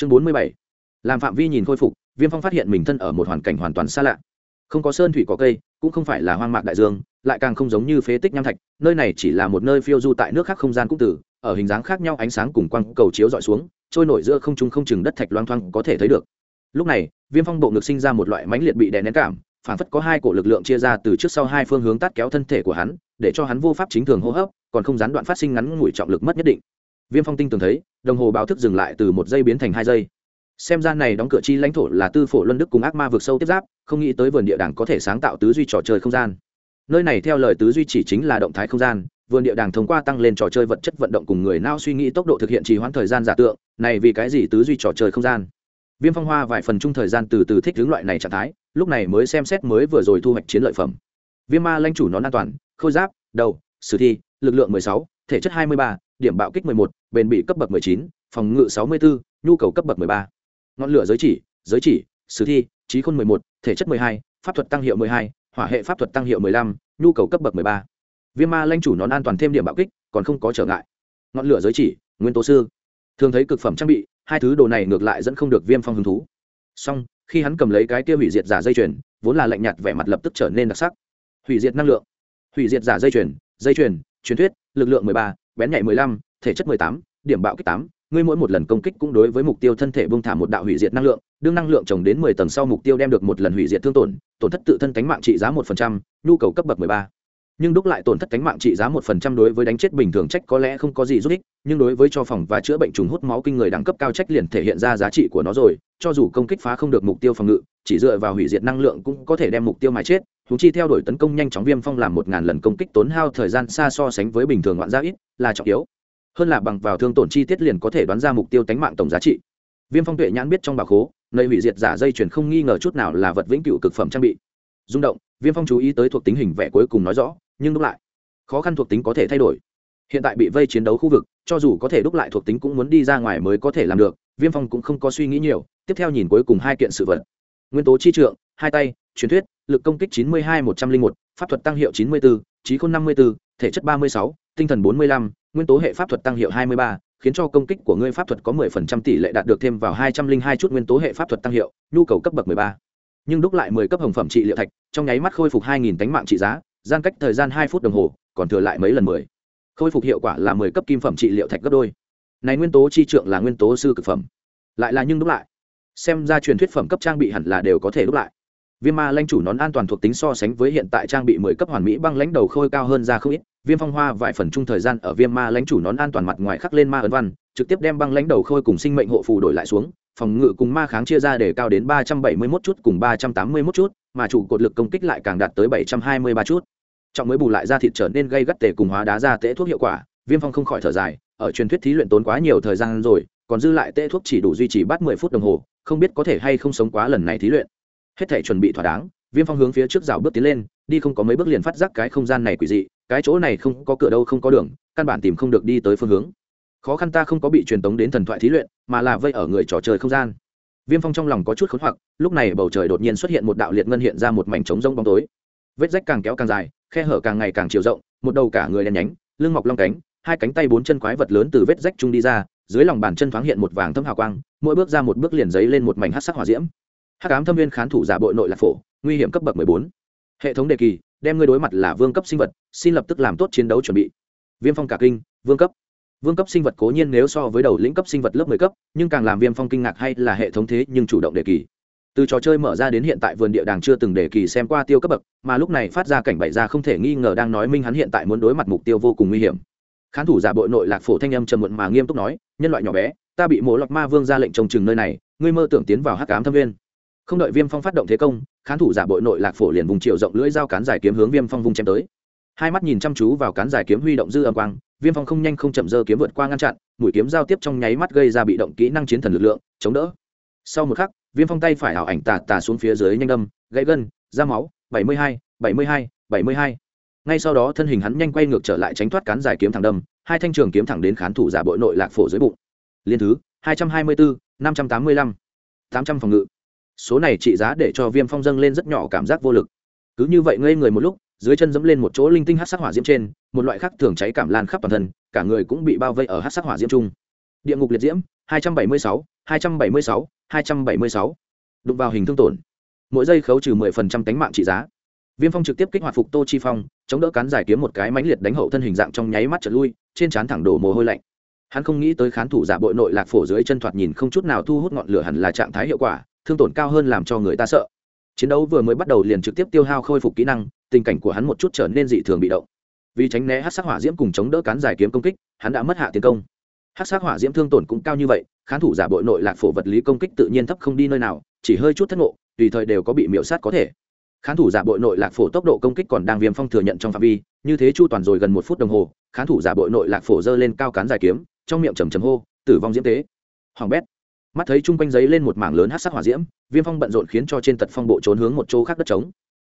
chương bốn mươi bảy. Làm phạm vi nhìn khôi phục, viêm phong phát hiện mình thân ở một hoàn cảnh hoàn toàn xa lạ. Không có sơn thủy có cây, cũng không phải là hoang mạc đại dương, lại càng không giống như phế tích nham thạch, nơi này chỉ là một nơi phiêu du tại nước khác không gian cũng tử ở hình dáng khác nhau ánh sáng cùng quang cầu chiếu dọi xuống, trôi nổi giữa không trung không chừng đất thạch loang thoang có thể thấy được. Lúc này, viêm phong bộ ngực sinh ra một loại mãnh liệt bị đè nén cảm phản phất có hai cổ lực lượng chia ra từ trước sau hai phương hướng tát kéo thân thể của hắn, để cho hắn vô pháp chính thường hô hấp, còn không gián đoạn phát sinh ngắn ngủi trọng lực mất nhất định viêm phong tinh tường thấy đồng hồ báo thức dừng lại từ một giây biến thành hai giây. Xem ra này đóng cửa chi lãnh thổ là tư phổ luân đức cùng ác ma vượt sâu tiếp giáp không nghĩ tới vườn địa đàng có thể sáng tạo tứ duy trò chơi không gian. Nơi này theo lời tứ duy chỉ chính là động thái không gian vườn địa đàng thông qua tăng lên trò chơi vật chất vận động cùng người nao suy nghĩ tốc độ thực hiện trì hoãn thời gian giả tượng này vì cái gì tứ duy trò chơi không gian? Viêm phong hoa vài phần chung thời gian từ từ thích hướng loại này trạng thái lúc này mới xem xét mới vừa rồi thu hoạch chiến lợi phẩm. Viêm ma lanh chủ nón an toàn khôi giáp đầu sử thi lực lượng 16, thể chất 23, điểm bạo kích 11, bền bị cấp bậc 19, phòng ngự 64, nhu cầu cấp bậc 13. ngọn lửa giới chỉ giới chỉ sử thi trí khôn 11, thể chất 12, pháp thuật tăng hiệu 12, hỏa hệ pháp thuật tăng hiệu 15, nhu cầu cấp bậc 13. viêm ma lãnh chủ nón an toàn thêm điểm bạo kích còn không có trở ngại. Ngọn lửa giới chỉ nguyên tố sư. Thường thấy cực phẩm trang bị hai thứ đồ này ngược lại dẫn không được viêm phong hứng thú. Song khi hắn cầm lấy cái kia hủy diệt giả dây chuyền vốn là lạnh nhạt vẻ mặt lập tức trở nên đặc sắc. Hủy diệt năng lượng. Hủy diệt giả dây chuyền dây chuyền truyền thuyết lực lượng mười ba bén nhạy mười lăm, thể chất mười tám, điểm bạo kích tám. Ngươi mỗi một lần công kích cũng đối với mục tiêu thân thể bung thả một đạo hủy diệt năng lượng, đương năng lượng trồng đến mười tầng sau mục tiêu đem được một lần hủy diệt thương tổn tổn thất tự thân cánh mạng trị giá một phần trăm, nhu cầu cấp bậc mười ba nhưng đúc lại tổn thất cánh mạng trị giá một phần trăm đối với đánh chết bình thường trách có lẽ không có gì giúp ích, nhưng đối với cho phòng và chữa bệnh trùng hút máu kinh người đẳng cấp cao trách liền thể hiện ra giá trị của nó rồi, cho dù công kích phá không được mục tiêu phòng ngự, chỉ dựa vào hủy diệt năng lượng cũng có thể đem mục tiêu mà chết húng chi theo đuổi tấn công nhanh chóng viêm phong làm một ngàn lần công kích tốn hao thời gian xa so sánh với bình thường ngoạn gia ít, là trọng yếu. Hơn là bằng vào thương tổn chi tiết liền có thể đoán ra mục tiêu tánh mạng tổng giá trị. Viêm phong tuệ nhãn biết trong bà khố, nơi hủy diệt giả dây chuyển không nghi ngờ chút nào là vật vĩnh cựu cực phẩm trang bị. Rung động, viêm phong chú ý tới thuộc tính hình vẽ cuối cùng nói rõ nhưng đúc lại. Khó khăn thuộc tính có thể thay đổi. Hiện tại bị vây chiến đấu khu vực, cho dù có thể đúc lại thuộc tính cũng muốn đi ra ngoài mới có thể làm được, viêm phong cũng không có suy nghĩ nhiều, tiếp theo nhìn cuối cùng hai kiện sự vật. Nguyên tố chi trượng, hai tay, truyền thuyết, lực công kích chín mươi hai một trăm linh một, pháp thuật tăng hiệu chín mươi bốn trí khôn năm mươi bốn thể chất ba mươi sáu, tinh thần bốn mươi lăm, nguyên tố hệ pháp thuật tăng hiệu hai mươi ba, khiến cho công kích của ngươi pháp thuật có mười phần trăm tỷ lệ đạt được thêm vào hai trăm linh hai chút nguyên tố hệ pháp thuật tăng hiệu, nhu cầu cấp bậc mười ba. Nhưng đúc lại mười cấp hồng phẩm trị liệu thạch, trong nháy mắt khôi phục hai nghìn tánh mạng trị giá gian cách thời gian hai phút đồng hồ, còn thừa lại mấy lần mười. Khôi phục hiệu quả là mười cấp kim phẩm trị liệu thạch gấp đôi. Này nguyên tố chi trượng là nguyên tố sư cực phẩm. Lại là nhưng đúc lại. Xem ra truyền thuyết phẩm cấp trang bị hẳn là đều có thể đúc lại. Viêm ma lãnh chủ nón an toàn thuộc tính so sánh với hiện tại trang bị mười cấp hoàn mỹ băng lãnh đầu khôi cao hơn ra không ít. Viêm phong hoa vài phần chung thời gian ở viêm ma lãnh chủ nón an toàn mặt ngoài khắc lên ma ấn văn, trực tiếp đem băng lãnh đầu khôi cùng sinh mệnh hộ phù đổi lại xuống, phòng ngự cùng ma kháng chia ra để cao đến ba trăm bảy mươi 371 chút cùng ba trăm tám mươi 381 chút, mà chủ cột lực công kích lại càng đạt tới bảy trăm hai mươi ba chút trọng mới bù lại ra thịt trở nên gây gắt tề cùng hóa đá ra tễ thuốc hiệu quả, viêm phong không khỏi thở dài, ở truyền thuyết thí luyện tốn quá nhiều thời gian rồi, còn dư lại tễ thuốc chỉ đủ duy trì bắt mười phút đồng hồ, không biết có thể hay không sống quá lần này thí luyện. Hết thể chuẩn bị thỏa đáng, viêm phong hướng phía trước rào bước tiến lên, đi không có mấy bước liền phát giác cái không gian này quỷ dị, cái chỗ này không có cửa đâu không có đường, căn bản tìm không được đi tới phương hướng. Khó khăn ta không có bị truyền tống đến thần thoại thí luyện, mà là vây ở người trò chơi không gian. Viêm phong trong lòng có chút khốn hoặc, lúc này bầu trời đột nhiên xuất hiện một đạo liệt ngân hiện ra một mảnh trống rông bóng tối vết rách càng kéo càng dài, khe hở càng ngày càng chiều rộng, một đầu cả người đen nhánh, lưng mọc long cánh, hai cánh tay bốn chân quái vật lớn từ vết rách chung đi ra, dưới lòng bàn chân thoáng hiện một vàng thâm hào quang, mỗi bước ra một bước liền giấy lên một mảnh hát sắc hỏa diễm. Hắc ám thâm viên khán thủ giả bội nội lạc phổ, nguy hiểm cấp bậc mười bốn. Hệ thống đề kỳ, đem ngươi đối mặt là vương cấp sinh vật, xin lập tức làm tốt chiến đấu chuẩn bị. Viêm phong cả kinh, vương cấp. Vương cấp sinh vật cố nhiên nếu so với đầu lĩnh cấp sinh vật lớp mười cấp, nhưng càng làm viêm phong kinh ngạc hay là hệ thống thế nhưng chủ động đề kỳ từ trò chơi mở ra đến hiện tại vườn địa đàng chưa từng để kỳ xem qua tiêu cấp bậc, mà lúc này phát ra cảnh bậy ra không thể nghi ngờ đang nói minh hắn hiện tại muốn đối mặt mục tiêu vô cùng nguy hiểm. Khán thủ giả bội nội lạc phổ thanh âm trầm muộn mà nghiêm túc nói, nhân loại nhỏ bé, ta bị mổ lọc ma vương ra lệnh trồng chừng nơi này, ngươi mơ tưởng tiến vào hắc cám thâm viên không đợi viêm phong phát động thế công, khán thủ giả bội nội lạc phổ liền vùng chiều rộng lưỡi dao cán giải kiếm hướng viêm phong vùng chém tới. Hai mắt nhìn chăm chú vào cán giải kiếm huy động dư âm quang, viêm phong không nhanh không chậm dơ kiếm vượt qua ngăn chặn, mũi kiếm giao tiếp trong nháy mắt gây ra bị động kỹ năng chiến thần lực lượng, chống đỡ. Sau một khắc viêm phong tay phải ảo ảnh tà tà xuống phía dưới nhanh đâm, gãy gân ra máu, bảy mươi hai, bảy mươi hai, bảy mươi hai. Ngay sau đó thân hình hắn nhanh quay ngược trở lại tránh thoát cán dài kiếm thẳng đâm, hai thanh trường kiếm thẳng đến khán thủ giả bội nội lạc phổ dưới bụng. Liên thứ, hai trăm hai mươi bốn năm trăm tám mươi lăm. tám trăm phòng ngự. Số này trị giá để cho viêm phong dâng lên rất nhỏ cảm giác vô lực. Cứ như vậy ngây người một lúc, dưới chân dẫm lên một chỗ linh tinh hát sắc hỏa diễm trên, một loại khác thường cháy cảm lan khắp toàn thân, cả người cũng bị bao vây ở hát sắc hỏa diễm chung. Địa ngục liệt diễm, hai trăm bảy mươi sáu. 276, 276. đụng vào hình thương tổn. Mỗi giây khấu trừ 10% tánh mạng trị giá. Viêm phong trực tiếp kích hoạt phục tô chi phong chống đỡ cán giải kiếm một cái mãnh liệt đánh hậu thân hình dạng trong nháy mắt trở lui trên trán thẳng đổ mồ hôi lạnh. Hắn không nghĩ tới khán thủ giả bội nội lạc phổ dưới chân thoạt nhìn không chút nào thu hút ngọn lửa hẳn là trạng thái hiệu quả thương tổn cao hơn làm cho người ta sợ. Chiến đấu vừa mới bắt đầu liền trực tiếp tiêu hao khôi phục kỹ năng tình cảnh của hắn một chút trở nên dị thường bị động. Vì tránh né hắc sắc hỏa diễm cùng chống đỡ cán giải kiếm công kích hắn đã mất hạ tiến công. Hắc sắc hỏa diễm thương tổn cũng cao như vậy khán thủ giả bội nội lạc phổ vật lý công kích tự nhiên thấp không đi nơi nào, chỉ hơi chút thất ngộ, tùy thời đều có bị miễu sát có thể. Khán thủ giả bội nội lạc phổ tốc độ công kích còn đang viêm phong thừa nhận trong phạm vi, như thế chu toàn rồi gần một phút đồng hồ, khán thủ giả bội nội lạc phổ dơ lên cao cán dài kiếm, trong miệng trầm trầm hô, tử vong diễm tế. Hoàng bét mắt thấy chung quanh giấy lên một mảng lớn hát sắc hỏa diễm, viêm phong bận rộn khiến cho trên tật phong bộ trốn hướng một chỗ khác đất trống.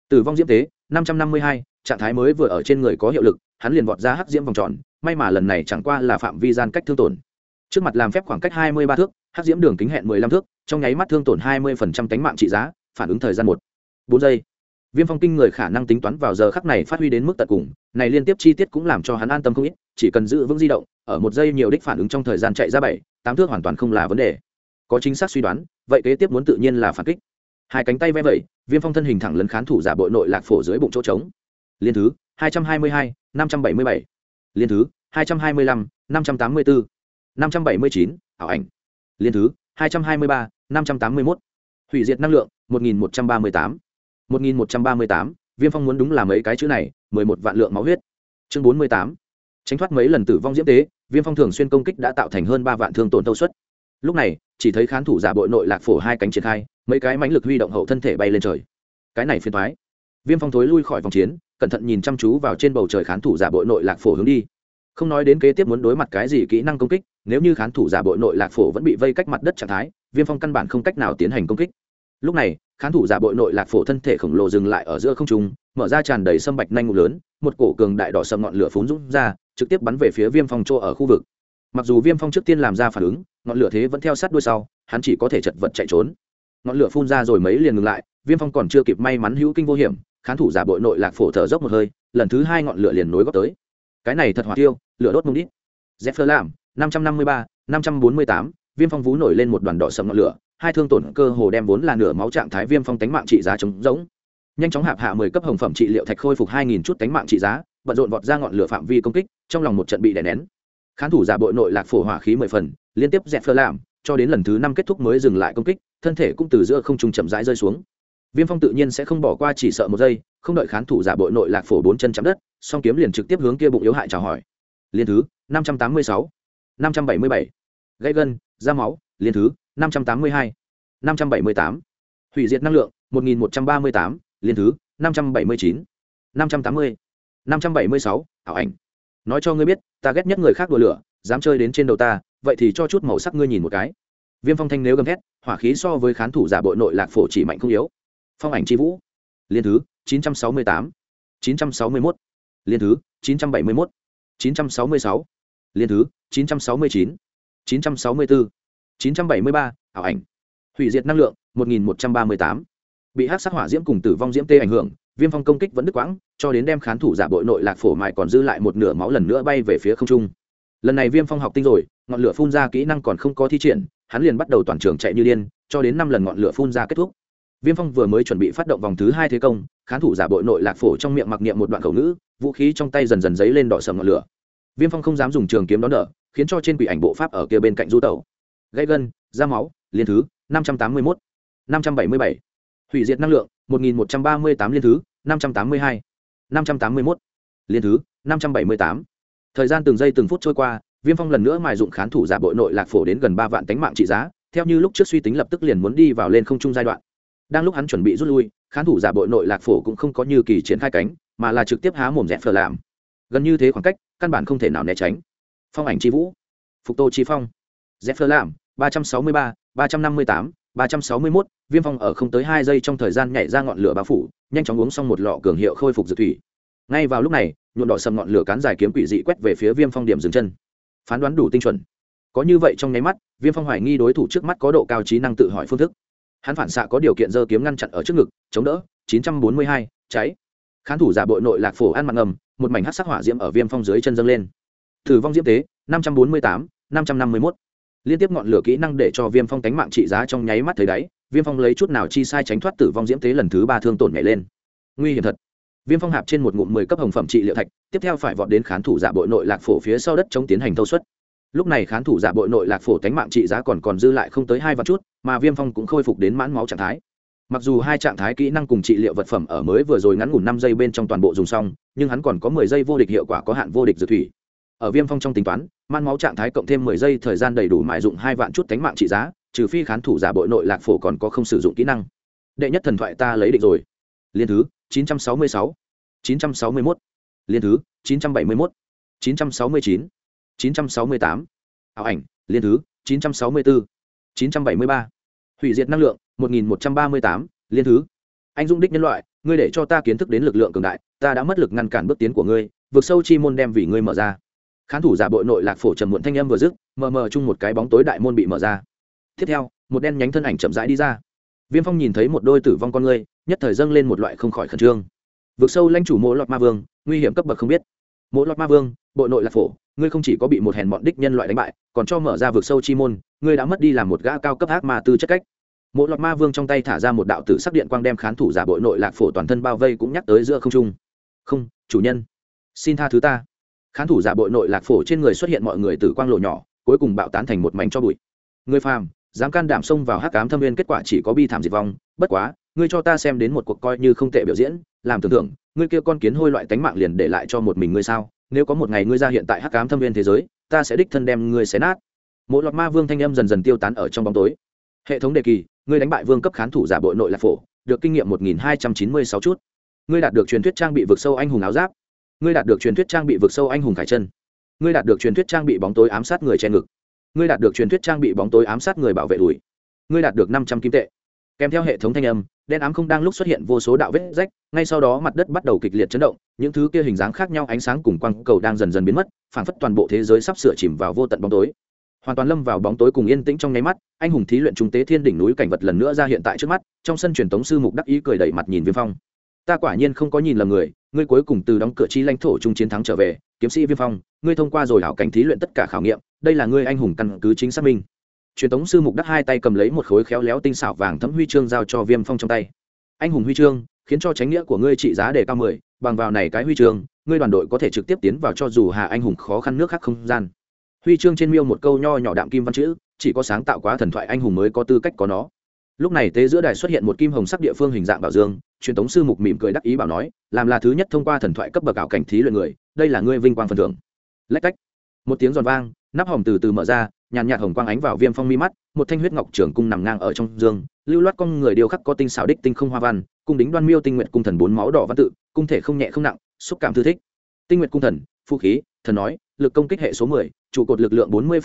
Tử vong diễm tế, năm trăm năm mươi hai, trạng thái mới vừa ở trên người có hiệu lực, hắn liền vọt ra hắc diễm vòng tròn, may mà lần này chẳng qua là phạm vi gian cách thương tổn trước mặt làm phép khoảng cách hai mươi ba thước, hắc diễm đường kính hẹn mười lăm thước, trong nháy mắt thương tổn hai mươi phần trăm tánh mạng trị giá, phản ứng thời gian một, bốn giây. Viêm phong kinh người khả năng tính toán vào giờ khắc này phát huy đến mức tận cùng, này liên tiếp chi tiết cũng làm cho hắn an tâm không ít, chỉ cần giữ vững di động, ở một giây nhiều đích phản ứng trong thời gian chạy ra bảy, tám thước hoàn toàn không là vấn đề. Có chính xác suy đoán, vậy kế tiếp muốn tự nhiên là phản kích. Hai cánh tay ve vẩy, viêm phong thân hình thẳng lấn khán thủ giả bội nội lạc phổ dưới bụng chỗ trống. Liên thứ, hai trăm hai mươi hai, năm trăm bảy mươi bảy. Liên thứ, hai trăm hai mươi lăm, năm trăm tám mươi bốn năm trăm bảy mươi chín, ảo ảnh. Liên thứ, hai trăm hai mươi ba, năm trăm tám mươi mốt. Hủy diệt năng lượng, một nghìn một trăm ba mươi tám. một nghìn một trăm ba mươi tám, viêm phong muốn đúng là mấy cái chữ này, mười một vạn lượng máu huyết. Chương bốn mươi tám. Tránh thoát mấy lần tử vong diễm tế, viêm phong thường xuyên công kích đã tạo thành hơn ba vạn thương tổn tâu suất. Lúc này, chỉ thấy khán thủ giả bội nội lạc phổ hai cánh triển khai, mấy cái mãnh lực huy động hậu thân thể bay lên trời. Cái này phiền thoái viêm phong thối lui khỏi vòng chiến, cẩn thận nhìn chăm chú vào trên bầu trời khán thủ giả bội nội lạc phổ hướng đi không nói đến kế tiếp muốn đối mặt cái gì kỹ năng công kích, nếu như khán thủ giả bội nội lạc phổ vẫn bị vây cách mặt đất trạng thái, viêm phong căn bản không cách nào tiến hành công kích. Lúc này, khán thủ giả bội nội lạc phổ thân thể khổng lồ dừng lại ở giữa không trung, mở ra tràn đầy sâm bạch nanh ngụ lớn, một cổ cường đại đỏ sầm ngọn lửa phún rút ra, trực tiếp bắn về phía viêm phong chỗ ở khu vực. Mặc dù viêm phong trước tiên làm ra phản ứng, ngọn lửa thế vẫn theo sát đuôi sau, hắn chỉ có thể chật vật chạy trốn. Ngọn lửa phun ra rồi mấy liền ngừng lại, viêm phong còn chưa kịp may mắn hữu kinh vô hiểm, khán thủ giả bội nội lạc phổ thở dốc một hơi, lần thứ hai ngọn lửa liền nối góp tới cái này thật hỏa tiêu, lửa đốt mông đít. Dép phơ làm năm trăm năm mươi ba, năm trăm bốn mươi tám, viêm phong vú nổi lên một đoàn đỏ sầm ngọn lửa, hai thương tổn cơ hồ đem vốn là nửa máu trạng thái viêm phong tánh mạng trị giá chống rỗng. Nhanh chóng hạp hạ mười cấp hồng phẩm trị liệu thạch khôi phục hai nghìn chút tánh mạng trị giá, bận rộn vọt ra ngọn lửa phạm vi công kích, trong lòng một trận bị đè nén. Khán thủ giả bội nội lạc phổ hỏa khí mười phần, liên tiếp dẹp phơ làm cho đến lần thứ năm kết thúc mới dừng lại công kích, thân thể cũng từ giữa không trung chậm rãi rơi xuống. Viêm phong tự nhiên sẽ không bỏ qua chỉ sợ một giây, không đợi khán thủ giả bội nội lạc phổ bốn chân chạm đất song kiếm liền trực tiếp hướng kia bụng yếu hại chào hỏi. Liên thứ, năm trăm tám mươi sáu, năm trăm bảy mươi bảy. Gãy gân, da máu, liên thứ, năm trăm tám mươi hai, năm trăm bảy mươi tám. Hủy diệt năng lượng, một nghìn một trăm ba mươi tám. Liên thứ, năm trăm bảy mươi chín, năm trăm tám mươi, năm trăm bảy mươi sáu. Ảo ảnh. Nói cho ngươi biết, ta ghét nhất người khác đùa lửa, dám chơi đến trên đầu ta, vậy thì cho chút màu sắc ngươi nhìn một cái. Viêm phong thanh nếu gầm thét, hỏa khí so với khán thủ giả bội nội lạc phổ chỉ mạnh không yếu. Phong ảnh c h i vũ. Liên thứ, chín trăm sáu mươi tám, chín trăm sáu mươi mốt liên thứ, chín trăm bảy mươi mốt, chín trăm sáu mươi sáu. Liên thứ, chín trăm sáu mươi chín chín trăm sáu mươi bốn chín trăm bảy mươi ba, ảo ảnh. Hủy diệt năng lượng, một nghìn một trăm ba mươi tám. Bị hắc sắc hỏa diễm cùng tử vong diễm tê ảnh hưởng, viêm phong công kích vẫn đứt quãng, cho đến đem khán thủ giả bội nội lạc phổ mại còn dư lại một nửa máu lần nữa bay về phía không trung. Lần này viêm phong học tinh rồi, ngọn lửa phun ra kỹ năng còn không có thi triển, hắn liền bắt đầu toàn trường chạy như điên, cho đến năm lần ngọn lửa phun ra kết thúc viêm phong vừa mới chuẩn bị phát động vòng thứ hai thế công, khán thủ giả bội nội lạc phổ trong miệng mặc niệm một đoạn khẩu ngữ, vũ khí trong tay dần dần dấy lên đỏ sầm ngọn lửa. Viêm phong không dám dùng trường kiếm đón đỡ, khiến cho trên quỷ ảnh bộ pháp ở kia bên cạnh du tẩu. Gãy gân, da máu, liên thứ, năm trăm tám mươi mốt, năm trăm bảy mươi bảy. Hủy diệt năng lượng, một nghìn một trăm ba mươi tám liên thứ, năm trăm tám mươi hai, năm trăm tám mươi mốt. Liên thứ, năm trăm bảy mươi tám. Thời gian từng giây từng phút trôi qua, viêm phong lần nữa mài dụng khán thủ giả bội nội lạc phổ đến gần ba vạn tánh mạng trị giá, theo như lúc trước suy tính lập tức liền muốn đi vào lên không trung giai đoạn đang lúc hắn chuẩn bị rút lui, khán thủ giả bội nội lạc phổ cũng không có như kỳ triển khai cánh, mà là trực tiếp há mồm rẽ phờ làm. Gần như thế khoảng cách, căn bản không thể nào né tránh. Phong ảnh c vũ. Phục tô chi phong. Rẽ phờ làm, ba trăm sáu mươi ba ba trăm năm mươi tám, ba trăm sáu mươi mốt, viêm phong ở không tới hai giây trong thời gian nhảy ra ngọn lửa bao phủ, nhanh chóng uống xong một lọ cường hiệu khôi phục dược thủy. Ngay vào lúc này, nhuộm đỏ sầm ngọn lửa cán dài kiếm quỷ dị quét về phía viêm phong điểm dừng chân. Phán đoán đủ tinh chuẩn. Có như vậy trong nháy mắt, viêm phong hoài nghi đối thủ trước mắt có độ cao trí năng tự hỏi phương thức hắn phản xạ có điều kiện dơ kiếm ngăn chặn ở trước ngực chống đỡ 942, cháy. Khán thủ giả bội nội lạc phổ ăn mặn ngầm một mảnh hát sắc hỏa diễm ở viêm phong dưới chân dâng lên. Thử vong diễm tế 548, 551. liên tiếp ngọn lửa kỹ năng để cho viêm phong tánh mạng trị giá trong nháy mắt thấy đáy viêm phong lấy chút nào chi sai tránh thoát tử vong diễm tế lần thứ ba thương tổn nhảy lên. Nguy hiểm thật. Viêm phong hạp trên một ngụm mười cấp hồng phẩm trị liệu thạch tiếp theo phải vọt đến khán thủ giả bội nội lạc phổ phía sau đất chống tiến hành thâu suất lúc này khán thủ giả bội nội lạc phổ tánh mạng trị giá còn còn dư lại không tới hai vạn chút, mà viêm phong cũng khôi phục đến mãn máu trạng thái. Mặc dù hai trạng thái kỹ năng cùng trị liệu vật phẩm ở mới vừa rồi ngắn ngủn năm giây bên trong toàn bộ dùng xong, nhưng hắn còn có mười giây vô địch hiệu quả có hạn vô địch dược thủy. Ở viêm phong trong tính toán man máu trạng thái cộng thêm mười giây thời gian đầy đủ mại dụng hai vạn chút tánh mạng trị giá, trừ phi khán thủ giả bội nội lạc phổ còn có không sử dụng kỹ năng. Đệ nhất thần thoại ta lấy định rồi. Liên thứ, chín trăm sáu mươi sáu. chín trăm sáu mươi mốt. Liên thứ, chín trăm bảy mươi mốt. chín trăm sáu mươi chín chín trăm sáu mươi tám. Ảo ảnh, liên thứ, chín trăm sáu mươi bốn chín trăm bảy mươi ba. Hủy diệt năng lượng, một nghìn một trăm ba mươi tám, liên thứ. Anh dung đích nhân loại, ngươi để cho ta kiến thức đến lực lượng cường đại, ta đã mất lực ngăn cản bước tiến của ngươi, vượt sâu chi môn đem vì ngươi mở ra. Khán thủ giả bội nội lạc phổ trầm muộn thanh âm vừa dứt, mờ mờ chung một cái bóng tối đại môn bị mở ra. Tiếp theo, một đen nhánh thân ảnh chậm rãi đi ra. Viêm phong nhìn thấy một đôi tử vong con ngươi, nhất thời dâng lên một loại không khỏi khẩn trương. Vượt sâu lãnh chủ mộ lọt ma vương, nguy hiểm cấp bậc không biết. Mộ lọt ma vương bội nội lạc phổ, ngươi không chỉ có bị một hèn bọn đích nhân loại đánh bại, còn cho mở ra vực sâu chi môn, ngươi đã mất đi làm một gã cao cấp ác ma tư chất cách. Mộ lọt ma vương trong tay thả ra một đạo tử sắc điện quang đem khán thủ giả bội nội lạc phổ toàn thân bao vây cũng nhắc tới giữa không trung. Không, chủ nhân. Xin tha thứ ta. Khán thủ giả bội nội lạc phổ trên người xuất hiện mọi người tử quang lộ nhỏ, cuối cùng bạo tán thành một mảnh cho bụi. Người phàm, dám can đảm xông vào hắc cám thâm viên kết quả chỉ có bi thảm diệt vong, bất quá, ngươi cho ta xem đến một cuộc coi như không tệ biểu diễn, làm tưởng tượng, ngươi kia con kiến hôi loại tánh mạng liền để lại cho một mình ngươi sao? Nếu có một ngày ngươi ra hiện tại hắc cám thâm viên thế giới, ta sẽ đích thân đem ngươi xé nát. Mỗi loạt ma vương thanh âm dần dần tiêu tán ở trong bóng tối. Hệ thống đề kỳ, ngươi đánh bại vương cấp khán thủ giả bội nội lạc phổ, được kinh nghiệm một nghìn hai trăm chín mươi sáu chút. Ngươi đạt được truyền thuyết trang bị vực sâu anh hùng áo giáp. Ngươi đạt được truyền thuyết trang bị vực sâu anh hùng khải chân. Ngươi đạt được truyền thuyết trang bị bóng tối ám sát người che ngực. Ngươi đạt được truyền thuyết trang bị bóng tối ám sát người bảo vệ đùi. Ngươi đạt được năm trăm kim tệ kèm theo hệ thống thanh âm, đen ám không đang lúc xuất hiện vô số đạo vết rách, ngay sau đó mặt đất bắt đầu kịch liệt chấn động, những thứ kia hình dáng khác nhau ánh sáng cùng quang cầu đang dần dần biến mất, phảng phất toàn bộ thế giới sắp sửa chìm vào vô tận bóng tối. Hoàn toàn lâm vào bóng tối cùng yên tĩnh trong nháy mắt, anh hùng thí luyện trung tế thiên đỉnh núi cảnh vật lần nữa ra hiện tại trước mắt, trong sân truyền tống sư mục đắc ý cười đẩy mặt nhìn viêm phong. Ta quả nhiên không có nhìn lầm người, ngươi cuối cùng từ đóng cửa chi lãnh thổ trung chiến thắng trở về, kiếm sĩ viêm phong, ngươi thông qua rồi hảo cảnh thí luyện tất cả khảo nghiệm, đây là ngươi anh hùng căn cứ chính xác minh truyền tống sư mục đắc hai tay cầm lấy một khối khéo léo tinh xảo vàng thấm huy chương giao cho viêm phong trong tay. Anh hùng huy chương, khiến cho tránh nghĩa của ngươi trị giá đề cao mười, bằng vào này cái huy chương, ngươi đoàn đội có thể trực tiếp tiến vào cho dù hà anh hùng khó khăn nước khác không gian. Huy chương trên miêu một câu nho nhỏ đạm kim văn chữ, chỉ có sáng tạo quá thần thoại anh hùng mới có tư cách có nó. Lúc này tế giữa đài xuất hiện một kim hồng sắc địa phương hình dạng bảo dương, truyền tống sư mục mỉm cười đắc ý bảo nói, làm là thứ nhất thông qua thần thoại cấp bậc ảo cảnh thí luyện người, đây là ngươi vinh quang phần thưởng. Lách cách. Một tiếng giòn vang, nắp hòm từ từ mở ra nhàn nhạt hồng quang ánh vào viêm phong mi mắt, một thanh huyết ngọc trường cung nằm ngang ở trong dương, lưu loát con người điêu khắc có tinh xảo đích tinh không hoa văn, cung đính đoan miêu tinh nguyện cung thần bốn máu đỏ văn tự, cung thể không nhẹ không nặng, xúc cảm thư thích. Tinh nguyện cung thần, phu khí, thần nói, lực công kích hệ số mười, trụ cột lực lượng bốn mươi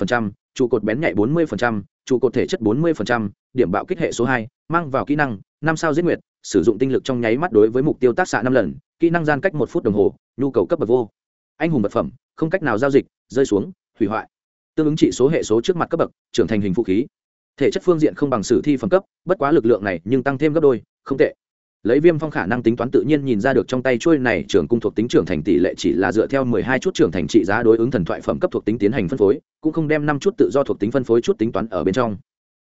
trụ cột bén nhạy bốn mươi trụ cột thể chất bốn mươi điểm bạo kích hệ số hai, mang vào kỹ năng, năm sao giết nguyệt, sử dụng tinh lực trong nháy mắt đối với mục tiêu tác xạ năm lần, kỹ năng gian cách một phút đồng hồ, nhu cầu cấp bậc vô. Anh hùng vật phẩm, không cách nào giao dịch, rơi xuống, hủy hoại tương ứng trị số hệ số trước mặt cấp bậc, trưởng thành hình vũ khí. Thể chất phương diện không bằng sử thi phẩm cấp, bất quá lực lượng này nhưng tăng thêm gấp đôi, không tệ. Lấy viêm phong khả năng tính toán tự nhiên nhìn ra được trong tay trôi này trưởng cung thuộc tính trưởng thành tỷ lệ chỉ là dựa theo mười hai chút trưởng thành trị giá đối ứng thần thoại phẩm cấp thuộc tính tiến hành phân phối, cũng không đem năm chút tự do thuộc tính phân phối chút tính toán ở bên trong.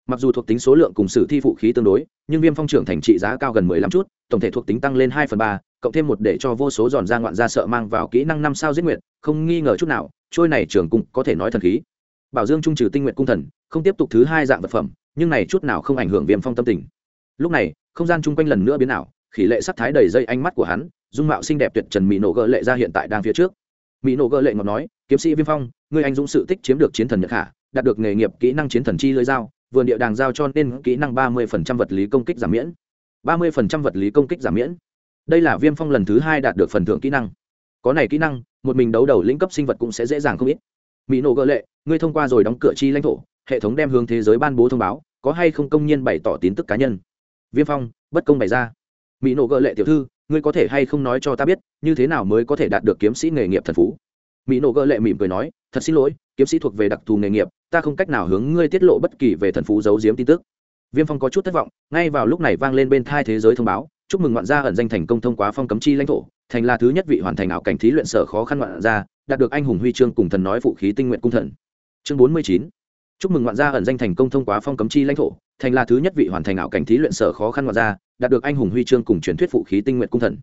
Mặc dù thuộc tính số lượng cùng sử thi phụ khí tương đối, nhưng viêm phong trưởng thành trị giá cao gần mười lăm chút, tổng thể thuộc tính tăng lên hai phần ba, cộng thêm một để cho vô số giòn ra ngoạn ra sợ mang vào kỹ năng năm sao giết nguyện không nghi ngờ chút nào trôi này trưởng cung có thể nói thần khí bảo dương trung trừ tinh nguyện cung thần, không tiếp tục thứ hai dạng vật phẩm, nhưng này chút nào không ảnh hưởng viêm phong tâm tình. Lúc này, không gian chung quanh lần nữa biến ảo, khỉ lệ sắc thái đầy dây ánh mắt của hắn, dung mạo xinh đẹp tuyệt trần mỹ nổ gợ lệ ra hiện tại đang phía trước. Mỹ nổ gợ lệ ngọc nói, kiếm sĩ viêm phong người anh dũng sự tích chiếm được chiến thần nhật khả đạt được nghề nghiệp kỹ năng chiến thần chi lưới dao, vườn địa đàng giao cho nên kỹ năng ba mươi vật lý công kích giảm miễn. ba mươi vật lý công kích giảm miễn. Đây là viêm phong lần thứ hai đạt được phần thưởng kỹ năng. Có này kỹ năng, một mình đấu đầu lĩnh cấp sinh vật cũng sẽ dễ dàng không ít mỹ nổ gợ lệ, ngươi thông qua rồi đóng cửa chi lãnh thổ, hệ thống đem hướng thế giới ban bố thông báo, có hay không công nhiên bày tỏ tin tức cá nhân? Viêm phong, bất công bày ra. Mỹ nổ gợ lệ tiểu thư, ngươi có thể hay không nói cho ta biết, như thế nào mới có thể đạt được kiếm sĩ nghề nghiệp thần phú? Mỹ nổ gợ lệ mỉm cười nói, thật xin lỗi, kiếm sĩ thuộc về đặc thù nghề nghiệp, ta không cách nào hướng ngươi tiết lộ bất kỳ về thần phú giấu giếm tin tức. Viêm phong có chút thất vọng, ngay vào lúc này vang lên bên thai thế giới thông báo chúc mừng ngoạn gia ẩn danh thành công thông qua phong cấm chi lãnh thổ, thành là thứ nhất vị hoàn thành ảo cảnh thí luyện sở khó khăn ngoạn gia, đạt được anh hùng huy chương cùng thần nói phụ khí tinh nguyện cung thần. Chương bốn mươi chín. Chúc mừng ngoạn gia ẩn danh thành công thông qua phong cấm chi lãnh thổ, thành là thứ nhất vị hoàn thành ảo cảnh thí luyện sở khó khăn ngoạn gia, đạt được anh hùng huy chương cùng truyền thuyết phụ khí tinh nguyện cung thần.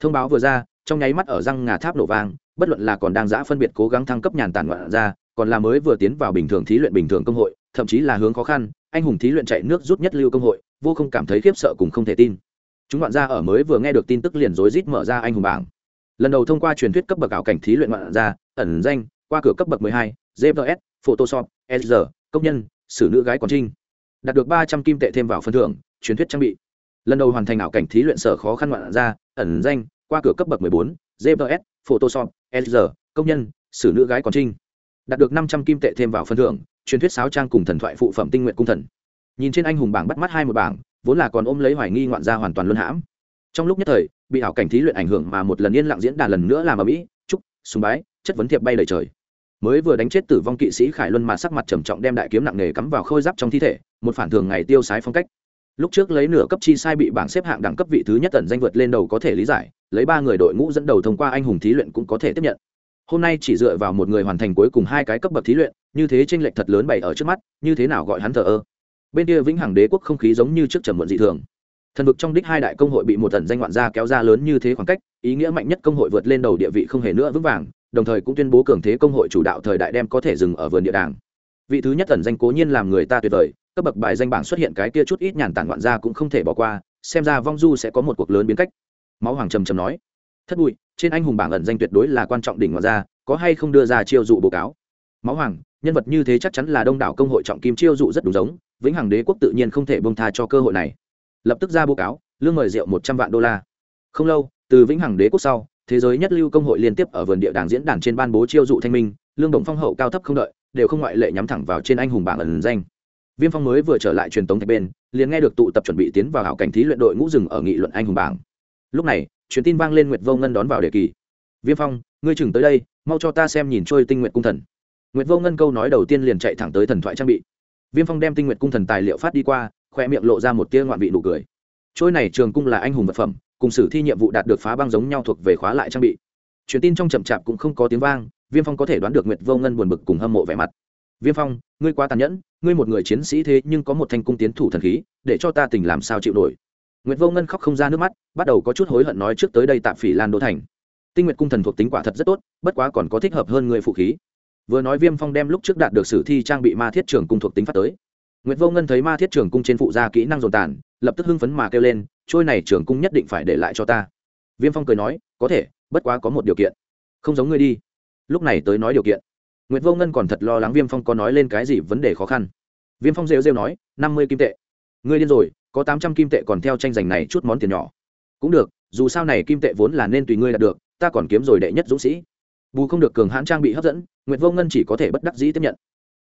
Thông báo vừa ra, trong nháy mắt ở răng ngà tháp nổ vang, bất luận là còn đang giã phân biệt cố gắng thăng cấp nhàn tản ngoạn gia, còn là mới vừa tiến vào bình thường thí luyện bình thường công hội, thậm chí là hướng khó khăn, anh hùng thí luyện chạy nước rút nhất lưu công hội, vô không cảm thấy khiếp sợ cùng không thể tin chúng đoạn gia ở mới vừa nghe được tin tức liền rối rít mở ra anh hùng bảng. Lần đầu thông qua truyền thuyết cấp bậc ảo cảnh thí luyện đoạn gia ẩn danh qua cửa cấp bậc 12, gps photoshop sr công nhân xử nữ gái còn trinh. Đạt được ba trăm kim tệ thêm vào phần thưởng truyền thuyết trang bị. Lần đầu hoàn thành ảo cảnh thí luyện sở khó khăn đoạn gia ẩn danh qua cửa cấp bậc 14, gps photoshop sr công nhân xử nữ gái còn trinh. Đạt được năm trăm kim tệ thêm vào phần thưởng truyền thuyết sáo trang cùng thần thoại phụ phẩm tinh nguyện cung thần. Nhìn trên anh hùng bảng bắt mắt hai một bảng vốn là còn ôm lấy hoài nghi ngoạn gia hoàn toàn luân hãm. Trong lúc nhất thời, bị ảo cảnh thí luyện ảnh hưởng mà một lần yên lặng diễn đàn lần nữa làm ở mỹ trúc sùng bái, chất vấn thiệp bay đầy trời. Mới vừa đánh chết tử vong kỵ sĩ khải luân mà sắc mặt trầm trọng đem đại kiếm nặng nề cắm vào khôi giáp trong thi thể, một phản thường ngày tiêu sái phong cách. Lúc trước lấy nửa cấp chi sai bị bảng xếp hạng đẳng cấp vị thứ nhất tận danh vượt lên đầu có thể lý giải, lấy ba người đội ngũ dẫn đầu thông qua anh hùng thí luyện cũng có thể tiếp nhận. Hôm nay chỉ dựa vào một người hoàn thành cuối cùng hai cái cấp bậc thí luyện, như thế tranh lệch thật lớn bày ở trước mắt, như thế nào gọi hắn thờ ơ? Bên kia vĩnh hằng đế quốc không khí giống như trước trầm muộn dị thường. Thần vực trong đích hai đại công hội bị một tần danh ngoạn gia kéo ra lớn như thế khoảng cách, ý nghĩa mạnh nhất công hội vượt lên đầu địa vị không hề nữa vững vàng, đồng thời cũng tuyên bố cường thế công hội chủ đạo thời đại đem có thể dừng ở vườn địa đàng. Vị thứ nhất tần danh cố nhiên làm người ta tuyệt vời các bậc bài danh bảng xuất hiện cái kia chút ít nhàn tản ngoạn gia cũng không thể bỏ qua, xem ra vong du sẽ có một cuộc lớn biến cách. Máu hoàng trầm trầm nói. Thất bụi, trên anh hùng bảng ẩn danh tuyệt đối là quan trọng đỉnh ngoạn gia, có hay không đưa ra chiêu dụ bố cáo? Máu hoàng nhân vật như thế chắc chắn là đông đảo công hội trọng kim chiêu dụ rất đúng giống, vĩnh hằng đế quốc tự nhiên không thể bông tha cho cơ hội này. Lập tức ra bố cáo, lương mời rượu một trăm vạn đô la. Không lâu, từ vĩnh hằng đế quốc sau, thế giới nhất lưu công hội liên tiếp ở vườn địa đàng diễn đàn trên ban bố chiêu dụ thanh minh, lương đồng phong hậu cao thấp không đợi, đều không ngoại lệ nhắm thẳng vào trên anh hùng bảng ẩn danh. Viêm phong mới vừa trở lại truyền tống thạch bên, liền nghe được tụ tập chuẩn bị tiến vào hảo cảnh thí luyện đội ngũ rừng ở nghị luận anh hùng bảng. Lúc này, truyền tin vang lên nguyệt vô ngân đón vào đề kỳ. Viêm phong, ngươi chừng tới đây, mau cho ta xem nhìn trôi tinh nguyện cung thần nguyệt vô ngân câu nói đầu tiên liền chạy thẳng tới thần thoại trang bị. Viêm phong đem tinh Nguyệt cung thần tài liệu phát đi qua khoe miệng lộ ra một tia ngoạn vị nụ cười. Trôi này trường cung là anh hùng vật phẩm, cùng sử thi nhiệm vụ đạt được phá băng giống nhau thuộc về khóa lại trang bị. Truyền tin trong chậm chạp cũng không có tiếng vang, viêm phong có thể đoán được nguyệt vô ngân buồn bực cùng hâm mộ vẻ mặt. Viêm phong, ngươi quá tàn nhẫn, ngươi một người chiến sĩ thế nhưng có một thanh cung tiến thủ thần khí, để cho ta tình làm sao chịu nổi. Nguyệt vô ngân khóc không ra nước mắt, bắt đầu có chút hối hận nói trước tới đây tạm phỉ lan đô thành. Tinh nguyệt cung thần thuộc tính quả thật rất tốt, bất quá còn có thích hợp hơn người phụ khí vừa nói viêm phong đem lúc trước đạt được sử thi trang bị ma thiết trường cung thuộc tính phát tới Nguyệt Vô Ngân thấy Ma Thiết Trường cung trên phụ gia kỹ năng dồn tàn, lập tức hưng phấn mà kêu lên, trôi này trường cung nhất định phải để lại cho ta. Viêm Phong cười nói, có thể, bất quá có một điều kiện. Không giống ngươi đi. Lúc này tới nói điều kiện. Nguyệt Vô Ngân còn thật lo lắng Viêm Phong có nói lên cái gì vấn đề khó khăn. Viêm Phong rêu rêu nói, năm mươi kim tệ. Ngươi điên rồi, có tám trăm kim tệ còn theo tranh giành này chút món tiền nhỏ. Cũng được, dù sao này kim tệ vốn là nên tùy ngươi đạt được, ta còn kiếm rồi đệ nhất dũng sĩ. Bù không được cường hãn trang bị hấp dẫn, Nguyệt Vô Ngân chỉ có thể bất đắc dĩ tiếp nhận.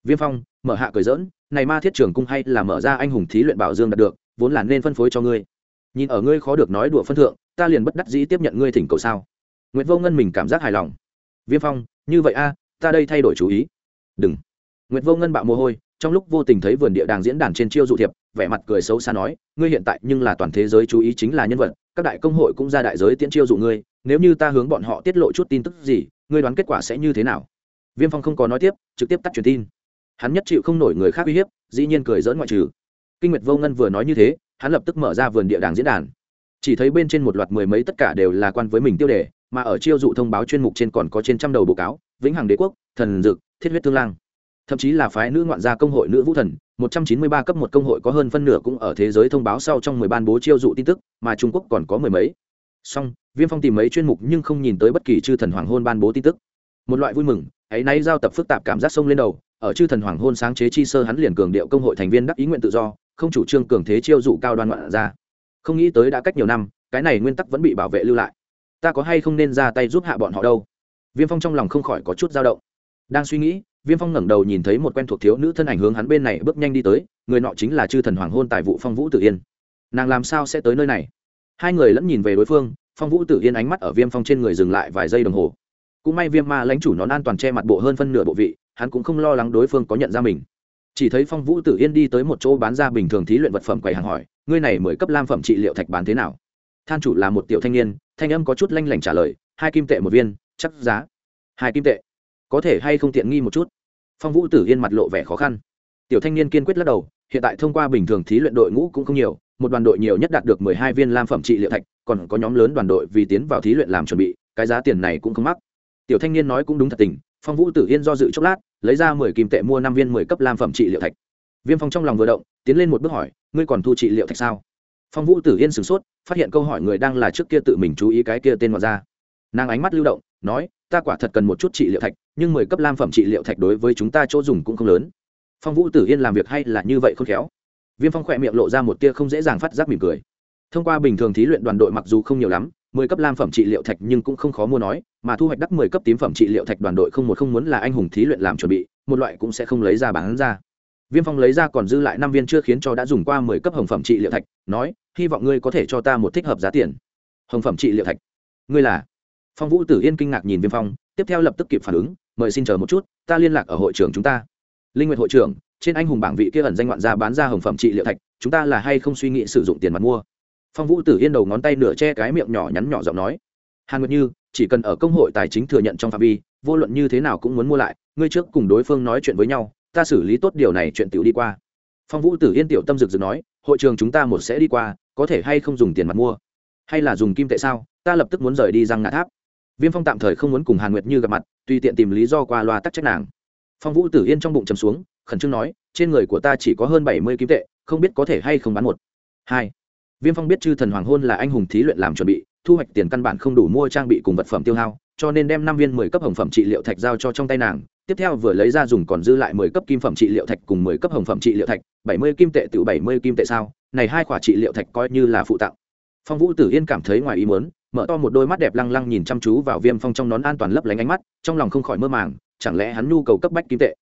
Viêm phong mở hạ cười dỡn này ma thiết trường cung hay là mở ra anh hùng thí luyện bảo dương đạt được vốn là nên phân phối cho ngươi. Nhìn ở ngươi khó được nói đùa phân thượng ta liền bất đắc dĩ tiếp nhận ngươi thỉnh cầu sao? Nguyễn vô ngân mình cảm giác hài lòng. Viêm phong như vậy a à, ta đây thay đổi chú ý. Đừng. Nguyễn vô ngân bạo mồ hôi trong lúc vô tình thấy vườn địa đàng diễn đàn trên chiêu dụ thiệp vẻ mặt cười xấu xa nói ngươi hiện tại nhưng là toàn thế giới chú ý chính là nhân vật các đại công hội cũng ra đại giới tiễn chiêu dụ ngươi nếu như ta hướng bọn họ tiết lộ chút tin tức gì ngươi đoán kết quả sẽ như thế nào? Viêm phong không có nói tiếp, trực tiếp tắt truyền tin. Hắn nhất chịu không nổi người khác uy hiếp, dĩ nhiên cười dỡn ngoại trừ. Kinh nguyệt vô ngân vừa nói như thế, hắn lập tức mở ra vườn địa đàng diễn đàn. Chỉ thấy bên trên một loạt mười mấy tất cả đều là quan với mình tiêu đề, mà ở chiêu dụ thông báo chuyên mục trên còn có trên trăm đầu báo cáo, vĩnh hằng đế quốc, thần dực, thiết huyết thương lang. Thậm chí là phái nữ ngoạn gia công hội nữ vũ thần, một trăm chín mươi ba cấp một công hội có hơn phân nửa cũng ở thế giới thông báo sau trong mười ban bố chiêu dụ tin tức, mà trung quốc còn có mười mấy song viêm phong tìm mấy chuyên mục nhưng không nhìn tới bất kỳ chư thần hoàng hôn ban bố tin tức. Một loại vui mừng, ấy nay giao tập phức tạp cảm giác sông lên đầu, ở chư thần hoàng hôn sáng chế chi sơ hắn liền cường điệu công hội thành viên đắc ý nguyện tự do, không chủ trương cường thế chiêu dụ cao đoan ngoạn ra. Không nghĩ tới đã cách nhiều năm, cái này nguyên tắc vẫn bị bảo vệ lưu lại. Ta có hay không nên ra tay giúp hạ bọn họ đâu? Viêm phong trong lòng không khỏi có chút dao động. Đang suy nghĩ, viêm phong ngẩng đầu nhìn thấy một quen thuộc thiếu nữ thân ảnh hướng hắn bên này bước nhanh đi tới, người nọ chính là chư thần hoàng hôn tại vụ phong vũ tự yên. Nàng làm sao sẽ tới nơi này? Hai người lẫn nhìn về đối phương, phong vũ tử yên ánh mắt ở viêm phong trên người dừng lại vài giây đồng hồ. Cũng may viêm ma lãnh chủ nón an toàn che mặt bộ hơn phân nửa bộ vị, hắn cũng không lo lắng đối phương có nhận ra mình. Chỉ thấy phong vũ tử yên đi tới một chỗ bán ra bình thường thí luyện vật phẩm quầy hàng hỏi, ngươi này mới cấp lam phẩm trị liệu thạch bán thế nào? Than chủ là một tiểu thanh niên, thanh âm có chút lanh lảnh trả lời, hai kim tệ một viên, chắc giá. Hai kim tệ? Có thể hay không tiện nghi một chút? Phong vũ tử yên mặt lộ vẻ khó khăn. Tiểu thanh niên kiên quyết lắc đầu, hiện tại thông qua bình thường thí luyện đội ngũ cũng không nhiều một đoàn đội nhiều nhất đạt được mười hai viên lam phẩm trị liệu thạch, còn có nhóm lớn đoàn đội vì tiến vào thí luyện làm chuẩn bị, cái giá tiền này cũng không mắc. Tiểu thanh niên nói cũng đúng thật tình, phong vũ tử yên do dự chốc lát, lấy ra mười kim tệ mua năm viên mười cấp lam phẩm trị liệu thạch. Viêm phong trong lòng vừa động, tiến lên một bước hỏi, ngươi còn thu trị liệu thạch sao? Phong vũ tử yên sửng sốt, phát hiện câu hỏi người đang là trước kia tự mình chú ý cái kia tên ngoại ra nàng ánh mắt lưu động, nói, ta quả thật cần một chút trị liệu thạch, nhưng mười cấp lam phẩm trị liệu thạch đối với chúng ta chỗ dùng cũng không lớn. Phong vũ tử yên làm việc hay là như vậy không khéo? Viêm phong khỏe miệng lộ ra một tia không dễ dàng phát giác mỉm cười. Thông qua bình thường thí luyện đoàn đội mặc dù không nhiều lắm, mười cấp lam phẩm trị liệu thạch nhưng cũng không khó mua nói, mà thu hoạch đắc mười cấp tím phẩm trị liệu thạch đoàn đội không một không muốn là anh hùng thí luyện làm chuẩn bị, một loại cũng sẽ không lấy ra bán ra. Viêm phong lấy ra còn dư lại năm viên chưa khiến cho đã dùng qua mười cấp hồng phẩm trị liệu thạch, nói, hy vọng ngươi có thể cho ta một thích hợp giá tiền. Hồng phẩm trị liệu thạch. Ngươi là? Phong vũ tử yên kinh ngạc nhìn viêm phong, tiếp theo lập tức kịp phản ứng, mời xin chờ một chút, ta liên lạc ở hội trưởng chúng ta. Linh nguyện hội trưởng trên anh hùng bảng vị kia ẩn danh ngoạn gia bán ra hồng phẩm trị liệu thạch, chúng ta là hay không suy nghĩ sử dụng tiền mặt mua? Phong vũ tử yên đầu ngón tay nửa che cái miệng nhỏ nhắn nhỏ giọng nói. Hàn nguyệt như, chỉ cần ở công hội tài chính thừa nhận trong phạm vi, vô luận như thế nào cũng muốn mua lại, ngươi trước cùng đối phương nói chuyện với nhau, ta xử lý tốt điều này chuyện tiểu đi qua. Phong vũ tử yên tiểu tâm rực rực nói, hội trường chúng ta một sẽ đi qua, có thể hay không dùng tiền mặt mua? Hay là dùng kim tệ sao? Ta lập tức muốn rời đi răng ngã tháp. Viêm phong tạm thời không muốn cùng hàn nguyệt như gặp mặt, tùy tiện tìm lý do qua loa tắc trách nàng. Phong vũ tử yên trong bụng chầm xuống khẩn trương nói, trên người của ta chỉ có hơn bảy mươi kim tệ, không biết có thể hay không bán một. Hai, viêm phong biết chư thần hoàng hôn là anh hùng thí luyện làm chuẩn bị, thu hoạch tiền căn bản không đủ mua trang bị cùng vật phẩm tiêu hao, cho nên đem năm viên mười cấp hồng phẩm trị liệu thạch giao cho trong tay nàng. Tiếp theo vừa lấy ra dùng còn dư lại mười cấp kim phẩm trị liệu thạch cùng mười cấp hồng phẩm trị liệu thạch, bảy mươi kim tệ tự bảy mươi kim tệ sao? Này hai khoả trị liệu thạch coi như là phụ tặng. Phong vũ tử yên cảm thấy ngoài ý muốn, mở to một đôi mắt đẹp lăng lăng nhìn chăm chú vào viêm phong trong nón an toàn lấp lánh ánh mắt, trong lòng không khỏi mơ màng, chẳng lẽ hắn nhu cầu cấp bách kim tệ?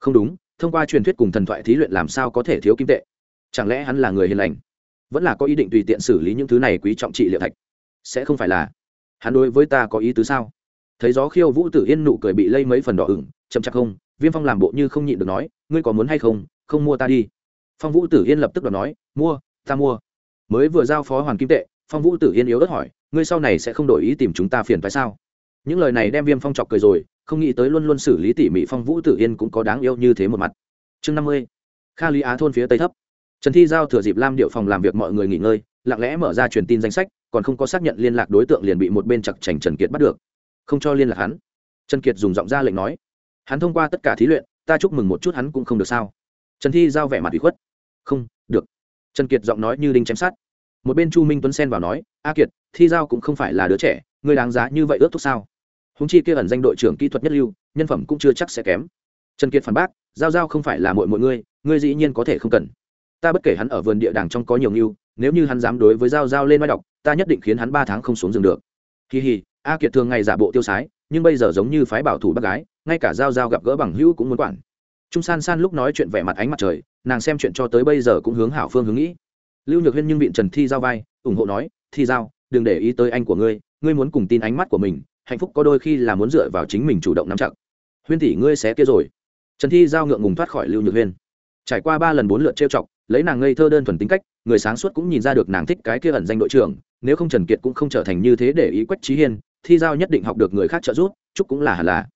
Không đúng thông qua truyền thuyết cùng thần thoại thí luyện làm sao có thể thiếu kim tệ? Chẳng lẽ hắn là người hiền lành? Vẫn là có ý định tùy tiện xử lý những thứ này quý trọng trị liệu thạch? Sẽ không phải là. Hắn đối với ta có ý tứ sao? Thấy gió khiêu vũ tử yên nụ cười bị lây mấy phần đỏ ửng, chậm chạp không, viêm phong làm bộ như không nhịn được nói, ngươi có muốn hay không? Không mua ta đi. Phong vũ tử yên lập tức đòi nói, mua, ta mua. Mới vừa giao phó hoàn kim tệ, phong vũ tử yên yếu ớt hỏi, ngươi sau này sẽ không đổi ý tìm chúng ta phiền phải sao? Những lời này đem viêm phong chọc cười rồi không nghĩ tới luôn luôn xử lý tỉ mỉ phong vũ tử yên cũng có đáng yêu như thế một mặt. Chương năm mươi, kha lý á thôn phía tây thấp. Trần thi giao thừa dịp lam điệu phòng làm việc mọi người nghỉ ngơi, lặng lẽ mở ra truyền tin danh sách, còn không có xác nhận liên lạc đối tượng liền bị một bên chặt chành trần kiệt bắt được. Không cho liên lạc hắn, trần kiệt dùng giọng ra lệnh nói, hắn thông qua tất cả thí luyện, ta chúc mừng một chút hắn cũng không được sao. Trần thi giao vẻ mặt bị khuất, không, được. Trần kiệt giọng nói như đinh chém sát một bên chu minh tuấn xen vào nói, a kiệt, thi giao cũng không phải là đứa trẻ người đáng giá như vậy ước thúc sao? Húng chi kia ẩn danh đội trưởng kỹ thuật nhất lưu, nhân phẩm cũng chưa chắc sẽ kém. Trần kiệt phản bác, giao giao không phải là mọi mọi ngươi ngươi dĩ nhiên có thể không cần. Ta bất kể hắn ở vườn địa đàng trong có nhiều mưu, nếu như hắn dám đối với giao giao lên mai đọc ta nhất định khiến hắn ba tháng không xuống giường được. Kỳ hì, a kiệt thường ngày giả bộ tiêu sái, nhưng bây giờ giống như phái bảo thủ bác gái, ngay cả giao giao gặp gỡ bằng hữu cũng muốn quản. Trung san san lúc nói chuyện vẻ mặt ánh mặt trời, nàng xem chuyện cho tới bây giờ cũng hướng hảo phương hướng nghĩ. Lưu nhược huyên nhưng biện trần thi giao vai, ủng hộ nói, thi giao, đừng để ý tới anh của ngươi ngươi muốn cùng tin ánh mắt của mình hạnh phúc có đôi khi là muốn dựa vào chính mình chủ động nắm chặt. Huyên tỷ ngươi sẽ kia rồi. Trần thi giao ngượng ngùng thoát khỏi lưu nhược huyên. Trải qua ba lần bốn lượt trêu chọc, lấy nàng ngây thơ đơn thuần tính cách, người sáng suốt cũng nhìn ra được nàng thích cái kia ẩn danh đội trưởng, nếu không trần kiệt cũng không trở thành như thế để ý quách trí hiên, thi giao nhất định học được người khác trợ giúp, chúc cũng là hẳn là.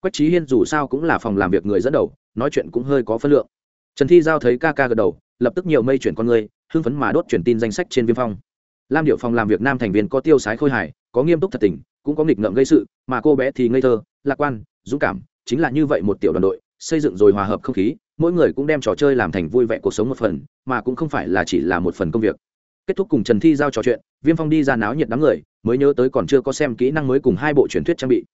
Quách trí hiên dù sao cũng là phòng làm việc người dẫn đầu, nói chuyện cũng hơi có phân lượng. Trần thi giao thấy ca ca gật đầu, lập tức nhiều mây chuyển con người, hưng phấn mà đốt chuyển tin danh sách trên viêm phong. Lam điệu phòng làm việc nam thành viên có tiêu sái khôi hài, có nghiêm túc thật tình cũng có nghịch ngợm gây sự, mà cô bé thì ngây thơ, lạc quan, dũng cảm, chính là như vậy một tiểu đoàn đội, xây dựng rồi hòa hợp không khí, mỗi người cũng đem trò chơi làm thành vui vẻ cuộc sống một phần, mà cũng không phải là chỉ là một phần công việc. Kết thúc cùng trần thi giao trò chuyện, viêm phong đi ra náo nhiệt đám người, mới nhớ tới còn chưa có xem kỹ năng mới cùng hai bộ truyền thuyết trang bị.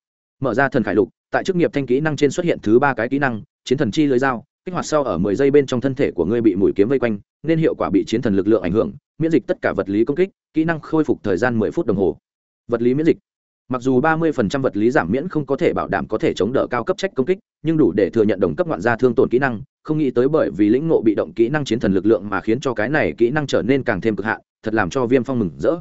Mở ra thần khải lục, tại chức nghiệp thanh kỹ năng trên xuất hiện thứ ba cái kỹ năng, chiến thần chi lưới dao, kích hoạt sau ở mười giây bên trong thân thể của ngươi bị mũi kiếm vây quanh, nên hiệu quả bị chiến thần lực lượng ảnh hưởng, miễn dịch tất cả vật lý công kích, kỹ năng khôi phục thời gian mười phút đồng hồ. Vật lý miễn dịch mặc dù 30% vật lý giảm miễn không có thể bảo đảm có thể chống đỡ cao cấp trách công kích nhưng đủ để thừa nhận đồng cấp ngoạn gia thương tổn kỹ năng không nghĩ tới bởi vì lĩnh ngộ bị động kỹ năng chiến thần lực lượng mà khiến cho cái này kỹ năng trở nên càng thêm cực hạn thật làm cho viêm phong mừng rỡ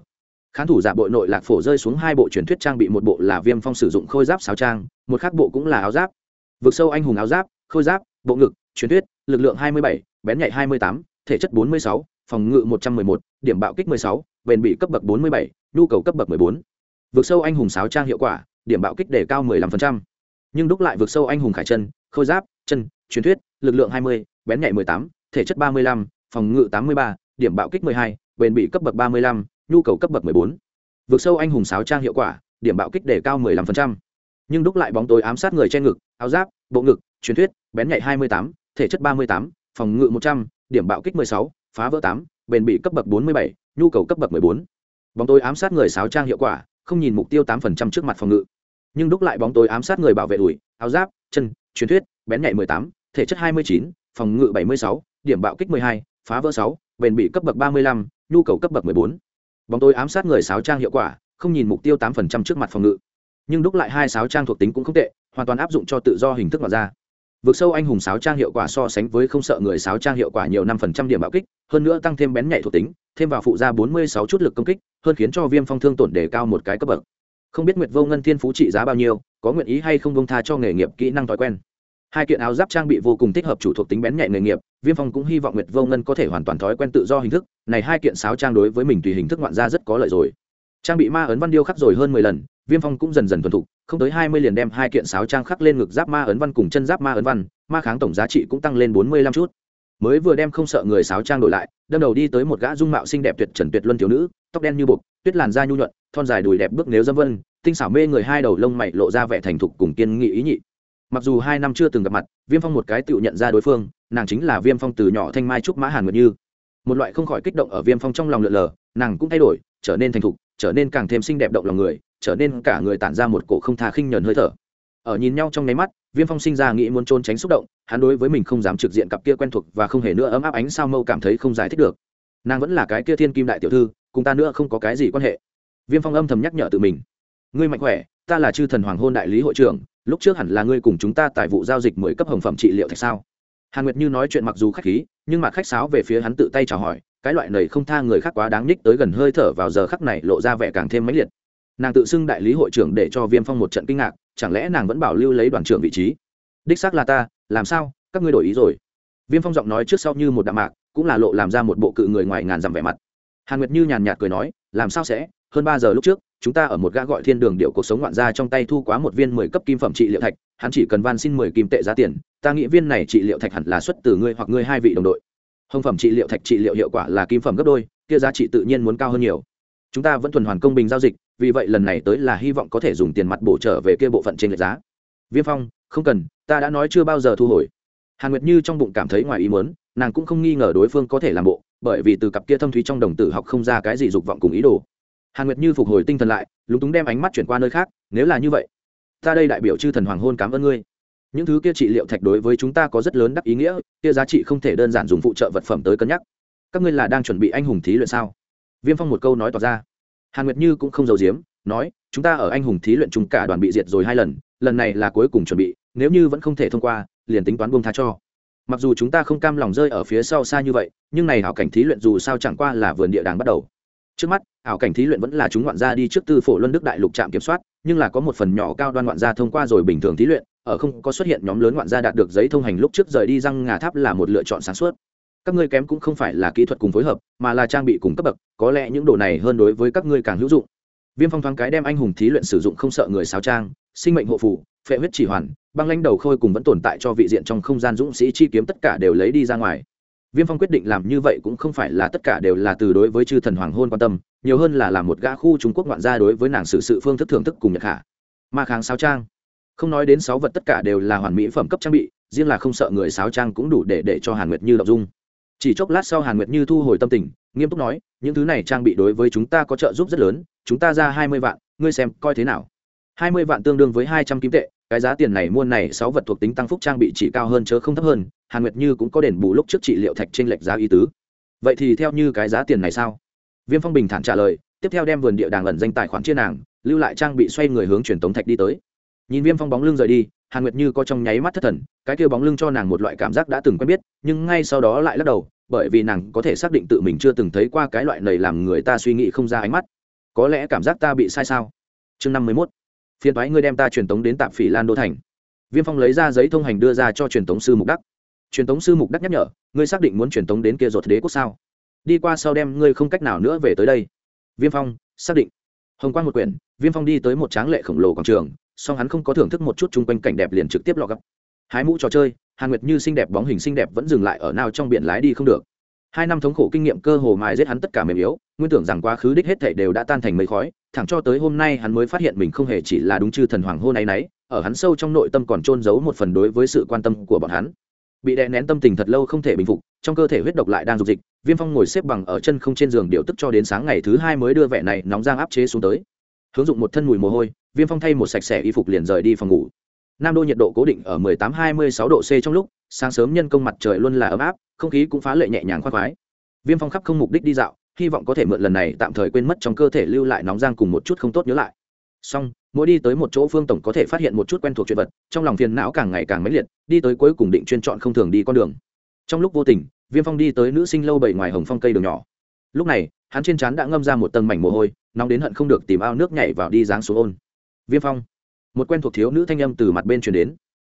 khán thủ giả bội nội lạc phổ rơi xuống hai bộ truyền thuyết trang bị một bộ là viêm phong sử dụng khôi giáp sáo trang một khác bộ cũng là áo giáp vực sâu anh hùng áo giáp khôi giáp bộ ngực truyền thuyết lực lượng 27, bén nhạy 28, thể chất 46, phòng ngự 111, điểm bạo kích 16, bền bị cấp bậc 47, nhu cầu cấp bậc 14 vượt sâu anh hùng sáo trang hiệu quả điểm bạo kích để cao 15%. nhưng đúc lại vượt sâu anh hùng khải chân khôi giáp chân truyền thuyết lực lượng 20, bén nhạy 18, thể chất 35, phòng ngự 83, điểm bạo kích 12, bền bị cấp bậc 35, nhu cầu cấp bậc 14. vượt sâu anh hùng sáo trang hiệu quả điểm bạo kích để cao 15%. nhưng đúc lại bóng tối ám sát người trên ngực áo giáp bộ ngực truyền thuyết bén nhạy 28, thể chất 38, phòng ngự 100, điểm bạo kích 16, phá vỡ 8, bền bị cấp bậc 47, nhu cầu cấp bậc 14. Bóng tối ám sát người sáo trang hiệu quả, không nhìn mục tiêu 8% trước mặt phòng ngự. Nhưng đúc lại bóng tối ám sát người bảo vệ đùi áo giáp chân truyền thuyết bén nhạy 18, thể chất 29, phòng ngự 76, điểm bạo kích 12, phá vỡ 6, bền bị cấp bậc 35, nhu cầu cấp bậc 14. bóng tối ám sát người sáo trang hiệu quả không nhìn mục tiêu 8% trước mặt phòng ngự. Nhưng đúc lại hai sáo trang thuộc tính cũng không tệ hoàn toàn áp dụng cho tự do hình thức mà ra vượt sâu anh hùng sáo trang hiệu quả so sánh với không sợ người sáo trang hiệu quả nhiều năm phần trăm điểm bạo kích, hơn nữa tăng thêm bén nhạy thuộc tính, thêm vào phụ ra bốn mươi sáu chút lực công kích, hơn khiến cho viêm phong thương tổn đề cao một cái cấp bậc. Không biết nguyệt vô ngân thiên phú trị giá bao nhiêu, có nguyện ý hay không bông tha cho nghề nghiệp kỹ năng thói quen. Hai kiện áo giáp trang bị vô cùng thích hợp chủ thuộc tính bén nhạy nghề nghiệp, viêm phong cũng hy vọng nguyệt vô ngân có thể hoàn toàn thói quen tự do hình thức, này hai kiện sáo trang đối với mình tùy hình thức ngoạn ra rất có lợi rồi. Trang bị ma ấn văn điêu khắc rồi hơn mười lần viêm phong cũng dần dần thuần thục, không tới hai mươi liền đem hai kiện sáo trang khắc lên ngực giáp ma ấn văn cùng chân giáp ma ấn văn, ma kháng tổng giá trị cũng tăng lên bốn mươi lăm chút. Mới vừa đem không sợ người sáo trang đổi lại, đâm đầu đi tới một gã dung mạo xinh đẹp tuyệt trần tuyệt luân thiếu nữ, tóc đen như bột tuyết làn da nhu nhuận, thon dài đùi đẹp bước nếu dâm vân, tinh xảo mê người hai đầu lông mày lộ ra vẻ thành thục cùng kiên nghị ý nhị. Mặc dù hai năm chưa từng gặp mặt, viêm phong một cái tự nhận ra đối phương, nàng chính là viêm phong từ nhỏ thanh mai trúc mã hàn nguyệt như. Một loại không khỏi kích động ở viêm phong trong lòng lượn lờ, nàng cũng thay đổi, trở nên thành thục trở nên càng thêm xinh đẹp động lòng người, trở nên cả người tản ra một cổ không thà khinh nhờn hơi thở. Ở nhìn nhau trong nháy mắt, viêm phong sinh ra nghĩ muốn trốn tránh xúc động, hắn đối với mình không dám trực diện cặp kia quen thuộc và không hề nữa ấm áp ánh sao mâu cảm thấy không giải thích được. Nàng vẫn là cái kia thiên kim đại tiểu thư, cùng ta nữa không có cái gì quan hệ. Viêm phong âm thầm nhắc nhở tự mình. Ngươi mạnh khỏe, ta là chư thần hoàng hôn đại lý hội trưởng, lúc trước hẳn là ngươi cùng chúng ta tại vụ giao dịch mới cấp hồng phẩm trị liệu thạch sao? Hàn nguyệt như nói chuyện mặc dù khách khí, nhưng mà khách sáo về phía hắn tự tay chào hỏi, cái loại này không tha người khác quá đáng nhích tới gần hơi thở vào giờ khắc này lộ ra vẻ càng thêm mãnh liệt. Nàng tự xưng đại lý hội trưởng để cho viêm phong một trận kinh ngạc, chẳng lẽ nàng vẫn bảo lưu lấy đoàn trưởng vị trí? Đích xác là ta, làm sao, các ngươi đổi ý rồi. Viêm phong giọng nói trước sau như một đạm mạc, cũng là lộ làm ra một bộ cự người ngoài ngàn dặm vẻ mặt. Hàn nguyệt như nhàn nhạt cười nói, làm sao sẽ, hơn ba giờ lúc trước chúng ta ở một gã gọi thiên đường điệu cuộc sống ngoạn gia trong tay thu quá một viên mười cấp kim phẩm trị liệu thạch, hắn chỉ cần van xin mười kim tệ giá tiền, ta nghĩ viên này trị liệu thạch hẳn là xuất từ ngươi hoặc ngươi hai vị đồng đội. Hồng phẩm trị liệu thạch trị liệu hiệu quả là kim phẩm gấp đôi, kia giá trị tự nhiên muốn cao hơn nhiều. Chúng ta vẫn thuần hoàn công bình giao dịch, vì vậy lần này tới là hy vọng có thể dùng tiền mặt bổ trở về kia bộ phận trên lệch giá. Viêm phong, không cần, ta đã nói chưa bao giờ thu hồi. Hàn nguyệt như trong bụng cảm thấy ngoài ý muốn, nàng cũng không nghi ngờ đối phương có thể làm bộ, bởi vì từ cặp kia thâm thúy trong đồng tử học không ra cái gì dục vọng cùng ý đồ hàn nguyệt như phục hồi tinh thần lại, lúng túng đem ánh mắt chuyển qua nơi khác, nếu là như vậy, ta đây đại biểu chư thần hoàng hôn cảm ơn ngươi. Những thứ kia trị liệu thạch đối với chúng ta có rất lớn đắc ý nghĩa, kia giá trị không thể đơn giản dùng phụ trợ vật phẩm tới cân nhắc. Các ngươi là đang chuẩn bị anh hùng thí luyện sao? Viêm phong một câu nói tỏ ra. Hàn nguyệt như cũng không giấu giếm, nói, chúng ta ở anh hùng thí luyện chúng cả đoàn bị diệt rồi hai lần lần này là cuối cùng chuẩn bị, nếu như vẫn không thể thông qua, liền tính toán buông tha cho. Mặc dù chúng ta không cam lòng rơi ở phía sau xa như vậy, nhưng này hảo cảnh thí luyện dù sao chẳng qua là vườn địa đàng bắt đầu trước mắt, ảo cảnh thí luyện vẫn là chúng ngoạn gia đi trước tư phổ luân đức đại lục trạm kiểm soát, nhưng là có một phần nhỏ cao đoan ngoạn gia thông qua rồi bình thường thí luyện, ở không có xuất hiện nhóm lớn ngoạn gia đạt được giấy thông hành lúc trước rời đi răng ngà tháp là một lựa chọn sáng suốt. Các ngươi kém cũng không phải là kỹ thuật cùng phối hợp, mà là trang bị cùng cấp bậc, có lẽ những đồ này hơn đối với các ngươi càng hữu dụng. Viêm phong thoáng cái đem anh hùng thí luyện sử dụng không sợ người sáo trang, sinh mệnh hộ phủ, phệ huyết chỉ hoàn, băng lãnh đầu khôi cùng vẫn tồn tại cho vị diện trong không gian dũng sĩ chi kiếm tất cả đều lấy đi ra ngoài viêm phong quyết định làm như vậy cũng không phải là tất cả đều là từ đối với chư thần hoàng hôn quan tâm, nhiều hơn là làm một gã khu trung quốc ngoạn gia đối với nàng sự sự phương thức thưởng thức cùng nhật khả ma kháng sáo trang. Không nói đến sáu vật tất cả đều là hoàn mỹ phẩm cấp trang bị, riêng là không sợ người sáo trang cũng đủ để để cho hàn nguyệt như động dung. Chỉ chốc lát sau hàn nguyệt như thu hồi tâm tình, nghiêm túc nói, những thứ này trang bị đối với chúng ta có trợ giúp rất lớn, chúng ta ra hai mươi vạn, ngươi xem coi thế nào. Hai mươi vạn tương đương với hai trăm kim tệ cái giá tiền này mua này sáu vật thuộc tính tăng phúc trang bị chỉ cao hơn chớ không thấp hơn, hàn nguyệt như cũng có đền bù lúc trước trị liệu thạch trên lệch giá ý tứ. Vậy thì theo như cái giá tiền này sao? Viêm phong bình thản trả lời, tiếp theo đem vườn địa đàng ẩn danh tài khoản chia nàng, lưu lại trang bị xoay người hướng truyền tống thạch đi tới. Nhìn viêm phong bóng lưng rời đi, hàn nguyệt như có trong nháy mắt thất thần, cái kêu bóng lưng cho nàng một loại cảm giác đã từng quen biết, nhưng ngay sau đó lại lắc đầu, bởi vì nàng có thể xác định tự mình chưa từng thấy qua cái loại này làm người ta suy nghĩ không ra ánh mắt. Có lẽ cảm giác ta bị sai sao? Chương năm mươi mốt phiền thoái ngươi đem ta truyền tống đến tạp phỉ lan đô thành. Viêm phong lấy ra giấy thông hành đưa ra cho truyền tống sư mục đắc. Truyền tống sư mục đắc nhắc nhở, ngươi xác định muốn truyền tống đến kia ruột đế quốc sao? Đi qua sau đem ngươi không cách nào nữa về tới đây. Viêm phong, xác định. Hồng quang một quyển, viêm phong đi tới một tráng lệ khổng lồ quảng trường, song hắn không có thưởng thức một chút chung quanh cảnh đẹp liền trực tiếp lọ gấp. Hái mũ trò chơi, hàn nguyệt như xinh đẹp bóng hình xinh đẹp vẫn dừng lại ở nào trong biển lái đi không được. Hai năm thống khổ kinh nghiệm cơ hồ mài giết hắn tất cả mềm yếu, nguyên tưởng rằng quá khứ đích hết thảy đều đã tan thành mây khói thẳng cho tới hôm nay hắn mới phát hiện mình không hề chỉ là đúng chư thần hoàng hôn ấy nấy ở hắn sâu trong nội tâm còn trôn giấu một phần đối với sự quan tâm của bọn hắn. Bị đè nén tâm tình thật lâu không thể bình phục, trong cơ thể huyết độc lại đang dục dịch, viêm phong ngồi xếp bằng ở chân không trên giường điệu tức cho đến sáng ngày thứ hai mới đưa vẻ này nóng giang áp chế xuống tới. Hướng dụng một thân mùi mồ hôi, viêm phong thay một sạch sẽ y phục liền rời đi phòng ngủ. Nam đô nhiệt độ cố định ở 18-26 độ c trong lúc, sáng sớm nhân công mặt trời luôn là ấm áp, không khí cũng phá lệ nhẹ nhàng khoác khoái. Viêm phong khắp không mục đích đi dạo hy vọng có thể mượn lần này tạm thời quên mất trong cơ thể lưu lại nóng giang cùng một chút không tốt nhớ lại. Song mỗi đi tới một chỗ phương tổng có thể phát hiện một chút quen thuộc chuyện vật, trong lòng phiền não càng ngày càng mãnh liệt, đi tới cuối cùng định chuyên chọn không thường đi con đường. Trong lúc vô tình, viêm phong đi tới nữ sinh lâu bảy ngoài hồng phong cây đường nhỏ. Lúc này, hắn trên trán đã ngâm ra một tầng mảnh mồ hôi, nóng đến hận không được tìm ao nước nhảy vào đi dáng xuống ôn. Viêm phong, một quen thuộc thiếu nữ thanh âm từ mặt bên truyền đến.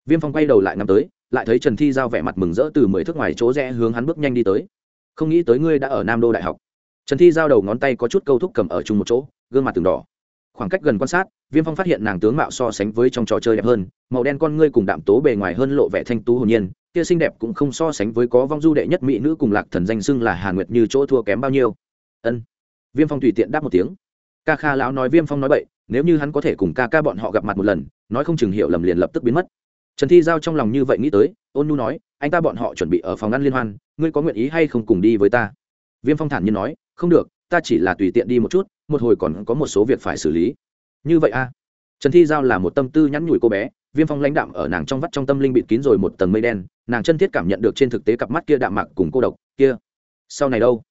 Viêm phong quay đầu lại ngắm tới, lại thấy trần thi giao vẻ mặt mừng rỡ từ mười thước ngoài chỗ rẽ hướng hắn bước nhanh đi tới. Không nghĩ tới ngươi đã ở nam đô đại học trần thi giao đầu ngón tay có chút câu thúc cầm ở chung một chỗ, gương mặt từng đỏ. Khoảng cách gần quan sát, viêm phong phát hiện nàng tướng mạo so sánh với trong trò chơi đẹp hơn, màu đen con ngươi cùng đạm tố bề ngoài hơn lộ vẻ thanh tú hồn nhiên, Tia xinh đẹp cũng không so sánh với có vong du đệ nhất mỹ nữ cùng lạc thần danh xưng là hàn nguyệt như chỗ thua kém bao nhiêu. Ân. Viêm phong tùy tiện đáp một tiếng. Ca kha lão nói viêm phong nói bậy, nếu như hắn có thể cùng ca ca bọn họ gặp mặt một lần, nói không chừng hiểu lầm liền lập tức biến mất. Trần thi giao trong lòng như vậy nghĩ tới, ôn nhu nói, anh ta bọn họ chuẩn bị ở phòng ăn liên hoan, ngươi có nguyện ý hay không cùng đi với ta? Viêm phong thản nhiên nói không được, ta chỉ là tùy tiện đi một chút, một hồi còn có một số việc phải xử lý. Như vậy a. Trần thi giao là một tâm tư nhắn nhủi cô bé, viêm phong lãnh đạm ở nàng trong vắt trong tâm linh bịt kín rồi một tầng mây đen, nàng chân thiết cảm nhận được trên thực tế cặp mắt kia đạm mạc cùng cô độc, kia. Sau này đâu?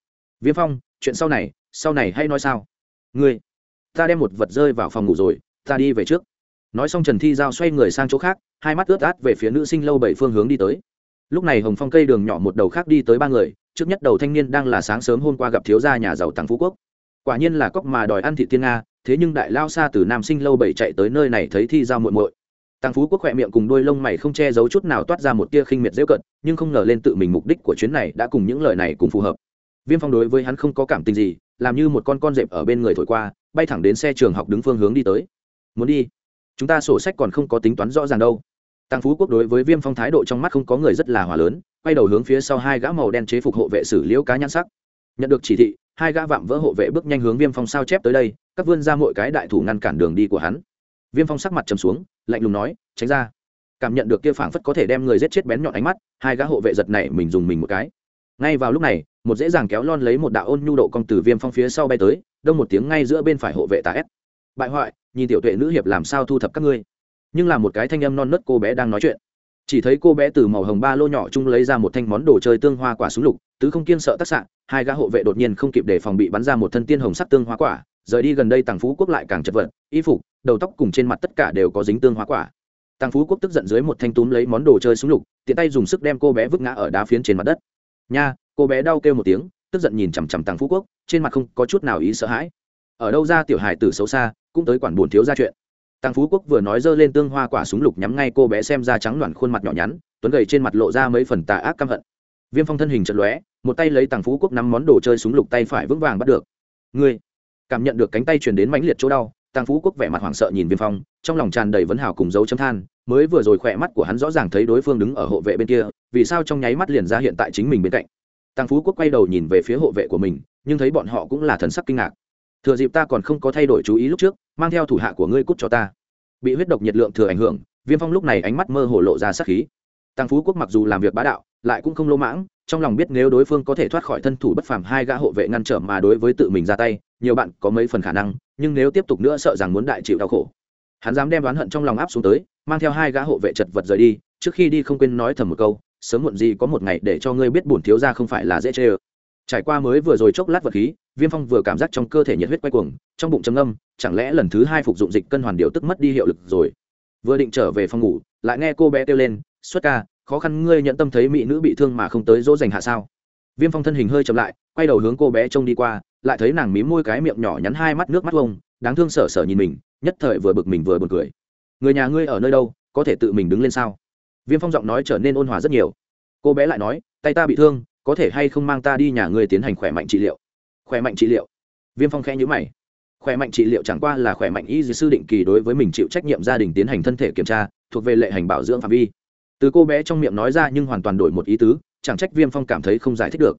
Viêm phong, chuyện sau này sau này hay nói sao? Ngươi, ta đem một vật rơi vào phòng ngủ rồi, ta đi về trước. Nói xong trần thi giao xoay người sang chỗ khác, hai mắt ướt át về phía nữ sinh lâu bảy phương hướng đi tới lúc này hồng phong cây đường nhỏ một đầu khác đi tới ba người, trước nhất đầu thanh niên đang là sáng sớm hôm qua gặp thiếu gia nhà giàu tàng phú quốc. Quả nhiên là cóc mà đòi ăn thị tiên nga, thế nhưng đại lao xa từ nam sinh lâu bảy chạy tới nơi này thấy thi giao muội muội. Tàng phú quốc khỏe miệng cùng đôi lông mày không che giấu chút nào toát ra một tia khinh miệt dễ cận, nhưng không ngờ lên tự mình mục đích của chuyến này đã cùng những lời này cùng phù hợp. Viêm phong đối với hắn không có cảm tình gì, làm như một con con rệp ở bên người thổi qua, bay thẳng đến xe trường học đứng phương hướng đi tới. Muốn đi? Chúng ta sổ sách còn không có tính toán rõ ràng đâu tăng phú quốc đối với viêm phong thái độ trong mắt không có người rất là hòa lớn, quay đầu hướng phía sau hai gã màu đen chế phục hộ vệ xử liễu cá nhãn sắc. Nhận được chỉ thị, hai gã vạm vỡ hộ vệ bước nhanh hướng viêm phong sao chép tới đây, các vươn ra mỗi cái đại thủ ngăn cản đường đi của hắn. Viêm phong sắc mặt trầm xuống, lạnh lùng nói, tránh ra. Cảm nhận được kia phảng phất có thể đem người giết chết bén nhọn ánh mắt, hai gã hộ vệ giật này mình dùng mình một cái. Ngay vào lúc này, một dễ dàng kéo lon lấy một đạo ôn nhu độ cong từ viêm phong phía sau bay tới, đông một tiếng ngay giữa bên phải hộ vệ tà ép bại hoại, nhìn tiểu tuệ nữ hiệp làm sao thu thập các ngươi? Nhưng là một cái thanh âm non nớt cô bé đang nói chuyện. Chỉ thấy cô bé từ màu hồng ba lô nhỏ chung lấy ra một thanh món đồ chơi tương hoa quả súng lục, tứ không kiên sợ tác xạ, hai gã hộ vệ đột nhiên không kịp để phòng bị bắn ra một thân tiên hồng sắc tương hoa quả, rời đi gần đây tàng phú quốc lại càng chật vật, y phục, đầu tóc cùng trên mặt tất cả đều có dính tương hoa quả. Tàng phú quốc tức giận dưới một thanh túm lấy món đồ chơi súng lục, tiện tay dùng sức đem cô bé vứt ngã ở đá phiến trên mặt đất. Nha, cô bé đau kêu một tiếng, tức giận nhìn chằm chằm tàng phú quốc, trên mặt không có chút nào ý sợ hãi. Ở đâu ra tiểu hài tử xấu xa, cũng tới quản buồn thiếu ra chuyện. Tang phú quốc vừa nói dơ lên tương hoa quả súng lục nhắm ngay cô bé xem ra trắng loạn khuôn mặt nhỏ nhắn, tuấn gầy trên mặt lộ ra mấy phần tà ác căm hận. Viêm phong thân hình chật lóe, một tay lấy Tang phú quốc nắm món đồ chơi súng lục tay phải vững vàng bắt được. Ngươi! Cảm nhận được cánh tay truyền đến mãnh liệt chỗ đau Tang phú quốc vẻ mặt hoảng sợ nhìn viêm phong, trong lòng tràn đầy vấn hào cùng dấu chấm than, mới vừa rồi khỏe mắt của hắn rõ ràng thấy đối phương đứng ở hộ vệ bên kia, vì sao trong nháy mắt liền ra hiện tại chính mình bên cạnh. Tang phú quốc quay đầu nhìn về phía hộ vệ của mình, nhưng thấy bọn họ cũng là thần sắc kinh ngạc thừa dịp ta còn không có thay đổi chú ý lúc trước, mang theo thủ hạ của ngươi cút cho ta. Bị huyết độc nhiệt lượng thừa ảnh hưởng, viêm phong lúc này ánh mắt mơ hồ lộ ra sắc khí. Tăng phú quốc mặc dù làm việc bá đạo, lại cũng không lô mãng, trong lòng biết nếu đối phương có thể thoát khỏi thân thủ bất phàm hai gã hộ vệ ngăn trở mà đối với tự mình ra tay, nhiều bạn có mấy phần khả năng, nhưng nếu tiếp tục nữa sợ rằng muốn đại chịu đau khổ. Hắn dám đem đoán hận trong lòng áp xuống tới, mang theo hai gã hộ vệ chật vật rời đi, trước khi đi không quên nói thầm một câu, sớm muộn gì có một ngày để cho ngươi biết bổn thiếu ra không phải là dễ chê ơ trải qua mới vừa rồi chốc lát vật khí, viêm phong vừa cảm giác trong cơ thể nhiệt huyết quay cuồng, trong bụng trầm âm chẳng lẽ lần thứ hai phục dụng dịch cân hoàn điều tức mất đi hiệu lực rồi? Vừa định trở về phòng ngủ, lại nghe cô bé kêu lên, xuất ca, khó khăn ngươi nhận tâm thấy mỹ nữ bị thương mà không tới dỗ dành hạ sao? Viêm phong thân hình hơi chậm lại, quay đầu hướng cô bé trông đi qua, lại thấy nàng mím môi cái miệng nhỏ nhắn hai mắt nước mắt vông đáng thương sở sở nhìn mình, nhất thời vừa bực mình vừa buồn cười. Người nhà ngươi ở nơi đâu, có thể tự mình đứng lên sao? Viêm phong giọng nói trở nên ôn hòa rất nhiều. Cô bé lại nói, tay ta bị thương có thể hay không mang ta đi nhà ngươi tiến hành khỏe mạnh trị liệu? Khỏe mạnh trị liệu? Viêm phong khẽ nhữ mày. Khỏe mạnh trị liệu chẳng qua là khỏe mạnh y sư định kỳ đối với mình chịu trách nhiệm gia đình tiến hành thân thể kiểm tra, thuộc về lệ hành bảo dưỡng phạm vi. Từ cô bé trong miệng nói ra nhưng hoàn toàn đổi một ý tứ, chẳng trách viêm phong cảm thấy không giải thích được.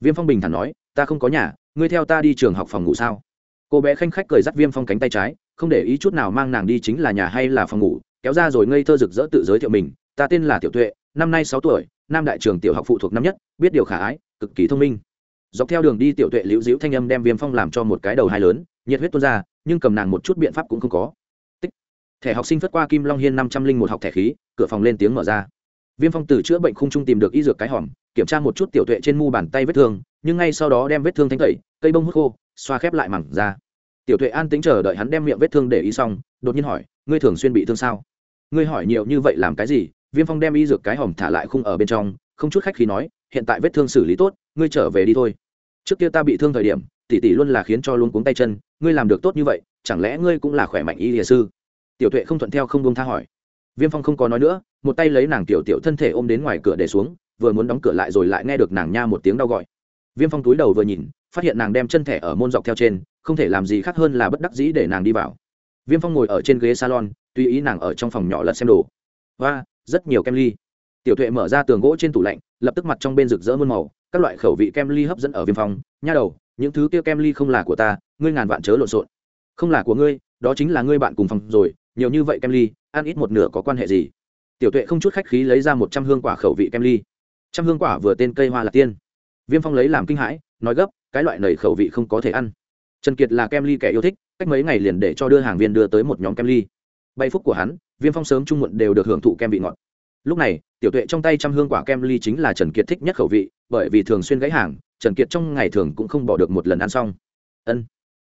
Viêm phong bình thản nói, ta không có nhà, ngươi theo ta đi trường học phòng ngủ sao? Cô bé khanh khách cười dắt viêm phong cánh tay trái, không để ý chút nào mang nàng đi chính là nhà hay là phòng ngủ, kéo ra rồi ngây thơ rực rỡ tự giới thiệu mình, ta tên là tiểu tuệ năm nay sáu tuổi, nam đại trường tiểu học phụ thuộc năm nhất, biết điều khả ái, cực kỳ thông minh. Dọc theo đường đi tiểu tuệ liễu diễu thanh âm đem viêm phong làm cho một cái đầu hai lớn, nhiệt huyết tuôn ra, nhưng cầm nàng một chút biện pháp cũng không có. Tích. thẻ học sinh phất qua kim long hiên năm trăm linh một học thẻ khí, cửa phòng lên tiếng mở ra. Viêm phong từ chữa bệnh khung trung tìm được y dược cái hòm, kiểm tra một chút tiểu tuệ trên mu bàn tay vết thương, nhưng ngay sau đó đem vết thương thanh tẩy, cây bông hút khô, xoa khép lại mẳng ra tiểu tuệ an tính chờ đợi hắn đem miệng vết thương để ý xong, đột nhiên hỏi, ngươi thường xuyên bị thương sao? Ngươi hỏi nhiều như vậy làm cái gì? Viêm phong đem y dược cái hòm thả lại khung ở bên trong, không chút khách khi nói, hiện tại vết thương xử lý tốt, ngươi trở về đi thôi. Trước kia ta bị thương thời điểm, tỷ tỷ luôn là khiến cho luôn cuống tay chân, ngươi làm được tốt như vậy, chẳng lẽ ngươi cũng là khỏe mạnh y địa sư? Tiểu tuệ không thuận theo không buông tha hỏi. Viêm phong không có nói nữa, một tay lấy nàng tiểu tiểu thân thể ôm đến ngoài cửa để xuống, vừa muốn đóng cửa lại rồi lại nghe được nàng nha một tiếng đau gọi. Viêm phong túi đầu vừa nhìn, phát hiện nàng đem chân thẻ ở môn dọc theo trên, không thể làm gì khác hơn là bất đắc dĩ để nàng đi vào. Viêm phong ngồi ở trên ghế salon, tùy ý nàng ở trong phòng nhỏ lật xem đồ. Và rất nhiều kem ly. Tiểu tuệ mở ra tường gỗ trên tủ lạnh, lập tức mặt trong bên rực rỡ muôn màu, các loại khẩu vị kem ly hấp dẫn ở viêm phong nha đầu, những thứ kia kem ly không là của ta, ngươi ngàn vạn chớ lộn xộn. Không là của ngươi, đó chính là ngươi bạn cùng phòng rồi, nhiều như vậy kem ly, ăn ít một nửa có quan hệ gì? Tiểu tuệ không chút khách khí lấy ra một trăm hương quả khẩu vị kem ly. Trăm hương quả vừa tên cây hoa lạc tiên. Viêm phong lấy làm kinh hãi, nói gấp, cái loại nầy khẩu vị không có thể ăn. Trần kiệt là kem ly kẻ yêu thích, cách mấy ngày liền để cho đưa hàng viên đưa tới một nhóm kem ly. Bay phúc của hắn viêm phong sớm trung muộn đều được hưởng thụ kem vị ngọt. Lúc này, tiểu tuệ trong tay trăm hương quả kem ly chính là trần kiệt thích nhất khẩu vị, bởi vì thường xuyên gãy hàng, trần kiệt trong ngày thường cũng không bỏ được một lần ăn xong. Ân,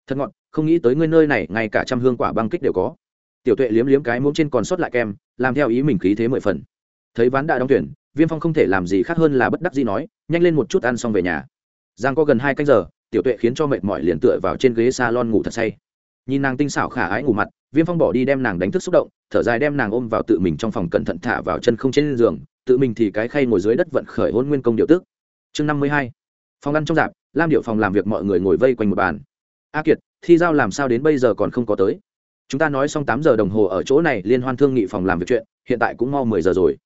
thật ngọt, không nghĩ tới ngươi nơi này ngay cả trăm hương quả băng kích đều có. Tiểu tuệ liếm liếm cái muỗng trên còn sót lại kem, làm theo ý mình khí thế mười phần. Thấy ván đã đóng tuyển, viêm phong không thể làm gì khác hơn là bất đắc gì nói, nhanh lên một chút ăn xong về nhà. Giang có gần hai canh giờ, tiểu tuệ khiến cho mệt mỏi liền tựa vào trên ghế s a lon ngủ thật say. Nhìn nàng tinh xảo khả ái ngủ mặt viêm phong bỏ đi đem nàng đánh thức xúc động, thở dài đem nàng ôm vào tự mình trong phòng cẩn thận thả vào chân không trên giường, tự mình thì cái khay ngồi dưới đất vận khởi hôn nguyên công điệu tức. Chương năm mươi hai. Phòng ăn trong dạp, lam điệu phòng làm việc mọi người ngồi vây quanh một bàn. A kiệt, thi giao làm sao đến bây giờ còn không có tới? Chúng ta nói xong tám giờ đồng hồ ở chỗ này, liên hoan thương nghị phòng làm việc chuyện, hiện tại cũng mau mười giờ rồi.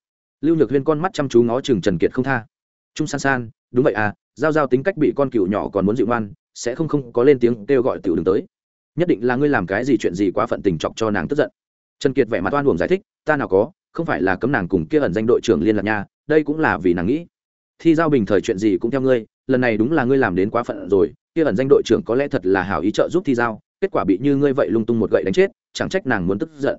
Lưu nhược huyên con mắt chăm chú ngó chừng trần kiệt không tha. Trung san san, đúng vậy à giao giao tính cách bị con cựu nhỏ còn muốn dịu ngoan, sẽ không không có lên tiếng kêu gọi tiểu đường tới nhất định là ngươi làm cái gì chuyện gì quá phận tình chọc cho nàng tức giận. Trần kiệt vẻ mặt oan uổng giải thích, ta nào có, không phải là cấm nàng cùng kia ẩn danh đội trưởng liên lạc nha, đây cũng là vì nàng nghĩ. Thi giao bình thời chuyện gì cũng theo ngươi, lần này đúng là ngươi làm đến quá phận rồi, kia ẩn danh đội trưởng có lẽ thật là hảo ý trợ giúp thi giao, kết quả bị như ngươi vậy lung tung một gậy đánh chết, chẳng trách nàng muốn tức giận.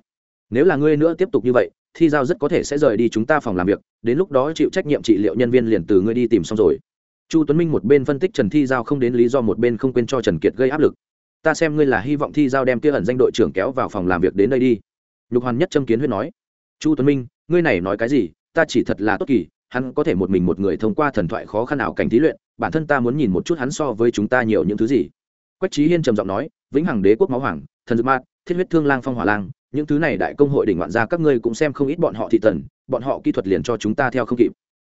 Nếu là ngươi nữa tiếp tục như vậy, thi giao rất có thể sẽ rời đi chúng ta phòng làm việc, đến lúc đó chịu trách nhiệm trị liệu nhân viên liền từ ngươi đi tìm xong rồi. Chu tuấn minh một bên phân tích trần thi giao không đến lý do, một bên không quên cho trần kiệt gây áp lực ta xem ngươi là hy vọng thi giao đem kia ẩn danh đội trưởng kéo vào phòng làm việc đến đây đi. Nhục hoàn nhất châm kiến huyết nói. Chu tuấn minh ngươi này nói cái gì? Ta chỉ thật là tốt kỳ hắn có thể một mình một người thông qua thần thoại khó khăn ảo cảnh thí luyện bản thân ta muốn nhìn một chút hắn so với chúng ta nhiều những thứ gì. Quách trí hiên trầm giọng nói vĩnh hằng đế quốc máu hoàng thần dược Ma, thiết huyết thương lang phong hỏa lang những thứ này đại công hội đỉnh ngoạn ra các ngươi cũng xem không ít bọn họ thị tần bọn họ kỹ thuật liền cho chúng ta theo không kịp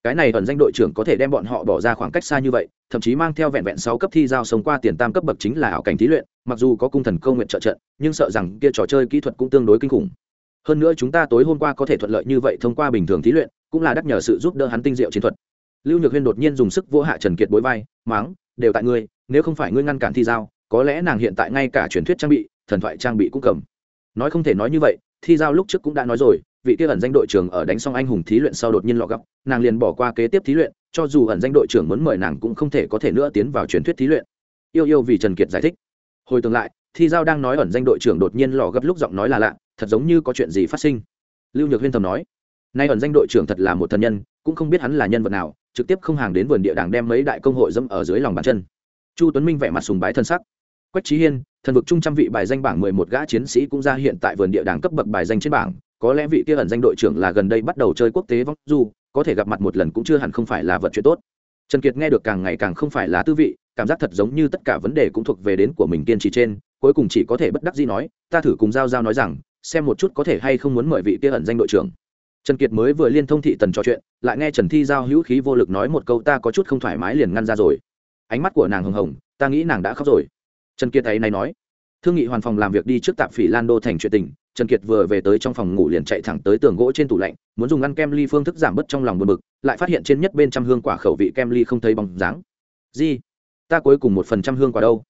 cái này ẩn danh đội trưởng có thể đem bọn họ bỏ ra khoảng cách xa như vậy, thậm chí mang theo vẹn vẹn sáu cấp thi giao sống qua tiền tam cấp bậc chính là ảo cảnh thí luyện, mặc dù có cung thần công nguyện trợ trận, nhưng sợ rằng kia trò chơi kỹ thuật cũng tương đối kinh khủng. Hơn nữa chúng ta tối hôm qua có thể thuận lợi như vậy thông qua bình thường thí luyện, cũng là đắc nhờ sự giúp đỡ hắn tinh diệu chiến thuật. Lưu nhược huyên đột nhiên dùng sức vô hạ trần kiệt bối vai, máng, đều tại ngươi, nếu không phải ngươi ngăn cản thi giao, có lẽ nàng hiện tại ngay cả truyền thuyết trang bị, thần thoại trang bị cũng cầm. Nói không thể nói như vậy thi giao lúc trước cũng đã nói rồi, vị kia ẩn danh đội trưởng ở đánh xong anh hùng thí luyện sau đột nhiên lọ gấp nàng liền bỏ qua kế tiếp thí luyện, cho dù ẩn danh đội trưởng muốn mời nàng cũng không thể có thể nữa tiến vào truyền thuyết thí luyện. Yêu yêu vì trần kiệt giải thích. Hồi tương lại, thi giao đang nói ẩn danh đội trưởng đột nhiên lò gấp lúc giọng nói là lạ, thật giống như có chuyện gì phát sinh. Lưu nhược huyên thầm nói, nay ẩn danh đội trưởng thật là một thần nhân, cũng không biết hắn là nhân vật nào, trực tiếp không hàng đến vườn địa đàng đem mấy đại công hội dẫm ở dưới lòng bàn chân. Chu tuấn minh vẻ mặt sùng bái thân sắc. Quách trí hiên thần vực trung trăm vị bài danh bảng mười một gã chiến sĩ cũng ra hiện tại vườn địa đàng cấp bậc bài danh trên bảng. Có lẽ vị kia ẩn danh đội trưởng là gần đây bắt đầu chơi quốc tế vong du, có thể gặp mặt một lần cũng chưa hẳn không phải là vật chuyện tốt. Trần kiệt nghe được càng ngày càng không phải là tư vị, cảm giác thật giống như tất cả vấn đề cũng thuộc về đến của mình kiên trì trên, cuối cùng chỉ có thể bất đắc dĩ nói, ta thử cùng giao giao nói rằng, xem một chút có thể hay không muốn mời vị kia ẩn danh đội trưởng. Trần kiệt mới vừa liên thông thị tần trò chuyện, lại nghe trần thi giao hữu khí vô lực nói một câu, ta có chút không thoải mái liền ngăn ra rồi. Ánh mắt của nàng hồng hồng, ta nghĩ nàng đã khóc rồi trần kiệt ấy này nói, thương nghị hoàn phòng làm việc đi trước tạp phỉ lan đô thành chuyện tình. Trần kiệt vừa về tới trong phòng ngủ liền chạy thẳng tới tường gỗ trên tủ lạnh, muốn dùng ăn kem ly phương thức giảm bớt trong lòng buồn bực, lại phát hiện trên nhất bên trăm hương quả khẩu vị kem ly không thấy bóng dáng. Gì ta cuối cùng một phần trăm hương quả đâu?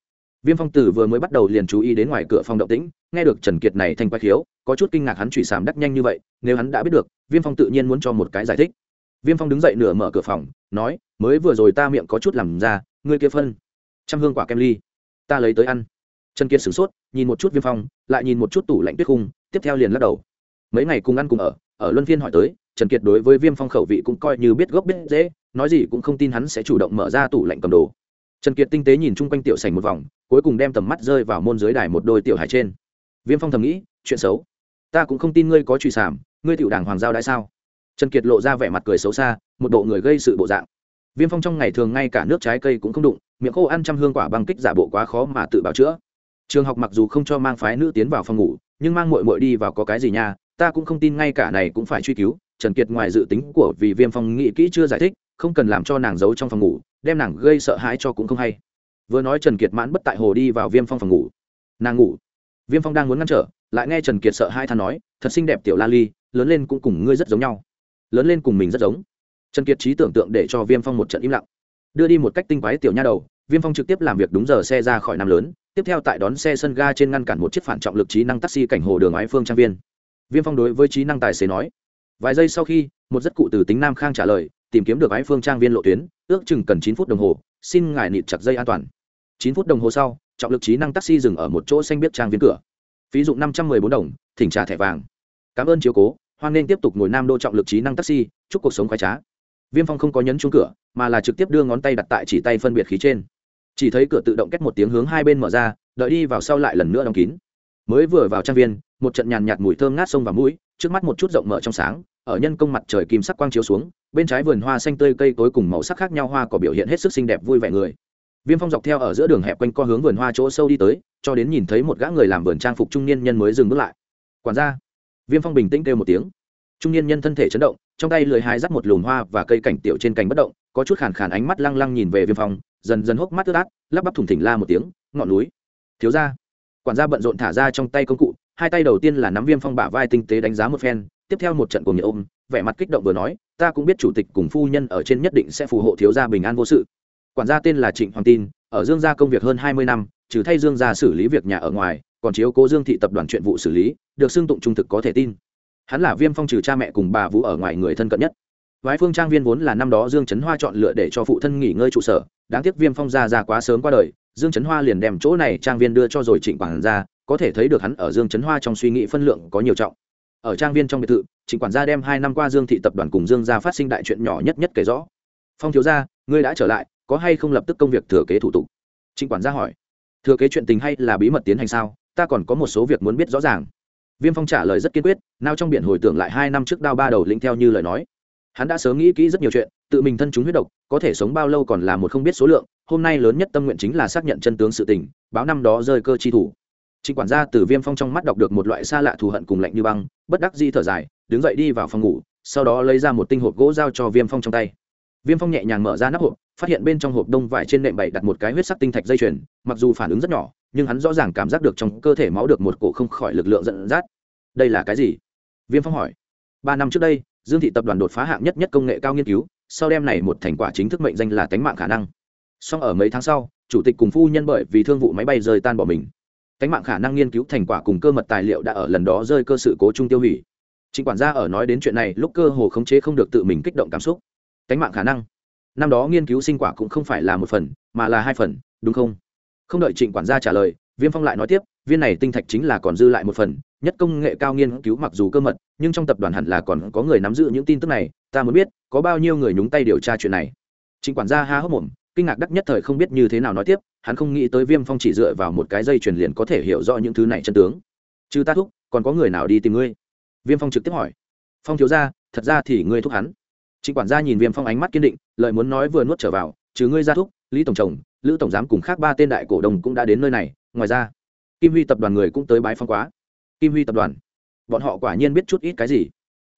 Viêm phong tử vừa mới bắt đầu liền chú ý đến ngoài cửa phòng động tĩnh, nghe được trần kiệt này thanh quay khiếu, có chút kinh ngạc hắn chủy sàm đắc nhanh như vậy, nếu hắn đã biết được, viêm phong tự nhiên muốn cho một cái giải thích. Viêm phong đứng dậy nửa mở cửa phòng, nói, mới vừa rồi ta miệng có chút làm ra, ngươi kia phân trăm hương quả kem ly ta lấy tới ăn. Trần kiệt sửng sốt, nhìn một chút viêm phong, lại nhìn một chút tủ lạnh tuyết khung, tiếp theo liền lắc đầu. Mấy ngày cùng ăn cùng ở ở luân phiên hỏi tới, trần kiệt đối với viêm phong khẩu vị cũng coi như biết gốc biết dễ nói gì cũng không tin hắn sẽ chủ động mở ra tủ lạnh cầm đồ. Trần kiệt tinh tế nhìn chung quanh tiểu sành một vòng, cuối cùng đem tầm mắt rơi vào môn dưới đài một đôi tiểu hải trên. Viêm phong thầm nghĩ, chuyện xấu. Ta cũng không tin ngươi có truy sảm, ngươi tiểu đảng hoàng giao đại sao? Trần kiệt lộ ra vẻ mặt cười xấu xa, một bộ người gây sự bộ dạng. Viêm phong trong ngày thường ngay cả nước trái cây cũng không đụng miệng khô ăn trăm hương quả băng kích giả bộ quá khó mà tự bảo chữa. Trường học mặc dù không cho mang phái nữ tiến vào phòng ngủ, nhưng mang mội mội đi vào có cái gì nha, ta cũng không tin ngay cả này cũng phải truy cứu. Trần kiệt ngoài dự tính của vì viêm phong nghĩ kỹ chưa giải thích, không cần làm cho nàng giấu trong phòng ngủ, đem nàng gây sợ hãi cho cũng không hay. Vừa nói trần kiệt mãn bất tại hồ đi vào viêm phong phòng ngủ. Nàng ngủ. Viêm phong đang muốn ngăn trở, lại nghe trần kiệt sợ hai than nói, thật xinh đẹp tiểu la ly, lớn lên cũng cùng ngươi rất giống nhau. Lớn lên cùng mình rất giống. Trần kiệt trí tưởng tượng để cho viêm phong một trận im lặng đưa đi một cách tinh quái tiểu nha đầu, viêm phong trực tiếp làm việc đúng giờ xe ra khỏi nam lớn, tiếp theo tại đón xe sân ga trên ngăn cản một chiếc phản trọng lực trí năng taxi cảnh hồ đường ái phương trang viên. Viêm phong đối với trí năng tài xế nói, vài giây sau khi, một rất cụ từ tính nam khang trả lời, tìm kiếm được ái phương trang viên lộ tuyến, ước chừng cần chín phút đồng hồ, xin ngài nịt chặt dây an toàn. Chín phút đồng hồ sau, trọng lực trí năng taxi dừng ở một chỗ xanh biết trang viên cửa. Phí dụng năm trăm mười bốn đồng, thỉnh trả thẻ vàng. Cảm ơn chiếu cố, hoan nên tiếp tục ngồi nam đô trọng lực trí năng taxi, chúc cuộc sống khoái trá viêm phong không có nhấn chung cửa, mà là trực tiếp đưa ngón tay đặt tại chỉ tay phân biệt khí trên. Chỉ thấy cửa tự động kết một tiếng hướng hai bên mở ra, đợi đi vào sau lại lần nữa đóng kín. Mới vừa vào trang viên, một trận nhàn nhạt mùi thơm ngát sông vào mũi, trước mắt một chút rộng mở trong sáng, ở nhân công mặt trời kim sắc quang chiếu xuống, bên trái vườn hoa xanh tươi cây tối cùng màu sắc khác nhau hoa có biểu hiện hết sức xinh đẹp vui vẻ người. Viêm phong dọc theo ở giữa đường hẹp quanh co hướng vườn hoa chỗ sâu đi tới, cho đến nhìn thấy một gã người làm vườn trang phục trung niên nhân mới dừng bước lại. Quản gia. Viêm phong bình tĩnh kêu một tiếng trung niên nhân thân thể chấn động, trong tay lười hai dắt một lùm hoa và cây cảnh tiểu trên cành bất động, có chút khàn khàn ánh mắt lăng lăng nhìn về viêm phong, dần dần hốc mắt ướt át, lắp bắp thủng thỉnh la một tiếng, ngọn núi! Thiếu ra quản gia bận rộn thả ra trong tay công cụ, hai tay đầu tiên là nắm viêm phong bả vai tinh tế đánh giá một phen, tiếp theo một trận cùng nhiệt ôm, vẻ mặt kích động vừa nói, ta cũng biết chủ tịch cùng phu nhân ở trên nhất định sẽ phù hộ thiếu gia bình an vô sự. Quản gia tên là trịnh hoàng tin, ở dương gia công việc hơn hai mươi năm, trừ thay dương gia xử lý việc nhà ở ngoài, còn chiếu cố dương thị tập đoàn chuyện vụ xử lý, được xưng tụng trung thực có thể tin hắn là viêm phong trừ cha mẹ cùng bà vũ ở ngoài người thân cận nhất. Vái phương trang viên vốn là năm đó dương trấn hoa chọn lựa để cho phụ thân nghỉ ngơi trụ sở, đáng tiếc viêm phong ra ra quá sớm qua đời, dương trấn hoa liền đem chỗ này trang viên đưa cho rồi trịnh quản gia có thể thấy được hắn ở dương trấn hoa trong suy nghĩ phân lượng có nhiều trọng. Ở trang viên trong biệt thự, trịnh quản gia đem hai năm qua dương thị tập đoàn cùng dương gia phát sinh đại chuyện nhỏ nhất nhất kể rõ. Phong thiếu gia, ngươi đã trở lại, có hay không lập tức công việc thừa kế thủ tục? Trịnh quản gia hỏi. Thừa kế chuyện tình hay là bí mật tiến hành sao? Ta còn có một số việc muốn biết rõ ràng viêm phong trả lời rất kiên quyết nào trong biển hồi tưởng lại hai năm trước đao ba đầu lĩnh theo như lời nói. Hắn đã sớm nghĩ kỹ rất nhiều chuyện, tự mình thân chúng huyết độc, có thể sống bao lâu còn là một không biết số lượng, hôm nay lớn nhất tâm nguyện chính là xác nhận chân tướng sự tình, báo năm đó rơi cơ chi thủ. Trịnh quản gia từ viêm phong trong mắt đọc được một loại xa lạ thù hận cùng lạnh như băng, bất đắc di thở dài, đứng dậy đi vào phòng ngủ, sau đó lấy ra một tinh hộp gỗ giao cho viêm phong trong tay. Viêm phong nhẹ nhàng mở ra nắp hộp, phát hiện bên trong hộp đông vải trên nệm bày đặt một cái huyết sắc tinh thạch dây chuyền, mặc dù phản ứng rất nhỏ nhưng hắn rõ ràng cảm giác được trong cơ thể máu được một cổ không khỏi lực lượng dẫn dắt đây là cái gì viêm phong hỏi ba năm trước đây dương thị tập đoàn đột phá hạng nhất nhất công nghệ cao nghiên cứu sau đem này một thành quả chính thức mệnh danh là tánh mạng khả năng song ở mấy tháng sau chủ tịch cùng phu nhân bởi vì thương vụ máy bay rơi tan bỏ mình tánh mạng khả năng nghiên cứu thành quả cùng cơ mật tài liệu đã ở lần đó rơi cơ sự cố chung tiêu hủy chính quản gia ở nói đến chuyện này lúc cơ hồ khống chế không được tự mình kích động cảm xúc. Tánh mạng khả năng. Năm đó nghiên cứu sinh quả cũng không phải là một phần, mà là hai phần, đúng không? Không đợi Trịnh quản gia trả lời, Viêm Phong lại nói tiếp, viên này tinh thạch chính là còn dư lại một phần, nhất công nghệ cao nghiên cứu mặc dù cơ mật, nhưng trong tập đoàn hẳn là còn có người nắm giữ những tin tức này, ta muốn biết, có bao nhiêu người nhúng tay điều tra chuyện này. Trịnh quản gia há hốc mồm, kinh ngạc đắc nhất thời không biết như thế nào nói tiếp, hắn không nghĩ tới Viêm Phong chỉ dựa vào một cái dây truyền liền có thể hiểu rõ những thứ này chân tướng. Chứ ta thúc, còn có người nào đi tìm ngươi? Viêm Phong trực tiếp hỏi phong thiếu ra thật ra thì ngươi thúc hắn trịnh quản gia nhìn viêm phong ánh mắt kiên định lợi muốn nói vừa nuốt trở vào chứ ngươi ra thúc lý tổng chồng lữ tổng giám cùng khác ba tên đại cổ đồng cũng đã đến nơi này, ngoài ra, kim huy tập đoàn người cũng tới bái phong quá. Kim huy tập đoàn, bọn họ quả nhiên biết chút ít cái gì.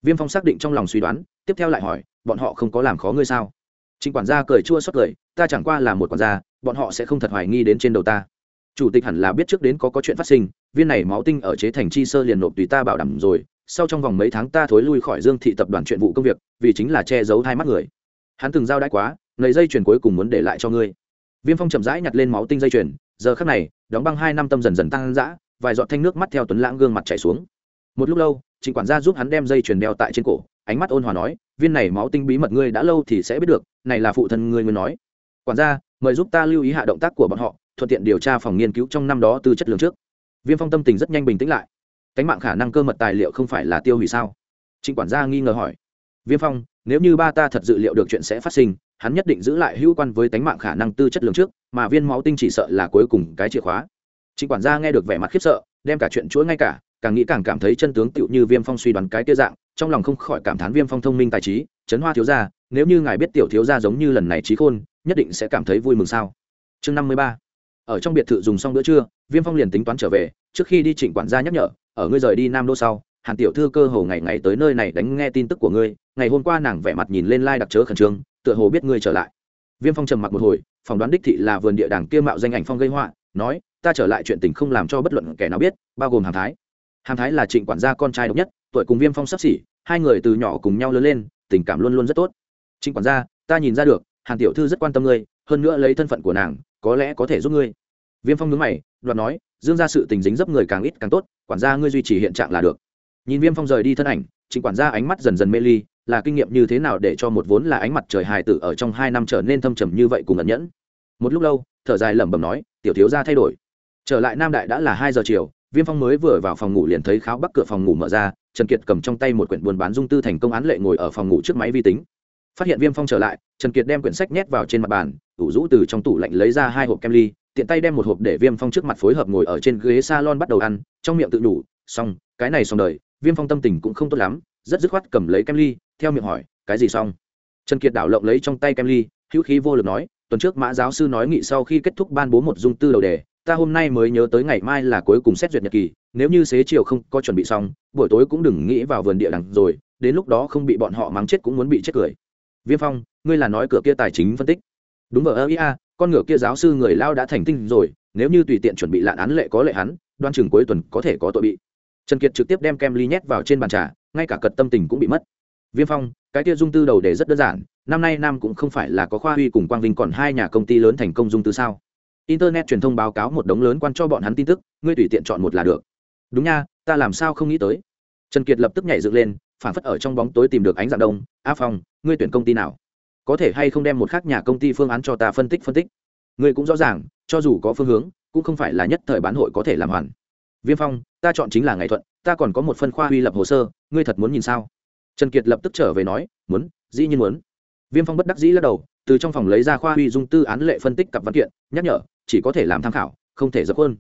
Viêm phong xác định trong lòng suy đoán, tiếp theo lại hỏi, bọn họ không có làm khó ngươi sao? Trình quản gia cười chua xót cười ta chẳng qua là một quản gia, bọn họ sẽ không thật hoài nghi đến trên đầu ta. Chủ tịch hẳn là biết trước đến có có chuyện phát sinh, viên này máu tinh ở chế thành chi sơ liền nộp tùy ta bảo đảm rồi, sau trong vòng mấy tháng ta thối lui khỏi dương thị tập đoàn chuyện vụ công việc, vì chính là che giấu hai mắt người. Hắn từng giao đãi quá nầy dây chuyển cuối cùng muốn để lại cho ngươi viêm phong chậm rãi nhặt lên máu tinh dây chuyền, giờ khắc này, đóng băng hai năm tâm dần dần tăng dã, vài giọt thanh nước mắt theo tuấn lãng gương mặt chảy xuống. Một lúc lâu, trịnh quản gia giúp hắn đem dây chuyền đeo tại trên cổ, ánh mắt ôn hòa nói, viên này máu tinh bí mật ngươi đã lâu thì sẽ biết được, này là phụ thân ngươi mới nói. Quản gia, mời giúp ta lưu ý hạ động tác của bọn họ, thuận tiện điều tra phòng nghiên cứu trong năm đó từ chất lượng trước. Viêm phong tâm tình rất nhanh bình tĩnh lại. Cánh mạng khả năng cơ mật tài liệu không phải là tiêu hủy sao? Trịnh quản gia nghi ngờ hỏi. Viêm phong, nếu như ba ta thật dự liệu được chuyện sẽ phát sinh hắn nhất định giữ lại hữu quan với tánh mạng khả năng tư chất lượng trước, mà viên máu tinh chỉ sợ là cuối cùng cái chìa khóa. Trịnh quản gia nghe được vẻ mặt khiếp sợ, đem cả chuyện chuỗi ngay cả, càng nghĩ càng cảm thấy chân tướng tựu như viêm phong suy đoán cái tia dạng, trong lòng không khỏi cảm thán viêm phong thông minh tài trí, chấn hoa thiếu gia, nếu như ngài biết tiểu thiếu gia giống như lần này trí khôn, nhất định sẽ cảm thấy vui mừng sao? Chương năm mươi ba. Ở trong biệt thự dùng xong bữa trưa, viêm phong liền tính toán trở về, trước khi đi trịnh quản gia nhắc nhở, ở ngươi rời đi nam đô sau hàn tiểu thư cơ hồ ngày ngày tới nơi này đánh nghe tin tức của ngươi, ngày hôm qua nàng vẻ mặt nhìn lên lai đặc chớ khẩn trương, tựa hồ biết ngươi trở lại. Viêm phong trầm mặc một hồi, phỏng đoán đích thị là vườn địa đàng kia mạo danh ảnh phong gây họa, nói, ta trở lại chuyện tình không làm cho bất luận kẻ nào biết, bao gồm hàm thái. Hàm thái là trịnh quản gia con trai độc nhất, tuổi cùng viêm phong sắp xỉ, hai người từ nhỏ cùng nhau lớn lên, tình cảm luôn luôn rất tốt. Trịnh quản gia, ta nhìn ra được, hàn tiểu thư rất quan tâm ngươi, hơn nữa lấy thân phận của nàng, có lẽ có thể giúp ngươi. Viêm phong nhớ mày, đoạt nói, dương ra sự tình dính dấp người càng ít càng tốt, quản gia ngươi duy trì hiện trạng là được nhìn viêm phong rời đi thân ảnh, trịnh quản gia ánh mắt dần dần mê ly, là kinh nghiệm như thế nào để cho một vốn là ánh mặt trời hài tử ở trong hai năm trở nên thâm trầm như vậy cùng ẩn nhẫn? Một lúc lâu, thở dài lẩm bẩm nói, tiểu thiếu gia thay đổi. Trở lại nam đại đã là hai giờ chiều, viêm phong mới vừa vào phòng ngủ liền thấy kháo bắc cửa phòng ngủ mở ra, trần kiệt cầm trong tay một quyển buôn bán dung tư thành công án lệ ngồi ở phòng ngủ trước máy vi tính. Phát hiện viêm phong trở lại, trần kiệt đem quyển sách nhét vào trên mặt bàn, ủ rũ từ trong tủ lạnh lấy ra hai hộp kem ly, tiện tay đem một hộp để viêm phong trước mặt phối hợp ngồi ở trên ghế salon bắt đầu ăn, trong miệng tự đủ xong, cái này xong đời viêm phong tâm tình cũng không tốt lắm, rất dứt khoát cầm lấy kem ly, theo miệng hỏi, cái gì xong? Trần kiệt đảo lộng lấy trong tay kem ly, hữu khí vô lực nói, tuần trước mã giáo sư nói nghị sau khi kết thúc ban bố một dung tư đầu đề, ta hôm nay mới nhớ tới ngày mai là cuối cùng xét duyệt nhật kỳ, nếu như xế chiều không có chuẩn bị xong, buổi tối cũng đừng nghĩ vào vườn địa đằng rồi, đến lúc đó không bị bọn họ mắng chết cũng muốn bị chết cười. Viêm phong, ngươi là nói cửa kia tài chính phân tích. Đúng vào ơ ia con ngựa kia giáo sư người lao đã thành tinh rồi, nếu như tùy tiện chuẩn bị lạn án lệ có lệ hắn, đoan chừng cuối tuần có thể có tội bị trần kiệt trực tiếp đem kem ly nhét vào trên bàn trà, ngay cả cật tâm tình cũng bị mất. Viêm phong, cái kia dung tư đầu đề rất đơn giản, năm nay nam cũng không phải là có khoa huy cùng quang vinh còn hai nhà công ty lớn thành công dung tư sao. Internet truyền thông báo cáo một đống lớn quan cho bọn hắn tin tức, ngươi tùy tiện chọn một là được. Đúng nha, ta làm sao không nghĩ tới. Trần kiệt lập tức nhảy dựng lên, phản phất ở trong bóng tối tìm được ánh dạng đông. A à phong, ngươi tuyển công ty nào? Có thể hay không đem một khác nhà công ty phương án cho ta phân tích phân tích? Ngươi cũng rõ ràng, cho dù có phương hướng, cũng không phải là nhất thời bán hội có thể làm hoàn viêm phong, ta chọn chính là ngày thuận, ta còn có một phân khoa huy lập hồ sơ, ngươi thật muốn nhìn sao? Trần kiệt lập tức trở về nói, muốn, dĩ nhiên muốn. Viêm phong bất đắc dĩ lắc đầu, từ trong phòng lấy ra khoa huy dung tư án lệ phân tích cặp văn kiện, nhắc nhở, chỉ có thể làm tham khảo, không thể dập hơn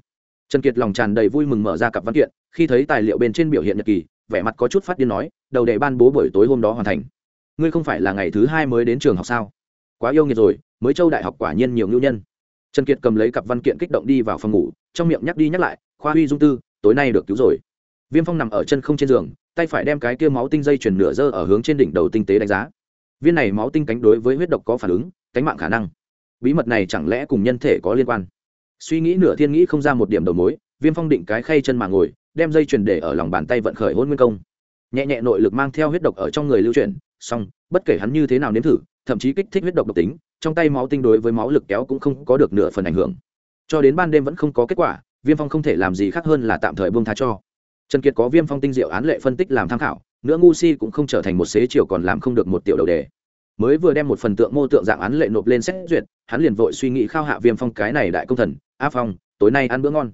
trần kiệt lòng tràn đầy vui mừng mở ra cặp văn kiện, khi thấy tài liệu bên trên biểu hiện nhật kỳ vẻ mặt có chút phát điên nói, đầu đề ban bố buổi tối hôm đó hoàn thành. Ngươi không phải là ngày thứ hai mới đến trường học sao? Quá yêu nghiệt rồi, mới châu đại học quả nhiên nhiều ngưu nhân. Trần kiệt cầm lấy cặp văn kiện kích động đi vào phòng ngủ, trong miệng nhắc đi nhắc lại khoa huy dung tư, tối nay được cứu rồi. Viêm phong nằm ở chân không trên giường, tay phải đem cái kia máu tinh dây chuyển nửa dơ ở hướng trên đỉnh đầu tinh tế đánh giá. Viên này máu tinh cánh đối với huyết độc có phản ứng, cánh mạng khả năng. Bí mật này chẳng lẽ cùng nhân thể có liên quan? Suy nghĩ nửa thiên nghĩ không ra một điểm đầu mối, viêm phong định cái khay chân mà ngồi, đem dây chuyền để ở lòng bàn tay vận khởi hôn nguyên công. Nhẹ nhẹ nội lực mang theo huyết độc ở trong người lưu chuyển song bất kể hắn như thế nào nếm thử, thậm chí kích thích huyết độc độc tính, trong tay máu tinh đối với máu lực kéo cũng không có được nửa phần ảnh hưởng. Cho đến ban đêm vẫn không có kết quả viêm phong không thể làm gì khác hơn là tạm thời buông tha cho. Trần kiệt có viêm phong tinh diệu án lệ phân tích làm tham khảo, nữa ngu si cũng không trở thành một xế chiều còn làm không được một tiểu đầu đề. Mới vừa đem một phần tượng mô tượng dạng án lệ nộp lên xét duyệt, hắn liền vội suy nghĩ khao hạ viêm phong cái này đại công thần, a phong, tối nay ăn bữa ngon.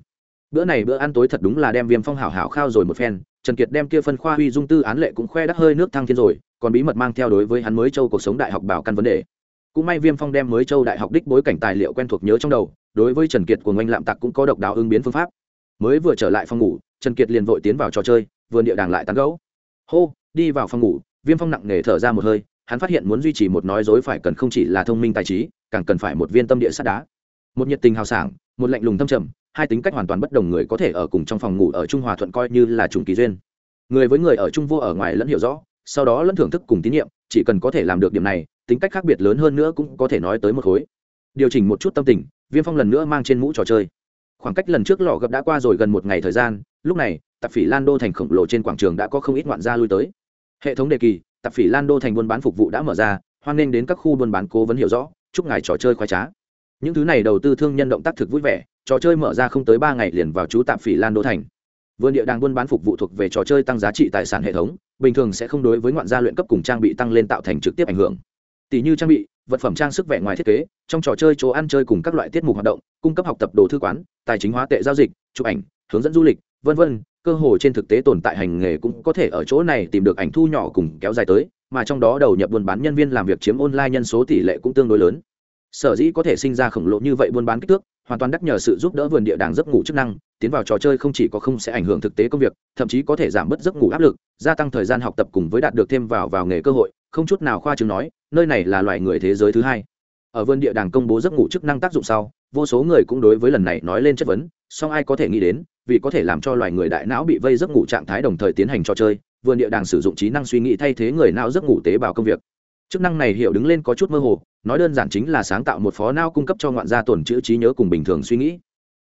Bữa này bữa ăn tối thật đúng là đem viêm phong hảo hảo khao rồi một phen, trần kiệt đem kia phân khoa huy dung tư án lệ cũng khoe đắt hơi nước thăng thiên rồi, còn bí mật mang theo đối với hắn mới châu cuộc sống đại học bảo căn vấn đề. Cũng may viêm phong đem mới châu đại học đích bối cảnh tài liệu quen thuộc nhớ trong đầu đối với trần kiệt của ngoanh lạm tặc cũng có độc đáo ứng biến phương pháp. Mới vừa trở lại phòng ngủ, trần kiệt liền vội tiến vào trò chơi, vườn địa đàng lại tán gấu hô, đi vào phòng ngủ, viêm phong nặng nề thở ra một hơi, hắn phát hiện muốn duy trì một nói dối phải cần không chỉ là thông minh tài trí, càng cần phải một viên tâm địa sắt đá. Một nhiệt tình hào sảng, một lạnh lùng thâm trầm, hai tính cách hoàn toàn bất đồng người có thể ở cùng trong phòng ngủ ở trung hòa thuận coi như là trùng kỳ duyên. Người với người ở trung vô ở ngoài lẫn hiểu rõ, sau đó lẫn thưởng thức cùng tín nhiệm, chỉ cần có thể làm được điểm này, tính cách khác biệt lớn hơn nữa cũng có thể nói tới một khối điều chỉnh một chút tâm tình, viêm phong lần nữa mang trên mũ trò chơi. Khoảng cách lần trước lò gập đã qua rồi gần một ngày thời gian, lúc này, tạp phỉ lan đô thành khổng lồ trên quảng trường đã có không ít ngoạn gia lui tới. Hệ thống đề kỳ, tạp phỉ lan đô thành buôn bán phục vụ đã mở ra, hoan nghênh đến các khu buôn bán cố vấn hiểu rõ, chúc ngài trò chơi khoái trá. Những thứ này đầu tư thương nhân động tác thực vui vẻ, trò chơi mở ra không tới ba ngày liền vào chú tạp phỉ lan đô thành. Vườn địa đàng buôn bán phục vụ thuộc về trò chơi tăng giá trị tài sản hệ thống, bình thường sẽ không đối với ngoạn gia luyện cấp cùng trang bị tăng lên tạo thành trực tiếp ảnh hưởng tỷ như trang bị, vật phẩm trang sức vẻ ngoài thiết kế, trong trò chơi chỗ ăn chơi cùng các loại tiết mục hoạt động, cung cấp học tập đồ thư quán, tài chính hóa tệ giao dịch, chụp ảnh, hướng dẫn du lịch, vân vân, cơ hội trên thực tế tồn tại hành nghề cũng có thể ở chỗ này tìm được ảnh thu nhỏ cùng kéo dài tới, mà trong đó đầu nhập buôn bán nhân viên làm việc chiếm online nhân số tỷ lệ cũng tương đối lớn. Sở dĩ có thể sinh ra khổng lồ như vậy buôn bán kích thước, hoàn toàn đắc nhờ sự giúp đỡ vườn địa đàng giấc ngủ chức năng, tiến vào trò chơi không chỉ có không sẽ ảnh hưởng thực tế công việc, thậm chí có thể giảm bớt giấc ngủ áp lực, gia tăng thời gian học tập cùng với đạt được thêm vào vào nghề cơ hội không chút nào khoa chứng nói, nơi này là loài người thế giới thứ hai. Ở vườn địa đàng công bố giấc ngủ chức năng tác dụng sau, vô số người cũng đối với lần này nói lên chất vấn, song ai có thể nghĩ đến, vì có thể làm cho loài người đại não bị vây giấc ngủ trạng thái đồng thời tiến hành trò chơi, vườn địa đàng sử dụng trí năng suy nghĩ thay thế người não giấc ngủ tế bào công việc. Chức năng này hiểu đứng lên có chút mơ hồ, nói đơn giản chính là sáng tạo một phó não cung cấp cho ngoạn gia tổn chữ trí nhớ cùng bình thường suy nghĩ.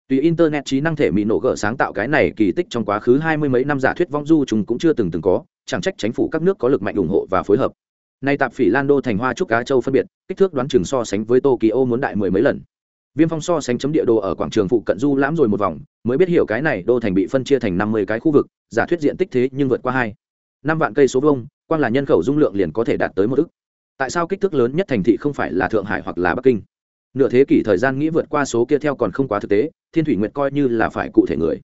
Tùy internet trí năng thể mỹ nổ gỡ sáng tạo cái này kỳ tích trong quá khứ hai mươi mấy năm giả thuyết vong du chúng cũng chưa từng từng có, chẳng trách chính phủ các nước có lực mạnh ủng hộ và phối hợp nay tạp phỉ lan đô thành hoa trúc cá châu phân biệt, kích thước đoán chừng so sánh với tokyo muốn đại mười mấy lần. Viêm phong so sánh chấm địa đồ ở quảng trường phụ cận du lãm rồi một vòng, mới biết hiểu cái này đô thành bị phân chia thành năm mươi cái khu vực, giả thuyết diện tích thế nhưng vượt qua hai, năm vạn cây số vông quan là nhân khẩu dung lượng liền có thể đạt tới một ức. Tại sao kích thước lớn nhất thành thị không phải là thượng hải hoặc là bắc kinh? Nửa thế kỷ thời gian nghĩ vượt qua số kia theo còn không quá thực tế, thiên thủy nguyệt coi như là phải cụ thể người.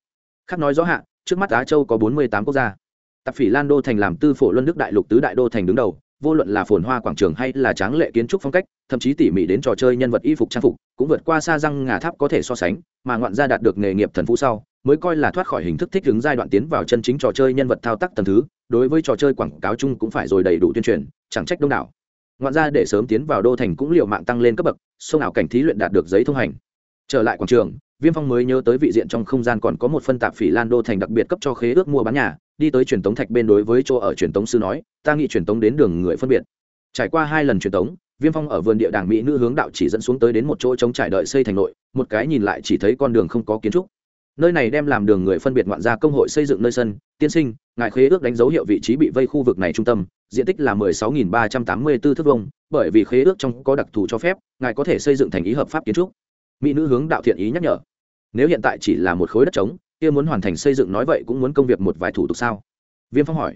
Khác nói rõ hạ, trước mắt á châu có bốn mươi tám quốc gia. Tạp phỉ lan đô thành làm tư phổ luân đức đại lục tứ đại đô thành đứng đầu vô luận là phồn hoa quảng trường hay là tráng lệ kiến trúc phong cách, thậm chí tỉ mỉ đến trò chơi nhân vật y phục trang phục, cũng vượt qua xa răng ngà tháp có thể so sánh, mà ngoạn gia đạt được nghề nghiệp thần phú sau, mới coi là thoát khỏi hình thức thích ứng giai đoạn tiến vào chân chính trò chơi nhân vật thao tác tầm thứ, đối với trò chơi quảng cáo chung cũng phải rồi đầy đủ tuyên truyền, chẳng trách đông đảo. Ngoạn gia để sớm tiến vào đô thành cũng liệu mạng tăng lên cấp bậc, sông ảo cảnh thí luyện đạt được giấy thông hành. Trở lại quảng trường viêm phong mới nhớ tới vị diện trong không gian còn có một phân tạp phỉ lan đô thành đặc biệt cấp cho khế ước mua bán nhà, đi tới truyền tống thạch bên đối với chỗ ở truyền tống sư nói, ta nghĩ truyền tống đến đường người phân biệt. Trải qua hai lần truyền tống, viêm phong ở vườn địa đàng mỹ nữ hướng đạo chỉ dẫn xuống tới đến một chỗ chống trải đợi xây thành nội, một cái nhìn lại chỉ thấy con đường không có kiến trúc. Nơi này đem làm đường người phân biệt ngoạn gia công hội xây dựng nơi sân, tiên sinh, ngài khế ước đánh dấu hiệu vị trí bị vây khu vực này trung tâm, diện tích là 16.384 thước vông bởi vì khế ước trong có đặc thù cho phép, ngài có thể xây dựng thành ý hợp pháp kiến trúc mỹ nữ hướng đạo thiện ý nhắc nhở. Nếu hiện tại chỉ là một khối đất trống, kia muốn hoàn thành xây dựng nói vậy cũng muốn công việc một vài thủ tục sao? Viêm phong hỏi.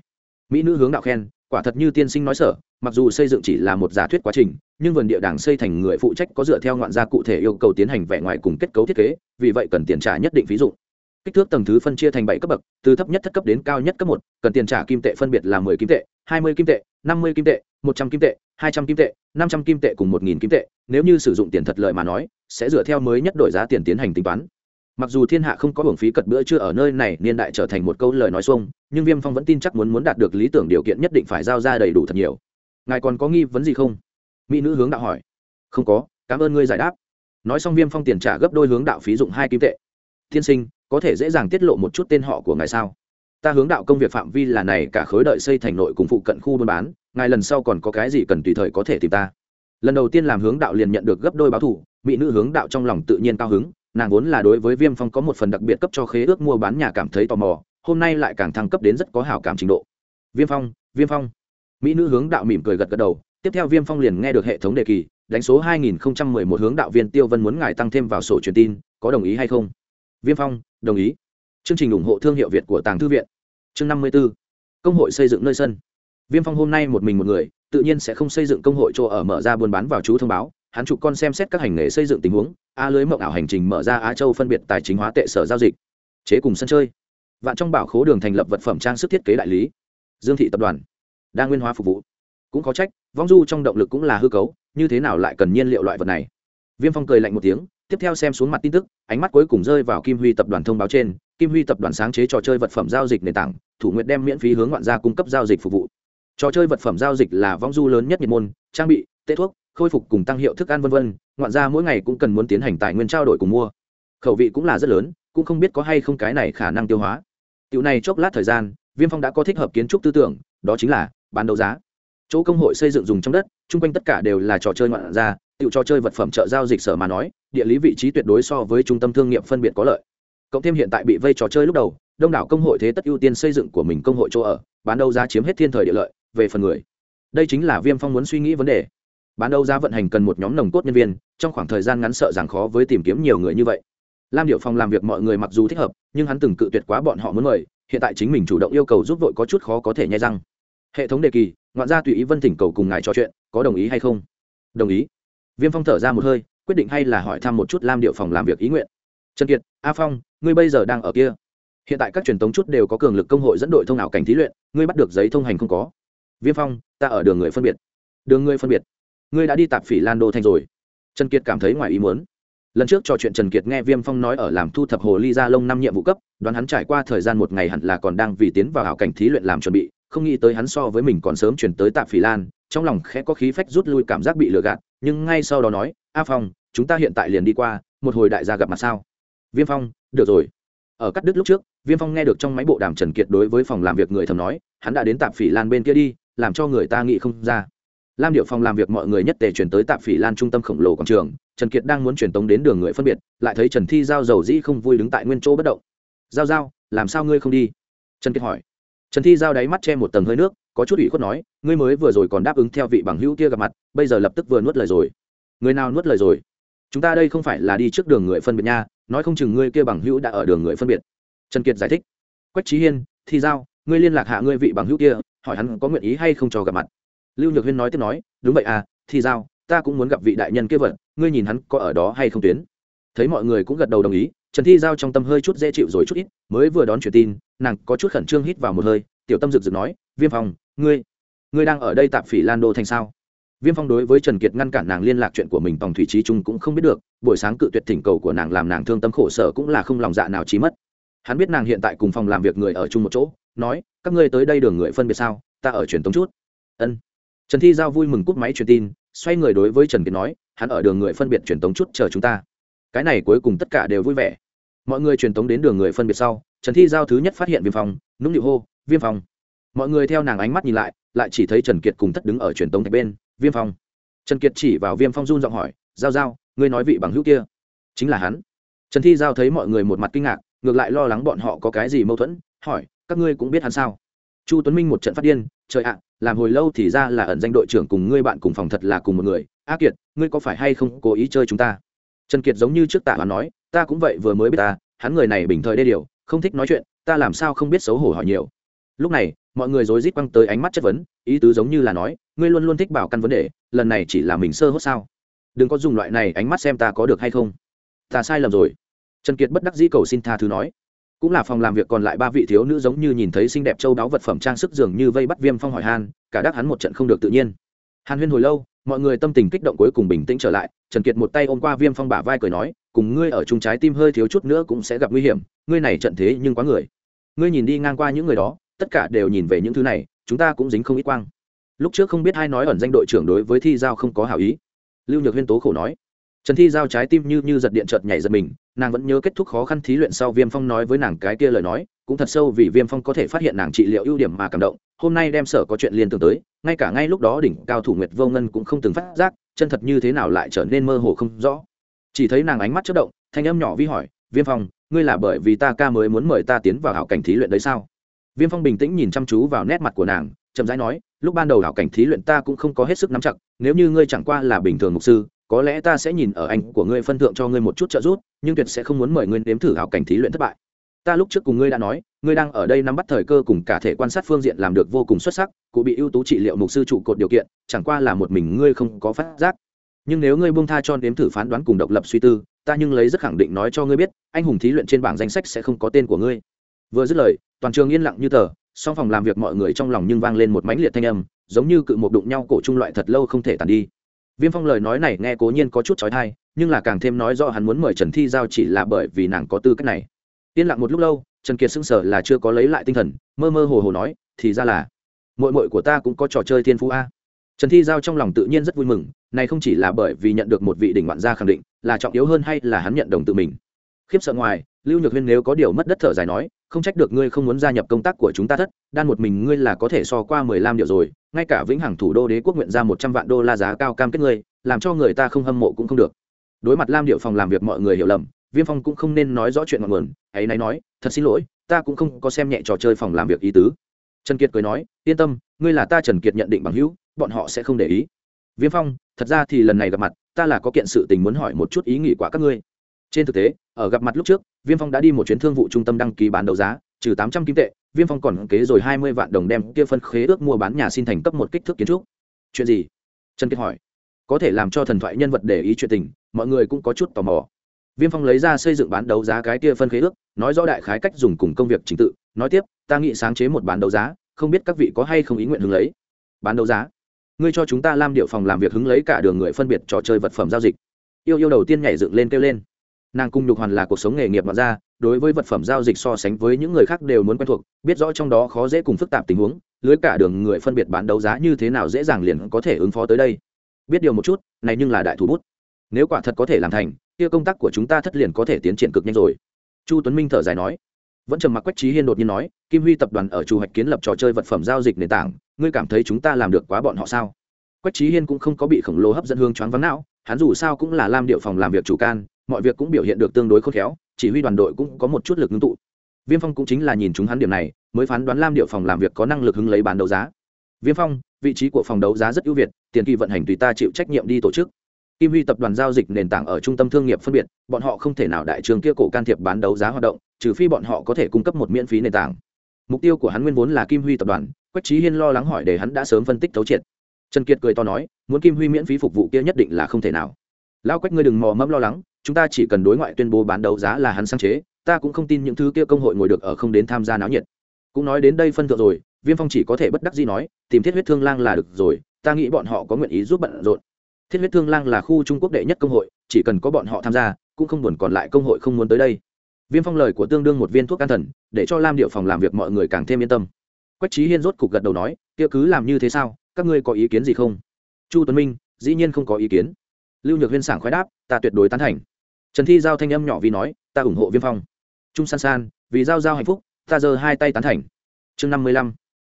Mỹ nữ hướng đạo khen, quả thật như tiên sinh nói sở, mặc dù xây dựng chỉ là một giả thuyết quá trình, nhưng vườn địa đảng xây thành người phụ trách có dựa theo ngoạn gia cụ thể yêu cầu tiến hành vẻ ngoài cùng kết cấu thiết kế, vì vậy cần tiền trả nhất định ví dụ kích thước tầng thứ phân chia thành bảy cấp bậc, từ thấp nhất thất cấp đến cao nhất cấp một, cần tiền trả kim tệ phân biệt là mười kim tệ, hai mươi kim tệ năm mươi kim tệ, một trăm kim tệ, hai trăm kim tệ, năm trăm kim tệ cùng một nghìn kim tệ, nếu như sử dụng tiền thật lợi mà nói, sẽ dựa theo mới nhất đổi giá tiền tiến hành tính toán. Mặc dù thiên hạ không có hưởng phí cật bữa chưa ở nơi này, niên đại trở thành một câu lời nói xuông, nhưng viêm phong vẫn tin chắc muốn muốn đạt được lý tưởng điều kiện nhất định phải giao ra đầy đủ thật nhiều. Ngài còn có nghi vấn gì không? Mỹ nữ hướng đạo hỏi. Không có, cảm ơn ngươi giải đáp. Nói xong viêm phong tiền trả gấp đôi hướng đạo phí dụng hai kim tệ. Tiên sinh, có thể dễ dàng tiết lộ một chút tên họ của ngài sao? Ta hướng đạo công việc phạm vi là này cả khối đợi xây thành nội cùng phụ cận khu buôn bán, ngài lần sau còn có cái gì cần tùy thời có thể tìm ta. Lần đầu tiên làm hướng đạo liền nhận được gấp đôi báo thủ mỹ nữ hướng đạo trong lòng tự nhiên cao hứng, nàng vốn là đối với viêm phong có một phần đặc biệt cấp cho khế ước mua bán nhà cảm thấy tò mò, hôm nay lại càng thăng cấp đến rất có hảo cảm trình độ. Viêm phong viêm phong. Mỹ nữ hướng đạo mỉm cười gật gật đầu, tiếp theo viêm phong liền nghe được hệ thống đề kỳ, đánh số 2011 hướng đạo viên tiêu vân muốn ngài tăng thêm vào sổ truyền tin, có đồng ý hay không? Viêm phong, đồng ý. Chương trình ủng hộ thương hiệu việt của tàng thư viện chương 54. công hội xây dựng nơi sân. Viêm phong hôm nay một mình một người, tự nhiên sẽ không xây dựng công hội chỗ ở mở ra buôn bán vào chú thông báo, hắn chụp con xem xét các hành nghề xây dựng tình huống, a lưới mộng ảo hành trình mở ra á châu phân biệt tài chính hóa tệ sở giao dịch, chế cùng sân chơi. Vạn trong bảo khố đường thành lập vật phẩm trang sức thiết kế đại lý. Dương thị tập đoàn, đa nguyên hóa phục vụ. Cũng có trách, vong du trong động lực cũng là hư cấu, như thế nào lại cần nhiên liệu loại vật này? Viêm phong cười lạnh một tiếng, tiếp theo xem xuống mặt tin tức, ánh mắt cuối cùng rơi vào kim huy tập đoàn thông báo trên. Kim huy tập đoàn sáng chế trò chơi vật phẩm giao dịch nền tảng thủ nguyện đem miễn phí hướng ngoạn gia cung cấp giao dịch phục vụ. Trò chơi vật phẩm giao dịch là vong du lớn nhất nhiệt môn trang bị tê thuốc khôi phục cùng tăng hiệu thức ăn v v ngoạn gia mỗi ngày cũng cần muốn tiến hành tài nguyên trao đổi cùng mua. Khẩu vị cũng là rất lớn cũng không biết có hay không cái này khả năng tiêu hóa. Tiểu này chốc lát thời gian viêm phong đã có thích hợp kiến trúc tư tưởng đó chính là bán đấu giá. Chỗ công hội xây dựng dùng trong đất chung quanh tất cả đều là trò chơi ngoạn gia, tiểu trò chơi vật phẩm chợ giao dịch sở mà nói địa lý vị trí tuyệt đối so với trung tâm thương nghiệp phân biệt có lợi. Cộng thêm hiện tại bị vây trò chơi lúc đầu đông đảo công hội thế tất ưu tiên xây dựng của mình công hội chỗ ở, bán đấu giá chiếm hết thiên thời địa lợi, về phần người. Đây chính là viêm phong muốn suy nghĩ vấn đề. Bán đấu giá vận hành cần một nhóm nồng cốt nhân viên, trong khoảng thời gian ngắn sợ rằng khó với tìm kiếm nhiều người như vậy. Lam điệu Phong làm việc mọi người mặc dù thích hợp, nhưng hắn từng cự tuyệt quá bọn họ muốn mời, hiện tại chính mình chủ động yêu cầu giúp vội có chút khó có thể nhai răng. Hệ thống đề kỳ, ngoạn gia tùy ý vân thỉnh cầu cùng ngài trò chuyện, có đồng ý hay không? Đồng ý. Viêm phong thở ra một hơi, quyết định hay là hỏi thăm một chút lam điệu phòng làm việc ý nguyện. Trần kiệt, a phong, ngươi bây giờ đang ở kia? Hiện tại các truyền thống chút đều có cường lực công hội dẫn đội thông ảo cảnh thí luyện, ngươi bắt được giấy thông hành không có. Viêm phong, ta ở đường người phân biệt. Đường ngươi phân biệt. Ngươi đã đi tạp phỉ lan đô thành rồi. Trần kiệt cảm thấy ngoài ý muốn. Lần trước trò chuyện trần kiệt nghe viêm phong nói ở làm thu thập hồ ly gia lông năm nhiệm vụ cấp, đoán hắn trải qua thời gian một ngày hẳn là còn đang vì tiến vào hảo cảnh thí luyện làm chuẩn bị, không nghĩ tới hắn so với mình còn sớm chuyển tới tạp phỉ lan, trong lòng khẽ có khí phách rút lui cảm giác bị lừa gạt, nhưng ngay sau đó nói, a phong, chúng ta hiện tại liền đi qua, một hồi đại gia gặp mặt sao? Viêm phong, được rồi. Ở cắt đứt lúc trước viêm phong nghe được trong máy bộ đàm trần kiệt đối với phòng làm việc người thầm nói, hắn đã đến tạp phỉ lan bên kia đi, làm cho người ta nghĩ không ra. Lam điệu phòng làm việc mọi người nhất tề chuyển tới tạp phỉ lan trung tâm khổng lồ quảng trường, trần kiệt đang muốn truyền tống đến đường người phân biệt, lại thấy trần thi giao dầu dĩ không vui đứng tại nguyên chỗ bất động. Giao giao, làm sao ngươi không đi? Trần kiệt hỏi. Trần thi giao đáy mắt che một tầng hơi nước, có chút ủy khuất nói, ngươi mới vừa rồi còn đáp ứng theo vị bằng hữu kia gặp mặt, bây giờ lập tức vừa nuốt lời rồi. Người nào nuốt lời rồi? Chúng ta đây không phải là đi trước đường người phân biệt nha, nói không chừng ngươi kia bằng hữu đã ở đường người phân biệt trần kiệt giải thích. Quách trí hiên thi giao, ngươi liên lạc hạ ngươi vị bằng hữu kia, hỏi hắn có nguyện ý hay không cho gặp mặt. Lưu nhược huyên nói tiếp nói, đúng vậy à thi giao, ta cũng muốn gặp vị đại nhân kia vật ngươi nhìn hắn có ở đó hay không tuyến. Thấy mọi người cũng gật đầu đồng ý, trần thi giao trong tâm hơi chút dễ chịu rồi chút ít, mới vừa đón truyền tin, nàng có chút khẩn trương hít vào một hơi, tiểu tâm rực rực nói, viêm phong, ngươi ngươi đang ở đây tạp phỉ lan đô thành sao? Viêm phong đối với trần kiệt ngăn cản nàng liên lạc chuyện của mình tòng thủy trí trung cũng không biết được, buổi sáng cự tuyệt thỉnh cầu của nàng làm nàng thương tâm khổ sở cũng là không lòng dạ nào trí mất hắn biết nàng hiện tại cùng phòng làm việc người ở chung một chỗ, nói, các ngươi tới đây đường người phân biệt sao? Ta ở truyền tống chút. Ân. Trần thi giao vui mừng cúp máy truyền tin, xoay người đối với trần kiệt nói, hắn ở đường người phân biệt truyền tống chút, chờ chúng ta. Cái này cuối cùng tất cả đều vui vẻ. Mọi người truyền tống đến đường người phân biệt sau, trần thi giao thứ nhất phát hiện viêm phong, nũng nịu hô, viêm phong. Mọi người theo nàng ánh mắt nhìn lại lại chỉ thấy trần kiệt cùng thất đứng ở truyền tống thạch bên, viêm phong. Trần kiệt chỉ vào viêm phong run giọng hỏi, giao giao, ngươi nói vị bằng hữu kia. Chính là hắn. Trần thi giao thấy mọi người một mặt kinh ngạc ngược lại lo lắng bọn họ có cái gì mâu thuẫn, hỏi, các ngươi cũng biết hắn sao? Chu tuấn minh một trận phát điên, trời ạ, làm hồi lâu thì ra là ẩn danh đội trưởng cùng ngươi bạn cùng phòng thật là cùng một người. A kiệt, ngươi có phải hay không cố ý chơi chúng ta? Trần kiệt giống như trước tạ hắn nói, ta cũng vậy vừa mới biết ta, hắn người này bình thời đê điều, không thích nói chuyện, ta làm sao không biết xấu hổ hỏi nhiều. Lúc này, mọi người rối rít quăng tới ánh mắt chất vấn, ý tứ giống như là nói, ngươi luôn luôn thích bảo căn vấn đề, lần này chỉ là mình sơ hốt sao? Đừng có dùng loại này ánh mắt xem ta có được hay không. Ta sai lầm rồi trần kiệt bất đắc dĩ cầu xin tha thứ nói. Cũng là phòng làm việc còn lại ba vị thiếu nữ giống như nhìn thấy xinh đẹp châu đáo vật phẩm trang sức dường như vây bắt viêm phong hỏi han, cả đắc hắn một trận không được tự nhiên. Hàn huyên hồi lâu, mọi người tâm tình kích động cuối cùng bình tĩnh trở lại, trần kiệt một tay ôm qua viêm phong bả vai cười nói, cùng ngươi ở chung trái tim hơi thiếu chút nữa cũng sẽ gặp nguy hiểm, ngươi này trận thế nhưng quá người. Ngươi nhìn đi ngang qua những người đó, tất cả đều nhìn về những thứ này, chúng ta cũng dính không ít quang. Lúc trước không biết ai nói ẩn danh đội trưởng đối với thi giao không có hảo ý. Lưu nhược huyên tố khổ nói, trần thi giao trái tim như như giật điện chợt nhảy giật mình nàng vẫn nhớ kết thúc khó khăn thí luyện sau viêm phong nói với nàng cái kia lời nói, cũng thật sâu vì viêm phong có thể phát hiện nàng trị liệu ưu điểm mà cảm động, hôm nay đem sở có chuyện liên tưởng tới, ngay cả ngay lúc đó đỉnh cao thủ nguyệt vô ngân cũng không từng phát giác, chân thật như thế nào lại trở nên mơ hồ không rõ. Chỉ thấy nàng ánh mắt chất động, thanh âm nhỏ vi hỏi, viêm phong, ngươi là bởi vì ta ca mới muốn mời ta tiến vào hảo cảnh thí luyện đấy sao? Viêm phong bình tĩnh nhìn chăm chú vào nét mặt của nàng, chậm rãi nói, lúc ban đầu hảo cảnh thí luyện ta cũng không có hết sức nắm chặt, nếu như ngươi chẳng qua là bình thường mục sư có lẽ ta sẽ nhìn ở anh của ngươi phân thượng cho ngươi một chút trợ giúp, nhưng tuyệt sẽ không muốn mời ngươi nếm thử hảo cảnh thí luyện thất bại. Ta lúc trước cùng ngươi đã nói, ngươi đang ở đây nắm bắt thời cơ cùng cả thể quan sát phương diện làm được vô cùng xuất sắc, cụ bị ưu tú trị liệu mục sư trụ cột điều kiện, chẳng qua là một mình ngươi không có phát giác. Nhưng nếu ngươi buông tha cho nếm thử phán đoán cùng độc lập suy tư, ta nhưng lấy rất khẳng định nói cho ngươi biết, anh hùng thí luyện trên bảng danh sách sẽ không có tên của ngươi. Vừa dứt lời, toàn trường yên lặng như tờ, song phòng làm việc mọi người trong lòng nhưng vang lên một mãnh liệt thanh âm, giống như cự một đụng nhau cổ trung loại thật lâu không thể tàn đi viêm phong lời nói này nghe cố nhiên có chút trói thai nhưng là càng thêm nói rõ hắn muốn mời trần thi giao chỉ là bởi vì nàng có tư cách này. Yên lặng một lúc lâu, trần kiệt sững sờ là chưa có lấy lại tinh thần, mơ mơ hồ hồ nói, thì ra là mội mội của ta cũng có trò chơi thiên phú a. Trần thi giao trong lòng tự nhiên rất vui mừng, này không chỉ là bởi vì nhận được một vị đỉnh ngoạn gia khẳng định, là trọng yếu hơn hay là hắn nhận đồng tự mình. Khiếp sợ ngoài, lưu nhược huyên nếu có điều mất đất thở dài nói không trách được ngươi không muốn gia nhập công tác của chúng ta thất, đan một mình ngươi là có thể so qua mười lăm điều rồi, ngay cả vĩnh hằng thủ đô đế quốc nguyện ra một trăm vạn đô la giá cao cam kết ngươi, làm cho người ta không hâm mộ cũng không được. Đối mặt lam điệu phòng làm việc mọi người hiểu lầm, viêm phong cũng không nên nói rõ chuyện ngọn nguồn, ấy nay nói, thật xin lỗi, ta cũng không có xem nhẹ trò chơi phòng làm việc ý tứ. Trần kiệt cười nói, yên tâm, ngươi là ta trần kiệt nhận định bằng hữu, bọn họ sẽ không để ý. Viêm phong, thật ra thì lần này gặp mặt, ta là có kiện sự tình muốn hỏi một chút ý nghĩ của các ngươi trên thực tế, ở gặp mặt lúc trước, viêm phong đã đi một chuyến thương vụ trung tâm đăng ký bán đấu giá, trừ tám trăm kim tệ, viêm phong còn kế rồi hai mươi vạn đồng đem kia phân khế ước mua bán nhà xin thành cấp một kích thước kiến trúc. Chuyện gì? Trần kiệt hỏi. Có thể làm cho thần thoại nhân vật để ý chuyện tình, mọi người cũng có chút tò mò. Viêm phong lấy ra xây dựng bán đấu giá cái kia phân khế ước, nói rõ đại khái cách dùng cùng công việc trình tự, nói tiếp, ta nghĩ sáng chế một bán đấu giá, không biết các vị có hay không ý nguyện hứng lấy. Bán đấu giá? Ngươi cho chúng ta làm điệu phòng làm việc hứng lấy cả đường người phân biệt trò chơi vật phẩm giao dịch. Yêu yêu đầu tiên nhảy dựng lên kêu lên nàng cung nhục hoàn là cuộc sống nghề nghiệp mà ra, đối với vật phẩm giao dịch so sánh với những người khác đều muốn quen thuộc, biết rõ trong đó khó dễ cùng phức tạp tình huống, lưới cả đường người phân biệt bán đấu giá như thế nào dễ dàng liền có thể ứng phó tới đây. Biết điều một chút, này nhưng là đại thủ bút. Nếu quả thật có thể làm thành, kia công tác của chúng ta thất liền có thể tiến triển cực nhanh rồi. Chu tuấn minh thở dài nói. Vẫn trầm mặc quách trí hiên đột nhiên nói, kim huy tập đoàn ở chủ hoạch kiến lập trò chơi vật phẩm giao dịch nền tảng, ngươi cảm thấy chúng ta làm được quá bọn họ sao? Quách trí hiên cũng không có bị khổng lồ hấp dẫn hương choáng vắng não, hắn dù sao cũng là lam điệu phòng làm việc chủ can mọi việc cũng biểu hiện được tương đối khôn khéo, chỉ huy đoàn đội cũng có một chút lực ngưng tụ. Viêm phong cũng chính là nhìn chúng hắn điểm này, mới phán đoán lam điệu phòng làm việc có năng lực hứng lấy bán đấu giá. Viêm phong, vị trí của phòng đấu giá rất ưu việt, tiền kỳ vận hành tùy ta chịu trách nhiệm đi tổ chức. Kim huy tập đoàn giao dịch nền tảng ở trung tâm thương nghiệp phân biệt, bọn họ không thể nào đại trường kia cổ can thiệp bán đấu giá hoạt động, trừ phi bọn họ có thể cung cấp một miễn phí nền tảng. Mục tiêu của hắn nguyên vốn là kim huy tập đoàn, quách trí hiên lo lắng hỏi để hắn đã sớm phân tích thấu triệt. Trần kiệt cười to nói, muốn kim huy miễn phí phục vụ kia nhất định là không thể nào. Lao quách ngươi đừng mò mẫm lo lắng chúng ta chỉ cần đối ngoại tuyên bố bán đấu giá là hắn sáng chế, ta cũng không tin những thứ kia công hội ngồi được ở không đến tham gia náo nhiệt. Cũng nói đến đây phân thượng rồi, viêm phong chỉ có thể bất đắc gì nói, tìm thiết huyết thương lang là được rồi, ta nghĩ bọn họ có nguyện ý giúp bận rộn. Thiết huyết thương lang là khu trung quốc đệ nhất công hội, chỉ cần có bọn họ tham gia, cũng không buồn còn lại công hội không muốn tới đây. Viêm phong lời của tương đương một viên thuốc an thần, để cho lam điệu phòng làm việc mọi người càng thêm yên tâm. Quách trí hiên rốt cục gật đầu nói, kia cứ làm như thế sao? Các ngươi có ý kiến gì không? Chu tuấn minh, dĩ nhiên không có ý kiến. Lưu nhược huyên sảng khoái đáp, ta tuyệt đối tán thành trần thi giao thanh âm nhỏ vì nói, ta ủng hộ viêm phong. Trung san san, vì giao giao hạnh phúc, ta giơ hai tay tán thành. Chương năm mươi lăm.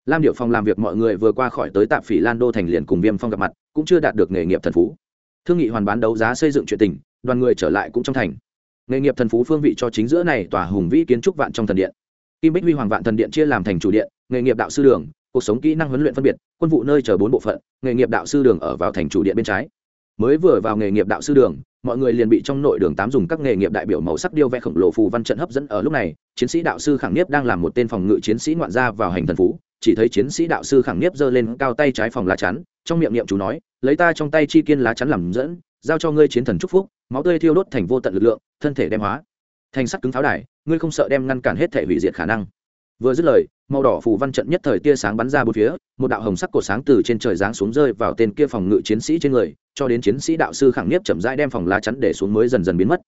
Lam điệu phòng làm việc mọi người vừa qua khỏi tới tạp phỉ lan đô thành liền cùng viêm phong gặp mặt, cũng chưa đạt được nghề nghiệp thần phú. Thương nghị hoàn bán đấu giá xây dựng chuyện tình, đoàn người trở lại cũng trong thành. Nghề nghiệp thần phú phương vị cho chính giữa này tòa hùng vĩ kiến trúc vạn trong thần điện. Kim bích huy hoàng vạn thần điện chia làm thành chủ điện, nghề nghiệp đạo sư đường, cuộc sống kỹ năng huấn luyện phân biệt, quân vụ nơi chờ bốn bộ phận, nghề nghiệp đạo sư đường ở vào thành chủ điện bên trái mới vừa vào nghề nghiệp đạo sư đường, mọi người liền bị trong nội đường tám dùng các nghề nghiệp đại biểu màu sắc điêu vẽ khổng lồ phù văn trận hấp dẫn ở lúc này, chiến sĩ đạo sư khẳng niếp đang làm một tên phòng ngự chiến sĩ ngoạn gia vào hành thần phú, chỉ thấy chiến sĩ đạo sư khẳng niếp giơ lên cao tay trái phòng lá chắn, trong miệng niệm chú nói, lấy ta trong tay chi kiên lá chắn làm dẫn, giao cho ngươi chiến thần chúc phúc, máu tươi thiêu đốt thành vô tận lực lượng, thân thể đem hóa. Thành sắt cứng pháo đài, ngươi không sợ đem ngăn cản hết thể hủy diệt khả năng vừa dứt lời, màu đỏ phủ văn trận nhất thời tia sáng bắn ra bốn phía, một đạo hồng sắc cổ sáng từ trên trời giáng xuống rơi vào tên kia phòng ngự chiến sĩ trên người, cho đến chiến sĩ đạo sư khẳng nhất chậm rãi đem phòng lá chắn để xuống mới dần dần biến mất.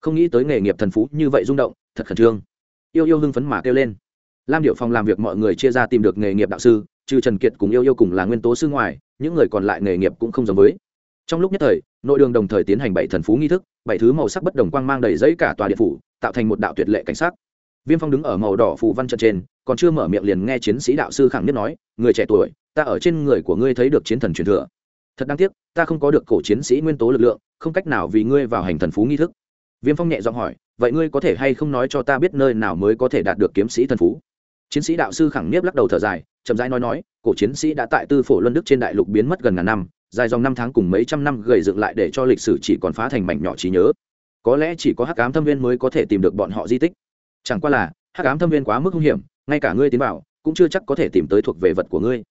Không nghĩ tới nghề nghiệp thần phú như vậy rung động, thật khẩn trương. Yêu yêu hưng phấn mà kêu lên. Lam điệu phòng làm việc mọi người chia ra tìm được nghề nghiệp đạo sư, trừ trần kiệt cùng yêu yêu cùng là nguyên tố sư ngoài, những người còn lại nghề nghiệp cũng không giống với. Trong lúc nhất thời, nội đường đồng thời tiến hành bảy thần phú nghi thức, bảy thứ màu sắc bất đồng quang mang đầy giấy cả tòa điện phủ, tạo thành một đạo tuyệt lệ cảnh sắc viêm phong đứng ở màu đỏ phù văn trận trên, còn chưa mở miệng liền nghe chiến sĩ đạo sư khẳng nhất nói, người trẻ tuổi, ta ở trên người của ngươi thấy được chiến thần truyền thừa. Thật đáng tiếc, ta không có được cổ chiến sĩ nguyên tố lực lượng, không cách nào vì ngươi vào hành thần phú nghi thức. Viêm phong nhẹ giọng hỏi, vậy ngươi có thể hay không nói cho ta biết nơi nào mới có thể đạt được kiếm sĩ thần phú? Chiến sĩ đạo sư khẳng niếp lắc đầu thở dài, chậm rãi nói nói, cổ chiến sĩ đã tại tư phổ luân đức trên đại lục biến mất gần ngàn năm, dài dòng năm tháng cùng mấy trăm năm gầy dựng lại để cho lịch sử chỉ còn phá thành mảnh nhỏ trí nhớ. Có lẽ chỉ có hắc ám thâm viên mới có thể tìm được bọn họ di tích chẳng qua là, hắc ám thâm viên quá mức hung hiểm, ngay cả ngươi tiến vào, cũng chưa chắc có thể tìm tới thuộc về vật của ngươi.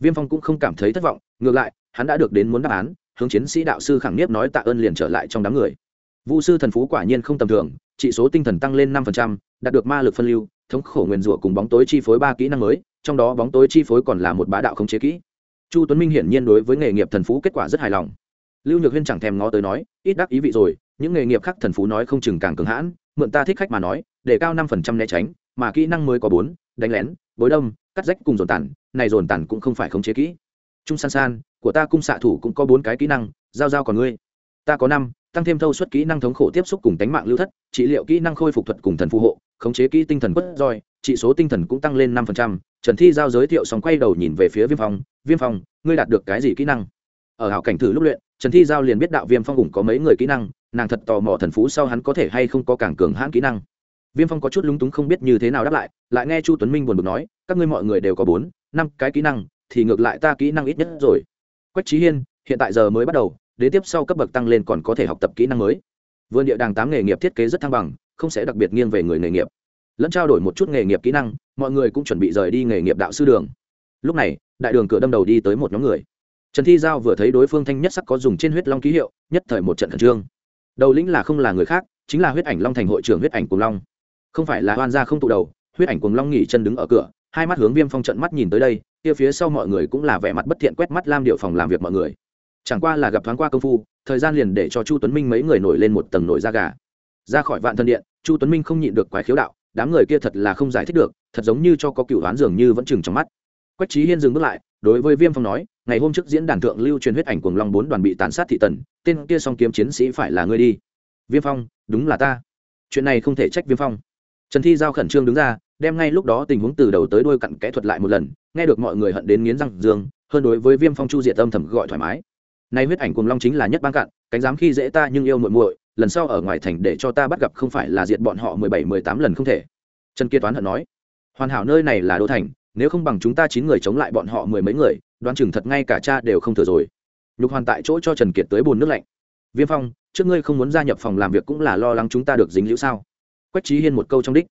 Viêm phong cũng không cảm thấy thất vọng, ngược lại, hắn đã được đến muốn đáp án, hướng chiến sĩ đạo sư khẳng niếp nói tạ ơn liền trở lại trong đám người. Vũ sư thần phú quả nhiên không tầm thường trị số tinh thần tăng lên năm đạt được ma lực phân lưu, thống khổ nguyền rủa cùng bóng tối chi phối ba kỹ năng mới, trong đó bóng tối chi phối còn là một bá đạo không chế kỹ. Chu tuấn minh hiển nhiên đối với nghề nghiệp thần phú kết quả rất hài lòng. Lưu nhược huyên chẳng thèm ngó tới nói, ít đắc ý vị rồi, những nghề nghiệp khác thần phú nói không chừng càng cứng hãn, mượn ta thích khách mà nói để cao năm phần trăm né tránh, mà kỹ năng mới có bốn, đánh lén, bối đâm, cắt rách cùng dồn tản, này dồn tản cũng không phải khống chế kỹ. Trung san san, của ta cung xạ thủ cũng có bốn cái kỹ năng, giao giao còn ngươi. Ta có năm, tăng thêm thâu suất kỹ năng thống khổ tiếp xúc cùng tánh mạng lưu thất, trị liệu kỹ năng khôi phục thuật cùng thần phù hộ, khống chế kỹ tinh thần quất roi, trị số tinh thần cũng tăng lên năm phần trăm. Trần thi giao giới thiệu xong quay đầu nhìn về phía viêm phong viêm phong, ngươi đạt được cái gì kỹ năng? Ở hảo cảnh thử lúc luyện, trần thi giao liền biết đạo viêm phong ủng có mấy người kỹ năng, nàng thật tò mò thần phú sau hắn có thể hay không có càng cường hãn kỹ năng viêm phong có chút lúng túng không biết như thế nào đáp lại lại nghe chu tuấn minh buồn bực nói, các ngươi mọi người đều có bốn, năm cái kỹ năng, thì ngược lại ta kỹ năng ít nhất rồi. Quách trí hiên, hiện tại giờ mới bắt đầu, đến tiếp sau cấp bậc tăng lên còn có thể học tập kỹ năng mới. Vườn địa đàng tám nghề nghiệp thiết kế rất thăng bằng, không sẽ đặc biệt nghiêng về người nghề nghiệp. Lẫn trao đổi một chút nghề nghiệp kỹ năng, mọi người cũng chuẩn bị rời đi nghề nghiệp đạo sư đường. Lúc này, đại đường cửa đâm đầu đi tới một nhóm người. Trần thi giao vừa thấy đối phương thanh nhất sắc có dùng trên huyết long ký hiệu, nhất thời một trận khẩn trương. Đầu lĩnh là không là người khác, chính là huyết ảnh long thành hội trưởng huyết ảnh cùng long không phải là hoan gia không tụ đầu, huyết ảnh cùng long nghỉ chân đứng ở cửa, hai mắt hướng viêm phong trận mắt nhìn tới đây, kia phía sau mọi người cũng là vẻ mặt bất thiện quét mắt lam điệu phòng làm việc mọi người. Chẳng qua là gặp thoáng qua công phu, thời gian liền để cho chu tuấn minh mấy người nổi lên một tầng nổi da gà. Ra khỏi vạn thân điện, chu tuấn minh không nhịn được quái khiếu đạo, đám người kia thật là không giải thích được, thật giống như cho có cựu đoán dường như vẫn chừng trong mắt. Quách trí hiên dừng bước lại, đối với viêm phong nói, ngày hôm trước diễn đàn thượng lưu truyền huyết ảnh cuồng long bốn đoàn bị tàn sát thị tần, tên kia song kiếm chiến sĩ phải là ngươi đi. Viêm phong, đúng là ta. Chuyện này không thể trách viêm phong trần thi giao khẩn trương đứng ra, đem ngay lúc đó tình huống từ đầu tới đuôi cặn kẽ thuật lại một lần, nghe được mọi người hận đến nghiến răng dương, hơn đối với viêm phong chu diệt âm thầm gọi thoải mái. Nay huyết ảnh cùng long chính là nhất bang cạn, cánh dám khi dễ ta nhưng yêu muội muội, lần sau ở ngoài thành để cho ta bắt gặp không phải là diệt bọn họ mười bảy, mười tám lần không thể. Trần kia toán hận nói, hoàn hảo nơi này là đô thành, nếu không bằng chúng ta chín người chống lại bọn họ mười mấy người, đoán chừng thật ngay cả cha đều không thừa rồi. Nhục hoàn tại chỗ cho trần kiệt tới buồn nước lạnh. Viêm phong, trước ngươi không muốn gia nhập phòng làm việc cũng là lo lắng chúng ta được dính liễu sao? Quách trí hiên một câu trong đích.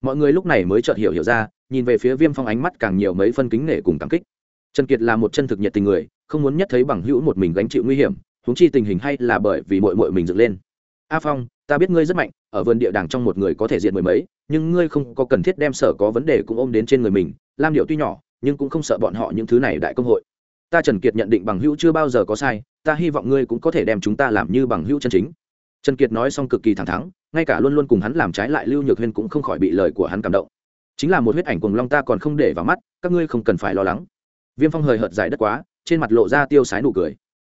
Mọi người lúc này mới chợt hiểu hiểu ra, nhìn về phía viêm phong ánh mắt càng nhiều mấy phân kính nể cùng cảm kích. Trần kiệt là một chân thực nhiệt tình người, không muốn nhất thấy bằng hữu một mình gánh chịu nguy hiểm, huống chi tình hình hay là bởi vì mội mội mình dựng lên. A phong, ta biết ngươi rất mạnh, ở vườn địa đàng trong một người có thể diện mười mấy, nhưng ngươi không có cần thiết đem sở có vấn đề cũng ôm đến trên người mình. Lam điệu tuy nhỏ, nhưng cũng không sợ bọn họ những thứ này đại công hội. Ta trần kiệt nhận định bằng hữu chưa bao giờ có sai, ta hy vọng ngươi cũng có thể đem chúng ta làm như bằng hữu chân chính. Trần kiệt nói xong cực kỳ thẳng thắn ngay cả luôn luôn cùng hắn làm trái lại lưu nhược huyên cũng không khỏi bị lời của hắn cảm động. Chính là một huyết ảnh cùng long ta còn không để vào mắt, các ngươi không cần phải lo lắng. Viêm phong hời hợt giải đất quá, trên mặt lộ ra tiêu sái nụ cười.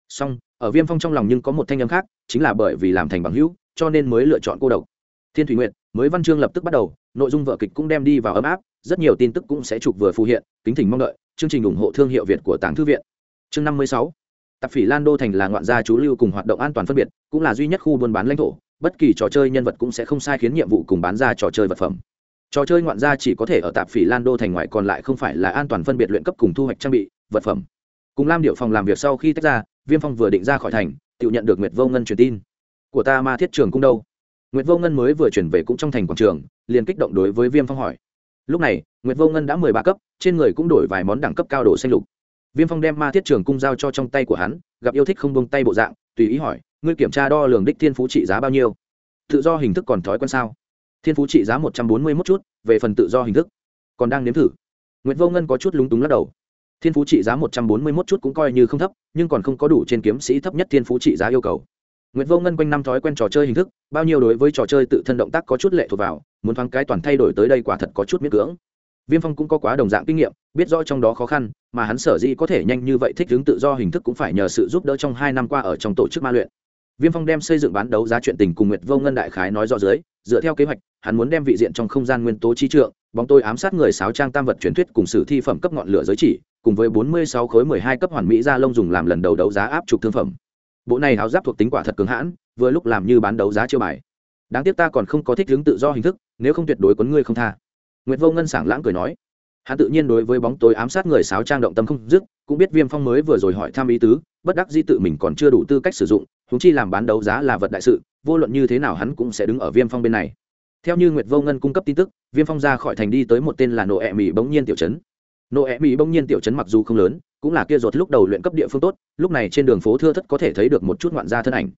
Song, ở viêm phong trong lòng nhưng có một thanh âm khác, chính là bởi vì làm thành bằng hữu, cho nên mới lựa chọn cô độc. Thiên thủy nguyện mới văn chương lập tức bắt đầu, nội dung vợ kịch cũng đem đi vào ấm áp, rất nhiều tin tức cũng sẽ chụp vừa phù hiện, kính thỉnh mong đợi, chương trình ủng hộ thương hiệu việt của tàng thư viện. Chương năm mươi sáu, tạp phỉ lan đô thành là ngoạn gia chú lưu cùng hoạt động an toàn phân biệt, cũng là duy nhất khu buôn bán lãnh thổ bất kỳ trò chơi nhân vật cũng sẽ không sai khiến nhiệm vụ cùng bán ra trò chơi vật phẩm. Trò chơi ngoạn gia chỉ có thể ở tạp phỉ lan đô thành ngoài còn lại không phải là an toàn phân biệt luyện cấp cùng thu hoạch trang bị, vật phẩm. Cùng lam điệu phòng làm việc sau khi tách ra, viêm phong vừa định ra khỏi thành, tự nhận được nguyệt vô ngân truyền tin. Của ta ma thiết trường cung đâu? Nguyệt vô ngân mới vừa chuyển về cũng trong thành quảng trường, liền kích động đối với viêm phong hỏi. Lúc này, nguyệt vô ngân đã mười ba cấp, trên người cũng đổi vài món đẳng cấp cao độ xanh lục. Viêm phong đem ma thiết trường cung giao cho trong tay của hắn, gặp yêu thích không bông tay bộ dạng, tùy ý hỏi ngươi kiểm tra đo lường đích thiên phú trị giá bao nhiêu tự do hình thức còn thói quen sao thiên phú trị giá một trăm bốn mươi mốt chút về phần tự do hình thức còn đang nếm thử Nguyệt Vô Ngân có chút lúng túng lắc đầu. Thiên phú trị giá một trăm bốn mươi một chút cũng coi như không thấp, nhưng còn không có đủ trên kiếm sĩ thấp nhất thiên phú trị giá yêu cầu. Nguyệt Vô Ngân quanh năm thói quen trò chơi hình thức, bao nhiêu đối với trò chơi tự thân động tác có chút lệ thuộc vào, muốn thoáng cái toàn thay đổi tới đây quả thật có chút miễn cưỡng. Viêm Phong cũng có quá đồng dạng kinh nghiệm, biết rõ trong đó khó khăn, mà hắn sở dĩ có thể nhanh như vậy thích ứng tự do hình thức cũng phải nhờ sự giúp đỡ trong hai năm qua ở trong tổ chức ma luyện. Viêm Phong đem xây dựng bán đấu giá chuyện tình cùng Nguyệt Vô Ngân đại khái nói rõ dưới, dựa theo kế hoạch, hắn muốn đem vị diện trong không gian nguyên tố chi trượng, bóng tôi ám sát người sáo trang tam vật truyền thuyết cùng sử thi phẩm cấp ngọn lửa giới chỉ, cùng với 46 khối 12 cấp hoàn mỹ gia lông dùng làm lần đầu đấu giá áp trục thương phẩm. Bộ này áo giáp thuộc tính quả thật cứng hãn, vừa lúc làm như bán đấu giá chiêu bài. Đáng tiếc ta còn không có thích ứng tự do hình thức, nếu không tuyệt đối quấn ngươi không tha. Nguyệt Vô Ngân sảng lãng cười nói, hắn tự nhiên đối với bóng tối ám sát người sáo trang động tâm không dứt, cũng biết Viêm Phong mới vừa rồi hỏi thăm ý tứ, bất đắc dĩ tự mình còn chưa đủ tư cách sử dụng, chúng chi làm bán đấu giá là vật đại sự, vô luận như thế nào hắn cũng sẽ đứng ở Viêm Phong bên này. Theo như Nguyệt Vô Ngân cung cấp tin tức, Viêm Phong ra khỏi thành đi tới một tên là Nộ ẹ Mị bỗng nhiên tiểu trấn. Nộ ẹ Mị bỗng nhiên tiểu trấn mặc dù không lớn, cũng là kia ruột lúc đầu luyện cấp địa phương tốt, lúc này trên đường phố thưa thất có thể thấy được một chút ngoạn gia thân ảnh.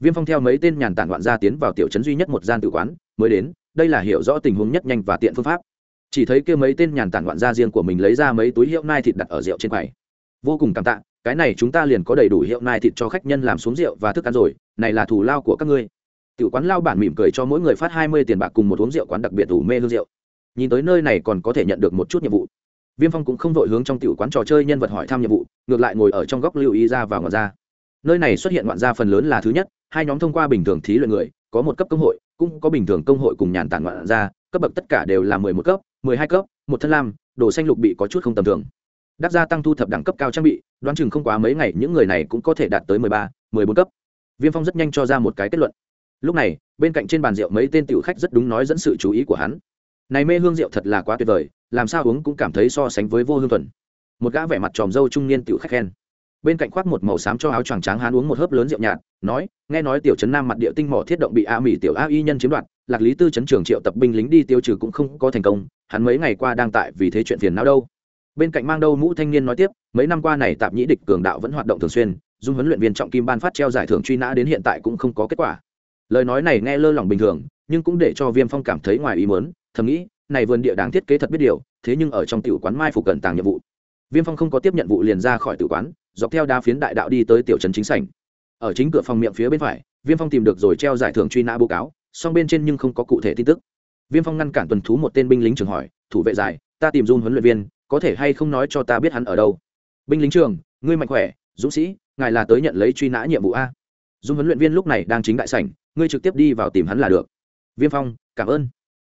Viêm Phong theo mấy tên nhàn tản ngoạn gia tiến vào tiểu trấn duy nhất một gian tử quán, mới đến, đây là hiểu rõ tình huống nhất nhanh và tiện phương pháp. Chỉ thấy kia mấy tên nhàn tản ngoạn gia riêng của mình lấy ra mấy túi hiệu nai thịt đặt ở rượu trên quầy. Vô cùng cảm tạ, cái này chúng ta liền có đầy đủ hiệu nai thịt cho khách nhân làm xuống rượu và thức ăn rồi, này là thù lao của các ngươi. Tiểu quán lao bản mỉm cười cho mỗi người phát hai mươi tiền bạc cùng một uống rượu quán đặc biệt ủ mê hương rượu. Nhìn tới nơi này còn có thể nhận được một chút nhiệm vụ. Viêm phong cũng không vội hướng trong tiểu quán trò chơi nhân vật hỏi thăm nhiệm vụ ngược lại ngồi ở trong góc lưu ý ra và ngọn ra nơi này xuất hiện ngoạn gia phần lớn là thứ nhất hai nhóm thông qua bình thường thí luyện người có một cấp công hội cũng có bình thường công hội cùng nhàn tản ngoạn gia cấp bậc tất cả đều là mười một cấp mười hai cấp một thân lam đồ xanh lục bị có chút không tầm thường đắc gia tăng thu thập đẳng cấp cao trang bị, đoán chừng không quá mấy ngày, những người này cũng có thể đạt tới mười ba, mười bốn cấp. Viêm phong rất nhanh cho ra một cái kết luận. Lúc này, bên cạnh trên bàn rượu mấy tên tiểu khách rất đúng nói dẫn sự chú ý của hắn. Này mê hương rượu thật là quá tuyệt vời, làm sao uống cũng cảm thấy so sánh với vô hương thuần. Một gã vẻ mặt tròm dâu trung niên tiểu khách khen. Bên cạnh khoác một màu xám cho áo choàng trắng hắn uống một hớp lớn rượu nhạt, nói, nghe nói tiểu trấn nam mặt địa tinh mỏ thiết động bị a mỹ tiểu a y nhân chiếm đoạt, lạc lý tư trấn trường triệu tập binh lính đi tiêu trừ cũng không có thành công, hắn mấy ngày qua đang tại vì thế chuyện phiền não đâu bên cạnh mang đâu mũ thanh niên nói tiếp, mấy năm qua này tạp nhĩ địch cường đạo vẫn hoạt động thường xuyên, dung huấn luyện viên trọng kim ban phát treo giải thưởng truy nã đến hiện tại cũng không có kết quả. Lời nói này nghe lơ lỏng bình thường, nhưng cũng để cho viêm phong cảm thấy ngoài ý mớn thầm nghĩ, này vườn địa đáng thiết kế thật biết điều, thế nhưng ở trong tiểu quán mai phục cần tàng nhiệm vụ. Viêm phong không có tiếp nhận vụ liền ra khỏi tiểu quán, dọc theo đa phiến đại đạo đi tới tiểu trấn chính sảnh. Ở chính cửa phòng miệng phía bên phải, viêm phong tìm được rồi treo giải thưởng truy nã báo cáo, song bên trên nhưng không có cụ thể tin tức. Viêm phong ngăn cản tuần thú một tên binh lính trường hỏi, thủ vệ giải, ta tìm dung huấn luyện viên có thể hay không nói cho ta biết hắn ở đâu? Binh lính trường, ngươi mạnh khỏe, dũng sĩ, ngài là tới nhận lấy truy nã nhiệm vụ a. Dung huấn luyện viên lúc này đang chính đại sảnh, ngươi trực tiếp đi vào tìm hắn là được. Viêm phong, cảm ơn.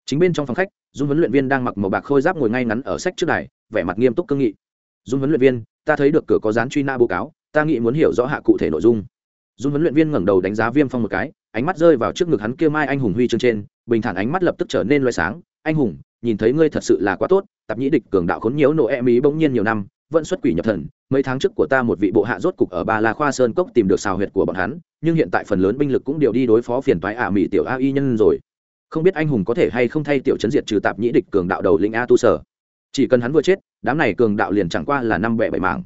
Chính bên trong phòng khách, dung huấn luyện viên đang mặc màu bạc khôi giáp ngồi ngay ngắn ở sách trước đài, vẻ mặt nghiêm túc cương nghị. Dung huấn luyện viên, ta thấy được cửa có dán truy nã báo cáo, ta nghĩ muốn hiểu rõ hạ cụ thể nội dung. Dung huấn luyện viên ngẩng đầu đánh giá viêm phong một cái, ánh mắt rơi vào trước ngực hắn kia mai anh hùng huy chương trên, bình thản ánh mắt lập tức trở nên loay sáng. Anh hùng nhìn thấy ngươi thật sự là quá tốt tạp nhĩ địch cường đạo khốn nhiễu nộ em ý bỗng nhiên nhiều năm, vẫn xuất quỷ nhập thần, mấy tháng trước của ta một vị bộ hạ rốt cục ở ba la khoa sơn cốc tìm được xào huyệt của bọn hắn, nhưng hiện tại phần lớn binh lực cũng đều đi đối phó phiền toái ả mỹ tiểu a y nhân rồi. Không biết anh hùng có thể hay không thay tiểu chấn diệt trừ tạp nhĩ địch cường đạo đầu lĩnh a tu sở. Chỉ cần hắn vừa chết, đám này cường đạo liền chẳng qua là năm bẻ bảy mảng.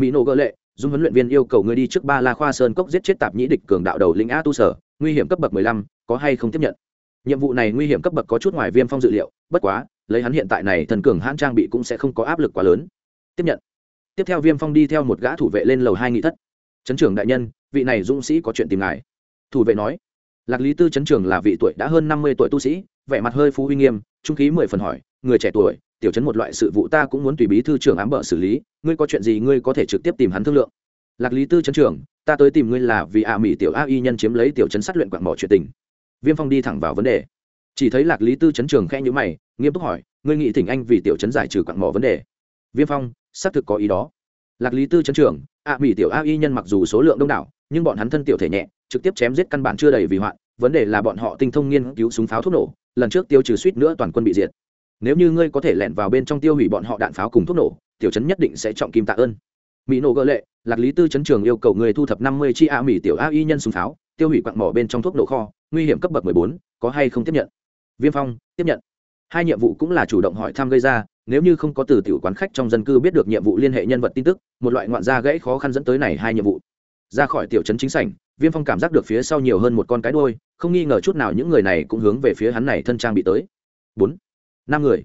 Mỹ nộ gỡ lệ, dung huấn luyện viên yêu cầu ngươi đi trước ba la khoa sơn cốc giết chết tạp nhĩ địch cường đạo đầu lĩnh a tu sở, nguy hiểm cấp bậc mười lăm, có hay không tiếp nhận? Nhiệm vụ này nguy hiểm cấp bậc có chút ngoài viêm phong dự liệu bất quá, lấy hắn hiện tại này thần cường hãn trang bị cũng sẽ không có áp lực quá lớn. Tiếp nhận. Tiếp theo viêm phong đi theo một gã thủ vệ lên lầu hai nghị thất. Trấn trưởng đại nhân, vị này dũng sĩ có chuyện tìm ngài. Thủ vệ nói. Lạc lý tư trấn trưởng là vị tuổi đã hơn năm mươi tuổi tu sĩ, vẻ mặt hơi phú uy nghiêm, trung khí mười phần hỏi, người trẻ tuổi, tiểu chấn một loại sự vụ ta cũng muốn tùy bí thư trưởng ám bợ xử lý, ngươi có chuyện gì ngươi có thể trực tiếp tìm hắn thương lượng. Lạc lý tư trấn trưởng, ta tới tìm ngươi là vì ạ mỹ tiểu a y nhân chiếm lấy tiểu chấn sát luyện quạng mỏ chuyện tình. Viêm phong đi thẳng vào vấn đề chỉ thấy lạc lý tư chấn trường khẽ nhữ mày, nghiêm túc hỏi, ngươi nghĩ thỉnh anh vì tiểu chấn giải trừ quặn mỏ vấn đề? Viêm phong, xác thực có ý đó. Lạc lý tư chấn trường ạ mỹ tiểu a y nhân mặc dù số lượng đông đảo, nhưng bọn hắn thân tiểu thể nhẹ, trực tiếp chém giết căn bản chưa đầy vì hoạn, vấn đề là bọn họ tinh thông nghiên cứu súng pháo thuốc nổ, lần trước tiêu trừ suýt nữa toàn quân bị diệt. Nếu như ngươi có thể lẻn vào bên trong tiêu hủy bọn họ đạn pháo cùng thuốc nổ, tiểu chấn nhất định sẽ trọng kim tạ ơn. Mỹ nổ gợ lệ, lạc lý tư chấn trường yêu cầu người thu thập năm mươi chi a mỹ tiểu a y nhân súng pháo, tiêu hủy quặng mỏ bên trong thuốc nổ kho, nguy hiểm cấp bậc mười bốn, có hay không tiếp nhận? Viêm phong, tiếp nhận. Hai nhiệm vụ cũng là chủ động hỏi thăm gây ra, nếu như không có từ tiểu quán khách trong dân cư biết được nhiệm vụ liên hệ nhân vật tin tức, một loại ngoạn gia gãy khó khăn dẫn tới này hai nhiệm vụ. Ra khỏi tiểu trấn chính sảnh, viêm phong cảm giác được phía sau nhiều hơn một con cái đôi không nghi ngờ chút nào những người này cũng hướng về phía hắn này thân trang bị tới. Bốn, năm người.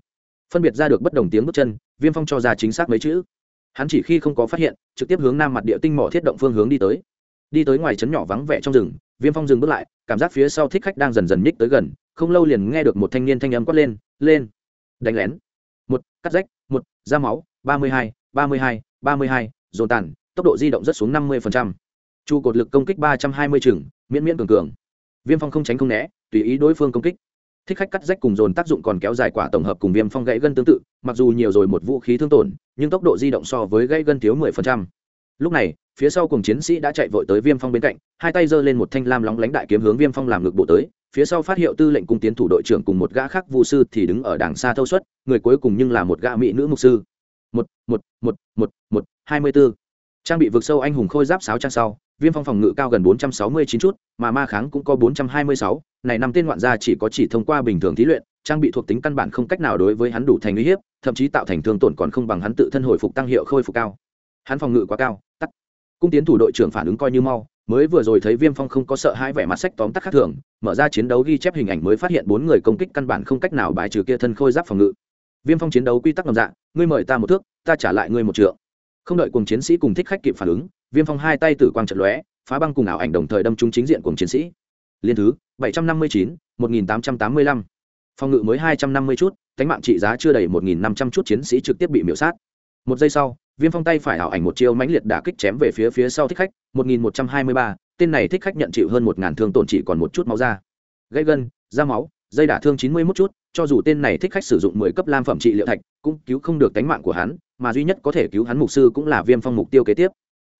Phân biệt ra được bất đồng tiếng bước chân, viêm phong cho ra chính xác mấy chữ. Hắn chỉ khi không có phát hiện, trực tiếp hướng nam mặt địa tinh mỏ thiết động phương hướng đi tới. Đi tới ngoài trấn nhỏ vắng vẻ trong rừng, viêm phong dừng bước lại, cảm giác phía sau thích khách đang dần dần nhích tới gần không lâu liền nghe được một thanh niên thanh âm quát lên lên, đánh lén. Một, cắt rách. Một da máu. Ba mươi hai, ba mươi hai, ba mươi hai, dồn tàn tốc độ di động rất xuống năm mươi trụ cột lực công kích ba trăm hai mươi chừng, miễn miễn cường cường. Viêm phong không tránh không né, tùy ý đối phương công kích. Thích khách cắt rách cùng dồn tác dụng còn kéo dài quả tổng hợp cùng viêm phong gãy gân tương tự, mặc dù nhiều rồi một vũ khí thương tổn, nhưng tốc độ di động so với gãy gân thiếu mười phần trăm. Lúc này, phía sau cùng chiến sĩ đã chạy vội tới viêm phong bên cạnh, hai tay giơ lên một thanh lam lóng lánh đại kiếm hướng viêm phong làm ngực bộ tới phía sau phát hiệu tư lệnh cung tiến thủ đội trưởng cùng một gã khác vu sư thì đứng ở đằng xa thâu suất, người cuối cùng nhưng là một gã mỹ nữ mục sư. Một một một một một, hai mươi bốn trang bị vực sâu anh hùng khôi giáp sáu trang sau, viêm phong phòng ngự cao gần bốn trăm sáu mươi chín chút, mà ma kháng cũng có bốn trăm hai mươi sáu. Này năm tên ngoạn gia chỉ có chỉ thông qua bình thường thí luyện, trang bị thuộc tính căn bản không cách nào đối với hắn đủ thành uy hiếp, thậm chí tạo thành thương tổn còn không bằng hắn tự thân hồi phục tăng hiệu khôi phục cao. Hắn phòng ngự quá cao, tắt. Cung tiến thủ đội trưởng phản ứng coi như mau mới vừa rồi thấy viêm phong không có sợ hãi vẻ mặt sách tóm tắt khác thường, mở ra chiến đấu ghi chép hình ảnh mới phát hiện bốn người công kích căn bản không cách nào bài trừ kia thân khôi giáp phòng ngự. Viêm phong chiến đấu quy tắc ngầm dạng ngươi mời ta một thước, ta trả lại ngươi một trượng. Không đợi cùng chiến sĩ cùng thích khách kịp phản ứng, viêm phong hai tay tử quang trận lóe, phá băng cùng ảo ảnh đồng thời đâm trúng chính diện cùng chiến sĩ. Liên thứ, bảy trăm năm mươi chín, một nghìn tám trăm tám mươi lăm. Phòng ngự mới hai trăm năm mươi chút, cánh mạng trị giá chưa đầy một nghìn năm trăm chút chiến sĩ trực tiếp bị miễu sát. Một giây sau viêm phong tay phải ảo ảnh một chiêu mãnh liệt đả kích chém về phía phía sau thích khách, một nghìn một trăm hai mươi ba, tên này thích khách nhận chịu hơn một ngàn thương tổn chỉ còn một chút máu ra gây gân, da máu, dây đả thương chín mươi mốt chút, cho dù tên này thích khách sử dụng mười cấp lam phẩm trị liệu thạch, cũng cứu không được tánh mạng của hắn, mà duy nhất có thể cứu hắn mục sư cũng là viêm phong mục tiêu kế tiếp.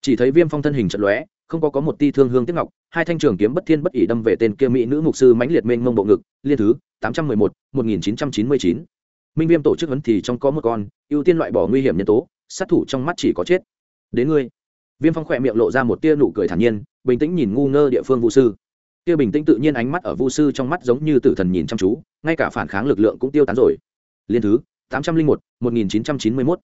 Chỉ thấy viêm phong thân hình trận lóe, không có có một ti thương hương tiếp ngọc, hai thanh trường kiếm bất thiên bất ỉ đâm về tên kia mỹ nữ mục sư mãnh liệt mênh mông bộ ngực, liên thứ, tám trăm mười một một nghìn chín trăm chín mươi chín. Minh viêm tổ chức vấn thì trong có một con, ưu tiên loại bỏ nguy hiểm nhân tố sát thủ trong mắt chỉ có chết. Đến ngươi. Viêm phong khỏe miệng lộ ra một tia nụ cười thản nhiên, bình tĩnh nhìn ngu ngơ địa phương vũ sư. Tia bình tĩnh tự nhiên ánh mắt ở vũ sư trong mắt giống như tử thần nhìn chăm chú, ngay cả phản kháng lực lượng cũng tiêu tán rồi. Liên thứ, tám trăm linh một một nghìn chín trăm chín mươi mốt.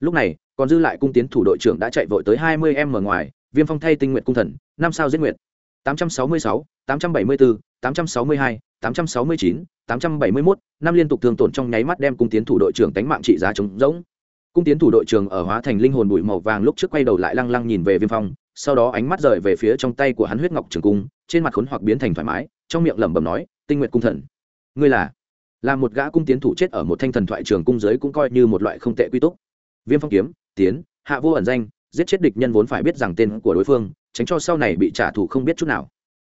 Lúc này, còn dư lại cung tiến thủ đội trưởng đã chạy vội tới hai mươi em ở ngoài, viêm phong thay tinh nguyện cung thần, năm sao giết nguyện tám trăm sáu mươi sáu, tám trăm bảy mươi bốn tám trăm sáu mươi hai, tám trăm sáu mươi chín, tám trăm bảy mươi mốt, năm liên tục thương tổn trong nháy mắt đem cung tiến thủ đội trưởng tánh mạng trị giá trống rỗng cung tiến thủ đội trưởng ở hóa thành linh hồn bụi màu vàng lúc trước quay đầu lại lăng lăng nhìn về viêm phong, sau đó ánh mắt rời về phía trong tay của hắn huyết ngọc trường cung, trên mặt khốn hoặc biến thành thoải mái, trong miệng lẩm bẩm nói, tinh nguyện cung thần, ngươi là là một gã cung tiến thủ chết ở một thanh thần thoại trường cung giới cũng coi như một loại không tệ quy túc. Viêm phong kiếm, tiến, hạ vô ẩn danh, giết chết địch nhân vốn phải biết rằng tên của đối phương, tránh cho sau này bị trả thù không biết chút nào.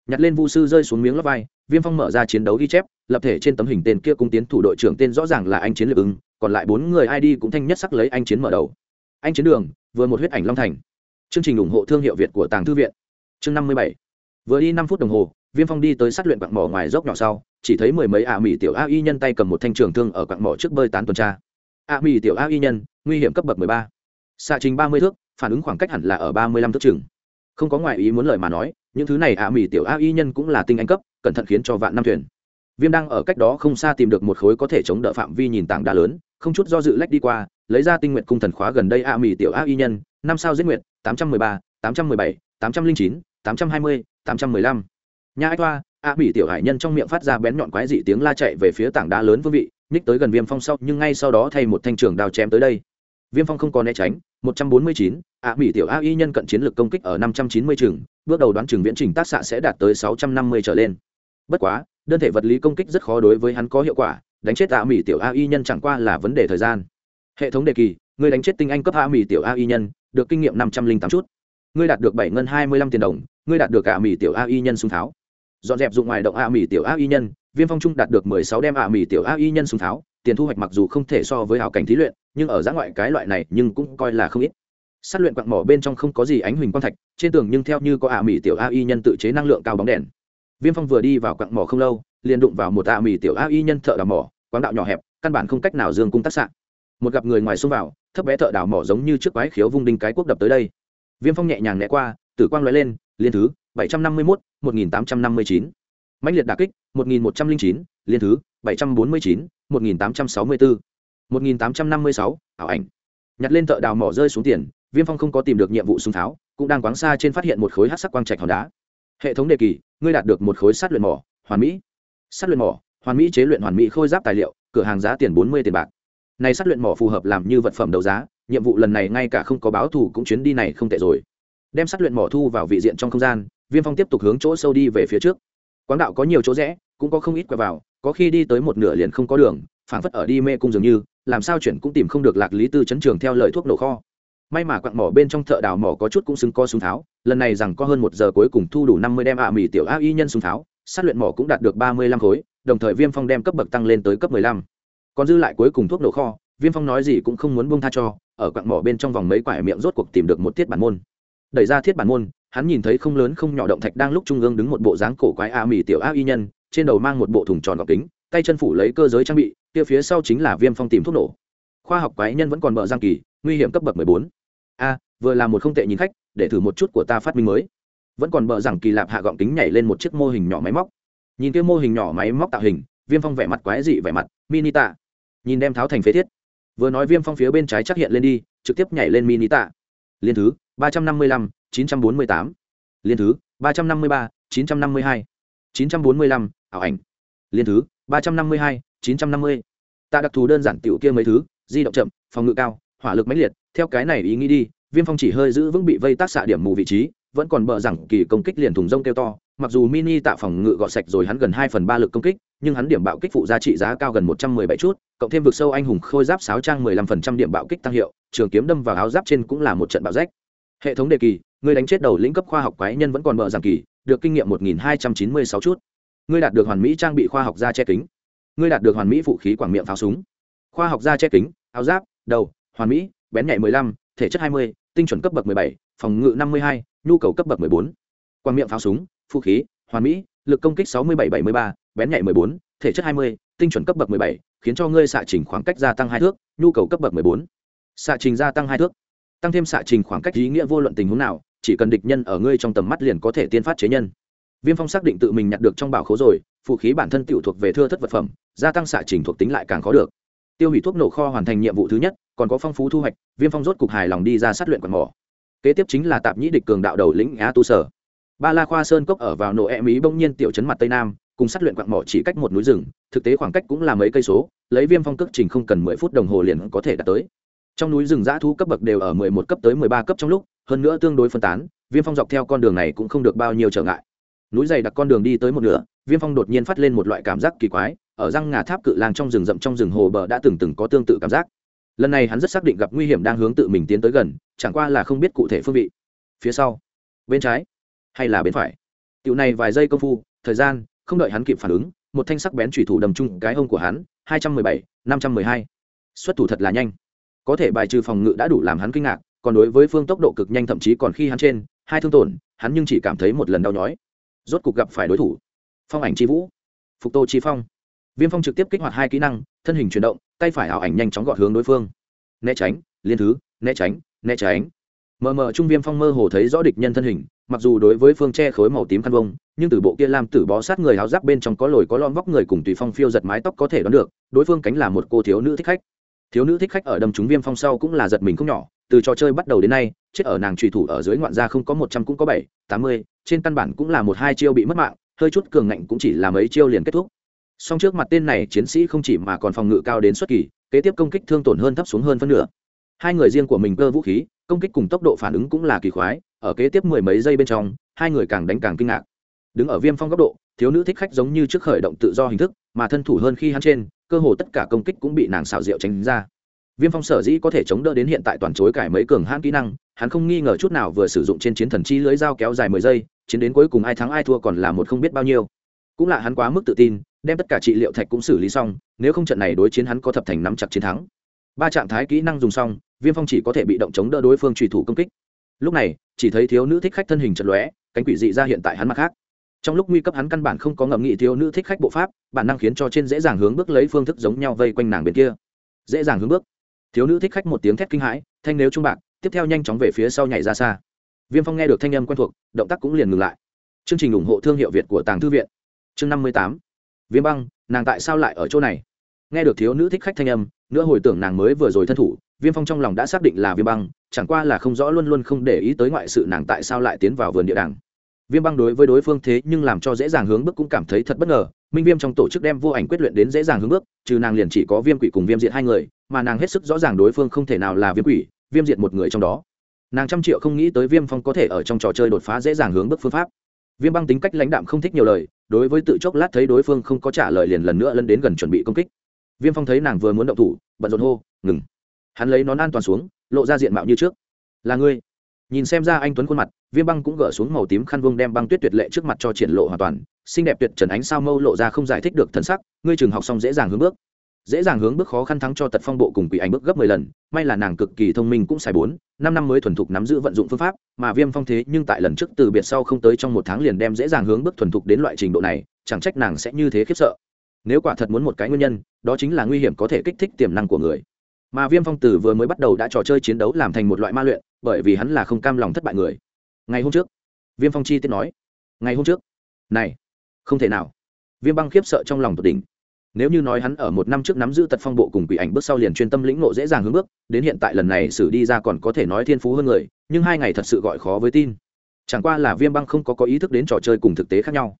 Nhặt lên vu sư rơi xuống miếng lấp vai, viêm phong mở ra chiến đấu ghi chép, lập thể trên tấm hình tên kia cung tiến thủ đội trưởng tên rõ ràng là anh chiến lược ứng còn lại bốn người id cũng thanh nhất sắc lấy anh chiến mở đầu. Anh chiến đường, vừa một huyết ảnh long thành. Chương trình ủng hộ thương hiệu việt của tàng thư viện. Chương năm mươi bảy. Vừa đi năm phút đồng hồ, viêm phong đi tới sát luyện quặng mỏ ngoài dốc nhỏ sau, chỉ thấy mười mấy ạ mỹ tiểu a y nhân tay cầm một thanh trường thương ở quặng mỏ trước bơi tán tuần tra. a mỹ tiểu a y nhân, nguy hiểm cấp bậc mười ba. Xạ trình ba mươi thước, phản ứng khoảng cách hẳn là ở ba mươi lăm thước chừng. Không có ngoại ý muốn lời mà nói, những thứ này ạ mỹ tiểu a y nhân cũng là tinh anh cấp, cẩn thận khiến cho vạn năm thuyền. Viêm đang ở cách đó không xa tìm được một khối có thể chống đỡ phạm vi nhìn tảng đá lớn không chút do dự lách đi qua, lấy ra tinh nguyện cung thần khóa gần đây a mỹ tiểu a y nhân, năm sao giết nguyện tám trăm mười ba, tám trăm mười bảy, tám trăm linh chín, tám trăm hai mươi, tám trăm mười lăm. Nhà ái toa a mỹ tiểu hải nhân trong miệng phát ra bén nhọn quái dị tiếng la chạy về phía tảng đá lớn vương vị, nhích tới gần viêm phong sau, nhưng ngay sau đó thay một thanh trường đào chém tới đây. Viêm phong không còn né tránh, một trăm bốn mươi chín, a mỹ tiểu a y nhân cận chiến lược công kích ở năm trăm chín mươi trường bước đầu đoán trường viễn trình tác xạ sẽ đạt tới sáu trăm năm mươi trở lên. Bất quá, đơn thể vật lý công kích rất khó đối với hắn có hiệu quả đánh chết a mỹ tiểu a y nhân chẳng qua là vấn đề thời gian. Hệ thống đề kỳ người đánh chết tinh anh cấp a mỹ tiểu a y nhân, được kinh nghiệm năm trăm linh tám chút. Ngươi đạt được bảy ngân hai mươi lăm tiền đồng, ngươi đạt được a mỹ tiểu a y nhân súng tháo. Dọn dẹp dụng ngoài động a mỹ tiểu a y nhân, viêm phong trung đạt được mười sáu đem a mỹ tiểu a y nhân súng tháo, tiền thu hoạch mặc dù không thể so với hảo cảnh thí luyện, nhưng ở giã ngoại cái loại này nhưng cũng coi là không ít. Sát luyện quặng mỏ bên trong không có gì ánh huỳnh quang thạch, trên tường nhưng theo như có ạ mỹ tiểu a y nhân tự chế năng lượng cao bóng đèn. Viêm phong vừa đi vào quặng mỏ không lâu liền đụng vào một tạ mì tiểu a y nhân thợ đào mỏ quán đạo nhỏ hẹp, căn bản không cách nào dương cung tác sạn một gặp người ngoài xông vào, thấp bé thợ đào mỏ giống như trước quái khiếu vung đinh cái quốc đập tới đây. Viêm phong nhẹ nhàng né qua, tử quang lóe lên, liên thứ, bảy trăm năm mươi mốt, một nghìn tám trăm năm mươi chín. Mãnh liệt đà kích, một nghìn một trăm linh chín, liên thứ, bảy trăm bốn mươi chín, một nghìn tám trăm sáu mươi bốn một nghìn tám trăm năm mươi sáu, ảo ảnh. Nhặt lên thợ đào mỏ rơi xuống tiền, viêm phong không có tìm được nhiệm vụ súng tháo, cũng đang quáng xa trên phát hiện một khối hát sắc quang trạch hòn đá. Hệ thống đề kỳ, ngươi đạt được một khối sát luyện mỏ, hoàn mỹ sắt luyện mỏ, hoàn mỹ chế luyện hoàn mỹ khôi giáp tài liệu, cửa hàng giá tiền bốn mươi tiền bạc. Này sắt luyện mỏ phù hợp làm như vật phẩm đấu giá, nhiệm vụ lần này ngay cả không có báo thù cũng chuyến đi này không tệ rồi. Đem sắt luyện mỏ thu vào vị diện trong không gian, viêm phong tiếp tục hướng chỗ sâu đi về phía trước. Quán đạo có nhiều chỗ rẽ, cũng có không ít quẹo vào, có khi đi tới một nửa liền không có đường, phảng phất ở đi mê cung dường như, làm sao chuyển cũng tìm không được lạc lý tư chấn trường theo lời thuốc nổ kho. May mà quặng mỏ bên trong thợ đào mỏ có chút cũng xứng co súng tháo, lần này rằng có hơn một giờ cuối cùng thu đủ năm mươi đem ạ à mì tiểu a y nhân súng tháo sát luyện mỏ cũng đạt được ba mươi lăm khối, đồng thời viêm phong đem cấp bậc tăng lên tới cấp mười lăm. Còn dư lại cuối cùng thuốc nổ kho, viêm phong nói gì cũng không muốn buông tha cho, ở quặng mỏ bên trong vòng mấy quải miệng rốt cuộc tìm được một thiết bản môn. Đẩy ra thiết bản môn, hắn nhìn thấy không lớn không nhỏ động thạch đang lúc trung ương đứng một bộ dáng cổ quái a mì tiểu a y nhân, trên đầu mang một bộ thùng tròn gọc kính, tay chân phủ lấy cơ giới trang bị, kia phía sau chính là viêm phong tìm thuốc nổ. Khoa học quái nhân vẫn còn mở giang kỳ, nguy hiểm cấp bậc mười bốn. A, vừa là một không tệ nhìn khách, để thử một chút của ta phát minh mới vẫn còn bờ rằng kỳ lạp hạ gọng kính nhảy lên một chiếc mô hình nhỏ máy móc. Nhìn kia mô hình nhỏ máy móc tạo hình, viêm phong vẻ mặt quái dị vẻ mặt, mini tạ. Nhìn đem tháo thành phế thiết. Vừa nói viêm phong phía bên trái chắc hiện lên đi, trực tiếp nhảy lên mini tạ. Liên thứ, ba trăm năm mươi lăm, chín trăm bốn mươi tám. Liên thứ, ba trăm năm mươi ba, chín trăm năm mươi hai. chín trăm bốn mươi lăm, ảo ảnh. Liên thứ, ba trăm năm mươi hai, chín trăm năm mươi. Tạ đặc thù đơn giản tiểu kia mấy thứ, di động chậm, phòng ngự cao, hỏa lực mãnh liệt. Theo cái này ý nghĩ đi, viêm phong chỉ hơi giữ vững bị vây tác xạ điểm mù vị trí vẫn còn bờ rằng kỳ công kích liền thùng rông kêu to, mặc dù mini tạ phòng ngự gọt sạch rồi hắn gần hai phần ba lực công kích, nhưng hắn điểm bạo kích phụ giá trị giá cao gần một trăm mười bảy chút, cộng thêm vực sâu anh hùng khôi giáp sáo trang mười lăm phần trăm điểm bạo kích tăng hiệu, trường kiếm đâm vào áo giáp trên cũng là một trận bạo rách. Hệ thống đề kỳ, người đánh chết đầu lĩnh cấp khoa học quái nhân vẫn còn bờ rằng kỳ, được kinh nghiệm một nghìn hai trăm chín mươi sáu chút. Ngươi đạt được hoàn mỹ trang bị khoa học da che kính. Ngươi đạt được hoàn mỹ phụ khí quảng miệng pháo súng. Khoa học da che kính, áo giáp, đầu, hoàn mỹ, bén nhạy mười lăm, thể chất hai mươi, tinh chuẩn cấp bậc mười bảy, phòng ngự năm mươi hai nhu cầu cấp bậc 14. quang miệng pháo súng vũ khí hoàn mỹ lực công kích 67-73, bén nhạy 14, thể chất 20, tinh chuẩn cấp bậc 17, khiến cho ngươi xạ trình khoảng cách gia tăng hai thước nhu cầu cấp bậc 14. xạ trình gia tăng hai thước tăng thêm xạ trình khoảng cách ý nghĩa vô luận tình huống nào chỉ cần địch nhân ở ngươi trong tầm mắt liền có thể tiên phát chế nhân viêm phong xác định tự mình nhặt được trong bảo khố rồi phụ khí bản thân tiểu thuộc về thưa thất vật phẩm gia tăng xạ trình thuộc tính lại càng khó được tiêu hủy thuốc nổ kho hoàn thành nhiệm vụ thứ nhất còn có phong phú thu hoạch viêm phong rốt cục hài lòng đi ra sát luyện quần mỏ kế tiếp chính là tạp nhĩ địch cường đạo đầu lĩnh á tu sở. Ba la khoa sơn cốc ở vào nội e mỹ bỗng nhiên tiểu chấn mặt tây nam, cùng sát luyện quạng mỏ chỉ cách một núi rừng, thực tế khoảng cách cũng là mấy cây số, lấy viêm phong cước trình không cần mười phút đồng hồ liền có thể đạt tới. Trong núi rừng giã thu cấp bậc đều ở mười một cấp tới mười ba cấp trong lúc, hơn nữa tương đối phân tán, viêm phong dọc theo con đường này cũng không được bao nhiêu trở ngại. Núi dày đặc con đường đi tới một nửa, viêm phong đột nhiên phát lên một loại cảm giác kỳ quái, ở răng ngà tháp cự lang trong rừng rậm trong rừng hồ bờ đã từng từng có tương tự cảm giác lần này hắn rất xác định gặp nguy hiểm đang hướng tự mình tiến tới gần, chẳng qua là không biết cụ thể phương vị. Phía sau, bên trái hay là bên phải? Tiểu này vài giây công phu, thời gian, không đợi hắn kịp phản ứng, một thanh sắc bén thủy thủ đầm chung cái hông của hắn, hai trăm mười bảy, năm trăm mười hai. Xuất thủ thật là nhanh. Có thể bài trừ phòng ngự đã đủ làm hắn kinh ngạc, còn đối với phương tốc độ cực nhanh thậm chí còn khi hắn trên, hai thương tổn, hắn nhưng chỉ cảm thấy một lần đau nhói. Rốt cục gặp phải đối thủ. Phong ảnh c h i vũ. Phục tô chi phong viêm phong trực tiếp kích hoạt hai kỹ năng, thân hình chuyển động, tay phải ảo ảnh nhanh chóng gọn hướng đối phương. Né tránh, liên thứ, né tránh né tránh. Mờ mờ trung viêm phong mơ hồ thấy rõ địch nhân thân hình, mặc dù đối với phương che khối màu tím khăn vông, nhưng từ bộ kia làm tử bó sát người háo giáp bên trong có lồi có lon vóc người cùng tùy phong phiêu giật mái tóc có thể đoán được, đối phương cánh là một cô thiếu nữ thích khách. Thiếu nữ thích khách ở đầm chúng viêm phong sau cũng là giật mình không nhỏ, từ trò chơi bắt đầu đến nay, chết ở nàng trùy thủ ở dưới ngoạn gia không có một trăm cũng có bảy, tám mươi, trên căn bản cũng là một hai chiêu bị mất mạng, hơi chút cường ngạnh cũng chỉ là mấy chiêu liền kết thúc song trước mặt tên này chiến sĩ không chỉ mà còn phòng ngự cao đến xuất kỳ, kế tiếp công kích thương tổn hơn thấp xuống hơn phân nửa. Hai người riêng của mình cơ vũ khí, công kích cùng tốc độ phản ứng cũng là kỳ khoái, ở kế tiếp mười mấy giây bên trong, hai người càng đánh càng kinh ngạc. Đứng ở viêm phong góc độ, thiếu nữ thích khách giống như trước khởi động tự do hình thức, mà thân thủ hơn khi hắn trên, cơ hồ tất cả công kích cũng bị nàng xào rượu tránh ra. Viêm phong sở dĩ có thể chống đỡ đến hiện tại toàn chối cải mấy cường hãn kỹ năng, hắn không nghi ngờ chút nào vừa sử dụng trên chiến thần chi lưới dao kéo dài mười giây, chiến đến cuối cùng ai thắng ai thua còn là một không biết bao nhiêu. Cũng là hắn quá mức tự tin đem tất cả trị liệu thạch cũng xử lý xong, nếu không trận này đối chiến hắn có thập thành nắm chặt chiến thắng. Ba trạng thái kỹ năng dùng xong, viêm phong chỉ có thể bị động chống đỡ đối phương trùy thủ công kích. Lúc này, chỉ thấy thiếu nữ thích khách thân hình trận lóe, cánh quỷ dị ra hiện tại hắn mặt khác. Trong lúc nguy cấp hắn căn bản không có ngầm nghị thiếu nữ thích khách bộ pháp, bản năng khiến cho trên dễ dàng hướng bước lấy phương thức giống nhau vây quanh nàng bên kia. Dễ dàng hướng bước. Thiếu nữ thích khách một tiếng thét kinh hãi, thanh nếu trung bạc, tiếp theo nhanh chóng về phía sau nhảy ra xa. Viêm phong nghe được thanh âm quen thuộc, động tác cũng liền ngừng lại. Chương trình ủng hộ thương hiệu việt của tàng thư viện. Chương năm mươi tám viêm băng, nàng tại sao lại ở chỗ này? Nghe được thiếu nữ thích khách thanh âm nữa hồi tưởng nàng mới vừa rồi thân thủ, viêm phong trong lòng đã xác định là viêm băng, chẳng qua là không rõ luôn luôn không để ý tới ngoại sự nàng tại sao lại tiến vào vườn địa đàng. Viêm băng đối với đối phương thế nhưng làm cho dễ dàng hướng bước cũng cảm thấy thật bất ngờ, minh viêm trong tổ chức đem vô ảnh quyết luyện đến dễ dàng hướng bước, trừ nàng liền chỉ có viêm quỷ cùng viêm diện hai người, mà nàng hết sức rõ ràng đối phương không thể nào là viêm quỷ, viêm diện một người trong đó. Nàng trăm triệu không nghĩ tới viêm phong có thể ở trong trò chơi đột phá dễ dàng hướng bước phương pháp. Viêm băng tính cách lãnh đạm không thích nhiều lời đối với tự chốc lát thấy đối phương không có trả lời liền lần nữa lân đến gần chuẩn bị công kích. Viêm phong thấy nàng vừa muốn động thủ, bận rộn hô, ngừng. Hắn lấy nón an toàn xuống, lộ ra diện mạo như trước. Là ngươi. Nhìn xem ra anh tuấn khuôn mặt, viêm băng cũng gỡ xuống màu tím khăn vông đem băng tuyết tuyệt lệ trước mặt cho triển lộ hoàn toàn. Xinh đẹp tuyệt trần ánh sao mâu lộ ra không giải thích được thân sắc, ngươi trường học xong dễ dàng hướng bước dễ dàng hướng bước khó khăn thắng cho tật phong bộ cùng quỷ ảnh bước gấp mười lần. May là nàng cực kỳ thông minh cũng xài bốn, năm năm mới thuần thục nắm giữ vận dụng phương pháp, mà viêm phong thế nhưng tại lần trước từ biệt sau không tới trong một tháng liền đem dễ dàng hướng bước thuần thục đến loại trình độ này, chẳng trách nàng sẽ như thế khiếp sợ. Nếu quả thật muốn một cái nguyên nhân, đó chính là nguy hiểm có thể kích thích tiềm năng của người. Mà viêm phong tử vừa mới bắt đầu đã trò chơi chiến đấu làm thành một loại ma luyện, bởi vì hắn là không cam lòng thất bại người. Ngày hôm trước, viêm phong chi tiết nói, ngày hôm trước, này, không thể nào. Viêm băng khiếp sợ trong lòng tột đỉnh nếu như nói hắn ở một năm trước nắm giữ tật phong bộ cùng quỷ ảnh bước sau liền chuyên tâm lĩnh nộ dễ dàng hướng bước, đến hiện tại lần này xử đi ra còn có thể nói thiên phú hơn người, nhưng hai ngày thật sự gọi khó với tin. Chẳng qua là viêm băng không có có ý thức đến trò chơi cùng thực tế khác nhau.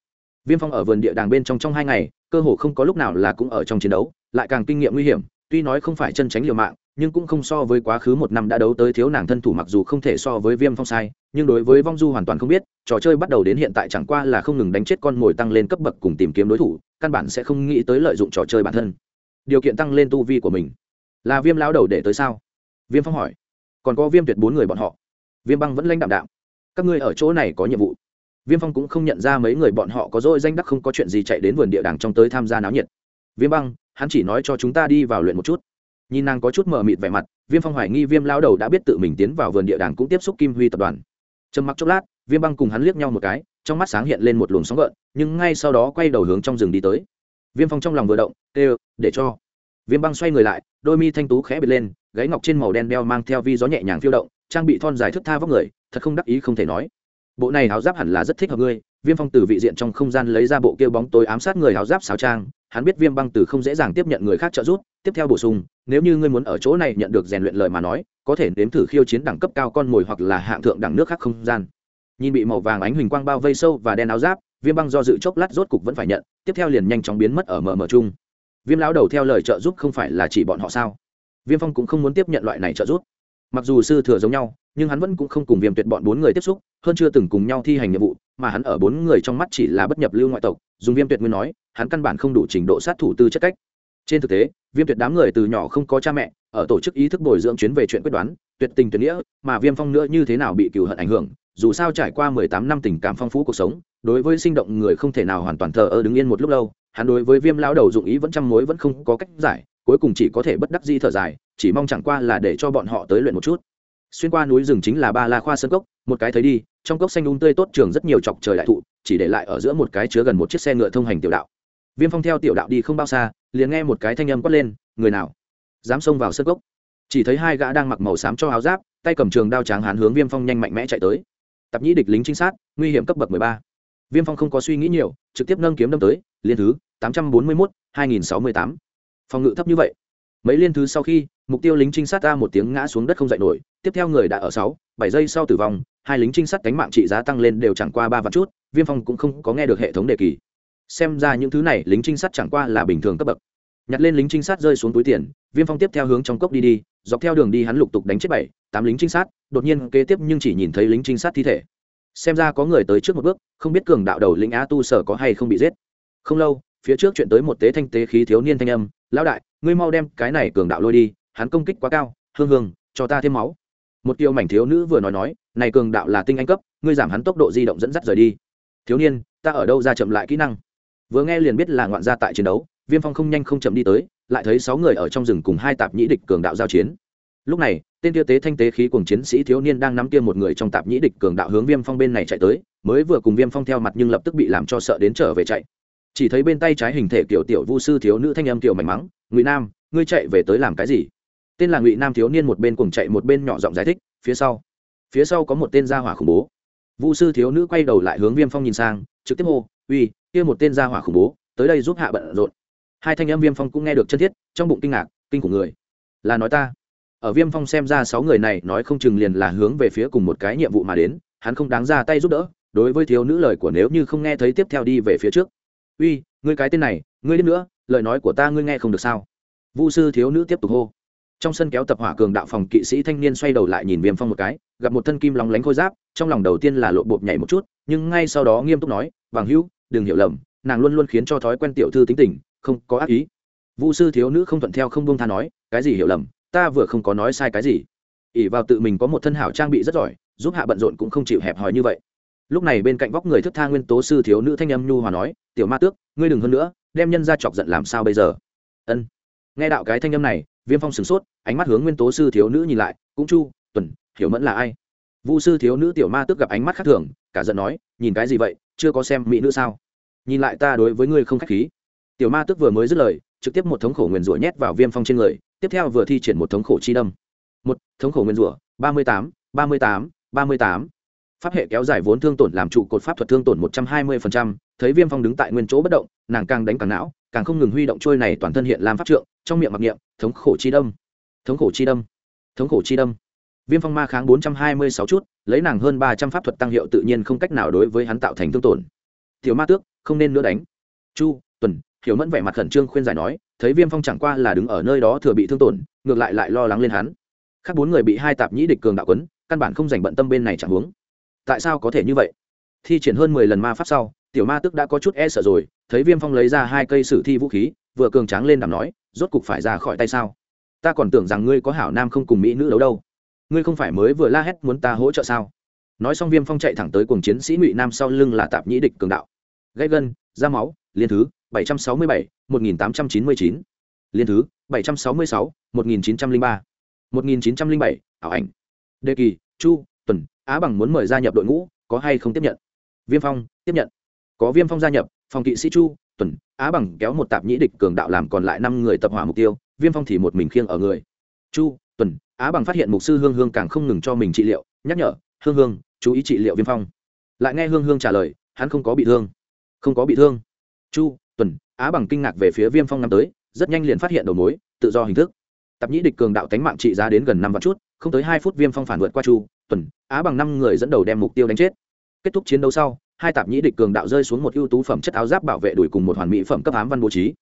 Viêm phong ở vườn địa đàng bên trong trong hai ngày, cơ hồ không có lúc nào là cũng ở trong chiến đấu, lại càng kinh nghiệm nguy hiểm, tuy nói không phải chân tránh liều mạng, nhưng cũng không so với quá khứ một năm đã đấu tới thiếu nàng thân thủ mặc dù không thể so với viêm phong sai nhưng đối với vong du hoàn toàn không biết, trò chơi bắt đầu đến hiện tại chẳng qua là không ngừng đánh chết con mồi tăng lên cấp bậc cùng tìm kiếm đối thủ, căn bản sẽ không nghĩ tới lợi dụng trò chơi bản thân. Điều kiện tăng lên tu vi của mình. Là viêm lao đầu để tới sao? Viêm phong hỏi. Còn có viêm tuyệt bốn người bọn họ. Viêm băng vẫn lãnh đạm đạo các ngươi ở chỗ này có nhiệm vụ. Viêm phong cũng không nhận ra mấy người bọn họ có dôi danh đắc không có chuyện gì chạy đến vườn địa đàng trong tới tham gia náo nhiệt. Viêm băng, hắn chỉ nói cho chúng ta đi vào luyện một chút. Nhìn nàng có chút mờ mịt vẻ mặt, viêm phong hoài nghi viêm lao đầu đã biết tự mình tiến vào vườn địa đàng cũng tiếp xúc kim huy tập đoàn trầm mặc chốc lát, viêm băng cùng hắn liếc nhau một cái, trong mắt sáng hiện lên một luồng sóng gợn, nhưng ngay sau đó quay đầu hướng trong rừng đi tới. Viêm phong trong lòng vừa động tê để cho. Viêm băng xoay người lại, đôi mi thanh tú khẽ bệt lên, gáy ngọc trên màu đen đeo mang theo vi gió nhẹ nhàng phiêu động, trang bị thon dài thức tha vóc người, thật không đắc ý không thể nói. Bộ này áo giáp hẳn là rất thích hợp ngươi. Viêm phong từ vị diện trong không gian lấy ra bộ kêu bóng tối ám sát người áo giáp xáo trang, hắn biết viêm băng từ không dễ dàng tiếp nhận người khác trợ giúp, tiếp theo bổ sung nếu như ngươi muốn ở chỗ này nhận được rèn luyện lời mà nói, có thể nếm thử khiêu chiến đẳng cấp cao con mồi hoặc là hạng thượng đẳng nước khác không gian. Nhìn bị màu vàng ánh huỳnh quang bao vây sâu và đen áo giáp, viêm băng do dự chốc lát rốt cục vẫn phải nhận, tiếp theo liền nhanh chóng biến mất ở mờ mờ chung. Viêm lão đầu theo lời trợ giúp không phải là chỉ bọn họ sao? Viêm phong cũng không muốn tiếp nhận loại này trợ giúp. Mặc dù sư thừa giống nhau, nhưng hắn vẫn cũng không cùng viêm tuyệt bọn bốn người tiếp xúc, hơn chưa từng cùng nhau thi hành nhiệm vụ, mà hắn ở bốn người trong mắt chỉ là bất nhập lưu ngoại tộc, dùng viêm tuyệt nguyên nói, hắn căn bản không đủ trình độ sát thủ tư chất cách trên thực tế, viêm tuyệt đám người từ nhỏ không có cha mẹ, ở tổ chức ý thức bồi dưỡng chuyến về chuyện quyết đoán, tuyệt tình tuyệt nghĩa, mà viêm phong nữa như thế nào bị cựu hận ảnh hưởng, dù sao trải qua mười tám năm tình cảm phong phú cuộc sống, đối với sinh động người không thể nào hoàn toàn thờ ơ đứng yên một lúc lâu, hắn đối với viêm lão đầu dụng ý vẫn chăm mối vẫn không có cách giải, cuối cùng chỉ có thể bất đắc di thở dài, chỉ mong chẳng qua là để cho bọn họ tới luyện một chút. Xuyên qua núi rừng chính là ba la khoa sơn cốc, một cái thấy đi, trong cốc xanh đúng um tươi tốt trường rất nhiều chọc trời đại thụ, chỉ để lại ở giữa một cái chứa gần một chiếc xe ngựa thông hành tiểu đạo. Viêm phong theo tiểu đạo đi không bao xa liền nghe một cái thanh âm quát lên, người nào? Dám xông vào sơn gốc chỉ thấy hai gã đang mặc màu xám cho áo giáp, tay cầm trường đao tráng hán hướng viêm phong nhanh mạnh mẽ chạy tới. Tập nhĩ địch lính trinh sát, nguy hiểm cấp bậc mười ba. Viêm phong không có suy nghĩ nhiều, trực tiếp nâng kiếm đâm tới, liên thứ tám trăm bốn mươi mốt hai nghìn sáu mươi tám. Phòng ngự thấp như vậy. Mấy liên thứ sau khi, mục tiêu lính trinh sát ra một tiếng ngã xuống đất không dậy nổi, tiếp theo người đã ở sáu, bảy giây sau tử vong, hai lính trinh sát cánh mạng trị giá tăng lên đều chẳng qua ba vạn chút, viêm phong cũng không có nghe được hệ thống đề kỳ xem ra những thứ này lính trinh sát chẳng qua là bình thường cấp bậc. Nhặt lên lính trinh sát rơi xuống túi tiền, viêm phong tiếp theo hướng trong cốc đi đi, dọc theo đường đi hắn lục tục đánh chết bảy, tám lính trinh sát, đột nhiên kế tiếp nhưng chỉ nhìn thấy lính trinh sát thi thể. Xem ra có người tới trước một bước, không biết cường đạo đầu lính á tu sở có hay không bị giết. Không lâu, phía trước chuyện tới một tế thanh tế khí thiếu niên thanh âm, lão đại, ngươi mau đem cái này cường đạo lôi đi, hắn công kích quá cao, hương hương, cho ta thêm máu. Một tiêu mảnh thiếu nữ vừa nói nói, này cường đạo là tinh anh cấp, ngươi giảm hắn tốc độ di động dẫn dắt rời đi. Thiếu niên, ta ở đâu ra chậm lại kỹ năng? Vừa nghe liền biết là ngoạn gia tại chiến đấu, viêm phong không nhanh không chậm đi tới, lại thấy sáu người ở trong rừng cùng hai tạp nhĩ địch cường đạo giao chiến. Lúc này, tên tiêu tế thanh tế khí cùng chiến sĩ thiếu niên đang nắm kia một người trong tạp nhĩ địch cường đạo hướng viêm phong bên này chạy tới, mới vừa cùng viêm phong theo mặt nhưng lập tức bị làm cho sợ đến trở về chạy. Chỉ thấy bên tay trái hình thể kiểu tiểu vu sư thiếu nữ thanh âm kiểu mảnh mắng, ngụy nam, ngươi chạy về tới làm cái gì? Tên là ngụy nam thiếu niên một bên cùng chạy một bên nhỏ giọng giải thích, phía sau phía sau có một tên gia hỏa khủng bố. Vu sư thiếu nữ quay đầu lại hướng viêm phong nhìn sang, trực tiếp hô uy, kia một tên gia hỏa khủng bố, tới đây giúp hạ bận rộn. Hai thanh âm viêm phong cũng nghe được chân thiết, trong bụng kinh ngạc, kinh của người. Là nói ta. Ở viêm phong xem ra sáu người này nói không chừng liền là hướng về phía cùng một cái nhiệm vụ mà đến, hắn không đáng ra tay giúp đỡ, đối với thiếu nữ lời của nếu như không nghe thấy tiếp theo đi về phía trước. Uy, ngươi cái tên này, ngươi đi nữa, lời nói của ta ngươi nghe không được sao? Vu sư thiếu nữ tiếp tục hô. Trong sân kéo tập hỏa cường đạo phòng kỵ sĩ thanh niên xoay đầu lại nhìn viêm phong một cái, gặp một thân kim lóng lánh khôi giáp, trong lòng đầu tiên là lộ bộp nhảy một chút, nhưng ngay sau đó nghiêm túc nói, bằng hữu đừng hiểu lầm, nàng luôn luôn khiến cho thói quen tiểu thư tính tình, không có ác ý. Vu sư thiếu nữ không thuận theo không buông tha nói, cái gì hiểu lầm, ta vừa không có nói sai cái gì. ỉ vào tự mình có một thân hảo trang bị rất giỏi, giúp hạ bận rộn cũng không chịu hẹp hòi như vậy. Lúc này bên cạnh vóc người thức tha nguyên tố sư thiếu nữ thanh âm nhu hòa nói, tiểu ma tước, ngươi đừng hơn nữa, đem nhân ra chọc giận làm sao bây giờ? Ân. Nghe đạo cái thanh âm này, viêm phong sửng sốt, ánh mắt hướng nguyên tố sư thiếu nữ nhìn lại, cũng chu, tuần, hiểu mẫn là ai? Vu sư thiếu nữ tiểu ma tước gặp ánh mắt khác thường, cả giận nói, nhìn cái gì vậy chưa có xem mỹ nữ sao? Nhìn lại ta đối với ngươi không k h á c h khí. Tiểu ma tước vừa mới dứt lời, trực tiếp một thống khổ nguyền rủa nhét vào viêm phong trên người, tiếp theo vừa thi triển một thống khổ chi đâm. Một, thống khổ nguyền rủa, ba mươi tám, ba mươi tám, ba mươi tám. Pháp hệ kéo dài vốn thương tổn làm trụ cột pháp thuật thương tổn một trăm hai mươi phần trăm. thấy viêm phong đứng tại nguyên chỗ bất động, nàng càng đánh càng não, càng không ngừng huy động trôi này toàn thân hiện làm pháp trượng, trong miệng mặc niệm, thống khổ chi đâm. Thống khổ chi đâm. Thống khổ chi đâm. Viêm phong ma kháng bốn trăm hai mươi sáu chút lấy nàng hơn ba trăm pháp thuật tăng hiệu tự nhiên không cách nào đối với hắn tạo thành thương tổn. Tiểu ma tước, không nên nữa đánh. Chu, tuần, hiểu mẫn vẻ mặt khẩn trương khuyên giải nói, thấy viêm phong chẳng qua là đứng ở nơi đó thừa bị thương tổn, ngược lại lại lo lắng lên hắn. Khác bốn người bị hai tạp nhĩ địch cường đạo quấn, căn bản không dành bận tâm bên này chẳng huống tại sao có thể như vậy? Thi triển hơn mười lần ma pháp sau, tiểu ma tức đã có chút e sợ rồi, thấy viêm phong lấy ra hai cây sử thi vũ khí, vừa cường tráng lên đàm nói, rốt cục phải ra khỏi tay sao? Ta còn tưởng rằng ngươi có hảo nam không cùng mỹ nữ đấu đâu ngươi không phải mới vừa la hét muốn ta hỗ trợ sao nói xong viêm phong chạy thẳng tới cùng chiến sĩ ngụy nam sau lưng là tạp nhĩ địch cường đạo gây gân da máu liên thứ 767, 1899. Liên thứ, 766, 1903. 1907, ảo ảnh. Đề kỳ, Chu, Tuần, á bằng muốn mời gia nhập đội ngũ có hay không tiếp nhận viêm phong tiếp nhận có viêm phong gia nhập phòng kỵ sĩ chu tuần á bằng kéo một tạp nhĩ địch cường đạo làm còn lại năm người tập hỏa mục tiêu viêm phong thì một mình khiêng ở người chu tuần á bằng phát hiện mục sư hương hương càng không ngừng cho mình trị liệu, nhắc nhở, hương hương, chú ý trị liệu viêm phong. Lại nghe hương hương trả lời, hắn không có bị thương. Không có bị thương. Chu, tuần, á bằng kinh ngạc về phía viêm phong năm tới, rất nhanh liền phát hiện đầu mối, tự do hình thức. Tạp nhĩ địch cường đạo tánh mạng trị giá đến gần năm vạn chút, không tới hai phút viêm phong phản vượt qua chu, tuần, á bằng năm người dẫn đầu đem mục tiêu đánh chết. Kết thúc chiến đấu sau, hai tạp nhĩ địch cường đạo rơi xuống một ưu tú phẩm chất áo giáp bảo vệ đuổi cùng một hoàn mỹ phẩm cấp ám văn bố trí.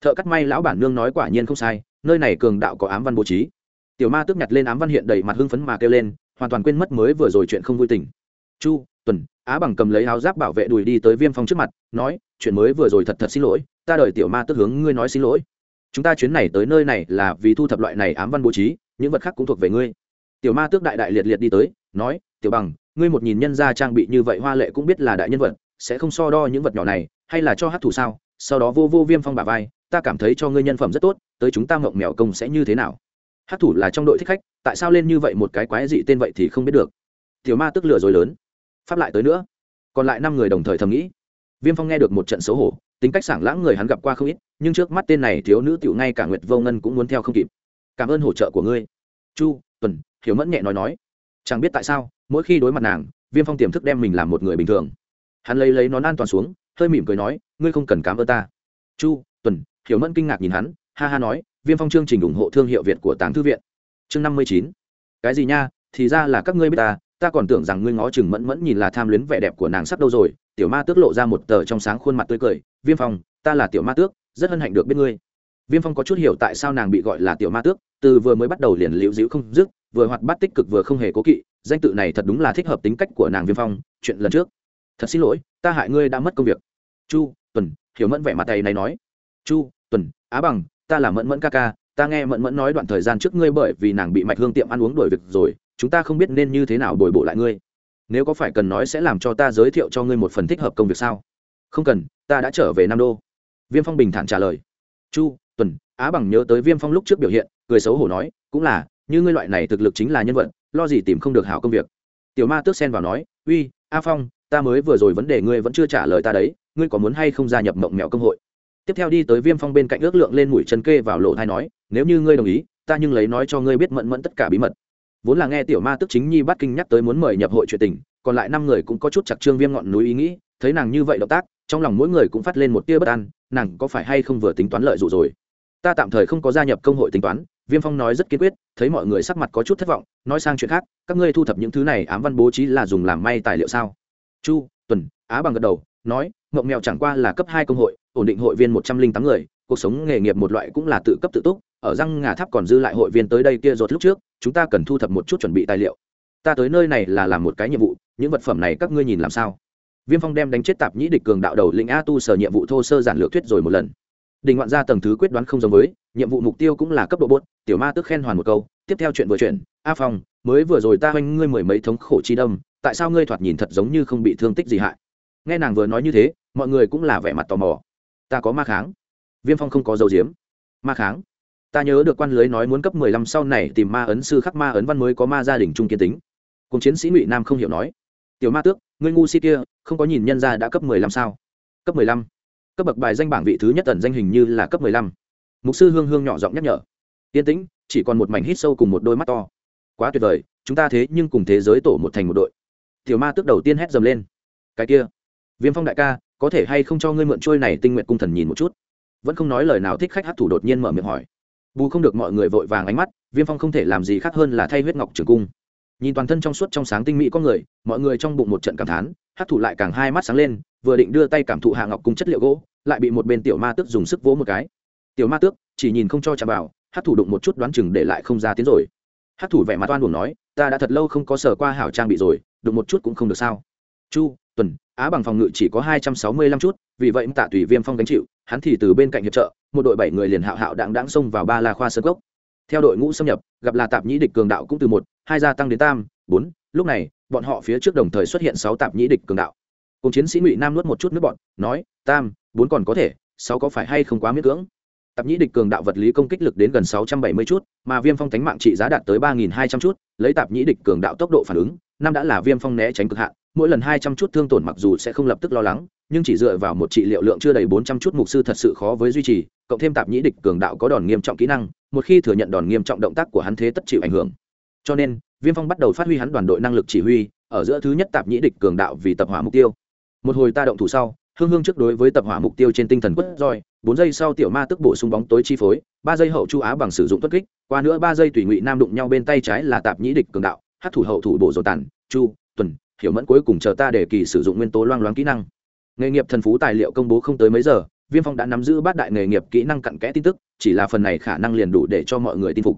Thợ cắt may lão bản nương nói quả nhiên không sai, nơi này cường đạo có ám văn bố trí tiểu ma tước nhặt lên ám văn hiện đầy mặt hưng phấn mà kêu lên, hoàn toàn quên mất mới vừa rồi chuyện không vui tình. Chu, tuần, á bằng cầm lấy áo giáp bảo vệ đùi đi tới viêm phong trước mặt, nói, chuyện mới vừa rồi thật thật xin lỗi, ta đợi tiểu ma tước hướng ngươi nói xin lỗi. Chúng ta chuyến này tới nơi này là vì thu thập loại này ám văn bố trí, những vật khác cũng thuộc về ngươi. Tiểu ma tước đại đại liệt liệt đi tới, nói, tiểu bằng, ngươi một nhìn nhân gia trang bị như vậy hoa lệ cũng biết là đại nhân vật, sẽ không so đo những vật nhỏ này, hay là cho hát thủ sao? Sau đó vô vô viêm phong bà vai, ta cảm thấy cho ngươi nhân phẩm rất tốt, tới chúng ta mộng mèo công sẽ như thế nào? Hát thủ là trong đội thích khách, tại sao lên như vậy một cái quái dị tên vậy thì không biết được. Tiểu ma tức lửa rồi lớn. Phát lại tới nữa. Còn lại năm người đồng thời thầm nghĩ. Viêm phong nghe được một trận xấu hổ, tính cách sảng lãng người hắn gặp qua không ít, nhưng trước mắt tên này thiếu nữ tiểu ngay cả nguyệt vô ngân cũng muốn theo không kịp. Cảm ơn hỗ trợ của ngươi. Chu, tuần, hiểu mẫn nhẹ nói nói. Chẳng biết tại sao, mỗi khi đối mặt nàng, viêm phong tiềm thức đem mình làm một người bình thường. Hắn lấy lấy nón an toàn xuống, hơi mỉm cười nói, ngươi không cần cảm ơn ta. Chu, tuần, hiểu mẫn kinh ngạc nhìn hắn, ha ha nói viêm phong chương trình ủng hộ thương hiệu việt của tàng thư viện. Chương năm mươi chín. Cái gì nha? Thì ra là các ngươi biết ta ta còn tưởng rằng ngươi ngó chừng mẫn mẫn nhìn là tham luyến vẻ đẹp của nàng sắp đâu rồi, tiểu ma tước lộ ra một tờ trong sáng khuôn mặt tươi cười, viêm phong, ta là tiểu ma tước, rất hân hạnh được biết ngươi. Viêm phong có chút hiểu tại sao nàng bị gọi là tiểu ma tước, từ vừa mới bắt đầu liền liễu dĩu không dứt, vừa hoạt bát tích cực vừa không hề cố kỵ, danh tự này thật đúng là thích hợp tính cách của nàng viêm phong, chuyện lần trước. Thật xin lỗi, ta hại ngươi đã mất công việc. Chu tuần, hiểu mẫn vẻ mặt tay này nói. Chu tuần, á bằng ta là mẫn mẫn ca ca, ta nghe mẫn mẫn nói đoạn thời gian trước ngươi bởi vì nàng bị mạch hương tiệm ăn uống đổi việc rồi, chúng ta không biết nên như thế nào bồi bổ lại ngươi. Nếu có phải cần nói sẽ làm cho ta giới thiệu cho ngươi một phần thích hợp công việc sao? Không cần, ta đã trở về nam đô. Viêm phong bình thản trả lời. Chu, tuần, á bằng nhớ tới viêm phong lúc trước biểu hiện, cười xấu hổ nói, cũng là, như ngươi loại này thực lực chính là nhân vật, lo gì tìm không được hảo công việc. Tiểu ma tước xen vào nói, uy, a phong, ta mới vừa rồi vấn đề ngươi vẫn chưa trả lời ta đấy, ngươi có muốn hay không gia nhập mộng mẹo công hội? Tiếp theo đi tới viêm phong bên cạnh ước lượng lên mũi chân kê vào lộ thai nói, nếu như ngươi đồng ý, ta nhưng lấy nói cho ngươi biết mẫn mẫn tất cả bí mật. Vốn là nghe tiểu ma tức chính nhi bắt kinh nhắc tới muốn mời nhập hội chuyện tình, còn lại năm người cũng có chút chặt trương viêm ngọn núi ý nghĩ, thấy nàng như vậy động tác, trong lòng mỗi người cũng phát lên một tia bất an, nàng có phải hay không vừa tính toán lợi dụ rồi? Ta tạm thời không có gia nhập công hội tính toán, viêm phong nói rất kiên quyết, thấy mọi người sắc mặt có chút thất vọng, nói sang chuyện khác, các ngươi thu thập những thứ này ám văn bố trí là dùng làm may tài liệu sao? Chu, tuần, á bằng gật đầu, nói mộng mèo chẳng qua là cấp hai công hội, ổn định hội viên một trăm linh tám người, cuộc sống nghề nghiệp một loại cũng là tự cấp tự túc, ở răng ngà tháp còn dư lại hội viên tới đây kia rột lúc trước, chúng ta cần thu thập một chút chuẩn bị tài liệu. Ta tới nơi này là làm một cái nhiệm vụ, những vật phẩm này các ngươi nhìn làm sao? Viêm phong đem đánh chết tạp nhĩ địch cường đạo đầu lĩnh a tu sở nhiệm vụ thô sơ giản lược thuyết rồi một lần. Đình ngoạn ra tầng thứ quyết đoán không giống với, nhiệm vụ mục tiêu cũng là cấp độ bốt tiểu ma tức khen hoàn một câu, tiếp theo chuyện vừa chuyện a phong, mới vừa rồi ta hoanh ngươi mười mấy thống khổ chi đâm, tại sao ngươi thoạt nhìn thật giống như không bị thương tích gì hại? Nghe nàng vừa nói như thế mọi người cũng là vẻ mặt tò mò. Ta có ma kháng. Viêm phong không có dấu diếm ma kháng. Ta nhớ được quan lưới nói muốn cấp mười lăm sau này tìm ma ấn sư khắc ma ấn văn mới có ma gia đình trung kiên tính. Cùng chiến sĩ ngụy nam không hiểu nói. Tiểu ma tước, ngươi ngu si kia, không có nhìn nhân ra đã cấp mười lăm sao? Cấp mười lăm. Cấp bậc bài danh bảng vị thứ nhất tần danh hình như là cấp mười lăm. Mục sư hương hương nhỏ giọng nhắc nhở. Yên tĩnh, chỉ còn một mảnh hít sâu cùng một đôi mắt to. Quá tuyệt vời, chúng ta thế nhưng cùng thế giới tổ một thành một đội. Tiểu ma tước đầu tiên hét dầm lên. Cái kia. Viêm phong đại ca có thể hay không cho ngươi mượn trôi này tinh nguyện cung thần nhìn một chút? Vẫn không nói lời nào thích khách hát thủ đột nhiên mở miệng hỏi. Bù không được mọi người vội vàng ánh mắt, viêm phong không thể làm gì khác hơn là thay huyết ngọc trường cung. Nhìn toàn thân trong suốt trong sáng tinh mỹ con người, mọi người trong bụng một trận cảm thán, hát thủ lại càng hai mắt sáng lên, vừa định đưa tay cảm thụ hạ ngọc cung chất liệu gỗ, lại bị một bên tiểu ma tước dùng sức vỗ một cái. Tiểu ma tước, chỉ nhìn không cho chạm vào, hát thủ đụng một chút đoán chừng để lại không ra tiếng rồi. Hát thủ vẻ mặt oan buồn nói, ta đã thật lâu không có sở qua hảo trang bị rồi, đụng một chút cũng không được sao. Chu, tuần á bằng phòng ngự chỉ có hai trăm sáu mươi lăm chút, vì vậy tạ tùy viêm phong gánh chịu, hắn thì từ bên cạnh hiệp trợ, một đội bảy người liền hạo hạo đặng đãng xông vào ba la khoa sơ gốc theo đội ngũ xâm nhập, gặp là tạp nhĩ địch cường đạo cũng từ một, hai gia tăng đến tam, bốn, lúc này, bọn họ phía trước đồng thời xuất hiện sáu tạp nhĩ địch cường đạo. Cùng chiến sĩ ngụy nam nuốt một chút nước bọn nói, tam, bốn còn có thể, sáu có phải hay không quá miễn cưỡng? Tạp nhĩ địch cường đạo vật lý công kích lực đến gần sáu trăm bảy mươi chút, mà viêm phong thánh mạng trị giá đạt tới ba nghìn hai trăm chút, lấy tạp nhĩ địch cường đạo tốc độ phản ứng, năm đã là viêm phong né tránh cực hạn mỗi lần hai trăm chút thương tổn mặc dù sẽ không lập tức lo lắng, nhưng chỉ dựa vào một trị liệu lượng chưa đầy bốn trăm chút mục sư thật sự khó với duy trì, cộng thêm tạp nhĩ địch cường đạo có đòn nghiêm trọng kỹ năng, một khi thừa nhận đòn nghiêm trọng động tác của hắn thế tất chịu ảnh hưởng. Cho nên, viêm phong bắt đầu phát huy hắn đoàn đội năng lực chỉ huy, ở giữa thứ nhất tạp nhĩ địch cường đạo vì tập hỏa mục tiêu. Một hồi ta động thủ sau, hương hương trước đối với tập hỏa mục tiêu trên tinh thần quất roi, bốn giây sau tiểu ma tức bổ sung bóng tối chi phối, ba giây hậu chu á bằng sử dụng tuất kích, qua nữa ba giây tùy ngụy nam đụng nhau bên tay trái là tạp nhĩ địch cường đạo, hát thủ hậu thủ bổ dồn tàn chu hiểu mẫn cuối cùng chờ ta để kỳ sử dụng nguyên tố loang loáng kỹ năng. Nghề nghiệp thần phú tài liệu công bố không tới mấy giờ viêm phong đã nắm giữ bát đại nghề nghiệp kỹ năng cặn kẽ tin tức chỉ là phần này khả năng liền đủ để cho mọi người tin phục.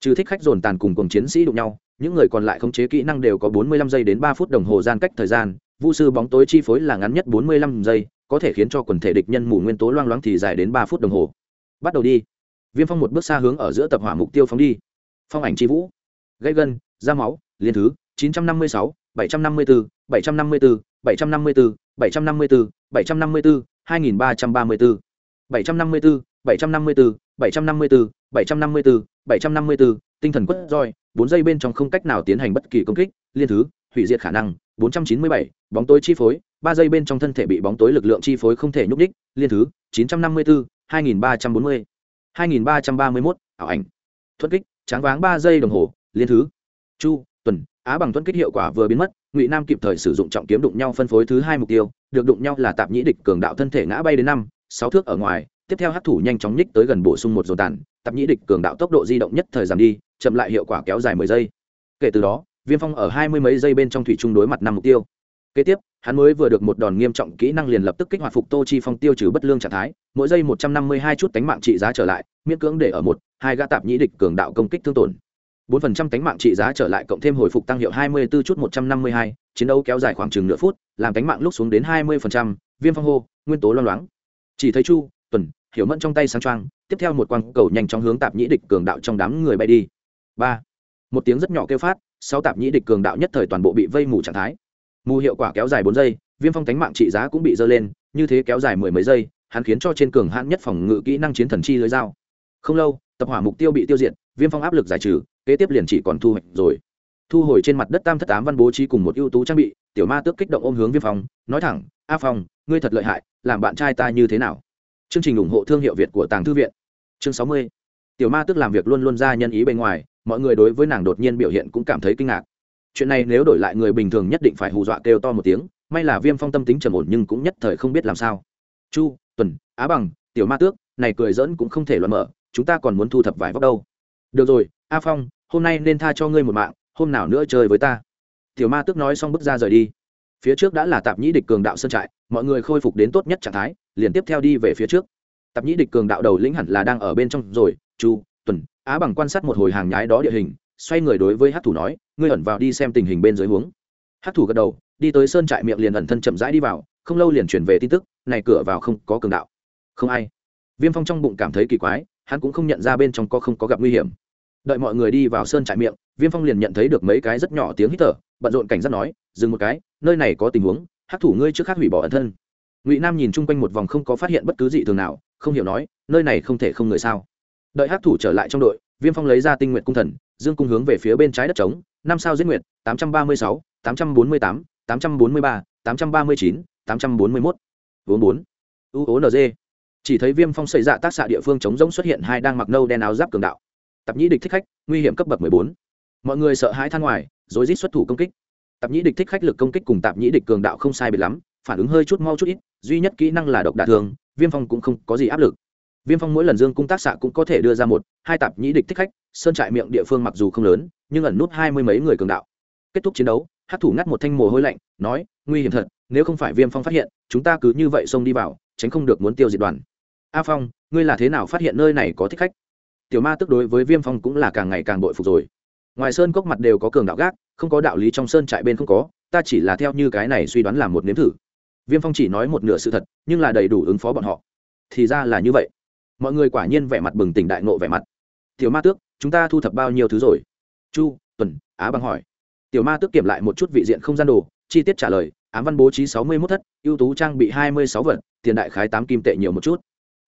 Trừ thích khách dồn tàn cùng cùng chiến sĩ đụng nhau những người còn lại khống chế kỹ năng đều có 45 giây đến 3 phút đồng hồ gian cách thời gian vu sư bóng tối chi phối là ngắn nhất 45 giây có thể khiến cho quần thể địch nhân mù nguyên tố loang loáng thì dài đến 3 phút đồng hồ. Bắt đầu đi. Viêm phong một bước xa hướng ở giữa tập hỏa mục tiêu phóng đi. Phong ảnh chi vũ. Gây gân da máu liên thứ 956, 754, 754, 754, 754, 754, 2334, 754, 754, 754, 754, 754, tinh thần quất roi, 4 giây bên trong không cách nào tiến hành bất kỳ công kích, liên thứ, hủy diệt khả năng, 497, bóng tối chi phối, 3 giây bên trong thân thể bị bóng tối lực lượng chi phối không thể nhúc nhích, liên thứ, 954, 2340, 2331, ảo ảnh. Thuất kích, tráng váng 3 giây đồng hồ, liên thứ. Chu, á bằng tuấn kích hiệu quả vừa biến mất, Ngụy Nam kịp thời sử dụng trọng kiếm đụng nhau phân phối thứ hai mục tiêu, được đụng nhau là tạp nhĩ địch cường đạo thân thể ngã bay đến năm, sáu thước ở ngoài, tiếp theo hát thủ nhanh chóng nhích tới gần bổ sung một dồn tàn tạp nhĩ địch cường đạo tốc độ di động nhất thời giảm đi chậm lại hiệu quả kéo dài mười giây. Kể từ đó viêm phong ở hai mươi mấy giây bên trong thủy chung đối mặt năm mục tiêu. Kế tiếp hắn mới vừa được một đòn nghiêm trọng kỹ năng liền lập tức kích hoạt phục tô chi phong tiêu trừ bất lương trạng thái mỗi giây một trăm năm mươi hai chút tánh mạng trị giá trở lại miễn cưỡng để ở một hai gã tạp nhĩ địch cường đạo công kích thương tổn bốn phần trăm tánh mạng trị giá trở lại cộng thêm hồi phục tăng hiệu hai mươi 24 chút một trăm năm mươi hai, chiến đấu kéo dài khoảng chừng nửa phút, làm tánh mạng lúc xuống đến hai mươi phần trăm, viêm phong hô, nguyên tố loang loáng. Chỉ thấy chu, tuần, hiểu mẫn trong tay sáng trăng tiếp theo một quang cầu nhanh chóng hướng tạp nhĩ địch cường đạo trong đám người bay đi. Ba, một tiếng rất nhỏ kêu phát sau tạp nhĩ địch cường đạo nhất thời toàn bộ bị vây mù trạng thái. Mù hiệu quả kéo dài bốn giây, viêm phong tánh mạng trị giá cũng bị dơ lên, như thế kéo dài mười mấy giây, hắn khiến cho trên cường hãn nhất phòng ngự kỹ năng chiến thần chi lưới dao. Không lâu, tập hỏa mục tiêu bị tiêu diệt, viêm phong áp lực giải trừ kế tiếp liền chỉ còn thu hoạch rồi. Thu hồi trên mặt đất tam thất tám văn bố trí cùng một ưu tú trang bị, tiểu ma tước kích động ôm hướng viêm phong, nói thẳng, a phong, ngươi thật lợi hại, làm bạn trai ta như thế nào? Chương trình ủng hộ thương hiệu việt của tàng thư viện. Chương sáu mươi. Tiểu ma tước làm việc luôn luôn ra nhân ý bên ngoài, mọi người đối với nàng đột nhiên biểu hiện cũng cảm thấy kinh ngạc. Chuyện này nếu đổi lại người bình thường nhất định phải hù dọa kêu to một tiếng, may là viêm phong tâm tính trầm ổn nhưng cũng nhất thời không biết làm sao. Chu, tuần, á bằng, tiểu ma tước, này cười dỡn cũng không thể loạn mở, chúng ta còn muốn thu thập vài vóc đâu được rồi, a phong, hôm nay nên tha cho ngươi một mạng, hôm nào nữa chơi với ta. Tiểu ma tước nói xong bước ra rời đi. Phía trước đã là tạp nhĩ địch cường đạo sơn trại, mọi người khôi phục đến tốt nhất trạng thái, liền tiếp theo đi về phía trước. Tạp nhĩ địch cường đạo đầu lĩnh hẳn là đang ở bên trong rồi, chu, tuần, á bằng quan sát một hồi hàng nhái đó địa hình, xoay người đối với hát thủ nói, ngươi ẩn vào đi xem tình hình bên dưới huống. Hát thủ gật đầu, đi tới sơn trại miệng liền ẩn thân chậm rãi đi vào, không lâu liền chuyển về tin tức, này cửa vào không có cường đạo. Không ai. Viêm phong trong bụng cảm thấy kỳ quái hắn cũng không nhận ra bên trong có không có gặp nguy hiểm. Đợi mọi người đi vào sơn trại miệng, viêm phong liền nhận thấy được mấy cái rất nhỏ tiếng hít thở, bận rộn cảnh giác nói, dừng một cái, nơi này có tình huống hát thủ ngươi trước khác hủy bỏ ẩn thân. Ngụy nam nhìn chung quanh một vòng không có phát hiện bất cứ gì thường nào, không hiểu nói, nơi này không thể không người sao? Đợi hát thủ trở lại trong đội, viêm phong lấy ra tinh nguyện cung thần, dương cung hướng về phía bên trái đất trống, năm sao giết nguyện tám trăm ba mươi sáu, tám trăm bốn mươi tám tám trăm bốn mươi ba, tám trăm ba mươi chín, tám trăm bốn mươi mốt. Bốn bốn. U ố nd chỉ thấy viêm phong xảy dạ tác xạ địa phương chống rỗng xuất hiện hai đang mặc nâu đen áo giáp cường đạo. Tập nhĩ địch thích khách, nguy hiểm cấp bậc mười bốn. Mọi người sợ hãi than ngoài rồi rít xuất thủ công kích. Tạp nhĩ địch thích khách lực công kích cùng tạp nhĩ địch cường đạo không sai biệt lắm, phản ứng hơi chút mau chút ít, duy nhất kỹ năng là độc đả thường, viêm phong cũng không có gì áp lực. Viêm phong mỗi lần dương cung tác xạ cũng có thể đưa ra một, hai tạp nhĩ địch thích khách, sơn trại miệng địa phương mặc dù không lớn, nhưng ẩn nút hai mươi mấy người cường đạo. Kết thúc chiến đấu hát thủ ngắt một thanh mồ hôi lạnh, nói, nguy hiểm thật, nếu không phải viêm phong phát hiện, chúng ta cứ như vậy xông đi vào, tránh không được muốn tiêu diệt đoàn a phong, ngươi là thế nào phát hiện nơi này có thích khách? Tiểu ma tức đối với viêm phong cũng là càng ngày càng bội phục rồi. Ngoài sơn cốc mặt đều có cường đạo gác, không có đạo lý trong sơn trại bên không có, ta chỉ là theo như cái này suy đoán làm một nếm thử. Viêm phong chỉ nói một nửa sự thật, nhưng là đầy đủ ứng phó bọn họ. Thì ra là như vậy. Mọi người quả nhiên vẻ mặt bừng tỉnh đại nộ vẻ mặt. Tiểu ma tước, chúng ta thu thập bao nhiêu thứ rồi? Chu, tuần, á bằng hỏi. Tiểu ma tước kiểm lại một chút vị diện không gian đồ, chi tiết trả lời, ám văn bố trí sáu mươi mốt thất, ưu tú trang bị hai mươi sáu vật, tiền đại khái tám kim tệ nhiều một chút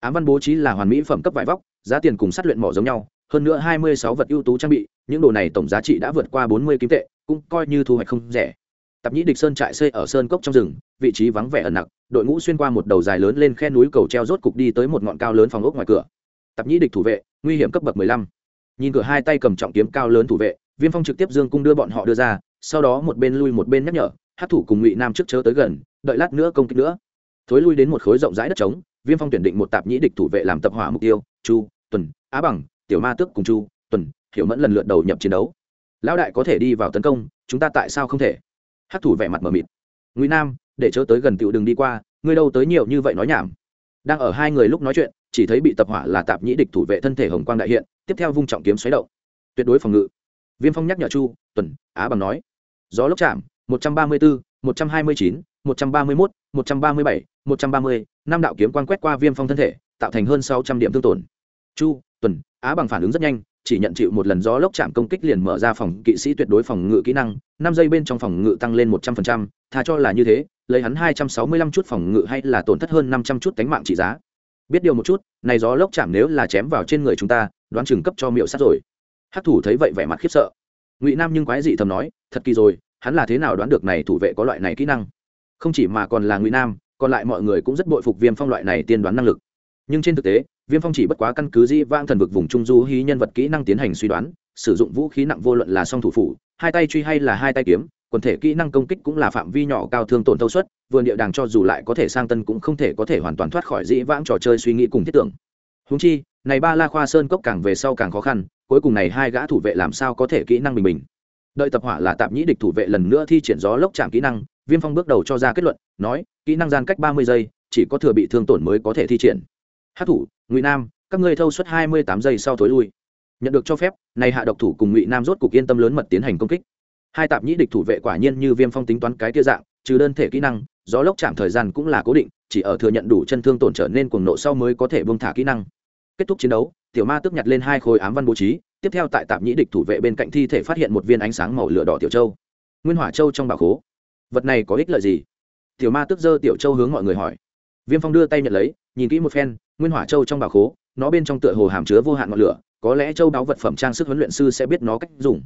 ám văn bố trí là hoàn mỹ phẩm cấp vải vóc, giá tiền cùng sát luyện mỏ giống nhau, hơn nữa hai mươi sáu vật ưu tú trang bị, những đồ này tổng giá trị đã vượt qua bốn mươi kim tệ, cũng coi như thu hoạch không rẻ. Tạp nhĩ địch sơn trại xây ở sơn cốc trong rừng, vị trí vắng vẻ ẩn nặc, đội ngũ xuyên qua một đầu dài lớn lên khe núi cầu treo rốt cục đi tới một ngọn cao lớn phòng ốc ngoài cửa. Tạp nhĩ địch thủ vệ, nguy hiểm cấp bậc mười lăm. Nhìn cửa hai tay cầm trọng kiếm cao lớn thủ vệ, viêm phong trực tiếp dương cung đưa bọn họ đưa ra, sau đó một bên lui một bên nhắc nhở hát thủ cùng ngụy nam trước chớ tới gần, đợi lát nữa công kích nữa. Thối lui đến một khối rộng rãi đất trống viêm phong tuyển định một tạp nhĩ địch thủ vệ làm tập hỏa mục tiêu, chu, tuần, á bằng, tiểu ma tước cùng chu, tuần, hiểu mẫn lần lượt đầu nhập chiến đấu. Lão đại có thể đi vào tấn công, chúng ta tại sao không thể? Hát thủ vẻ mặt mờ mịt. Ngụy nam, để chớ tới gần tựu đường đi qua, ngươi đâu tới nhiều như vậy nói nhảm. Đang ở hai người lúc nói chuyện, chỉ thấy bị tập hỏa là tạp nhĩ địch thủ vệ thân thể hồng quang đại hiện, tiếp theo vung trọng kiếm xoáy động. Tuyệt đối phòng ngự. Viêm phong nhắc nhở chu, tuần, á bằng nói. Gió lốc chạm, một trăm ba mươi bốn một trăm hai mươi chín một trăm ba mươi mốt, một trăm ba mươi bảy, một trăm ba mươi, năm đạo kiếm quang quét qua viêm phong thân thể, tạo thành hơn sáu trăm điểm thương tổn. Chu, tuần, á bằng phản ứng rất nhanh, chỉ nhận chịu một lần gió lốc chạm công kích liền mở ra phòng kỵ sĩ tuyệt đối phòng ngự kỹ năng, năm giây bên trong phòng ngự tăng lên một trăm phần trăm thà cho là như thế, lấy hắn hai trăm sáu mươi lăm chút phòng ngự hay là tổn thất hơn năm trăm chút cánh mạng trị giá. Biết điều một chút, này gió lốc chạm nếu là chém vào trên người chúng ta, đoán chừng cấp cho miệu sát rồi. Hát thủ thấy vậy vẻ mặt khiếp sợ. Ngụy nam nhưng quái dị thầm nói, thật kỳ rồi, hắn là thế nào đoán được này thủ vệ có loại này kỹ năng? Không chỉ mà còn là ngụy nam còn lại mọi người cũng rất bội phục viêm phong loại này tiên đoán năng lực nhưng trên thực tế viêm phong chỉ bất quá căn cứ di vang thần vực vùng trung du hí nhân vật kỹ năng tiến hành suy đoán sử dụng vũ khí nặng vô luận là song thủ phủ hai tay truy hay là hai tay kiếm quần thể kỹ năng công kích cũng là phạm vi nhỏ cao thương tổn thâu suất vườn địa đàng cho dù lại có thể sang tân cũng không thể có thể hoàn toàn thoát khỏi dĩ vãng trò chơi suy nghĩ cùng thiết tưởng húng chi này ba la khoa sơn cốc càng về sau càng khó khăn cuối cùng này hai gã thủ vệ làm sao có thể kỹ năng bình bình đợi tập hỏa là tạm nhĩ địch thủ vệ lần nữa thi triển gió lốc chạm kỹ năng viêm phong bước đầu cho ra kết luận, nói, kỹ năng gian cách ba mươi giây, chỉ có thừa bị thương tổn mới có thể thi triển. Hát thủ, ngụy nam, các ngươi thâu suất hai mươi tám giây sau thối lui. Nhận được cho phép, này hạ độc thủ cùng ngụy nam rốt cục yên tâm lớn mật tiến hành công kích. Hai tạp nhĩ địch thủ vệ quả nhiên như viêm phong tính toán cái kia dạng, trừ đơn thể kỹ năng, gió lốc chạm thời gian cũng là cố định, chỉ ở thừa nhận đủ chân thương tổn trở nên cuồng nộ sau mới có thể bông thả kỹ năng. Kết thúc chiến đấu, tiểu ma tước nhặt lên hai khối ám văn bố trí, tiếp theo tại tạp nhĩ địch thủ vệ bên cạnh thi thể phát hiện một viên ánh sáng màu lửa đỏ tiểu châu. Nguyên hỏa châu trong bảo khố vật này có ích lợi gì? Tiểu ma tức giơ tiểu châu hướng mọi người hỏi. Viêm phong đưa tay nhận lấy, nhìn kỹ một phen, nguyên hỏa châu trong bảo khố, nó bên trong tựa hồ hàm chứa vô hạn ngọn lửa, có lẽ châu đáo vật phẩm trang sức huấn luyện sư sẽ biết nó cách dùng.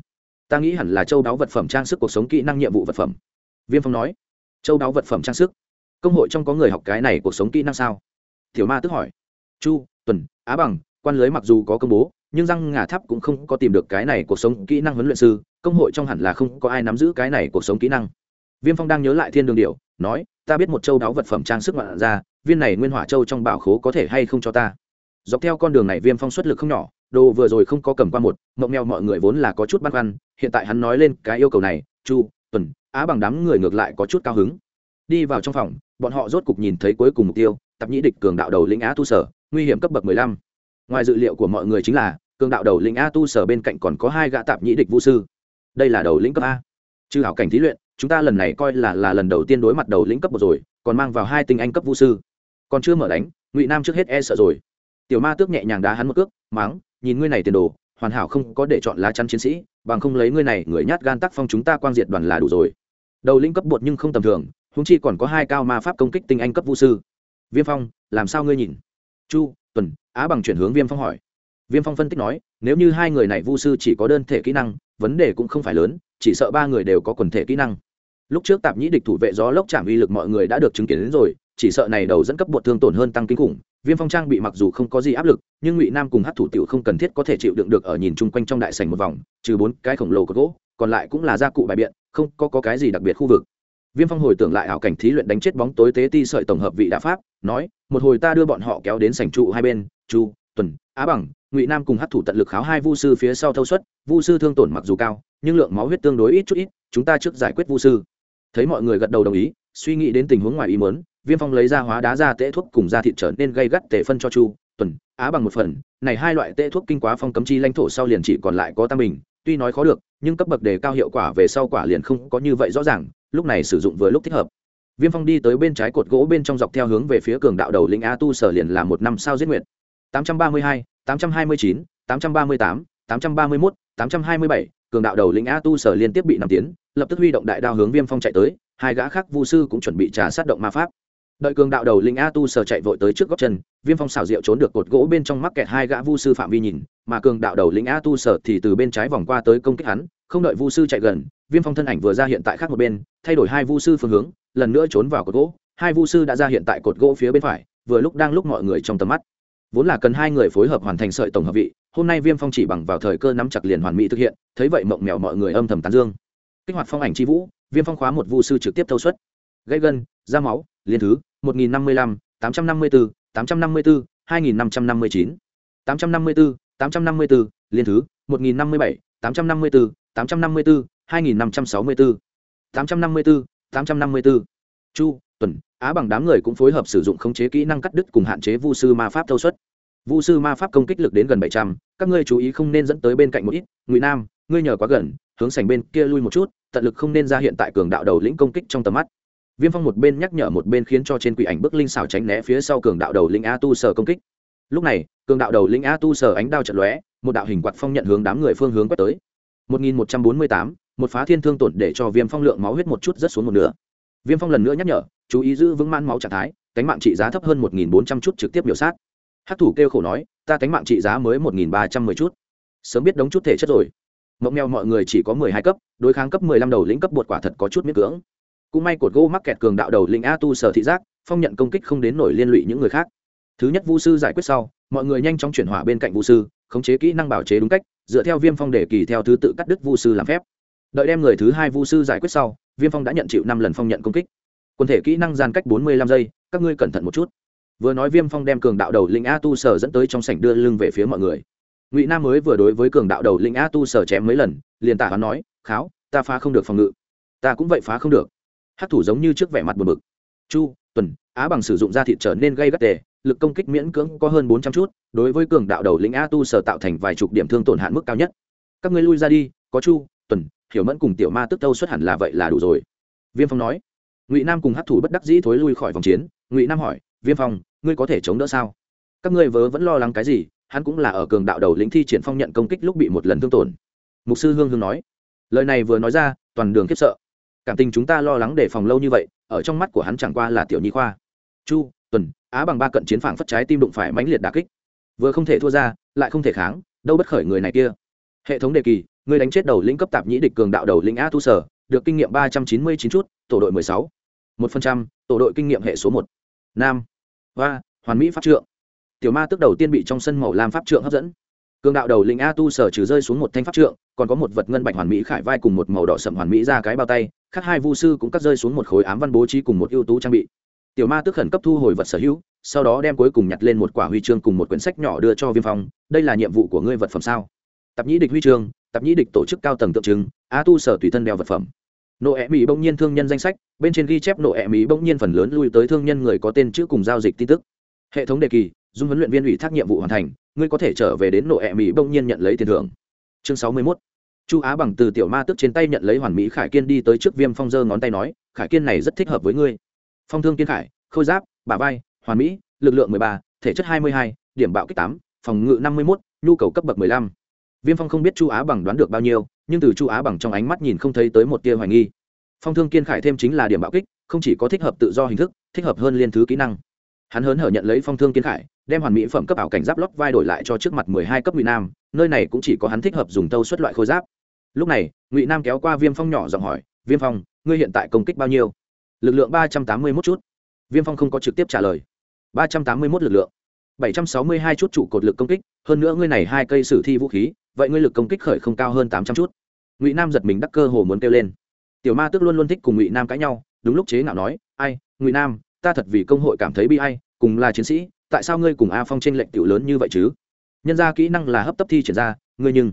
Ta nghĩ hẳn là châu đáo vật phẩm trang sức cuộc sống kỹ năng nhiệm vụ vật phẩm. Viêm phong nói. Châu đáo vật phẩm trang sức? Công hội trong có người học cái này cuộc sống kỹ năng sao? Tiểu ma tức hỏi. Chu, tuần, á bằng, quan lưới mặc dù có công bố, nhưng răng ngà tháp cũng không có tìm được cái này cuộc sống kỹ năng huấn luyện sư, công hội trong hẳn là không có ai nắm giữ cái này cuộc sống kỹ năng viêm phong đang nhớ lại thiên đường điệu nói, ta biết một châu đáo vật phẩm trang sức ngoạn ra, viên này nguyên hỏa châu trong bảo khố có thể hay không cho ta? Dọc theo con đường này viêm phong xuất lực không nhỏ, đồ vừa rồi không có cầm qua một, mộng mèo mọi người vốn là có chút băn khoăn, hiện tại hắn nói lên cái yêu cầu này, chu, tuần, á bằng đám người ngược lại có chút cao hứng. Đi vào trong phòng, bọn họ rốt cục nhìn thấy cuối cùng mục tiêu tập nhĩ địch cường đạo đầu lĩnh á tu sở, nguy hiểm cấp bậc mười lăm. Ngoài dự liệu của mọi người chính là, cường đạo đầu lĩnh a tu sở bên cạnh còn có hai gã tạp nhĩ địch vũ sư. Đây là đầu lĩnh cấp a. Chư hảo cảnh thí luyện chúng ta lần này coi là là lần đầu tiên đối mặt đầu lĩnh cấp một rồi, còn mang vào hai tinh anh cấp vũ sư. Còn chưa mở đánh, ngụy nam trước hết e sợ rồi. Tiểu ma tước nhẹ nhàng đá hắn một cước máng nhìn ngươi này tiền đồ, hoàn hảo không có để chọn lá chắn chiến sĩ, bằng không lấy ngươi này, người nhát gan tác phong chúng ta quang diệt đoàn là đủ rồi. Đầu lĩnh cấp bột nhưng không tầm thường húng chi còn có hai cao ma pháp công kích tinh anh cấp vũ sư. Viêm phong, làm sao ngươi nhìn? Chu, tuần, á bằng chuyển hướng viêm phong hỏi. Viêm phong phân tích nói, nếu như hai người này vu sư chỉ có đơn thể kỹ năng, vấn đề cũng không phải lớn, chỉ sợ ba người đều có quần thể kỹ năng lúc trước tạp nhĩ địch thủ vệ gió lốc chạm uy lực mọi người đã được chứng kiến đến rồi chỉ sợ này đầu dẫn cấp bột thương tổn hơn tăng kinh khủng. Viêm phong trang bị mặc dù không có gì áp lực nhưng ngụy nam cùng hát thủ tiểu không cần thiết có thể chịu đựng được ở nhìn chung quanh trong đại sảnh một vòng trừ bốn cái khổng lồ có gỗ còn lại cũng là gia cụ bài biện không có, có cái gì đặc biệt khu vực. Viêm phong hồi tưởng lại ảo cảnh thí luyện đánh chết bóng tối tế ti sợi tổng hợp vị đạ pháp nói một hồi ta đưa bọn họ kéo đến sảnh trụ hai bên chu tuần á bằng. Ngụy nam cùng hát thủ tận lực kháo hai vu sư phía sau thâu suất vu sư thương tổn mặc dù cao nhưng lượng máu huyết tương đối ít chút ít chúng ta trước giải quyết vu sư thấy mọi người gật đầu đồng ý suy nghĩ đến tình huống ngoài ý muốn viêm phong lấy ra hóa đá ra tễ thuốc cùng da thịt trở nên gây gắt tể phân cho chu tuần á bằng một phần này hai loại tễ thuốc kinh quá phong cấm chi lãnh thổ sau liền chỉ còn lại có tam bình tuy nói khó được nhưng cấp bậc đề cao hiệu quả về sau quả liền không có như vậy rõ ràng lúc này sử dụng vừa lúc thích hợp. Viêm phong đi tới bên trái cột gỗ bên trong dọc theo hướng về phía cường đạo đầu linh a tu sở liền là một năm sao giết nguyệt. 832, 829, 838, 831, 827, cường đạo đầu lĩnh a tu sở liên tiếp bị nằm tiến lập tức huy động đại đao hướng viêm phong chạy tới, hai gã khác vu sư cũng chuẩn bị trà sát động ma pháp. Đợi cường đạo đầu linh a tu sờ chạy vội tới trước góc chân, viêm phong xảo diệu trốn được cột gỗ bên trong mắc kẹt hai gã vu sư phạm vi nhìn, mà cường đạo đầu Linh a tu sờ thì từ bên trái vòng qua tới công kích hắn, không đợi vu sư chạy gần, viêm phong thân ảnh vừa ra hiện tại khác một bên, thay đổi hai vu sư phương hướng, lần nữa trốn vào cột gỗ. Hai vu sư đã ra hiện tại cột gỗ phía bên phải, vừa lúc đang lúc mọi người trong tầm mắt. Vốn là cần hai người phối hợp hoàn thành sợi tổng hợp vị, hôm nay viêm phong chỉ bằng vào thời cơ nắm chặt liền hoàn mỹ thực hiện, thấy vậy mộng mèo mọi người âm thầm tán dương kích hoạt phong ảnh c h i vũ viêm phong khóa một vu sư trực tiếp thâu suất gây gân da máu liên thứ một nghìn năm mươi lăm tám trăm năm mươi bốn tám trăm năm mươi bốn hai nghìn năm trăm năm mươi chín tám trăm năm mươi bốn tám trăm năm mươi bốn liên thứ một nghìn năm mươi bảy tám trăm năm mươi bốn tám trăm năm mươi bốn hai nghìn năm trăm sáu mươi bốn tám trăm năm mươi bốn tám trăm năm mươi bốn chu tuần á bằng đám người cũng phối hợp sử dụng khống chế kỹ năng cắt đứt cùng hạn chế vu sư ma pháp thâu suất vu sư ma pháp công kích lực đến gần bảy trăm các ngươi chú ý không nên dẫn tới bên cạnh một ít ngụy nam ngươi nhờ quá gần hướng sành bên kia lui một chút tận lực không nên ra hiện tại cường đạo đầu lĩnh công kích trong tầm mắt. Viêm phong một bên nhắc nhở một bên khiến cho trên quỷ ảnh bức linh xảo tránh né phía sau cường đạo đầu lĩnh a tu sở công kích. Lúc này cường đạo đầu lĩnh a tu sở ánh đao trận lóe một đạo hình quạt phong nhận hướng đám người phương hướng quét tới. 1148, một phá thiên thương tổn để cho viêm phong lượng máu huyết một chút rất xuống một nửa. Viêm phong lần nữa nhắc nhở chú ý giữ vững man máu trạng thái cánh mạng trị giá thấp hơn 1.400 chút trực tiếp biểu sát. Hát thủ kêu khổ nói ta cánh mạng trị giá mới 1.310 chút. Sớm biết đống chút thể chất rồi mộng mèo mọi người chỉ có mười hai cấp, đối kháng cấp mười lăm đầu lĩnh cấp bột quả thật có chút miễn cưỡng. Cũng may cột gỗ mắc kẹt cường đạo đầu lĩnh a tu sở thị giác, phong nhận công kích không đến nổi liên lụy những người khác. Thứ nhất vu sư giải quyết sau, mọi người nhanh chóng chuyển hỏa bên cạnh vu sư, khống chế kỹ năng bảo chế đúng cách, dựa theo viêm phong để kỳ theo thứ tự cắt đứt vu sư làm phép. Đợi đem người thứ hai vu sư giải quyết sau, viêm phong đã nhận chịu năm lần phong nhận công kích. Quần thể kỹ năng gian cách bốn mươi lăm giây, các ngươi cẩn thận một chút. Vừa nói viêm phong đem cường đạo đầu lĩnh a tu sở dẫn tới trong sảnh đưa lưng về phía mọi người ngụy nam mới vừa đối với cường đạo đầu lĩnh a tu sở chém mấy lần liền tả hắn nói kháo ta phá không được phòng ngự ta cũng vậy phá không được hát thủ giống như trước vẻ mặt buồn bực. chu tuần á bằng sử dụng da thịt trở nên gây gắt tề, lực công kích miễn cưỡng có hơn bốn trăm chút, đối với cường đạo đầu lĩnh a tu sở tạo thành vài chục điểm thương tổn hạn mức cao nhất. các ngươi lui ra đi, có chu tuần, hiểu mẫn cùng tiểu ma tức tâu xuất hẳn là vậy là đủ rồi. viêm phong nói. ngụy nam cùng hát thủ bất đắc dĩ thối lui khỏi vòng chiến, ngụy nam hỏi, viêm phong, ngươi có thể chống đỡ sao? các ngươi vớ vẫn lo lắng cái gì hắn cũng là ở cường đạo đầu lĩnh thi triển phong nhận công kích lúc bị một lần thương tổn. Mục sư hương hương nói, lời này vừa nói ra, toàn đường khiếp sợ. Cảm tình chúng ta lo lắng để phòng lâu như vậy, ở trong mắt của hắn chẳng qua là tiểu nhi khoa. Chu, tuần, á bằng ba cận chiến phảng phất trái tim đụng phải mãnh liệt đà kích. Vừa không thể thua ra, lại không thể kháng, đâu bất khởi người này kia. Hệ thống đề kỳ, người đánh chết đầu lĩnh cấp tạp nhĩ địch cường đạo đầu lĩnh a thu sở, được kinh nghiệm ba trăm chín mươi chín chút, tổ đội mười sáu. Một phần trăm, tổ đội kinh nghiệm hệ số một. Nam. Và hoàn mỹ pháp trượng tiểu ma tức đầu tiên bị trong sân màu lam pháp trượng hấp dẫn. Cường đạo đầu lĩnh a tu sở trừ rơi xuống một thanh pháp trượng, còn có một vật ngân bạch hoàn mỹ khải vai cùng một màu đỏ sậm hoàn mỹ ra cái bao tay, khác hai vu sư cũng cắt rơi xuống một khối ám văn bố trí cùng một ưu tú trang bị. Tiểu ma tức khẩn cấp thu hồi vật sở hữu, sau đó đem cuối cùng nhặt lên một quả huy chương cùng một quyển sách nhỏ đưa cho viêm phong, đây là nhiệm vụ của ngươi vật phẩm sao? Tập nhĩ địch huy chương tập nhĩ địch tổ chức cao tầng tượng trưng, a tu sở tùy thân đeo vật phẩm. Nộ e ẹ mỹ bỗng nhiên thương nhân danh sách, bên trên ghi chép nộ e ẹ mỹ bỗng nhiên phần lớn lui tới thương nhân người có tên chữ cùng giao dịch tin tức. Hệ thống đề kỳ dung huấn luyện viên ủy thác nhiệm vụ hoàn thành, ngươi có thể trở về đến nộ ẹ mỹ bỗng nhiên nhận lấy tiền thưởng. Chương sáu mươi mốt. Chu á bằng từ tiểu ma tức trên tay nhận lấy hoàn mỹ khải kiên đi tới trước viêm phong dơ ngón tay nói, khải kiên này rất thích hợp với ngươi. Phong thương kiên khải, khôi giáp, bả vai, hoàn mỹ, lực lượng mười ba, thể chất hai mươi hai, điểm bạo kích tám, phòng ngự năm mươi mốt, nhu cầu cấp bậc mười lăm. Viêm phong không biết chu á bằng đoán được bao nhiêu, nhưng từ chu á bằng trong ánh mắt nhìn không thấy tới một tia hoài nghi. Phong thương kiên khải thêm chính là điểm bạo kích, không chỉ có thích hợp tự do hình thức, thích hợp hơn liên thứ kỹ năng hắn hớn hở nhận lấy phong thương kiến khải, đem hoàn mỹ phẩm cấp ảo cảnh giáp lót vai đổi lại cho trước mặt mười hai cấp ngụy nam, nơi này cũng chỉ có hắn thích hợp dùng tâu xuất loại khôi giáp. Lúc này, ngụy nam kéo qua viêm phong nhỏ giọng hỏi, viêm phong, ngươi hiện tại công kích bao nhiêu? Lực lượng ba trăm tám mươi mốt chút. Viêm phong không có trực tiếp trả lời. Ba trăm tám mươi mốt lực lượng. Bảy trăm sáu mươi hai chút trụ cột lực công kích, hơn nữa ngươi này hai cây sử thi vũ khí, vậy ngươi lực công kích khởi không cao hơn tám trăm chút. Ngụy nam giật mình đắc cơ hồ muốn kêu lên. Tiểu ma tức luôn luôn thích cùng ngụy nam cãi nhau, đúng lúc chế ngạo nói, ai, ngụy nam ta thật vì công hội cảm thấy bi ai, cùng là chiến sĩ, tại sao ngươi cùng a phong tranh lệnh tiểu lớn như vậy chứ? Nhân ra kỹ năng là hấp tấp thi triển ra, ngươi nhưng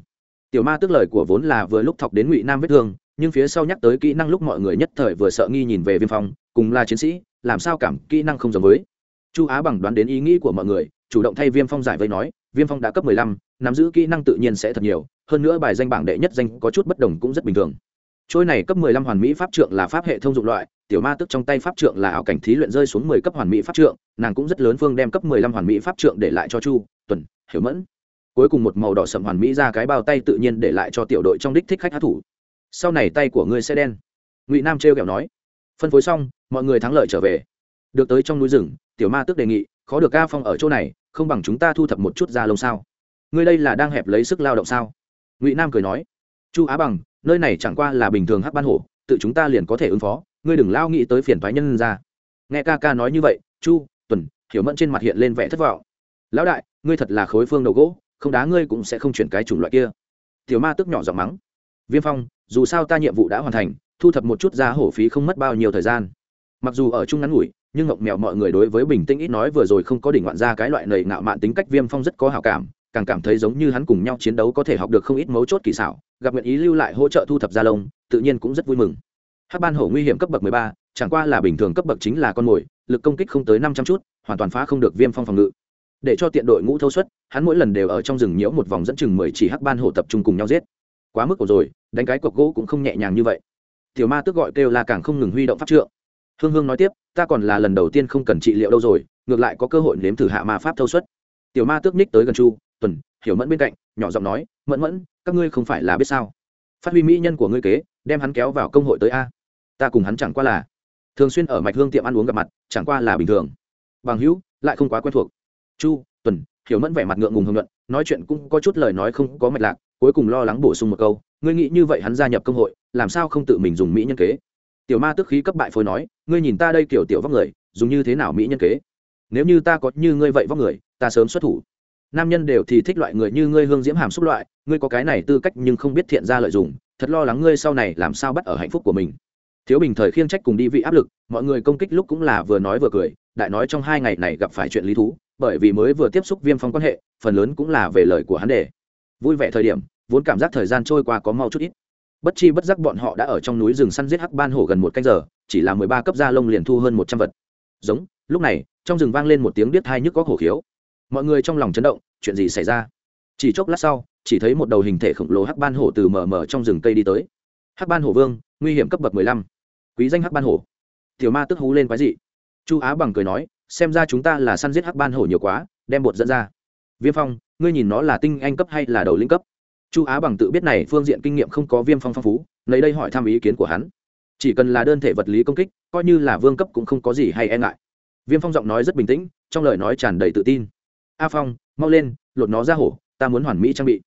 tiểu ma tức lời của vốn là vừa lúc thọc đến ngụy nam vết thương, nhưng phía sau nhắc tới kỹ năng lúc mọi người nhất thời vừa sợ nghi nhìn về viêm phong, cùng là chiến sĩ, làm sao cảm kỹ năng không giống với? Chu á bằng đoán đến ý nghĩ của mọi người, chủ động thay viêm phong giải vây nói, viêm phong đã cấp mười lăm, nắm giữ kỹ năng tự nhiên sẽ thật nhiều, hơn nữa bài danh bảng đệ nhất danh có chút bất đồng cũng rất bình thường trôi này cấp mười lăm hoàn mỹ pháp trượng là pháp hệ thông dụng loại, tiểu ma tức trong tay pháp trượng là ảo cảnh thí luyện rơi xuống mười cấp hoàn mỹ pháp trượng, nàng cũng rất lớn phương đem cấp mười lăm hoàn mỹ pháp trượng để lại cho chu, tuần, hiểu mẫn. Cuối cùng một màu đỏ sậm hoàn mỹ ra cái bao tay tự nhiên để lại cho tiểu đội trong đích thích khách hát thủ. Sau này tay của ngươi sẽ đen. Ngụy nam trêu kẹo nói. Phân phối xong, mọi người thắng lợi trở về. Được tới trong núi rừng, tiểu ma tức đề nghị, khó được ca phong ở chỗ này, không bằng chúng ta thu thập một chút da lông sao? Ngươi đây là đang hẹp lấy sức lao động sao? Ngụy nam cười nói. Chu á bằng nơi này chẳng qua là bình thường hắc ban hổ, tự chúng ta liền có thể ứng phó, ngươi đừng lao nghĩ tới phiền thoái nhân ra. Nghe ca ca nói như vậy, chu, tuần, hiểu mẫn trên mặt hiện lên vẻ thất vọng. Lão đại, ngươi thật là khối phương đầu gỗ, không đá ngươi cũng sẽ không chuyển cái chủng loại kia. Tiểu ma tức nhỏ giọng mắng. Viêm phong, dù sao ta nhiệm vụ đã hoàn thành, thu thập một chút giá hổ phí không mất bao nhiêu thời gian. Mặc dù ở chung ngắn ngủi, nhưng ngọc mèo mọi người đối với bình tĩnh ít nói vừa rồi không có đỉnh ngoạn ra cái loại nầy ngạo mạn tính cách viêm phong rất có hào cảm càng cảm thấy giống như hắn cùng nhau chiến đấu có thể học được không ít mấu chốt kỳ xảo, gặp nguyện ý lưu lại hỗ trợ thu thập gia lông, tự nhiên cũng rất vui mừng. Hắc ban hổ nguy hiểm cấp bậc mười ba, chẳng qua là bình thường cấp bậc chính là con mồi, lực công kích không tới năm trăm chút, hoàn toàn phá không được viêm phong phòng ngự. Để cho tiện đội ngũ thâu suất, hắn mỗi lần đều ở trong rừng nhiễu một vòng dẫn chừng mười chỉ hắc ban hổ tập trung cùng nhau giết. Quá mức của rồi, đánh cái cọc gỗ cũng không nhẹ nhàng như vậy. Tiểu ma tức gọi kêu là càng không ngừng huy động pháp trượng. Hương hương nói tiếp, ta còn là lần đầu tiên không cần trị liệu đâu rồi, ngược lại có cơ hội nếm thử hạ ma pháp thâu suất. Tiểu ma tước ních tới gần chu tuần, hiểu mẫn bên cạnh, nhỏ giọng nói, mẫn mẫn, các ngươi không phải là biết sao? Phát huy mỹ nhân của ngươi kế, đem hắn kéo vào công hội tới a. Ta cùng hắn chẳng qua là, thường xuyên ở mạch hương tiệm ăn uống gặp mặt, chẳng qua là bình thường. Bằng hữu, lại không quá quen thuộc. Chu, tuần. Hiểu mẫn vẻ mặt ngượng ngùng hưng luận, nói chuyện cũng có chút lời nói không có mạch lạc, cuối cùng lo lắng bổ sung một câu, ngươi nghĩ như vậy hắn gia nhập công hội, làm sao không tự mình dùng mỹ nhân kế? Tiểu ma tức khí cấp bại phối nói, ngươi nhìn ta đây kiểu tiểu vóc người, dùng như thế nào mỹ nhân kế? Nếu như ta có như ngươi vậy vóc người, ta sớm xuất thủ nam nhân đều thì thích loại người như ngươi hương diễm hàm xúc loại, ngươi có cái này tư cách nhưng không biết thiện ra lợi dụng, thật lo lắng ngươi sau này làm sao bắt ở hạnh phúc của mình. Thiếu bình thời khiêng trách cùng đi vị áp lực, mọi người công kích lúc cũng là vừa nói vừa cười, đại nói trong hai ngày này gặp phải chuyện lý thú, bởi vì mới vừa tiếp xúc viêm phong quan hệ, phần lớn cũng là về lời của hắn đề. Vui vẻ thời điểm, vốn cảm giác thời gian trôi qua có mau chút ít. Bất chi bất giác bọn họ đã ở trong núi rừng săn giết hắc ban hổ gần một canh giờ, chỉ là mười ba cấp da lông liền thu hơn một trăm vật. Giống, lúc này, trong rừng vang lên một tiếng biết hai nhức có hổ khiếu mọi người trong lòng chấn động, chuyện gì xảy ra? Chỉ chốc lát sau, chỉ thấy một đầu hình thể khổng lồ hắc ban hổ từ mờ mờ trong rừng cây đi tới. Hắc ban hổ vương, nguy hiểm cấp bậc mười lăm. Quý danh hắc ban hổ. Tiểu ma tức hú lên quái dị. Chu á bằng cười nói, xem ra chúng ta là săn giết hắc ban hổ nhiều quá, đem bột dẫn ra. Viêm phong, ngươi nhìn nó là tinh anh cấp hay là đầu linh cấp? Chu á bằng tự biết này phương diện kinh nghiệm không có viêm phong phong phú, lấy đây hỏi thăm ý kiến của hắn. Chỉ cần là đơn thể vật lý công kích, coi như là vương cấp cũng không có gì hay e ngại. Viêm phong giọng nói rất bình tĩnh, trong lời nói tràn đầy tự tin a phong mau lên lột nó ra hổ ta muốn hoàn mỹ trang bị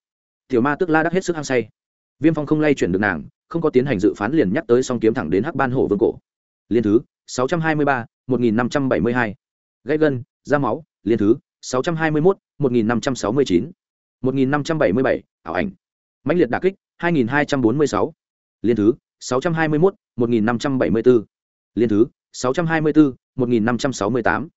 tiểu ma tức la đắc hết sức hăng say viêm phong không lay chuyển được nàng không có tiến hành dự phán liền nhắc tới song kiếm thẳng đến hắc ban hổ vương cổ liên thứ 623, 1572. gãy gân da máu liên thứ 621, 1569. 1577, ảo ảnh mãnh liệt đà kích 2246. liên thứ 621, 1574. liên thứ 624, 1568.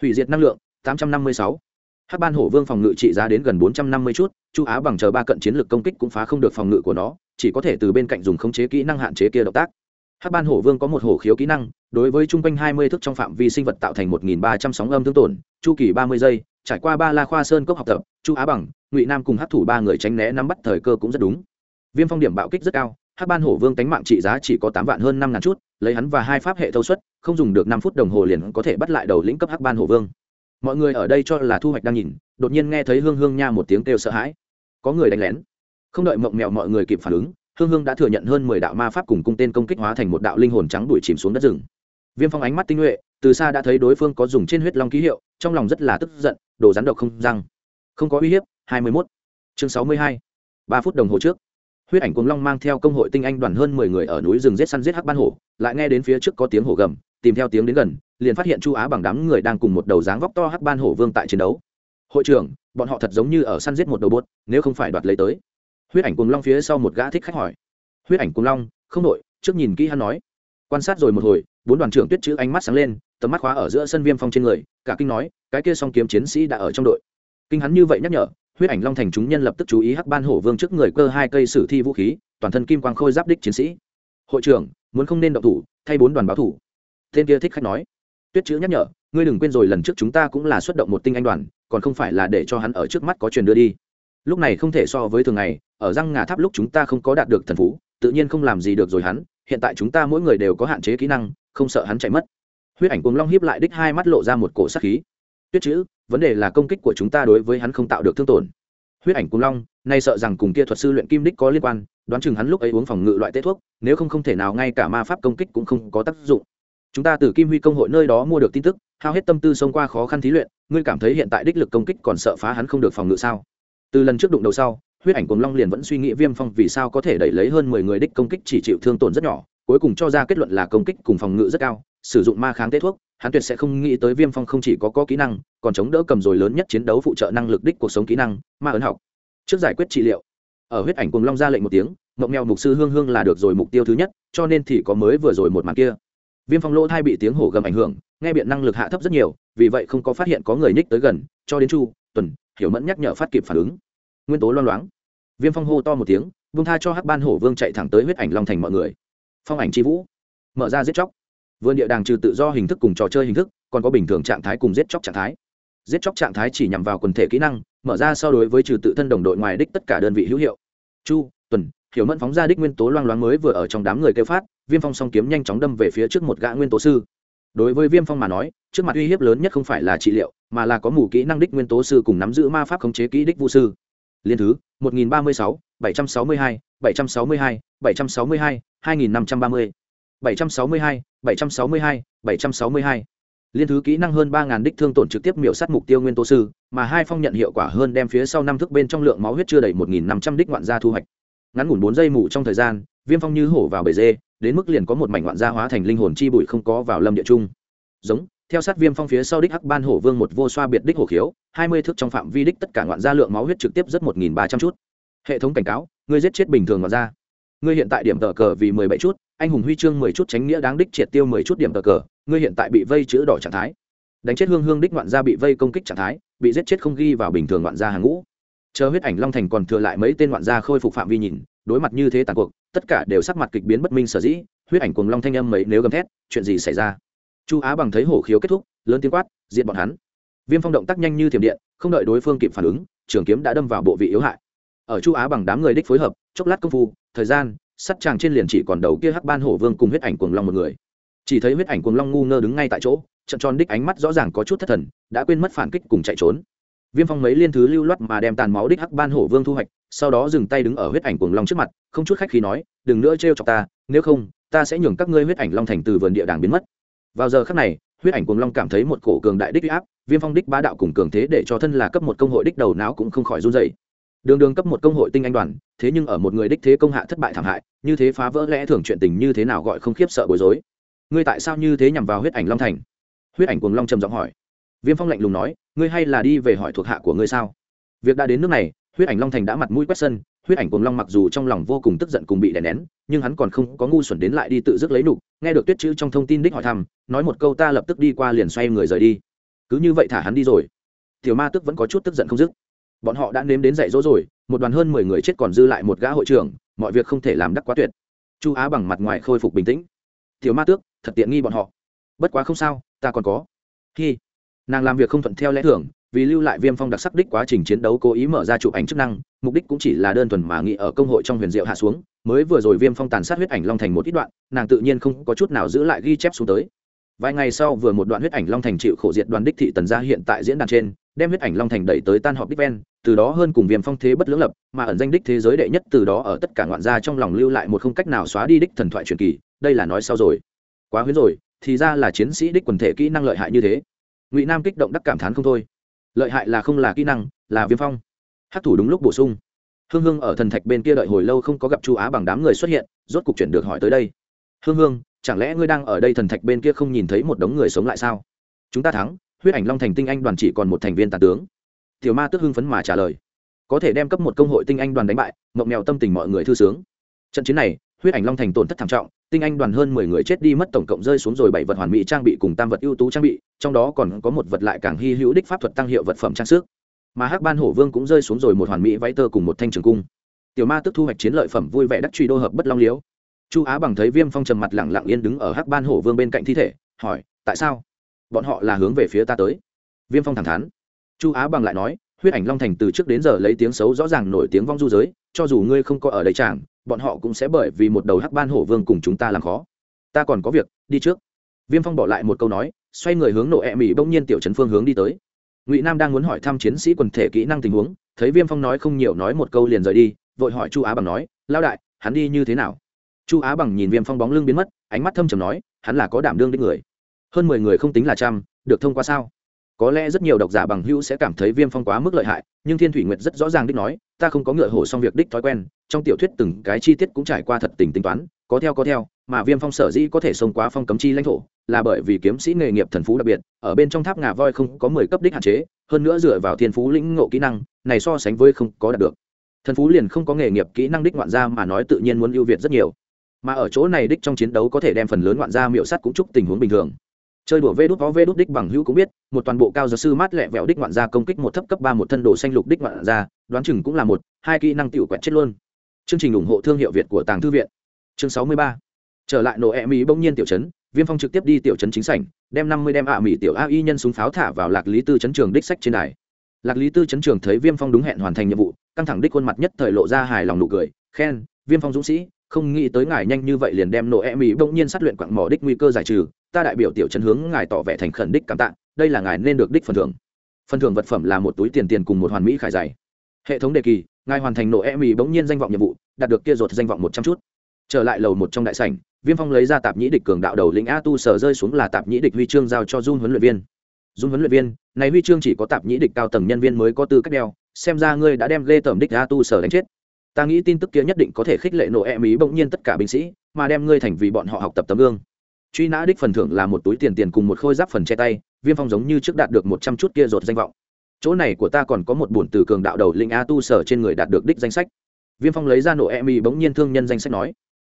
hủy diệt năng lượng 856 hát ban hổ vương phòng ngự trị giá đến gần bốn trăm năm mươi chút, chu á bằng chờ ba cận chiến lược công kích cũng phá không được phòng ngự của nó, chỉ có thể từ bên cạnh dùng khống chế kỹ năng hạn chế kia động tác. Hát ban hổ vương có một hổ khiếu kỹ năng, đối với chung quanh hai mươi thước trong phạm vi sinh vật tạo thành một nghìn ba trăm sóng âm thương tổn, chu kỳ ba mươi giây, trải qua ba la khoa sơn cốc học tập, chu á bằng, ngụy nam cùng hát thủ ba người tránh né nắm bắt thời cơ cũng rất đúng. Viêm phong điểm bạo kích rất cao hát ban hổ vương tánh mạng trị giá chỉ có tám vạn hơn năm ngàn chút, lấy hắn và hai pháp hệ thâu suất, không dùng được năm phút đồng hồ liền có thể bắt lại đầu lĩnh cấp hát ban hổ vương mọi người ở đây cho là thu hoạch đang nhìn, đột nhiên nghe thấy hương hương nha một tiếng kêu sợ hãi. Có người đánh lén. Không đợi mộng mèo mọi người kịp phản ứng, hương hương đã thừa nhận hơn mười đạo ma pháp cùng cung tên công kích hóa thành một đạo linh hồn trắng đuổi chìm xuống đất rừng. Viêm phong ánh mắt tinh nhuệ, từ xa đã thấy đối phương có dùng trên huyết long ký hiệu, trong lòng rất là tức giận, đồ rắn độc không răng. Không có uy hiếp, hai mươi mốt. Chương sáu mươi hai. Ba phút đồng hồ trước. Huyết ảnh cuồng long mang theo công hội tinh anh đoàn hơn mười người ở núi rừng giết săn giết hắc ban hổ, lại nghe đến phía trước có tiếng hổ gầm, tìm theo tiếng đến gần liền phát hiện chu á bằng đám người đang cùng một đầu dáng vóc to hắc ban hổ vương tại chiến đấu. Hội trưởng, bọn họ thật giống như ở săn giết một đầu bốt, nếu không phải đoạt lấy tới. Huyết ảnh cùng long phía sau một gã thích khách hỏi. Huyết ảnh cùng long, không đội, trước nhìn kỹ hắn nói. Quan sát rồi một hồi, bốn đoàn trưởng tuyết chữ ánh mắt sáng lên, tầm mắt khóa ở giữa sân viêm phong trên người, cả kinh nói, cái kia song kiếm chiến sĩ đã ở trong đội. Kinh hắn như vậy nhắc nhở, huyết ảnh long thành chúng nhân lập tức chú ý hắc ban hổ vương trước người cơ hai cây sử thi vũ khí, toàn thân kim quang khôi giáp đích chiến sĩ. Hội trưởng, muốn không nên động thủ, thay bốn đoàn báo thủ. Tên kia thích khách nói tuyết chữ nhắc nhở, ngươi đừng quên rồi, lần trước chúng ta cũng là xuất động một tinh anh đoàn, còn không phải là để cho hắn ở trước mắt có truyền đưa đi. Lúc này không thể so với thường ngày, ở răng ngà tháp lúc chúng ta không có đạt được thần phú, tự nhiên không làm gì được rồi hắn, hiện tại chúng ta mỗi người đều có hạn chế kỹ năng, không sợ hắn chạy mất. Huyết ảnh cuồng long hiếp lại đích hai mắt lộ ra một cổ sắc khí. Tuyết chữ, vấn đề là công kích của chúng ta đối với hắn không tạo được thương tổn. Huyết ảnh cuồng long, nay sợ rằng cùng kia thuật sư luyện kim đích có liên quan, đoán chừng hắn lúc ấy uống phòng ngự loại tế thuốc, nếu không không thể nào ngay cả ma pháp công kích cũng không có tác dụng chúng ta từ kim huy công hội nơi đó mua được tin tức, hao hết tâm tư xông qua khó khăn thí luyện, ngươi cảm thấy hiện tại đích lực công kích còn sợ phá hắn không được phòng ngự sao? Từ lần trước đụng đầu sau, huyết ảnh cùng long liền vẫn suy nghĩ viêm phong vì sao có thể đẩy lấy hơn mười người đích công kích chỉ chịu thương tổn rất nhỏ, cuối cùng cho ra kết luận là công kích cùng phòng ngự rất cao, sử dụng ma kháng tế thuốc, hắn tuyệt sẽ không nghĩ tới viêm phong không chỉ có có kỹ năng, còn chống đỡ cầm rồi lớn nhất chiến đấu phụ trợ năng lực đích cuộc sống kỹ năng, ma ấn học. Trước giải quyết trị liệu, ở huyết ảnh cùng long ra lệnh một tiếng mộng mèo mục sư hương hương là được rồi mục tiêu thứ nhất, cho nên thì có mới vừa rồi một màn kia viêm phong lỗ thai bị tiếng hổ gầm ảnh hưởng, nghe biện năng lực hạ thấp rất nhiều, vì vậy không có phát hiện có người nhích tới gần, cho đến chu, tuần, hiểu mẫn nhắc nhở phát kịp phản ứng. Nguyên tố loang loáng. Viêm phong hô to một tiếng vương tha cho hắc ban hổ vương chạy thẳng tới huyết ảnh long thành mọi người. Phong ảnh c h i vũ. Mở ra giết chóc. Vườn địa đàng trừ tự do hình thức cùng trò chơi hình thức, còn có bình thường trạng thái cùng giết chóc trạng thái. Giết chóc trạng thái chỉ nhằm vào quần thể kỹ năng, mở ra so đối với trừ tự thân đồng đội ngoài đích tất cả đơn vị hữu hiệu. Chu, tuần hiểu mẫn phóng ra đích nguyên tố loang loáng mới vừa ở trong đám người kêu phát viêm phong song kiếm nhanh chóng đâm về phía trước một gã nguyên tố sư đối với viêm phong mà nói trước mặt uy hiếp lớn nhất không phải là trị liệu mà là có mù kỹ năng đích nguyên tố sư cùng nắm giữ ma pháp khống chế kỹ đích vũ sư liên thứ 1036, 762, 762, 762, 2530, 762, 762, 762. Liên thứ kỹ năng hơn 3000 đích thương tổn trực tiếp miểu sát mục tiêu nguyên tố sư, mà hai phong nhận hiệu quả hơn đem phía sau năm thức bên trong lượng máu huyết chưa đầy 1500 đích ngoạn gia thu hoạch. Ngắn ngủn bốn giây mù trong thời gian, Viêm Phong như hổ vào bể dê, đến mức liền có một mảnh ngoạn gia hóa thành linh hồn chi bụi không có vào lâm địa trung. Giống, theo sát Viêm Phong phía sau đích Hắc Ban Hổ Vương một vô xoa biệt đích hổ khiếu, 20 thước trong phạm vi đích tất cả ngoạn gia lượng máu huyết trực tiếp rất 1300 chút. Hệ thống cảnh cáo, ngươi giết chết bình thường ngoạn gia. Ngươi hiện tại điểm tờ cờ vì 17 chút, anh hùng huy chương mười chút tránh nghĩa đáng đích triệt tiêu mười chút điểm tờ cờ ngươi hiện tại bị vây chữ đỏ trạng thái đánh chết hương hương đích ngoạn gia bị vây công kích trạng thái bị giết chết không ghi vào bình thường ngoạn gia hàng ngũ chờ huyết ảnh long thành còn thừa lại mấy tên ngoạn gia khôi phục phạm vi nhìn, đối mặt như thế tàn cuộc, tất cả đều sắc mặt kịch biến bất minh sở dĩ, huyết ảnh cùng long thanh âm mấy nếu gầm thét, chuyện gì xảy ra? Chu á bằng thấy hổ khiếu kết thúc, lớn tiếng quát diện bọn hắn. Viêm phong động tác nhanh như thiểm điện, không đợi đối phương kịp phản ứng, trường kiếm đã đâm vào bộ vị yếu hại. Ở chu á bằng đám người đích phối hợp, chốc lát công phu, thời gian, sắt chàng trên liền chỉ còn đầu kia hắc ban hổ vương cùng huyết ảnh cuồng long một người. Chỉ thấy huyết ảnh cuồng long ngu ngơ đứng ngay tại chỗ, trận tròn đích ánh mắt rõ ràng có chút thất thần, đã quên mất phản kích cùng chạy trốn viêm phong mấy liên thứ lưu loát mà đem tàn máu đích hắc ban hổ vương thu hoạch, sau đó dừng tay đứng ở huyết ảnh cuồng long trước mặt, không chút khách khí nói, đừng nữa trêu chọc ta, nếu không, ta sẽ nhường các ngươi huyết ảnh long thành từ vườn địa đàng biến mất. Vào giờ khắc này, huyết ảnh cuồng long cảm thấy một cổ cường đại đích uy áp, viêm phong đích bá đạo cùng cường thế để cho thân là cấp một công hội đích đầu não cũng không khỏi run dày đường đường cấp một công hội tinh anh đoàn, thế nhưng ở một người đích thế công hạ thất bại thảm hại, như thế phá vỡ lẽ thường chuyện tình như thế nào gọi không khiếp sợ bối rối. Ngươi tại sao như thế nhằm vào huyết ảnh long thành? Huyết ảnh cuồng long trầm giọng hỏi viêm phong lạnh lùng nói, ngươi hay là đi về hỏi thuộc hạ của ngươi sao? Việc đã đến nước này, huyết ảnh long thành đã mặt mũi quét sân, huyết ảnh cùng long mặc dù trong lòng vô cùng tức giận cùng bị đè nén, nhưng hắn còn không có ngu xuẩn đến lại đi tự dứt lấy nục nghe được tuyết chữ trong thông tin đích hỏi thăm, nói một câu ta lập tức đi qua liền xoay người rời đi. Cứ như vậy thả hắn đi rồi. Tiểu ma tức vẫn có chút tức giận không dứt. Bọn họ đã nếm đến dạy dỗ rồi, một đoàn hơn mười người chết còn dư lại một gã hội trưởng, mọi việc không thể làm đắc quá tuyệt. Chu á bằng mặt ngoài khôi phục bình tĩnh. Tiểu ma tước, thật tiện nghi bọn họ. Bất quá không sao, ta còn có. Khi nàng làm việc không thuận theo lẽ thường, vì lưu lại viêm phong đặc sắc đích quá trình chiến đấu cố ý mở ra chụp ảnh chức năng, mục đích cũng chỉ là đơn thuần mà nghĩ ở công hội trong huyền diệu hạ xuống, mới vừa rồi viêm phong tàn sát huyết ảnh long thành một ít đoạn, nàng tự nhiên không có chút nào giữ lại ghi chép xuống tới. Vài ngày sau vừa một đoạn huyết ảnh long thành chịu khổ diệt đoàn đích thị tần gia hiện tại diễn đàn trên, đem huyết ảnh long thành đẩy tới tan họp đích ven, từ đó hơn cùng viêm phong thế bất lưỡng lập, mà ẩn danh đích thế giới đệ nhất từ đó ở tất cả ngoạn gia trong lòng lưu lại một không cách nào xóa đi đích thần thoại truyền kỳ, đây là nói sau rồi. Quá huyến rồi, thì ra là chiến sĩ đích quần thể kỹ năng lợi hại như thế ngụy nam kích động đắc cảm thán không thôi lợi hại là không là kỹ năng là viêm phong hát thủ đúng lúc bổ sung hương hương ở thần thạch bên kia đợi hồi lâu không có gặp chu á bằng đám người xuất hiện rốt cục chuyển được hỏi tới đây hương hương chẳng lẽ ngươi đang ở đây thần thạch bên kia không nhìn thấy một đống người sống lại sao chúng ta thắng huyết ảnh long thành tinh anh đoàn chỉ còn một thành viên tàn tướng tiểu ma tức hưng phấn mà trả lời có thể đem cấp một công hội tinh anh đoàn đánh bại mộng mèo tâm tình mọi người thư sướng trận chiến này huyết ảnh long thành tổn thất thảm trọng tinh anh đoàn hơn mười người chết đi mất tổng cộng rơi xuống rồi bảy vật hoàn mỹ trang bị cùng tam vật ưu tú trang bị, trong đó còn có một vật lại càng hy hữu đích pháp thuật tăng hiệu vật phẩm trang sức. Mà hắc ban hổ vương cũng rơi xuống rồi một hoàn mỹ váy tơ cùng một thanh trường cung. Tiểu ma tức thu hoạch chiến lợi phẩm vui vẻ đắc truy đô hợp bất long liếu. Chu á bằng thấy viêm phong trầm mặt lẳng lặng yên đứng ở hắc ban hổ vương bên cạnh thi thể, hỏi, tại sao? Bọn họ là hướng về phía ta tới? Viêm phong thẳng thắn. Chu á bằng lại nói, huyết ảnh long thành từ trước đến giờ lấy tiếng xấu rõ ràng nổi tiếng vong du giới, cho dù ngươi không có ở đây chàng bọn họ cũng sẽ bởi vì một đầu hắc ban hổ vương cùng chúng ta làm khó. Ta còn có việc, đi trước. Viêm phong bỏ lại một câu nói, xoay người hướng nộ ẹ mỹ bỗng nhiên tiểu trấn phương hướng đi tới. Ngụy nam đang muốn hỏi thăm chiến sĩ quần thể kỹ năng tình huống, thấy viêm phong nói không nhiều nói một câu liền rời đi, vội hỏi chu á bằng nói lao đại, hắn đi như thế nào? Chu á bằng nhìn viêm phong bóng lưng biến mất, ánh mắt thâm trầm nói, hắn là có đảm đương đích người. Hơn mười người không tính là trăm, được thông qua sao? Có lẽ rất nhiều độc giả bằng hữu sẽ cảm thấy viêm phong quá mức lợi hại, nhưng thiên thủy nguyệt rất rõ ràng đích nói, ta không có ngựa hổ xong việc đích thói quen, trong tiểu thuyết từng cái chi tiết cũng trải qua thật tình tính toán, có theo có theo, mà viêm phong sở dĩ có thể xông qua phong cấm chi lãnh thổ, là bởi vì kiếm sĩ nghề nghiệp thần phú đặc biệt, ở bên trong tháp ngà voi không có mười cấp đích hạn chế, hơn nữa dựa vào thiên phú lĩnh ngộ kỹ năng, này so sánh với không có đạt được. Thần phú liền không có nghề nghiệp kỹ năng đích ngoạn gia mà nói tự nhiên muốn ưu việt rất nhiều. Mà ở chỗ này đích trong chiến đấu có thể đem phần lớn ngoạn gia miệu sắt cũng chúc tình huống bình thường chơi đùa vê đút có vê đút đích bằng hữu cũng biết, một toàn bộ cao giáo sư mát lẹ vẹo đích ngoạn gia công kích một thấp cấp ba một thân đồ xanh lục đích ngoạn gia, đoán chừng cũng là một, hai kỹ năng tiểu quẹt chết luôn. Chương trình ủng hộ thương hiệu việt của tàng thư viện. Chương sáu mươi ba. Trở lại nổ e mỹ bỗng nhiên tiểu chấn viêm phong trực tiếp đi tiểu chấn chính sảnh, đem năm mươi đem ạ mỹ tiểu a y nhân súng pháo thả vào lạc lý tư chấn trường đích sách trên đài. Lạc lý tư chấn trường thấy viêm phong đúng hẹn hoàn thành nhiệm vụ, căng thẳng đích khuôn mặt nhất thời lộ ra hài lòng nụ cười, khen, viêm phong dũng sĩ, không nghĩ tới ngài nhanh như vậy liền đem nổ e mỹ bỗng nhiên sát luyện quặng mỏ đích nguy cơ giải trừ ta đại biểu tiểu trấn hướng ngài tỏ vẻ thành khẩn đích cảm tạ, đây là ngài nên được đích phần thưởng. Phần thưởng vật phẩm là một túi tiền tiền cùng một hoàn mỹ khải dày hệ thống đề kỳ, ngài hoàn thành nổ e mì bỗng nhiên danh vọng nhiệm vụ, đạt được kia rột danh vọng một trăm chút. Trở lại lầu một trong đại sảnh, viêm phong lấy ra tạp nhĩ địch cường đạo đầu lĩnh a tu sở rơi xuống là tạp nhĩ địch huy chương giao cho dung huấn luyện viên. Dung huấn luyện viên, này huy chương chỉ có tạp nhĩ địch cao tầng nhân viên mới có tư cách đeo, xem ra ngươi đã đem lê tẩm đích a tu sở đánh chết. Ta nghĩ tin tức kia nhất định có thể khích lệ nổ e mỹ bỗng nhiên tất cả binh sĩ, mà đem ngươi thành vì bọn họ học tập tấm gương truy nã đích phần thưởng là một túi tiền tiền cùng một khôi giáp phần che tay, viêm phong giống như trước đạt được một trăm chút kia rột danh vọng. Chỗ này của ta còn có một bổn từ cường đạo đầu linh a tu sở trên người đạt được đích danh sách. Viêm phong lấy ra nổ e mi bỗng nhiên thương nhân danh sách nói.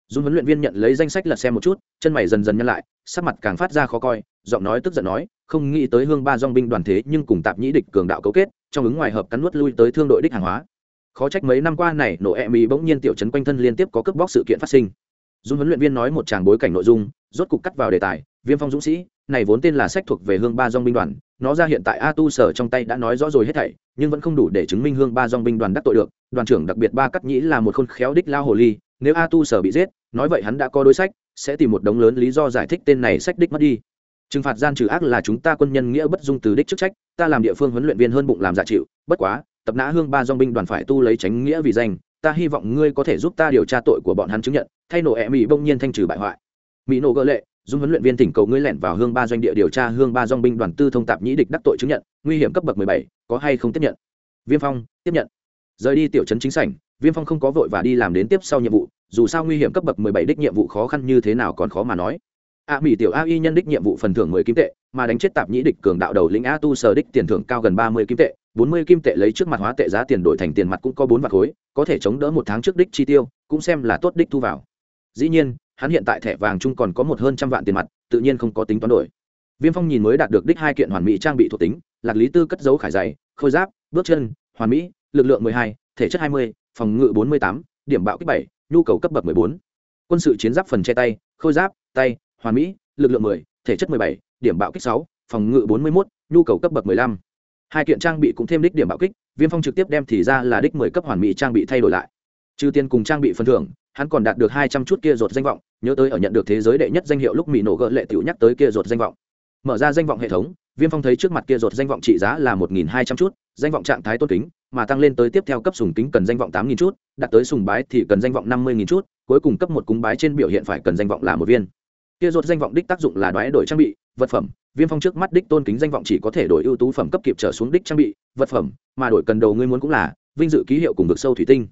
Dùng huấn luyện viên nhận lấy danh sách lật xem một chút, chân mày dần dần nhăn lại, sắc mặt càng phát ra khó coi, giọng nói tức giận nói, không nghĩ tới hương ba dong binh đoàn thế nhưng cùng tạp nhĩ địch cường đạo cấu kết, trong ứng ngoài hợp cắn nuốt lui tới thương đội đích hàng hóa. Khó trách mấy năm qua này nổ e mi bỗng nhiên tiểu chấn quanh thân liên tiếp có cướp bóc sự kiện phát sinh. Dùng huấn luyện viên nói một tràng bối cảnh nội dung rốt cục cắt vào đề tài, viêm phong dũng sĩ, này vốn tên là sách thuộc về hương ba dong binh đoàn, nó ra hiện tại a tu sở trong tay đã nói rõ rồi hết thảy, nhưng vẫn không đủ để chứng minh hương ba dong binh đoàn đắc tội được. Đoàn trưởng đặc biệt ba cắt nhĩ là một khôn khéo đích lao hồ ly, nếu a tu sở bị giết, nói vậy hắn đã có đối sách, sẽ tìm một đống lớn lý do giải thích tên này sách đích mất đi. Trừng phạt gian trừ ác là chúng ta quân nhân nghĩa bất dung từ đích chức trách, ta làm địa phương huấn luyện viên hơn bụng làm giả chịu, bất quá, tập nã hương ba dong binh đoàn phải tu lấy tránh nghĩa vì danh, ta hy vọng ngươi có thể giúp ta điều tra tội của bọn hắn chứng nhận, thay nổ ẹ mỹ bỗng nhiên thanh trừ bại hoại mỹ nổ gỡ lệ, dung huấn luyện viên tỉnh cầu ngươi lẻn vào hương ba doanh địa điều tra hương ba dong binh đoàn tư thông tạp nhĩ địch đắc tội chứng nhận, nguy hiểm cấp bậc mười bảy, có hay không tiếp nhận? Viêm phong, tiếp nhận. Rời đi tiểu trấn chính sảnh, viêm phong không có vội và đi làm đến tiếp sau nhiệm vụ, dù sao nguy hiểm cấp bậc mười bảy đích nhiệm vụ khó khăn như thế nào còn khó mà nói. A mỹ tiểu a y nhân đích nhiệm vụ phần thưởng mười kim tệ, mà đánh chết tạp nhĩ địch cường đạo đầu lĩnh a tu sở đích tiền thưởng cao gần ba mươi kim tệ, bốn mươi kim tệ lấy trước mặt hóa tệ giá tiền đổi thành tiền mặt cũng có bốn vạn khối, có thể chống đỡ một tháng trước đích chi tiêu, cũng xem là tốt đích thu vào. Dĩ nhiên hắn hiện tại thẻ vàng chung còn có một hơn trăm vạn tiền mặt, tự nhiên không có tính toán đổi. Viêm phong nhìn mới đạt được đích hai kiện hoàn mỹ trang bị thuộc tính, lạc lý tư cất dấu khải dày khôi giáp, bước chân, hoàn mỹ, lực lượng mười hai, thể chất hai mươi, phòng ngự bốn mươi tám, điểm bạo kích bảy, nhu cầu cấp bậc mười bốn. Quân sự chiến giáp phần che tay, khôi giáp, tay, hoàn mỹ, lực lượng mười, thể chất mười bảy, điểm bạo kích sáu, phòng ngự bốn mươi một nhu cầu cấp bậc mười lăm. Hai kiện trang bị cũng thêm đích điểm bạo kích, viêm phong trực tiếp đem thì ra là đích mười cấp hoàn mỹ trang bị thay đổi lại. Trừ tiền cùng trang bị phần thưởng hắn còn đạt được hai trăm chút kia rột danh vọng, nhớ tới ở nhận được thế giới đệ nhất danh hiệu lúc mỹ nổ gỡ lệ tiểu nhắc tới kia rột danh vọng. Mở ra danh vọng hệ thống, viêm phong thấy trước mặt kia rột danh vọng trị giá là một nghìn hai trăm chút, danh vọng trạng thái tôn kính, mà tăng lên tới tiếp theo cấp sùng kính cần danh vọng tám nghìn chút, đạt tới sùng bái thì cần danh vọng năm mươi nghìn chút, cuối cùng cấp một cúng bái trên biểu hiện phải cần danh vọng là một viên. Kia rột danh vọng đích tác dụng là đoái đổi trang bị, vật phẩm. Viêm phong trước mắt đích tôn kính danh vọng chỉ có thể đổi ưu tú phẩm cấp kịp trở xuống đích trang bị, vật phẩm, mà đổi cần đầu ngươi muốn cũng là vinh dự ký hiệu cùng vực sâu thủy tinh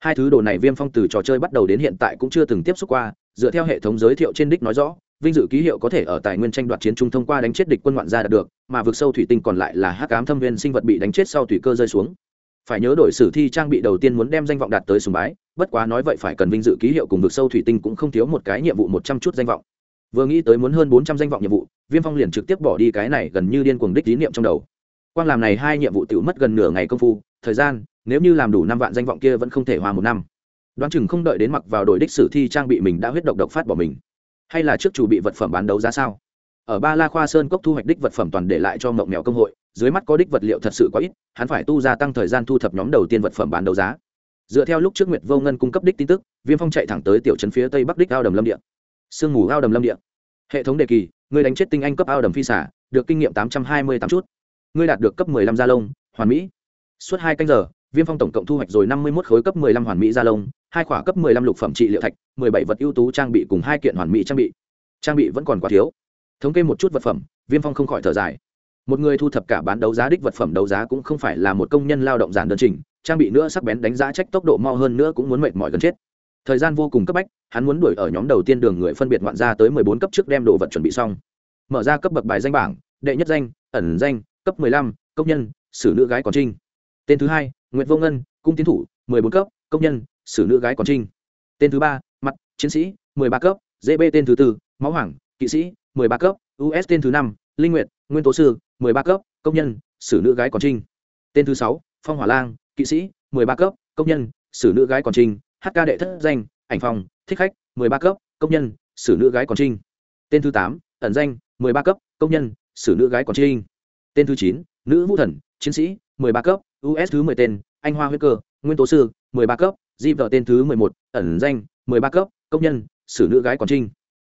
hai thứ đồ này viêm phong từ trò chơi bắt đầu đến hiện tại cũng chưa từng tiếp xúc qua, dựa theo hệ thống giới thiệu trên đích nói rõ, vinh dự ký hiệu có thể ở tài nguyên tranh đoạt chiến trung thông qua đánh chết địch quân ngoạn gia đạt được, mà vực sâu thủy tinh còn lại là hắc ám thâm viên sinh vật bị đánh chết sau thủy cơ rơi xuống. Phải nhớ đổi sử thi trang bị đầu tiên muốn đem danh vọng đạt tới sùng bái, bất quá nói vậy phải cần vinh dự ký hiệu cùng vực sâu thủy tinh cũng không thiếu một cái nhiệm vụ một trăm chút danh vọng. Vừa nghĩ tới muốn hơn bốn trăm danh vọng nhiệm vụ, viêm phong liền trực tiếp bỏ đi cái này gần như điên cuồng đích tín niệm trong đầu. Quang làm này hai nhiệm vụ tự mất gần nửa ngày công phu, thời gian nếu như làm đủ năm vạn danh vọng kia vẫn không thể hòa một năm. Đoán chừng không đợi đến mặc vào đội đích sử thi trang bị mình đã huyết độc độc phát bỏ mình. Hay là trước chủ bị vật phẩm bán đấu giá sao? Ở ba la khoa sơn cốc thu hoạch đích vật phẩm toàn để lại cho mộng mèo công hội, dưới mắt có đích vật liệu thật sự quá ít, hắn phải tu gia tăng thời gian thu thập nhóm đầu tiên vật phẩm bán đấu giá. Dựa theo lúc trước nguyệt vô ngân cung cấp đích tin tức, viêm phong chạy thẳng tới tiểu trấn phía tây bắc đích ao đầm lâm địa. Sương mù ao đầm lâm địa. Hệ thống đề kỳ, người đánh chết tinh anh cấp ao đầm phi xả, được kinh nghiệm tám trăm hai mươi tám chút. Ngươi đạt được cấp mười lăm gia lông, hoàn mỹ. Suốt hai canh giờ viêm phong tổng cộng thu hoạch rồi năm mươi một khối cấp mười lăm hoàn mỹ gia lông, hai khỏa cấp mười lăm lục phẩm trị liệu thạch, mười bảy vật ưu tú trang bị cùng hai kiện hoàn mỹ trang bị. Trang bị vẫn còn quá thiếu. Thống kê một chút vật phẩm, viêm phong không khỏi thở dài. Một người thu thập cả bán đấu giá đích vật phẩm đấu giá cũng không phải là một công nhân lao động giản đơn trình, trang bị nữa sắc bén đánh giá trách tốc độ mau hơn nữa cũng muốn mệt mỏi gần chết. Thời gian vô cùng cấp bách, hắn muốn đuổi ở nhóm đầu tiên đường người phân biệt ngoạn ra tới mười bốn cấp trước đem đồ vật chuẩn bị xong. Mở ra cấp bậc bài danh bảng, đệ nhất danh, ẩn danh, cấp mười lăm, công nhân, xử nữ gái còn trinh. Tên thứ hai Nguyệt vô ngân, cung tiến thủ, mười bốn cấp, công nhân, xử nữ gái còn trinh. Tên thứ ba, mặt, chiến sĩ, mười ba cấp db tên thứ tư, máu hoàng kỵ sĩ, mười ba cấp us tên thứ năm, linh nguyện nguyên tố sư, mười ba cấp, công nhân, xử nữ gái còn trinh. Tên thứ sáu, phong hỏa lang, kỵ sĩ, mười ba cấp, công nhân, xử nữ gái còn trinh. Hk đệ thất danh, ảnh phòng, thích khách, mười ba cấp, công nhân, xử nữ gái còn trinh. Tên thứ tám, ẩn danh, mười ba cấp, công nhân, xử nữ gái còn trinh. Tên thứ chín, nữ vũ thần, chiến sĩ, mười ba cấp us thứ mười tên, anh hoa huyết cơ, nguyên tố sư, mười ba cấp di vợ tên thứ mười một, ẩn danh, mười ba cấp, công nhân xử nữ gái còn trinh.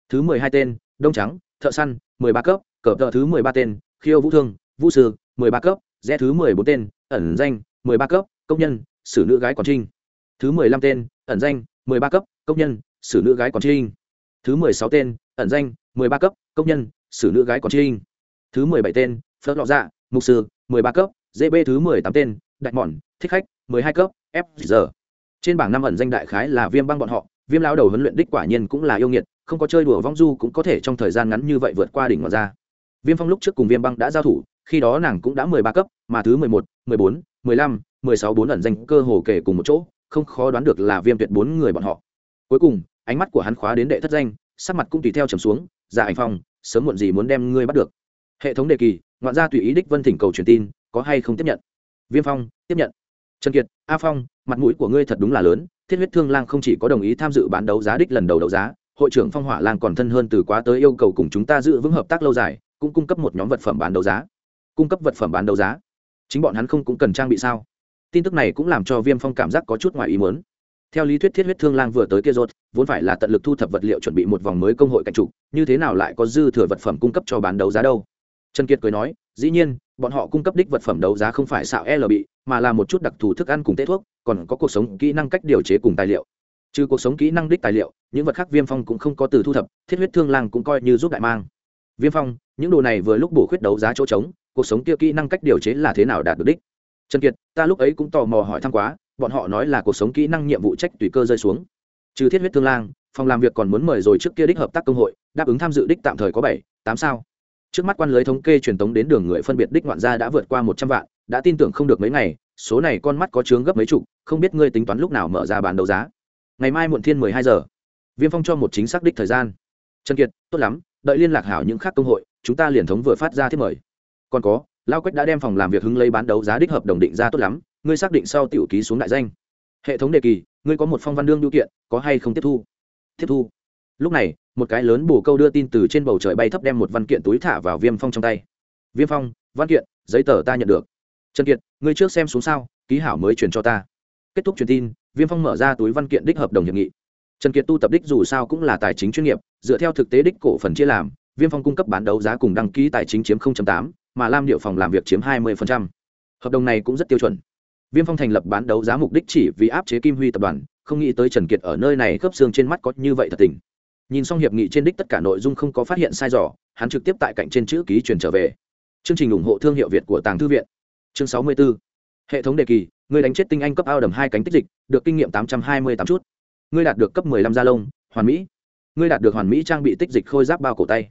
Thứ mười hai tên, đông trắng, thợ săn, mười ba cấp, cờ tờ thứ mười ba tên, khiêu vũ thương, vũ sư, mười ba cấp, rẽ thứ mười bốn tên, ẩn danh, mười ba cấp, công nhân xử nữ gái còn trinh. Thứ mười lăm tên, ẩn danh, mười ba cấp, công nhân xử nữ gái còn trinh. Thứ mười sáu tên, ẩn danh, mười ba cấp, công nhân xử nữ gái còn trinh. Thứ mười bảy tên, phớt lọ dạ mục sư, mười ba cấp db thứ mười tám tên, đại mòn thích khách, mười hai cấp, f giờ trên bảng năm ẩn danh đại khái là viêm băng bọn họ, viêm lao đầu huấn luyện đích quả nhiên cũng là yêu nghiệt, không có chơi đùa vong du cũng có thể trong thời gian ngắn như vậy vượt qua đỉnh ngọn ra. Viêm phong lúc trước cùng viêm băng đã giao thủ, khi đó nàng cũng đã mười ba cấp, mà thứ mười một, mười bốn, mười lăm, mười sáu bốn ẩn danh cơ hồ kể cùng một chỗ, không khó đoán được là viêm tuyệt bốn người bọn họ. Cuối cùng, ánh mắt của hắn khóa đến đệ thất danh, sắc mặt cũng tùy theo trầm xuống giả ảnh phong, sớm muộn gì muốn đem ngươi bắt được? Hệ thống đề kỳ, ngoạn gia tùy ý đích vân thỉnh cầu truyền tin có hay không tiếp nhận? Viêm phong, tiếp nhận. Trần kiệt, a phong, mặt mũi của ngươi thật đúng là lớn, thiết huyết thương lang không chỉ có đồng ý tham dự bán đấu giá đích lần đầu đấu giá, hội trưởng phong hỏa lang còn thân hơn từ quá tới yêu cầu cùng chúng ta giữ vững hợp tác lâu dài, cũng cung cấp một nhóm vật phẩm bán đấu giá. Cung cấp vật phẩm bán đấu giá? Chính bọn hắn không cũng cần trang bị sao? Tin tức này cũng làm cho viêm phong cảm giác có chút ngoài ý muốn. Theo lý thuyết thiết huyết thương lang vừa tới kia rốt, vốn phải là tận lực thu thập vật liệu chuẩn bị một vòng mới công hội cạnh trục như thế nào lại có dư thừa vật phẩm cung cấp cho bán đấu giá đâu? Trần kiệt cười nói, dĩ nhiên bọn họ cung cấp đích vật phẩm đấu giá không phải xạo l bị mà là một chút đặc thù thức ăn cùng tế thuốc, còn có cuộc sống kỹ năng cách điều chế cùng tài liệu. Trừ cuộc sống kỹ năng đích tài liệu, những vật khác viêm phong cũng không có từ thu thập, thiết huyết thương lang cũng coi như giúp đại mang. Viêm phong, những đồ này vừa lúc bổ khuyết đấu giá chỗ trống, cuộc sống kia kỹ năng cách điều chế là thế nào đạt được đích? Trần kiệt, ta lúc ấy cũng tò mò hỏi thăm quá, bọn họ nói là cuộc sống kỹ năng nhiệm vụ trách tùy cơ rơi xuống. Trừ thiết huyết thương lang, phòng làm việc còn muốn mời rồi trước kia đích hợp tác công hội, đáp ứng tham dự đích tạm thời có bảy, tám sao trước mắt quan lưới thống kê truyền tống đến đường người phân biệt đích ngoạn gia đã vượt qua một trăm vạn, đã tin tưởng không được mấy ngày, số này con mắt có chướng gấp mấy chục, không biết ngươi tính toán lúc nào mở ra bán đấu giá. Ngày mai muộn thiên mười hai giờ. Viêm phong cho một chính xác đích thời gian. Trần kiệt, tốt lắm, đợi liên lạc hảo những khác công hội, chúng ta liền thống vừa phát ra thiết mời. Còn có, lao quách đã đem phòng làm việc hứng lấy bán đấu giá đích hợp đồng định ra tốt lắm, ngươi xác định sau tiểu ký xuống đại danh. Hệ thống đề kỳ, ngươi có một phong văn đương điều kiện, có hay không tiếp thu? Tiếp thu lúc này một cái lớn bù câu đưa tin từ trên bầu trời bay thấp đem một văn kiện túi thả vào viêm phong trong tay. Viêm phong văn kiện giấy tờ ta nhận được. Trần kiệt ngươi trước xem xuống sao ký hảo mới truyền cho ta. Kết thúc truyền tin viêm phong mở ra túi văn kiện đích hợp đồng hiệp nghị. Trần kiệt tu tập đích dù sao cũng là tài chính chuyên nghiệp dựa theo thực tế đích cổ phần chia làm viêm phong cung cấp bán đấu giá cùng đăng ký tài chính chiếm 0.8, mà lam điệu phòng làm việc chiếm 20%. hợp đồng này cũng rất tiêu chuẩn. Viêm phong thành lập bán đấu giá mục đích chỉ vì áp chế kim huy tập đoàn không nghĩ tới trần kiệt ở nơi này khớp xương trên mắt có như vậy thật tình nhìn xong hiệp nghị trên đích tất cả nội dung không có phát hiện sai dò hắn trực tiếp tại cạnh trên chữ ký truyền trở về. Chương trình ủng hộ thương hiệu việt của tàng thư viện. Chương 64. hệ thống đề kỳ người đánh chết tinh anh cấp ao đầm hai cánh tích dịch được kinh nghiệm 828 chút. Ngươi đạt được cấp 15 gia lông hoàn mỹ. Ngươi đạt được hoàn mỹ trang bị tích dịch khôi giáp bao cổ tay.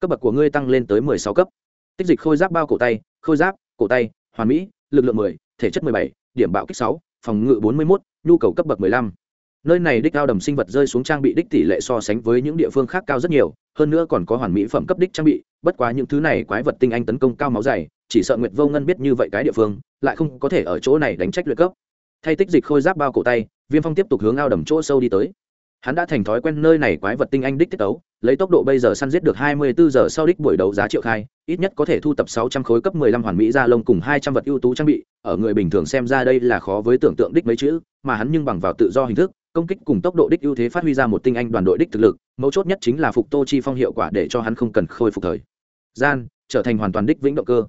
Cấp bậc của ngươi tăng lên tới 16 cấp. Tích dịch khôi giáp bao cổ tay khôi giáp cổ tay hoàn mỹ lực lượng 10, thể chất 17, điểm bạo kích 6, phòng ngự 41, nhu cầu cấp bậc 15 nơi này đích cao đầm sinh vật rơi xuống trang bị đích tỷ lệ so sánh với những địa phương khác cao rất nhiều, hơn nữa còn có hoàn mỹ phẩm cấp đích trang bị, bất quá những thứ này quái vật tinh anh tấn công cao máu dày, chỉ sợ nguyệt vô ngân biết như vậy cái địa phương, lại không có thể ở chỗ này đánh trách luyện cấp. Thay tích dịch khôi giáp bao cổ tay, viêm phong tiếp tục hướng ao đầm chỗ sâu đi tới. Hắn đã thành thói quen nơi này quái vật tinh anh đích tiết tấu, lấy tốc độ bây giờ săn giết được 24 giờ sau đích buổi đấu giá triệu khai, ít nhất có thể thu tập 600 khối cấp 15 hoàn mỹ da lông cùng 200 vật ưu tú trang bị, ở người bình thường xem ra đây là khó với tưởng tượng đích mấy chữ, mà hắn nhưng bằng vào tự do hình thức công kích cùng tốc độ đích ưu thế phát huy ra một tinh anh đoàn đội đích thực lực, mấu chốt nhất chính là phục tô chi phong hiệu quả để cho hắn không cần khôi phục thời gian, trở thành hoàn toàn đích vĩnh động cơ.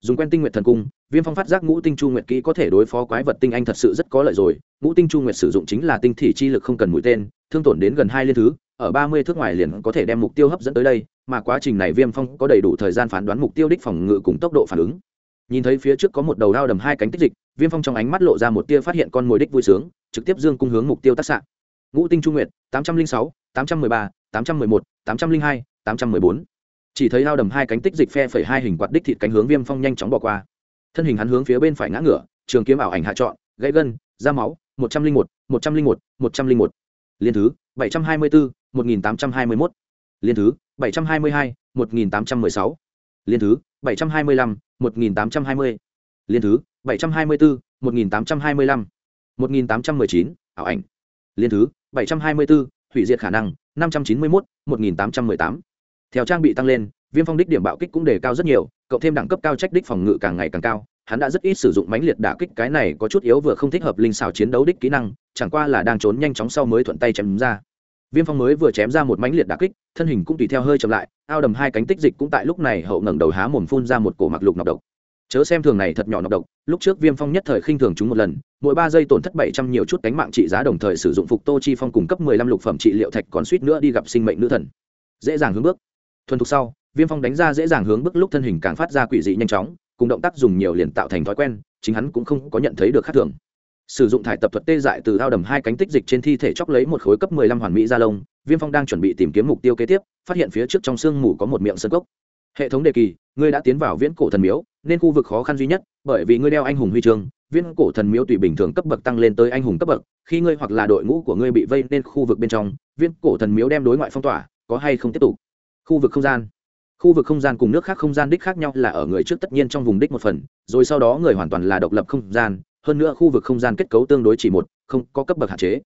Dùng quen tinh nguyện thần cung, viêm phong phát giác ngũ tinh chu nguyệt kỹ có thể đối phó quái vật tinh anh thật sự rất có lợi rồi. Ngũ tinh chu nguyệt sử dụng chính là tinh thị chi lực không cần mũi tên, thương tổn đến gần hai liên thứ, ở ba mươi thước ngoài liền có thể đem mục tiêu hấp dẫn tới đây, mà quá trình này viêm phong có đầy đủ thời gian phán đoán mục tiêu đích phòng ngự cùng tốc độ phản ứng. Nhìn thấy phía trước có một đầu đao đầm hai cánh tích dịch viêm phong trong ánh mắt lộ ra một tia phát hiện con mồi đích vui sướng, trực tiếp dương cung hướng mục tiêu tác xạ. Ngũ tinh trung nguyệt, tám trăm linh sáu, tám trăm mười ba, tám trăm mười một, tám trăm linh hai, tám trăm mười bốn. Chỉ thấy lao đầm hai cánh tích dịch phe phẩy hai hình quạt đích thịt cánh hướng viêm phong nhanh chóng bỏ qua. Thân hình hắn hướng phía bên phải ngã ngửa, trường kiếm ảo ảnh hạ trọn, gãy gân, da máu, một trăm linh một một trăm linh một một trăm linh một. Liên thứ, bảy trăm hai mươi bốn một nghìn tám trăm hai mươi một. liên thứ, bảy trăm hai mươi hai, một nghìn tám trăm mười sáu. Liên thứ, bảy trăm hai mươi lăm, một nghìn tám trăm hai mươi. Liên thứ bảy trăm hai mươi bốn một nghìn tám trăm hai mươi lăm, một nghìn tám trăm mười chín, ảo ảnh. Liên thứ, bảy trăm hai mươi bốn hủy diệt khả năng, năm trăm chín mươi mốt, một nghìn tám trăm mười tám. Theo trang bị tăng lên, viêm phong đích điểm bạo kích cũng đề cao rất nhiều, cộng thêm đẳng cấp cao trách đích phòng ngự càng ngày càng cao, hắn đã rất ít sử dụng mãnh liệt đả kích, cái này có chút yếu vừa không thích hợp linh xảo chiến đấu đích kỹ năng, chẳng qua là đang trốn nhanh chóng sau mới thuận tay chém ra. Viêm phong mới vừa chém ra một mãnh liệt đả kích, thân hình cũng tùy theo hơi chậm lại, ao đầm hai cánh tích dịch cũng tại lúc này hậu ngẩng đầu há mồm phun ra một cổ mặc lục nọc độc chớ xem thường này thật nhỏ nọc độc, lúc trước viêm phong nhất thời khinh thường chúng một lần, mỗi ba giây tổn thất bảy trăm nhiều chút cánh mạng trị giá đồng thời sử dụng phục tô chi phong cung cấp mười lăm lục phẩm trị liệu thạch còn suýt nữa đi gặp sinh mệnh nữ thần. Dễ dàng hướng bước. Thuần thục sau, viêm phong đánh ra dễ dàng hướng bước lúc thân hình càng phát ra quỷ dị nhanh chóng, cùng động tác dùng nhiều liền tạo thành thói quen, chính hắn cũng không có nhận thấy được khác thường. Sử dụng thải tập thuật tê dại từ ao đầm hai cánh tích dịch trên thi thể chóc lấy một khối cấp mười lăm hoàn mỹ da lông, viêm phong đang chuẩn bị tìm kiếm mục tiêu kế tiếp, phát hiện phía trước trong sương mù có một miệng sân cốc hệ thống đề kỳ, ngươi đã tiến vào viễn cổ thần miếu, nên khu vực khó khăn duy nhất, bởi vì ngươi đeo anh hùng huy chương, viễn cổ thần miếu tùy bình thường cấp bậc tăng lên tới anh hùng cấp bậc, khi ngươi hoặc là đội ngũ của ngươi bị vây nên khu vực bên trong, viễn cổ thần miếu đem đối ngoại phong tỏa, có hay không tiếp tục? Khu vực không gian. Khu vực không gian cùng nước khác không gian đích khác nhau là ở người trước tất nhiên trong vùng đích một phần, rồi sau đó người hoàn toàn là độc lập không gian, hơn nữa khu vực không gian kết cấu tương đối chỉ một, không có cấp bậc hạn chế.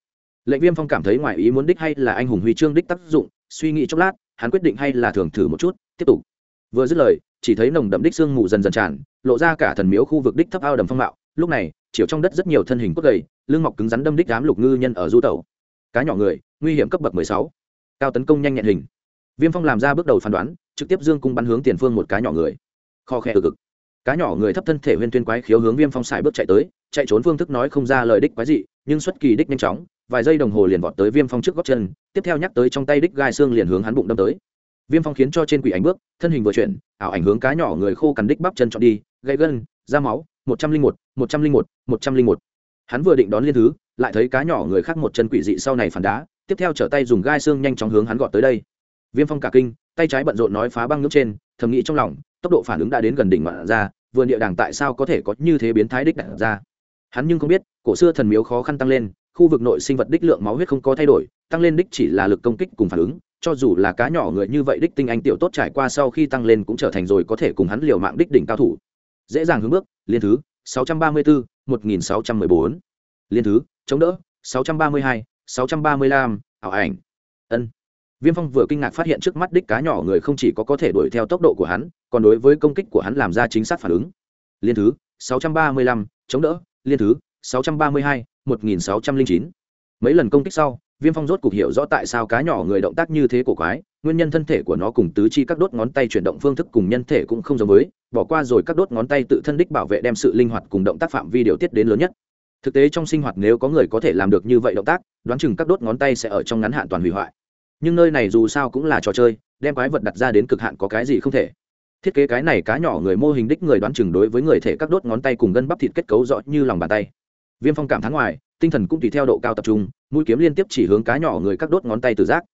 Lệnh viêm phong cảm thấy ngoài ý muốn đích hay là anh hùng huy chương đích tác dụng, suy nghĩ chốc lát, hắn quyết định hay là thường thử một chút, tiếp tục vừa dứt lời, chỉ thấy nồng đậm đích sương mù dần dần tràn, lộ ra cả thần miếu khu vực đích thấp ao đầm phong mạo. Lúc này, chiều trong đất rất nhiều thân hình cốt gầy, lưng mọc cứng rắn đâm đích đám lục ngư nhân ở du tàu cá nhỏ người, nguy hiểm cấp bậc mười sáu. Cao tấn công nhanh nhẹn hình. Viêm phong làm ra bước đầu phán đoán, trực tiếp dương cung bắn hướng tiền phương một cá nhỏ người. Kho khe từ cực cá nhỏ người thấp thân thể huyên tuyên quái khiếu hướng viêm phong xài bước chạy tới, chạy trốn phương thức nói không ra lời đích quái dị, nhưng xuất kỳ đích nhanh chóng, vài giây đồng hồ liền vọt tới viêm phong trước góc chân, tiếp theo nhắc tới trong tay đích gai xương liền hướng hắn bụng đâm tới viêm phong khiến cho trên quỷ ảnh bước, thân hình vừa chuyển, ảo ảnh hướng cá nhỏ người khô cằn đích bắp chân chọn đi gây gân, da máu, một trăm linh một một trăm linh một một trăm linh một. Hắn vừa định đón liên thứ, lại thấy cá nhỏ người khác một chân quỷ dị sau này phản đá, tiếp theo trở tay dùng gai xương nhanh chóng hướng hắn gọt tới đây. Viêm phong cả kinh, tay trái bận rộn nói phá băng nước trên, thầm nghĩ trong lòng, tốc độ phản ứng đã đến gần đỉnh ngoạn ra vườn địa đàng tại sao có thể có như thế biến thái đích đặt ra. Hắn nhưng không biết, cổ xưa thần miếu khó khăn tăng lên, khu vực nội sinh vật đích lượng máu huyết không có thay đổi, tăng lên đích chỉ là lực công kích cùng phản ứng cho dù là cá nhỏ người như vậy đích tinh anh tiểu tốt trải qua sau khi tăng lên cũng trở thành rồi có thể cùng hắn liều mạng đích đỉnh cao thủ. Dễ dàng hướng bước liên thứ 634, 1614. liên thứ chống đỡ 632, 635, ảo ảnh. Ân. Viêm phong vừa kinh ngạc phát hiện trước mắt đích cá nhỏ người không chỉ có có thể đuổi theo tốc độ của hắn còn đối với công kích của hắn làm ra chính xác phản ứng. Liên thứ 635, chống đỡ. Liên thứ 632, 1609. mấy lần công kích sau viêm phong rốt cục hiểu rõ tại sao cá nhỏ người động tác như thế cổ quái, nguyên nhân thân thể của nó cùng tứ chi các đốt ngón tay chuyển động phương thức cùng nhân thể cũng không giống với, bỏ qua rồi các đốt ngón tay tự thân đích bảo vệ đem sự linh hoạt cùng động tác phạm vi điều tiết đến lớn nhất. Thực tế trong sinh hoạt nếu có người có thể làm được như vậy động tác, đoán chừng các đốt ngón tay sẽ ở trong ngắn hạn toàn hủy hoại. Nhưng nơi này dù sao cũng là trò chơi, đem quái vật đặt ra đến cực hạn có cái gì không thể. Thiết kế cái này cá nhỏ người mô hình đích người đoán chừng đối với người thể các đốt ngón tay cùng gân bắp thịt kết cấu rõ như lòng bàn tay viêm phong cảm thán ngoài, tinh thần cũng tùy theo độ cao tập trung, mũi kiếm liên tiếp chỉ hướng cá nhỏ người các đốt ngón tay từ rác.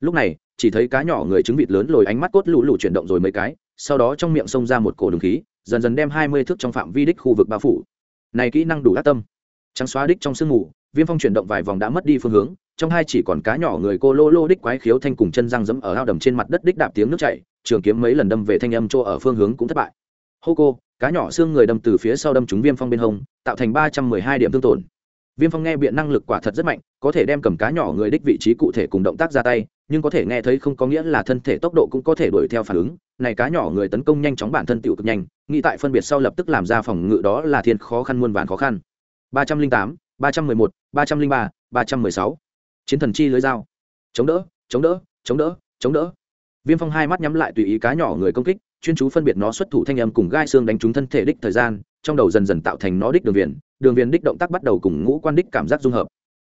Lúc này, chỉ thấy cá nhỏ người trứng vịt lớn lồi ánh mắt cốt lũ lũ chuyển động rồi mấy cái, sau đó trong miệng xông ra một cổ đường khí, dần dần đem hai mươi thước trong phạm vi đích khu vực bao phủ. Này kỹ năng đủ ác tâm. Trắng xóa đích trong sương mù, viêm phong chuyển động vài vòng đã mất đi phương hướng, trong hai chỉ còn cá nhỏ người cô lô lô đích quái khiếu thanh cùng chân răng dẫm ở ao đầm trên mặt đất đích đạp tiếng nước chảy, trường kiếm mấy lần đâm về thanh âm chỗ ở phương hướng cũng thất bại. Hô cô cá nhỏ xương người đâm từ phía sau đâm trúng viêm phong bên hông, tạo thành ba trăm mười hai điểm thương tổn. Viêm phong nghe biện năng lực quả thật rất mạnh, có thể đem cầm cá nhỏ người đích vị trí cụ thể cùng động tác ra tay, nhưng có thể nghe thấy không có nghĩa là thân thể tốc độ cũng có thể đuổi theo phản ứng. Này cá nhỏ người tấn công nhanh chóng bản thân tựu cực nhanh, nghĩ tại phân biệt sau lập tức làm ra phòng ngự đó là thiên khó khăn muôn vàn khó khăn. Ba trăm linh tám, ba trăm mười một, ba trăm linh ba ba trăm mười sáu. Chiến thần chi lưới dao. Chống đỡ chống đỡ chống đỡ chống đỡ. Viêm phong hai mắt nhắm lại tùy ý cá nhỏ người công kích chuyên chú phân biệt nó xuất thủ thanh âm cùng gai xương đánh trúng thân thể đích thời gian trong đầu dần dần tạo thành nó đích đường viền đường viền đích động tác bắt đầu cùng ngũ quan đích cảm giác dung hợp.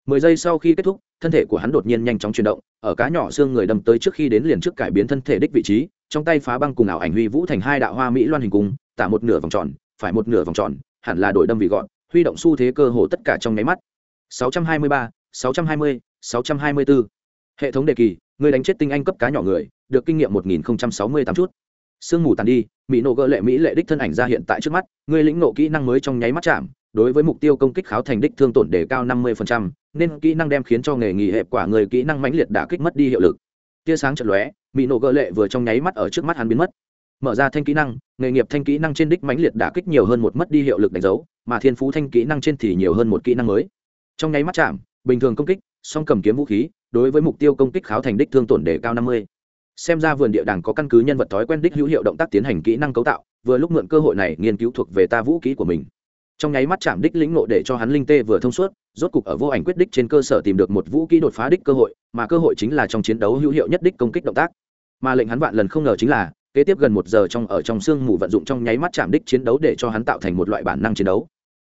Mười giây sau khi kết thúc thân thể của hắn đột nhiên nhanh chóng chuyển động ở cá nhỏ xương người đâm tới trước khi đến liền trước cải biến thân thể đích vị trí trong tay phá băng cùng ảo ảnh huy vũ thành hai đạo hoa mỹ loan hình cung tả một nửa vòng tròn phải một nửa vòng tròn hẳn là đổi đâm vị gọn huy động xu thế cơ hồ tất cả trong nháy mắt. 623, 620, 624. hệ thống đề kỳ người đánh chết tinh anh cấp cá nhỏ người được kinh nghiệm 1068 chút sương mù tàn đi mỹ nộ gỡ lệ mỹ lệ đích thân ảnh ra hiện tại trước mắt người lĩnh nộ kỹ năng mới trong nháy mắt chạm đối với mục tiêu công kích kháo thành đích thương tổn đề cao 50%, nên kỹ năng đem khiến cho nghề nghỉ hẹp quả người kỹ năng mãnh liệt đã kích mất đi hiệu lực. Tia sáng chợt lóe mỹ nộ gỡ lệ vừa trong nháy mắt ở trước mắt hắn biến mất. Mở ra thanh kỹ năng nghề nghiệp thanh kỹ năng trên đích mãnh liệt đã kích nhiều hơn một mất đi hiệu lực đánh dấu mà thiên phú thanh kỹ năng trên thì nhiều hơn một kỹ năng mới. Trong nháy mắt chạm bình thường công kích song cầm kiếm vũ khí đối với mục tiêu công kích kháo thành đích thương tổn đề cao 50 xem ra vườn địa đàng có căn cứ nhân vật thói quen đích hữu hiệu động tác tiến hành kỹ năng cấu tạo, vừa lúc mượn cơ hội này nghiên cứu thuộc về ta vũ kỹ của mình. Trong nháy mắt chạm đích lĩnh nộ để cho hắn linh tê vừa thông suốt, rốt cục ở vô ảnh quyết đích trên cơ sở tìm được một vũ kỹ đột phá đích cơ hội, mà cơ hội chính là trong chiến đấu hữu hiệu nhất đích công kích động tác. Mà lệnh hắn vạn lần không ngờ chính là, kế tiếp gần một giờ trong, ở trong sương mù vận dụng trong nháy mắt chạm đích chiến đấu để cho hắn tạo thành một loại bản năng chiến đấu.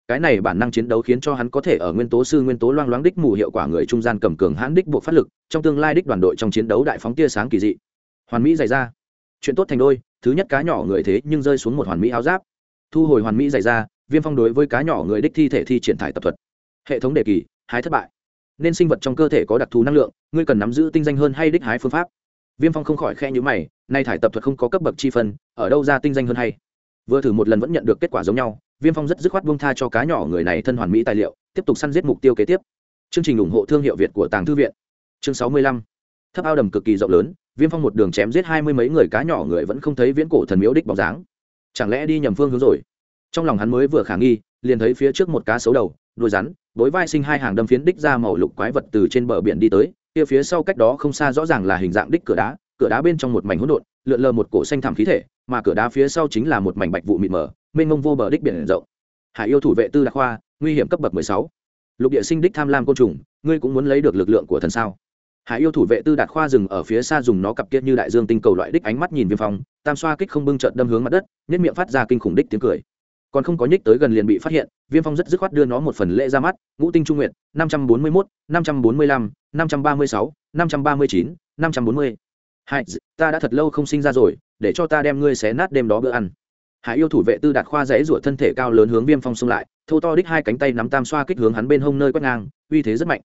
Cái này bản năng chiến đấu khiến cho hắn có thể ở nguyên tố sư, nguyên tố loang loáng đích mù hiệu quả người trung gian cầm cường hãn đích buộc phát lực, trong tương lai đích đoàn đội trong chiến đấu đại phóng tia sáng kỳ dị hoàn mỹ dày ra chuyện tốt thành đôi, thứ nhất cá nhỏ người thế nhưng rơi xuống một hoàn mỹ áo giáp. Thu hồi hoàn mỹ dày ra viêm phong đối với cá nhỏ người đích thi thể thi triển thải tập thuật. Hệ thống đề kỳ, hái thất bại. Nên sinh vật trong cơ thể có đặc thù năng lượng, ngươi cần nắm giữ tinh danh hơn hay đích hái phương pháp. Viêm phong không khỏi khe nhữ mày, nay thải tập thuật không có cấp bậc chi phân, ở đâu ra tinh danh hơn hay? Vừa thử một lần vẫn nhận được kết quả giống nhau, viêm phong rất dứt khoát buông tha cho cá nhỏ người này thân hoàn mỹ tài liệu, tiếp tục săn giết mục tiêu kế tiếp. Chương trình ủng hộ thương hiệu việt của tàng thư viện. Chương sáu mươi lăm. Thấp ao đầm cực kỳ rộng lớn viêm phong một đường chém giết hai mươi mấy người cá nhỏ người vẫn không thấy viễn cổ thần miếu đích bóng dáng. Chẳng lẽ đi nhầm phương hướng rồi? Trong lòng hắn mới vừa khả nghi, liền thấy phía trước một cá sấu đầu, đuôi rắn bối vai sinh hai hàng đâm phiến đích ra màu lục quái vật từ trên bờ biển đi tới, kia phía sau cách đó không xa rõ ràng là hình dạng đích cửa đá cửa đá bên trong một mảnh hỗn độn, lượn lờ một cổ xanh thảm khí thể, mà cửa đá phía sau chính là một mảnh bạch vụ mịt mờ, mênh mông vô bờ đích biển rộng. Hải yêu thủ vệ tư đặc khoa, nguy hiểm cấp bậc mười sáu. Lục địa sinh đích tham lam côn trùng, ngươi cũng muốn lấy được lực lượng của thần sao? Hải yêu thủ vệ tư đạt khoa dừng ở phía xa dùng nó cặp kia như đại dương tinh cầu loại đích ánh mắt nhìn viêm phong, tam xoa kích không bưng trợn đâm hướng mặt đất nhất miệng phát ra kinh khủng đích tiếng cười. Còn không có nhích tới gần liền bị phát hiện, viêm phong rất dứt khoát đưa nó một phần lễ ra mắt, ngũ tinh trung nguyện năm trăm bốn mươi mốt, năm trăm bốn mươi lăm, năm trăm ba mươi sáu, năm trăm ba mươi chín, năm trăm bốn mươi. Hai ta đã thật lâu không sinh ra rồi, để cho ta đem ngươi xé nát đêm đó bữa ăn. Hải yêu thủ vệ tư đạt khoa dãy rủa thân thể cao lớn hướng viêm phong xông lại, thâu to đích hai cánh tay nắm tam xoa kích hướng hắn bên hông nơi quét ngang, uy thế rất mạnh.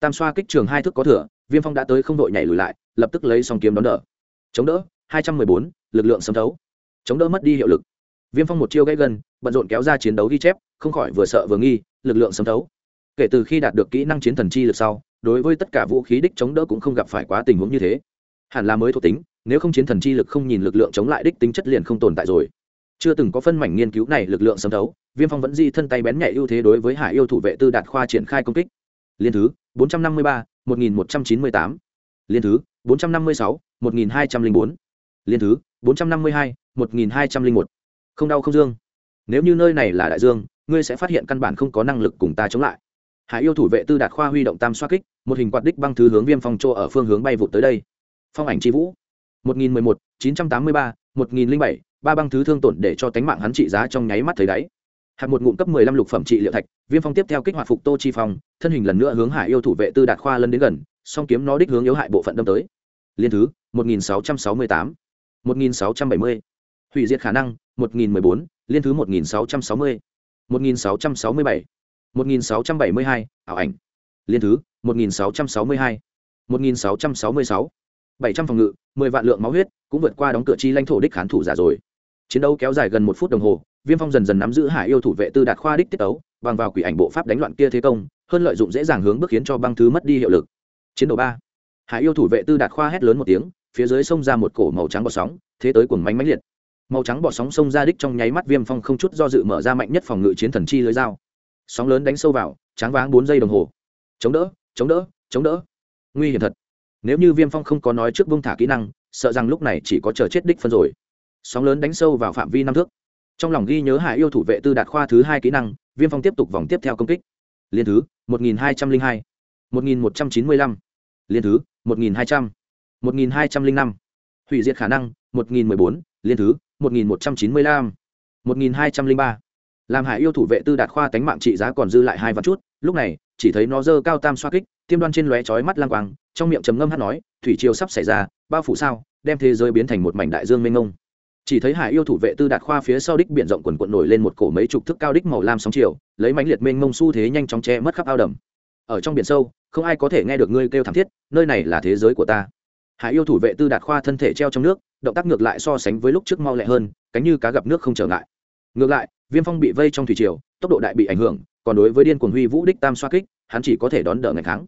Tam xoa kích trường hai thước có thửa viêm phong đã tới không đội nhảy lùi lại, lập tức lấy song kiếm đón đỡ. Chống đỡ, hai trăm mười bốn, lực lượng xâm thấu. Chống đỡ mất đi hiệu lực. Viêm phong một chiêu gãy gân, bận rộn kéo ra chiến đấu ghi chép, không khỏi vừa sợ vừa nghi, lực lượng xâm thấu. Kể từ khi đạt được kỹ năng chiến thần chi lực sau, đối với tất cả vũ khí đích chống đỡ cũng không gặp phải quá tình huống như thế. Hẳn là mới thuộc tính, nếu không chiến thần chi lực không nhìn lực lượng chống lại đích tính chất liền không tồn tại rồi. Chưa từng có phân mảnh nghiên cứu này lực lượng xâm thấu, viêm phong vẫn di thân tay bén nhạy ưu thế đối với hải yêu thủ vệ tư đạt khoa triển khai công kích liên thứ 453, 1198. liên thứ 456, 1204. liên thứ 452, 1201. không đau không dương nếu như nơi này là đại dương ngươi sẽ phát hiện căn bản không có năng lực cùng ta chống lại hải yêu thủ vệ tư đạt khoa huy động tam xoa kích một hình quạt đích băng thứ hướng viêm phong Trô ở phương hướng bay vụt tới đây phong ảnh chi vũ 1011, 983, 1007, ba băng thứ thương tổn để cho tánh mạng hắn trị giá trong nháy mắt thấy đáy hạt một ngụm cấp 15 lục phẩm trị liệu thạch viêm phong tiếp theo kích hoạt phục tô chi phong thân hình lần nữa hướng hải yêu thủ vệ tư đạt khoa lân đến gần song kiếm nó đích hướng yếu hại bộ phận đâm tới. Liên thứ 1668, 1670, hủy diệt khả năng 1014, liên thứ 1660, 1667, 1672, ảo ảnh. Liên thứ 1662, 1666, 700 phòng ngự 10 vạn lượng máu huyết cũng vượt qua đóng cửa chi lãnh thổ đích khán thủ giả rồi chiến đấu kéo dài gần một phút đồng hồ, viêm phong dần dần nắm giữ hải yêu thủ vệ tư đạt khoa đích tiết tấu, bằng vào quỷ ảnh bộ pháp đánh loạn kia thế công, hơn lợi dụng dễ dàng hướng bước khiến cho băng thứ mất đi hiệu lực. Chiến đấu ba. Hải yêu thủ vệ tư đạt khoa hét lớn một tiếng, phía dưới sông ra một cổ màu trắng bọt sóng, thế tới cuồng mánh mánh liệt. Màu trắng bọt sóng sông ra đích trong nháy mắt viêm phong không chút do dự mở ra mạnh nhất phòng ngự chiến thần chi lưới dao. Sóng lớn đánh sâu vào, tráng váng bốn giây đồng hồ. Chống đỡ chống đỡ chống đỡ. Nguy hiểm thật. Nếu như viêm phong không có nói trước bông thả kỹ năng, sợ rằng lúc này chỉ có chờ chết đích phân rồi sóng lớn đánh sâu vào phạm vi năm thước. Trong lòng ghi nhớ hải yêu thủ vệ tư đạt khoa thứ hai kỹ năng, viêm phong tiếp tục vòng tiếp theo công kích. Liên thứ, một nghìn hai trăm linh hai. một nghìn một trăm chín mươi lăm. Liên thứ, một nghìn hai trăm. một nghìn hai trăm linh năm. Hủy diệt khả năng, một nghìn mười bốn. Liên thứ, một nghìn một trăm chín mươi lăm. một nghìn hai trăm linh ba. Làm hải yêu thủ vệ tư đạt khoa tánh mạng trị giá còn dư lại hai vạn chút, lúc này, chỉ thấy nó dơ cao tam xoa kích, tiêm đoan trên lóe chói mắt lang quang, trong miệng trầm ngâm hát nói, thủy triều sắp xảy ra, bao phủ sao, đem thế giới biến thành một mảnh đại dương mênh mông chỉ thấy hải yêu thủ vệ tư đạt khoa phía sau đích biển rộng quần quận nổi lên một cổ mấy chục thước cao đích màu lam sóng chiều lấy mãnh liệt mênh mông xu thế nhanh chóng che mất khắp ao đầm. Ở trong biển sâu không ai có thể nghe được ngươi kêu thảm thiết nơi này là thế giới của ta. Hải yêu thủ vệ tư đạt khoa thân thể treo trong nước động tác ngược lại so sánh với lúc trước mau lẹ hơn cánh như cá gặp nước không trở ngại. Ngược lại viêm phong bị vây trong thủy triều tốc độ đại bị ảnh hưởng còn đối với điên cuồng huy vũ đích tam xoa kích hắn chỉ có thể đón đỡ ngày kháng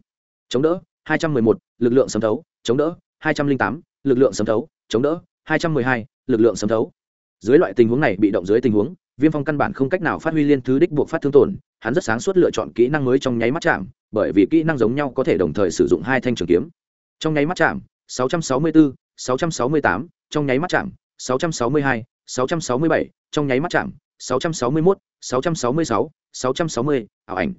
chống đỡ 211, lực lượng sấm thấu chống đỡ 208, lực lượng sấm thấu chống đỡ 212, lực lượng sấm thấu. Dưới loại tình huống này bị động dưới tình huống viêm phong căn bản không cách nào phát huy liên thứ đích buộc phát thương tổn hắn rất sáng suốt lựa chọn kỹ năng mới trong nháy mắt chạm bởi vì kỹ năng giống nhau có thể đồng thời sử dụng hai thanh trường kiếm. Trong nháy mắt chạm 664, 668, trong nháy mắt chạm 662, 667, trong nháy mắt chạm 661, 666, 660, ảo ảnh.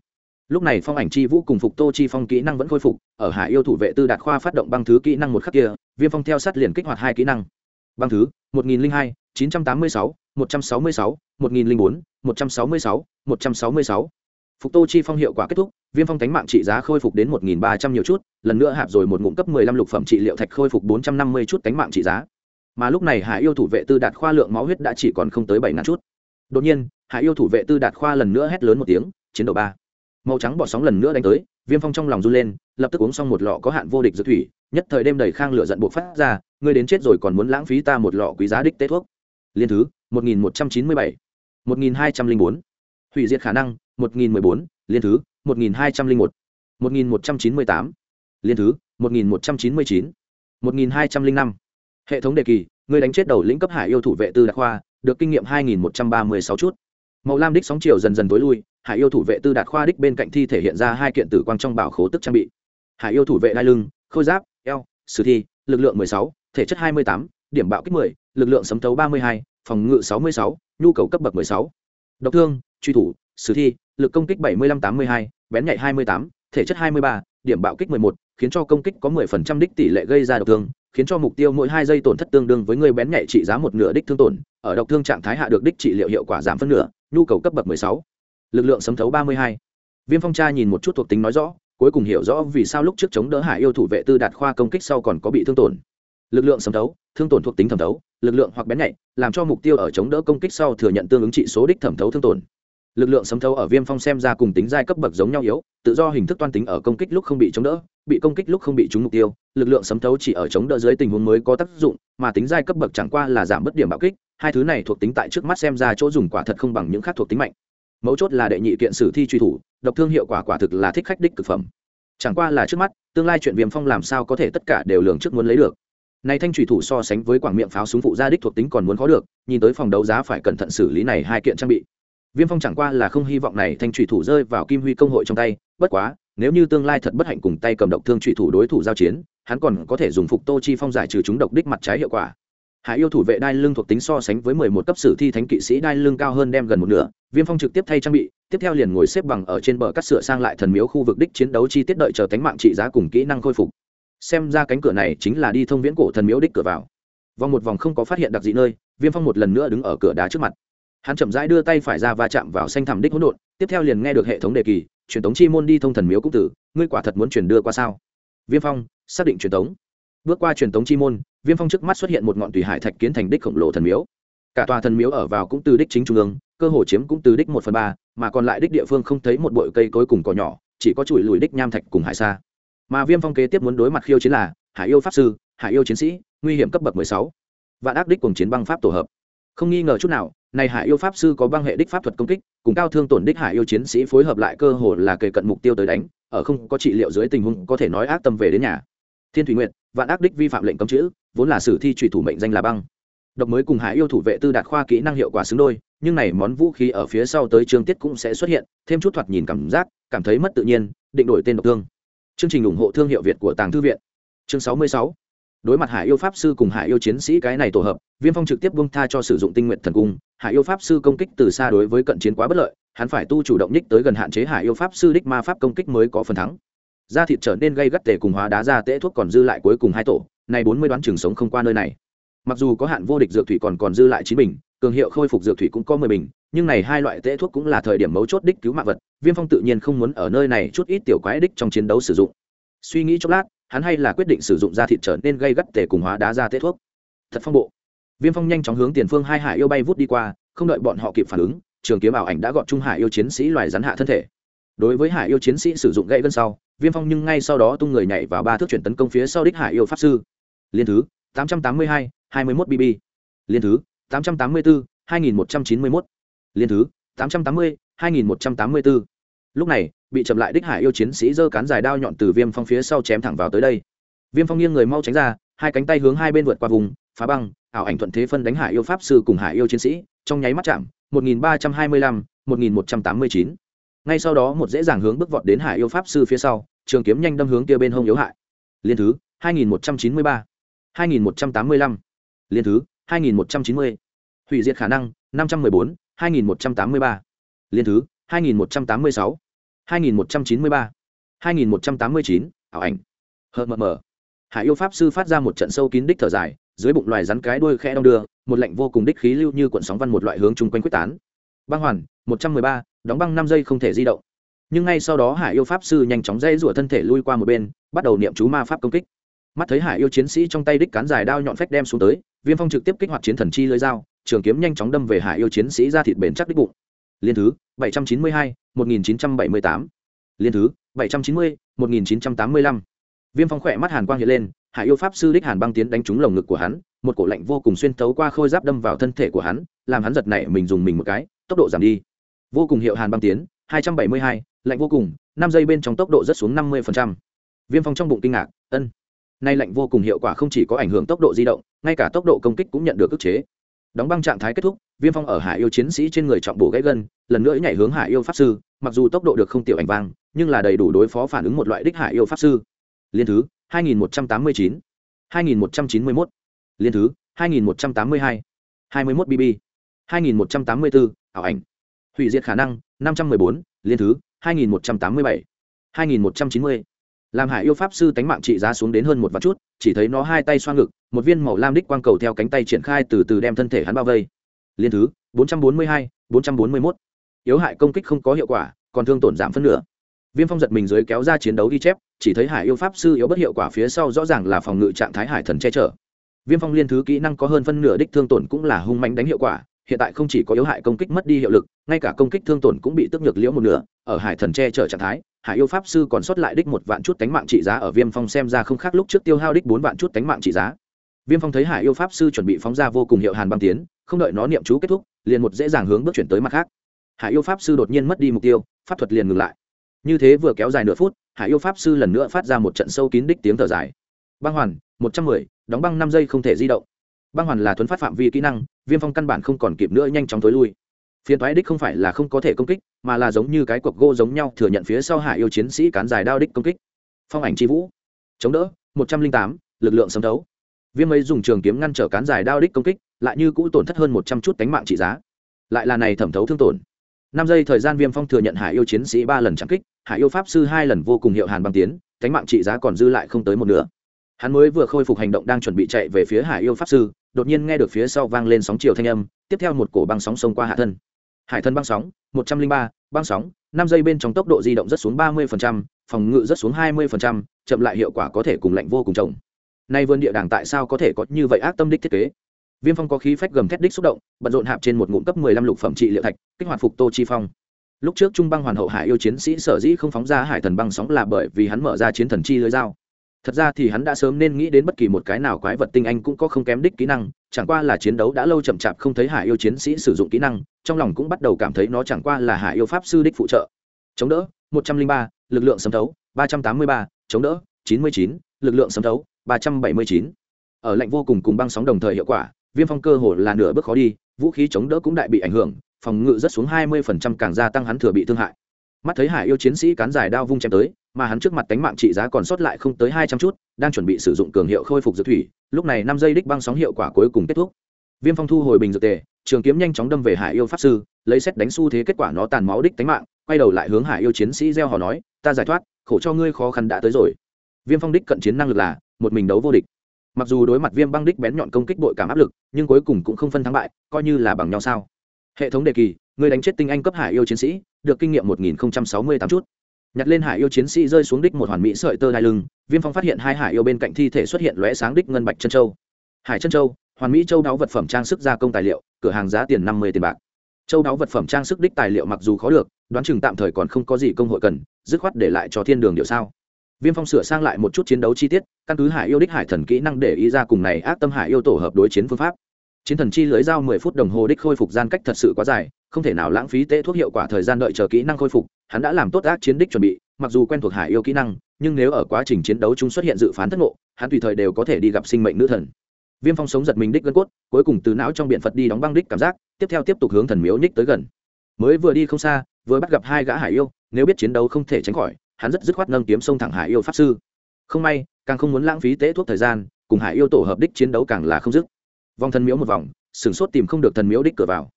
Lúc này phong ảnh chi vũ cùng phục tô chi phong kỹ năng vẫn khôi phục ở hạ yêu thủ vệ tư đạt khoa phát động băng thứ kỹ năng một khắc kia viêm phong theo sát liền kích hoạt hai kỹ năng băng thứ, một nghìn hai, chín trăm tám mươi sáu, một trăm sáu mươi sáu, một nghìn bốn, một trăm sáu mươi sáu, một trăm sáu mươi sáu. Phục tô chi phong hiệu quả kết thúc, viêm phong tánh mạng trị giá khôi phục đến một nghìn ba trăm nhiều chút, lần nữa hạp rồi một ngụm cấp mười lăm lục phẩm trị liệu thạch khôi phục bốn trăm năm mươi chút tánh mạng trị giá. Mà lúc này hải yêu thủ vệ tư đạt khoa lượng máu huyết đã chỉ còn không tới bảy ngàn chút. Đột nhiên hải yêu thủ vệ tư đạt khoa lần nữa hét lớn một tiếng, chiến đấu ba. Màu trắng bọt sóng lần nữa đánh tới, viêm phong trong lòng run lên, lập tức uống xong một lọ có hạn vô địch dược thủy, nhất thời đêm đầy khang lửa giận buộc phát ra ngươi đến chết rồi còn muốn lãng phí ta một lọ quý giá đích tế thuốc. Liên thứ, một nghìn một trăm chín mươi bảy, một nghìn hai trăm linh bốn. Hủy diệt khả năng, một nghìn mười bốn. Liên thứ, một nghìn hai trăm linh một một nghìn một trăm chín mươi tám. Liên thứ, một nghìn một trăm chín mươi chín, một nghìn hai trăm linh năm. Hệ thống đề kỳ, Ngươi đánh chết đầu lĩnh cấp hải yêu thủ vệ tư đặc khoa, được kinh nghiệm hai nghìn một trăm ba mươi sáu chút. Màu lam đích sóng chiều dần dần tối lui, hải yêu thủ vệ tư đạt khoa đích bên cạnh thi thể hiện ra hai kiện tử quang trong bảo khố tức trang bị. Hải yêu thủ vệ đai lưng, khôi giáp, eo, sử thi, lực lượng mười sáu thể chất 28, điểm bạo kích 10, lực lượng sấm thấu 32, phòng ngự 66, nhu cầu cấp bậc 16. Độc thương, truy thủ, sử thi, lực công kích 75-82, bén nhạy 28, thể chất 23, điểm bạo kích 11, khiến cho công kích có 10% đích tỷ lệ gây ra độc thương, khiến cho mục tiêu mỗi 2 giây tổn thất tương đương với người bén nhạy trị giá một nửa đích thương tổn, ở độc thương trạng thái hạ được đích trị liệu hiệu quả giảm phân nửa, nhu cầu cấp bậc 16. Lực lượng sấm thấu 32. Viêm Phong Tra nhìn một chút thuộc tính nói rõ, cuối cùng hiểu rõ vì sao lúc trước chống đỡ Hải yêu thủ vệ tư đạt khoa công kích sau còn có bị thương tổn lực lượng sầm thấu, thương tổn thuộc tính thẩm thấu, lực lượng hoặc bén nhạy, làm cho mục tiêu ở chống đỡ công kích sau thừa nhận tương ứng trị số đích thẩm thấu thương tổn. Lực lượng sấm thấu ở viêm phong xem ra cùng tính giai cấp bậc giống nhau yếu, tự do hình thức toan tính ở công kích lúc không bị chống đỡ, bị công kích lúc không bị trúng mục tiêu, lực lượng sấm thấu chỉ ở chống đỡ dưới tình huống mới có tác dụng, mà tính giai cấp bậc chẳng qua là giảm bất điểm bạo kích, hai thứ này thuộc tính tại trước mắt xem ra chỗ dùng quả thật không bằng những khác thuộc tính mạnh. Mấu chốt là đệ nhị kiện sử thi truy thủ, độc thương hiệu quả quả thực là thích khách đích cực phẩm. Chẳng qua là trước mắt, tương lai chuyện viêm phong làm sao có thể tất cả đều lường trước muốn lấy được này thanh thủy thủ so sánh với quảng miệng pháo súng phụ gia đích thuộc tính còn muốn khó được, nhìn tới phòng đấu giá phải cẩn thận xử lý này hai kiện trang bị. Viêm phong chẳng qua là không hy vọng này thanh thủy thủ rơi vào kim huy công hội trong tay, bất quá, nếu như tương lai thật bất hạnh cùng tay cầm độc thương thủy thủ đối thủ giao chiến, hắn còn có thể dùng phục tô chi phong giải trừ chúng độc đích mặt trái hiệu quả. Hải yêu thủ vệ đai lưng thuộc tính so sánh với mười một cấp sử thi thánh kỵ sĩ đai lưng cao hơn đem gần một nửa, viêm phong trực tiếp thay trang bị, tiếp theo liền ngồi xếp bằng ở trên bờ cắt sửa sang lại thần miếu khu vực đích chiến đấu chi tiết đợi chờ tánh mạng trị giá cùng kỹ năng khôi phục xem ra cánh cửa này chính là đi thông viễn cổ thần miếu đích cửa vào. Vòng một vòng không có phát hiện đặc dị nơi, viêm phong một lần nữa đứng ở cửa đá trước mặt. Hắn chậm rãi đưa tay phải ra và chạm vào xanh thẳm đích hỗn độn, tiếp theo liền nghe được hệ thống đề kỳ, truyền tống chi môn đi thông thần miếu cũng tử, ngươi quả thật muốn truyền đưa qua sao? Viêm phong, xác định truyền tống. Bước qua truyền tống chi môn, viêm phong trước mắt xuất hiện một ngọn tùy hải thạch kiến thành đích khổng lồ thần miếu. Cả tòa thần miếu ở vào cũng từ đích chính trung ương, cơ hồ chiếm cũng từ đích một phần ba, mà còn lại đích địa phương không thấy một bụi cây cối cùng cỏ nhỏ, chỉ có chùi lùi đích nham thạch cùng hải xa mà viêm phong kế tiếp muốn đối mặt khiêu chiến là hải yêu pháp sư, hải yêu chiến sĩ, nguy hiểm cấp bậc mười sáu. Vạn ác đích cùng chiến băng pháp tổ hợp. Không nghi ngờ chút nào, này hải yêu pháp sư có băng hệ đích pháp thuật công kích, cùng cao thương tổn đích hải yêu chiến sĩ phối hợp lại cơ hồ là kề cận mục tiêu tới đánh, ở không có trị liệu dưới tình huống có thể nói ác tâm về đến nhà. Thiên thủy nguyện vạn ác đích vi phạm lệnh cấm chữ, vốn là sử thi trùy thủ mệnh danh là băng. Độc mới cùng hải yêu thủ vệ tư đạt khoa kỹ năng hiệu quả xứng đôi, nhưng này món vũ khí ở phía sau tới trường tiết cũng sẽ xuất hiện, thêm chút thoạt nhìn cảm giác, cảm thấy mất tự nhiên, định đổi tên độc thương chương trình ủng hộ thương hiệu việt của tàng thư viện. Chương 66. đối mặt hải yêu pháp sư cùng hải yêu chiến sĩ cái này tổ hợp, viêm phong trực tiếp buông tha cho sử dụng tinh nguyện thần cung. Hải yêu pháp sư công kích từ xa đối với cận chiến quá bất lợi, hắn phải tu chủ động nhích tới gần hạn chế hải yêu pháp sư đích ma pháp công kích mới có phần thắng. Da thịt trở nên gây gắt tề cùng hóa đá ra tễ thuốc còn dư lại cuối cùng hai tổ này bốn mươi đoán trường sống không qua nơi này. Mặc dù có hạn vô địch dược thủy còn còn dư lại chín bình, cường hiệu khôi phục dược thủy cũng có mười bình nhưng này hai loại tễ thuốc cũng là thời điểm mấu chốt đích cứu mạng vật viêm phong tự nhiên không muốn ở nơi này chút ít tiểu quái đích trong chiến đấu sử dụng. Suy nghĩ chốc lát hắn hay là quyết định sử dụng da thịt trở nên gây gắt tể cùng hóa đá ra tễ thuốc. Thật phong bộ. Viêm phong nhanh chóng hướng tiền phương hai hải yêu bay vút đi qua không đợi bọn họ kịp phản ứng trường kiếm ảo ảnh đã gọn trung hải yêu chiến sĩ loài rắn hạ thân thể. Đối với hải yêu chiến sĩ sử dụng gậy gân sau viêm phong nhưng ngay sau đó tung người nhảy vào ba thước chuyển tấn công phía sau đích hải yêu pháp sư. Liên thứ 882, 21 bb liên thứ 884, 2191 liên thứ 880, 2184. lúc này bị chậm lại đích hải yêu chiến sĩ giơ cán dài đao nhọn từ viêm phong phía sau chém thẳng vào tới đây viêm phong nghiêng người mau tránh ra hai cánh tay hướng hai bên vượt qua vùng phá băng ảo ảnh thuận thế phân đánh hải yêu pháp sư cùng hải yêu chiến sĩ trong nháy mắt chạm 1325, 1189. ngay sau đó một dễ dàng hướng bước vọt đến hải yêu pháp sư phía sau trường kiếm nhanh đâm hướng kia bên hông yếu hại liên thứ 2193, 2185. liên thứ 2190. hủy diệt khả năng 514, 2183. liên thứ 2186. 2193. 2189. ảo ảnh hờ mờ mờ hải yêu pháp sư phát ra một trận sâu kín đích thở dài, dưới bụng loài rắn cái đuôi khẽ đong đưa, một lạnh vô cùng đích khí lưu như cuộn sóng văn một loại hướng chung quanh quyết tán băng hoàn, một trăm mười ba, đóng băng năm giây không thể di động nhưng ngay sau đó hải yêu pháp sư nhanh chóng dây rủa thân thể lui qua một bên, bắt đầu niệm chú ma pháp công kích mắt thấy hải yêu chiến sĩ trong tay đích cán dài đao nhọn phách đem xuống tới, viêm phong trực tiếp kích hoạt chiến thần chi lưới dao trường kiếm nhanh chóng đâm về hải yêu chiến sĩ ra thịt bền chắc đích bụng. Liên thứ, bảy trăm chín mươi hai, một nghìn chín trăm bảy mươi tám. Liên thứ, bảy trăm chín mươi, một nghìn chín trăm tám mươi lăm. Viêm phong khỏe mắt hàn quang hiện lên, hải yêu pháp sư đích hàn băng tiến đánh trúng lồng ngực của hắn, một cổ lạnh vô cùng xuyên thấu qua khôi giáp đâm vào thân thể của hắn, làm hắn giật nảy mình dùng mình một cái, tốc độ giảm đi. Vô cùng hiệu hàn băng tiến, hai trăm bảy mươi hai, lạnh vô cùng, năm giây bên trong tốc độ rất xuống năm mươi viêm phong trong bụng kinh ngạc, ân. Nay lạnh vô cùng hiệu quả không chỉ có ảnh hưởng tốc độ di động, ngay cả tốc độ công kích cũng nhận được ức chế đóng băng trạng thái kết thúc viêm phong ở hải yêu chiến sĩ trên người trọng bổ gãy gân lần nữa nhảy hướng hải yêu pháp sư mặc dù tốc độ được không tiểu ảnh vang nhưng là đầy đủ đối phó phản ứng một loại đích hải yêu pháp sư. Liên thứ 2189, 2191, liên thứ 2182, 21 bb 2184, ảo ảnh. Hủy diệt khả năng 514, liên thứ 2187, 2190. làm hải yêu pháp sư tánh mạng trị giá xuống đến hơn một vạn chút chỉ thấy nó hai tay xoa ngực một viên màu lam đích quang cầu theo cánh tay triển khai từ từ đem thân thể hắn bao vây. Liên thứ 442, 441. yếu hại công kích không có hiệu quả còn thương tổn giảm phân nửa. Viêm phong giật mình dưới kéo ra chiến đấu ghi chép chỉ thấy hải yêu pháp sư yếu bất hiệu quả phía sau rõ ràng là phòng ngự trạng thái hải thần che chở. Viêm phong liên thứ kỹ năng có hơn phân nửa đích thương tổn cũng là hung mạnh đánh hiệu quả hiện tại không chỉ có yếu hại công kích mất đi hiệu lực ngay cả công kích thương tổn cũng bị tức nhược liễu một nửa ở hải thần che chở trạng thái hải yêu pháp sư còn sót lại đích một vạn chút cánh mạng trị giá ở viêm phong xem ra không khác lúc trước tiêu hao đích bốn vạn chút cánh mạng trị giá viêm phong thấy hải yêu pháp sư chuẩn bị phóng ra vô cùng hiệu hàn băng tiến, không đợi nó niệm chú kết thúc, liền một dễ dàng hướng bước chuyển tới mặt khác. Hải yêu pháp sư đột nhiên mất đi mục tiêu, pháp thuật liền ngừng lại. Như thế vừa kéo dài nửa phút, hải yêu pháp sư lần nữa phát ra một trận sâu kín đích tiếng thở dài. Băng hoàn, một trăm mười, đóng băng năm giây không thể di động. Băng hoàn là thuấn phát phạm vi kỹ năng, viêm phong căn bản không còn kịp nữa nhanh chóng tối lui. Phiền toái đích không phải là không có thể công kích, mà là giống như cái cuộc gỗ giống nhau thừa nhận phía sau hải yêu chiến sĩ cán dài đao đích công kích. Phong ảnh c vũ. Chống đỡ, một trăm linh tám, lực lượng sấm đấu viêm ấy dùng trường kiếm ngăn trở cán dài đao đích công kích, lại như cũ tổn thất hơn một trăm chút cánh mạng trị giá. Lại là này thẩm thấu thương tổn. Năm giây thời gian viêm phong thừa nhận hải yêu chiến sĩ ba lần chạm kích, hải yêu pháp sư hai lần vô cùng hiệu hàn băng tiến cánh mạng trị giá còn dư lại không tới một nửa. Hắn mới vừa khôi phục hành động đang chuẩn bị chạy về phía hải yêu pháp sư, đột nhiên nghe được phía sau vang lên sóng chiều thanh âm, tiếp theo một cổ băng sóng xông qua hạ thân. Hải thân băng sóng, một trăm linh ba, băng sóng, năm giây bên trong tốc độ di động rất xuống ba mươi phòng ngự rất xuống hai mươi chậm lại hiệu quả có thể cùng lạnh vô cùng trồng nay vườn địa đàng tại sao có thể có như vậy ác tâm đích thiết kế? Viêm phong có khí phách gầm thét đích xúc động, bận rộn hạp trên một ngụm cấp mười lăm lục phẩm trị liệu thạch, kích hoạt phục tô chi phong. Lúc trước trung băng hoàn hậu hải yêu chiến sĩ sở dĩ không phóng ra hải thần băng sóng là bởi vì hắn mở ra chiến thần chi lưới dao. Thật ra thì hắn đã sớm nên nghĩ đến bất kỳ một cái nào quái vật tinh anh cũng có không kém đích kỹ năng, chẳng qua là chiến đấu đã lâu chậm chạp không thấy hải yêu chiến sĩ sử dụng kỹ năng, trong lòng cũng bắt đầu cảm thấy nó chẳng qua là hải yêu pháp sư đích phụ trợ. Chống đỡ, một trăm linh ba, lực lượng sấm thấu, ba trăm tám mươi ba, chống đỡ, chín mươi chín, lực lượng sấm thấu ba trăm bảy mươi chín. Ở lạnh vô cùng cùng băng sóng đồng thời hiệu quả, viêm phong cơ hồ là nửa bước khó đi, vũ khí chống đỡ cũng đại bị ảnh hưởng, phòng ngự rất xuống hai mươi phần trăm càng gia tăng hắn thừa bị thương hại. Mắt thấy hải yêu chiến sĩ cán dài đao vung chém tới, mà hắn trước mặt tánh mạng trị giá còn sót lại không tới hai trăm chút, đang chuẩn bị sử dụng cường hiệu khôi phục dược thủy, lúc này năm giây đích băng sóng hiệu quả cuối cùng kết thúc. Viêm phong thu hồi bình dược tề, trường kiếm nhanh chóng đâm về hải yêu pháp sư, lấy xét đánh xu thế kết quả nó tàn máu đích tánh mạng, quay đầu lại hướng hải yêu chiến sĩ gieo họ nói, ta giải thoát, khổ cho ngươi khó khăn đã tới rồi. Viêm phong đích cận chiến năng lực là một mình đấu vô địch. Mặc dù đối mặt viêm băng đích bén nhọn công kích bội cảm áp lực, nhưng cuối cùng cũng không phân thắng bại, coi như là bằng nhau sao? Hệ thống đề kỳ, người đánh chết tinh anh cấp hải yêu chiến sĩ, được kinh nghiệm một nghìn sáu mươi tám chút. Nhặt lên hải yêu chiến sĩ rơi xuống đích một hoàn mỹ sợi tơ đai lưng, viêm phong phát hiện hai hải yêu bên cạnh thi thể xuất hiện lóe sáng đích ngân bạch chân châu. Hải chân châu, hoàn mỹ châu đáo vật phẩm trang sức gia công tài liệu, cửa hàng giá tiền năm mươi tiền bạc. Châu đáo vật phẩm trang sức đích tài liệu mặc dù khó được, đoán chừng tạm thời còn không có gì công hội cần, dứt khoát để lại cho thiên đường điệu sao viêm phong sửa sang lại một chút chiến đấu chi tiết, căn cứ hải yêu đích hải thần kỹ năng để ý ra cùng này ác tâm hải yêu tổ hợp đối chiến phương pháp. Chiến thần chi lưới dao mười phút đồng hồ đích khôi phục gian cách thật sự quá dài, không thể nào lãng phí tệ thuốc hiệu quả thời gian đợi chờ kỹ năng khôi phục, hắn đã làm tốt ác chiến đích chuẩn bị, mặc dù quen thuộc hải yêu kỹ năng, nhưng nếu ở quá trình chiến đấu chúng xuất hiện dự phán thất ngộ, hắn tùy thời đều có thể đi gặp sinh mệnh nữ thần. Viêm phong sống giật mình đích gân cốt, cuối cùng từ não trong biện phật đi đóng băng đích cảm giác, tiếp theo tiếp tục hướng thần miếu nhích tới gần. Mới vừa đi không xa, vừa bắt gặp hai gã hải yêu, nếu biết chiến đấu không thể tránh khỏi hắn rất dứt khoát nâng kiếm sông thẳng hải yêu pháp sư. Không may, càng không muốn lãng phí tế thuốc thời gian, cùng hải yêu tổ hợp đích chiến đấu càng là không dứt. Vòng thần miếu một vòng sửng sốt tìm không được thần miếu đích cửa vào.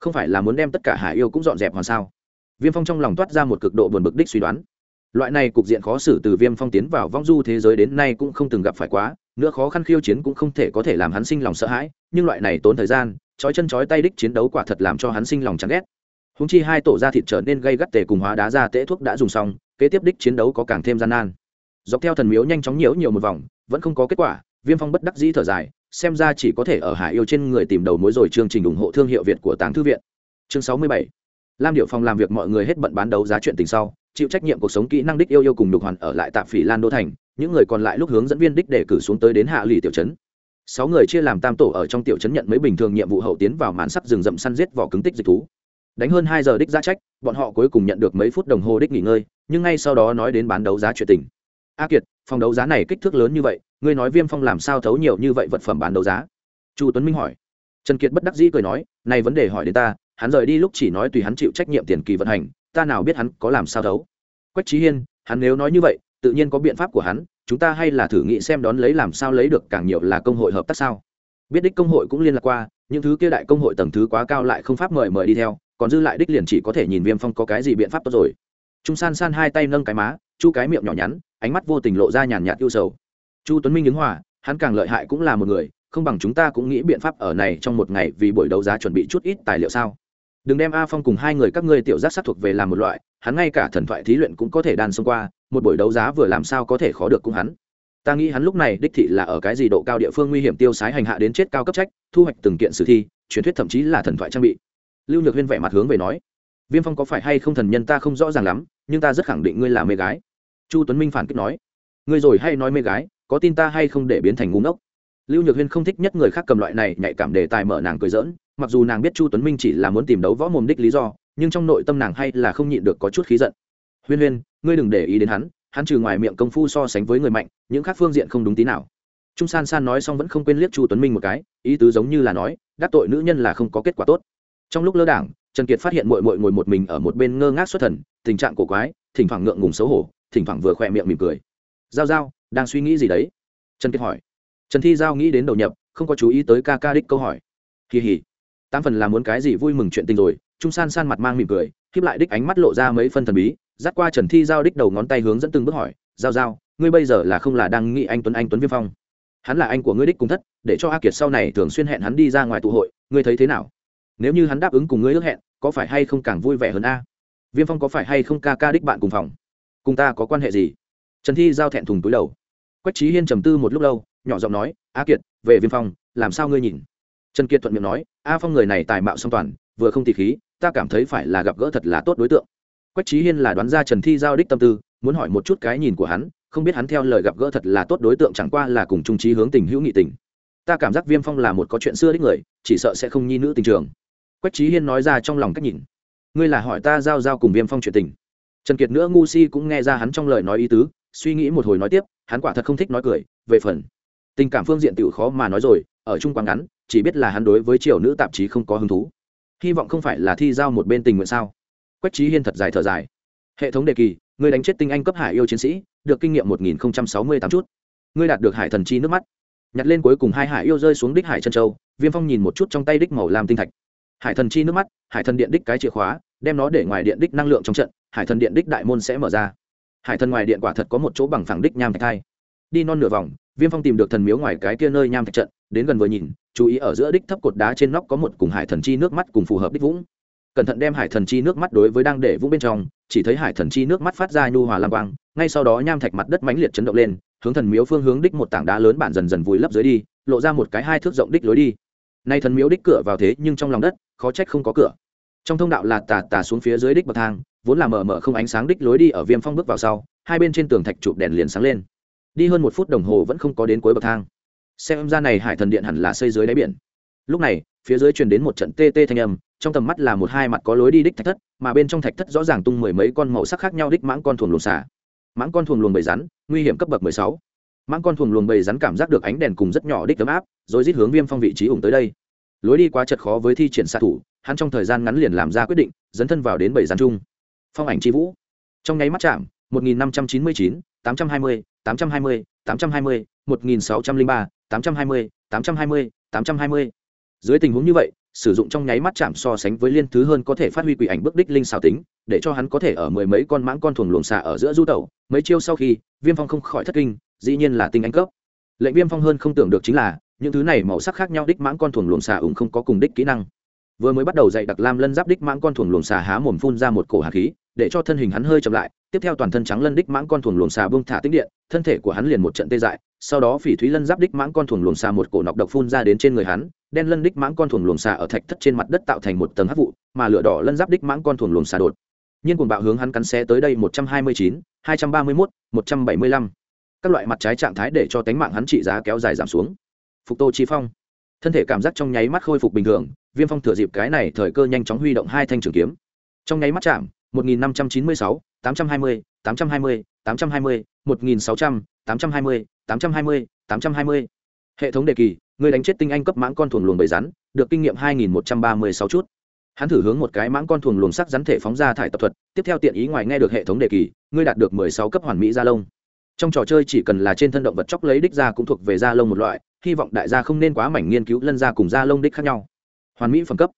Không phải là muốn đem tất cả hải yêu cũng dọn dẹp hoàn sao? Viêm phong trong lòng toát ra một cực độ buồn bực đích suy đoán. Loại này cục diện khó xử từ viêm phong tiến vào vong du thế giới đến nay cũng không từng gặp phải quá, nữa khó khăn khiêu chiến cũng không thể có thể làm hắn sinh lòng sợ hãi, nhưng loại này tốn thời gian, trói chân trói tay đích chiến đấu quả thật làm cho hắn sinh lòng chán ghét. Húng chi hai tổ da thịt trở nên gây gắt tề cùng hóa đá ra tễ thuốc đã dùng xong kế tiếp đích chiến đấu có càng thêm gian nan. Dọc theo thần miếu nhanh chóng nhiễu nhiều một vòng, vẫn không có kết quả, viêm phong bất đắc dĩ thở dài, xem ra chỉ có thể ở hải yêu trên người tìm đầu mối rồi chương trình ủng hộ thương hiệu việt của tàng thư viện. Chương sáu mươi bảy. Lam điệu phòng làm việc mọi người hết bận bán đấu giá chuyện tình sau, chịu trách nhiệm cuộc sống kỹ năng đích yêu yêu cùng đục hoàn ở lại tạp phỉ lan đô thành, những người còn lại lúc hướng dẫn viên đích để cử xuống tới đến hạ lì tiểu trấn. Sáu người chia làm tam tổ ở trong tiểu trấn nhận mấy bình thường nhiệm vụ hậu tiến vào màn sắc rừng rậm săn giết vỏ cứng tích dịch thú đánh hơn hai giờ đích giá trách, bọn họ cuối cùng nhận được mấy phút đồng hồ đích nghỉ ngơi, nhưng ngay sau đó nói đến bán đấu giá chuyện tình. A kiệt, phòng đấu giá này kích thước lớn như vậy, ngươi nói viêm phong làm sao thấu nhiều như vậy vật phẩm bán đấu giá? Chu tuấn minh hỏi. Trần kiệt bất đắc dĩ cười nói, này vấn đề hỏi đến ta, hắn rời đi lúc chỉ nói tùy hắn chịu trách nhiệm tiền kỳ vận hành, ta nào biết hắn có làm sao thấu? Quách trí hiên, hắn nếu nói như vậy, tự nhiên có biện pháp của hắn, chúng ta hay là thử nghĩ xem đón lấy làm sao lấy được càng nhiều là công hội hợp tác sao? Biết đích công hội cũng liên lạc qua, những thứ kia đại công hội tầng thứ quá cao lại không pháp mời mời đi theo còn dư lại đích liền chỉ có thể nhìn viêm phong có cái gì biện pháp tốt rồi. Trung san san hai tay nâng cái má, chu cái miệng nhỏ nhắn, ánh mắt vô tình lộ ra nhàn nhạt yêu sầu. Chu tuấn minh ứng hòa, hắn càng lợi hại cũng là một người, không bằng chúng ta cũng nghĩ biện pháp ở này trong một ngày vì buổi đấu giá chuẩn bị chút ít tài liệu sao. Đừng đem a phong cùng hai người các ngươi tiểu giác sát thuộc về làm một loại, hắn ngay cả thần thoại thí luyện cũng có thể đan xông qua, một buổi đấu giá vừa làm sao có thể khó được cũng hắn. Ta nghĩ hắn lúc này đích thị là ở cái gì độ cao địa phương nguy hiểm tiêu sái hành hạ đến chết cao cấp trách, thu hoạch từng kiện sử thi, truyền thuyết thậm chí là thần thoại trang bị lưu nhược huyên vẻ mặt hướng về nói, viêm phong có phải hay không thần nhân ta không rõ ràng lắm, nhưng ta rất khẳng định ngươi là mê gái. Chu tuấn minh phản kích nói, ngươi rồi hay nói mê gái, có tin ta hay không để biến thành ngu ngốc? Lưu nhược huyên không thích nhất người khác cầm loại này nhạy cảm đề tài mở nàng cười dỡn mặc dù nàng biết chu tuấn minh chỉ là muốn tìm đấu võ mồm đích lý do, nhưng trong nội tâm nàng hay là không nhịn được có chút khí giận. Huyên huyên, ngươi đừng để ý đến hắn hắn trừ ngoài miệng công phu so sánh với người mạnh, những khác phương diện không đúng tí nào. Trung san san nói xong vẫn không quên liếc chu tuấn minh một cái, ý tứ giống như là nói, đắc tội nữ nhân là không có kết quả tốt trong lúc lơ đảng, trần kiệt phát hiện mội mội ngồi một mình ở một bên ngơ ngác xuất thần, tình trạng cổ quái, thỉnh thoảng ngượng ngùng xấu hổ, thỉnh thoảng vừa khỏe miệng mỉm cười. Giao giao, đang suy nghĩ gì đấy? Trần kiệt hỏi. Trần thi giao nghĩ đến đầu nhập, không có chú ý tới ca ca đích câu hỏi. Kỳ hỉ, tám phần là muốn cái gì vui mừng chuyện tình rồi. Trung san san mặt mang mỉm cười khiếp lại đích ánh mắt lộ ra mấy phân thần bí, dắt qua trần thi giao đích đầu ngón tay hướng dẫn từng bước hỏi. Giao giao, ngươi bây giờ là không là đang nghĩ anh tuấn anh tuấn viêm phong? Hắn là anh của ngươi đích cùng thất, để cho a kiệt sau này thường xuyên hẹn hắn đi ra ngoài tụ hội, ngươi thấy thế nào? Nếu như hắn đáp ứng cùng ngươi ước hẹn, có phải hay không càng vui vẻ hơn a? Viêm phong có phải hay không ca ca đích bạn cùng phòng? Cùng ta có quan hệ gì? Trần thi giao thẹn thùng túi đầu. Quách trí hiên trầm tư một lúc lâu, nhỏ giọng nói a kiệt, về viêm phong, làm sao ngươi nhìn? Trần kiệt thuận miệng nói, a phong người này tài mạo song toàn, vừa không tỉ khí, ta cảm thấy phải là gặp gỡ thật là tốt đối tượng. Quách trí hiên là đoán ra trần thi giao đích tâm tư, muốn hỏi một chút cái nhìn của hắn, không biết hắn theo lời gặp gỡ thật là tốt đối tượng chẳng qua là cùng trung trí hướng tình hữu nghị tình. Ta cảm giác viêm phong là một có chuyện xưa đích người, chỉ sợ sẽ không nhi nữ tình trường quách trí hiên nói ra trong lòng cách nhìn. Ngươi là hỏi ta giao giao cùng viêm phong chuyện tình. Trần kiệt nữa ngu si cũng nghe ra hắn trong lời nói ý tứ, suy nghĩ một hồi nói tiếp, hắn quả thật không thích nói cười, về phần. Tình cảm phương diện tự khó mà nói rồi, ở chung quán ngắn, chỉ biết là hắn đối với triều nữ tạp chí không có hứng thú. Hy vọng không phải là thi giao một bên tình nguyện sao? Quách trí hiên thật dài thở dài. Hệ thống đề kỳ người đánh chết tinh anh cấp hải yêu chiến sĩ, được kinh nghiệm một nghìn sáu mươi tám chút. Ngươi đạt được hải thần chi nước mắt. Nhặt lên cuối cùng hai hải yêu rơi xuống đích hải chân châu, viêm phong nhìn một chút trong tay đích màu làm tinh thạch hải thần chi nước mắt, hải thần điện đích cái chìa khóa, đem nó để ngoài điện đích năng lượng trong trận, hải thần điện đích đại môn sẽ mở ra. Hải thần ngoài điện quả thật có một chỗ bằng phẳng đích nham thạch thai. Đi non nửa vòng, viêm phong tìm được thần miếu ngoài cái kia nơi nham thạch trận, đến gần vừa nhìn, chú ý ở giữa đích thấp cột đá trên nóc có một cùng hải thần chi nước mắt cùng phù hợp đích vũng. Cẩn thận đem hải thần chi nước mắt đối với đang để vũng bên trong, chỉ thấy hải thần chi nước mắt phát ra nhu hòa lam quang, ngay sau đó nham thạch mặt đất mãnh liệt chấn động lên, hướng thần miếu phương hướng đích một tảng đá lớn bản dần dần vùi lấp dưới đi, lộ ra một cái hai thước rộng đích lối đi nay thần miếu đích cửa vào thế nhưng trong lòng đất, khó trách không có cửa. Trong thông đạo là tà tà xuống phía dưới đích bậc thang, vốn là mờ mờ không ánh sáng đích lối đi ở viêm phong bước vào sau, hai bên trên tường thạch chụp đèn liền sáng lên. Đi hơn một phút đồng hồ vẫn không có đến cuối bậc thang. Xem ra này hải thần điện hẳn là xây dưới đáy biển. Lúc này, phía dưới truyền đến một trận tê tê thanh âm, trong tầm mắt là một hai mặt có lối đi đích thạch thất, mà bên trong thạch thất rõ ràng tung mười mấy con màu sắc khác nhau đích mãng con thuồng luồng xả. Mãng con thuồng luồng bầy rắn, nguy hiểm cấp bậc mười sáu mãng con thuồng luồng bầy rắn cảm giác được ánh đèn cùng rất nhỏ đích ấm áp, rồi rít hướng viêm phong vị trí ủng tới đây. Lối đi quá chật khó với thi triển xạ thủ, hắn trong thời gian ngắn liền làm ra quyết định, dấn thân vào đến bầy rắn chung. Phong ảnh c vũ. Trong nháy mắt chạm, một nghìn năm trăm chín mươi chín, tám trăm hai mươi, tám trăm hai mươi, tám trăm hai mươi, một nghìn sáu trăm linh ba, tám trăm hai mươi, tám trăm hai mươi, tám trăm hai mươi. Dưới tình huống như vậy, sử dụng trong nháy mắt chạm so sánh với liên thứ hơn có thể phát huy quỷ ảnh bức đích linh xảo tính, để cho hắn có thể ở mười mấy con mãng con thuồng luồng xạ ở giữa du tẩu. Mấy chiêu sau khi, viêm phong không khỏi thất kinh dĩ nhiên là tinh anh cấp. Lệnh viêm phong hơn không tưởng được chính là, những thứ này màu sắc khác nhau đích mãng con thuồng luồng xà ủng không có cùng đích kỹ năng. Vừa mới bắt đầu dạy đặc lam lân giáp đích mãng con thuồng luồng xà há mồm phun ra một cổ hạt khí, để cho thân hình hắn hơi chậm lại, tiếp theo toàn thân trắng lân đích mãng con thuồng luồng xà bông thả tích điện, thân thể của hắn liền một trận tê dại, sau đó phỉ thúy lân giáp đích mãng con thuồng luồng xà một cổ nọc độc phun ra đến trên người hắn, đen lân đích mãng con thuồng luồng xà ở thạch thất trên mặt đất tạo thành một tầng hắc vụ, mà lửa đỏ lân giáp đích mãng con thuồng luồng xà đột nhiên cuồng bạo hướng hắn cắn xé tới đây một trăm hai mươi chín, hai trăm ba mươi mốt, một trăm bảy mươi lăm các loại mặt trái trạng thái để cho tánh mạng hắn trị giá kéo dài giảm xuống. Phục tô chi phong. Thân thể cảm giác trong nháy mắt khôi phục bình thường, viêm phong thừa dịp cái này thời cơ nhanh chóng huy động hai thanh trường kiếm. Trong nháy mắt chạm, một nghìn năm trăm chín mươi sáu, tám trăm hai mươi, tám trăm hai mươi, tám trăm hai mươi, một nghìn sáu trăm, tám trăm hai mươi, tám trăm hai mươi, tám trăm hai mươi. Hệ thống đề kỳ, người đánh chết tinh anh cấp mãng con thuồng luồng bầy rắn, được kinh nghiệm hai nghìn một trăm ba mươi sáu chút. Hắn thử hướng một cái mãng con thuồng luồng sắc rắn thể phóng ra thải tập thuật, tiếp theo tiện ý ngoài nghe được hệ thống đề kỳ, ngươi đạt được mười sáu cấp hoàn mỹ gia lông trong trò chơi chỉ cần là trên thân động vật chóc lấy đích ra cũng thuộc về da lông một loại, hy vọng đại gia không nên quá mảnh nghiên cứu lân da cùng da lông đích khác nhau. Hoàn mỹ phẩm cấp.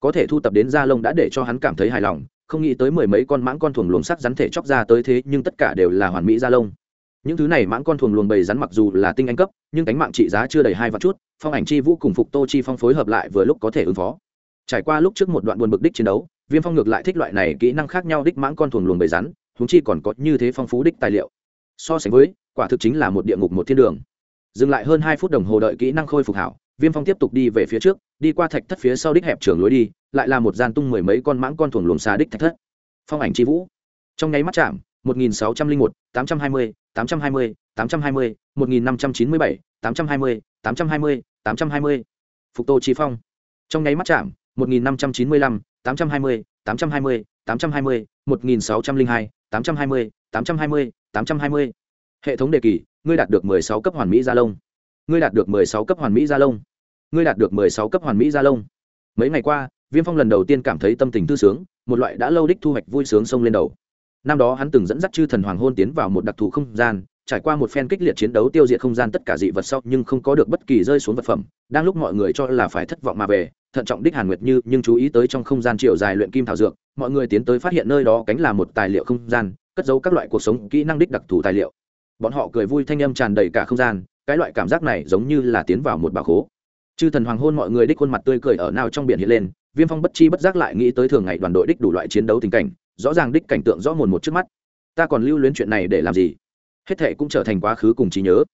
Có thể thu tập đến da lông đã để cho hắn cảm thấy hài lòng, không nghĩ tới mười mấy con mãng con thuồng luồng sắc rắn thể chóc ra tới thế nhưng tất cả đều là hoàn mỹ da lông. Những thứ này mãng con thuồng luồng bầy rắn mặc dù là tinh anh cấp, nhưng cánh mạng trị giá chưa đầy hai vạn chút, phong ảnh chi vũ cùng phục tô chi phong phối hợp lại vừa lúc có thể ứng phó. Trải qua lúc trước một đoạn buồn bực đích chiến đấu, viêm phong ngược lại thích loại này kỹ năng khác nhau đích mãng con thuồng luồng bầy rắn húng chi còn có như thế phong phú đích tài liệu so sánh với quả thực chính là một địa ngục một thiên đường dừng lại hơn hai phút đồng hồ đợi kỹ năng khôi phục hảo viêm phong tiếp tục đi về phía trước đi qua thạch thất phía sau đích hẹp trường lối đi lại là một gian tung mười mấy con mãng con thuồng luồng xà đích thạch thất phong ảnh c h i vũ trong nháy mắt chạm một nghìn sáu trăm linh một tám trăm hai mươi tám trăm hai mươi tám trăm hai mươi một nghìn năm trăm chín mươi bảy tám trăm hai mươi tám trăm hai mươi tám trăm hai mươi phục tô chi phong trong nháy mắt chạm một nghìn năm trăm chín mươi lăm tám trăm hai mươi tám trăm hai mươi tám trăm hai mươi một nghìn sáu trăm linh hai tám trăm hai mươi tám trăm hai mươi, tám trăm hai mươi. Hệ thống đề kỳ, ngươi đạt được mười sáu cấp hoàn mỹ gia lông. Ngươi đạt được mười sáu cấp hoàn mỹ gia lông. Ngươi đạt được mười sáu cấp hoàn mỹ gia lông. Mấy ngày qua, viêm phong lần đầu tiên cảm thấy tâm tình thư sướng, một loại đã lâu đích thu hoạch vui sướng sông lên đầu. Năm đó hắn từng dẫn dắt chư thần hoàng hôn tiến vào một đặc thù không gian, trải qua một phen kích liệt chiến đấu tiêu diệt không gian tất cả dị vật sau, nhưng không có được bất kỳ rơi xuống vật phẩm, đang lúc mọi người cho là phải thất vọng mà về, thận trọng đích hàn nguyệt như, nhưng chú ý tới trong không gian chiều dài luyện kim thảo dược, mọi người tiến tới phát hiện nơi đó cánh là một tài liệu không gian cất giấu các loại cuộc sống kỹ năng đích đặc thù tài liệu. Bọn họ cười vui thanh âm tràn đầy cả không gian, cái loại cảm giác này giống như là tiến vào một bà khố. Chư thần hoàng hôn mọi người đích khuôn mặt tươi cười ở nào trong biển hiện lên, viêm phong bất chi bất giác lại nghĩ tới thường ngày đoàn đội đích đủ loại chiến đấu tình cảnh, rõ ràng đích cảnh tượng rõ mồn một trước mắt. Ta còn lưu luyến chuyện này để làm gì? Hết thệ cũng trở thành quá khứ cùng trí nhớ.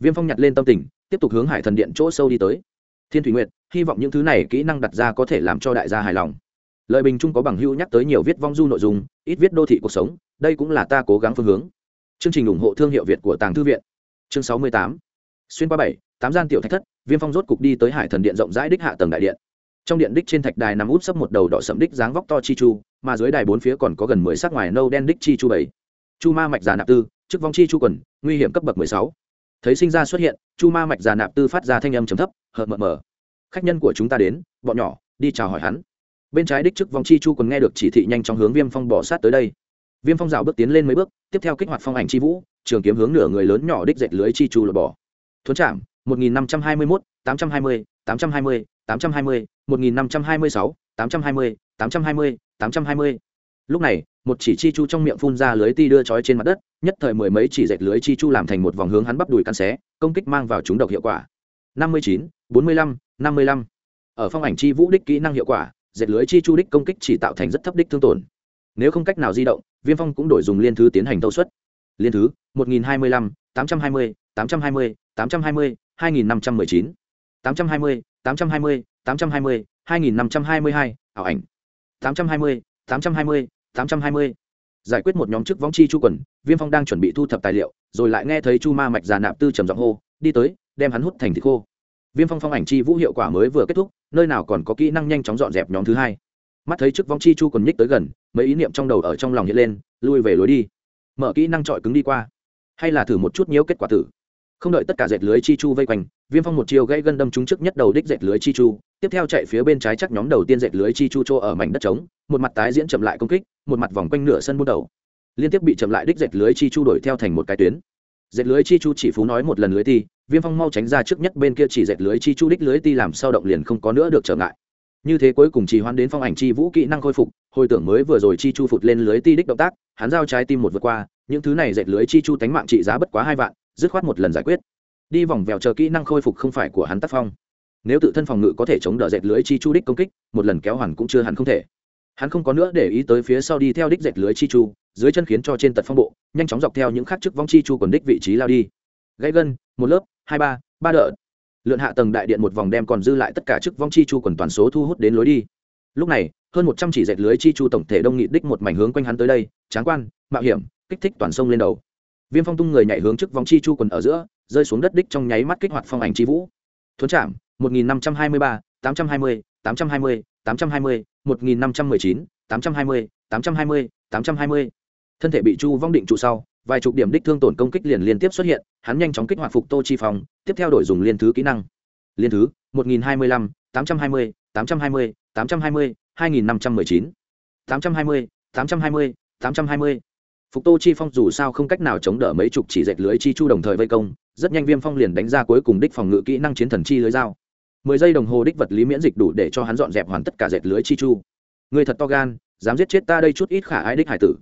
Viêm phong nhặt lên tâm tình, tiếp tục hướng hải thần điện chỗ sâu đi tới. Thiên thủy nguyệt, hy vọng những thứ này kỹ năng đặt ra có thể làm cho đại gia hài lòng lời bình chung có bằng hữu nhắc tới nhiều viết vong du nội dung, ít viết đô thị cuộc sống, đây cũng là ta cố gắng phương hướng. Chương trình ủng hộ thương hiệu việt của tàng thư viện. Chương sáu mươi tám. Xuyên qua bảy, tám gian tiểu thạch thất, viêm phong rốt cục đi tới hải thần điện rộng rãi đích hạ tầng đại điện. Trong điện đích trên thạch đài nằm út sấp một đầu đỏ sậm đích dáng vóc to chi chu, mà dưới đài bốn phía còn có gần mười sắc ngoài nâu đen đích chi chu bảy. Chu ma mạch già nạp tư, chức vong chi chu quần, nguy hiểm cấp bậc mười sáu. Thấy sinh ra xuất hiện, chu ma mạch già nạp tư phát ra thanh âm trầm thấp hợt mờ mờ. Khách nhân của chúng ta đến, bọn nhỏ, đi chào hỏi hắn bên trái đích chức vòng chi chu còn nghe được chỉ thị nhanh chóng hướng viêm phong bỏ sát tới đây. Viêm phong rào bước tiến lên mấy bước, tiếp theo kích hoạt phong ảnh chi vũ, trường kiếm hướng nửa người lớn nhỏ đích dệt lưới chi chu lột bỏ. Thuấn chạm một nghìn năm trăm hai mươi mốt, tám trăm hai mươi, tám trăm hai mươi, tám trăm hai mươi, một nghìn năm trăm hai mươi sáu, tám trăm hai mươi, tám trăm hai mươi, tám trăm hai mươi. Lúc này, một chỉ chi chu trong miệng phun ra lưới ti đưa trói trên mặt đất, nhất thời mười mấy chỉ dệt lưới chi chu làm thành một vòng hướng hắn bắp đùi căn xé, công kích mang vào chúng độc hiệu quả. năm mươi chín, bốn mươi lăm, năm mươi lăm. Ở phong ảnh chi vũ đích kỹ năng hiệu quả dệt lưới chi chu đích công kích chỉ tạo thành rất thấp đích thương tổn nếu không cách nào di động viêm phong cũng đổi dùng liên thứ tiến hành tâu suất liên thứ một nghìn hai mươi lăm tám trăm hai mươi tám trăm hai mươi tám trăm hai mươi hai nghìn năm trăm mười chín tám trăm hai mươi tám trăm hai mươi tám trăm hai mươi hai nghìn năm trăm hai mươi hai ảo ảnh tám trăm hai mươi tám trăm hai mươi tám trăm hai mươi giải quyết một nhóm chức võng chi chu quần viêm phong đang chuẩn bị thu thập tài liệu rồi lại nghe thấy chu ma mạch già nạp tư trầm giọng hô đi tới đem hắn hút thành thịt khô viêm phong phong ảnh chi vũ hiệu quả mới vừa kết thúc, nơi nào còn có kỹ năng nhanh chóng dọn dẹp nhóm thứ hai. Mắt thấy chức vong chi chu còn nhích tới gần, mấy ý niệm trong đầu ở trong lòng hiện lên, lui về lối đi. Mở kỹ năng trọi cứng đi qua. Hay là thử một chút nhiễu kết quả tử. Không đợi tất cả dệt lưới chi chu vây quanh, viêm phong một chiều gãy gân đâm trúng trước nhất đầu đích dệt lưới chi chu. Tiếp theo chạy phía bên trái chắc nhóm đầu tiên dệt lưới chi chu chỗ ở mảnh đất trống, một mặt tái diễn chậm lại công kích, một mặt vòng quanh nửa sân buôn đầu. Liên tiếp bị chậm lại đích dệt lưới chi chu đổi theo thành một cái tuyến. Dệt lưới chi chu chỉ phú nói một lần lưới thi viêm phong mau tránh ra trước nhất bên kia chỉ dệt lưới chi chu đích lưới ti làm sao động liền không có nữa được trở ngại. Như thế cuối cùng chỉ hoán đến phong ảnh chi vũ kỹ năng khôi phục, hồi tưởng mới vừa rồi chi chu phụt lên lưới ti đích động tác, hắn giao trái tim một vượt qua, những thứ này dệt lưới chi chu tánh mạng trị giá bất quá hai vạn, dứt khoát một lần giải quyết. Đi vòng vèo chờ kỹ năng khôi phục không phải của hắn tác phong. Nếu tự thân phòng ngự có thể chống đỡ dệt lưới chi chu đích công kích, một lần kéo hoàn cũng chưa hẳn không thể. Hắn không có nữa để ý tới phía sau đi theo đích dệt lưới chi chu, dưới chân khiến cho trên tật phong bộ, nhanh chóng dọc theo những khắc chức vong chi chu còn đích vị trí lao đi. Gãy gân, một lớp hai ba ba đợt. Lượn hạ tầng đại điện một vòng đem còn dư lại tất cả chức vong chi chu quần toàn số thu hút đến lối đi. Lúc này, hơn một trăm chỉ dệt lưới chi chu tổng thể đông nghị đích một mảnh hướng quanh hắn tới đây, tráng quan, mạo hiểm, kích thích toàn sông lên đầu. Viêm phong tung người nhảy hướng trước vong chi chu quần ở giữa, rơi xuống đất đích trong nháy mắt kích hoạt phong ảnh chi vũ. Thuấn chạm một nghìn năm trăm hai mươi ba, tám trăm hai mươi, tám trăm hai mươi, tám trăm hai mươi, một nghìn năm trăm mười chín, tám trăm hai mươi, tám trăm hai mươi, tám trăm hai mươi. Thân thể bị chu vong định trụ sau vài chục điểm đích thương tổn công kích liền liên tiếp xuất hiện, hắn nhanh chóng kích hoạt phục tô chi phòng tiếp theo đổi dùng liên thứ kỹ năng. Liên thứ, một nghìn hai mươi lăm, tám trăm hai mươi, tám trăm hai mươi, tám trăm hai mươi, hai nghìn năm trăm mười chín, tám trăm hai mươi, tám trăm hai mươi, tám trăm hai mươi. Phục tô chi phong dù sao không cách nào chống đỡ mấy chục chỉ dệt lưới chi chu đồng thời vây công, rất nhanh viêm phong liền đánh ra cuối cùng đích phòng ngự kỹ năng chiến thần chi lưới dao. Mười giây đồng hồ đích vật lý miễn dịch đủ để cho hắn dọn dẹp hoàn tất cả dệt lưới chi chu. Người thật to gan, dám giết chết ta đây chút ít khả ái đích hải tử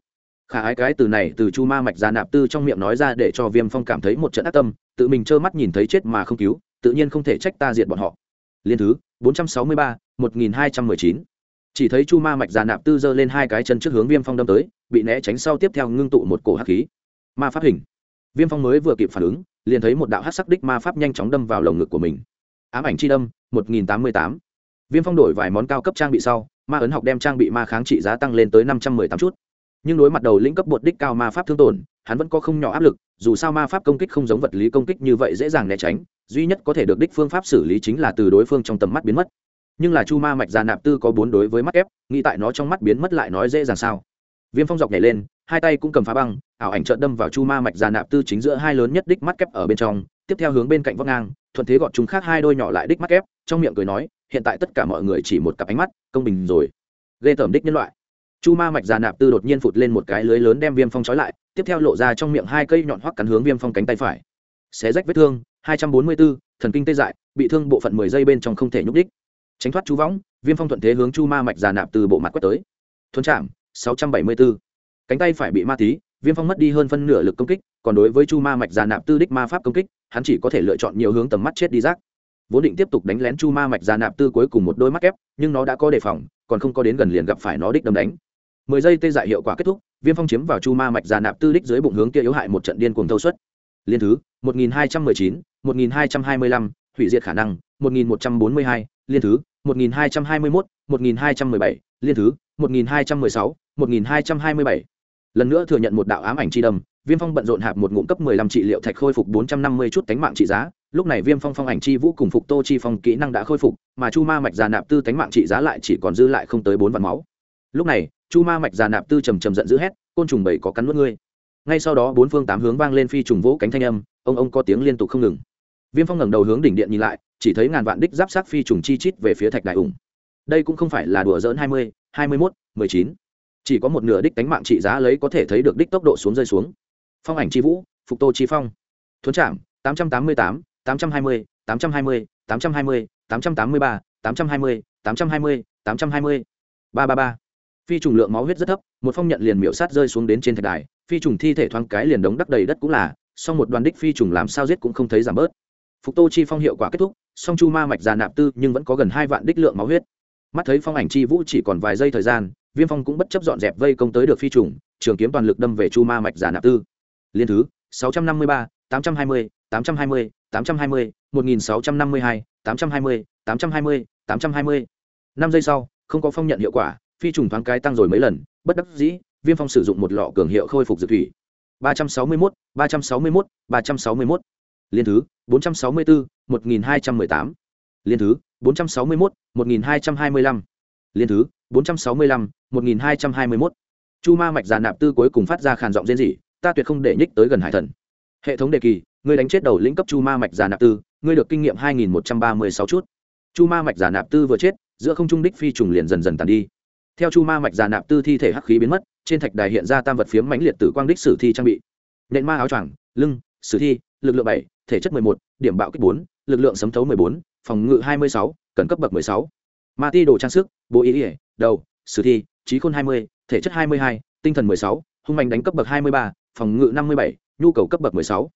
khả ái cái từ này từ chu ma mạch ra nạp tư trong miệng nói ra để cho viêm phong cảm thấy một trận ác tâm, tự mình trơ mắt nhìn thấy chết mà không cứu, tự nhiên không thể trách ta diệt bọn họ. Liên thứ, bốn trăm sáu mươi ba, một nghìn hai trăm mười chín. Chỉ thấy chu ma mạch già nạp tư giơ lên hai cái chân trước hướng viêm phong đâm tới, bị né tránh sau tiếp theo ngưng tụ một cổ hắc khí. Ma pháp hình. Viêm phong mới vừa kịp phản ứng, liền thấy một đạo hắc sắc đích ma pháp nhanh chóng đâm vào lồng ngực của mình. Ám ảnh chi đâm, một nghìn tám mươi tám. Viêm phong đổi vài món cao cấp trang bị sau, ma ấn học đem trang bị ma kháng trị giá tăng lên tới năm trăm mười tám chút nhưng đối mặt đầu lĩnh cấp bột đích cao ma pháp thương tổn, hắn vẫn có không nhỏ áp lực, dù sao ma pháp công kích không giống vật lý công kích như vậy dễ dàng né tránh, duy nhất có thể được đích phương pháp xử lý chính là từ đối phương trong tầm mắt biến mất. Nhưng là chu ma mạch già nạp tư có bốn đối với mắt ép nghĩ tại nó trong mắt biến mất lại nói dễ dàng sao? Viêm phong dọc nhảy lên, hai tay cũng cầm phá băng, ảo ảnh trợn đâm vào chu ma mạch già nạp tư chính giữa hai lớn nhất đích mắt kép ở bên trong, tiếp theo hướng bên cạnh vóc ngang, thuận thế gọn chúng khác hai đôi nhỏ lại đích mắt kép, trong miệng cười nói, hiện tại tất cả mọi người chỉ một cặp ánh mắt, công bình rồi. Ghê tởm đích nhân loại chu ma mạch già nạp tư đột nhiên phụt lên một cái lưới lớn đem viêm phong trói lại tiếp theo lộ ra trong miệng hai cây nhọn hoắc cắn hướng viêm phong cánh tay phải. Xé rách vết thương hai trăm bốn mươi 244, thần kinh tê dại bị thương bộ phận mười giây bên trong không thể nhúc đích tránh thoát chú võng viêm phong thuận thế hướng chu ma mạch già nạp từ bộ mặt quét tới. Thuấn chạm sáu trăm bảy mươi 674. cánh tay phải bị ma tí viêm phong mất đi hơn phân nửa lực công kích còn đối với chu ma mạch già nạp tư đích ma pháp công kích hắn chỉ có thể lựa chọn nhiều hướng tầm mắt chết đi rác. Vốn định tiếp tục đánh lén chu ma mạch già nạp tư cuối cùng một đôi mắt ép nhưng nó đã có đề phòng còn không có đến gần liền gặp phải nó đích đâm đánh mười giây tê dại hiệu quả kết thúc, viêm phong chiếm vào chu ma mạch già nạp tư đích dưới bụng hướng kia yếu hại một trận điên cuồng thâu suất. Liên thứ, một nghìn hai trăm mười chín, một nghìn hai trăm hai mươi lăm, hủy diệt khả năng, một nghìn một trăm bốn mươi hai, liên thứ, một nghìn hai trăm hai mươi mốt, một nghìn hai trăm mười bảy, liên thứ, một nghìn hai trăm mười sáu, một nghìn hai trăm hai mươi bảy. Lần nữa thừa nhận một đạo ám ảnh chi đâm, viêm phong bận rộn hạp một ngụm cấp mười lăm trị liệu thạch khôi phục bốn trăm năm mươi chút cánh mạng trị giá. Lúc này viêm phong phong ảnh chi vũ cùng phục tô chi phong kỹ năng đã khôi phục, mà chu ma mạch già nạp tư tánh mạng trị giá lại chỉ còn dư lại không tới bốn vạn máu. Lúc này chu ma mạch già nạp tư trầm trầm giận dữ hét, côn trùng bảy có cắn nuốt ngươi. Ngay sau đó bốn phương tám hướng vang lên phi trùng vỗ cánh thanh âm, ông ông có tiếng liên tục không ngừng. Viêm phong ngẩng đầu hướng đỉnh điện nhìn lại, chỉ thấy ngàn vạn đích giáp sát phi trùng chi chít về phía thạch đại ủng. Đây cũng không phải là đùa dỡn hai mươi hai mươi mốt, mười chín. Chỉ có một nửa đích đánh mạng trị giá lấy có thể thấy được đích tốc độ xuống rơi xuống. Phong ảnh chi vũ, phục tô chi phong. Thuấn trạm, tám trăm tám mươi tám tám trăm hai mươi, tám trăm hai mươi, tám trăm hai mươi, tám trăm tám mươi ba, tám trăm hai mươi, tám trăm hai mươi, tám trăm hai mươi. Ba ba ba phi trùng lượng máu huyết rất thấp, một phong nhận liền miểu sát rơi xuống đến trên thạch đài, phi trùng thi thể thoáng cái liền đống đắc đầy đất cũng là song một đoàn đích phi trùng làm sao giết cũng không thấy giảm bớt. Phục tô chi phong hiệu quả kết thúc, song chu ma mạch già nạp tư nhưng vẫn có gần hai vạn đích lượng máu huyết. Mắt thấy phong ảnh chi vũ chỉ còn vài giây thời gian, viêm phong cũng bất chấp dọn dẹp vây công tới được phi trùng, trường kiếm toàn lực đâm về chu ma mạch già nạp tư. Liên thứ, sáu trăm năm mươi ba, tám trăm hai mươi, tám trăm hai mươi, tám trăm hai mươi, một nghìn sáu trăm năm mươi hai, tám trăm hai mươi, tám trăm hai mươi, tám trăm hai mươi. Năm giây sau, không có phong nhận hiệu quả phi trùng thoáng cái tăng rồi mấy lần, bất đắc dĩ, viêm phong sử dụng một lọ cường hiệu khôi phục dược thủy. ba trăm sáu mươi mốt, ba trăm sáu mươi mốt, ba trăm sáu mươi mốt. Liên thứ, bốn trăm sáu mươi bốn một nghìn hai trăm mười tám. Liên thứ, bốn trăm sáu mươi mốt, một nghìn hai trăm hai mươi lăm. Liên thứ, bốn trăm sáu mươi lăm, một nghìn hai trăm hai mươi mốt. Chu ma mạch già nạp tư cuối cùng phát ra khàn giọng rên rỉ, ta tuyệt không để nhích tới gần hải thần. Hệ thống đề kỳ, ngươi đánh chết đầu lĩnh cấp chu ma mạch già nạp tư, ngươi được kinh nghiệm hai nghìn một trăm ba mươi sáu chút. Chu ma mạch già nạp tư vừa chết, giữa không trung đích phi trùng liền dần dần tàn đi theo chu ma mạch già nạp tư thi thể hắc khí biến mất, trên thạch đài hiện ra tam vật phiếm mãnh liệt tử quang đích sử thi trang bị. Nện ma áo choàng, lưng, sử thi, lực lượng bảy, thể chất mười một, điểm bạo kích bốn, lực lượng sấm thấu mười bốn, phòng ngự hai mươi sáu, cần cấp bậc mười sáu. Ma ti đồ trang sức, bộ ý ỉa đầu, sử thi, trí khôn hai mươi, thể chất hai mươi hai, tinh thần mười sáu, hung mạnh đánh cấp bậc hai mươi ba, phòng ngự năm mươi bảy, nhu cầu cấp bậc mười sáu.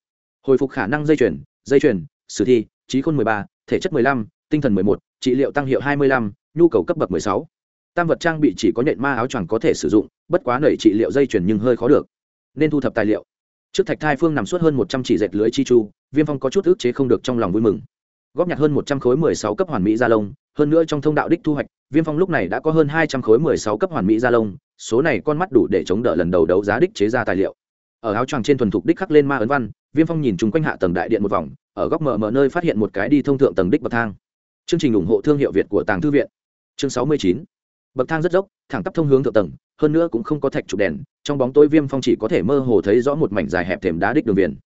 Hồi phục khả năng dây chuyển dây chuyển sử thi, trí khôn mười ba, thể chất mười lăm, tinh thần mười một, trị liệu tăng hiệu hai mươi lăm, nhu cầu cấp bậc mười sáu tam vật trang bị chỉ có nhện ma áo choàng có thể sử dụng, bất quá nảy trị liệu dây chuyền nhưng hơi khó được. Nên thu thập tài liệu. Trước thạch thai phương nằm suốt hơn một trăm chỉ dệt lưới chi chu, viêm phong có chút ức chế không được trong lòng vui mừng. Góp nhặt hơn một trăm khối mười sáu cấp hoàn mỹ gia lông, hơn nữa trong thông đạo đích thu hoạch, viêm phong lúc này đã có hơn hai trăm khối mười sáu cấp hoàn mỹ gia lông, số này con mắt đủ để chống đỡ lần đầu đấu giá đích chế ra tài liệu. Ở áo choàng trên thuần thục đích khắc lên ma ấn văn, viêm phong nhìn chung quanh hạ tầng đại điện một vòng, ở góc mở mở nơi phát hiện một cái đi thông thượng tầng đích bậc thang. Chương trình ủng hộ thương hiệu việt của tàng thư viện. Chương sáu mươi chín bậc thang rất dốc, thẳng tắp thông hướng thượng tầng, hơn nữa cũng không có thạch trục đèn, trong bóng tối viêm phong chỉ có thể mơ hồ thấy rõ một mảnh dài hẹp thềm đá đích đường viền.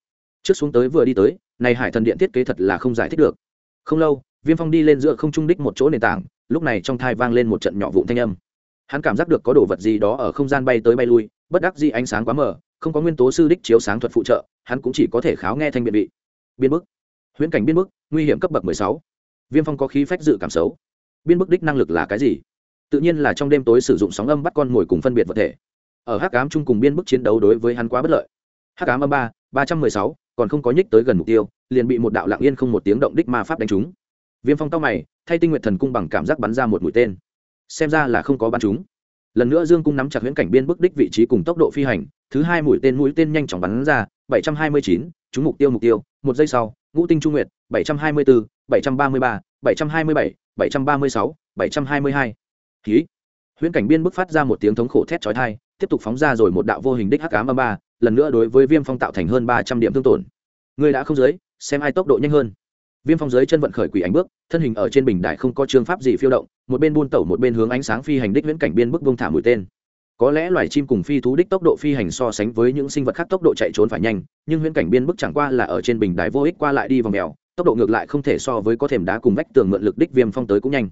Trước xuống tới vừa đi tới, này hải thần điện thiết kế thật là không giải thích được. Không lâu, viêm phong đi lên giữa không trung đích một chỗ nền tảng, lúc này trong thai vang lên một trận nhỏ vụn thanh âm. Hắn cảm giác được có đồ vật gì đó ở không gian bay tới bay lui, bất đắc dĩ ánh sáng quá mờ, không có nguyên tố sư đích chiếu sáng thuật phụ trợ, hắn cũng chỉ có thể kháo nghe thanh biện vị. Biên bức. Huyễn cảnh biên bức, nguy hiểm cấp bậc mười sáu. Viêm phong có khí phách dự cảm xấu. Biên bức đích năng lực là cái gì? Tự nhiên là trong đêm tối sử dụng sóng âm bắt con mồi cùng phân biệt vật thể. Ở hắc cám chung cùng biên bức chiến đấu đối với hắn quá bất lợi. Hắc cám âm ba ba trăm mười sáu, còn không có nhích tới gần mục tiêu, liền bị một đạo lạng yên không một tiếng động đích ma pháp đánh trúng. Viêm phong tao mày, thay tinh nguyện thần cung bằng cảm giác bắn ra một mũi tên. Xem ra là không có bắn trúng. Lần nữa dương cung nắm chặt huyễn cảnh biên bức đích vị trí cùng tốc độ phi hành, thứ hai mũi tên mũi tên nhanh chóng bắn ra, bảy trăm hai mươi chín, trúng mục tiêu mục tiêu, một giây sau, ngũ tinh trung nguyệt, bảy trăm hai mươi bốn bảy trăm ba mươi ba, bảy trăm hai mươi bảy bảy trăm ba mươi sáu, bảy trăm hai mươi hai hí huyễn cảnh biên bức phát ra một tiếng thống khổ thét chói tai, tiếp tục phóng ra rồi một đạo vô hình đích hắc ám âm ba, lần nữa đối với viêm phong tạo thành hơn ba trăm điểm thương tổn. Người đã không dưới, xem ai tốc độ nhanh hơn. Viêm phong dưới chân vận khởi quỷ ảnh bước, thân hình ở trên bình đại không có chương pháp gì phiêu động, một bên buôn tẩu một bên hướng ánh sáng phi hành đích viễn cảnh biên bức vung thả mũi tên. Có lẽ loài chim cùng phi thú đích tốc độ phi hành so sánh với những sinh vật khác tốc độ chạy trốn phải nhanh, nhưng huyễn cảnh biên bức chẳng qua là ở trên bình đài vô ích qua lại đi vòng mèo, tốc độ ngược lại không thể so với có thềm đá cùng vách tường mượn lực đích viêm phong tới cũng nhanh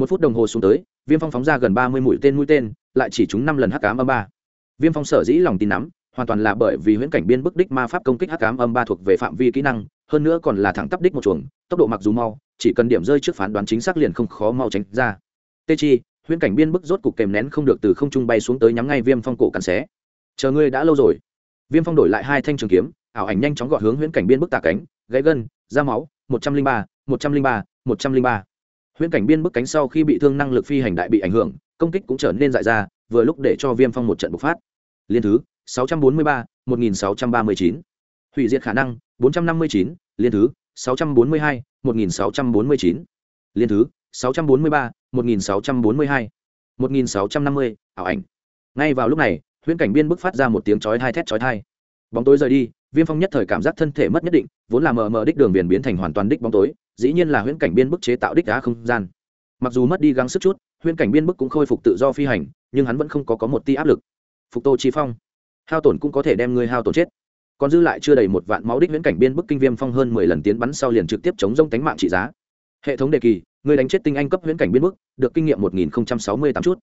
một phút đồng hồ xuống tới, viêm phong phóng ra gần ba mươi mũi tên mũi tên, lại chỉ trúng năm lần hắc cám âm ba. Viêm phong sở dĩ lòng tin nắm, hoàn toàn là bởi vì huyễn cảnh biên bức đích ma pháp công kích hắc cám âm ba thuộc về phạm vi kỹ năng, hơn nữa còn là thẳng tắp đích một chuồng, tốc độ mặc dù mau, chỉ cần điểm rơi trước phán đoán chính xác liền không khó mau tránh ra. Tê chi, huyễn cảnh biên bức rốt cục kèm nén không được từ không trung bay xuống tới nhắm ngay viêm phong cổ cắn xé. Chờ ngươi đã lâu rồi. Viêm phong đổi lại hai thanh trường kiếm, ảo ảnh nhanh chóng gọn hướng huyễn cảnh biên bức tạ cánh, gãy gân, da máu, một trăm linh ba, một trăm linh ba, một trăm linh ba huyễn cảnh biên bức cánh sau khi bị thương năng lực phi hành đại bị ảnh hưởng, công kích cũng trở nên dại ra, vừa lúc để cho viêm phong một trận bộc phát. Liên thứ, sáu trăm bốn mươi ba, một nghìn sáu trăm ba mươi chín. Hủy diệt khả năng, bốn trăm năm mươi chín. Liên thứ, sáu trăm bốn mươi hai, một nghìn sáu trăm bốn mươi chín. Liên thứ, sáu trăm bốn mươi ba, một nghìn sáu trăm bốn mươi hai. một nghìn sáu trăm năm mươi, ảo ảnh. Ngay vào lúc này, huyễn cảnh biên bức phát ra một tiếng chói thai thét chói thai bóng tối rời đi, viêm phong nhất thời cảm giác thân thể mất nhất định, vốn là mờ mờ đích đường viền biến thành hoàn toàn đích bóng tối dĩ nhiên là huyễn cảnh biên bức chế tạo đích đá không gian. Mặc dù mất đi gắng sức chút huyễn cảnh biên bức cũng khôi phục tự do phi hành nhưng hắn vẫn không có, có một ti áp lực. Phục tô chi phong hao tổn cũng có thể đem ngươi hao tổn chết. Còn dư lại chưa đầy một vạn máu đích viễn cảnh biên bức kinh viêm phong hơn mười lần tiến bắn sau liền trực tiếp chống rông tánh mạng trị giá. Hệ thống đề kỳ người đánh chết tinh anh cấp viễn cảnh biên bức được kinh nghiệm một nghìn sáu mươi tám chút.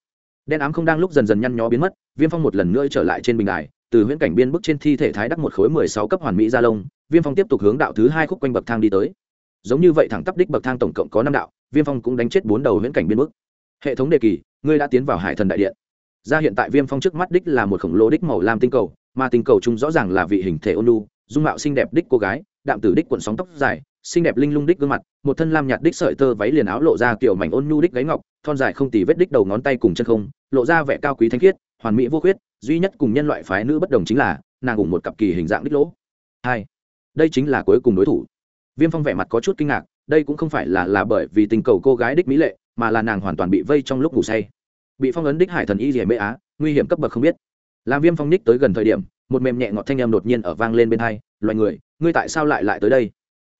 Đen ám không đang lúc dần dần nhăn nhó biến mất viêm phong một lần nữa trở lại trên bình đài từ viễn cảnh biên bức trên thi thể thái đắc một khối mười sáu cấp hoàn mỹ gia lông viêm phong tiếp tục hướng đạo thứ hai khúc quanh bậc thang đi tới giống như vậy thẳng tắp đích bậc thang tổng cộng có năm đạo, viêm phong cũng đánh chết bốn đầu viễn cảnh biên bức. Hệ thống đề kỳ, ngươi đã tiến vào hải thần đại điện. Ra hiện tại viêm phong trước mắt đích là một khổng lồ đích màu lam tinh cầu, mà tinh cầu chung rõ ràng là vị hình thể ôn lu dung mạo xinh đẹp đích cô gái, đạm tử đích cuộn sóng tóc dài, xinh đẹp linh lung đích gương mặt, một thân lam nhạt đích sợi tơ váy liền áo lộ ra kiểu mảnh ôn nhu đích gáy ngọc, thon dài không tì vết đích đầu ngón tay cùng chân không, lộ ra vẻ cao quý thanh khiết, hoàn mỹ vô khuyết, duy nhất cùng nhân loại phái nữ bất đồng chính là, nàng cùng một cặp kỳ hình dạng đích lỗ. Hai, đây chính là cuối cùng đối thủ viêm phong vẻ mặt có chút kinh ngạc, đây cũng không phải là là bởi vì tình cầu cô gái đích mỹ lệ, mà là nàng hoàn toàn bị vây trong lúc ngủ say. Bị phong ấn đích hải thần y rỉa mê á, nguy hiểm cấp bậc không biết. Làm viêm phong ních tới gần thời điểm, một mềm nhẹ ngọt thanh em đột nhiên ở vang lên bên hai, loài người, ngươi tại sao lại lại tới đây?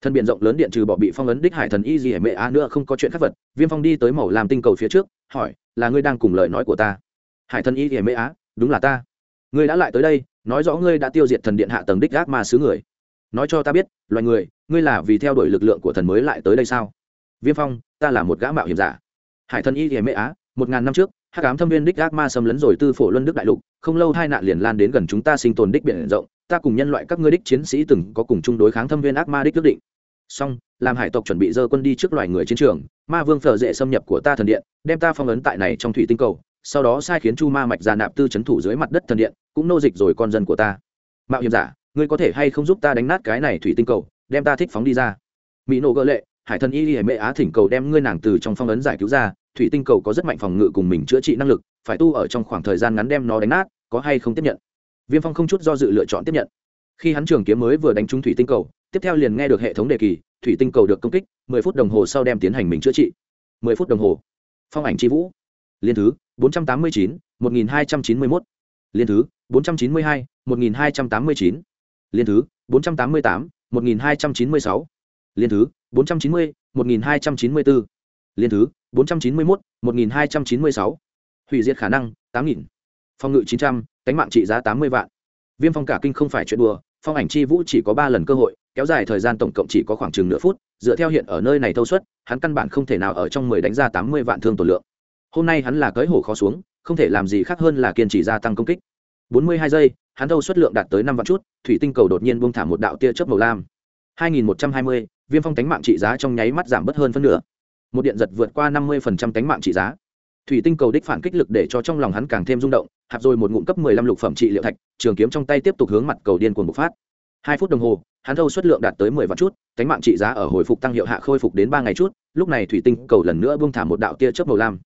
Thân biện rộng lớn điện trừ bỏ bị phong ấn đích hải thần y rỉa mê á nữa không có chuyện khác vật, viêm phong đi tới màu làm tinh cầu phía trước, hỏi, là ngươi đang cùng lời nói của ta? Hải thần y rỉa mê á, đúng là ta. Ngươi đã lại tới đây, nói rõ ngươi đã tiêu diệt thần điện hạ tầng đích gác ma xứ người nói cho ta biết, loài người, ngươi là vì theo đuổi lực lượng của thần mới lại tới đây sao? Viêm phong, ta là một gã mạo hiểm giả. Hải thần y hiểm mê á, một ngàn năm trước, hắc ám thâm viên đích ác ma xâm lấn rồi tư phổ luân đức đại lục, không lâu hai nạn liền lan đến gần chúng ta sinh tồn đích biển rộng, ta cùng nhân loại các ngươi đích chiến sĩ từng có cùng chung đối kháng thâm viên ác ma đích quyết định. Song làm hải tộc chuẩn bị dơ quân đi trước loài người chiến trường, ma vương phở dễ xâm nhập của ta thần điện, đem ta phong ấn tại này trong thủy tinh cầu, sau đó sai khiến chu ma mạch già nạp tư c thủ dưới mặt đất thần điện, cũng nô dịch rồi con dân của ta. Mạo hiểm giả ngươi có thể hay không giúp ta đánh nát cái này thủy tinh cầu, đem ta thích phóng đi ra. Mỹ nộ gợ lệ, hải thần y hải mệ á thỉnh cầu đem ngươi nàng từ trong phong ấn giải cứu ra, thủy tinh cầu có rất mạnh phòng ngự cùng mình chữa trị năng lực, phải tu ở trong khoảng thời gian ngắn đem nó đánh nát, có hay không tiếp nhận? Viêm phong không chút do dự lựa chọn tiếp nhận. Khi hắn trường kiếm mới vừa đánh trúng thủy tinh cầu, tiếp theo liền nghe được hệ thống đề kỳ, thủy tinh cầu được công kích, mười phút đồng hồ sau đem tiến hành mình chữa trị. Mười phút đồng hồ. Phong ảnh c vũ. Liên thứ, bốn trăm tám mươi chín, một nghìn hai trăm chín mươi mốt. Liên thứ, bốn trăm chín mươi hai, một nghìn hai trăm tám mươi chín liên thứ 488, 1296, liên thứ 490, 1294, liên thứ 491, 1296, hủy diệt khả năng 8000, phong ngự 900, cánh mạng trị giá 80 vạn. Viêm phong cả kinh không phải chuyện đùa, phong ảnh chi vũ chỉ có 3 lần cơ hội, kéo dài thời gian tổng cộng chỉ có khoảng chừng nửa phút, dựa theo hiện ở nơi này thâu suất, hắn căn bản không thể nào ở trong 10 đánh ra 80 vạn thương tổn lượng. Hôm nay hắn là cưỡi hổ khó xuống, không thể làm gì khác hơn là kiên trì gia tăng công kích. 42 giây, hắn thâu suất lượng đạt tới năm vạn chút, thủy tinh cầu đột nhiên buông thả một đạo tia chớp màu lam. hai nghìn một trăm hai mươi, viêm phong tánh mạng trị giá trong nháy mắt giảm bớt hơn phân nửa. Một điện giật vượt qua năm mươi phần trăm tánh mạng trị giá. Thủy tinh cầu đích phản kích lực để cho trong lòng hắn càng thêm rung động, hạp rồi một ngụm cấp mười lăm lục phẩm trị liệu thạch, trường kiếm trong tay tiếp tục hướng mặt cầu điên cuồng bộc phát. Hai phút đồng hồ, hắn thâu suất lượng đạt tới mười vạn chút tánh mạng trị giá ở hồi phục tăng hiệu hạ khôi phục đến ba ngày chút, lúc này thủy tinh cầu lần nữa buông thả một đạo tia chớp màu lam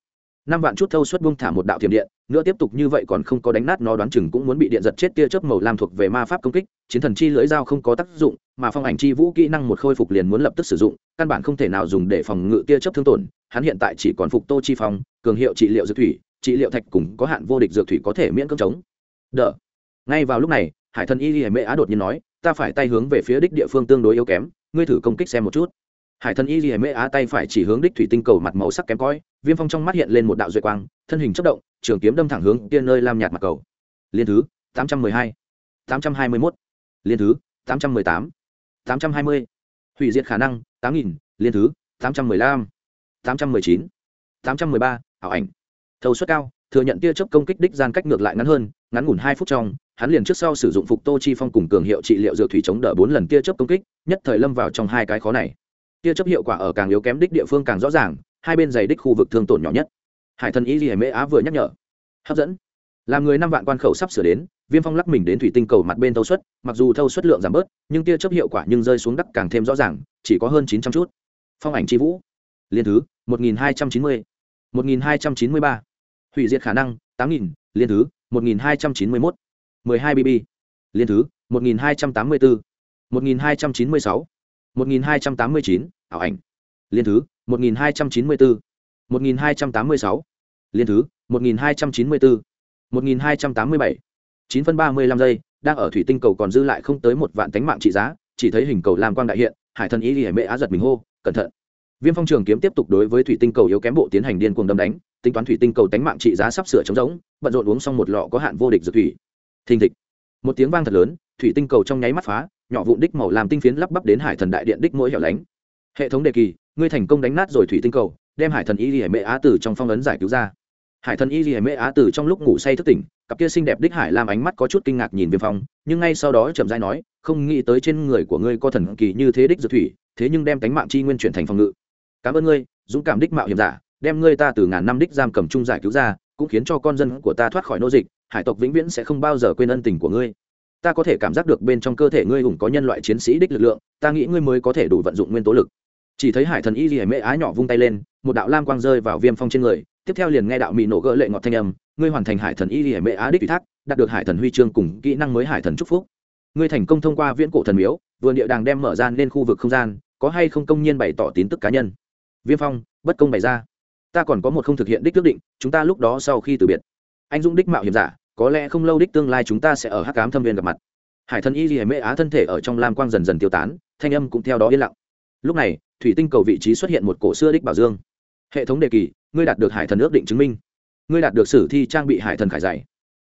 năm vạn chút thâu suất buông thả một đạo thiểm điện, nữa tiếp tục như vậy còn không có đánh nát nó đoán chừng cũng muốn bị điện giật chết tia chớp màu lam thuộc về ma pháp công kích, chiến thần chi lưỡi dao không có tác dụng, mà phong ảnh chi vũ kỹ năng một khôi phục liền muốn lập tức sử dụng, căn bản không thể nào dùng để phòng ngự tia chớp thương tổn, hắn hiện tại chỉ còn phục tô chi phong, cường hiệu trị liệu dược thủy, trị liệu thạch cùng có hạn vô địch dược thủy có thể miễn cưỡng chống. Đỡ ngay vào lúc này, hải thần y hải mễ á đột nhiên nói, ta phải tay hướng về phía đích địa phương tương đối yếu kém, ngươi thử công kích xem một chút hải thần y ghi mê á tay phải chỉ hướng đích thủy tinh cầu mặt màu sắc kém cỏi viêm phong trong mắt hiện lên một đạo duệ quang, thân hình chất động, trường kiếm đâm thẳng hướng tiên nơi lam nhạt mặt cầu. Liên thứ, tám trăm mười hai, tám trăm hai mươi mốt. Liên thứ, tám trăm mười tám tám trăm hai mươi. Hủy diệt khả năng, tám nghìn. Liên thứ, tám trăm mười lăm, tám trăm mười chín, tám trăm mười ba. Ảo ảnh. Thầu suất cao, thừa nhận tia chớp công kích đích gian cách ngược lại ngắn hơn, ngắn ngủn hai phút trong, hắn liền trước sau sử dụng phục tô chi phong cùng cường hiệu trị liệu dược thủy chống đỡ bốn lần tia chớp công kích, nhất thời lâm vào trong hai cái khó này tia chớp hiệu quả ở càng yếu kém đích địa phương càng rõ ràng, hai bên dày đích khu vực thương tổn nhỏ nhất. Hải thần y ghi mễ á vừa nhắc nhở. Hấp dẫn. Làm người năm vạn quan khẩu sắp sửa đến, viêm phong lắc mình đến thủy tinh cầu mặt bên thâu suất, mặc dù thâu suất lượng giảm bớt, nhưng tia chớp hiệu quả nhưng rơi xuống đất càng thêm rõ ràng, chỉ có hơn chín trăm chút. Phong ảnh c vũ. Liên thứ, một nghìn hai trăm chín mươi. Một nghìn hai trăm chín mươi ba. Hủy diệt khả năng, tám nghìn. Liên thứ, một nghìn hai trăm chín mươi mốt. Mười hai bb liên thứ, một nghìn hai trăm tám mươi bốn một nghìn hai trăm chín mươi sáu một nghìn hai trăm tám mươi chín, ảo ảnh. Liên thứ, một nghìn hai trăm chín mươi bốn một nghìn hai trăm tám mươi sáu. Liên thứ, một nghìn hai trăm chín mươi bốn một nghìn hai trăm tám mươi bảy. chín phân ba mươi lăm giây, đang ở thủy tinh cầu còn dư lại không tới một vạn tánh mạng trị giá, chỉ thấy hình cầu làm quang đại hiện, hải thần ý hải mệ á giật mình hô, cẩn thận. Viêm phong trường kiếm tiếp tục đối với thủy tinh cầu yếu kém bộ tiến hành điên cuồng đâm đánh, tính toán thủy tinh cầu tánh mạng trị giá sắp sửa chống giống bận rộn uống xong một lọ có hạn vô địch dược thủy. Thình thịch. Một tiếng vang thật lớn, thủy tinh cầu trong nháy mắt phá nhỏ vụn đích màu làm tinh phiến lắp bắp đến hải thần đại điện đích mỗi hẻo lánh. Hệ thống đề kỳ, ngươi thành công đánh nát rồi thủy tinh cầu, đem hải thần y hải mẹ á tử trong phong ấn giải cứu ra. Hải thần y hải mẹ á tử trong lúc ngủ say thức tỉnh, cặp kia xinh đẹp đích hải làm ánh mắt có chút kinh ngạc nhìn viêm phong, nhưng ngay sau đó chậm dai nói, không nghĩ tới trên người của ngươi có thần kỳ như thế đích dược thủy, thế nhưng đem cánh mạng chi nguyên chuyển thành phòng ngự. Cảm ơn ngươi, dũng cảm đích mạo hiểm giả, đem ngươi ta từ ngàn năm đích giam cầm chung giải cứu ra, cũng khiến cho con dân của ta thoát khỏi nô dịch, hải tộc vĩnh viễn sẽ không bao giờ quên ân tình của ngươi ta có thể cảm giác được bên trong cơ thể ngươi hùng có nhân loại chiến sĩ đích lực lượng, ta nghĩ ngươi mới có thể đủ vận dụng nguyên tố lực. Chỉ thấy hải thần y ghi mễ á nhỏ vung tay lên, một đạo lam quang rơi vào viêm phong trên người, tiếp theo liền nghe đạo mỹ nổ gỡ lệ ngọt thanh âm, ngươi hoàn thành hải thần y ghi mễ á đích ủy thác, đạt được hải thần huy chương cùng kỹ năng mới hải thần chúc phúc. Ngươi thành công thông qua viễn cổ thần miếu, vườn địa đàng đem mở ra lên khu vực không gian, có hay không công nhiên bày tỏ tín tức cá nhân? Viêm phong, bất công bày ra. Ta còn có một không thực hiện đích quyết định, chúng ta lúc đó sau khi từ biệt. Anh dũng đích mạo hiểm giả có lẽ không lâu đích tương lai chúng ta sẽ ở hắc cám thâm viên gặp mặt. Hải thần y ghi mê á thân thể ở trong lam quang dần dần tiêu tán, thanh âm cũng theo đó yên lặng. Lúc này, thủy tinh cầu vị trí xuất hiện một cổ xưa đích bảo dương. Hệ thống đề kỳ, ngươi đạt được hải thần ước định chứng minh. Ngươi đạt được sử thi trang bị hải thần khải dày.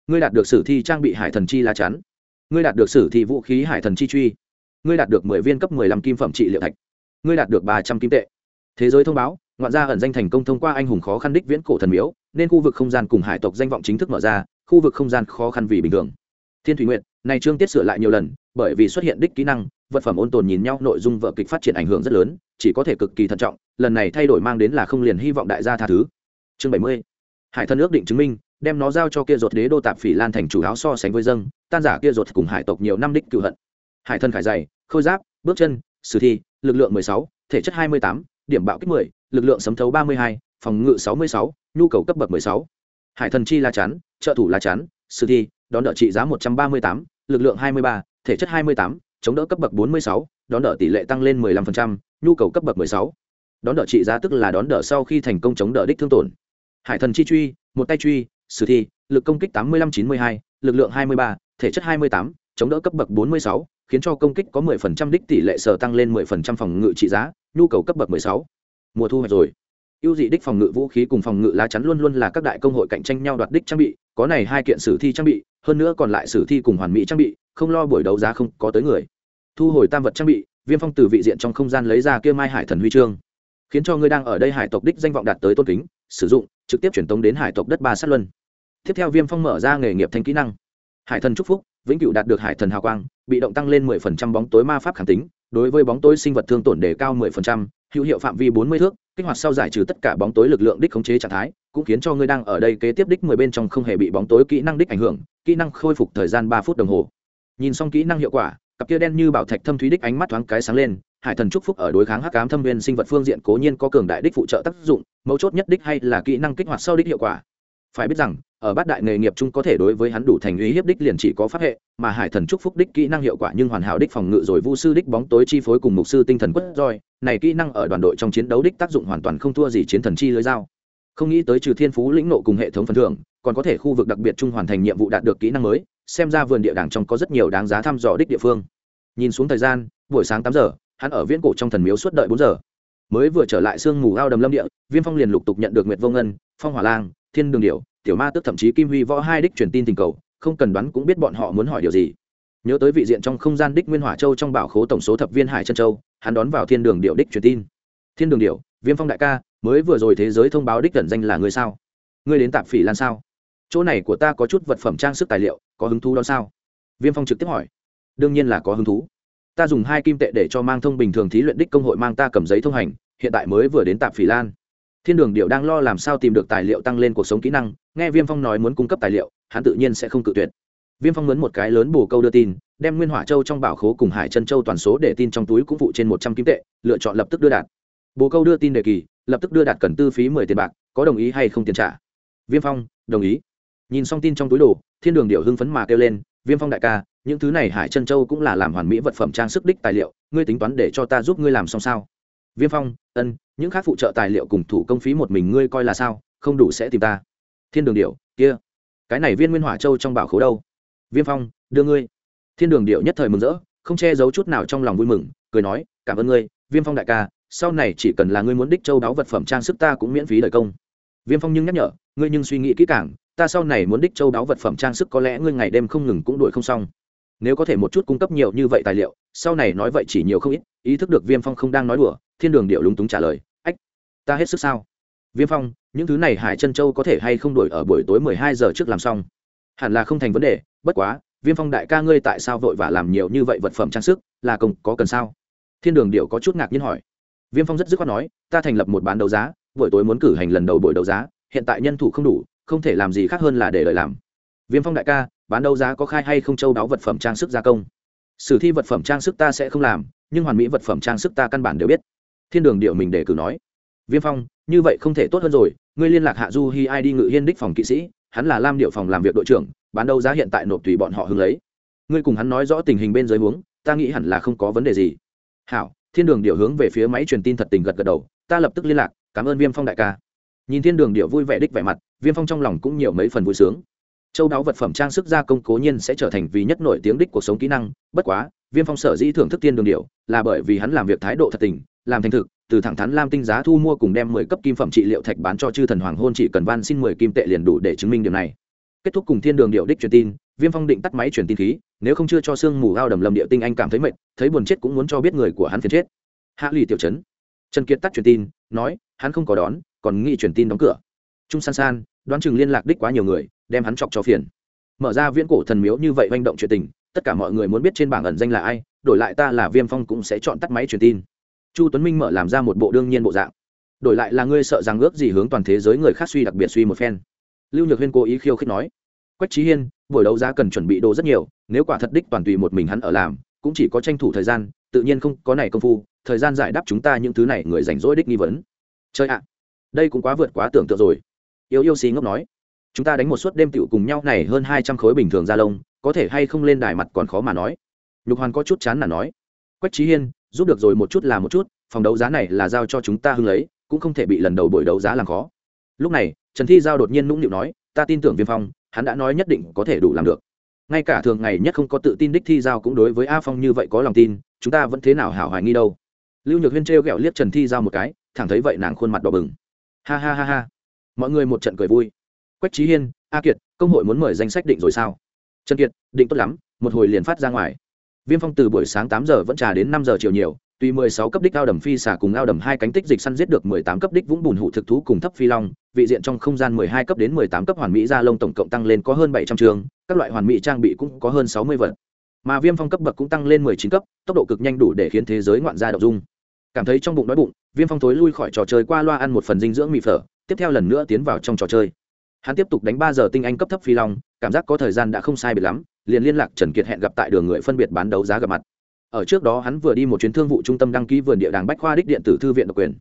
Ngươi đạt được sử thi trang bị hải thần chi lá chắn. Ngươi đạt được sử thi vũ khí hải thần chi truy. Ngươi đạt được mười viên cấp mười lăm kim phẩm trị liệu thạch. Ngươi đạt được ba trăm kim tệ. Thế giới thông báo, ngoạn gia ẩn danh thành công thông qua anh hùng khó khăn đích viễn cổ thần miếu, nên khu vực không gian cùng hải tộc danh vọng chính thức mở ra khu vực không gian khó khăn vì bình thường. Thiên thủy nguyện này trương tiết sửa lại nhiều lần, bởi vì xuất hiện đích kỹ năng, vật phẩm ôn tồn nhìn nhau, nội dung vợ kịch phát triển ảnh hưởng rất lớn, chỉ có thể cực kỳ thận trọng, lần này thay đổi mang đến là không liền hy vọng đại gia tha thứ. Chương bảy mươi, hải thân ước định chứng minh, đem nó giao cho kia ruột đế đô tạp phỉ lan thành chủ áo so sánh với dâng tan giả kia ruột cùng hải tộc nhiều năm đích cựu hận. Hải thân khải dày, khôi giáp, bước chân, sử thi, lực lượng mười sáu, thể chất hai mươi tám, điểm bạo kích mười, lực lượng sấm thấu ba mươi hai, phòng ngự sáu mươi sáu, nhu cầu cấp bậc mười sáu hải thần chi la chắn, trợ thủ la chắn, sử thi, đón đỡ trị giá một trăm ba mươi tám, lực lượng hai mươi ba, thể chất hai mươi tám, chống đỡ cấp bậc bốn mươi sáu, đón đỡ tỷ lệ tăng lên mười lăm phần trăm, nhu cầu cấp bậc mười sáu. Đón đỡ trị giá tức là đón đỡ sau khi thành công chống đỡ đích thương tổn. Hải thần chi truy, một tay truy, sử thi, lực công kích tám mươi lăm chín mươi hai, lực lượng hai mươi ba, thể chất hai mươi tám, chống đỡ cấp bậc bốn mươi sáu, khiến cho công kích có mười phần trăm đích tỷ lệ sở tăng lên mười phần trăm phòng ngự trị giá, nhu cầu cấp bậc mười sáu. Mùa thu hoạch rồi ưu dị đích phòng ngự vũ khí cùng phòng ngự lá chắn luôn luôn là các đại công hội cạnh tranh nhau đoạt đích trang bị có này hai kiện sử thi trang bị hơn nữa còn lại sử thi cùng hoàn mỹ trang bị không lo buổi đấu giá không có tới người. Thu hồi tam vật trang bị viêm phong từ vị diện trong không gian lấy ra kia mai hải thần huy chương. Khiến cho ngươi đang ở đây hải tộc đích danh vọng đạt tới tôn kính sử dụng trực tiếp truyền tống đến hải tộc đất ba sát luân. Tiếp theo viêm phong mở ra nghề nghiệp thanh kỹ năng. Hải thần chúc phúc vĩnh cửu đạt được hải thần hào quang bị động tăng lên 10% bóng tối ma pháp kháng tính đối với bóng tối sinh vật thương tổn đề cao 10%, hữu hiệu phạm vi 40 thước kích hoạt sau giải trừ tất cả bóng tối lực lượng đích khống chế trạng thái, cũng khiến cho ngươi đang ở đây kế tiếp đích 10 bên trong không hề bị bóng tối kỹ năng đích ảnh hưởng, kỹ năng khôi phục thời gian ba phút đồng hồ. Nhìn xong kỹ năng hiệu quả, cặp kia đen như bảo thạch thâm thúy đích ánh mắt thoáng cái sáng lên, hải thần chúc phúc ở đối kháng hắc ám thâm viên sinh vật phương diện cố nhiên có cường đại đích phụ trợ tác dụng, mấu chốt nhất đích hay là kỹ năng kích hoạt sau đích hiệu quả. Phải biết rằng ở bát đại nghề nghiệp chung có thể đối với hắn đủ thành uy hiếp đích liền chỉ có pháp hệ, mà hải thần chúc phúc đích kỹ năng hiệu quả nhưng hoàn hảo đích phòng ngự rồi vu sư đích bóng tối chi phối cùng mục sư tinh thần quất roi, này kỹ năng ở đoàn đội trong chiến đấu đích tác dụng hoàn toàn không thua gì chiến thần chi lưới dao. Không nghĩ tới trừ thiên phú lĩnh nộ cùng hệ thống phần thưởng, còn có thể khu vực đặc biệt chung hoàn thành nhiệm vụ đạt được kỹ năng mới, xem ra vườn địa đàng trong có rất nhiều đáng giá thăm dò đích địa phương. Nhìn xuống thời gian, buổi sáng tám giờ, hắn ở viễn cổ trong thần miếu suốt đợi bốn giờ. Mới vừa trở lại sương mù ao đầm lâm địa, viêm phong liền lục tục nhận được nguyệt vô ngân, phong hỏa lang thiên đường điểu, tiểu ma tức thậm chí kim huy võ hai đích truyền tin tình cầu, không cần đoán cũng biết bọn họ muốn hỏi điều gì. Nhớ tới vị diện trong không gian đích nguyên hỏa châu trong bảo khố tổng số thập viên hải chân châu, hắn đón vào thiên đường điệu đích truyền tin. Thiên đường điệu viêm phong đại ca, mới vừa rồi thế giới thông báo đích cẩn danh là người sao? Ngươi đến tạp phỉ lan sao? Chỗ này của ta có chút vật phẩm trang sức tài liệu, có hứng thú đó sao? Viêm phong trực tiếp hỏi. Đương nhiên là có hứng thú. Ta dùng hai kim tệ để cho mang thông bình thường thí luyện đích công hội mang ta cầm giấy thông hành, hiện tại mới vừa đến tạp phỉ lan thiên đường điệu đang lo làm sao tìm được tài liệu tăng lên cuộc sống kỹ năng, nghe viêm phong nói muốn cung cấp tài liệu, hắn tự nhiên sẽ không cự tuyệt. Viêm phong mướn một cái lớn bù câu đưa tin, đem nguyên hỏa châu trong bảo khố cùng hải chân châu toàn số để tin trong túi cũng phụ trên một trăm kim tệ, lựa chọn lập tức đưa đạt. Bồ câu đưa tin đề kỳ, lập tức đưa đạt cần tư phí mười tiền bạc, có đồng ý hay không tiền trả. Viêm phong, đồng ý. Nhìn xong tin trong túi đồ, thiên đường điệu hưng phấn mà kêu lên, viêm phong đại ca, những thứ này hải chân châu cũng là làm hoàn mỹ vật phẩm trang sức đích tài liệu, ngươi tính toán để cho ta giúp ngươi làm xong sao? Viêm phong, ân những khác phụ trợ tài liệu cùng thủ công phí một mình ngươi coi là sao? Không đủ sẽ tìm ta. Thiên đường điệu kia. Cái này viên nguyên hỏa châu trong bảo khố đâu? Viêm phong, đưa ngươi. Thiên đường điệu nhất thời mừng rỡ, không che giấu chút nào trong lòng vui mừng, cười nói, cảm ơn ngươi, viêm phong đại ca, sau này chỉ cần là ngươi muốn đích châu đáo vật phẩm trang sức ta cũng miễn phí đời công. Viêm phong nhưng nhắc nhở, ngươi nhưng suy nghĩ kỹ càng, ta sau này muốn đích châu đáo vật phẩm trang sức có lẽ ngươi ngày đêm không ngừng cũng đuổi không xong. Nếu có thể một chút cung cấp nhiều như vậy tài liệu, sau này nói vậy chỉ nhiều không ít. Ý thức được viêm phong không đang nói đùa, thiên đường điệu lúng túng trả lời ta hết sức sao? Viêm phong, những thứ này hải chân châu có thể hay không đổi ở buổi tối mười hai giờ trước làm xong? Hẳn là không thành vấn đề, bất quá, viêm phong đại ca ngươi tại sao vội và làm nhiều như vậy vật phẩm trang sức, là công, có cần sao? Thiên đường điệu có chút ngạc nhiên hỏi. Viêm phong rất dứt khoát nói, ta thành lập một bán đấu giá, buổi tối muốn cử hành lần đầu buổi đấu giá, hiện tại nhân thủ không đủ, không thể làm gì khác hơn là để lợi làm. Viêm phong đại ca, bán đấu giá có khai hay không châu đáo vật phẩm trang sức gia công? Sử thi vật phẩm trang sức ta sẽ không làm, nhưng hoàn mỹ vật phẩm trang sức ta căn bản đều biết. Thiên đường điệu mình để cử nói viêm phong, như vậy không thể tốt hơn rồi, ngươi liên lạc hạ du hi ai đi ngự hiên đích phòng kỵ sĩ, hắn là lam điệu phòng làm việc đội trưởng, bán đấu giá hiện tại nộp tùy bọn họ hưng lấy. Ngươi cùng hắn nói rõ tình hình bên dưới huống, ta nghĩ hẳn là không có vấn đề gì. Hảo, thiên đường điệu hướng về phía máy truyền tin thật tình gật gật đầu, ta lập tức liên lạc, cảm ơn viêm phong đại ca. Nhìn thiên đường điệu vui vẻ đích vẻ mặt, viêm phong trong lòng cũng nhiều mấy phần vui sướng. Châu đáo vật phẩm trang sức gia công cố nhiên sẽ trở thành vì nhất nổi tiếng đích cuộc sống kỹ năng, bất quá, viêm phong sở dĩ thưởng thức thiên đường điệu là bởi vì hắn làm việc thái độ thật tình, làm thành thực từ thẳng thắn lam tinh giá thu mua cùng đem mười cấp kim phẩm trị liệu thạch bán cho chư thần hoàng hôn chỉ cần van xin mười kim tệ liền đủ để chứng minh điều này. Kết thúc cùng thiên đường điệu đích truyền tin, viêm phong định tắt máy truyền tin khí, nếu không chưa cho sương mù ao đầm lầm điệu tinh anh cảm thấy mệt, thấy buồn chết cũng muốn cho biết người của hắn phiền chết. Hạ lì tiểu chấn trần kiệt tắt truyền tin, nói, hắn không có đón, còn nghĩ truyền tin đóng cửa. Trung san san, đoán chừng liên lạc đích quá nhiều người, đem hắn chọc cho phiền. Mở ra viễn cổ thần miếu như vậy manh động chuyện tình, tất cả mọi người muốn biết trên bảng ẩn danh là ai, đổi lại ta là viêm phong cũng sẽ chọn tắt máy truyền tin chu tuấn minh mở làm ra một bộ đương nhiên bộ dạng. Đổi lại là ngươi sợ rằng ước gì hướng toàn thế giới người khác suy đặc biệt suy một phen. Lưu nhược huyên cố ý khiêu khích nói. Quách trí hiên, buổi đấu giá cần chuẩn bị đồ rất nhiều, nếu quả thật đích toàn tùy một mình hắn ở làm, cũng chỉ có tranh thủ thời gian, tự nhiên không có này công phu, thời gian giải đáp chúng ta những thứ này người rảnh rỗi đích nghi vấn. Chơi ạ. À, đây cũng quá vượt quá tưởng tượng rồi. Yêu yêu xí ngốc nói. Chúng ta đánh một suất đêm tựu cùng nhau này hơn hai trăm khối bình thường ra lông, có thể hay không lên đài mặt còn khó mà nói. Nhục hoàn có chút chán là nói. Quách trí hiên giúp được rồi một chút là một chút, phòng đấu giá này là giao cho chúng ta hưng lấy cũng không thể bị lần đầu buổi đấu giá làm khó. Lúc này, trần thi giao đột nhiên nũng nịu nói, ta tin tưởng viêm phong, hắn đã nói nhất định có thể đủ làm được. Ngay cả thường ngày nhất không có tự tin đích thi giao cũng đối với a phong như vậy có lòng tin, chúng ta vẫn thế nào hảo hoài nghi đâu. Lưu nhược huyên trêu ghẹo liếc trần thi giao một cái, thẳng thấy vậy nàng khuôn mặt đỏ bừng. Ha ha ha ha. Mọi người một trận cười vui. Quách trí hiên, a kiệt, công hội muốn mời danh sách định rồi sao? Trần kiệt, định tốt lắm, một hồi liền phát ra ngoài viêm phong từ buổi sáng tám giờ vẫn trà đến năm giờ chiều nhiều, Tuy mười sáu cấp đích ao đầm phi xà cùng ao đầm hai cánh tích dịch săn giết được mười tám cấp đích vũng bùn hụ thực thú cùng thấp phi long, vị diện trong không gian mười hai cấp đến mười tám cấp hoàn mỹ gia lông tổng cộng tăng lên có hơn bảy trăm trường, các loại hoàn mỹ trang bị cũng có hơn sáu mươi vật. Mà viêm phong cấp bậc cũng tăng lên mười chín cấp, tốc độ cực nhanh đủ để khiến thế giới ngoạn gia đậu dung. Cảm thấy trong bụng đói bụng, viêm phong thối lui khỏi trò chơi qua loa ăn một phần dinh dưỡng mì phở, tiếp theo lần nữa tiến vào trong trò chơi. Hắn tiếp tục đánh ba giờ tinh anh cấp thấp phi long cảm giác có thời gian đã không sai biệt lắm, liền liên lạc trần kiệt hẹn gặp tại đường người phân biệt bán đấu giá gặp mặt. Ở trước đó hắn vừa đi một chuyến thương vụ trung tâm đăng ký vườn địa đàng bách khoa đích điện tử thư viện độc quyền.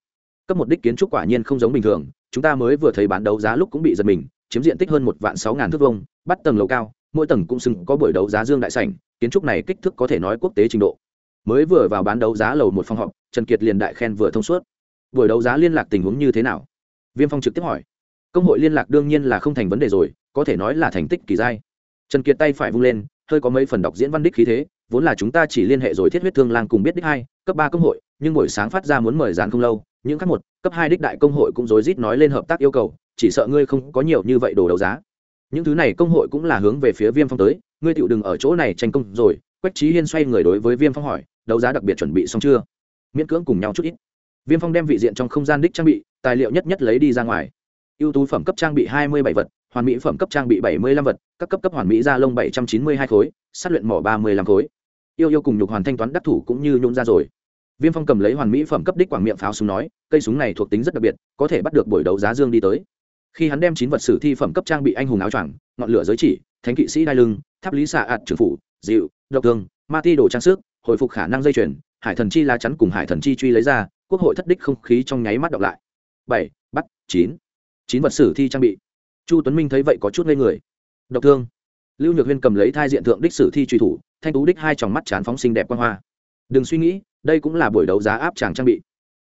Cấp một đích kiến trúc quả nhiên không giống bình thường, chúng ta mới vừa thấy bán đấu giá lúc cũng bị giật mình, chiếm diện tích hơn một vạn sáu ngàn thước vông bắt tầng lầu cao, mỗi tầng cũng xứng có buổi đấu giá dương đại sảnh, kiến trúc này kích thước có thể nói quốc tế trình độ. Mới vừa vào bán đấu giá lầu một phòng họp, trần kiệt liền đại khen vừa thông suốt. Buổi đấu giá liên lạc tình huống như thế nào? Viêm phong trực tiếp hỏi. Công hội liên lạc đương nhiên là không thành vấn đề rồi có thể nói là thành tích kỳ giai trần kiệt tay phải vung lên, hơi có mấy phần đọc diễn văn đích khí thế, vốn là chúng ta chỉ liên hệ rồi thiết huyết thương lang cùng biết đích hai, cấp ba công hội, nhưng buổi sáng phát ra muốn mời dàn không lâu, những các một, cấp hai đích đại công hội cũng rối rít nói lên hợp tác yêu cầu, chỉ sợ ngươi không có nhiều như vậy đồ đấu giá. Những thứ này công hội cũng là hướng về phía viêm phong tới, ngươi tựu đừng ở chỗ này tranh công rồi, quách trí hiên xoay người đối với viêm phong hỏi, đấu giá đặc biệt chuẩn bị xong chưa? Miễn cưỡng cùng nhau chút ít. Viêm phong đem vị diện trong không gian đích trang bị, tài liệu nhất nhất lấy đi ra ngoài. Ưu tú phẩm cấp trang bị hai mươi bảy vật hoàn mỹ phẩm cấp trang bị bảy mươi lăm vật, các cấp cấp hoàn mỹ da lông bảy trăm chín mươi hai khối, sát luyện mỏ ba mươi lăm khối. Yêu yêu cùng nhục hoàn thanh toán đắc thủ cũng như nhún ra rồi. Viêm phong cầm lấy hoàn mỹ phẩm cấp đích quảng miệng pháo súng nói, cây súng này thuộc tính rất đặc biệt, có thể bắt được buổi đấu giá dương đi tới. Khi hắn đem chín vật sử thi phẩm cấp trang bị anh hùng áo choàng, ngọn lửa giới chỉ, thánh kỵ sĩ đai lưng, tháp lý xạ ạt trường phủ, dịu, độc thương, ma ti đồ trang sức, hồi phục khả năng dây chuyền, hải thần chi lá chắn cùng hải thần chi truy lấy ra, quốc hội thất đích không khí trong nháy mắt đọc lại. Bảy, bắt, chín. Chín vật sử thi trang bị chu tuấn minh thấy vậy có chút ngây người. Độc thương. Lưu nhược huyên cầm lấy thai diện thượng đích sử thi truy thủ, thanh tú đích hai tròng mắt chán phóng sinh đẹp quan hoa. Đừng suy nghĩ, đây cũng là buổi đấu giá áp tràng trang bị.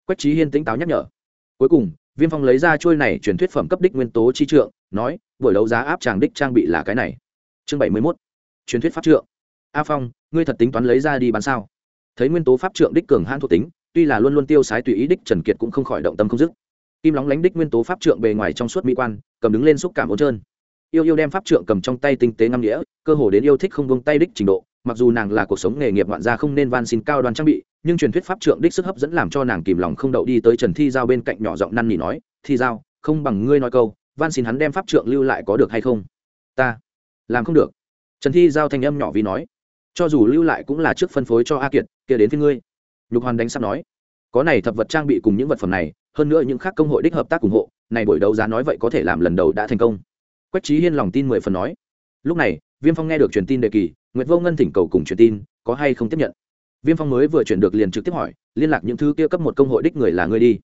Quách trí hiên tỉnh táo nhắc nhở. Cuối cùng, viêm phong lấy ra trôi này truyền thuyết phẩm cấp đích nguyên tố chi trượng, nói, buổi đấu giá áp tràng đích trang bị là cái này. Chương bảy mươi mốt. Truyền thuyết pháp trượng. A phong, ngươi thật tính toán lấy ra đi bán sao? Thấy nguyên tố pháp trượng đích cường hãn thuộc tính, tuy là luôn luôn tiêu sái tùy ý đích trần kiệt cũng không khỏi động tâm không dứt kim lóng lánh đích nguyên tố pháp trượng bề ngoài trong suốt mỹ quan, cầm đứng lên xúc cảm ôn trơn. Yêu yêu đem pháp trượng cầm trong tay tinh tế ngâm nghĩa, cơ hồ đến yêu thích không buông tay đích trình độ, mặc dù nàng là cuộc sống nghề nghiệp ngoạn gia không nên van xin cao đoan trang bị, nhưng truyền thuyết pháp trượng đích sức hấp dẫn làm cho nàng kìm lòng không đậu đi tới trần thi giao bên cạnh nhỏ giọng năn nỉ nói, thi giao, không bằng ngươi nói câu, van xin hắn đem pháp trượng lưu lại có được hay không? Ta, làm không được. Trần thi giao thanh âm nhỏ vì nói, cho dù lưu lại cũng là trước phân phối cho a kiệt, kia đến với ngươi. Nhục hoàn đánh sắp nói có này thập vật trang bị cùng những vật phẩm này, hơn nữa những khác công hội đích hợp tác ủng hộ, này buổi đấu giá nói vậy có thể làm lần đầu đã thành công. Quách trí hiên lòng tin mười phần nói. Lúc này, viêm phong nghe được truyền tin đề kỳ, nguyệt vô ngân thỉnh cầu cùng truyền tin, có hay không tiếp nhận? Viêm phong mới vừa chuyển được liền trực tiếp hỏi, liên lạc những thứ kia cấp một công hội đích người là ngươi đi.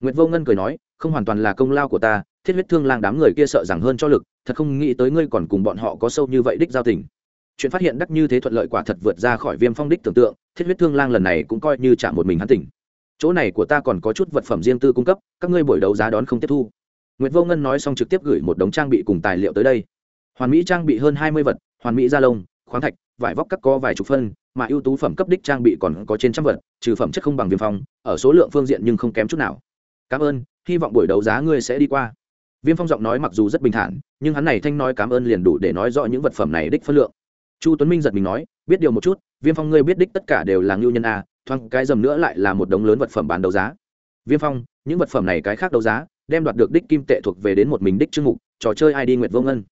Nguyệt vô ngân cười nói, không hoàn toàn là công lao của ta, thiết huyết thương lang đám người kia sợ rằng hơn cho lực, thật không nghĩ tới ngươi còn cùng bọn họ có sâu như vậy đích giao tình. Chuyện phát hiện đắc như thế thuận lợi quả thật vượt ra khỏi viêm phong đích tưởng tượng, thiết huyết thương lang lần này cũng coi như trả một mình hắn tỉnh chỗ này của ta còn có chút vật phẩm riêng tư cung cấp, các ngươi buổi đấu giá đón không tiếp thu. Nguyệt vô ngân nói xong trực tiếp gửi một đống trang bị cùng tài liệu tới đây. Hoàn mỹ trang bị hơn hai mươi vật, hoàn mỹ da lông, khoáng thạch, vải vóc cắt có vài chục phân, mà ưu tú phẩm cấp đích trang bị còn có trên trăm vật, trừ phẩm chất không bằng viêm phong, ở số lượng phương diện nhưng không kém chút nào. Cảm ơn, hy vọng buổi đấu giá ngươi sẽ đi qua. Viêm phong giọng nói mặc dù rất bình thản, nhưng hắn này thanh nói cảm ơn liền đủ để nói rõ những vật phẩm này đích phân lượng. Chu tuấn minh giật mình nói, biết điều một chút, viêm phong ngươi biết đích tất cả đều là ngưu nhân a thoáng cái dầm nữa lại là một đống lớn vật phẩm bán đấu giá. Viêm phong, những vật phẩm này cái khác đấu giá, đem đoạt được đích kim tệ thuộc về đến một mình đích chương mục, trò chơi ai đi nguyệt vô ngân.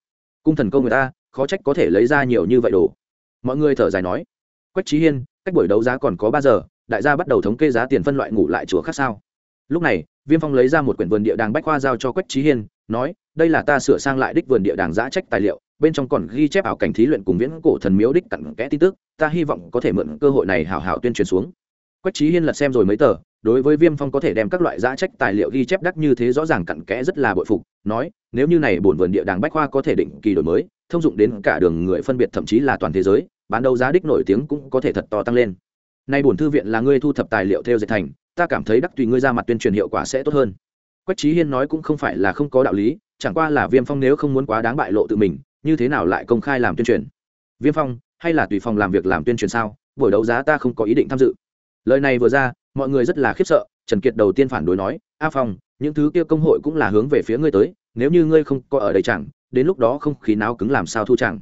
Cung thần công người ta, khó trách có thể lấy ra nhiều như vậy đồ. Mọi người thở dài nói, quách trí hiên, cách buổi đấu giá còn có ba giờ, đại gia bắt đầu thống kê giá tiền phân loại ngủ lại chùa khác sao? Lúc này, viêm phong lấy ra một quyển vườn địa đàng bách khoa giao cho quách trí hiên, nói, đây là ta sửa sang lại đích vườn địa đàng giã trách tài liệu, bên trong còn ghi chép ảo cảnh thí luyện cùng viễn cổ thần miếu đích cặn kẽ tin tức, ta hy vọng có thể mượn cơ hội này hào hào tuyên truyền xuống quách trí hiên lật xem rồi mấy tờ, đối với viêm phong có thể đem các loại giá trách tài liệu ghi chép đắc như thế rõ ràng cặn kẽ rất là bội phục, nói, nếu như này bổn vườn địa đàng bách khoa có thể định kỳ đổi mới, thông dụng đến cả đường người phân biệt thậm chí là toàn thế giới, bán đấu giá đích nổi tiếng cũng có thể thật to tăng lên. Nay bổn thư viện là ngươi thu thập tài liệu theo dệt thành, ta cảm thấy đắc tùy ngươi ra mặt tuyên truyền hiệu quả sẽ tốt hơn. Quách trí hiên nói cũng không phải là không có đạo lý, chẳng qua là viêm phong nếu không muốn quá đáng bại lộ tự mình, như thế nào lại công khai làm tuyên truyền? Viêm phong, hay là tùy phòng làm việc làm tuyên truyền sao? Buổi đấu giá ta không có ý định tham dự lời này vừa ra, mọi người rất là khiếp sợ, trần kiệt đầu tiên phản đối nói, a phong, những thứ kia công hội cũng là hướng về phía ngươi tới, nếu như ngươi không có ở đây chẳng, đến lúc đó không khí nào cứng làm sao thu chẳng?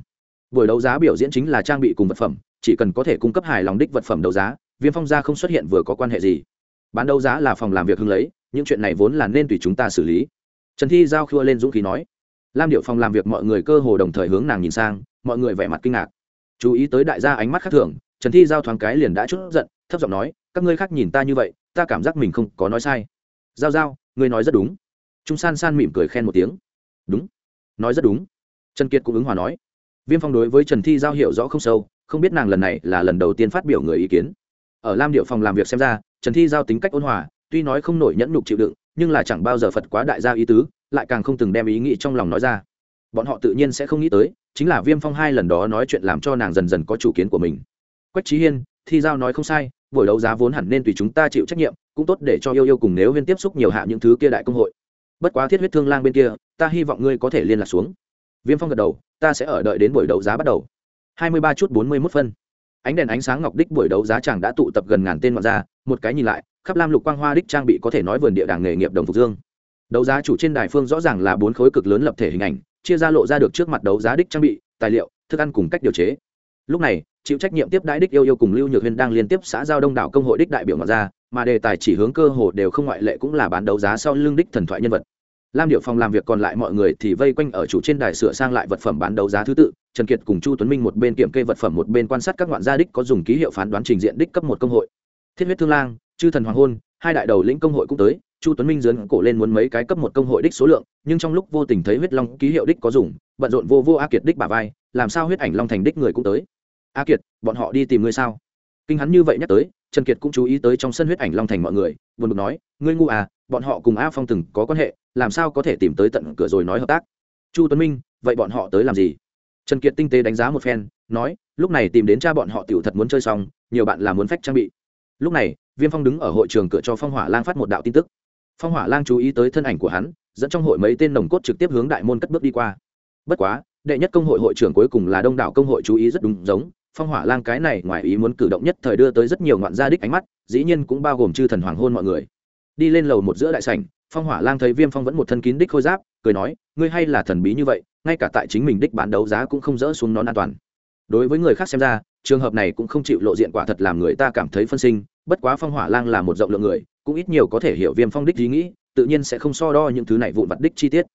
Buổi đấu giá biểu diễn chính là trang bị cùng vật phẩm, chỉ cần có thể cung cấp hài lòng đích vật phẩm đấu giá, viêm phong gia không xuất hiện vừa có quan hệ gì. Bán đấu giá là phòng làm việc hưng lấy, những chuyện này vốn là nên tùy chúng ta xử lý. Trần thi giao khua lên dũng khí nói. Lam điệu phòng làm việc mọi người cơ hồ đồng thời hướng nàng nhìn sang, mọi người vẻ mặt kinh ngạc. Chú ý tới đại gia ánh mắt khác thường, trần thi giao thoáng cái liền đã chút giận thấp giọng nói, các ngươi khác nhìn ta như vậy, ta cảm giác mình không có nói sai. Giao giao, ngươi nói rất đúng. Trung san san mỉm cười khen một tiếng. Đúng. Nói rất đúng. Trần kiệt cũng ứng hòa nói. Viêm phong đối với trần thi giao hiểu rõ không sâu, không biết nàng lần này là lần đầu tiên phát biểu người ý kiến. Ở lam điệu phòng làm việc xem ra, trần thi giao tính cách ôn hòa, tuy nói không nổi nhẫn nhục chịu đựng, nhưng là chẳng bao giờ phật quá đại gia ý tứ, lại càng không từng đem ý nghĩ trong lòng nói ra. Bọn họ tự nhiên sẽ không nghĩ tới, chính là viêm phong hai lần đó nói chuyện làm cho nàng dần dần có chủ kiến của mình. Quách trí hiên, thi giao nói không sai buổi đấu giá vốn hẳn nên tùy chúng ta chịu trách nhiệm, cũng tốt để cho yêu yêu cùng nếu huyên tiếp xúc nhiều hạ những thứ kia đại công hội. Bất quá thiết huyết thương lang bên kia, ta hy vọng ngươi có thể liên lạc xuống. Viêm phong gật đầu, ta sẽ ở đợi đến buổi đấu giá bắt đầu. Hai mươi ba chút bốn mươi mốt phân. Ánh đèn ánh sáng ngọc đích buổi đấu giá chẳng đã tụ tập gần ngàn tên ngoạn gia, một cái nhìn lại, khắp lam lục quang hoa đích trang bị có thể nói vườn địa đàng nghề nghiệp đồng phục dương. Đấu giá chủ trên đài phương rõ ràng là bốn khối cực lớn lập thể hình ảnh, chia ra lộ ra được trước mặt đấu giá đích trang bị, tài liệu, thức ăn cùng cách điều chế. Lúc này chịu trách nhiệm tiếp đãi đích yêu yêu cùng lưu nhược huyên đang liên tiếp xã giao đông đảo công hội đích đại biểu ngoại ra, mà đề tài chỉ hướng cơ hồ đều không ngoại lệ cũng là bán đấu giá sau lương đích thần thoại nhân vật. Lam điệu phòng làm việc còn lại mọi người thì vây quanh ở chủ trên đài sửa sang lại vật phẩm bán đấu giá thứ tự, trần kiệt cùng chu tuấn minh một bên kiểm kê vật phẩm một bên quan sát các ngoạn gia đích có dùng ký hiệu phán đoán trình diện đích cấp một công hội. Thiết huyết thương lang, chư thần hoàng hôn, hai đại đầu lĩnh công hội cũng tới, chu tuấn minh dấn cổ lên muốn mấy cái cấp một công hội đích số lượng, nhưng trong lúc vô tình thấy huyết long ký hiệu đích có dùng, bận rộn vô vô a kiệt đích bà vai, làm sao huyết ảnh long thành đích người cũng tới a kiệt, bọn họ đi tìm ngươi sao? Kinh hắn như vậy nhắc tới, trần kiệt cũng chú ý tới trong sân huyết ảnh long thành mọi người, buồn bực nói, ngươi ngu à bọn họ cùng a phong từng có quan hệ, làm sao có thể tìm tới tận cửa rồi nói hợp tác? Chu tuấn minh, vậy bọn họ tới làm gì? Trần kiệt tinh tế đánh giá một phen, nói, lúc này tìm đến cha bọn họ tiểu thật muốn chơi xong, nhiều bạn là muốn phách trang bị. Lúc này, viêm phong đứng ở hội trường cửa cho phong hỏa lang phát một đạo tin tức. Phong hỏa lang chú ý tới thân ảnh của hắn, dẫn trong hội mấy tên nồng cốt trực tiếp hướng đại môn cất bước đi qua. Bất quá, đệ nhất công hội hội trưởng cuối cùng là đông đảo công hội chú ý rất đúng giống phong hỏa lang cái này ngoài ý muốn cử động nhất thời đưa tới rất nhiều ngoạn gia đích ánh mắt, dĩ nhiên cũng bao gồm chư thần hoàng hôn mọi người. Đi lên lầu một giữa đại sảnh, phong hỏa lang thấy viêm phong vẫn một thân kín đích khôi giáp, cười nói, ngươi hay là thần bí như vậy, ngay cả tại chính mình đích bán đấu giá cũng không dỡ xuống nón an toàn. Đối với người khác xem ra, trường hợp này cũng không chịu lộ diện quả thật làm người ta cảm thấy phân sinh, bất quá phong hỏa lang là một rộng lượng người, cũng ít nhiều có thể hiểu viêm phong đích ý nghĩ, tự nhiên sẽ không so đo những thứ này vụn vặt đích chi tiết.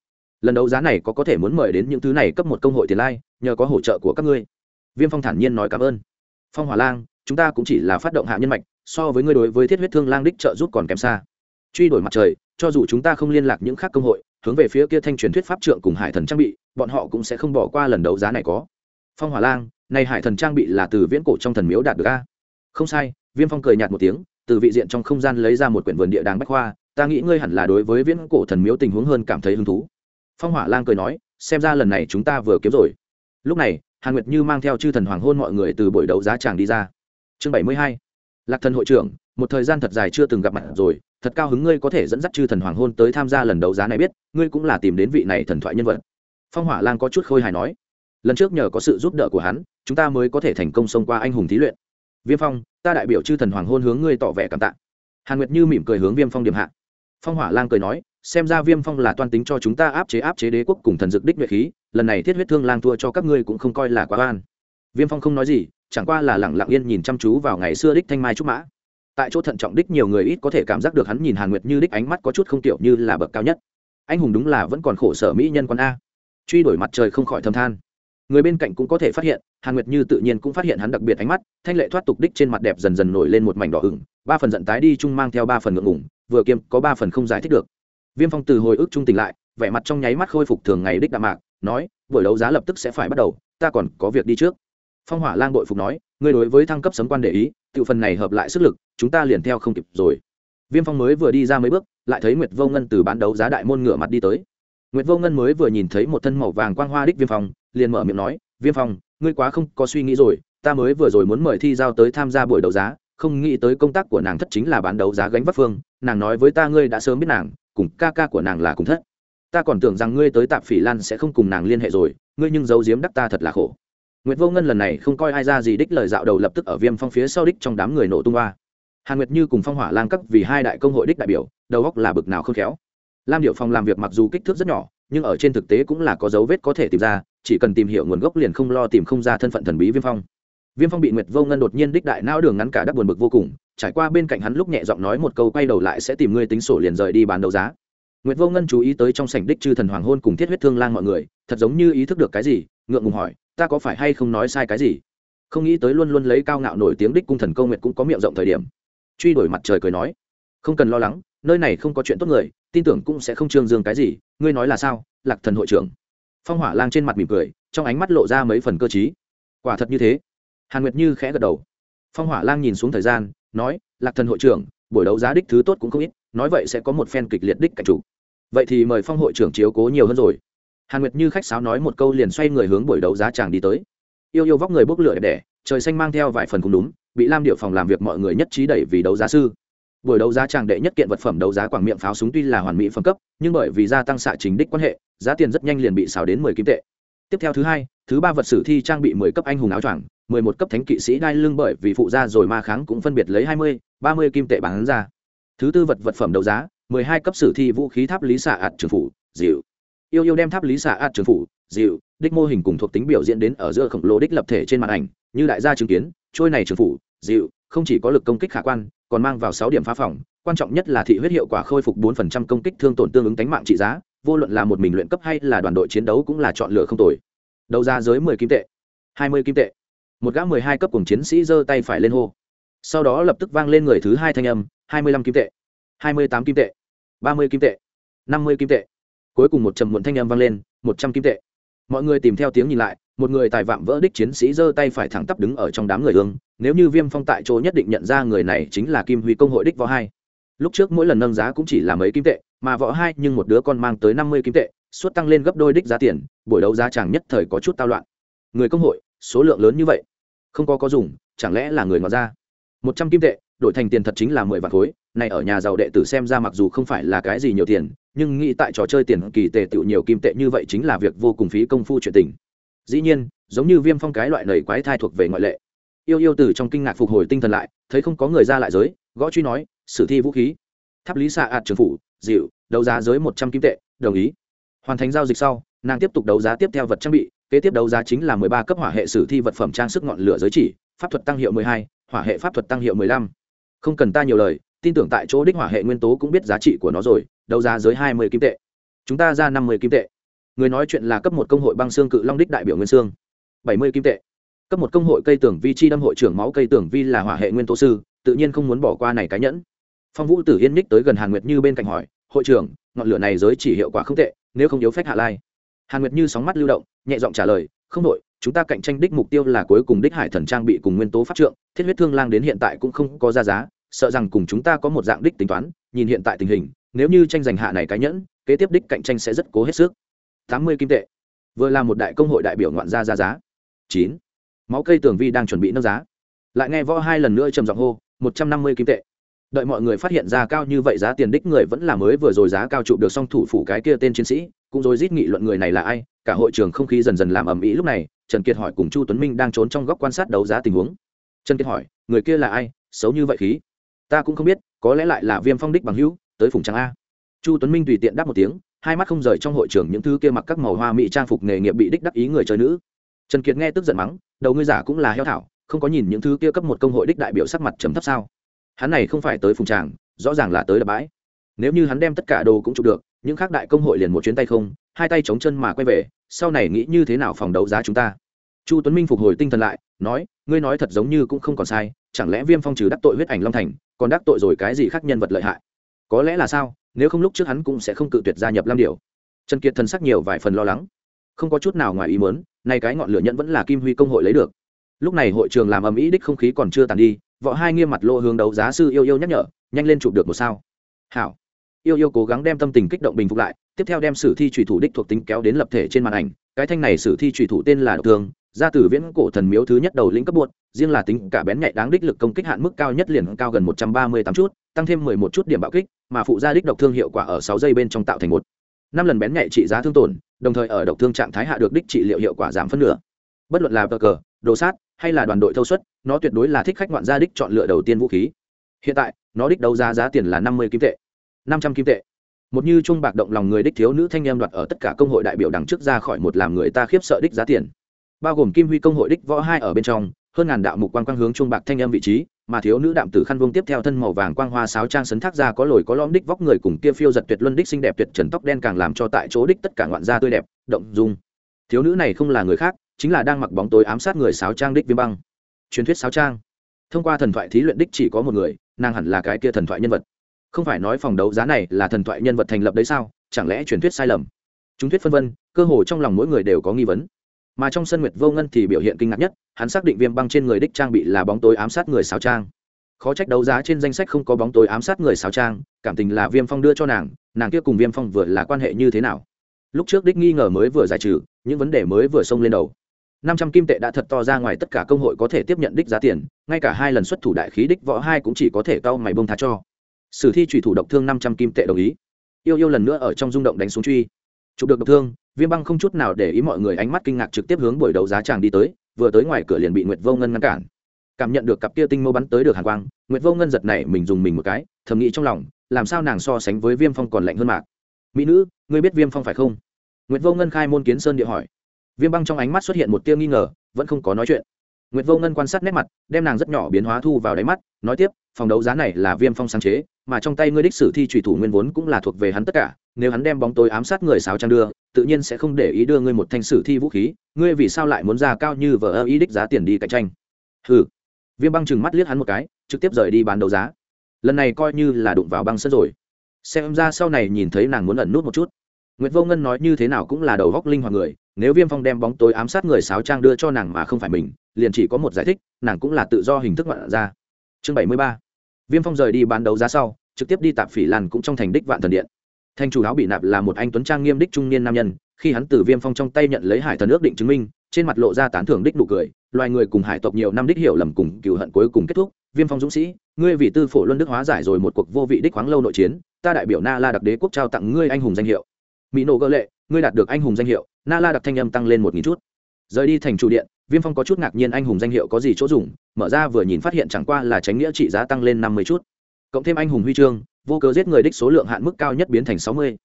Lần đấu giá này có có thể muốn mời đến những thứ này cấp một công hội tiền lai, nhờ có hỗ trợ của các ngươi viêm phong thản nhiên nói cảm ơn. Phong hỏa lang, chúng ta cũng chỉ là phát động hạ nhân mạch, so với ngươi đối với thiết huyết thương lang đích trợ giúp còn kém xa. Truy đổi mặt trời, cho dù chúng ta không liên lạc những khác công hội, hướng về phía kia thanh truyền thuyết pháp trượng cùng hải thần trang bị, bọn họ cũng sẽ không bỏ qua lần đấu giá này có. Phong hỏa lang, này hải thần trang bị là từ viễn cổ trong thần miếu đạt được a? Không sai, viêm phong cười nhạt một tiếng, từ vị diện trong không gian lấy ra một quyển vườn địa đàng bách khoa, ta nghĩ ngươi hẳn là đối với viễn cổ thần miếu tình huống hơn cảm thấy hứng thú. Phong hỏa lang cười nói, xem ra lần này chúng ta vừa kiếm rồi. Lúc này hàn nguyệt như mang theo chư thần hoàng hôn mọi người từ buổi đấu giá tràng đi ra. Chương bảy mươi hai. Lạc thần hội trưởng, một thời gian thật dài chưa từng gặp mặt rồi, thật cao hứng ngươi có thể dẫn dắt chư thần hoàng hôn tới tham gia lần đấu giá này biết, ngươi cũng là tìm đến vị này thần thoại nhân vật. Phong hỏa lang có chút khôi hài nói, lần trước nhờ có sự giúp đỡ của hắn, chúng ta mới có thể thành công xông qua anh hùng thí luyện. Viêm phong, ta đại biểu chư thần hoàng hôn hướng ngươi tỏ vẻ cảm tạ. Hàn nguyệt như mỉm cười hướng viêm phong điểm hạ. Phong hỏa lang cười nói xem ra viêm phong là toan tính cho chúng ta áp chế áp chế đế quốc cùng thần dực đích nhuệ khí, lần này thiết huyết thương lang thua cho các ngươi cũng không coi là quá oan. Viêm phong không nói gì, chẳng qua là lẳng lặng yên nhìn chăm chú vào ngày xưa đích thanh mai trúc mã. Tại chỗ thận trọng đích nhiều người ít có thể cảm giác được hắn nhìn hàn nguyệt như đích ánh mắt có chút không tiểu như là bậc cao nhất. Anh hùng đúng là vẫn còn khổ sở mỹ nhân con a. Truy đuổi mặt trời không khỏi thâm than. Người bên cạnh cũng có thể phát hiện, hàn nguyệt như tự nhiên cũng phát hiện hắn đặc biệt ánh mắt, thanh lệ thoát tục đích trên mặt đẹp dần dần nổi lên một mảnh đỏ ửng, ba phần giận tái đi chung mang theo ba phần ngượng ngủng vừa kiêm có ba phần không giải thích được viêm phong từ hồi ức trung tỉnh lại, vẻ mặt trong nháy mắt khôi phục thường ngày đích đạm mạc, nói, buổi đấu giá lập tức sẽ phải bắt đầu, ta còn có việc đi trước. Phong hỏa lang bội phục nói, ngươi đối với thăng cấp sấm quan để ý tự phần này hợp lại sức lực, chúng ta liền theo không kịp rồi. Viêm phong mới vừa đi ra mấy bước, lại thấy nguyệt vô ngân từ bán đấu giá đại môn ngựa mặt đi tới. Nguyệt vô ngân mới vừa nhìn thấy một thân màu vàng quang hoa đích viêm phong, liền mở miệng nói, viêm phong, ngươi quá không có suy nghĩ rồi, ta mới vừa rồi muốn mời thi giao tới tham gia buổi đấu giá, không nghĩ tới công tác của nàng thất chính là bán đấu giá gánh vác phương, nàng nói với ta ngươi đã sớm biết nàng cùng ca ca của nàng là cùng thất. Ta còn tưởng rằng ngươi tới tạp phỉ lan sẽ không cùng nàng liên hệ rồi, ngươi nhưng giấu giếm đắc ta thật là khổ. Nguyệt vô ngân lần này không coi ai ra gì đích lời dạo đầu lập tức ở viêm phong phía sau đích trong đám người nổ tung hoa. Hàn nguyệt như cùng phong hỏa lang cấp vì hai đại công hội đích đại biểu, đầu góc là bực nào không khéo. Lam điệu phong làm việc mặc dù kích thước rất nhỏ, nhưng ở trên thực tế cũng là có dấu vết có thể tìm ra, chỉ cần tìm hiểu nguồn gốc liền không lo tìm không ra thân phận thần bí viêm phong. Viêm phong bị nguyệt vô ngân đột nhiên đích đại não đường ngắn cả đắc buồn bực vô cùng trải qua bên cạnh hắn lúc nhẹ giọng nói một câu quay đầu lại sẽ tìm ngươi tính sổ liền rời đi bán đấu giá. Nguyệt vô ngân chú ý tới trong sảnh đích chư thần hoàng hôn cùng thiết huyết thương lang mọi người, thật giống như ý thức được cái gì, ngượng ngùng hỏi, ta có phải hay không nói sai cái gì? Không nghĩ tới luôn luôn lấy cao ngạo nổi tiếng đích cung thần công nguyệt cũng có miệng rộng thời điểm. Truy đổi mặt trời cười nói, không cần lo lắng, nơi này không có chuyện tốt người, tin tưởng cũng sẽ không trương dương cái gì, ngươi nói là sao, lạc thần hội trưởng? Phong hỏa lang trên mặt mỉm cười, trong ánh mắt lộ ra mấy phần cơ trí. quả thật như thế. Hàn nguyệt như khẽ gật đầu. Phong hỏa lang nhìn xuống thời gian nói, lạc thần hội trưởng, buổi đấu giá đích thứ tốt cũng không ít, nói vậy sẽ có một phen kịch liệt đích cảnh chủ. Vậy thì mời phong hội trưởng chiếu cố nhiều hơn rồi. Hàn nguyệt như khách sáo nói một câu liền xoay người hướng buổi đấu giá chàng đi tới. Yêu yêu vóc người bốc lửa đẹp đẽ, trời xanh mang theo vài phần cùng đúng, bị lam điệu phòng làm việc mọi người nhất trí đẩy vì đấu giá sư. Buổi đấu giá tràng đệ nhất kiện vật phẩm đấu giá quảng miệng pháo súng tuy là hoàn mỹ phẩm cấp, nhưng bởi vì gia tăng xạ chính đích quan hệ, giá tiền rất nhanh liền bị xào đến mười kim tệ. Tiếp theo thứ hai, thứ ba vật sử thi trang bị mười cấp anh hùng áo choàng mười một cấp thánh kỵ sĩ đai lưng bởi vì phụ gia rồi ma kháng cũng phân biệt lấy hai mươi, ba mươi kim tệ bán ra. Thứ tư vật vật phẩm đấu giá, mười hai cấp sử thi vũ khí tháp lý xạ ạt trường phủ dịu yêu yêu đem tháp lý xạ ạt trường phủ dịu đích mô hình cùng thuộc tính biểu diễn đến ở giữa khổng lồ đích lập thể trên màn ảnh, như đại gia chứng kiến, trôi này trường phủ dịu không chỉ có lực công kích khả quan, còn mang vào sáu điểm phá phòng, quan trọng nhất là thị huyết hiệu quả khôi phục bốn phần trăm công kích thương tổn tương ứng tánh mạng trị giá, vô luận là một mình luyện cấp hay là đoàn đội chiến đấu cũng là chọn lựa không tồi. Đầu ra giới mười kim tệ, hai mươi kim tệ một gã mười hai cấp cùng chiến sĩ giơ tay phải lên hô. Sau đó lập tức vang lên người thứ hai thanh âm, hai mươi lăm kim tệ, hai mươi tám kim tệ, ba mươi kim tệ, năm mươi kim tệ. Cuối cùng một trầm muộn thanh âm vang lên, một trăm kim tệ. Mọi người tìm theo tiếng nhìn lại, một người tài vạm vỡ đích chiến sĩ giơ tay phải thẳng tắp đứng ở trong đám người ương. Nếu như viêm phong tại chỗ nhất định nhận ra người này chính là kim huy công hội đích võ hai. Lúc trước mỗi lần nâng giá cũng chỉ là mấy kim tệ, mà võ hai nhưng một đứa con mang tới năm mươi kim tệ suốt tăng lên gấp đôi đích giá tiền, buổi đấu giá chàng nhất thời có chút tao loạn. Người công hội số lượng lớn như vậy. Không có có dùng, chẳng lẽ là người ngọt ra? Một trăm kim tệ, đổi thành tiền thật chính là mười vạn khối. Này ở nhà giàu đệ tử xem ra mặc dù không phải là cái gì nhiều tiền, nhưng nghĩ tại trò chơi tiền kỳ tệ tựu nhiều kim tệ như vậy chính là việc vô cùng phí công phu chuyện tình. Dĩ nhiên, giống như viêm phong cái loại nầy quái thai thuộc về ngoại lệ. Yêu yêu từ trong kinh ngạc phục hồi tinh thần lại, thấy không có người ra lại giới, gõ truy nói, sử thi vũ khí. Tháp lý xạ ạt trường phủ, dịu, đấu giá giới một trăm kim tệ, đồng ý. Hoàn thành giao dịch sau, nàng tiếp tục đấu giá tiếp theo vật trang bị kế tiếp đấu giá chính là mười ba cấp hỏa hệ sử thi vật phẩm trang sức ngọn lửa giới chỉ, pháp thuật tăng hiệu mười hai, hỏa hệ pháp thuật tăng hiệu mười lăm. Không cần ta nhiều lời, tin tưởng tại chỗ đích hỏa hệ nguyên tố cũng biết giá trị của nó rồi, đấu giá giới hai mươi kim tệ. Chúng ta ra năm mươi kim tệ. Người nói chuyện là cấp một công hội băng xương cự long đích đại biểu nguyên xương bảy mươi kim tệ. Cấp một công hội cây tưởng vi chi đâm hội trưởng máu cây tưởng vi là hỏa hệ nguyên tố sư, tự nhiên không muốn bỏ qua này cá nhẫn. Phong vũ tử yên ních tới gần hàn nguyệt như bên cạnh hỏi, hội trưởng, ngọn lửa này giới chỉ hiệu quả không tệ, nếu không yếu phép hạ lai. Hàn nguyệt như sóng mắt lưu động nhẹ giọng trả lời, không đội chúng ta cạnh tranh đích mục tiêu là cuối cùng đích hải thần trang bị cùng nguyên tố pháp trượng, thiết huyết thương lang đến hiện tại cũng không có ra giá, sợ rằng cùng chúng ta có một dạng đích tính toán, nhìn hiện tại tình hình, nếu như tranh giành hạ này cái nhẫn, kế tiếp đích cạnh tranh sẽ rất cố hết sức. Tám mươi kim tệ. Vừa là một đại công hội đại biểu ngoạn gia ra giá. Chín. Máu cây tường vi đang chuẩn bị nâng giá. Lại nghe võ hai lần nữa trầm giọng hô, một trăm năm mươi kim tệ. Đợi mọi người phát hiện ra cao như vậy giá tiền đích người vẫn là mới vừa rồi giá cao trụ được song thủ phủ cái kia tên chiến sĩ cũng rồi rít nghị luận người này là ai, cả hội trường không khí dần dần làm ầm ĩ lúc này, trần kiệt hỏi cùng chu tuấn minh đang trốn trong góc quan sát đấu giá tình huống. Trần kiệt hỏi, người kia là ai, xấu như vậy khí? Ta cũng không biết, có lẽ lại là viêm phong đích bằng hữu, tới phùng trang a. Chu tuấn minh tùy tiện đáp một tiếng, hai mắt không rời trong hội trường những thứ kia mặc các màu hoa mỹ trang phục nghề nghiệp bị đích đắc ý người chơi nữ. Trần kiệt nghe tức giận mắng, đầu ngươi giả cũng là heo thảo, không có nhìn những thứ kia cấp một công hội đích đại biểu sắc mặt chấm thấp sao? Hắn này không phải tới phùng tràng, rõ ràng là tới đập bãi nếu như hắn đem tất cả đồ cũng chụp được, những khác đại công hội liền một chuyến tay không, hai tay chống chân mà quay về, sau này nghĩ như thế nào phòng đấu giá chúng ta? Chu tuấn minh phục hồi tinh thần lại, nói, ngươi nói thật giống như cũng không còn sai, chẳng lẽ viêm phong trừ đắc tội huyết ảnh long thành, còn đắc tội rồi cái gì khác nhân vật lợi hại? Có lẽ là sao, nếu không lúc trước hắn cũng sẽ không cự tuyệt gia nhập lam điều trần kiệt thần sắc nhiều vài phần lo lắng. Không có chút nào ngoài ý muốn, nay cái ngọn lửa nhẫn vẫn là kim huy công hội lấy được. Lúc này hội trường làm ầm ĩ đích không khí còn chưa tàn đi, võ hai nghiêm mặt lộ hướng đấu giá sư yêu yêu nhắc nhở, nhanh lên chụp được một sao. Hảo yêu yêu cố gắng đem tâm tình kích động bình phục lại, tiếp theo đem sử thi trùy thủ đích thuộc tính kéo đến lập thể trên màn ảnh. Cái thanh này sử thi trùy thủ tên là độc thương ra từ viễn cổ thần miếu thứ nhất đầu lĩnh cấp buộc, riêng là tính cả bén nhạy đáng đích lực công kích hạn mức cao nhất liền cao gần một trăm ba mươi tám chút, tăng thêm mười một chút điểm bạo kích, mà phụ gia đích độc thương hiệu quả ở sáu giây bên trong tạo thành một. Năm lần bén nhạy trị giá thương tổn, đồng thời ở độc thương trạng thái hạ được đích trị liệu hiệu quả giảm phân nửa. Bất luận là bờ cờ, đồ sát, hay là đoàn đội thâu suất, nó tuyệt đối là thích khách ngoạn gia đích chọn lựa đầu tiên vũ khí. Hiện tại, nó đích đấu giá giá tiền là năm mươi kim tệ năm trăm kim tệ. Một như trung bạc động lòng người đích thiếu nữ thanh em đoạt ở tất cả công hội đại biểu đằng trước ra khỏi một làm người ta khiếp sợ đích giá tiền. Bao gồm kim huy công hội đích võ hai ở bên trong, hơn ngàn đạo mục quang quang hướng trung bạc thanh em vị trí, mà thiếu nữ đạm tử khăn vông tiếp theo thân màu vàng quang hoa sáo trang sấn thác ra có lồi có lõm đích vóc người cùng kia phiêu giật tuyệt luân đích xinh đẹp tuyệt trần tóc đen càng làm cho tại chỗ đích tất cả ngoạn gia tươi đẹp, động dung. Thiếu nữ này không là người khác, chính là đang mặc bóng tối ám sát người sáo trang đích viêm băng. Truyền thuyết sáo trang. Thông qua thần thoại thí luyện đích chỉ có một người, nàng hẳn là cái kia thần thoại nhân vật không phải nói phòng đấu giá này là thần thoại nhân vật thành lập đấy sao? Chẳng lẽ truyền thuyết sai lầm? Chúng thuyết phân vân, cơ hồ trong lòng mỗi người đều có nghi vấn. Mà trong sân nguyệt vô ngân thì biểu hiện kinh ngạc nhất, hắn xác định viêm băng trên người đích trang bị là bóng tối ám sát người xáo trang khó trách đấu giá trên danh sách không có bóng tối ám sát người xáo trang cảm tình là viêm phong đưa cho nàng nàng kia cùng viêm phong vừa là quan hệ như thế nào? Lúc trước đích nghi ngờ mới vừa giải trừ, những vấn đề mới vừa xông lên đầu. Năm trăm kim tệ đã thật to ra ngoài tất cả công hội có thể tiếp nhận đích giá tiền, ngay cả hai lần xuất thủ đại khí đích võ hai cũng chỉ có thể cau mày bông thá cho sử thi trùy thủ độc thương năm trăm kim tệ đồng ý. Yêu yêu lần nữa ở trong rung động đánh xuống truy. Chụp được độc thương, viêm băng không chút nào để ý mọi người ánh mắt kinh ngạc trực tiếp hướng buổi đấu giá chàng đi tới, vừa tới ngoài cửa liền bị nguyệt vô ngân ngăn cản. Cảm nhận được cặp kia tinh mô bắn tới được hàn quang, nguyệt vô ngân giật này mình dùng mình một cái, thầm nghĩ trong lòng, làm sao nàng so sánh với viêm phong còn lạnh hơn mạc mỹ nữ, ngươi biết viêm phong phải không? Nguyệt vô ngân khai môn kiến sơn địa hỏi. Viêm băng trong ánh mắt xuất hiện một tia nghi ngờ, vẫn không có nói chuyện. Nguyệt vô ngân quan sát nét mặt, đem nàng rất nhỏ biến hóa thu vào đáy mắt, nói tiếp phòng đấu giá này là viêm phong sáng chế mà trong tay ngươi đích sử thi trùy thủ nguyên vốn cũng là thuộc về hắn tất cả nếu hắn đem bóng tối ám sát người sáo trang đưa tự nhiên sẽ không để ý đưa ngươi một thanh sử thi vũ khí ngươi vì sao lại muốn ra cao như vờ ơ ý đích giá tiền đi cạnh tranh? Hừ. Viêm băng chừng mắt liếc hắn một cái trực tiếp rời đi bán đấu giá. Lần này coi như là đụng vào băng sân rồi. Xem ra sau này nhìn thấy nàng muốn ẩn nút một chút. Nguyệt Vô Ngân nói như thế nào cũng là đầu góc linh hoạt người, nếu Viêm Phong đem bóng tối ám sát người sáo trang đưa cho nàng mà không phải mình, liền chỉ có một giải thích, nàng cũng là tự do hình thức ngoạn ra. Chương 73. Viêm Phong rời đi bán đấu giá sau, trực tiếp đi tạp phỉ lan cũng trong thành đích vạn thần điện. Thanh chủ áo bị nạp là một anh tuấn trang nghiêm đích trung niên nam nhân, khi hắn từ Viêm Phong trong tay nhận lấy hải thần ước định chứng minh, trên mặt lộ ra tán thưởng đích nụ cười, loài người cùng hải tộc nhiều năm đích hiểu lầm cùng cừu hận cuối cùng kết thúc, Viêm Phong dũng sĩ, ngươi vì tư phổ luân đức hóa giải rồi một cuộc vô vị đích khoáng lâu nội chiến, ta đại biểu Na La đặc đế quốc trao tặng ngươi anh hùng danh hiệu, mỹ nổ gỡ lệ ngươi đạt được anh hùng danh hiệu na la đặc thanh âm tăng lên một nghìn chút. Rời đi thành chủ điện viêm phong có chút ngạc nhiên anh hùng danh hiệu có gì chỗ dùng mở ra vừa nhìn phát hiện chẳng qua là tránh nghĩa trị giá tăng lên năm mươi chút. Cộng thêm anh hùng huy chương, vô cớ giết người đích số lượng hạn mức cao nhất biến thành sáu mươi.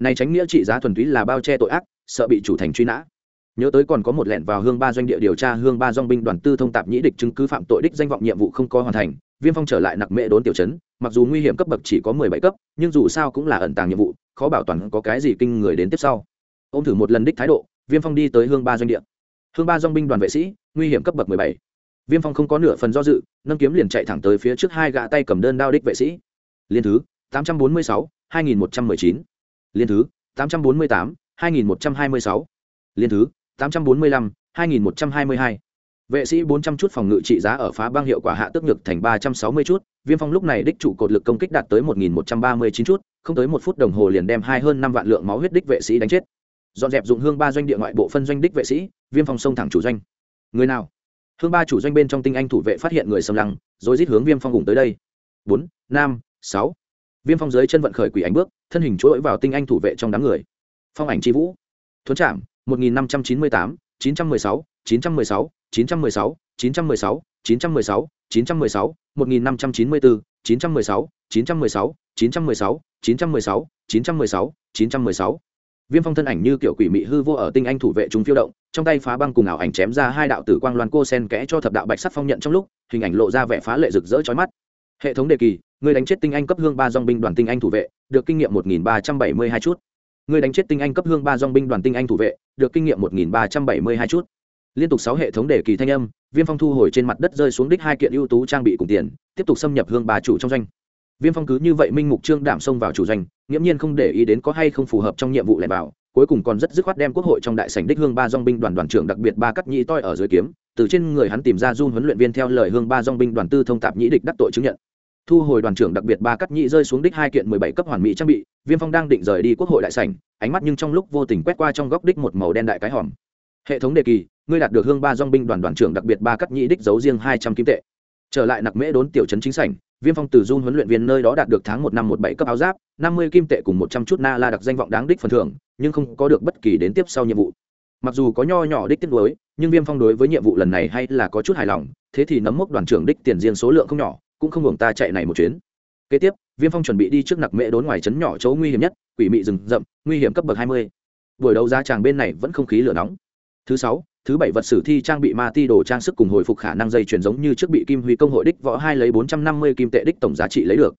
Này tránh nghĩa trị giá thuần túy là bao che tội ác, sợ bị chủ thành truy nã. Nhớ tới còn có một lẹn vào hương ba doanh địa điều tra hương ba dong binh đoàn tư thông tạp nhĩ địch chứng cứ phạm tội đích danh vọng nhiệm vụ không có hoàn thành, viêm phong trở lại nặc mệ đốn tiểu chấn mặc dù nguy hiểm cấp bậc chỉ có mười bảy cấp, nhưng dù sao cũng là ẩn tàng nhiệm vụ, khó bảo toàn có cái gì kinh người đến tiếp sau. Ô m thử một lần đích thái độ, viêm phong đi tới hương ba doanh địa. Hương ba dong binh đoàn vệ sĩ, nguy hiểm cấp bậc mười bảy viêm phong không có nửa phần do dự, nâng kiếm liền chạy thẳng tới phía trước hai gã tay cầm đơn đao đích vệ sĩ. Liên thứ, tám trăm bốn mươi sáu, hai nghìn một trăm mười chín. Liên thứ, tám trăm bốn mươi tám, hai nghìn một trăm hai mươi sáu. Liên thứ, tám trăm bốn mươi lăm 2122. vệ sĩ 400 chút phòng ngự trị giá ở phá băng hiệu quả hạ tức nhược thành 360 chút, viêm phong lúc này đích chủ cột lực công kích đạt tới 1139 chút, không tới một phút đồng hồ liền đem hai hơn năm vạn lượng máu huyết đích vệ sĩ đánh chết. Dọn dẹp dụng hương ba doanh địa ngoại bộ phân doanh đích vệ sĩ, viêm phong xông thẳng chủ doanh. Người nào? Hương ba chủ doanh bên trong tinh anh thủ vệ phát hiện người xâm lăng rồi rít hướng viêm phong cùng tới đây bốn năm sáu viêm phong dưới chân vận khởi quỷ ảnh bước thân hình chuỗi vào tinh anh thủ vệ trong đám người phong ảnh c vũ thuấn trạm một nghìn năm trăm chín mươi tám chín trăm mười sáu chín trăm mười sáu chín trăm mười sáu chín trăm mười sáu chín trăm mười sáu chín trăm mười sáu một nghìn năm trăm chín mươi bốn chín trăm mười sáu chín trăm mười sáu chín trăm mười sáu chín trăm mười sáu chín trăm mười sáu chín trăm mười sáu viêm phong thân ảnh như kiểu quỷ mị hư vô ở tinh anh thủ vệ chúng phiêu động, trong tay phá băng cùng ảo ảnh chém ra hai đạo tử quang loan cô sen kẽ cho thập đạo bạch sắc phong nhận trong lúc, hình ảnh lộ ra vẻ phá lệ rực rỡ chói mắt. Hệ thống đề kỳ, người đánh chết tinh anh cấp hương ba dong binh đoàn tinh anh thủ vệ, được kinh nghiệm một nghìn ba trăm bảy mươi hai chút. Người đánh chết tinh anh cấp hương ba dong binh đoàn tinh anh thủ vệ, được kinh nghiệm một nghìn ba trăm bảy mươi hai chút. Liên tục sáu hệ thống đề kỳ thanh âm, viêm phong thu hồi trên mặt đất rơi xuống đích hai kiện ưu tú trang bị cùng tiền, tiếp tục xâm nhập hương ba chủ trong doanh viêm phong cứ như vậy minh mục trương đảm xông vào chủ doanh, nghiễm nhiên không để ý đến có hay không phù hợp trong nhiệm vụ lẻn vào, cuối cùng còn rất dứt khoát đem quốc hội trong đại sảnh đích hương ba dong binh đoàn đoàn trưởng đặc biệt ba cắt nhĩ toi ở dưới kiếm, từ trên người hắn tìm ra dung huấn luyện viên theo lời hương ba dong binh đoàn tư thông tạp nhĩ địch đắc tội chứng nhận. Thu hồi đoàn trưởng đặc biệt ba cắt nhĩ rơi xuống đích hai kiện mười bảy cấp hoàn mỹ trang bị, viêm phong đang định rời đi quốc hội đại sảnh, ánh mắt nhưng trong lúc vô tình quét qua trong góc đích một màu đen đại cái hòm. Hệ thống đề kỳ, ngươi đạt được hương ba dong binh đoàn đoàn trưởng đặc biệt ba cắt nhĩ đích giấu riêng hai trăm kim tệ. Trở lại nặc mễ đốn tiểu trấn chính sảnh viêm phong từ dung huấn luyện viên nơi đó đạt được tháng một năm một bảy cấp áo giáp, năm mươi kim tệ cùng một trăm chút na la đặc danh vọng đáng đích phần thưởng, nhưng không có được bất kỳ đến tiếp sau nhiệm vụ. Mặc dù có nho nhỏ đích tiết đối nhưng viêm phong đối với nhiệm vụ lần này hay là có chút hài lòng, thế thì nấm mốc đoàn trưởng đích tiền riêng số lượng không nhỏ, cũng không hưởng ta chạy này một chuyến. Kế tiếp, viêm phong chuẩn bị đi trước nặc mễ đốn ngoài trấn nhỏ chỗ nguy hiểm nhất, quỷ mị rừng rậm, nguy hiểm cấp bậc hai mươi. Buổi đấu giá tràng bên này vẫn không khí lửa nóng. Thứ sáu thứ bảy vật sử thi trang bị ma ti đồ trang sức cùng hồi phục khả năng dây chuyển giống như trước bị kim huy công hội đích võ hai lấy bốn trăm năm mươi kim tệ đích tổng giá trị lấy được.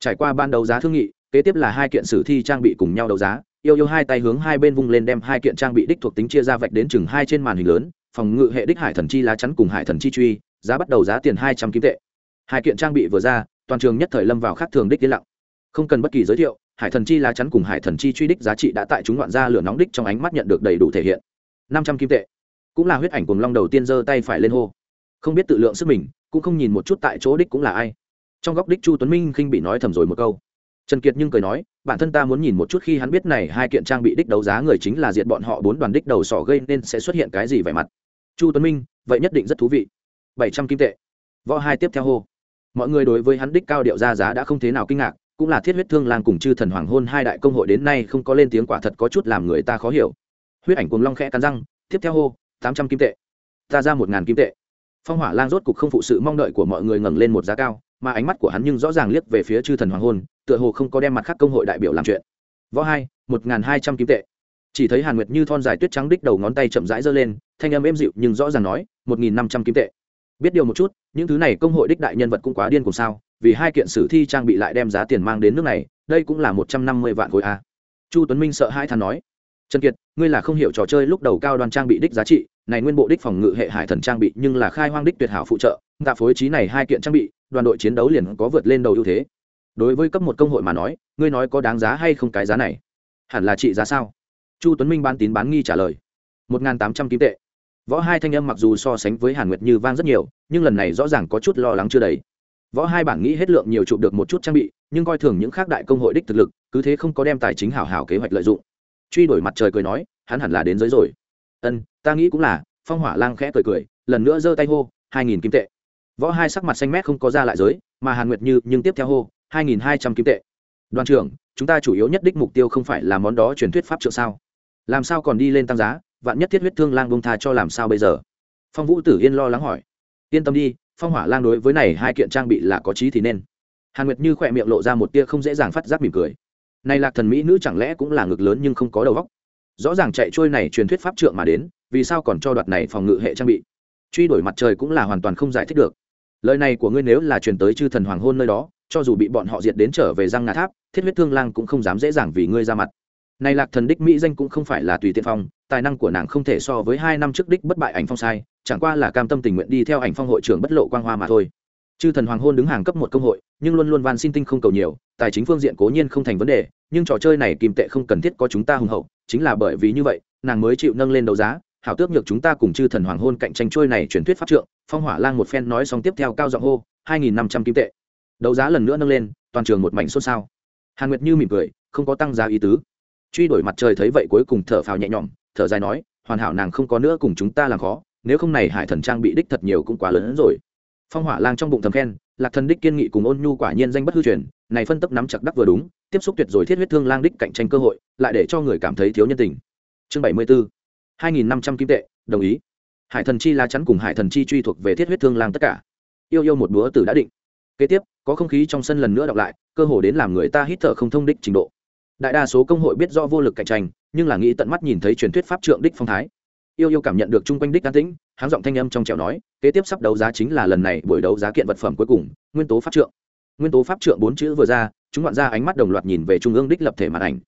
Trải qua ban đấu giá thương nghị, kế tiếp là hai kiện sử thi trang bị cùng nhau đấu giá. Yêu yêu hai tay hướng hai bên vung lên đem hai kiện trang bị đích thuộc tính chia ra vạch đến chừng hai trên màn hình lớn, phòng ngự hệ đích hải thần chi lá chắn cùng hải thần chi truy, giá bắt đầu giá tiền hai trăm kim tệ. Hai kiện trang bị vừa ra, toàn trường nhất thời lâm vào khác thường đích yên lặng. Không cần bất kỳ giới thiệu, hải thần chi lá chắn cùng hải thần chi truy đích giá trị đã tại chúng loạn ra lửa nóng đích trong ánh mắt nhận được đầy đủ thể hiện. năm trăm kim tệ cũng là huyết ảnh cùng long đầu tiên giơ tay phải lên hô. Không biết tự lượng sức mình, cũng không nhìn một chút tại chỗ đích cũng là ai. Trong góc đích chu tuấn minh khinh bị nói thầm rồi một câu. Trần kiệt nhưng cười nói, bản thân ta muốn nhìn một chút khi hắn biết này hai kiện trang bị đích đấu giá người chính là diệt bọn họ bốn đoàn đích đầu sỏ gây nên sẽ xuất hiện cái gì vẻ mặt. Chu tuấn minh, vậy nhất định rất thú vị. Bảy trăm kim tệ. Võ hai tiếp theo hô. Mọi người đối với hắn đích cao điệu ra giá đã không thế nào kinh ngạc, cũng là thiết huyết thương lang cùng chư thần hoàng hôn hai đại công hội đến nay không có lên tiếng quả thật có chút làm người ta khó hiểu. Huyết ảnh cùng long khẽ cắn răng, tiếp theo hô tám trăm kim tệ. Ta ra một ngàn kim tệ. Phong hỏa lang rốt cục không phụ sự mong đợi của mọi người ngẩng lên một giá cao, mà ánh mắt của hắn nhưng rõ ràng liếc về phía chư thần hoàng hôn, tựa hồ không có đem mặt khác công hội đại biểu làm chuyện. Võ hai, một ngàn hai trăm kim tệ. Chỉ thấy hàn nguyệt như thon dài tuyết trắng đích đầu ngón tay chậm rãi giơ lên, thanh âm êm dịu nhưng rõ ràng nói, một nghìn năm trăm kim tệ. Biết điều một chút, những thứ này công hội đích đại nhân vật cũng quá điên cùng sao, vì hai kiện sử thi trang bị lại đem giá tiền mang đến nước này, đây cũng là một trăm năm mươi vạn khối a. Chu tuấn minh sợ hai thằng nói trần kiệt, ngươi là không hiểu trò chơi lúc đầu cao Đoàn trang bị đích giá trị, này nguyên bộ đích phòng ngự hệ hải thần trang bị nhưng là khai hoang đích tuyệt hảo phụ trợ tạ phối trí này hai kiện trang bị, đoàn đội chiến đấu liền có vượt lên đầu ưu thế. Đối với cấp một công hội mà nói, ngươi nói có đáng giá hay không cái giá này? Hẳn là trị giá sao? Chu tuấn minh bán tín bán nghi trả lời. Một n g h n tám trăm kim tệ. Võ hai thanh âm mặc dù so sánh với hàn nguyệt như vang rất nhiều, nhưng lần này rõ ràng có chút lo lắng chưa đầy. Võ hai bản nghĩ hết lượng nhiều chụp được một chút trang bị, nhưng coi thường những khác đại công hội đích thực lực, cứ thế không có đem tài chính hảo hảo kế hoạch lợi dụng truy đuổi mặt trời cười nói, hắn hẳn là đến giới rồi. Ân, ta nghĩ cũng là, phong hỏa lang khẽ cười cười, lần nữa giơ tay hô, hai nghìn kim tệ. Võ hai sắc mặt xanh mét không có ra lại giới, mà hàn nguyệt như nhưng tiếp theo hô, hai nghìn hai trăm kim tệ. Đoàn trưởng, chúng ta chủ yếu nhất đích mục tiêu không phải là món đó truyền thuyết pháp trượng sao? Làm sao còn đi lên tăng giá, vạn nhất thiết huyết thương lang bông tha cho làm sao bây giờ? Phong vũ tử yên lo lắng hỏi. Yên tâm đi, phong hỏa lang đối với này hai kiện trang bị là có trí thì nên. Hàn nguyệt như khỏe miệng lộ ra một tia không dễ dàng phát giác mỉm cười này lạc thần mỹ nữ chẳng lẽ cũng là ngực lớn nhưng không có đầu óc? Rõ ràng chạy trôi này truyền thuyết pháp trượng mà đến, vì sao còn cho đoạt này phòng ngự hệ trang bị? Truy đuổi mặt trời cũng là hoàn toàn không giải thích được. Lời này của ngươi nếu là truyền tới chư thần hoàng hôn nơi đó, cho dù bị bọn họ diệt đến trở về răng ngà tháp, thiết huyết thương lang cũng không dám dễ dàng vì ngươi ra mặt. Này lạc thần đích mỹ danh cũng không phải là tùy tiện phong, tài năng của nàng không thể so với hai năm trước đích bất bại ảnh phong sai, chẳng qua là cam tâm tình nguyện đi theo ảnh phong hội trưởng bất lộ quang hoa mà thôi chư thần hoàng hôn đứng hàng cấp một công hội, nhưng luôn luôn van xin tinh không cầu nhiều, tài chính phương diện cố nhiên không thành vấn đề, nhưng trò chơi này kim tệ không cần thiết có chúng ta hùng hậu, chính là bởi vì như vậy, nàng mới chịu nâng lên đấu giá, hảo tước nhược chúng ta cùng chư thần hoàng hôn cạnh tranh trôi này truyền thuyết pháp trượng, phong hỏa lang một phen nói xong tiếp theo cao giọng hô, hai nghìn năm trăm kim tệ. Đấu giá lần nữa nâng lên, toàn trường một mảnh xôn xao. Hàn nguyệt như mỉm cười, không có tăng giá ý tứ. Truy đổi mặt trời thấy vậy cuối cùng thở phào nhẹ nhõm, thở dài nói, hoàn hảo nàng không có nữa cùng chúng ta làm khó, nếu không này hải thần trang bị đích thật nhiều cũng quá lớn hơn rồi phong hỏa lang trong bụng thầm khen, lạc thần đích kiên nghị cùng ôn nhu quả nhiên danh bất hư truyền, này phân tấp nắm chặt đắc vừa đúng, tiếp xúc tuyệt rồi thiết huyết thương lang đích cạnh tranh cơ hội, lại để cho người cảm thấy thiếu nhân tình. Chương bảy mươi bốn hai nghìn năm trăm kim tệ, đồng ý. Hải thần chi lá chắn cùng hải thần chi truy thuộc về thiết huyết thương lang tất cả. Yêu yêu một búa tử đã định. Kế tiếp, có không khí trong sân lần nữa đọc lại, cơ hội đến làm người ta hít thở không thông đích trình độ. Đại đa số công hội biết do vô lực cạnh tranh, nhưng là nghĩ tận mắt nhìn thấy truyền thuyết pháp trượng đích phong thái yêu yêu cảm nhận được chung quanh đích an tĩnh, háng giọng thanh âm trong trẻo nói, kế tiếp sắp đấu giá chính là lần này buổi đấu giá kiện vật phẩm cuối cùng, nguyên tố pháp trượng. Nguyên tố pháp trượng bốn chữ vừa ra, chúng đoạn ra ánh mắt đồng loạt nhìn về trung ương đích lập thể màn ảnh.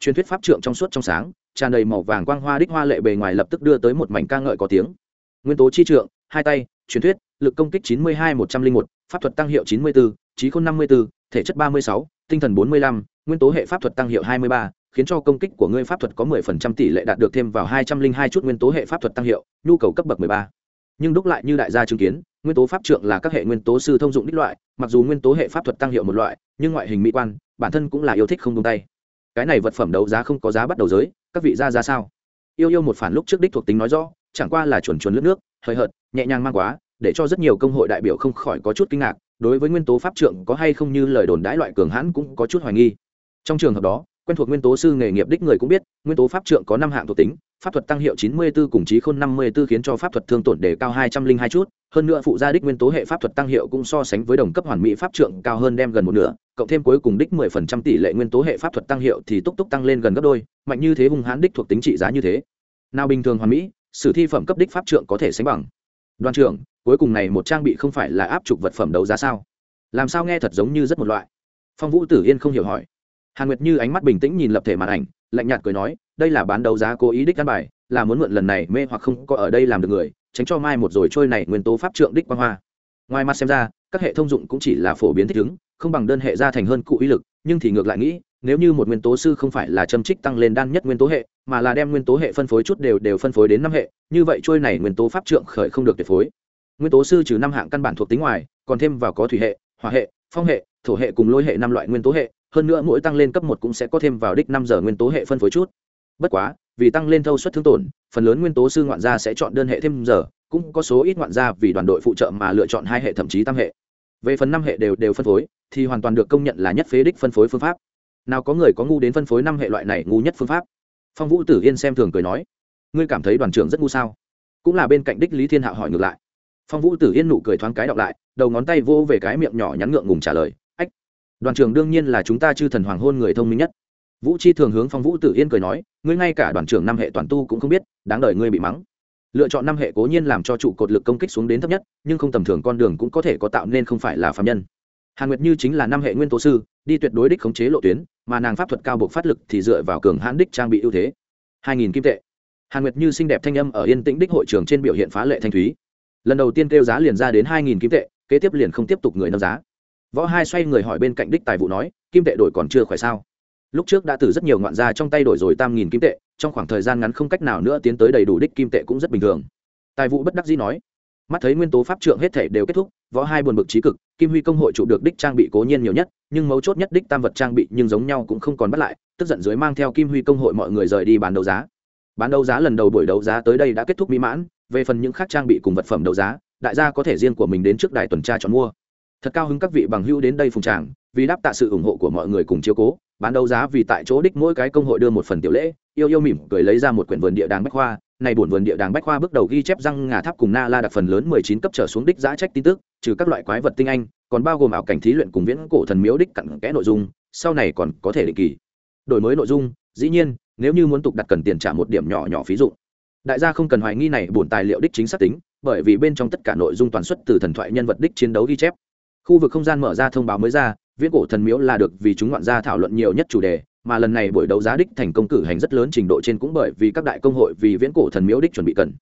Truyền thuyết pháp trượng trong suốt trong sáng, tràn đầy màu vàng quang hoa đích hoa lệ bề ngoài lập tức đưa tới một mảnh ca ngợi có tiếng. Nguyên tố chi trượng, hai tay, truyền thuyết, lực công kích chín mươi hai một trăm linh một, pháp thuật tăng hiệu chín mươi bốn trí khôn năm mươi bốn thể chất ba mươi sáu, tinh thần bốn mươi lăm, nguyên tố hệ pháp thuật tăng hiệu hai mươi ba khiến cho công kích của ngươi pháp thuật có mười phần trăm tỷ lệ đạt được thêm vào hai trăm linh hai chút nguyên tố hệ pháp thuật tăng hiệu, nhu cầu cấp bậc mười ba. Nhưng đúc lại như đại gia chứng kiến, nguyên tố pháp trượng là các hệ nguyên tố sư thông dụng đích loại, mặc dù nguyên tố hệ pháp thuật tăng hiệu một loại, nhưng ngoại hình mỹ quan, bản thân cũng là yêu thích không buông tay. Cái này vật phẩm đấu giá không có giá bắt đầu giới, các vị ra ra sao? Yêu yêu một phản lúc trước đích thuộc tính nói rõ, chẳng qua là chuẩn chuẩn lướt nước hơi hợt, nhẹ nhàng mang quá, để cho rất nhiều công hội đại biểu không khỏi có chút kinh ngạc, đối với nguyên tố pháp trượng có hay không như lời đồn đãi loại cường hãn cũng có chút hoài nghi. Trong trường hợp đó quen thuộc nguyên tố sư nghề nghiệp đích người cũng biết, nguyên tố pháp trượng có năm hạng thuộc tính, pháp thuật tăng hiệu chín mươi 94 cùng trí khôn năm mươi 54 khiến cho pháp thuật thương tổn đề cao hai trăm linh hai chút, hơn nữa phụ gia đích nguyên tố hệ pháp thuật tăng hiệu cũng so sánh với đồng cấp hoàn mỹ pháp trượng cao hơn đem gần một nửa, cộng thêm cuối cùng đích mười phần trăm tỷ lệ nguyên tố hệ pháp thuật tăng hiệu thì túc túc tăng lên gần gấp đôi, mạnh như thế hung hãn đích thuộc tính trị giá như thế. Nào bình thường hoàn mỹ, sử thi phẩm cấp đích pháp trượng có thể sánh bằng. Đoàn trưởng, cuối cùng này một trang bị không phải là áp trục vật phẩm đấu giá sao? Làm sao nghe thật giống như rất một loại? Phong vũ tử yên không hiểu hỏi hàn nguyệt như ánh mắt bình tĩnh nhìn lập thể màn ảnh, lạnh nhạt cười nói, đây là bán đấu giá cố ý đích căn bài, là muốn mượn lần này mê hoặc không có ở đây làm được người, tránh cho mai một rồi trôi này nguyên tố pháp trượng đích quang hoa. Ngoài mặt xem ra, các hệ thông dụng cũng chỉ là phổ biến thích ứng, không bằng đơn hệ gia thành hơn cụ ý lực, nhưng thì ngược lại nghĩ, nếu như một nguyên tố sư không phải là châm trích tăng lên đan nhất nguyên tố hệ, mà là đem nguyên tố hệ phân phối chút đều đều phân phối đến năm hệ, như vậy trôi này nguyên tố pháp trượng khởi không được tuyệt phối. Nguyên tố sư trừ năm hạng căn bản thuộc tính ngoài, còn thêm vào có thủy hệ, hỏa hệ, phong hệ, thổ hệ cùng lôi hệ năm loại nguyên tố hệ hơn nữa mỗi tăng lên cấp một cũng sẽ có thêm vào đích năm giờ nguyên tố hệ phân phối chút. Bất quá, vì tăng lên thâu suất thương tổn, phần lớn nguyên tố sư ngoạn gia sẽ chọn đơn hệ thêm giờ, cũng có số ít ngoạn gia vì đoàn đội phụ trợ mà lựa chọn hai hệ thậm chí tam hệ. Về phần năm hệ đều đều phân phối, thì hoàn toàn được công nhận là nhất phế đích phân phối phương pháp. Nào có người có ngu đến phân phối năm hệ loại này ngu nhất phương pháp? Phong vũ tử yên xem thường cười nói, ngươi cảm thấy đoàn trưởng rất ngu sao? Cũng là bên cạnh đích lý thiên hạo hỏi ngược lại. Phong vũ tử yên nụ cười thoáng cái đọc lại, đầu ngón tay vô về cái miệng nhỏ nhắn ngượng ngùng trả lời đoàn trưởng đương nhiên là chúng ta chư thần hoàng hôn người thông minh nhất. Vũ chi thường hướng phong vũ tử yên cười nói, ngươi ngay cả đoàn trưởng năm hệ toàn tu cũng không biết, đáng đời ngươi bị mắng. Lựa chọn năm hệ cố nhiên làm cho trụ cột lực công kích xuống đến thấp nhất, nhưng không tầm thường con đường cũng có thể có tạo nên không phải là phạm nhân. Hàn nguyệt như chính là năm hệ nguyên tố sư, đi tuyệt đối đích khống chế lộ tuyến, mà nàng pháp thuật cao buộc phát lực thì dựa vào cường hãn đích trang bị ưu thế. Hai nghìn kim tệ. Hàn nguyệt như xinh đẹp thanh âm ở yên tĩnh đích hội trường trên biểu hiện phá lệ thanh thúy. Lần đầu tiên kêu giá liền ra đến hai nghìn kim tệ, kế tiếp liền không tiếp tục người nâng giá võ hai xoay người hỏi bên cạnh đích tài vụ nói, kim tệ đổi còn chưa khỏe sao? Lúc trước đã từ rất nhiều ngoạn gia trong tay đổi rồi tam nghìn kim tệ, trong khoảng thời gian ngắn không cách nào nữa tiến tới đầy đủ đích kim tệ cũng rất bình thường. Tài vụ bất đắc dĩ nói, mắt thấy nguyên tố pháp trượng hết thể đều kết thúc, võ hai buồn bực trí cực, kim huy công hội trụ được đích trang bị cố nhiên nhiều nhất, nhưng mấu chốt nhất đích tam vật trang bị nhưng giống nhau cũng không còn bắt lại, tức giận dưới mang theo kim huy công hội mọi người rời đi bán đấu giá. Bán đấu giá lần đầu buổi đấu giá tới đây đã kết thúc mỹ mãn, về phần những khác trang bị cùng vật phẩm đấu giá, đại gia có thể riêng của mình đến trước đài tuần tra chọn mua thật cao hứng các vị bằng hữu đến đây phùng tràng, vì đáp tạ sự ủng hộ của mọi người cùng chiếu cố, bán đấu giá vì tại chỗ đích mỗi cái công hội đưa một phần tiểu lễ, yêu yêu mỉm cười lấy ra một quyển vườn địa đàng bách khoa. Này buồn vườn địa đàng bách khoa bước đầu ghi chép răng ngà tháp cùng na la đặc phần lớn mười chín cấp trở xuống đích giá trách tin tức, trừ các loại quái vật tinh anh, còn bao gồm ảo cảnh thí luyện cùng viễn cổ thần miếu đích cặn kẽ nội dung, sau này còn có thể định kỳ. Đổi mới nội dung, dĩ nhiên, nếu như muốn tục đặt cần tiền trả một điểm nhỏ nhỏ phí dụ đại gia không cần hoài nghi này buồn tài liệu đích chính xác tính, bởi vì bên trong tất cả nội dung toàn xuất từ thần thoại nhân vật đích chiến đấu ghi chép khu vực không gian mở ra thông báo mới ra, viễn cổ thần miếu là được vì chúng ngoạn gia thảo luận nhiều nhất chủ đề, mà lần này buổi đấu giá đích thành công cử hành rất lớn trình độ trên cũng bởi vì các đại công hội vì viễn cổ thần miếu đích chuẩn bị cần.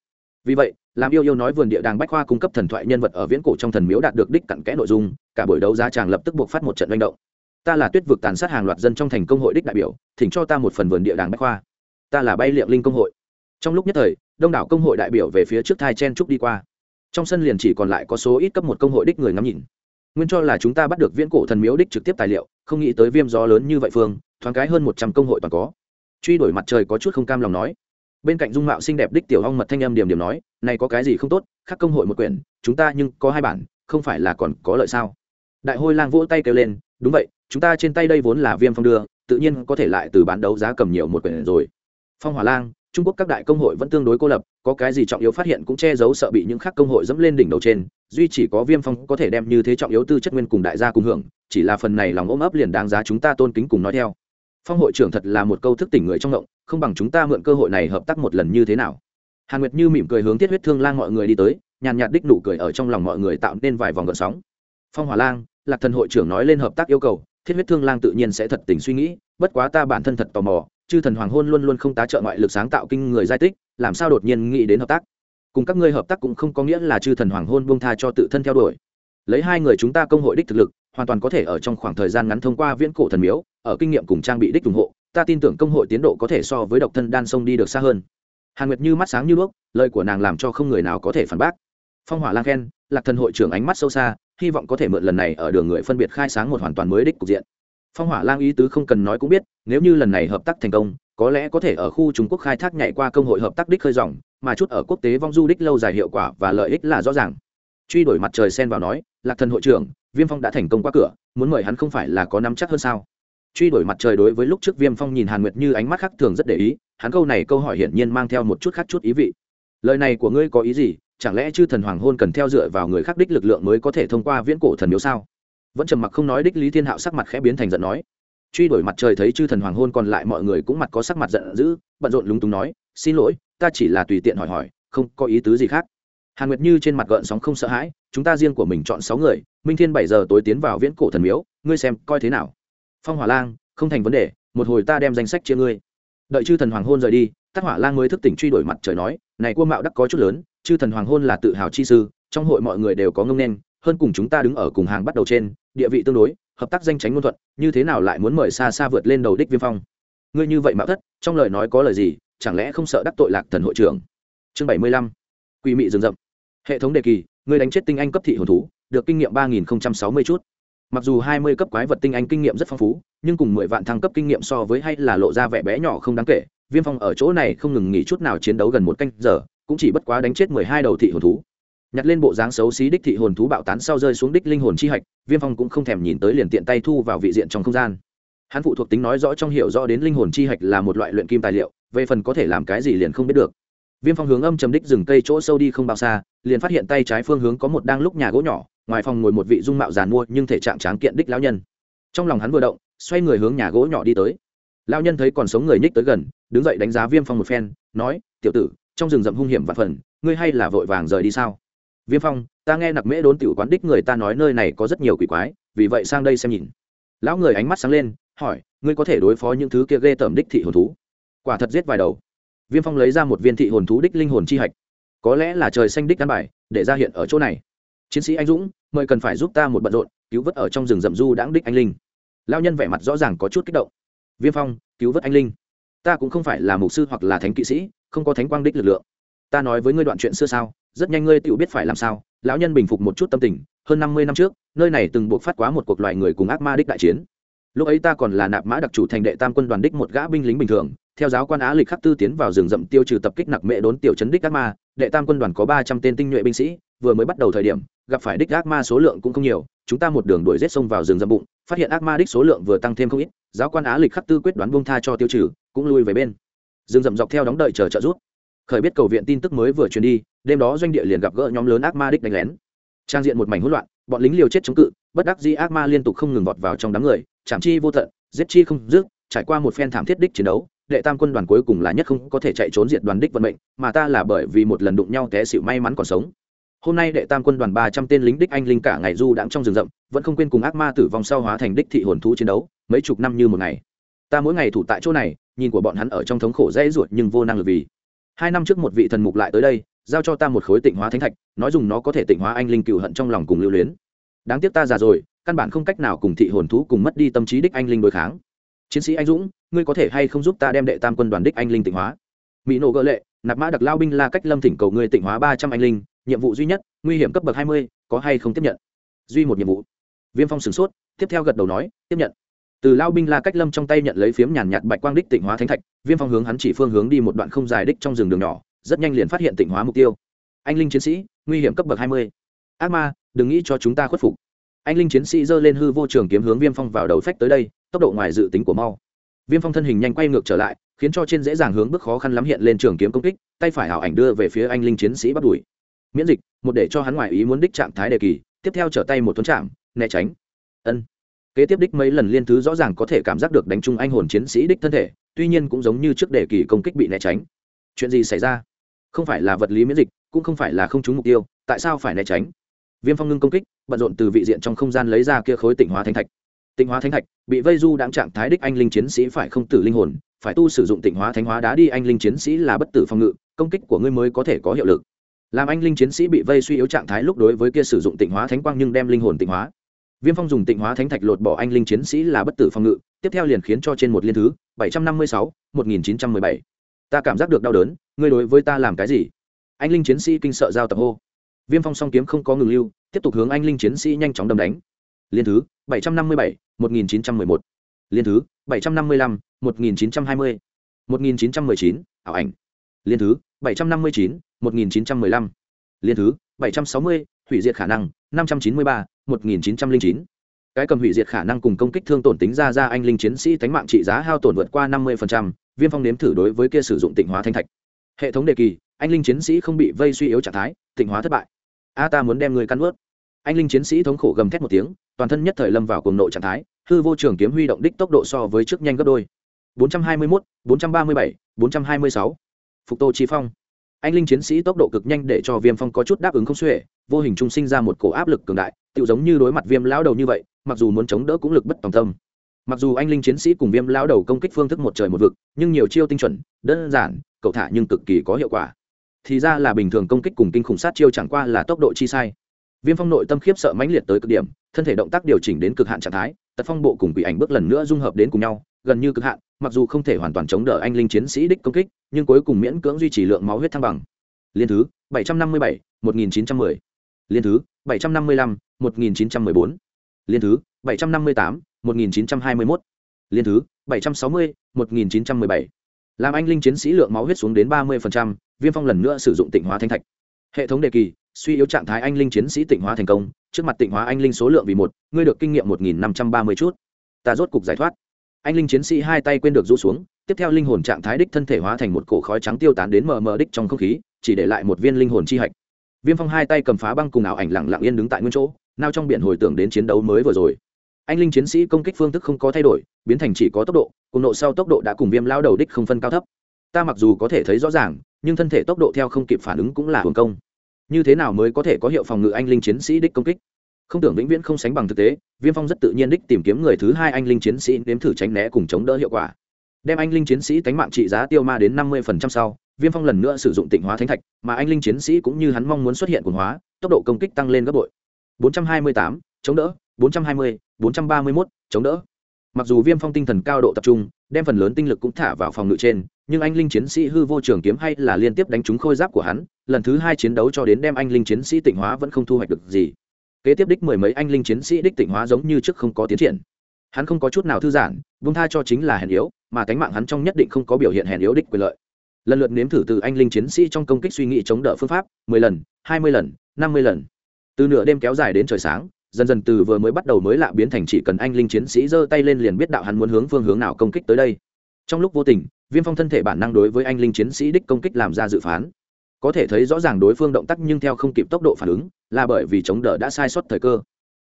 Vì vậy, làm yêu yêu nói vườn địa đàng bách khoa cung cấp thần thoại nhân vật ở viễn cổ trong thần miếu đạt được đích cặn kẽ nội dung, cả buổi đấu giá chàng lập tức buộc phát một trận manh động. Ta là tuyết vực tàn sát hàng loạt dân trong thành công hội đích đại biểu, thỉnh cho ta một phần vườn địa đàng bách khoa. Ta là bay liệu linh công hội. Trong lúc nhất thời, đông đảo công hội đại biểu về phía trước thai chen trúc đi qua. Trong sân liền chỉ còn lại có số ít cấp một công hội đích người ngắm nhìn nguyên cho là chúng ta bắt được viễn cổ thần miếu đích trực tiếp tài liệu, không nghĩ tới viêm gió lớn như vậy phương, thoáng cái hơn một trăm công hội toàn có. Truy đuổi mặt trời có chút không cam lòng nói. Bên cạnh dung mạo xinh đẹp đích tiểu hong mật thanh âm điểm điểm nói, này có cái gì không tốt, khác công hội một quyển, chúng ta nhưng có hai bản, không phải là còn có lợi sao? Đại hôi lang vỗ tay kêu lên, đúng vậy, chúng ta trên tay đây vốn là viêm phong đưa, tự nhiên có thể lại từ bán đấu giá cầm nhiều một quyển rồi. Phong hỏa lang trung quốc các đại công hội vẫn tương đối cô lập, có cái gì trọng yếu phát hiện cũng che giấu sợ bị những khác công hội dẫm lên đỉnh đầu trên, duy chỉ có viêm phong có thể đem như thế trọng yếu tư chất nguyên cùng đại gia cùng hưởng, chỉ là phần này lòng ôm ấp liền đáng giá chúng ta tôn kính cùng nói theo. Phong hội trưởng thật là một câu thức tỉnh người trong động không bằng chúng ta mượn cơ hội này hợp tác một lần như thế nào. Hàn nguyệt như mỉm cười hướng thiết huyết thương lang mọi người đi tới, nhàn nhạt đích nụ cười ở trong lòng mọi người tạo nên vài vòng gợn sóng. Phong hỏa lang, lạc thần hội trưởng nói lên hợp tác yêu cầu thiết huyết thương lang tự nhiên sẽ thật tình suy nghĩ, bất quá ta bản thân thật tò mò chư thần hoàng hôn luôn luôn không tá trợ ngoại lực sáng tạo kinh người giải tích, làm sao đột nhiên nghĩ đến hợp tác? Cùng các ngươi hợp tác cũng không có nghĩa là chư thần hoàng hôn buông tha cho tự thân theo đuổi. Lấy hai người chúng ta công hội đích thực lực, hoàn toàn có thể ở trong khoảng thời gian ngắn thông qua viễn cổ thần miếu, ở kinh nghiệm cùng trang bị đích ủng hộ, ta tin tưởng công hội tiến độ có thể so với độc thân đan sông đi được xa hơn. Hàn nguyệt như mắt sáng như đuốc, lời của nàng làm cho không người nào có thể phản bác. Phong hỏa lan khen, lạc thần hội trưởng ánh mắt sâu xa, hy vọng có thể mượn lần này ở đường người phân biệt khai sáng một hoàn toàn mới đích cục diện phong hỏa lang ý tứ không cần nói cũng biết, nếu như lần này hợp tác thành công, có lẽ có thể ở khu trung quốc khai thác nhảy qua công hội hợp tác đích khơi dòng, mà chút ở quốc tế vong du đích lâu dài hiệu quả và lợi ích là rõ ràng. Truy đổi mặt trời sen vào nói, lạc thần hội trưởng, viêm phong đã thành công qua cửa, muốn mời hắn không phải là có nắm chắc hơn sao? Truy đổi mặt trời đối với lúc trước viêm phong nhìn hàn nguyệt như ánh mắt khác thường rất để ý, hắn câu này câu hỏi hiển nhiên mang theo một chút khác chút ý vị. Lời này của ngươi có ý gì? Chẳng lẽ chư thần hoàng hôn cần theo dựa vào người khác đích lực lượng mới có thể thông qua viễn cổ thần miếu sao? Vẫn trầm mặc không nói đích lý thiên hạo sắc mặt khẽ biến thành giận nói, truy đuổi mặt trời thấy chư thần hoàng hôn còn lại mọi người cũng mặt có sắc mặt giận dữ, bận rộn lúng túng nói, xin lỗi, ta chỉ là tùy tiện hỏi hỏi, không có ý tứ gì khác. Hàn nguyệt như trên mặt gợn sóng không sợ hãi, chúng ta riêng của mình chọn sáu người, minh thiên bảy giờ tối tiến vào viễn cổ thần miếu, ngươi xem coi thế nào. Phong hỏa lang, không thành vấn đề, một hồi ta đem danh sách chia ngươi. Đợi chư thần hoàng hôn rời đi tác hỏa lang mới thức tỉnh truy đuổi mặt trời nói, này cua mạo đắc có chút lớn, chư thần hoàng hôn là tự hào chi sư, trong hội mọi người đều có ngông nên hơn cùng chúng ta đứng ở cùng hàng bắt đầu trên, địa vị tương đối, hợp tác danh tránh ngôn thuận, như thế nào lại muốn mời xa xa vượt lên đầu đích viêm phong? Ngươi như vậy mạo thất, trong lời nói có lời gì, chẳng lẽ không sợ đắc tội lạc thần hội trưởng? Chương bảy mươi lăm, quỷ mị rừng rậm. Hệ thống đề kỳ, ngươi đánh chết tinh anh cấp thị hồn thú, được kinh nghiệm ba nghìn sáu mươi chút. Mặc dù hai mươi cấp quái vật tinh anh kinh nghiệm rất phong phú, nhưng cùng mười vạn thăng cấp kinh nghiệm so với hay là lộ ra vẻ bé nhỏ không đáng kể, viêm phong ở chỗ này không ngừng nghỉ chút nào chiến đấu gần một canh giờ, cũng chỉ bất quá đánh chết mười hai đầu thị hồn thú nhặt lên bộ dáng xấu xí đích thị hồn thú bạo tán sau rơi xuống đích linh hồn chi hạch, viêm phong cũng không thèm nhìn tới liền tiện tay thu vào vị diện trong không gian. Hắn phụ thuộc tính nói rõ trong hiểu rõ đến linh hồn chi hạch là một loại luyện kim tài liệu, về phần có thể làm cái gì liền không biết được. Viêm phong hướng âm chầm đích rừng cây chỗ sâu đi không bao xa, liền phát hiện tay trái phương hướng có một đang lúc nhà gỗ nhỏ, ngoài phòng ngồi một vị dung mạo giàn mua nhưng thể trạng tráng kiện đích lão nhân. Trong lòng hắn vừa động, xoay người hướng nhà gỗ nhỏ đi tới. Lão nhân thấy còn sống người nhích tới gần, đứng dậy đánh giá viêm phong một phen, nói, tiểu tử, trong rừng rậm hung hiểm và phần, ngươi hay là vội vàng rời đi sao? Viêm phong, ta nghe nặc mễ đốn tiểu quán đích người ta nói nơi này có rất nhiều quỷ quái, vì vậy sang đây xem nhìn. Lão người ánh mắt sáng lên, hỏi, ngươi có thể đối phó những thứ kia ghê tởm đích thị hồn thú? Quả thật giết vài đầu. Viêm phong lấy ra một viên thị hồn thú đích linh hồn chi hạch. Có lẽ là trời xanh đích căn bài, để ra hiện ở chỗ này. Chiến sĩ anh dũng, mời cần phải giúp ta một bận rộn, cứu vớt ở trong rừng rậm du đãng đích anh linh. Lao nhân vẻ mặt rõ ràng có chút kích động. Viêm phong, cứu vớt anh linh. Ta cũng không phải là mục sư hoặc là thánh kỵ sĩ, không có thánh quang đích lực lượng. Ta nói với ngươi đoạn chuyện xưa sao? Rất nhanh ngươi tự biết phải làm sao. Lão nhân bình phục một chút tâm tình, hơn năm mươi năm trước, nơi này từng buộc phát quá một cuộc loài người cùng ác ma đích đại chiến. Lúc ấy ta còn là nạp mã đặc chủ thành đệ tam quân đoàn đích một gã binh lính bình thường, theo giáo quan á lịch khắc tư tiến vào rừng rậm tiêu trừ tập kích nặc mệ đốn tiểu chấn đích ác ma, đệ tam quân đoàn có ba trăm tên tinh nhuệ binh sĩ, vừa mới bắt đầu thời điểm, gặp phải đích ác ma số lượng cũng không nhiều, chúng ta một đường đuổi rết sông vào rừng rậm bụng, phát hiện ác ma đích số lượng vừa tăng thêm không ít, giáo quan á lịch khắc tư quyết đoán bông tha cho tiêu trừ, cũng lui về bên. Rừng rậm dọc theo đóng đợi chờ trợ rút khởi biết cầu viện tin tức mới vừa truyền đi, đêm đó doanh địa liền gặp gỡ nhóm lớn ác ma đích đánh lén. Trang diện một mảnh hỗn loạn, bọn lính liều chết chống cự, bất đắc dĩ ác ma liên tục không ngừng vọt vào trong đám người chạm chi vô tận, giết chi không dứt, trải qua một phen thảm thiết đích chiến đấu, đệ tam quân đoàn cuối cùng là nhất không có thể chạy trốn diệt đoàn đích vận mệnh, mà ta là bởi vì một lần đụng nhau té xịu may mắn còn sống. Hôm nay đệ tam quân đoàn ba trăm tên lính đích anh linh cả ngày du đãng trong rừng rậm, vẫn không quên cùng ác ma tử vong sau hóa thành đích thị hồn thú chiến đấu, mấy chục năm như một ngày. Ta mỗi ngày thủ tại chỗ này, nhìn của bọn hắn ở trong thống khổ dễ ruột nhưng vô năng lực vì hai năm trước một vị thần mục lại tới đây, giao cho ta một khối tịnh hóa thánh thạch, nói dùng nó có thể tịnh hóa anh linh cựu hận trong lòng cùng lưu luyến. Đáng tiếc ta già rồi, căn bản không cách nào cùng thị hồn thú cùng mất đi tâm trí đích anh linh đối kháng. Chiến sĩ anh dũng, ngươi có thể hay không giúp ta đem đệ tam quân đoàn đích anh linh tịnh hóa? Mỹ nổ gỡ lệ, nạp mã đặc lao binh la cách lâm thỉnh cầu ngươi tịnh hóa ba trăm anh linh, nhiệm vụ duy nhất, nguy hiểm cấp bậc hai mươi, có hay không tiếp nhận? Duy một nhiệm vụ. Viêm phong sửng sốt, tiếp theo gật đầu nói, tiếp nhận từ lao binh la cách lâm trong tay nhận lấy phiếm nhàn nhạt bạch quang đích tịnh hóa thánh thạch, viêm phong hướng hắn chỉ phương hướng đi một đoạn không dài đích trong rừng đường nhỏ, rất nhanh liền phát hiện tịnh hóa mục tiêu. Anh linh chiến sĩ, nguy hiểm cấp bậc hai mươi. Ác ma, đừng nghĩ cho chúng ta khuất phục. Anh linh chiến sĩ giơ lên hư vô trường kiếm hướng viêm phong vào đầu phách tới đây, tốc độ ngoài dự tính của mau. Viêm phong thân hình nhanh quay ngược trở lại, khiến cho trên dễ dàng hướng bước khó khăn lắm hiện lên trường kiếm công kích, tay phải ảo ảnh đưa về phía anh linh chiến sĩ bắt đuổi. Miễn dịch, một để cho hắn ngoài ý muốn đích trạng thái đề kỳ, tiếp theo trở tay một tuấn chạm, né tránh. Ân kế tiếp đích mấy lần liên thứ rõ ràng có thể cảm giác được đánh chung anh hồn chiến sĩ đích thân thể, tuy nhiên cũng giống như trước đề kỳ công kích bị né tránh. Chuyện gì xảy ra? Không phải là vật lý miễn dịch, cũng không phải là không trúng mục tiêu, tại sao phải né tránh? Viêm phong ngưng công kích, bận rộn từ vị diện trong không gian lấy ra kia khối tịnh hóa thánh thạch. Tịnh hóa thánh thạch, bị vây du đáng trạng thái đích anh linh chiến sĩ phải không tử linh hồn, phải tu sử dụng tịnh hóa thánh hóa đá đi anh linh chiến sĩ là bất tử phòng ngự, công kích của ngươi mới có thể có hiệu lực. Làm anh linh chiến sĩ bị vây suy yếu trạng thái lúc đối với kia sử dụng tịnh hóa thánh quang nhưng đem linh hồn tịnh hóa viêm phong dùng tịnh hóa thánh thạch lột bỏ anh linh chiến sĩ là bất tử phòng ngự, tiếp theo liền khiến cho trên một liên thứ, bảy trăm năm mươi sáu, một nghìn chín trăm mười bảy. Ta cảm giác được đau đớn, ngươi đối với ta làm cái gì? Anh linh chiến sĩ kinh sợ giao tập hô. Viêm phong song kiếm không có ngừng lưu, tiếp tục hướng anh linh chiến sĩ nhanh chóng đâm đánh. Liên thứ, bảy trăm năm mươi bảy, một nghìn chín trăm mười một. Liên thứ, bảy trăm năm mươi lăm, một nghìn chín trăm hai mươi. một nghìn chín trăm mười chín, ảo ảnh. Liên thứ, bảy trăm năm mươi chín, một nghìn chín trăm mười lăm. Liên thứ, bảy trăm sáu mươi, hủy diệt khả năng, năm trăm chín mươi ba một nghìn chín trăm linh chín. Cái cầm hủy diệt khả năng cùng công kích thương tổn tính ra ra anh linh chiến sĩ tánh mạng trị giá hao tổn vượt qua năm mươi viêm phong nếm thử đối với kia sử dụng tịnh hóa thanh thạch. Hệ thống đề kỳ anh linh chiến sĩ không bị vây suy yếu trạng thái tịnh hóa thất bại. A ta muốn đem người căn ướt. Anh linh chiến sĩ thống khổ gầm thét một tiếng toàn thân nhất thời lâm vào cuồng nộ trạng thái hư vô trường kiếm huy động đích tốc độ so với trước nhanh gấp đôi. 421, 437, 426. phục tô chi phong. Anh linh chiến sĩ tốc độ cực nhanh để cho viêm phong có chút đáp ứng không xuể vô hình trung sinh ra một cổ áp lực cường đại tự giống như đối mặt viêm lão đầu như vậy mặc dù muốn chống đỡ cũng lực bất tòng tâm. Mặc dù anh linh chiến sĩ cùng viêm lão đầu công kích phương thức một trời một vực nhưng nhiều chiêu tinh chuẩn đơn giản cậu thả nhưng cực kỳ có hiệu quả. Thì ra là bình thường công kích cùng kinh khủng sát chiêu chẳng qua là tốc độ chi sai. Viêm phong nội tâm khiếp sợ mãnh liệt tới cực điểm thân thể động tác điều chỉnh đến cực hạn trạng thái tật phong bộ cùng quỷ ảnh bước lần nữa dung hợp đến cùng nhau gần như cực hạn mặc dù không thể hoàn toàn chống đỡ anh linh chiến sĩ đích công kích nhưng cuối cùng miễn cưỡng duy trì lượng máu huyết thăng bằng. Liên thứ 757, 1910 liên thứ 755, 1914. liên thứ 758, 1921. liên thứ 760, 1917. làm anh linh chiến sĩ lượng máu huyết xuống đến 30%, viêm phong lần nữa sử dụng tịnh hóa thanh thạch hệ thống đề kỳ suy yếu trạng thái anh linh chiến sĩ tịnh hóa thành công trước mặt tịnh hóa anh linh số lượng vì một ngươi được kinh nghiệm một nghìn năm trăm ba mươi chút ta rốt cục giải thoát anh linh chiến sĩ hai tay quên được rũ xuống tiếp theo linh hồn trạng thái đích thân thể hóa thành một cổ khói trắng tiêu tán đến mờ mờ đích trong không khí chỉ để lại một viên linh hồn chi hạch viêm phong hai tay cầm phá băng cùng ảo ảnh lặng lặng yên đứng tại nguyên chỗ, nao trong biển hồi tưởng đến chiến đấu mới vừa rồi. Anh linh chiến sĩ công kích phương thức không có thay đổi, biến thành chỉ có tốc độ, cùng nộ sau tốc độ đã cùng viêm lao đầu đích không phân cao thấp. Ta mặc dù có thể thấy rõ ràng, nhưng thân thể tốc độ theo không kịp phản ứng cũng là hưởng công. Như thế nào mới có thể có hiệu phòng ngự anh linh chiến sĩ đích công kích? Không tưởng vĩnh viễn không sánh bằng thực tế, viêm phong rất tự nhiên đích tìm kiếm người thứ hai anh linh chiến sĩ nếm thử tránh né cùng chống đỡ hiệu quả. Đem anh linh chiến sĩ tánh mạng trị giá tiêu ma đến năm mươi sau viêm phong lần nữa sử dụng tịnh hóa thánh thạch mà anh linh chiến sĩ cũng như hắn mong muốn xuất hiện quần hóa tốc độ công kích tăng lên gấp bội. 428, chống đỡ. 420, 431, chống đỡ. Mặc dù viêm phong tinh thần cao độ tập trung đem phần lớn tinh lực cũng thả vào phòng ngự trên nhưng anh linh chiến sĩ hư vô trường kiếm hay là liên tiếp đánh trúng khôi giáp của hắn lần thứ hai chiến đấu cho đến đem anh linh chiến sĩ tịnh hóa vẫn không thu hoạch được gì. Kế tiếp đích mười mấy anh linh chiến sĩ đích tịnh hóa giống như trước không có tiến triển. Hắn không có chút nào thư giãn buông tha cho chính là hèn yếu mà cánh mạng hắn trong nhất định không có biểu hiện hèn yếu đích quyền lợi lần lượt nếm thử từ anh linh chiến sĩ trong công kích suy nghĩ chống đỡ phương pháp, mười lần, hai mươi lần, năm mươi lần. Từ nửa đêm kéo dài đến trời sáng, dần dần từ vừa mới bắt đầu mới lạ biến thành chỉ cần anh linh chiến sĩ giơ tay lên liền biết đạo hắn muốn hướng phương hướng nào công kích tới đây. Trong lúc vô tình, viêm phong thân thể bản năng đối với anh linh chiến sĩ đích công kích làm ra dự phán. Có thể thấy rõ ràng đối phương động tác nhưng theo không kịp tốc độ phản ứng, là bởi vì chống đỡ đã sai sót thời cơ.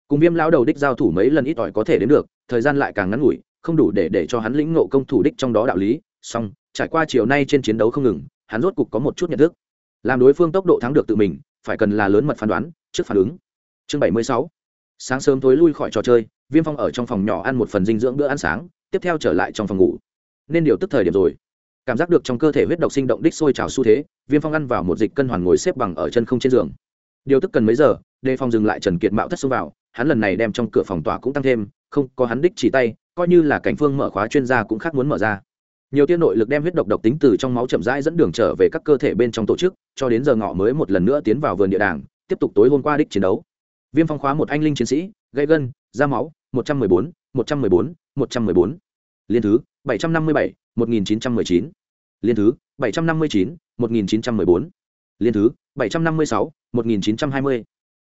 Cùng viêm lão đầu đích giao thủ mấy lần ít ỏi có thể đến được, thời gian lại càng ngắn ngủi, không đủ để để cho hắn lĩnh ngộ công thủ đích trong đó đạo lý. Song trải qua chiều nay trên chiến đấu không ngừng, hắn rốt cục có một chút nhận thức. Làm đối phương tốc độ thắng được tự mình, phải cần là lớn mật phán đoán, trước phản ứng. Chương bảy mươi sáu. Sáng sớm tối lui khỏi trò chơi, viêm phong ở trong phòng nhỏ ăn một phần dinh dưỡng bữa ăn sáng, tiếp theo trở lại trong phòng ngủ. Nên điều tức thời điểm rồi. Cảm giác được trong cơ thể huyết độc sinh động đích sôi trào xu thế, viêm phong ăn vào một dịch cân hoàn ngồi xếp bằng ở chân không trên giường. Điều tức cần mấy giờ, đề phòng dừng lại trần kiệt mạo thất xông vào, hắn lần này đem trong cửa phòng tòa cũng tăng thêm, không có hắn đích chỉ tay, coi như là cảnh phương mở khóa chuyên gia cũng khác muốn mở ra nhiều tiên nội lực đem huyết độc độc tính từ trong máu chậm rãi dẫn đường trở về các cơ thể bên trong tổ chức, cho đến giờ ngọ mới một lần nữa tiến vào vườn địa đàng, tiếp tục tối hôm qua đích chiến đấu. Viêm phong khóa một anh linh chiến sĩ gây gân, da máu, một trăm mười bốn, một trăm mười bốn, một trăm mười bốn. Liên thứ, bảy trăm năm mươi bảy, một nghìn chín trăm mười chín. Liên thứ, bảy trăm năm mươi chín, một nghìn chín trăm mười bốn. Liên thứ, bảy trăm năm mươi sáu, một nghìn chín trăm hai mươi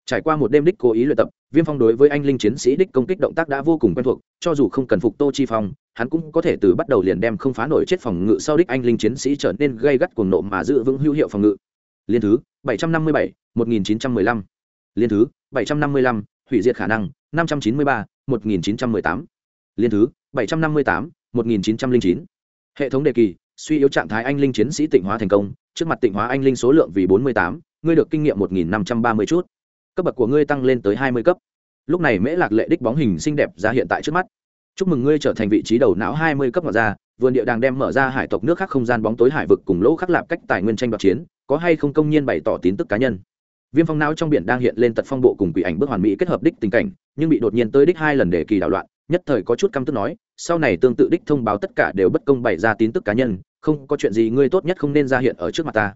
trải qua một đêm đích cố ý luyện tập, viêm phong đối với anh linh chiến sĩ đích công kích động tác đã vô cùng quen thuộc, cho dù không cần phục tô chi phong, hắn cũng có thể từ bắt đầu liền đem không phá nổi chết phòng ngự sau đích anh linh chiến sĩ trở nên gây gắt cuồng nộ mà giữ vững hữu hiệu phòng ngự. Liên thứ, bảy trăm năm mươi bảy, một nghìn chín trăm mười lăm. Liên thứ, bảy trăm năm mươi lăm, hủy diệt khả năng, năm trăm chín mươi ba, một nghìn chín trăm mười tám. Liên thứ, bảy trăm năm mươi tám, một nghìn chín trăm linh chín. Hệ thống đề kỳ, suy yếu trạng thái anh linh chiến sĩ tịnh hóa thành công, trước mặt tịnh hóa anh linh số lượng vì bốn mươi tám, ngươi được kinh nghiệm một nghìn năm trăm ba mươi chút cấp bậc của ngươi tăng lên tới hai mươi cấp. Lúc này mễ lạc lệ đích bóng hình xinh đẹp ra hiện tại trước mắt. Chúc mừng ngươi trở thành vị trí đầu não hai mươi cấp mở ra vườn địa đàng đem mở ra hải tộc nước khác không gian bóng tối hải vực cùng lỗ khắc lạp cách tài nguyên tranh đoạt chiến, có hay không công nhiên bày tỏ tín tức cá nhân. Viêm phong não trong biển đang hiện lên tật phong bộ cùng quỷ ảnh bước hoàn mỹ kết hợp đích tình cảnh, nhưng bị đột nhiên tới đích hai lần để kỳ đảo loạn, nhất thời có chút căm tức nói, sau này tương tự đích thông báo tất cả đều bất công bày ra tín tức cá nhân, không có chuyện gì ngươi tốt nhất không nên ra hiện ở trước mặt ta.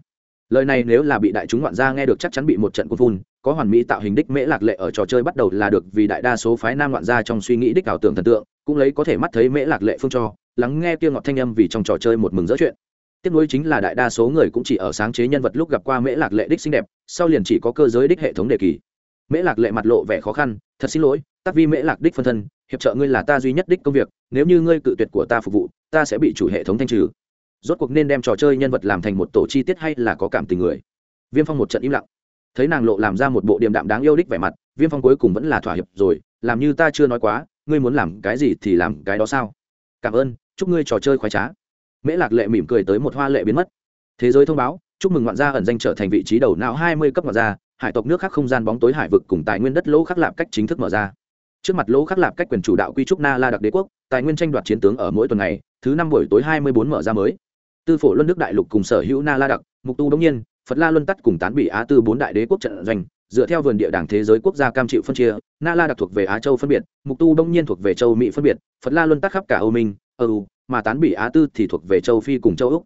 Lời này nếu là bị đại chúng ngoạn gia nghe được chắc chắn bị một trận cuốn phun có hoàn mỹ tạo hình đích mễ lạc lệ ở trò chơi bắt đầu là được vì đại đa số phái nam ngoạn gia trong suy nghĩ đích ảo tưởng thần tượng, cũng lấy có thể mắt thấy mễ lạc lệ phương cho, lắng nghe kia ngọt thanh âm vì trong trò chơi một mừng dỡ chuyện. Tiếp nối chính là đại đa số người cũng chỉ ở sáng chế nhân vật lúc gặp qua mễ lạc lệ đích xinh đẹp, sau liền chỉ có cơ giới đích hệ thống đề kỳ. Mễ lạc lệ mặt lộ vẻ khó khăn, thật xin lỗi, tác vi mễ lạc đích phân thân, hiệp trợ ngươi là ta duy nhất đích công việc, nếu như ngươi cự tuyệt của ta phục vụ, ta sẽ bị chủ hệ thống thanh trừ. Rốt cuộc nên đem trò chơi nhân vật làm thành một tổ chi tiết hay là có cảm tình người? Viêm phong một trận im lặng thấy nàng lộ làm ra một bộ điềm đạm đáng yêu đích vẻ mặt, viêm phong cuối cùng vẫn là thỏa hiệp rồi, làm như ta chưa nói quá, ngươi muốn làm cái gì thì làm cái đó sao? Cảm ơn, chúc ngươi trò chơi khoái trá. Mễ lạc lệ mỉm cười tới một hoa lệ biến mất. Thế giới thông báo, chúc mừng ngoạn gia ẩn danh trở thành vị trí đầu não hai mươi cấp ngoạn gia, hải tộc nước khác không gian bóng tối hải vực cùng tài nguyên đất lỗ khắc lạp cách chính thức mở ra. Trước mặt lỗ khắc lạp cách quyền chủ đạo quy trúc na la đặc đế quốc, tài nguyên tranh đoạt chiến tướng ở mỗi tuần ngày, thứ năm buổi tối hai mươi bốn mở ra mới. Tư phổ luân đức đại lục cùng sở hữu na la đặc, mục tu đông nhiên phật la luân tắt cùng tán bị á tư bốn đại đế quốc trận doanh, dựa theo vườn địa đảng thế giới quốc gia cam chịu phân chia, na la đặc thuộc về á châu phân biệt, mục tu đông nhiên thuộc về châu mỹ phân biệt, phật la luân tắt khắp cả âu minh, âu mà tán bị á tư thì thuộc về châu phi cùng châu úc.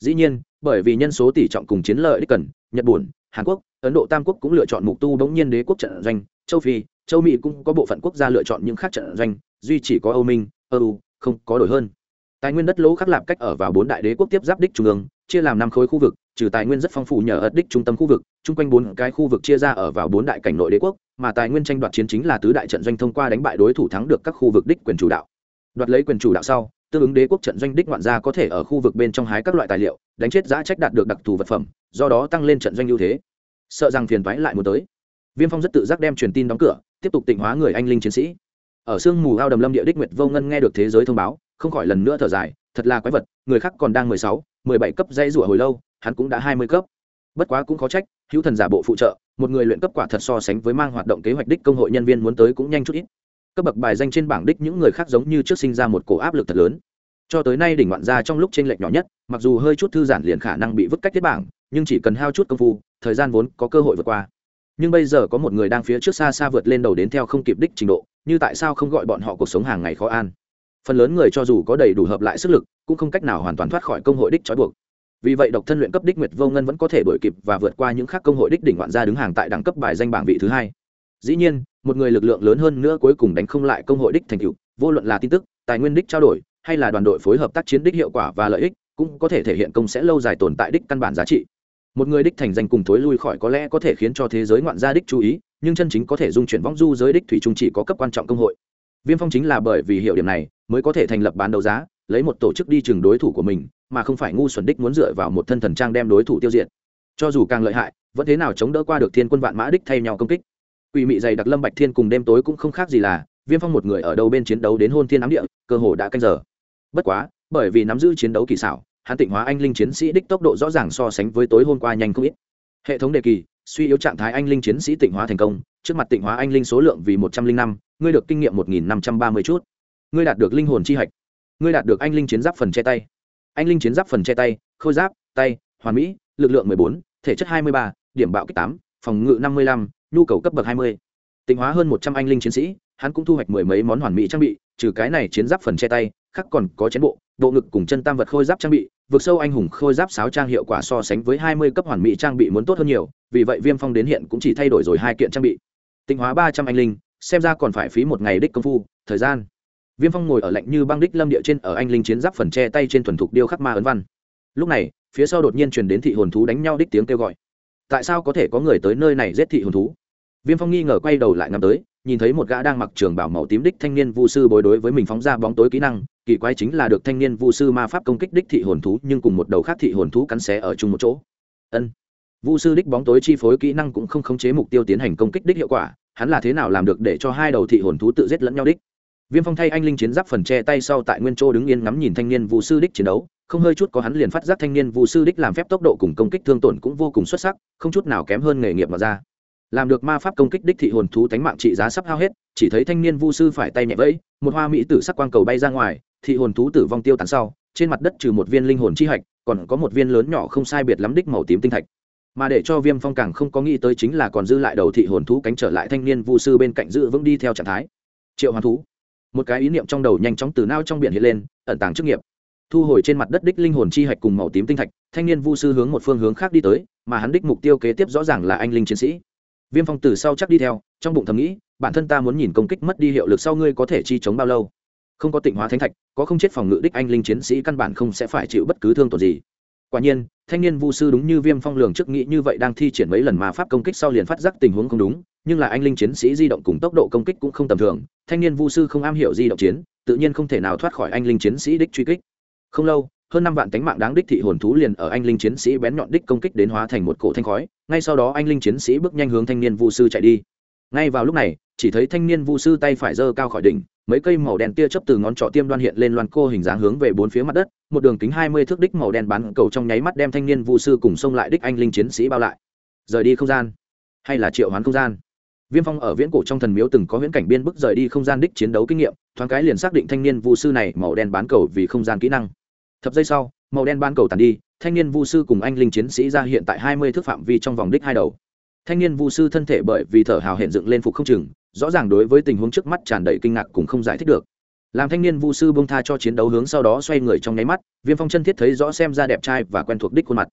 Dĩ nhiên, bởi vì nhân số tỷ trọng cùng chiến lợi đích cần, nhật bản, hàn quốc, ấn độ tam quốc cũng lựa chọn mục tu đông nhiên đế quốc trận doanh, châu phi, châu mỹ cũng có bộ phận quốc gia lựa chọn những khác trận doanh, duy chỉ có âu minh, âu không có đổi hơn. Tài nguyên đất lỗ khắc lạp cách ở vào bốn đại đế quốc tiếp giáp đích trung ương, chia làm năm khối khu vực trừ tài nguyên rất phong phú nhờ ất đích trung tâm khu vực, chung quanh bốn cái khu vực chia ra ở vào bốn đại cảnh nội đế quốc, mà tài nguyên tranh đoạt chiến chính là tứ đại trận doanh thông qua đánh bại đối thủ thắng được các khu vực đích quyền chủ đạo. Đoạt lấy quyền chủ đạo sau, tương ứng đế quốc trận doanh đích ngoạn gia có thể ở khu vực bên trong hái các loại tài liệu, đánh chết giã trách đạt được đặc thù vật phẩm, do đó tăng lên trận doanh ưu thế. Sợ rằng phiền toái lại muốn tới. Viêm phong rất tự giác đem truyền tin đóng cửa, tiếp tục tịnh hóa người anh linh chiến sĩ. Ở sương mù ao đầm lâm địa đích nguyệt vô ngân nghe được thế giới thông báo, không khỏi lần nữa thở dài, thật là quái vật, người khác còn đang mười sáu, mười bảy cấp dây rủa hồi lâu hắn cũng đã hai mươi cấp. Bất quá cũng khó trách, hữu thần giả bộ phụ trợ, một người luyện cấp quả thật so sánh với mang hoạt động kế hoạch đích công hội nhân viên muốn tới cũng nhanh chút ít. Cấp bậc bài danh trên bảng đích những người khác giống như trước sinh ra một cổ áp lực thật lớn. Cho tới nay đỉnh ngoạn gia trong lúc trên lệch nhỏ nhất, mặc dù hơi chút thư giãn liền khả năng bị vứt cách tiết bảng, nhưng chỉ cần hao chút công phu, thời gian vốn có cơ hội vượt qua. Nhưng bây giờ có một người đang phía trước xa xa vượt lên đầu đến theo không kịp đích trình độ, như tại sao không gọi bọn họ cuộc sống hàng ngày khó an. Phần lớn người cho dù có đầy đủ hợp lại sức lực, cũng không cách nào hoàn toàn thoát khỏi công hội đích trói buộc vì vậy độc thân luyện cấp đích nguyệt vô ngân vẫn có thể đổi kịp và vượt qua những khác công hội đích đỉnh ngoạn gia đứng hàng tại đẳng cấp bài danh bảng vị thứ hai. Dĩ nhiên, một người lực lượng lớn hơn nữa cuối cùng đánh không lại công hội đích thành tựu, vô luận là tin tức, tài nguyên đích trao đổi, hay là đoàn đội phối hợp tác chiến đích hiệu quả và lợi ích, cũng có thể thể hiện công sẽ lâu dài tồn tại đích căn bản giá trị. Một người đích thành danh cùng thối lui khỏi có lẽ có thể khiến cho thế giới ngoạn gia đích chú ý, nhưng chân chính có thể dung chuyển võng du giới đích thủy trung chỉ có cấp quan trọng công hội. Viêm phong chính là bởi vì hiểu điểm này, mới có thể thành lập bán đấu giá, lấy một tổ chức đi chừng đối thủ của mình mà không phải ngu xuẩn đích muốn dựa vào một thân thần trang đem đối thủ tiêu diệt. Cho dù càng lợi hại, vẫn thế nào chống đỡ qua được thiên quân vạn mã đích thay nhau công kích. Quỷ mị dày đặc lâm bạch thiên cùng đêm tối cũng không khác gì là, viêm phong một người ở đâu bên chiến đấu đến hôn thiên ám địa, cơ hồ đã canh giờ. Bất quá, bởi vì nắm giữ chiến đấu kỳ xảo, hắn tịnh hóa anh linh chiến sĩ đích tốc độ rõ ràng so sánh với tối hôm qua nhanh không ít. Hệ thống đề kỳ, suy yếu trạng thái anh linh chiến sĩ tịnh hóa thành công, trước mặt tịnh hóa anh linh số lượng vì một trăm linh năm, ngươi được kinh nghiệm một nghìn năm trăm ba mươi chút. Ngươi đạt được linh hồn chi hạch. Ngươi đạt được anh linh chiến giáp phần che tay anh linh chiến giáp phần che tay khôi giáp tay hoàn mỹ lực lượng mười bốn thể chất hai mươi ba điểm bạo kích 8, phòng ngự năm mươi lăm nhu cầu cấp bậc hai mươi. Tịnh hóa hơn một trăm anh linh chiến sĩ hắn cũng thu hoạch mười mấy món hoàn mỹ trang bị trừ cái này chiến giáp phần che tay khác còn có chiến bộ bộ ngực cùng chân tam vật khôi giáp trang bị vượt sâu anh hùng khôi giáp sáo trang hiệu quả so sánh với hai mươi cấp hoàn mỹ trang bị muốn tốt hơn nhiều vì vậy viêm phong đến hiện cũng chỉ thay đổi rồi hai kiện trang bị. Tinh hóa ba trăm anh linh xem ra còn phải phí một ngày đích công phu thời gian viêm phong ngồi ở lạnh như băng đích lâm địa trên ở anh linh chiến giáp phần che tay trên thuần thục điêu khắc ma ấn văn. Lúc này, phía sau đột nhiên truyền đến thị hồn thú đánh nhau đích tiếng kêu gọi. Tại sao có thể có người tới nơi này giết thị hồn thú? Viêm phong nghi ngờ quay đầu lại ngắm tới, nhìn thấy một gã đang mặc trường bảo màu tím đích thanh niên vu sư bối đối với mình phóng ra bóng tối kỹ năng, kỳ quái chính là được thanh niên vu sư ma pháp công kích đích thị hồn thú nhưng cùng một đầu khác thị hồn thú cắn xé ở chung một chỗ. Ân. Vu sư đích bóng tối chi phối kỹ năng cũng không khống chế mục tiêu tiến hành công kích đích hiệu quả, hắn là thế nào làm được để cho hai đầu thị hồn thú tự giết lẫn nhau đích? Viêm phong thay anh linh chiến giáp phần che tay sau tại nguyên châu đứng yên ngắm nhìn thanh niên vu sư đích chiến đấu, không hơi chút có hắn liền phát giác thanh niên vu sư đích làm phép tốc độ cùng công kích thương tổn cũng vô cùng xuất sắc, không chút nào kém hơn nghề nghiệp mà ra. Làm được ma pháp công kích đích thị hồn thú tánh mạng trị giá sắp hao hết, chỉ thấy thanh niên vu sư phải tay nhẹ vẫy, một hoa mỹ tử sắc quang cầu bay ra ngoài, thị hồn thú tử vong tiêu tán sau, trên mặt đất trừ một viên linh hồn chi hạch, còn có một viên lớn nhỏ không sai biệt lắm đích màu tím tinh thạch. Mà để cho viêm phong càng không có nghĩ tới chính là còn dư lại đầu thị hồn thú cánh trở lại thanh niên vu sư bên cạnh giữ vững đi theo trạng thái. Triệu hoàn thú một cái ý niệm trong đầu nhanh chóng từ nao trong biển hiện lên, ẩn tàng chức nghiệp. Thu hồi trên mặt đất đích linh hồn chi hạch cùng màu tím tinh thạch, thanh niên vu sư hướng một phương hướng khác đi tới, mà hắn đích mục tiêu kế tiếp rõ ràng là anh linh chiến sĩ. Viêm phong từ sau chắc đi theo, trong bụng thầm nghĩ, bản thân ta muốn nhìn công kích mất đi hiệu lực sau ngươi có thể chi chống bao lâu? Không có tịnh hóa thánh thạch, có không chết phòng ngự đích anh linh chiến sĩ căn bản không sẽ phải chịu bất cứ thương tổn gì. Quả nhiên, thanh niên vu sư đúng như viêm phong lường trước nghĩ như vậy đang thi triển mấy lần mà pháp công kích sau liền phát giác tình huống không đúng nhưng là anh linh chiến sĩ di động cùng tốc độ công kích cũng không tầm thường, thanh niên vu sư không am hiểu di động chiến, tự nhiên không thể nào thoát khỏi anh linh chiến sĩ đích truy kích. Không lâu, hơn năm vạn tánh mạng đáng đích thị hồn thú liền ở anh linh chiến sĩ bén nhọn đích công kích đến hóa thành một cổ thanh khói, ngay sau đó anh linh chiến sĩ bước nhanh hướng thanh niên vu sư chạy đi. Ngay vào lúc này, chỉ thấy thanh niên vu sư tay phải giơ cao khỏi đỉnh, mấy cây màu đen tia chớp từ ngón trỏ tiêm đoan hiện lên loan cô hình dáng hướng về bốn phía mặt đất, một đường kính hai mươi thước đích màu đen bán cầu trong nháy mắt đem thanh niên vu sư cùng xông lại đích anh linh chiến sĩ bao lại. Rời đi không gian, hay là triệu hoán không gian? Viêm phong ở viễn cổ trong thần miếu từng có huyễn cảnh biên bức rời đi không gian đích chiến đấu kinh nghiệm, thoáng cái liền xác định thanh niên vu sư này màu đen bán cầu vì không gian kỹ năng. Thập giây sau, màu đen bán cầu tàn đi, thanh niên vu sư cùng anh linh chiến sĩ ra hiện tại hai mươi thước phạm vi trong vòng đích hai đầu. Thanh niên vu sư thân thể bởi vì thở hào hiện dựng lên phục không chừng, rõ ràng đối với tình huống trước mắt tràn đầy kinh ngạc cũng không giải thích được. Làm thanh niên vu sư bông tha cho chiến đấu hướng sau đó xoay người trong nháy mắt, viêm phong chân thiết thấy rõ xem ra đẹp trai và quen thuộc đích khuôn mặt.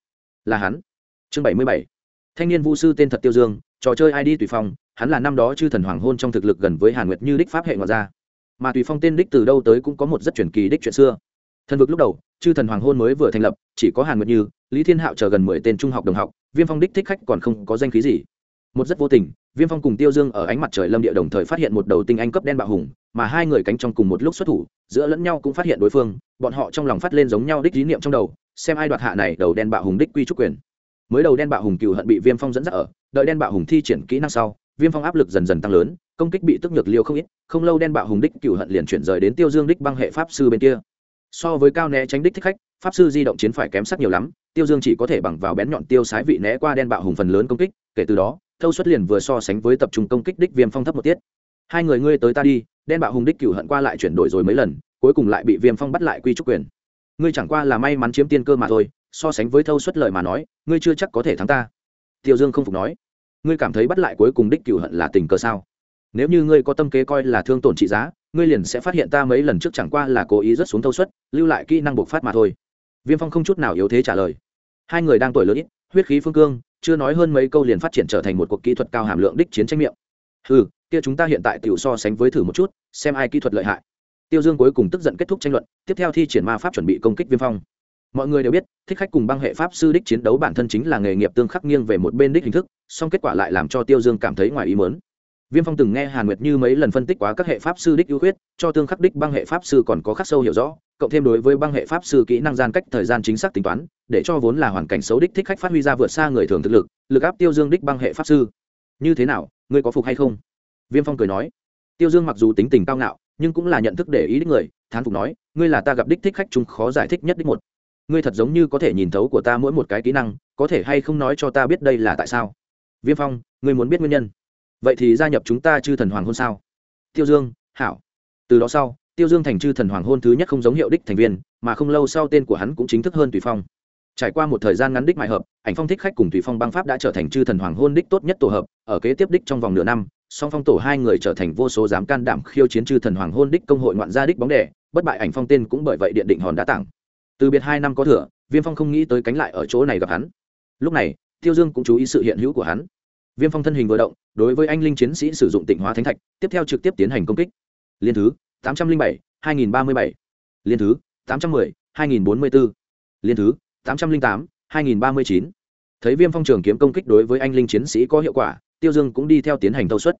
Là hắn. Chương bảy mươi bảy. Thanh niên vu sư tên thật tiêu dương, trò chơi id tùy phong hắn là năm đó chư thần hoàng hôn trong thực lực gần với hàn nguyệt như đích pháp hệ ngoại ra mà tùy phong tên đích từ đâu tới cũng có một rất truyền kỳ đích chuyện xưa. Thần vực lúc đầu, chư thần hoàng hôn mới vừa thành lập, chỉ có hàn nguyệt như, lý thiên hạo chờ gần mười tên trung học đồng học, viêm phong đích thích khách còn không có danh khí gì. Một rất vô tình, viêm phong cùng tiêu dương ở ánh mặt trời lâm địa đồng thời phát hiện một đầu tinh anh cấp đen bạo hùng, mà hai người cánh trong cùng một lúc xuất thủ, giữa lẫn nhau cũng phát hiện đối phương, bọn họ trong lòng phát lên giống nhau đích lý niệm trong đầu, xem ai đoạt hạ này đầu đen bạo hùng đích quy trúc quyền. Mới đầu đen bạo hùng cựu hận bị viêm phong dẫn dắt ở, đợi đen bạo hùng thi triển kỹ năng sau viêm phong áp lực dần dần tăng lớn, công kích bị tức nhược liêu không ít, không lâu đen bạo hùng đích cựu hận liền chuyển rời đến tiêu dương đích băng hệ pháp sư bên kia. So với cao né tránh đích thích khách, pháp sư di động chiến phải kém sắc nhiều lắm, tiêu dương chỉ có thể bằng vào bén nhọn tiêu sái vị né qua đen bạo hùng phần lớn công kích, kể từ đó, thâu xuất liền vừa so sánh với tập trung công kích đích viêm phong thấp một tiết. Hai người ngươi tới ta đi, đen bạo hùng đích cựu hận qua lại chuyển đổi rồi mấy lần, cuối cùng lại bị viêm phong bắt lại quy trúc quyền. Ngươi chẳng qua là may mắn chiếm tiên cơ mà thôi, so sánh với thâu xuất lời mà nói, ngươi chưa chắc có thể thắng ta. Tiêu dương không phục nói ngươi cảm thấy bắt lại cuối cùng đích cựu hận là tình cờ sao? Nếu như ngươi có tâm kế coi là thương tổn trị giá, ngươi liền sẽ phát hiện ta mấy lần trước chẳng qua là cố ý rất xuống thâu suất, lưu lại kỹ năng bộc phát mà thôi. Viêm phong không chút nào yếu thế trả lời. Hai người đang tuổi lớn ít, huyết khí phương cương, chưa nói hơn mấy câu liền phát triển trở thành một cuộc kỹ thuật cao hàm lượng đích chiến tranh miệng. Ừ kia chúng ta hiện tại tiểu so sánh với thử một chút, xem ai kỹ thuật lợi hại. Tiêu dương cuối cùng tức giận kết thúc tranh luận, tiếp theo thi triển ma pháp chuẩn bị công kích viêm phong mọi người đều biết, thích khách cùng băng hệ pháp sư đích chiến đấu bản thân chính là nghề nghiệp tương khắc nghiêng về một bên đích hình thức, song kết quả lại làm cho tiêu dương cảm thấy ngoài ý mớn viêm phong từng nghe hàn nguyệt như mấy lần phân tích quá các hệ pháp sư đích ưu khuyết, cho tương khắc đích băng hệ pháp sư còn có khắc sâu hiểu rõ, cộng thêm đối với băng hệ pháp sư kỹ năng gian cách thời gian chính xác tính toán, để cho vốn là hoàn cảnh xấu đích thích khách phát huy ra vượt xa người thường thực lực lực áp tiêu dương đích băng hệ pháp sư. Như thế nào, ngươi có phục hay không? Viêm phong cười nói. Tiêu dương mặc dù tính tình cao ngạo, nhưng cũng là nhận thức để ý đích người, thán phục nói, ngươi là ta gặp đích thích khách chúng khó giải thích nhất đích một ngươi thật giống như có thể nhìn thấu của ta mỗi một cái kỹ năng, có thể hay không nói cho ta biết đây là tại sao? Viêm phong, ngươi muốn biết nguyên nhân. Vậy thì gia nhập chúng ta chư thần hoàng hôn sao? Tiêu dương, hảo. Từ đó sau, tiêu dương thành chư thần hoàng hôn thứ nhất không giống hiệu đích thành viên, mà không lâu sau tên của hắn cũng chính thức hơn tùy phong. Trải qua một thời gian ngắn đích mại hợp, ảnh phong thích khách cùng tùy phong băng pháp đã trở thành chư thần hoàng hôn đích tốt nhất tổ hợp, ở kế tiếp đích trong vòng nửa năm, song phong tổ hai người trở thành vô số dám can đảm khiêu chiến chư thần hoàng hôn đích công hội ngoạn gia đích bóng đẻ, bất bại ảnh phong tên cũng bởi vậy điện định hòn đá tặng từ biệt hai năm có thừa, viêm phong không nghĩ tới cánh lại ở chỗ này gặp hắn. Lúc này, tiêu dương cũng chú ý sự hiện hữu của hắn. Viêm phong thân hình vừa động, đối với anh linh chiến sĩ sử dụng tịnh hóa thánh thạch, tiếp theo trực tiếp tiến hành công kích. Liên thứ, tám trăm linh bảy, hai nghìn ba mươi bảy. Liên thứ, tám trăm mười, hai nghìn bốn mươi bốn liên thứ, tám trăm linh tám, hai nghìn ba mươi chín. Thấy viêm phong trường kiếm công kích đối với anh linh chiến sĩ có hiệu quả, tiêu dương cũng đi theo tiến hành thâu suất.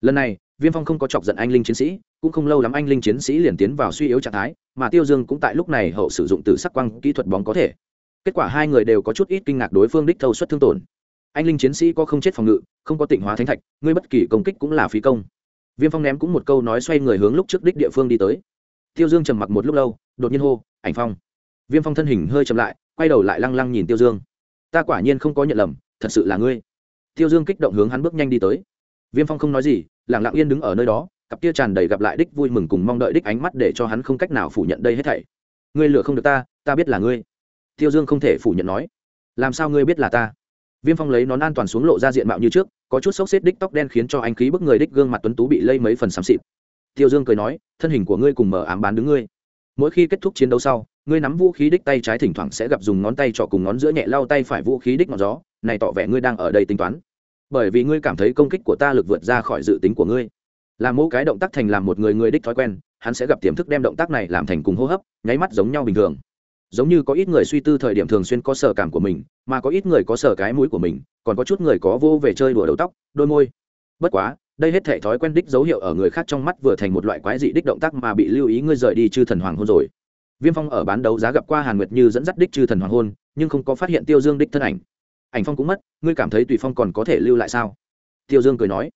Lần này viêm phong không có chọc giận anh linh chiến sĩ, cũng không lâu lắm anh linh chiến sĩ liền tiến vào suy yếu trạng thái, mà tiêu dương cũng tại lúc này hậu sử dụng từ sắc quang kỹ thuật bóng có thể. Kết quả hai người đều có chút ít kinh ngạc đối phương đích thâu suất thương tổn. Anh linh chiến sĩ có không chết phòng ngự, không có tịnh hóa thánh thạch, ngươi bất kỳ công kích cũng là phí công. Viêm phong ném cũng một câu nói xoay người hướng lúc trước đích địa phương đi tới. Tiêu dương trầm mặc một lúc lâu, đột nhiên hô, ảnh phong. Viêm phong thân hình hơi chậm lại, quay đầu lại lăng lăng nhìn tiêu dương. Ta quả nhiên không có nhận lầm, thật sự là ngươi. Tiêu dương kích động hướng hắn bước nhanh đi tới. Viêm phong không nói gì lặng lặng yên đứng ở nơi đó, cặp kia tràn đầy gặp lại đích vui mừng cùng mong đợi đích ánh mắt để cho hắn không cách nào phủ nhận đây hết thảy. Ngươi lừa không được ta ta biết là ngươi. Tiêu dương không thể phủ nhận nói. Làm sao ngươi biết là ta? Viêm phong lấy nón an toàn xuống lộ ra diện mạo như trước, có chút sốc xếp đích tóc đen khiến cho anh khí bức người đích gương mặt tuấn tú bị lây mấy phần xám xịt. Tiêu dương cười nói, thân hình của ngươi cùng mở ám bán đứng ngươi. Mỗi khi kết thúc chiến đấu sau, ngươi nắm vũ khí đích tay trái thỉnh thoảng sẽ gặp dùng ngón tay trọ cùng ngón giữa nhẹ lau tay phải vũ khí đích ngọn gió, này tỏ vẻ ngươi đang ở đây tính toán bởi vì ngươi cảm thấy công kích của ta lực vượt ra khỏi dự tính của ngươi. Làm mỗi cái động tác thành làm một người người đích thói quen, hắn sẽ gặp tiềm thức đem động tác này làm thành cùng hô hấp, nháy mắt giống nhau bình thường. Giống như có ít người suy tư thời điểm thường xuyên có sở cảm của mình, mà có ít người có sở cái mũi của mình, còn có chút người có vô về chơi đùa đầu tóc, đôi môi. Bất quá, đây hết thể thói quen đích dấu hiệu ở người khác trong mắt vừa thành một loại quái dị đích động tác mà bị lưu ý ngươi rời đi chư thần hoàng hôn rồi. Viêm phong ở bán đấu giá gặp qua hàn nguyệt như dẫn dắt đích chư thần hoàng hôn, nhưng không có phát hiện tiêu dương đích thân ảnh ảnh phong cũng mất, ngươi cảm thấy tùy phong còn có thể lưu lại sao? Tiêu dương cười nói.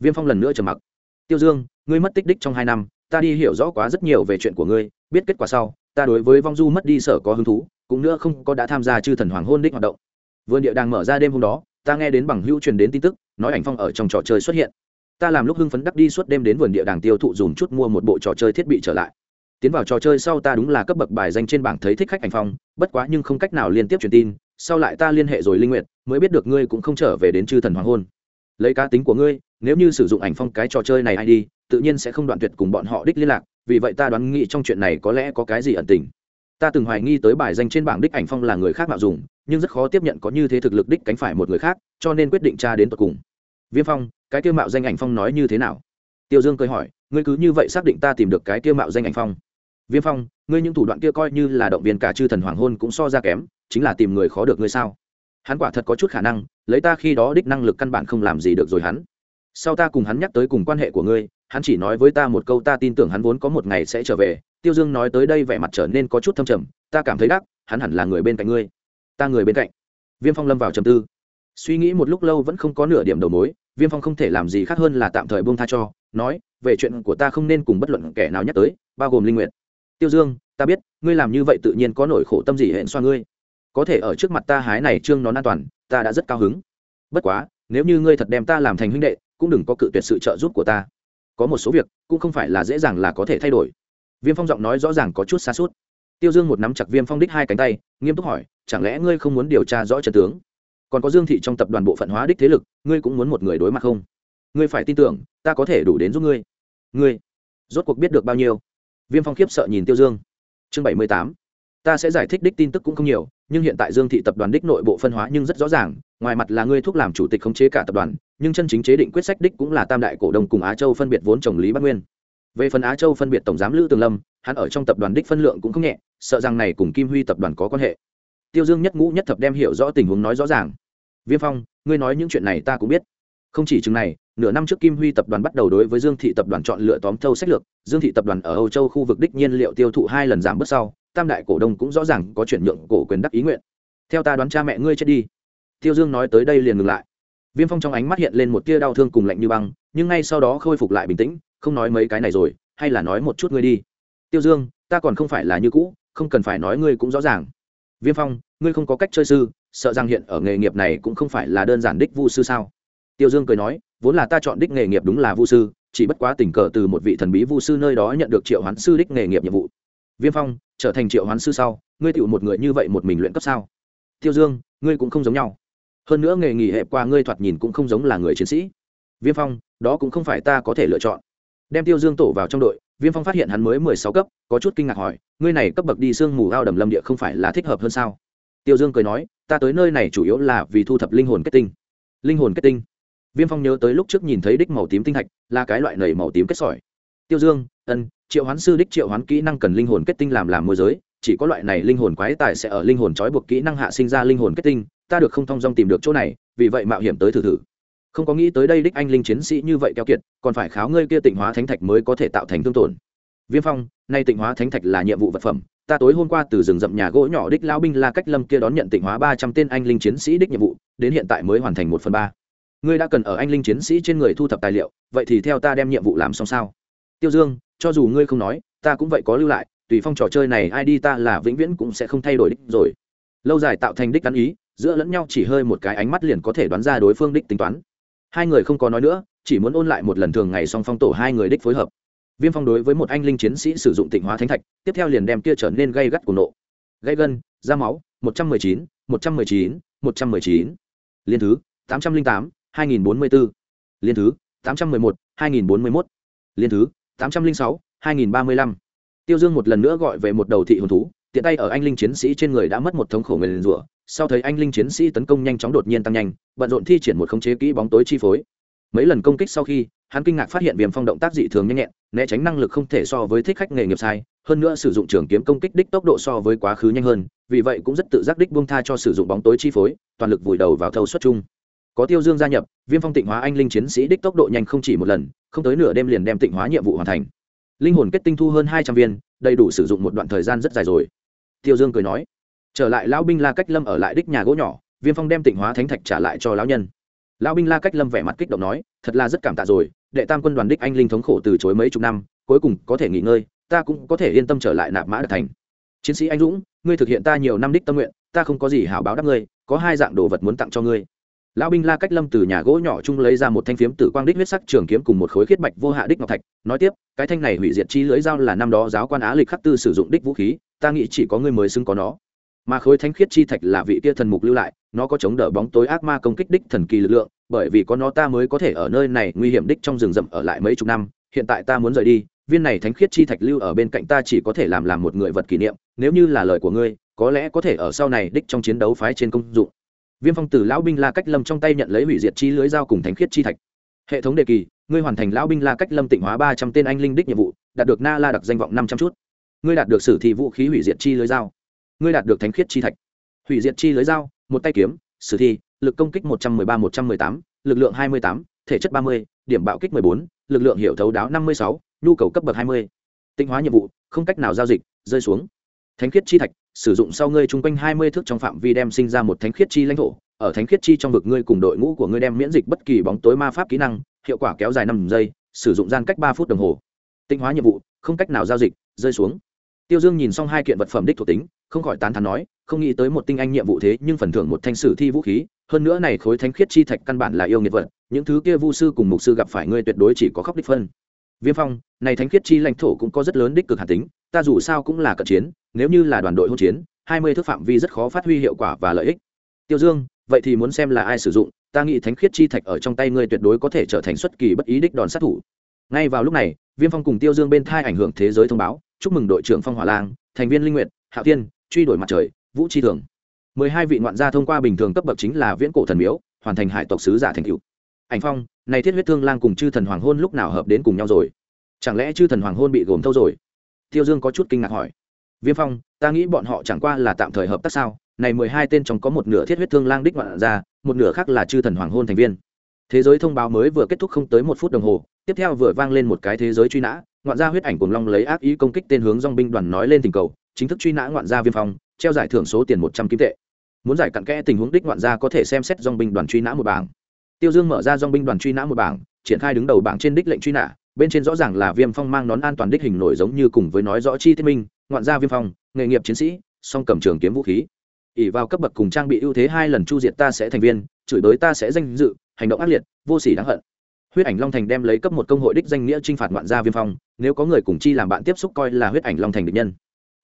Viêm phong lần nữa trầm mặc. Tiêu dương, ngươi mất tích đích trong hai năm, ta đi hiểu rõ quá rất nhiều về chuyện của ngươi, biết kết quả sau, ta đối với vong du mất đi sở có hứng thú, cũng nữa không có đã tham gia chư thần hoàng hôn đích hoạt động. Vườn địa đang mở ra đêm hôm đó, ta nghe đến bằng hữu truyền đến tin tức, nói ảnh phong ở trong trò chơi xuất hiện. Ta làm lúc hưng phấn đắc đi suốt đêm đến vườn địa đàng tiêu thụ dùng chút mua một bộ trò chơi thiết bị trở lại. Tiến vào trò chơi sau ta đúng là cấp bậc bài danh trên bảng thấy thích khách ảnh phong, bất quá nhưng không cách nào liên tiếp truyền tin sau lại ta liên hệ rồi linh nguyện mới biết được ngươi cũng không trở về đến chư thần hoàng hôn. Lấy cá tính của ngươi, nếu như sử dụng ảnh phong cái trò chơi này ai đi, tự nhiên sẽ không đoạn tuyệt cùng bọn họ đích liên lạc, vì vậy ta đoán nghĩ trong chuyện này có lẽ có cái gì ẩn tình. Ta từng hoài nghi tới bài danh trên bảng đích ảnh phong là người khác mạo dùng, nhưng rất khó tiếp nhận có như thế thực lực đích cánh phải một người khác, cho nên quyết định tra đến tận cùng. Viêm phong, cái tiêu mạo danh ảnh phong nói như thế nào? Tiêu dương cười hỏi, ngươi cứ như vậy xác định ta tìm được cái tiêu mạo danh ảnh phong. Viêm phong, ngươi những thủ đoạn kia coi như là động viên cả chư thần hoàng hôn cũng so ra kém chính là tìm người khó được ngươi sao? Hắn quả thật có chút khả năng, lấy ta khi đó đích năng lực căn bản không làm gì được rồi hắn. Sau ta cùng hắn nhắc tới cùng quan hệ của ngươi, hắn chỉ nói với ta một câu ta tin tưởng hắn vốn có một ngày sẽ trở về. Tiêu dương nói tới đây vẻ mặt trở nên có chút thâm trầm, ta cảm thấy đắc, hắn hẳn là người bên cạnh ngươi. Ta người bên cạnh. Viêm phong lâm vào trầm tư. Suy nghĩ một lúc lâu vẫn không có nửa điểm đầu mối, viêm phong không thể làm gì khác hơn là tạm thời buông tha cho, nói, về chuyện của ta không nên cùng bất luận kẻ nào nhắc tới, bao gồm linh nguyện tiêu dương, ta biết, ngươi làm như vậy tự nhiên có nỗi khổ tâm gì hẹn xoa ngươi có thể ở trước mặt ta hái này trương nón an toàn, ta đã rất cao hứng. Bất quá, nếu như ngươi thật đem ta làm thành huynh đệ, cũng đừng có cự tuyệt sự trợ giúp của ta. Có một số việc, cũng không phải là dễ dàng là có thể thay đổi. Viêm phong giọng nói rõ ràng có chút xa suốt. Tiêu dương một nắm chặt viêm phong đích hai cánh tay, nghiêm túc hỏi, chẳng lẽ ngươi không muốn điều tra rõ trận tướng? Còn có dương thị trong tập đoàn bộ phận hóa đích thế lực, ngươi cũng muốn một người đối mặt không? Ngươi phải tin tưởng, ta có thể đủ đến giúp ngươi. Ngươi, rốt cuộc biết được bao nhiêu? Viêm phong khiếp sợ nhìn tiêu dương. Chương bảy mươi tám. Ta sẽ giải thích đích tin tức cũng không nhiều nhưng hiện tại dương thị tập đoàn đích nội bộ phân hóa nhưng rất rõ ràng, ngoài mặt là ngươi thúc làm chủ tịch khống chế cả tập đoàn, nhưng chân chính chế định quyết sách đích cũng là tam đại cổ đông cùng á châu phân biệt vốn chồng lý bắc nguyên. Về phần á châu phân biệt tổng giám lữ tường lâm, hắn ở trong tập đoàn đích phân lượng cũng không nhẹ, sợ rằng này cùng kim huy tập đoàn có quan hệ. Tiêu dương nhất ngũ nhất thập đem hiểu rõ tình huống nói rõ ràng. Viêm phong, ngươi nói những chuyện này ta cũng biết. Không chỉ chừng này, nửa năm trước kim huy tập đoàn bắt đầu đối với dương thị tập đoàn chọn lựa tóm thâu sách lược, dương thị tập đoàn ở âu châu khu vực đích nhiên liệu tiêu thụ hai lần giảm bớt sau tam đại cổ đông cũng rõ ràng có chuyển nhượng cổ quyền đắc ý nguyện. Theo ta đoán cha mẹ ngươi chết đi. Tiêu dương nói tới đây liền ngừng lại. Viêm phong trong ánh mắt hiện lên một tia đau thương cùng lạnh như băng, nhưng ngay sau đó khôi phục lại bình tĩnh, không nói mấy cái này rồi, hay là nói một chút ngươi đi. Tiêu dương, ta còn không phải là như cũ, không cần phải nói ngươi cũng rõ ràng. Viêm phong, ngươi không có cách chơi sư, sợ rằng hiện ở nghề nghiệp này cũng không phải là đơn giản đích vu sư sao? Tiêu dương cười nói, vốn là ta chọn đích nghề nghiệp đúng là vu sư, chỉ bất quá tình cờ từ một vị thần bí vu sư nơi đó nhận được triệu hoán sư đích nghề nghiệp nhiệm vụ viêm phong, trở thành triệu hoán sư sau, ngươi tựu một người như vậy một mình luyện cấp sao? Tiêu dương, ngươi cũng không giống nhau. Hơn nữa nghề nghỉ hẹp qua ngươi thoạt nhìn cũng không giống là người chiến sĩ. Viêm phong, đó cũng không phải ta có thể lựa chọn. Đem tiêu dương tổ vào trong đội, viêm phong phát hiện hắn mới mười sáu cấp, có chút kinh ngạc hỏi, ngươi này cấp bậc đi sương mù ao đầm lâm địa không phải là thích hợp hơn sao? Tiêu dương cười nói, ta tới nơi này chủ yếu là vì thu thập linh hồn kết tinh. Linh hồn kết tinh? Viêm phong nhớ tới lúc trước nhìn thấy đích màu tím tinh thạch, là cái loại nầy màu tím kết sỏi. Tiêu dương, ân triệu hoán sư đích triệu hoán kỹ năng cần linh hồn kết tinh làm làm môi giới, chỉ có loại này linh hồn quái tài sẽ ở linh hồn trói buộc kỹ năng hạ sinh ra linh hồn kết tinh, ta được không thong dong tìm được chỗ này, vì vậy mạo hiểm tới thử thử. Không có nghĩ tới đây đích anh linh chiến sĩ như vậy keo kiệt, còn phải kháo ngươi kia tịnh hóa thánh thạch mới có thể tạo thành thương tổn. Viêm phong, nay tịnh hóa thánh thạch là nhiệm vụ vật phẩm, ta tối hôm qua từ rừng rậm nhà gỗ nhỏ đích lao binh la cách lâm kia đón nhận tịnh hóa ba trăm tên anh linh chiến sĩ đích nhiệm vụ, đến hiện tại mới hoàn thành một phần ba. Ngươi đã cần ở anh linh chiến sĩ trên người thu thập tài liệu, vậy thì theo ta đem nhiệm vụ làm xong sao? Tiêu dương cho dù ngươi không nói, ta cũng vậy có lưu lại, tùy phong trò chơi này ai đi ta là vĩnh viễn cũng sẽ không thay đổi đích rồi. Lâu dài tạo thành đích ăn ý, giữa lẫn nhau chỉ hơi một cái ánh mắt liền có thể đoán ra đối phương đích tính toán. Hai người không có nói nữa, chỉ muốn ôn lại một lần thường ngày song phong tổ hai người đích phối hợp. Viêm phong đối với một anh linh chiến sĩ sử dụng tịnh hóa thánh thạch, tiếp theo liền đem kia trở nên gây gắt của nộ. Gây gân, da máu, một trăm mười chín, một trăm mười chín, một trăm mười chín. Liên thứ, tám trăm linh tám, hai nghìn bốn mươi bốn liên thứ, tám trăm mười một, hai nghìn bốn mươi mốt. Liên thứ tám trăm linh sáu, hai nghìn ba mươi lăm. Tiêu dương một lần nữa gọi về một đầu thị hồn thú, tiện tay ở anh linh chiến sĩ trên người đã mất một thống khổ người liền rủa, sau thấy anh linh chiến sĩ tấn công nhanh chóng đột nhiên tăng nhanh, bận rộn thi triển một khống chế kỹ bóng tối chi phối. Mấy lần công kích sau khi, hắn kinh ngạc phát hiện viêm phong động tác dị thường nhanh nhẹn, né tránh năng lực không thể so với thích khách nghề nghiệp sai, hơn nữa sử dụng trường kiếm công kích đích tốc độ so với quá khứ nhanh hơn, vì vậy cũng rất tự giác đích buông tha cho sử dụng bóng tối chi phối, toàn lực vùi đầu vào thâu xuất chung có tiêu dương gia nhập, viêm phong tịnh hóa anh linh chiến sĩ đích tốc độ nhanh không chỉ một lần, không tới nửa đêm liền đem tịnh hóa nhiệm vụ hoàn thành. Linh hồn kết tinh thu hơn hai trăm viên, đầy đủ sử dụng một đoạn thời gian rất dài rồi. Tiêu dương cười nói, trở lại lão binh la cách lâm ở lại đích nhà gỗ nhỏ, viêm phong đem tịnh hóa thánh thạch trả lại cho lão nhân. Lão binh la cách lâm vẻ mặt kích động nói, thật là rất cảm tạ rồi, đệ tam quân đoàn đích anh linh thống khổ từ chối mấy chục năm, cuối cùng có thể nghỉ ngơi, ta cũng có thể yên tâm trở lại nạp mã đạt thành. Chiến sĩ anh dũng, ngươi thực hiện ta nhiều năm đích tâm nguyện, ta không có gì hảo báo đáp ngươi, có hai dạng đồ vật muốn tặng cho ngươi lão binh la cách lâm từ nhà gỗ nhỏ chung lấy ra một thanh phiếm tử quang đích huyết sắc trường kiếm cùng một khối khiết bạch vô hạ đích ngọc thạch. Nói tiếp, cái thanh này hủy diệt chi lưới dao là năm đó giáo quan á lịch khắc tư sử dụng đích vũ khí, ta nghĩ chỉ có ngươi mới xứng có nó. Mà khối thanh khiết chi thạch là vị kia thần mục lưu lại, nó có chống đỡ bóng tối ác ma công kích đích thần kỳ lực lượng, bởi vì có nó ta mới có thể ở nơi này nguy hiểm đích trong rừng rậm ở lại mấy chục năm, hiện tại ta muốn rời đi, viên này thánh khiết chi thạch lưu ở bên cạnh ta chỉ có thể làm làm một người vật kỷ niệm, nếu như là lời của ngươi, có lẽ có thể ở sau này đích trong chiến đấu phái trên công dụng viêm phong tử lão binh la cách lâm trong tay nhận lấy hủy diệt chi lưới dao cùng thánh khiết chi thạch. Hệ thống đề kỳ, ngươi hoàn thành lão binh la cách lâm tịnh hóa ba trăm tên anh linh đích nhiệm vụ, đạt được na la đặc danh vọng năm trăm chút. Ngươi đạt được sử thị vũ khí hủy diệt chi lưới dao ngươi đạt được thánh khiết chi thạch. Hủy diệt chi lưới dao một tay kiếm, sử thi, lực công kích một trăm mười ba, một trăm mười tám, lực lượng hai mươi tám, thể chất ba mươi, điểm bạo kích mười bốn, lực lượng hiệu thấu đáo năm mươi sáu, nhu cầu cấp bậc hai mươi. Tinh hóa nhiệm vụ, không cách nào giao dịch, rơi xuống. Thánh khiết chi thạch sử dụng sau ngươi chung quanh hai mươi thước trong phạm vi đem sinh ra một thánh khiết chi lãnh thổ, ở thánh khiết chi trong vực ngươi cùng đội ngũ của ngươi đem miễn dịch bất kỳ bóng tối ma pháp kỹ năng, hiệu quả kéo dài năm giây, sử dụng gian cách ba phút đồng hồ. Tinh hóa nhiệm vụ, không cách nào giao dịch, rơi xuống. Tiêu dương nhìn xong hai kiện vật phẩm đích thuộc tính, không khỏi tán thán nói, không nghĩ tới một tinh anh nhiệm vụ thế, nhưng phần thưởng một thanh sử thi vũ khí, hơn nữa này khối thánh khiết chi thạch căn bản là yêu nghiệt vật, những thứ kia vu sư cùng mục sư gặp phải ngươi tuyệt đối chỉ có khóc đích phân. Viêm phong, này thánh khiết chi lãnh thổ cũng có rất lớn đích cực hạt tính, ta dù sao cũng là cận chiến nếu như là đoàn đội hỗn chiến, hai mươi thước phạm vi rất khó phát huy hiệu quả và lợi ích. Tiêu dương, vậy thì muốn xem là ai sử dụng, ta nghĩ thánh khiết chi thạch ở trong tay ngươi tuyệt đối có thể trở thành xuất kỳ bất ý đích đòn sát thủ. Ngay vào lúc này, viêm phong cùng tiêu dương bên thai ảnh hưởng thế giới thông báo, chúc mừng đội trưởng phong hỏa lang, thành viên linh nguyện hạo tiên truy đuổi mặt trời, vũ chi thường. Mười hai vị ngoạn gia thông qua bình thường cấp bậc chính là viễn cổ thần miếu, hoàn thành hải tộc sứ giả thành cựu ảnh phong, này thiết huyết thương lang cùng chư thần hoàng hôn lúc nào hợp đến cùng nhau rồi? Chẳng lẽ chư thần hoàng hôn bị gồm thâu rồi? Tiêu dương có chút kinh ngạc hỏi viêm phong, ta nghĩ bọn họ chẳng qua là tạm thời hợp tác sao? Này mười hai tên trong có một nửa thiết huyết thương lang đích ngoạn ra, một nửa khác là chư thần hoàng hôn thành viên. Thế giới thông báo mới vừa kết thúc không tới một phút đồng hồ, tiếp theo vừa vang lên một cái thế giới truy nã, ngoạn gia huyết ảnh cùng long lấy ác ý công kích tên hướng dong binh đoàn nói lên tình cầu, chính thức truy nã ngoạn gia viêm phong, treo giải thưởng số tiền một trăm kim tệ. Muốn giải cặn kẽ tình huống đích ngoạn gia có thể xem xét dong binh đoàn truy nã một bảng. Tiêu dương mở ra dong binh đoàn truy nã một bảng, triển khai đứng đầu bảng trên đích lệnh truy nã, bên trên rõ ràng là viêm phong mang nón an toàn đích hình nổi giống như cùng với nói rõ chi tiết minh ngoạn gia viêm phong, nghề nghiệp chiến sĩ, song cầm trường kiếm vũ khí. ỉ vào cấp bậc cùng trang bị ưu thế hai lần chu diệt ta sẽ thành viên, chửi tới ta sẽ danh dự, hành động ác liệt, vô sỉ đáng hận. Huyết ảnh long thành đem lấy cấp một công hội đích danh nghĩa t r i n h phạt ngoạn gia viêm phong, nếu có người cùng chi làm bạn tiếp xúc coi là huyết ảnh long thành địch nhân.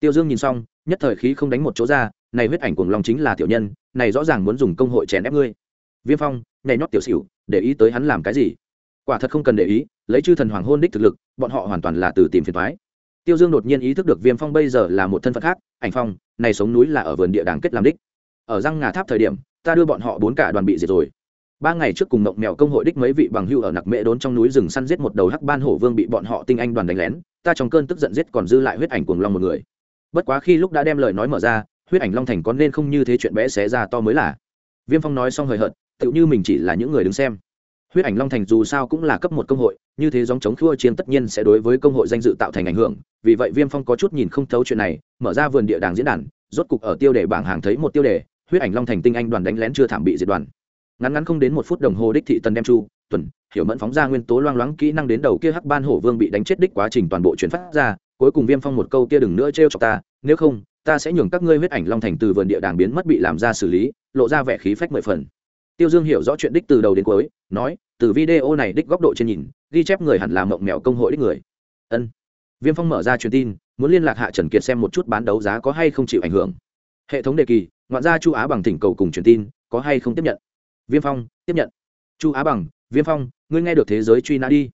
Tiêu dương nhìn xong, nhất thời khí không đánh một chỗ ra, này huyết ảnh cùng long chính là tiểu nhân, này rõ ràng muốn dùng công hội chèn ép ngươi. Viêm phong, nhảy nhót tiểu xỉu, để ý tới hắn làm cái gì? Quả thật không cần để ý, lấy chư thần hoàng hôn đích thực lực, bọn họ hoàn toàn là từ tìm phiền thoái tiêu dương đột nhiên ý thức được viêm phong bây giờ là một thân phận khác, ảnh phong, này sống núi là ở vườn địa đàng kết làm đích. Ở răng ngà tháp thời điểm, ta đưa bọn họ bốn cả đoàn bị diệt rồi. Ba ngày trước cùng mộng mèo công hội đích mấy vị bằng hưu ở nặc mễ đốn trong núi rừng săn giết một đầu hắc ban hổ vương bị bọn họ tinh anh đoàn đánh lén, ta trong cơn tức giận giết còn dư lại huyết ảnh cuồng long một người. Bất quá khi lúc đã đem lời nói mở ra, huyết ảnh long thành có nên không như thế chuyện bé xé ra to mới là. Viêm phong nói xong hời hợt, tựu như mình chỉ là những người đứng xem huyết ảnh long thành dù sao cũng là cấp một công hội, như thế dòng chống khua chiến tất nhiên sẽ đối với công hội danh dự tạo thành ảnh hưởng, vì vậy viêm phong có chút nhìn không thấu chuyện này, mở ra vườn địa đàng diễn đàn, rốt cục ở tiêu đề bảng hàng thấy một tiêu đề, huyết ảnh long thành tinh anh đoàn đánh lén chưa thảm bị diệt đoàn. Ngắn ngắn không đến một phút đồng hồ đích thị tần đem chu, tuần, hiểu mẫn phóng ra nguyên tố loang loáng kỹ năng đến đầu kia hắc ban hổ vương bị đánh chết đích quá trình toàn bộ chuyển phát ra, cuối cùng viêm phong một câu kia đừng nữa trêu chọc ta, nếu không, ta sẽ nhường các ngươi huyết ảnh long thành từ vườn địa đàng biến mất bị làm ra xử lý, lộ ra vẻ khí phách mười phần. Tiêu dương hiểu rõ chuyện đích từ đầu đến cuối, nói từ video này đích góc độ trên nhìn, ghi chép người hẳn là mộng mèo công hội đích người. Ân. Viêm phong mở ra truyền tin, muốn liên lạc hạ trần kiệt xem một chút bán đấu giá có hay không chịu ảnh hưởng. Hệ thống đề kỳ, ngoạn gia chu á bằng thỉnh cầu cùng truyền tin, có hay không tiếp nhận? Viêm phong, tiếp nhận. Chu á bằng, viêm phong, ngươi nghe được thế giới truy nã đi.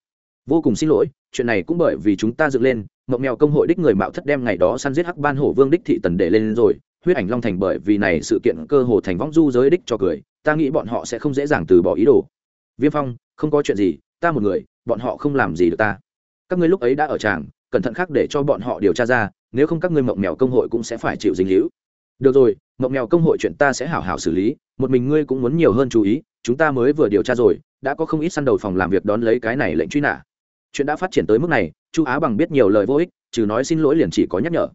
Vô cùng xin lỗi, chuyện này cũng bởi vì chúng ta dựng lên, mộng mèo công hội đích người mạo thất đem ngày đó săn giết hắc ban hổ vương đích thị tần để lên rồi, huyết ảnh long thành bởi vì này sự kiện cơ hồ thành võng du giới đích cho cười, ta nghĩ bọn họ sẽ không dễ dàng từ bỏ ý đồ viêm phong, không có chuyện gì, ta một người, bọn họ không làm gì được ta. Các ngươi lúc ấy đã ở tràng, cẩn thận khác để cho bọn họ điều tra ra, nếu không các ngươi mộng mèo công hội cũng sẽ phải chịu dính hữu được rồi, mộng mèo công hội chuyện ta sẽ hảo hảo xử lý, một mình ngươi cũng muốn nhiều hơn chú ý, chúng ta mới vừa điều tra rồi, đã có không ít săn đầu phòng làm việc đón lấy cái này lệnh truy nã. Chuyện đã phát triển tới mức này, chu á bằng biết nhiều lời vô ích, trừ nói xin lỗi liền chỉ có nhắc nhở.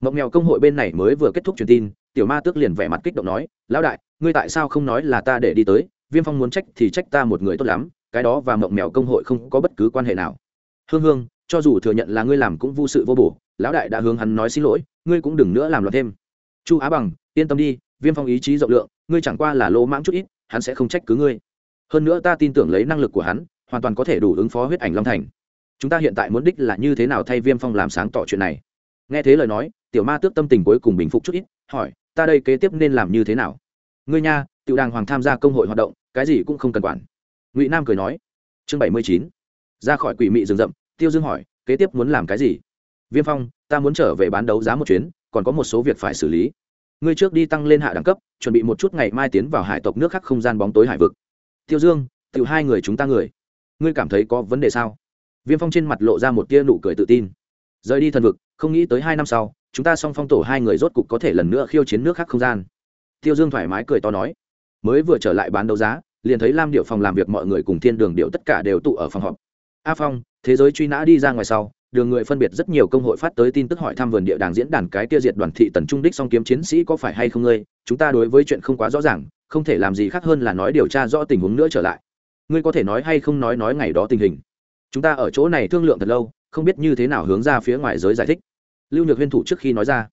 Mộng mèo công hội bên này mới vừa kết thúc truyền tin, tiểu ma tước liền vẻ mặt kích động nói, lão đại, ngươi tại sao không nói là ta để đi tới? Viêm phong muốn trách thì trách ta một người tốt lắm, cái đó và mộng mèo công hội không có bất cứ quan hệ nào. Hương hương, cho dù thừa nhận là ngươi làm cũng vô sự vô bổ, lão đại đã hướng hắn nói xin lỗi, ngươi cũng đừng nữa làm loạn thêm. Chu á bằng, yên tâm đi, viêm phong ý chí rộng lượng, ngươi chẳng qua là lỗ mãng chút ít, hắn sẽ không trách cứ ngươi. Hơn nữa ta tin tưởng lấy năng lực của hắn, hoàn toàn có thể đủ ứng phó huyết ảnh long thành. Chúng ta hiện tại muốn đích là như thế nào thay viêm phong làm sáng tỏ chuyện này? Nghe thế lời nói, tiểu ma tước tâm tình cuối cùng bình phục chút ít, hỏi, ta đây kế tiếp nên làm như thế nào? Ngươi nha tiểu đàng hoàng tham gia công hội hoạt động, cái gì cũng không cần quản. Ngụy nam cười nói, chương bảy mươi chín, ra khỏi quỷ mị rừng rậm, tiêu dương hỏi, kế tiếp muốn làm cái gì? Viêm phong, ta muốn trở về bán đấu giá một chuyến, còn có một số việc phải xử lý. Ngươi trước đi tăng lên hạ đẳng cấp, chuẩn bị một chút ngày mai tiến vào hải tộc nước khác không gian bóng tối hải vực. Tiêu dương tự hai người chúng ta người. Ngươi cảm thấy có vấn đề sao? Viêm phong trên mặt lộ ra một tia nụ cười tự tin. Rời đi thần vực, không nghĩ tới hai năm sau, chúng ta song phong tổ hai người rốt cục có thể lần nữa khiêu chiến nước khác không gian. Tiêu dương thoải mái cười to nói mới vừa trở lại bán đấu giá, liền thấy lam điệu phòng làm việc mọi người cùng thiên đường điệu tất cả đều tụ ở phòng họp. A phong, thế giới truy nã đi ra ngoài sau, đường người phân biệt rất nhiều công hội phát tới tin tức hỏi thăm vườn địa đàng diễn đàn cái tiêu diệt đoàn thị tần trung đích song kiếm chiến sĩ có phải hay không ngươi, chúng ta đối với chuyện không quá rõ ràng, không thể làm gì khác hơn là nói điều tra rõ tình huống nữa trở lại. Ngươi có thể nói hay không nói nói ngày đó tình hình. Chúng ta ở chỗ này thương lượng thật lâu, không biết như thế nào hướng ra phía ngoài giới giải thích. Lưu nhược huyên thủ trước khi nói ra.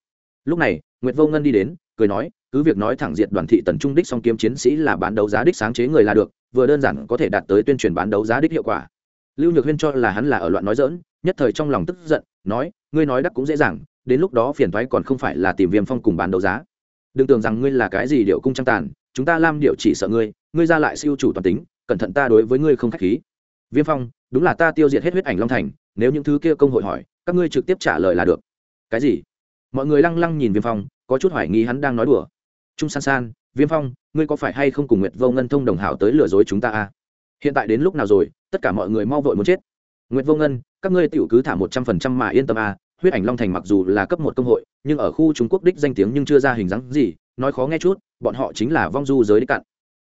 Lúc này, nguyệt vô ngân đi đến cười nói, cứ việc nói thẳng diệt đoàn thị tần trung đích song kiếm chiến sĩ là bán đấu giá đích sáng chế người là được, vừa đơn giản có thể đạt tới tuyên truyền bán đấu giá đích hiệu quả. Lưu nhược huyên cho là hắn là ở loạn nói dỡn nhất thời trong lòng tức giận, nói, ngươi nói đắc cũng dễ dàng, đến lúc đó phiền thoái còn không phải là tìm viêm phong cùng bán đấu giá. Đừng tưởng rằng ngươi là cái gì điệu cung trang tàn, chúng ta lam điệu chỉ sợ ngươi ngươi ra lại siêu chủ toàn tính, cẩn thận ta đối với ngươi không k h á c h khí. Viêm phong, đúng là ta tiêu diệt hết huyết ảnh long thành, nếu những thứ kia công hội hỏi, các ngươi trực tiếp trả lời là được. Cái gì? Mọi người lăng lăng nhìn viêm phong có chút hoài nghi hắn đang nói đùa. Trung san san viêm phong ngươi có phải hay không cùng nguyệt vô ngân thông đồng hảo tới lừa dối chúng ta à? hiện tại đến lúc nào rồi tất cả mọi người mau vội muốn chết. Nguyệt vô ngân các ngươi tiểu cứ thả một trăm phần trăm mà yên tâm à huyết ảnh long thành mặc dù là cấp một công hội nhưng ở khu trung quốc đích danh tiếng nhưng chưa ra hình dáng gì nói khó nghe chút bọn họ chính là vong du giới đích cạn.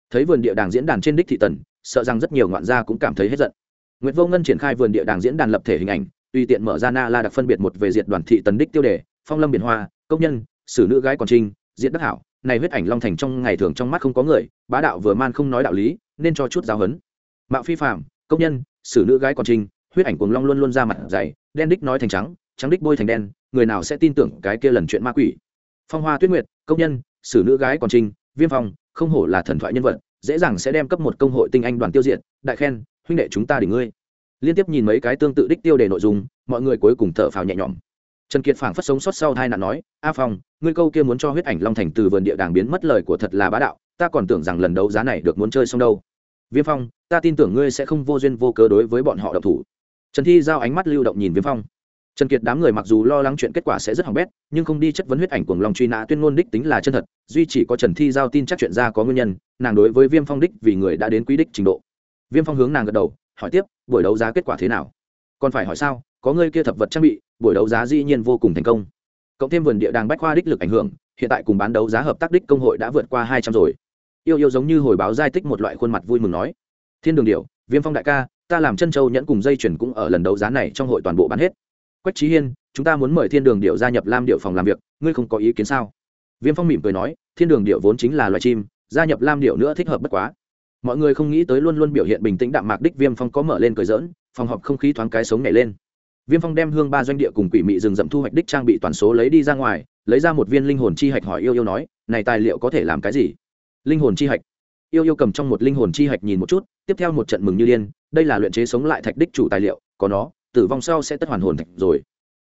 Thấy vườn địa đàng diễn đàn trên đích thị tần sợ rằng rất nhiều ngoạn gia cũng cảm thấy hết giận. Nguyệt Vô Ngân triển khai vườn địa đàng diễn đàn lập thể hình ảnh, tùy tiện mở ra na la đặc phân biệt một về diệt đoàn thị tần đích tiêu đề, phong lâm biển hoa, công nhân, xử nữ gái còn trinh, diệt đắc hảo, này huyết ảnh long thành trong ngày thường trong mắt không có người, bá đạo vừa man không nói đạo lý, nên cho chút giáo huấn. Mạo phi phạm, công nhân, xử nữ gái còn trinh, huyết ảnh cuồng long luôn luôn ra mặt dày, đen đích nói thành trắng, trắng đích bôi thành đen, người nào sẽ tin tưởng cái kia lần chuyện ma quỷ. Phong Hoa Tuyết Nguyệt, công nhân, xử nữ gái còn trinh, Viêm Phong, không hổ là thần thoại nhân vật, dễ dàng sẽ đem cấp một công hội tinh anh đoàn tiêu diệt, đại khen, huynh đệ chúng ta đỉnh ngươi liên tiếp nhìn mấy cái tương tự đích tiêu đề nội dung mọi người cuối cùng thở phào nhẹ nhõm trần kiệt phảng phất sống sót sau hai nạn nói, a phong, ngươi câu kia muốn cho huyết ảnh long thành từ vườn địa đàng biến mất lời của thật là bá đạo, ta còn tưởng rằng lần đấu giá này được muốn chơi xong đâu. Viêm phong, ta tin tưởng ngươi sẽ không vô duyên vô cớ đối với bọn họ độc thủ. Trần thi giao ánh mắt lưu động nhìn viêm phong. Trần kiệt đám người mặc dù lo lắng chuyện kết quả sẽ rất hỏng bét, nhưng không đi chất vấn huyết ảnh cuồng lòng truy nã tuyên ngôn đích tính là chân thật, duy chỉ có trần thi giao tin chắc chuyện ra có nguyên nhân, nàng đối với viêm phong đích vì người đã đến quý đích trình độ. Viêm phong hướng nàng gật đầu, hỏi tiếp, buổi đấu giá kết quả thế nào? Còn phải hỏi sao? Có ngươi kia thập vật trang bị, buổi đấu giá dĩ nhiên vô cùng thành công. Cộng thêm vườn địa đàng bách khoa đích lực ảnh hưởng, hiện tại cùng bán đấu giá hợp tác đích công hội đã vượt qua hai trăm rồi. Yêu yêu giống như hồi báo giai tích một loại khuôn mặt vui mừng nói. Thiên đường điệu viêm phong đại ca, ta làm chân châu nhẫn cùng dây chuyển cũng ở lần đấu giá này trong hội toàn bộ bán hết. Quách trí hiên, chúng ta muốn mời thiên đường điệu gia nhập lam điệu phòng làm việc, ngươi không có ý kiến sao? Viêm phong mỉm cười nói, thiên đường điệu vốn chính là loài chim, gia nhập lam điệu nữa thích hợp bất quá. Mọi người không nghĩ tới luôn luôn biểu hiện bình tĩnh đạm mạc đích viêm phong có mở lên cười dỡn phòng họp không khí thoáng cái sống nhảy lên viêm phong đem hương ba doanh địa cùng quỷ mị rừng rậm thu hoạch đích trang bị toàn số lấy đi ra ngoài, lấy ra một viên linh hồn chi hạch hỏi yêu yêu nói, này tài liệu có thể làm cái gì? Linh hồn chi hạch? Yêu yêu cầm trong một linh hồn chi hạch nhìn một chút, tiếp theo một trận mừng như điên, đây là luyện chế sống lại thạch đích chủ tài liệu, có nó, tử vong sau sẽ tất hoàn hồn thạch rồi.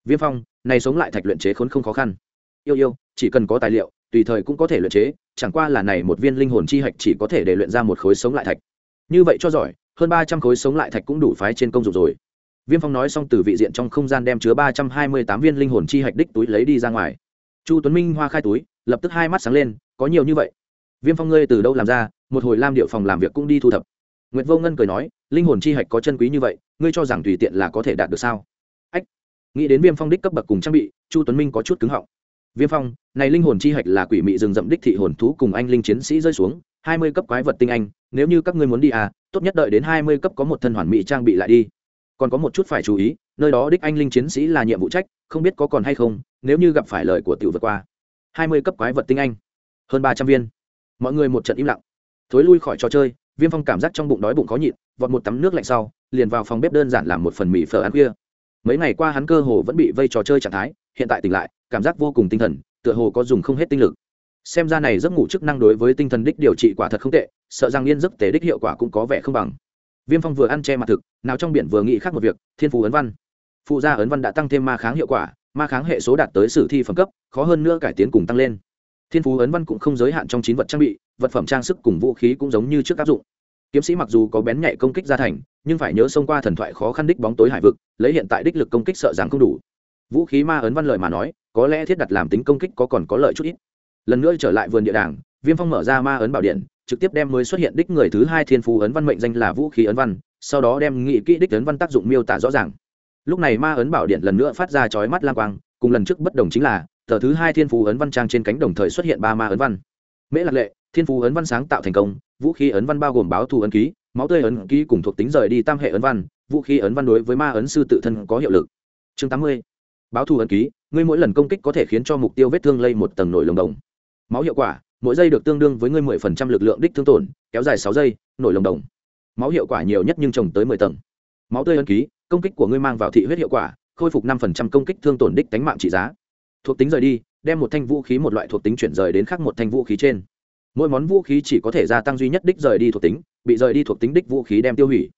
Viêm phong, này sống lại thạch luyện chế khốn không khó khăn. Yêu yêu, chỉ cần có tài liệu, tùy thời cũng có thể luyện chế, chẳng qua là này một viên linh hồn chi hạch chỉ có thể để luyện ra một khối sống lại thạch. Như vậy cho giỏi, hơn ba trăm khối sống lại thạch cũng đủ phái trên công dụng rồi viêm phong nói xong từ vị diện trong không gian đem chứa ba trăm hai mươi tám viên linh hồn chi hạch đích túi lấy đi ra ngoài. Chu tuấn minh hoa khai túi, lập tức hai mắt sáng lên, có nhiều như vậy. Viêm phong ngươi từ đâu làm ra, một hồi lam điệu phòng làm việc cũng đi thu thập. Nguyệt vô ngân cười nói, linh hồn chi hạch có chân quý như vậy, ngươi cho rằng tùy tiện là có thể đạt được sao? Ách. Nghĩ đến viêm phong đích cấp bậc cùng trang bị, chu tuấn minh có chút cứng họng. Viêm phong, này linh hồn chi hạch là quỷ mị rừng rậm đích thị hồn thú cùng anh linh chiến sĩ rơi xuống, hai mươi cấp quái vật tinh anh, nếu như các ngươi muốn đi à tốt nhất đợi đến hai mươi cấp có một thân hoàn mỹ trang bị lại đi còn có một chút phải chú ý, nơi đó đích anh linh chiến sĩ là nhiệm vụ trách, không biết có còn hay không, nếu như gặp phải lời của tiểu vượt qua. Hai mươi cấp quái vật tinh anh, hơn ba trăm viên. Mọi người một trận im lặng. Thối lui khỏi trò chơi, viêm phong cảm giác trong bụng đói bụng khó nhịn, vọt một tắm nước lạnh sau, liền vào phòng bếp đơn giản làm một phần mì phở ăn khuya. Mấy ngày qua hắn cơ hồ vẫn bị vây trò chơi trạng thái, hiện tại tỉnh lại, cảm giác vô cùng tinh thần, tựa hồ có dùng không hết tinh lực. Xem ra này giấc ngủ chức năng đối với tinh thần đích điều trị quả thật không tệ, sợ rằng yên giấc tế đích hiệu quả cũng có vẻ không bằng viêm phong vừa ăn che mặt thực, nào trong biển vừa nghĩ khác một việc, thiên phú ấn văn. Phụ gia ấn văn đã tăng thêm ma kháng hiệu quả, ma kháng hệ số đạt tới sử thi phẩm cấp, khó hơn nữa cải tiến cùng tăng lên. Thiên phú ấn văn cũng không giới hạn trong chín vật trang bị, vật phẩm trang sức cùng vũ khí cũng giống như trước áp dụng. Kiếm sĩ mặc dù có bén nhạy công kích gia thành, nhưng phải nhớ xông qua thần thoại khó khăn đích bóng tối hải vực, lấy hiện tại đích lực công kích sợ rằng không đủ. Vũ khí ma ấn văn lợi mà nói, có lẽ thiết đặt làm tính công kích có còn có lợi chút ít. Lần nữa trở lại vườn địa đàng, viêm phong mở ra ma ấn bảo điện trực tiếp đem mới xuất hiện đích người thứ hai thiên phú ấn văn mệnh danh là vũ khí ấn văn, sau đó đem nghị kỹ đích ấn văn tác dụng miêu tả rõ ràng. Lúc này ma ấn bảo điện lần nữa phát ra chói mắt lang quang, cùng lần trước bất đồng chính là, tờ thứ hai thiên phú ấn văn trang trên cánh đồng thời xuất hiện ba ma ấn văn. Mễ lạc lệ, thiên phú ấn văn sáng tạo thành công, vũ khí ấn văn bao gồm báo thù ấn ký, máu tươi ấn ký cùng thuộc tính rời đi tam hệ ấn văn, vũ khí ấn văn đối với ma ấn sư tự thân có hiệu lực. Chương tám mươi, báo thù ấn ký, ngươi mỗi lần công kích có thể khiến cho mục tiêu vết thương lây một tầng nổi lồng đồng. Máu hiệu quả mỗi giây được tương đương với ngươi mười phần trăm lực lượng đích thương tổn, kéo dài sáu giây, nổi lồng đồng. Máu hiệu quả nhiều nhất nhưng trồng tới mười tầng. Máu tươi ấn ký, công kích của ngươi mang vào thị huyết hiệu quả, khôi phục năm phần trăm công kích thương tổn đích tính mạng trị giá. Thuộc tính rời đi, đem một thanh vũ khí một loại thuộc tính chuyển rời đến khác một thanh vũ khí trên. Mỗi món vũ khí chỉ có thể gia tăng duy nhất đích rời đi thuộc tính, bị rời đi thuộc tính đích vũ khí đem tiêu hủy.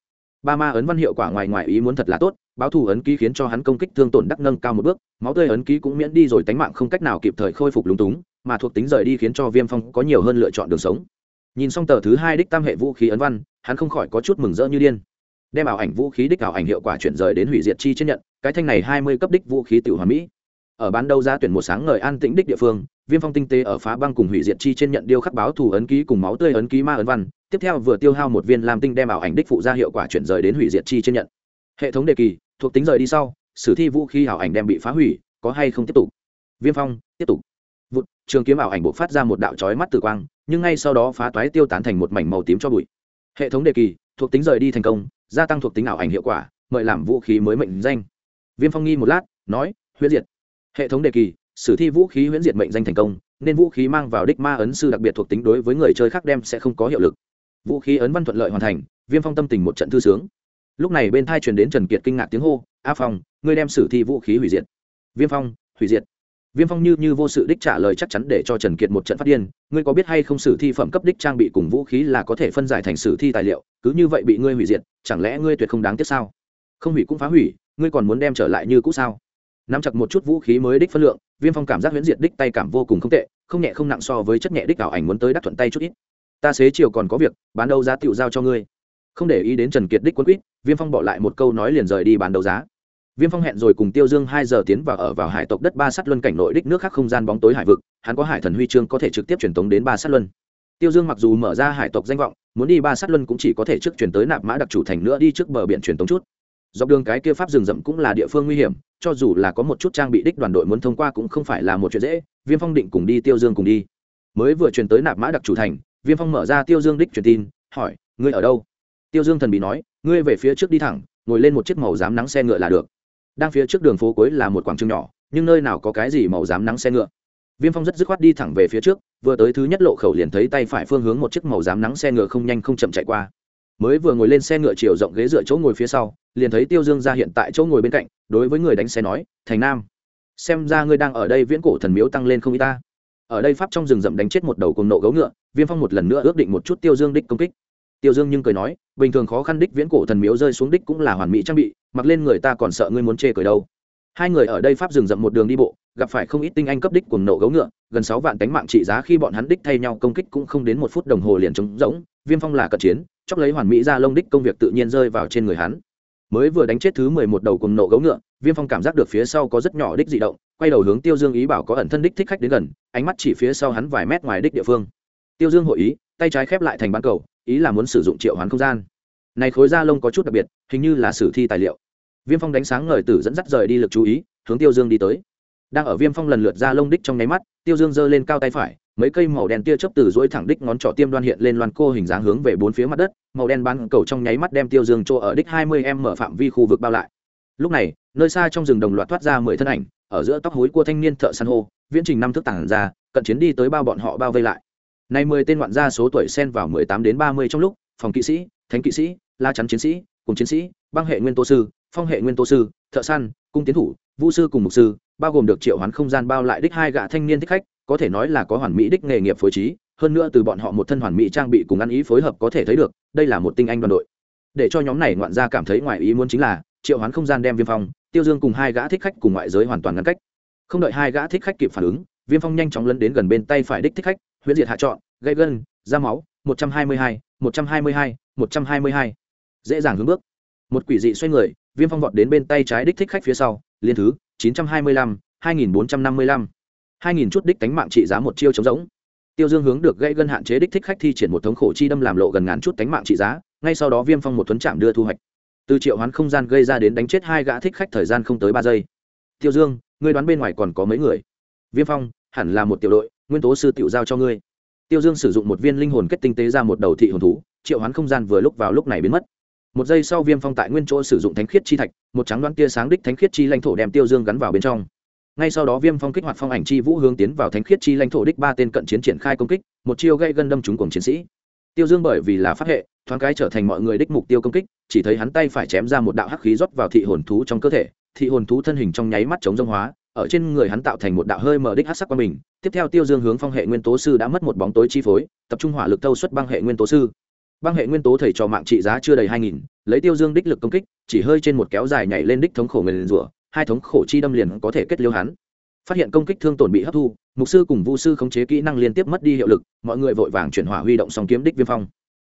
Ba ma ấn văn hiệu quả ngoài ngoài ý muốn thật là tốt, báo thù ấn ký khiến cho hắn công kích thương tổn đắc nâng cao một bước, máu tươi ấn ký cũng miễn đi rồi tánh mạng không cách nào kịp thời khôi phục lúng túng mà thuộc tính rời đi khiến cho viêm phong có nhiều hơn lựa chọn đường sống. Nhìn xong tờ thứ hai đích tam hệ vũ khí ấn văn, hắn không khỏi có chút mừng rỡ như điên. Đem ảo ảnh vũ khí đích ảo ảnh hiệu quả chuyển rời đến hủy diệt chi trên nhận, cái thanh này hai mươi cấp đích vũ khí tiểu hòa mỹ. Ở bán đầu ra tuyển một sáng ngời an tĩnh đích địa phương, viêm phong tinh tế ở phá băng cùng hủy diệt chi trên nhận điêu khắc báo thủ ấn ký cùng máu tươi ấn ký ma ấn văn, tiếp theo vừa tiêu hao một viên làm tinh đem ảo ảnh đích phụ ra hiệu quả chuyển rời đến hủy diệt chi trên nhận. Hệ thống đề kỳ, thuộc tính rời đi sau, sử thi vũ khí ảo ảnh đem bị phá hủy, có hay không tiếp tục? Viêm phong, tiếp tục vụt, trường kiếm ảo ảnh buộc phát ra một đạo trói mắt tử quang, nhưng ngay sau đó phá toái tiêu tán thành một mảnh màu tím cho bụi. Hệ thống đề kỳ, thuộc tính rời đi thành công, gia tăng thuộc tính ảo ảnh hiệu quả, mời làm vũ khí mới mệnh danh. Viêm phong nghi một lát, nói, huyễn diệt. Hệ thống đề kỳ, sử thi vũ khí huyễn diệt mệnh danh thành công, nên vũ khí mang vào đích ma ấn sư đặc biệt thuộc tính đối với người chơi khác đem sẽ không có hiệu lực. Vũ khí ấn văn thuận lợi hoàn thành, viêm phong tâm tình một trận thư sướng. Lúc này bên thai truyền đến trần kiệt kinh ngạc tiếng hô, a phong, ngươi đem sử thi vũ khí hủy diệt. Viêm phong, hủy diệt viêm phong như như vô sự đích trả lời chắc chắn để cho trần kiệt một trận phát điên, ngươi có biết hay không sử thi phẩm cấp đích trang bị cùng vũ khí là có thể phân giải thành sử thi tài liệu, cứ như vậy bị ngươi hủy diệt, chẳng lẽ ngươi tuyệt không đáng tiếc sao? Không hủy cũng phá hủy, ngươi còn muốn đem trở lại như cũ sao? Nắm chặt một chút vũ khí mới đích phân lượng, viêm phong cảm giác huyễn diệt đích tay cảm vô cùng không tệ, không nhẹ không nặng so với chất nhẹ đích ảo ảnh muốn tới đắc thuận tay chút ít. Ta xế chiều còn có việc, bán đấu giá tiểu giao cho ngươi. Không để ý đến trần kiệt đích quân quýt, viêm phong bỏ lại một câu nói liền rời đi bán đấu giá viêm phong hẹn rồi cùng tiêu dương hai giờ tiến vào ở vào hải tộc đất ba sát luân cảnh nội đích nước khác không gian bóng tối hải vực, hắn có hải thần huy chương có thể trực tiếp truyền tống đến ba sát luân. Tiêu dương mặc dù mở ra hải tộc danh vọng, muốn đi ba sát luân cũng chỉ có thể trước chuyển tới nạp mã đặc chủ thành nữa đi trước bờ biển truyền tống chút. Dọc đường cái kia pháp rừng rậm cũng là địa phương nguy hiểm, cho dù là có một chút trang bị đích đoàn đội muốn thông qua cũng không phải là một chuyện dễ, viêm phong định cùng đi tiêu dương cùng đi. Mới vừa truyền tới nạp mã đặc chủ thành, viêm phong mở ra tiêu dương đích truyền tin, hỏi, ngươi ở đâu? Tiêu dương thần bị nói, ngươi về phía trước đi thẳng, ngồi lên một chiếc màu dám nắng xe ngựa là được đang phía trước đường phố cuối là một quảng trường nhỏ, nhưng nơi nào có cái gì màu dám nắng xe ngựa. Viêm phong rất dứt khoát đi thẳng về phía trước, vừa tới thứ nhất lộ khẩu liền thấy tay phải phương hướng một chiếc màu dám nắng xe ngựa không nhanh không chậm chạy qua. Mới vừa ngồi lên xe ngựa chiều rộng ghế dựa chỗ ngồi phía sau, liền thấy tiêu dương ra hiện tại chỗ ngồi bên cạnh, đối với người đánh xe nói, thành nam, xem ra ngươi đang ở đây viễn cổ thần miếu tăng lên không y ta. Ở đây pháp trong rừng rậm đánh chết một đầu cùng nộ gấu ngựa, viêm phong một lần nữa ước định một chút tiêu dương đích công kích tiêu dương nhưng cười nói, bình thường khó khăn đích viễn cổ thần miếu rơi xuống đích cũng là hoàn mỹ trang bị, mặc lên người ta còn sợ ngươi muốn chê cười đâu. Hai người ở đây pháp rừng rậm một đường đi bộ, gặp phải không ít tinh anh cấp đích cuồng nộ gấu ngựa, gần sáu vạn tánh mạng trị giá khi bọn hắn đích thay nhau công kích cũng không đến một phút đồng hồ liền trống rỗng, viêm phong là cận chiến, chóc lấy hoàn mỹ ra lông đích công việc tự nhiên rơi vào trên người hắn. Mới vừa đánh chết thứ mười một đầu cuồng nộ gấu ngựa, viêm phong cảm giác được phía sau có rất nhỏ đích dị động, quay đầu hướng tiêu dương ý bảo có ẩn thân đích thích khách đến gần, ánh mắt chỉ phía sau hắn vài mét ngoài đích địa phương. Tiêu dương hội ý, tay trái khép lại thành bán cầu ý là muốn sử dụng triệu hoán không gian. Này khối da lông có chút đặc biệt, hình như là sử thi tài liệu. Viêm phong đánh sáng ngời tử dẫn dắt rời đi lực chú ý, hướng tiêu dương đi tới. Đang ở viêm phong lần lượt ra lông đích trong nháy mắt, tiêu dương giơ lên cao tay phải, mấy cây màu đen tia chớp từ dỗi thẳng đích ngón trỏ tiêm đoan hiện lên loan cô hình dáng hướng về bốn phía mặt đất, màu đen bán cầu trong nháy mắt đem tiêu dương chỗ ở đích hai mươi m mở phạm vi khu vực bao lại. Lúc này, nơi xa trong rừng đồng loạt thoát ra mười thân ảnh, ở giữa tóc hối của thanh niên thợ san hô, viễn trình năm thước tảng ra, cận chiến đi tới bao bọn họ bao vây lại nay mười tên ngoạn gia số tuổi xen vào mười tám đến ba mươi trong lúc, phòng kỵ sĩ, thánh kỵ sĩ, la chắn chiến sĩ, cùng chiến sĩ, băng hệ nguyên tố sư, phong hệ nguyên tố sư, thợ săn, cung tiến thủ, vũ sư cùng mục sư, bao gồm được triệu hoán không gian bao lại đích hai gã thanh niên thích khách, có thể nói là có hoàn mỹ đích nghề nghiệp phối trí, hơn nữa từ bọn họ một thân hoàn mỹ trang bị cùng ăn ý phối hợp có thể thấy được, đây là một tinh anh đoàn đội. Để cho nhóm này ngoạn gia cảm thấy ngoài ý muốn chính là, triệu hoán không gian đem viêm phong, tiêu dương cùng hai gã thích khách cùng ngoại giới hoàn toàn ngăn cách. Không đợi hai gã thích khách kịp phản ứng, viêm phong nhanh chóng lấn đến gần bên tay phải đích thích khách huyễn diệt hạ chọn gây gân, da máu, một trăm hai mươi hai, một trăm hai mươi hai, một trăm hai mươi hai. Dễ dàng hướng bước. Một quỷ dị xoay người, viêm phong vọt đến bên tay trái đích thích khách phía sau, liên thứ, chín trăm hai mươi lăm, hai nghìn bốn trăm năm mươi lăm. hai nghìn chút đích đánh mạng trị giá một chiêu chống giống tiêu dương hướng được gây gân hạn chế đích thích khách thi triển một thống khổ chi đâm làm lộ gần ngàn chút đánh mạng trị giá, ngay sau đó viêm phong một tuấn chạm đưa thu hoạch. Từ triệu hoán không gian gây ra đến đánh chết hai gã thích khách thời gian không tới ba giây. Tiêu dương, ngươi đoán bên ngoài còn có mấy người? Viêm phong, hẳn là một tiểu đội nguyên tố sư tiểu giao cho ngươi. Tiêu dương sử dụng một viên linh hồn kết tinh tế ra một đầu thị hồn thú, triệu hoán không gian vừa lúc vào lúc này biến mất. Một giây sau viêm phong tại nguyên chỗ sử dụng thánh khiết chi thạch, một trắng đoán tia sáng đích thánh khiết chi lãnh thổ đem tiêu dương gắn vào bên trong. Ngay sau đó viêm phong kích hoạt phong ảnh chi vũ hướng tiến vào thánh khiết chi lãnh thổ đích ba tên cận chiến triển khai công kích, một chiêu gây gân đâm trúng cùng chiến sĩ. Tiêu dương bởi vì là phát hệ, thoáng cái trở thành mọi người đích mục tiêu công kích, chỉ thấy hắn tay phải chém ra một đạo hắc khí rót vào thị hồn thú trong cơ thể, thị hồn thú thân hình trong nháy mắt chống rông hóa ở trên người hắn tạo thành một đạo hơi mở đích hắc sắc quang mình tiếp theo tiêu dương hướng phong hệ nguyên tố sư đã mất một bóng tối chi phối, tập trung hỏa lực thâu xuất băng hệ nguyên tố sư. Băng hệ nguyên tố thầy trò mạng trị giá chưa đầy hai nghìn, lấy tiêu dương đích lực công kích, chỉ hơi trên một kéo dài nhảy lên đích thống khổ người liền rủa, hai thống khổ chi đâm liền có thể kết liêu hắn. Phát hiện công kích thương tổn bị hấp thu, mục sư cùng vu sư khống chế kỹ năng liên tiếp mất đi hiệu lực, mọi người vội vàng chuyển hỏa huy động song kiếm đích viêm phong.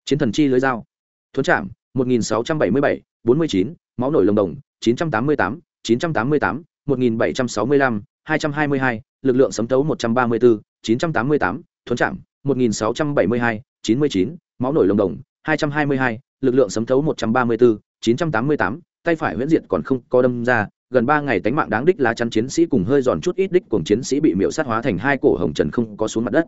Chiến thần chi lưới dao. Thuấn trạm, một nghìn sáu trăm bảy mươi bảy, bốn mươi chín, máu nổi lồng đồng, chín trăm tám mươi tám, chín trăm tám mươi tám một nghìn bảy trăm sáu mươi lăm hai trăm hai mươi hai lực lượng sấm tấu một trăm ba mươi bốn chín trăm tám mươi tám thuấn máu nổi lồng đồng hai trăm hai mươi hai lực lượng sấm tấu 134, 988, tay phải huyễn diệt còn không có đâm ra gần ba ngày tánh mạng đáng đích lá chắn chiến sĩ cùng hơi giòn chút ít đích cùng chiến sĩ bị miểu sát hóa thành hai cổ hồng trần không có xuống mặt đất.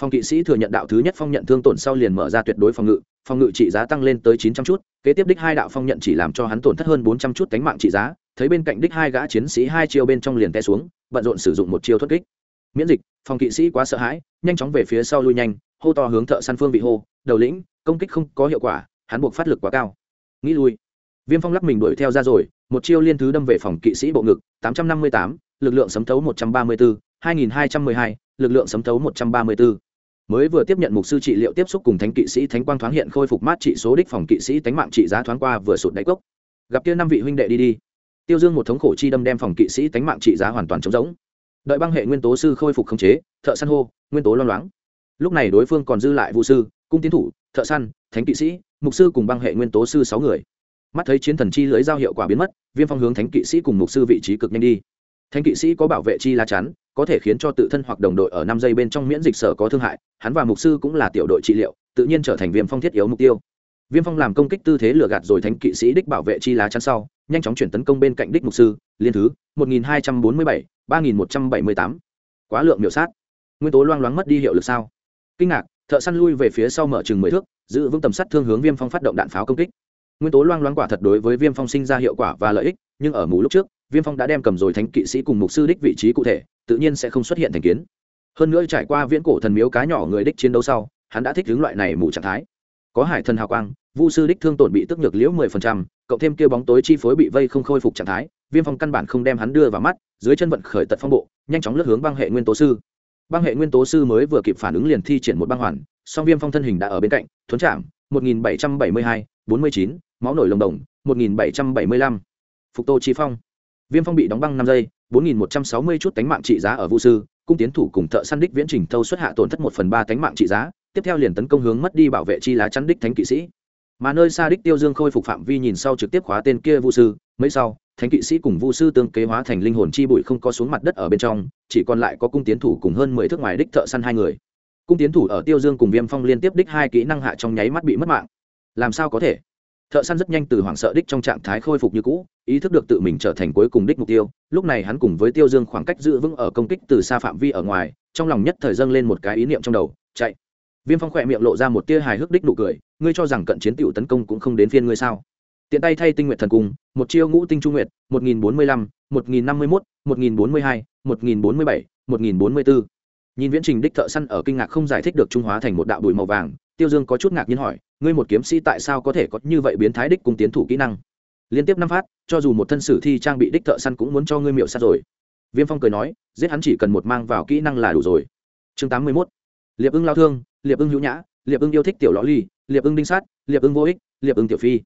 Phong kỵ sĩ thừa nhận đạo thứ nhất phong nhận thương tổn sau liền mở ra tuyệt đối phòng ngự phòng ngự trị giá tăng lên tới chín trăm chút kế tiếp đích hai đạo phong nhận chỉ làm cho hắn tổn thất hơn bốn trăm chút cánh mạng trị giá thấy bên cạnh đích hai gã chiến sĩ hai chiêu bên trong liền té xuống, bận rộn sử dụng một chiêu thoát kích. Miễn dịch, phòng kỵ sĩ quá sợ hãi, nhanh chóng về phía sau lui nhanh, hô to hướng thợ săn phương vị hô, đầu lĩnh, công kích không có hiệu quả, hắn buộc phát lực quá cao. Nghĩ lui. Viêm phong lắc mình đuổi theo ra rồi, một chiêu liên thứ đâm về phòng kỵ sĩ bộ ngực, tám trăm năm mươi tám, lực lượng sấm thấu một trăm ba mươi bốn hai nghìn hai trăm mười hai, lực lượng sấm thấu một trăm ba mươi bốn mới vừa tiếp nhận mục sư trị liệu tiếp xúc cùng thánh kỵ sĩ thánh quang thoáng hiện khôi phục mát trị số đích phòng kỵ sĩ tánh mạng trị giá thoáng qua vừa sụt đáy cốc. Gặp kia năm vị huynh đệ đi đi tiêu dương một thống khổ chi đâm đem phòng kỵ sĩ tánh mạng trị giá hoàn toàn trống rỗng. Đợi băng hệ nguyên tố sư khôi phục khống chế, thợ săn hô, nguyên tố loan loáng. Lúc này đối phương còn dư lại vũ sư, cung tiến thủ, thợ săn, thánh kỵ sĩ, mục sư cùng băng hệ nguyên tố sư sáu người. Mắt thấy chiến thần chi lưới giao hiệu quả biến mất, viêm phong hướng thánh kỵ sĩ cùng mục sư vị trí cực nhanh đi. Thánh kỵ sĩ có bảo vệ chi lá chắn, có thể khiến cho tự thân hoặc đồng đội ở năm giây bên trong miễn dịch sở có thương hại, hắn và mục sư cũng là tiểu đội trị liệu, tự nhiên trở thành viêm phong thiết yếu mục tiêu. Viêm phong làm công kích tư thế lừa gạt rồi thánh kỵ sĩ đích bảo vệ chi lá chắn sau nhanh chóng chuyển tấn công bên cạnh đích mục sư, liên thứ, một nghìn hai trăm bốn mươi bảy, ba nghìn một trăm bảy mươi tám. Quá lượng miểu sát. Nguyên tố loang loáng mất đi hiệu lực sao? Kinh ngạc, thợ săn lui về phía sau mở chừng mười thước, giữ vững tầm sắt thương hướng viêm phong phát động đạn pháo công kích. Nguyên tố loang loáng quả thật đối với viêm phong sinh ra hiệu quả và lợi ích, nhưng ở mù lúc trước, viêm phong đã đem cầm rồi thánh kỵ sĩ cùng mục sư đích vị trí cụ thể, tự nhiên sẽ không xuất hiện thành kiến. Hơn nữa trải qua viễn cổ thần miếu cá nhỏ người đích chiến đấu sau, hắn đã thích hướng loại này mù trạng thái. Có hải thần hào quang vu sư đích thương tổn bị tức nhược liễu mười phần trăm, cộng thêm kia bóng tối chi phối bị vây không khôi phục trạng thái, viêm phong căn bản không đem hắn đưa vào mắt, dưới chân vận khởi tật phong bộ, nhanh chóng lướt hướng băng hệ nguyên tố sư. Băng hệ nguyên tố sư mới vừa kịp phản ứng liền thi triển một băng hoàn, song viêm phong thân hình đã ở bên cạnh, thuấn chạm, một nghìn bảy trăm bảy mươi hai, bốn mươi chín, máu nổi lồng đồng, một nghìn bảy trăm bảy mươi lăm. Phục tô chi phong. Viêm phong bị đóng băng năm giây, bốn nghìn một trăm sáu mươi chút tánh mạng trị giá ở vũ sư, cung tiến thủ cùng thợ săn đích viễn trình thâu xuất hạ tổn thất một phần ba tánh mạng trị giá, tiếp theo liền tấn công hướng mất đi bảo vệ chi lá chắn đích thánh kỵ sĩ mà nơi xa đích tiêu dương khôi phục phạm vi nhìn sau trực tiếp khóa tên kia Vu sư, mấy sau, thánh kỵ sĩ cùng vu sư tương kế hóa thành linh hồn chi bụi không có xuống mặt đất ở bên trong, chỉ còn lại có cung tiến thủ cùng hơn mười thước ngoài đích thợ săn hai người. Cung tiến thủ ở tiêu dương cùng viêm phong liên tiếp đích hai kỹ năng hạ trong nháy mắt bị mất mạng. Làm sao có thể? Thợ săn rất nhanh từ hoảng sợ đích trong trạng thái khôi phục như cũ, ý thức được tự mình trở thành cuối cùng đích mục tiêu, lúc này hắn cùng với tiêu dương khoảng cách giữ vững ở công kích từ xa phạm vi ở ngoài, trong lòng nhất thời dâng lên một cái ý niệm trong đầu, chạy viêm phong khỏe miệng lộ ra một tia hài hước đích nụ cười, ngươi cho rằng cận chiến tựu tấn công cũng không đến phiên ngươi sao? Tiện tay thay tinh nguyện thần cung, một chiêu ngũ tinh trung nguyệt, một nghìn bốn mươi lăm, một nghìn năm mươi mốt, một nghìn bốn mươi hai, một nghìn bốn mươi bảy, một nghìn bốn mươi bốn nhìn viễn trình đích thợ săn ở kinh ngạc không giải thích được trung hóa thành một đạo bụi màu vàng, tiêu dương có chút ngạc nhiên hỏi, ngươi một kiếm sĩ tại sao có thể có như vậy biến thái đích cùng tiến thủ kỹ năng? Liên tiếp năm phát, cho dù một thân sử thi trang bị đích thợ săn cũng muốn cho ngươi miệu sát rồi. Viêm phong cười nói, giết hắn chỉ cần một mang vào kỹ năng là đủ rồi. Chương tám mươi mốt. Liệp ưng lao thương liệp ưng hữu nhã, liệp ưng yêu thích tiểu ló ly, liệp ưng đinh sát, liệp ưng vô ích, liệp ưng tiểu phi.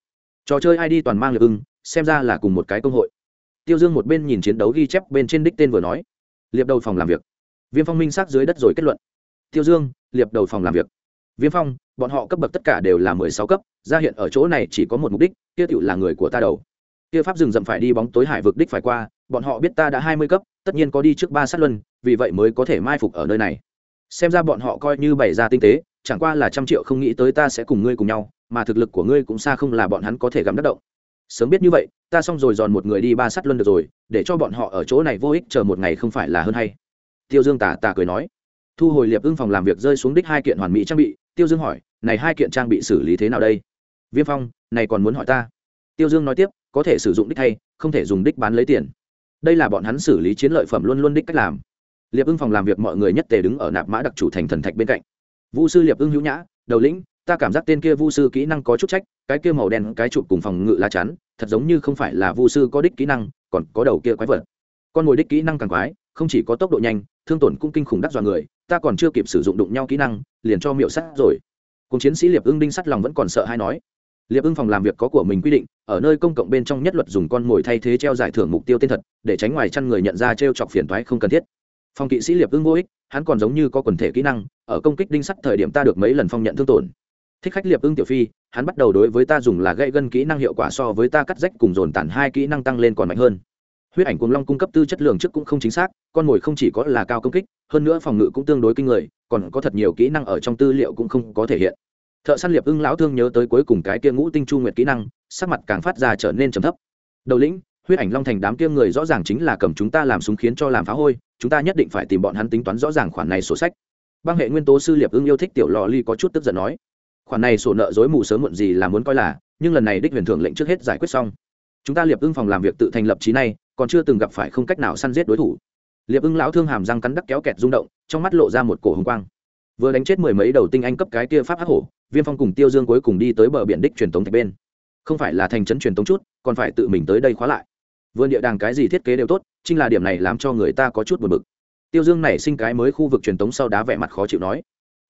Trò chơi id toàn mang liệp ưng, xem ra là cùng một cái công hội. Tiêu dương một bên nhìn chiến đấu ghi chép bên trên đích tên vừa nói. Liệp đầu phòng làm việc. Viêm phong minh sát dưới đất rồi kết luận. Tiêu dương, liệp đầu phòng làm việc. Viêm phong, bọn họ cấp bậc tất cả đều là mười sáu cấp, ra hiện ở chỗ này chỉ có một mục đích, kia tựu là người của ta đầu. Kia pháp rừng rậm phải đi bóng tối hải vực đích phải qua, bọn họ biết ta đã hai mươi cấp, tất nhiên có đi trước ba sát luân, vì vậy mới có thể mai phục ở nơi này xem ra bọn họ coi như bày ra tinh tế, chẳng qua là trăm triệu không nghĩ tới ta sẽ cùng ngươi cùng nhau, mà thực lực của ngươi cũng xa không là bọn hắn có thể gắm đất động. Sớm biết như vậy, ta xong rồi dòn một người đi ba sắt luân được rồi, để cho bọn họ ở chỗ này vô ích chờ một ngày không phải là hơn hay. Tiêu dương tà tà cười nói. Thu hồi liệp ưng phòng làm việc rơi xuống đích hai kiện hoàn mỹ trang bị, tiêu dương hỏi, này hai kiện trang bị xử lý thế nào đây? Viêm phong, này còn muốn hỏi ta? Tiêu dương nói tiếp, có thể sử dụng đích thay, không thể dùng đích bán lấy tiền. Đây là bọn hắn xử lý chiến lợi phẩm luôn luôn đích cách làm liệp ưng phòng làm việc mọi người nhất tề đứng ở nạp mã đặc chủ thành thần thạch bên cạnh. Vũ sư liệp ưng hữu nhã, đầu lĩnh, ta cảm giác tên kia vu sư kỹ năng có chút trách, cái kia màu đen, cái chụp cùng phòng ngự lá chắn, thật giống như không phải là vu sư có đích kỹ năng, còn có đầu kia quái vật. Con mồi đích kỹ năng càng quái, không chỉ có tốc độ nhanh, thương tổn cũng kinh khủng đắc dọa người, ta còn chưa kịp sử dụng đụng nhau kỹ năng, liền cho miệu sắt rồi. Cùng chiến sĩ liệp ưng đinh sắt lòng vẫn còn sợ hay nói. Liệp ưng phòng làm việc có của mình quy định, ở nơi công cộng bên trong nhất luật dùng con mồi thay thế treo giải thưởng mục tiêu tên thật, để tránh ngoài chăn người nhận ra t chọc phiền toái không cần thiết phòng kỵ sĩ liệp ưng vô ích, hắn còn giống như có quần thể kỹ năng, ở công kích đinh sắt thời điểm ta được mấy lần phong nhận thương tổn. Thích khách liệp ưng tiểu phi, hắn bắt đầu đối với ta dùng là gây gân kỹ năng hiệu quả so với ta cắt rách cùng dồn tản hai kỹ năng tăng lên còn mạnh hơn. Huyết ảnh cuồng long cung cấp tư chất lượng trước cũng không chính xác, con mồi không chỉ có là cao công kích, hơn nữa phòng ngự cũng tương đối kinh người, còn có thật nhiều kỹ năng ở trong tư liệu cũng không có thể hiện. Thợ săn liệp ưng lão thương nhớ tới cuối cùng cái kia ngũ tinh chu nguyệt kỹ năng, sắc mặt càng phát ra trở nên trầm thấp. Đầu lĩnh huyết ảnh long thành đám kia người rõ ràng chính là cầm chúng ta làm súng khiến cho làm phá hôi, chúng ta nhất định phải tìm bọn hắn tính toán rõ ràng khoản này sổ sách. Băng hệ nguyên tố sư liệp ưng yêu thích tiểu lò ly có chút tức giận nói. Khoản này sổ nợ dối mù sớm muộn gì là muốn coi là, nhưng lần này đích huyền thưởng lệnh trước hết giải quyết xong. Chúng ta liệp ưng phòng làm việc tự thành lập trí này còn chưa từng gặp phải không cách nào săn giết đối thủ. Liệp ưng lão thương hàm răng cắn đắc kéo kẹt rung động, trong mắt lộ ra một cổ hồng quang. Vừa đánh chết mười mấy đầu tinh anh cấp cái kia pháp hắc hổ, viêm phong cùng tiêu dương cuối cùng đi tới bờ biển đích truyền tống thạch bên. Không phải là thành trấn truyền tống chút, còn phải tự mình tới đây khóa lại vườn địa đàng cái gì thiết kế đều tốt, chính là điểm này làm cho người ta có chút buồn bực. Tiêu dương nảy sinh cái mới khu vực truyền tống sau đá vẻ mặt khó chịu nói,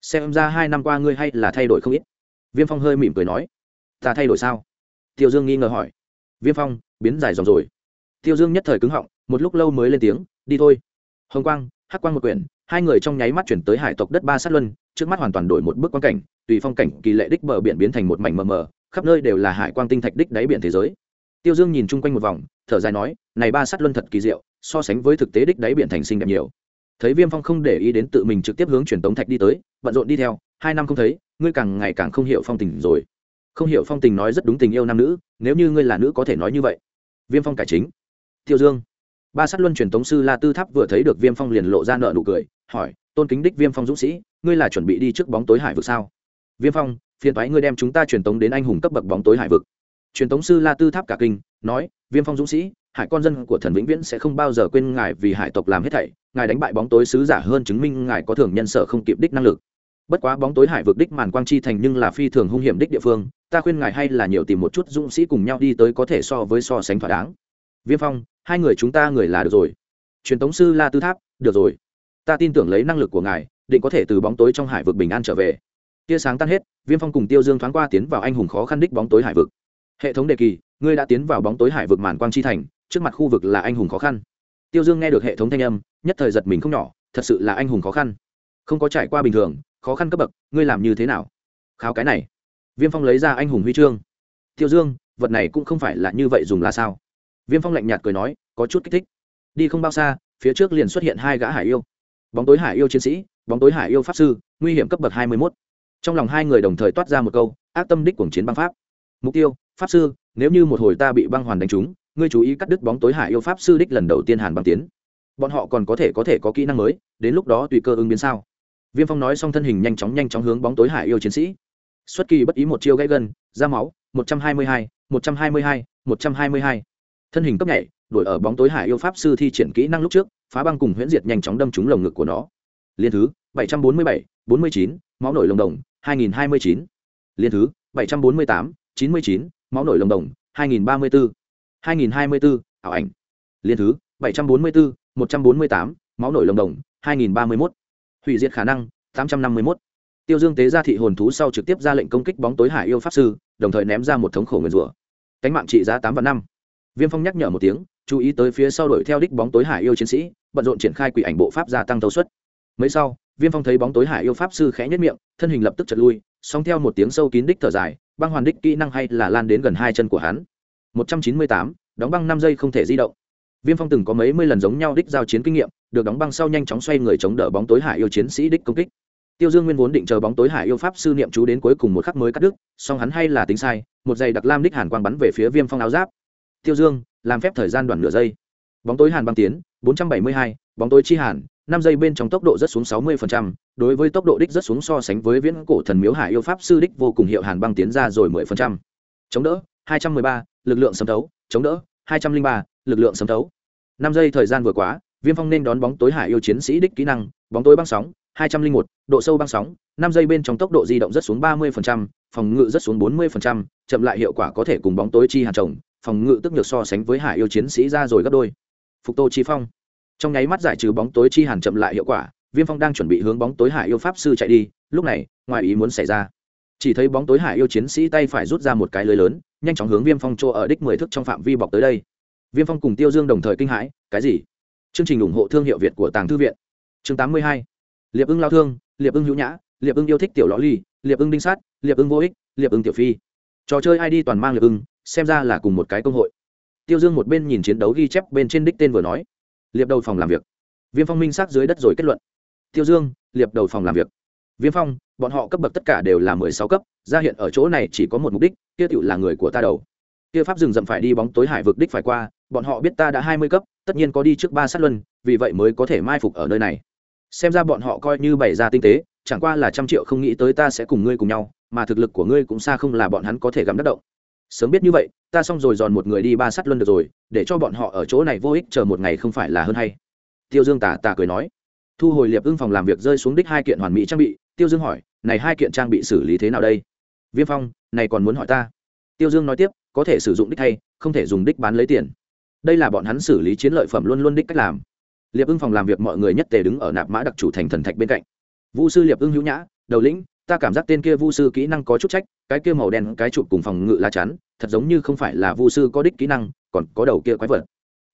xem ra hai năm qua ngươi hay là thay đổi không ít. Viêm phong hơi mỉm cười nói, ta thay đổi sao? Tiêu dương nghi ngờ hỏi. Viêm phong, biến dài dòng rồi. Tiêu dương nhất thời cứng họng, một lúc lâu mới lên tiếng, đi thôi. Hồng quang, hắc quang một quyển, hai người trong nháy mắt chuyển tới hải tộc đất ba sát luân, trước mắt hoàn toàn đổi một bước quan cảnh, tùy phong cảnh kỳ lệ đích bờ biển biến thành một mảnh mờ mờ, khắp nơi đều là hải quang tinh thạch đích đáy biển thế giới tiêu dương nhìn chung quanh một vòng, thở dài nói, này ba sắt luân thật kỳ diệu, so sánh với thực tế đích đáy biển thành sinh đẹp nhiều. Thấy viêm phong không để ý đến tự mình trực tiếp hướng truyền tống thạch đi tới, bận rộn đi theo, hai năm không thấy, ngươi càng ngày càng không hiểu phong tình rồi. Không hiểu phong tình nói rất đúng tình yêu nam nữ, nếu như ngươi là nữ có thể nói như vậy. Viêm phong cải chính. Tiêu dương. Ba sát luân truyền tống sư la tư tháp vừa thấy được viêm phong liền lộ ra nợ nụ cười, hỏi, tôn kính đích viêm phong dũng sĩ, ngươi là chuẩn bị đi trước bóng tối hải vực sao? Viêm phong, phiền thoái ngươi đem chúng ta truyền tống đến anh hùng cấp bậc bóng tối hải vực truyền tống sư la tư tháp cả kinh, nói, viêm phong dũng sĩ, hải con dân của thần vĩnh viễn sẽ không bao giờ quên ngài vì hải tộc làm hết thảy. Ngài đánh bại bóng tối sứ giả hơn chứng minh ngài có thường nhân sở không kịp đích năng lực. Bất quá bóng tối hải vực đích màn quang chi thành nhưng là phi thường hung hiểm đích địa phương. Ta khuyên ngài hay là nhiều tìm một chút dũng sĩ cùng nhau đi tới có thể so với so sánh thỏa đáng. Viêm phong, hai người chúng ta người là được rồi. Truyền tống sư la tư tháp, được rồi. Ta tin tưởng lấy năng lực của ngài, định có thể từ bóng tối trong hải vực bình an trở về. Tia sáng tan hết, viêm phong cùng tiêu dương thoáng qua tiến vào anh hùng khó khăn đích bóng tối hải vực hệ thống đề kỳ, ngươi đã tiến vào bóng tối hải vực màn quang chi thành, trước mặt khu vực là anh hùng khó khăn. Tiêu dương nghe được hệ thống thanh âm, nhất thời giật mình không nhỏ, thật sự là anh hùng khó khăn. Không có trải qua bình thường, khó khăn cấp bậc, ngươi làm như thế nào? Kháo cái này. Viêm phong lấy ra anh hùng huy chương. Tiêu dương, vật này cũng không phải là như vậy dùng là sao? Viêm phong lạnh nhạt cười nói, có chút kích thích. Đi không bao xa, phía trước liền xuất hiện hai gã hải yêu. Bóng tối hải yêu chiến sĩ, bóng tối hải yêu pháp sư, nguy hiểm cấp bậc hai mươi mốt. Trong lòng hai người đồng thời toát ra một câu, ác tâm đích cuồng chiến băng pháp. Mục tiêu pháp sư, nếu như một hồi ta bị băng hoàn đánh trúng, ngươi chú ý cắt đứt bóng tối hạ yêu pháp sư đích lần đầu tiên hàn băng tiến. Bọn họ còn có thể có thể có kỹ năng mới, đến lúc đó tùy cơ ứng biến sao. Viêm phong nói xong thân hình nhanh chóng nhanh chóng hướng bóng tối hạ yêu chiến sĩ. Xuất kỳ bất ý một chiêu gãy gân, ra máu, một trăm hai mươi hai, một trăm hai mươi hai, một trăm hai mươi hai. Thân hình cấp nhảy đổi ở bóng tối hạ yêu pháp sư thi triển kỹ năng lúc trước, phá băng cùng huyễn diệt nhanh chóng đâm trúng lồng ngực của nó. Liên thứ, bảy trăm bốn mươi bảy, bốn mươi chín, máu nổi lồng đồng, hai nghìn hai mươi chín. Liên thứ, bảy trăm bốn mươi tám, chín mươi chín máu nổi lồng đồng, hai nghìn ba mươi bốn hai nghìn hai mươi bốn ảo ảnh. Liên thứ, bảy trăm bốn mươi bốn một trăm bốn mươi tám, máu nổi lồng đồng, hai nghìn ba mươi mốt. Hủy diệt khả năng, tám trăm năm mươi mốt. Tiêu dương tế ra thị hồn thú sau trực tiếp ra lệnh công kích bóng tối hải yêu pháp sư, đồng thời ném ra một thống khổ nguyền rủa. Cánh mạng trị giá tám và năm. Viêm phong nhắc nhở một tiếng, chú ý tới phía sau đuổi theo đích bóng tối hải yêu chiến sĩ, bận rộn triển khai quỷ ảnh bộ pháp gia tăng tấu suất. Mấy sau, viêm phong thấy bóng tối hải yêu pháp sư khẽ nhất miệng, thân hình lập tức chật lui, song theo một tiếng sâu kín đích thở dài băng hoàn đích kỹ năng hay là lan đến gần hai chân của hắn. Một trăm chín mươi tám đóng băng năm giây không thể di động. Viêm phong từng có mấy mươi lần giống nhau đích giao chiến kinh nghiệm được đóng băng sau nhanh chóng xoay người chống đỡ bóng tối hải yêu chiến sĩ đích công kích. Tiêu dương nguyên vốn định chờ bóng tối hải yêu pháp sư niệm chú đến cuối cùng một khắc mới cắt đứt song hắn hay là tính sai một giày đặc lam đích hàn quang bắn về phía viêm phong áo giáp. Tiêu dương làm phép thời gian đoạn nửa giây. Bóng tối hàn băng tiến 472, bóng tối chi hàn năm giây bên trong tốc độ rất xuống 60%, đối với tốc độ đích rất xuống so sánh với viễn cổ thần miếu hải yêu pháp sư đích vô cùng hiệu hàn băng tiến ra rồi 10%. chống đỡ 213, lực lượng sấm thấu. Chống đỡ 203, lực lượng sấm thấu. Năm giây thời gian vừa quá viêm phong nên đón bóng tối hải yêu chiến sĩ đích kỹ năng bóng tối băng sóng 201, độ sâu băng sóng. Năm giây bên trong tốc độ di động rất xuống 30%, phòng ngự rất xuống 40%, chậm lại hiệu quả có thể cùng bóng tối chi hàn trồng. Phòng ngự tức nhược so sánh với hải yêu chiến sĩ ra rồi gấp đôi. Phục tô chi phong trong nháy mắt giải trừ bóng tối chi hàn chậm lại hiệu quả, viêm phong đang chuẩn bị hướng bóng tối hải yêu pháp sư chạy đi, lúc này, ngoài ý muốn xảy ra. Chỉ thấy bóng tối hải yêu chiến sĩ tay phải rút ra một cái lưới lớn, nhanh chóng hướng viêm phong chỗ ở đích mười thước trong phạm vi bọc tới đây. Viêm phong cùng tiêu dương đồng thời kinh hãi, cái gì? Chương trình ủng hộ thương hiệu việt của tàng thư viện. Chương tám mươi hai. Liệp ưng lao thương, liệp ưng hữu nhã, liệp ưng yêu thích tiểu lõ ly liệp ưng đinh sát, liệp ưng vô ích, liệp ưng tiểu phi. Trò chơi id toàn mang liệp ưng, xem ra là cùng một cái công hội. Tiêu dương một bên nhìn chiến đấu ghi chép bên trên đích tên vừa nói liệp đầu phòng làm việc. Viêm phong minh xác dưới đất rồi kết luận. Tiêu dương, liệp đầu phòng làm việc. Viêm phong, bọn họ cấp bậc tất cả đều là mười sáu cấp, ra hiện ở chỗ này chỉ có một mục đích, kia tựu là người của ta đầu. Kia pháp rừng rậm phải đi bóng tối hải vực đích phải qua, bọn họ biết ta đã hai mươi cấp, tất nhiên có đi trước ba sát luân, vì vậy mới có thể mai phục ở nơi này. Xem ra bọn họ coi như bày ra tinh tế, chẳng qua là trăm triệu không nghĩ tới ta sẽ cùng ngươi cùng nhau, mà thực lực của ngươi cũng xa không là bọn hắn có thể gắm đất động sớm biết như vậy, ta xong rồi dọn một người đi ba sắt luân được rồi, để cho bọn họ ở chỗ này vô ích chờ một ngày không phải là hơn hay. Tiêu dương tà tà cười nói. Thu hồi liệp ưng phòng làm việc rơi xuống đích hai kiện hoàn mỹ trang bị, tiêu dương hỏi, này hai kiện trang bị xử lý thế nào đây? Viêm phong, này còn muốn hỏi ta. Tiêu dương nói tiếp, có thể sử dụng đích thay không thể dùng đích bán lấy tiền. Đây là bọn hắn xử lý chiến lợi phẩm luôn luôn đích cách làm. Liệp ưng phòng làm việc mọi người nhất tề đứng ở nạp mã đặc chủ thành thần thạch bên cạnh. Vũ sư liệp ưng hữu nhã, đầu lĩnh ta cảm giác tên kia vu sư kỹ năng có chút trách, cái kia màu đen, cái chụp cùng phòng ngự lá chắn, thật giống như không phải là vu sư có đích kỹ năng, còn có đầu kia quái vật.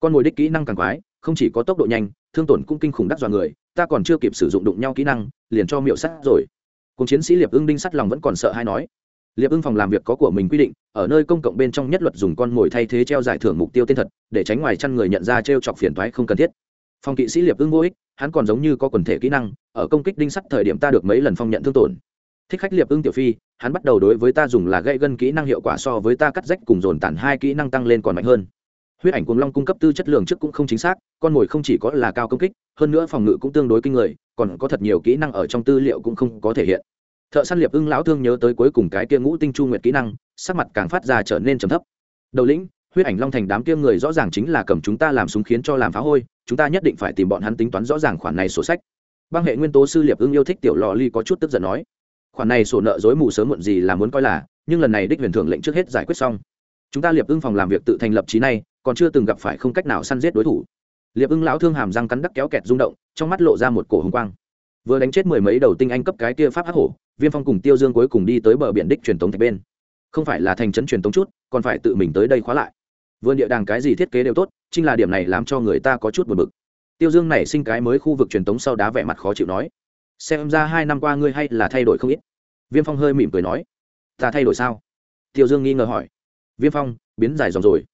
Con mồi đích kỹ năng càng quái, không chỉ có tốc độ nhanh, thương tổn cũng kinh khủng đắc dọa người, ta còn chưa kịp sử dụng đụng nhau kỹ năng, liền cho miệu sắt rồi. Cùng chiến sĩ liệp ưng đinh sắt lòng vẫn còn sợ hay nói. Liệp ưng phòng làm việc có của mình quy định, ở nơi công cộng bên trong nhất luật dùng con mồi thay thế treo giải thưởng mục tiêu tên thật, để tránh ngoài chăn người nhận ra t chọc phiền toái không cần thiết. Phòng kỵ sĩ liệp ưng vô ích, hắn còn giống như có quần thể kỹ năng, ở công kích đinh sắt thời điểm ta được mấy lần phong nhận thương tổn thích khách liệp ưng tiểu phi, hắn bắt đầu đối với ta dùng là gây gân kỹ năng hiệu quả so với ta cắt rách cùng dồn tản hai kỹ năng tăng lên còn mạnh hơn. Huyết ảnh cuồng long cung cấp tư chất lượng trước cũng không chính xác, con mồi không chỉ có là cao công kích, hơn nữa phòng ngự cũng tương đối kinh người, còn có thật nhiều kỹ năng ở trong tư liệu cũng không có thể hiện. Thợ săn liệp ưng lão thương nhớ tới cuối cùng cái kia ngũ tinh chu nguyệt kỹ năng, sắc mặt càng phát ra trở nên trầm thấp. Đầu lĩnh, huyết ảnh long thành đám kia người rõ ràng chính là cầm chúng ta làm súng khiến cho làm phá hôi, chúng ta nhất định phải tìm bọn hắn tính toán rõ ràng khoản này sổ sách. Băng hệ nguyên tố sư liệp ưng yêu thích tiểu lò ly có chút tức giận nói khoản này sổ nợ dối mù sớm muộn gì là muốn coi là, nhưng lần này đích huyền thưởng lệnh trước hết giải quyết xong. Chúng ta liệp ưng phòng làm việc tự thành lập trí này còn chưa từng gặp phải không cách nào săn giết đối thủ. Liệp ưng lão thương hàm răng cắn đắc kéo kẹt rung động, trong mắt lộ ra một cổ hồng quang. Vừa đánh chết mười mấy đầu tinh anh cấp cái kia pháp hắc hổ, viêm phong cùng tiêu dương cuối cùng đi tới bờ biển đích truyền tống thạch bên. Không phải là thành trấn truyền tống chút, còn phải tự mình tới đây khóa lại. Vườn địa đàng cái gì thiết kế đều tốt, chính là điểm này làm cho người ta có chút buồn bực. Tiêu dương nảy sinh cái mới khu vực truyền tống sau đá vẻ mặt khó chịu nói xem ra hai năm qua ngươi hay là thay đổi không ít. Viêm phong hơi mỉm cười nói, ta thay đổi sao? Tiêu dương nghi ngờ hỏi. Viêm phong, biến dài dòng rồi.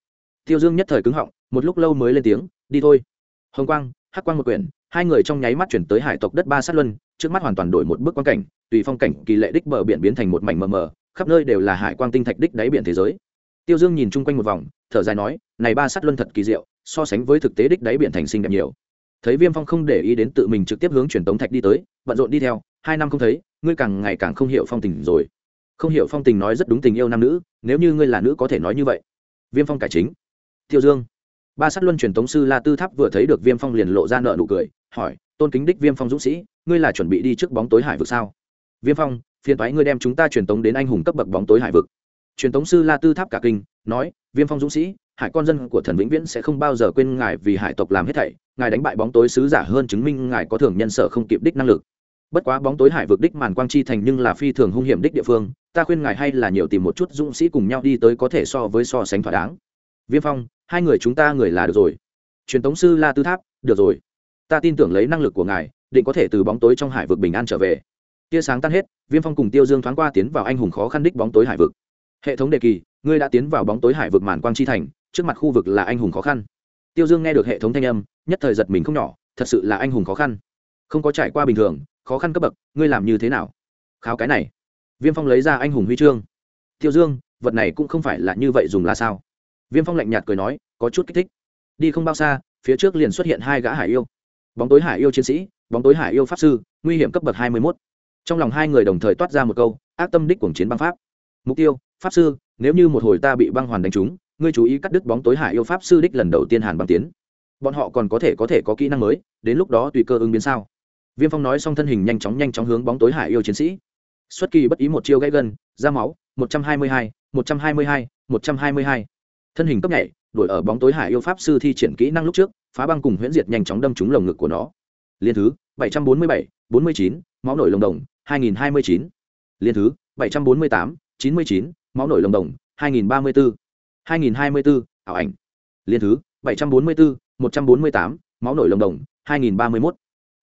Tiêu dương nhất thời cứng họng, một lúc lâu mới lên tiếng, đi thôi. Hồng quang, hắc quang một quyển, hai người trong nháy mắt chuyển tới hải tộc đất ba sát luân, trước mắt hoàn toàn đổi một bước quan cảnh, tùy phong cảnh kỳ lệ đích bờ biển biến thành một mảnh mờ mờ, khắp nơi đều là hải quang tinh thạch đích đáy biển thế giới. Tiêu dương nhìn chung quanh một vòng, thở dài nói, này ba sát luân thật kỳ diệu, so sánh với thực tế đích đáy biển thành sinh đẹp nhiều. Thấy viêm phong không để ý đến tự mình trực tiếp hướng truyền tống thạch đi tới bận rộn đi theo, hai năm không thấy, ngươi càng ngày càng không hiểu phong tình rồi. Không hiểu phong tình nói rất đúng tình yêu nam nữ, nếu như ngươi là nữ có thể nói như vậy. Viêm phong cải chính. Tiêu dương. Ba sát luân truyền tống sư la tư tháp vừa thấy được viêm phong liền lộ ra nợ nụ cười, hỏi, tôn kính đích viêm phong dũng sĩ, ngươi là chuẩn bị đi trước bóng tối hải vực sao? Viêm phong, phiền thoái ngươi đem chúng ta truyền tống đến anh hùng cấp bậc bóng tối hải vực. Truyền tống sư la tư tháp cả kinh, nói, viêm phong dũng sĩ, hải con dân của thần vĩnh viễn sẽ không bao giờ quên ngài vì hải tộc làm hết thảy, ngài đánh bại bóng tối sứ giả hơn chứng minh ngài có thường nhân sở không kịp đích năng lực bất quá bóng tối hải vực đích màn quang chi thành nhưng là phi thường hung hiểm đích địa phương, ta khuyên ngài hay là nhiều tìm một chút dũng sĩ cùng nhau đi tới có thể so với so sánh thỏa đáng. Viêm phong, hai người chúng ta người là được rồi. Truyền tống sư la tư tháp, được rồi. Ta tin tưởng lấy năng lực của ngài, định có thể từ bóng tối trong hải vực bình an trở về. Tia sáng tan hết, viêm phong cùng tiêu dương thoáng qua tiến vào anh hùng khó khăn đích bóng tối hải vực. Hệ thống đề kỳ, ngươi đã tiến vào bóng tối hải vực màn quang chi thành, trước mặt khu vực là anh hùng khó khăn. Tiêu dương nghe được hệ thống thanh âm, nhất thời giật mình không nhỏ, thật sự là anh hùng khó khăn. Không có trải qua bình thường khó khăn cấp bậc, ngươi làm như thế nào? Kháo cái này. Viêm phong lấy ra anh hùng huy chương. Tiêu dương, vật này cũng không phải là như vậy dùng là sao? Viêm phong lạnh nhạt cười nói, có chút kích thích. Đi không bao xa, phía trước liền xuất hiện hai gã hải yêu. Bóng tối hải yêu chiến sĩ, bóng tối hải yêu pháp sư, nguy hiểm cấp bậc hai mươi mốt. Trong lòng hai người đồng thời toát ra một câu, ác tâm đích cuồng chiến băng pháp. Mục tiêu, pháp sư, nếu như một hồi ta bị băng hoàn đánh trúng, ngươi chú ý cắt đứt bóng tối hải yêu pháp sư đích lần đầu tiên hàn băng tiến. Bọn họ còn có thể có thể có kỹ năng mới, đến lúc đó tùy cơ ứng biến sao? Viêm phong nói xong thân hình nhanh chóng nhanh chóng hướng bóng tối hải yêu chiến sĩ. Xuất kỳ bất ý một chiêu gãy gân, ra máu, một trăm hai mươi hai, một trăm hai mươi hai, một trăm hai mươi hai. Thân hình cấp nhảy đổi ở bóng tối hải yêu pháp sư thi triển kỹ năng lúc trước, phá băng cùng huyễn diệt nhanh chóng đâm trúng lồng ngực của nó. Liên thứ, bảy trăm bốn mươi bảy, bốn mươi chín, máu nổi lồng đồng, hai nghìn hai mươi chín. Liên thứ, bảy trăm bốn mươi tám, chín mươi chín, máu nổi lồng đồng, hai nghìn ba mươi bốn hai nghìn hai mươi bốn ảo ảnh. Liên thứ, bảy trăm bốn mươi bốn một trăm bốn mươi tám, máu nổi lồng đồng, hai nghìn ba mươi mốt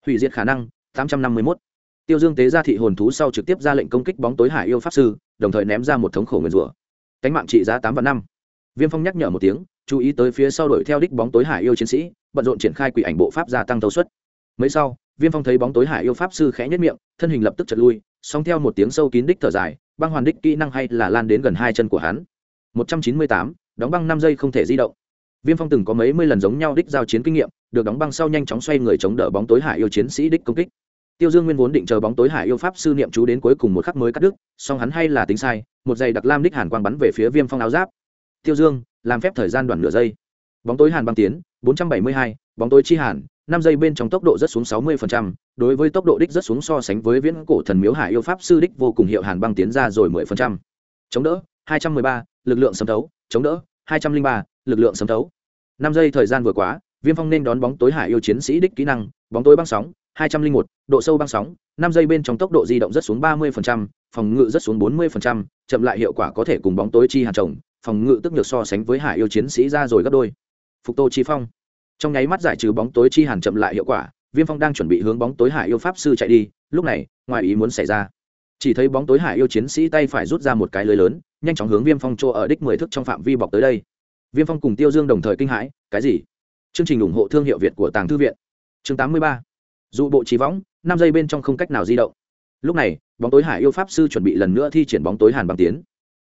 hủy diệt khả năng, tám trăm năm mươi mốt. Tiêu dương tế ra thị hồn thú sau trực tiếp ra lệnh công kích bóng tối hải yêu pháp sư, đồng thời ném ra một thống khổ nguyền rủa. Cánh mạng trị giá tám và năm. Viêm phong nhắc nhở một tiếng, chú ý tới phía sau đuổi theo đích bóng tối hải yêu chiến sĩ, bận rộn triển khai quỷ ảnh bộ pháp gia tăng tốc suất. Mấy sau, viêm phong thấy bóng tối hải yêu pháp sư khẽ nhất miệng, thân hình lập tức chật lui, song theo một tiếng sâu kín đích thở dài, băng hoàn đích kỹ năng hay là lan đến gần hai chân của hắn. Một trăm chín mươi tám, đóng băng năm giây không thể di động viêm phong từng có mấy mươi lần giống nhau đích giao chiến kinh nghiệm được đóng băng sau nhanh chóng xoay người chống đỡ bóng tối hải yêu chiến sĩ đích công kích. Tiêu dương nguyên vốn định chờ bóng tối hải yêu pháp sư niệm chú đến cuối cùng một khắc mới cắt đứt song hắn hay là tính sai một giây đặc lam đích hàn quang bắn về phía viêm phong áo giáp. Tiêu dương làm phép thời gian đoạn nửa giây. Bóng tối hàn băng tiến 472, bóng tối chi hàn năm giây bên trong tốc độ rất xuống 60%, đối với tốc độ đích rất xuống so sánh với viễn cổ thần miếu hải yêu pháp sư đích vô cùng hiệu hàn băng tiến ra rồi 10%. chống đỡ 213, lực lượng sấm thấu chống đỡ 203, lực lượng sấm thấu năm giây thời gian vừa quá viêm phong nên đón bóng tối hải yêu chiến sĩ đích kỹ năng bóng tối băng sóng 201, độ sâu băng sóng. Năm giây bên trong tốc độ di động rất xuống 30%, phòng ngự rất xuống 40%, chậm lại hiệu quả có thể cùng bóng tối chi hàn trồng phòng ngự tức nhược so sánh với hải yêu chiến sĩ ra rồi gấp đôi. Phục tô chi phong. Trong nháy mắt giải trừ bóng tối chi hàn chậm lại hiệu quả viêm phong đang chuẩn bị hướng bóng tối hải yêu pháp sư chạy đi lúc này ngoài ý muốn xảy ra. Chỉ thấy bóng tối hải yêu chiến sĩ tay phải rút ra một cái lưới lớn nhanh chóng hướng viêm phong chỗ ở đích mười thước trong phạm vi bọc tới đây viêm phong cùng tiêu dương đồng thời kinh hãi, cái gì? Chương trình ủng hộ thương hiệu việt của tàng thư viện. Chương tám mươi ba. Dụ bộ trí võng, năm giây bên trong không cách nào di động. Lúc này, bóng tối hải yêu pháp sư chuẩn bị lần nữa thi triển bóng tối hàn băng tiến.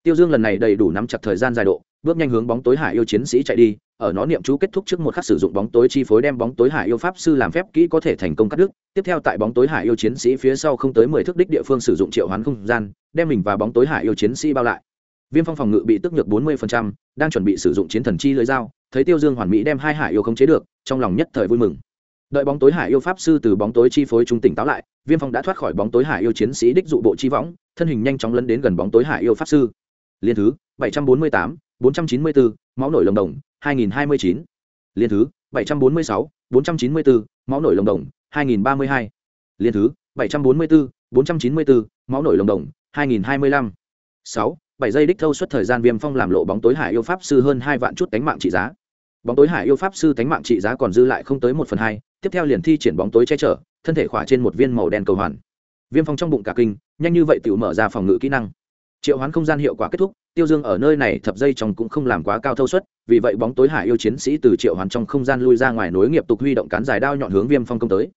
Tiêu dương lần này đầy đủ nắm chặt thời gian dài độ, bước nhanh hướng bóng tối hải yêu chiến sĩ chạy đi, ở nó niệm chú kết thúc trước một khắc sử dụng bóng tối chi phối đem bóng tối hải yêu pháp sư làm phép kỹ có thể thành công cắt đứt. Tiếp theo tại bóng tối hải yêu chiến sĩ phía sau không tới mười thước đích địa phương sử dụng triệu hoán không gian, đem mình và bóng tối hải yêu chiến sĩ bao lại viêm phong phòng ngự bị tức nhược bốn mươi đang chuẩn bị sử dụng chiến thần chi lưới dao, thấy tiêu dương hoàn mỹ đem hai hải yêu khống chế được, trong lòng nhất thời vui mừng. Đợi bóng tối hải yêu pháp sư từ bóng tối chi phối trung tỉnh táo lại, viêm phong đã thoát khỏi bóng tối hải yêu chiến sĩ đích dụ bộ chi võng, thân hình nhanh chóng lấn đến gần bóng tối hải yêu pháp sư. Liên thứ, bảy trăm bốn mươi tám, bốn trăm chín mươi bốn, máu nổi lồng đồng, hai nghìn hai mươi chín. Liên thứ, bảy trăm bốn mươi sáu, bốn trăm chín mươi bốn, máu nổi lồng đồng, hai nghìn ba mươi hai. Liên thứ, bảy trăm bốn mươi bốn bốn trăm chín mươi bốn, máu nổi lồng đồng, hai nghìn hai mươi lăm. Sáu bảy giây đích thâu suất thời gian viêm phong làm lộ bóng tối hải yêu pháp sư hơn hai vạn chút cánh mạng trị giá. Bóng tối hải yêu pháp sư cánh mạng trị giá còn dư lại không tới một phần hai, tiếp theo liền thi triển bóng tối che chở, thân thể khỏa trên một viên màu đen cầu hoàn. Viêm phong trong bụng cả kinh, nhanh như vậy tự mở ra phòng ngự kỹ năng. Triệu hoán không gian hiệu quả kết thúc, tiêu dương ở nơi này thập dây trong cũng không làm quá cao thâu suất, vì vậy bóng tối hải yêu chiến sĩ từ triệu hoán trong không gian lui ra ngoài nối nghiệp tục huy động cán dài đao nhọn hướng viêm phong công tới.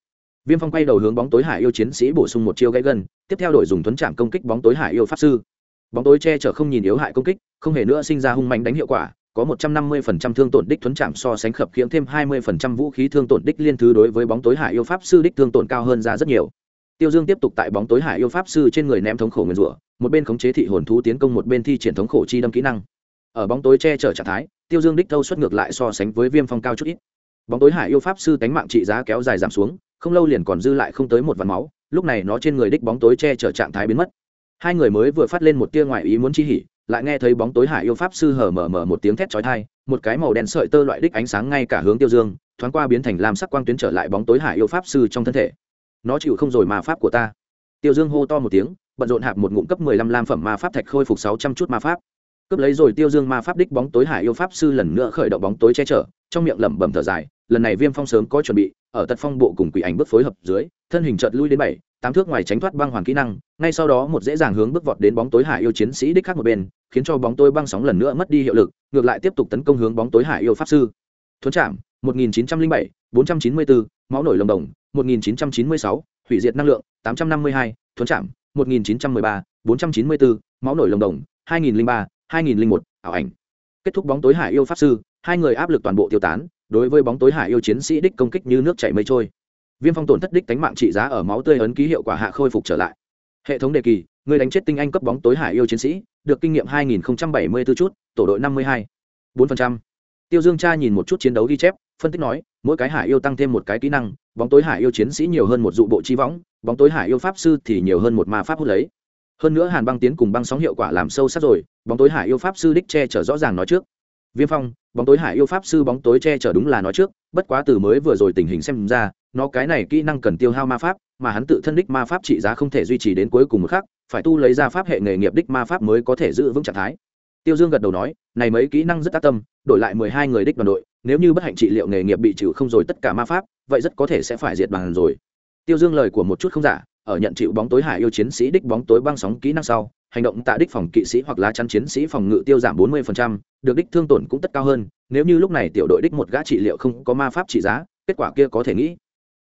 Viêm phong quay đầu hướng bóng tối hải yêu chiến sĩ bổ sung một chiêu gãy gân, tiếp theo đổi dùng tuấn trạm công kích bóng tối hải yêu pháp sư bóng tối che chở không nhìn yếu hại công kích, không hề nữa sinh ra hung mạnh đánh hiệu quả, có một trăm năm mươi phần trăm thương tổn đích thuấn chạm so sánh khập khiễng thêm hai mươi phần trăm vũ khí thương tổn đích liên thứ đối với bóng tối hải yêu pháp sư đích thương tổn cao hơn ra rất nhiều. Tiêu dương tiếp tục tại bóng tối hải yêu pháp sư trên người ném thống khổ nguyên rủa, một bên khống chế thị hồn thú tiến công, một bên thi triển thống khổ chi đâm kỹ năng. Ở bóng tối che chở trạng thái, tiêu dương đích thâu xuất ngược lại so sánh với viêm phong cao chút ít. Bóng tối hải yêu pháp sư tánh mạng trị giá kéo dài giảm xuống, không lâu liền còn dư lại không tới một vạt máu, lúc này nó trên người đích bóng tối che chở trạng thái biến mất hai người mới vừa phát lên một tia ngoại ý muốn chi hỉ, lại nghe thấy bóng tối hải yêu pháp sư hở mở mở một tiếng thét chói tai, một cái màu đen sợi tơ loại đích ánh sáng ngay cả hướng tiêu dương, thoáng qua biến thành lam sắc quang tuyến trở lại bóng tối hải yêu pháp sư trong thân thể. Nó chịu không rồi mà pháp của ta. Tiêu dương hô to một tiếng, bận rộn hạp một ngụm cấp mười lăm lam phẩm ma pháp thạch khôi phục sáu trăm chút ma pháp. Cướp lấy rồi tiêu dương ma pháp đích bóng tối hải yêu pháp sư lần nữa khởi động bóng tối che chở trong miệng lẩm bẩm thở dài lần này viêm phong sớm có chuẩn bị ở tật phong bộ cùng quỷ ảnh bước phối hợp dưới thân hình chợt lui đến bảy tám thước ngoài tránh thoát băng hoàn kỹ năng ngay sau đó một dễ dàng hướng bước vọt đến bóng tối hải yêu chiến sĩ đích khác một bên khiến cho bóng tối băng sóng lần nữa mất đi hiệu lực ngược lại tiếp tục tấn công hướng bóng tối hải yêu pháp sư. Thuấn trạm 1907, 494, máu nổi lồng đồng 1996, hủy diệt năng lượng 852, thuấn trạm 1913, 494, máu nổi lồng đồng 2003, 2001, ảo ảnh kết thúc bóng tối hải yêu pháp sư, hai người áp lực toàn bộ tiêu tán, đối với bóng tối hải yêu chiến sĩ đích công kích như nước chảy mây trôi viêm phong tổn thất đích đánh mạng trị giá ở máu tươi ấn ký hiệu quả hạ khôi phục trở lại hệ thống đề kỳ, người đánh chết tinh anh cấp bóng tối hải yêu chiến sĩ, được kinh nghiệm 2074 chút, tổ đội 52. 4%. tiêu dương cha nhìn một chút chiến đấu ghi chép, phân tích nói, mỗi cái hải yêu tăng thêm một cái kỹ năng, bóng tối hải yêu chiến sĩ nhiều hơn một dụ bộ chi võng, bóng tối hải yêu pháp sư thì nhiều hơn một ma pháp hút lấy hơn nữa hàn băng tiến cùng băng sóng hiệu quả làm sâu sắc rồi, bóng tối hải yêu pháp sư đích che chở rõ ràng nói trước. Viêm phong, bóng tối hải yêu pháp sư bóng tối che chở đúng là nói trước, bất quá từ mới vừa rồi tình hình xem ra, nó cái này kỹ năng cần tiêu hao ma pháp, mà hắn tự thân đích ma pháp trị giá không thể duy trì đến cuối cùng một khắc, phải tu lấy ra pháp hệ nghề nghiệp đích ma pháp mới có thể giữ vững trạng thái. Tiêu dương gật đầu nói, này mấy kỹ năng rất tác tâm, đổi lại mười hai người đích đoàn đội, nếu như bất hạnh trị liệu nghề nghiệp bị chịu không rồi tất cả ma pháp, vậy rất có thể sẽ phải diệt bằng rồi. Tiêu dương lời của một chút không giả ở nhận chịu bóng tối hải yêu chiến sĩ đích bóng tối băng sóng kỹ năng sau hành động tạ đích phòng kỵ sĩ hoặc lá chắn chiến sĩ phòng ngự tiêu giảm 40%, được đích thương tổn cũng tất cao hơn nếu như lúc này tiểu đội đích một gã trị liệu không có ma pháp trị giá kết quả kia có thể nghĩ.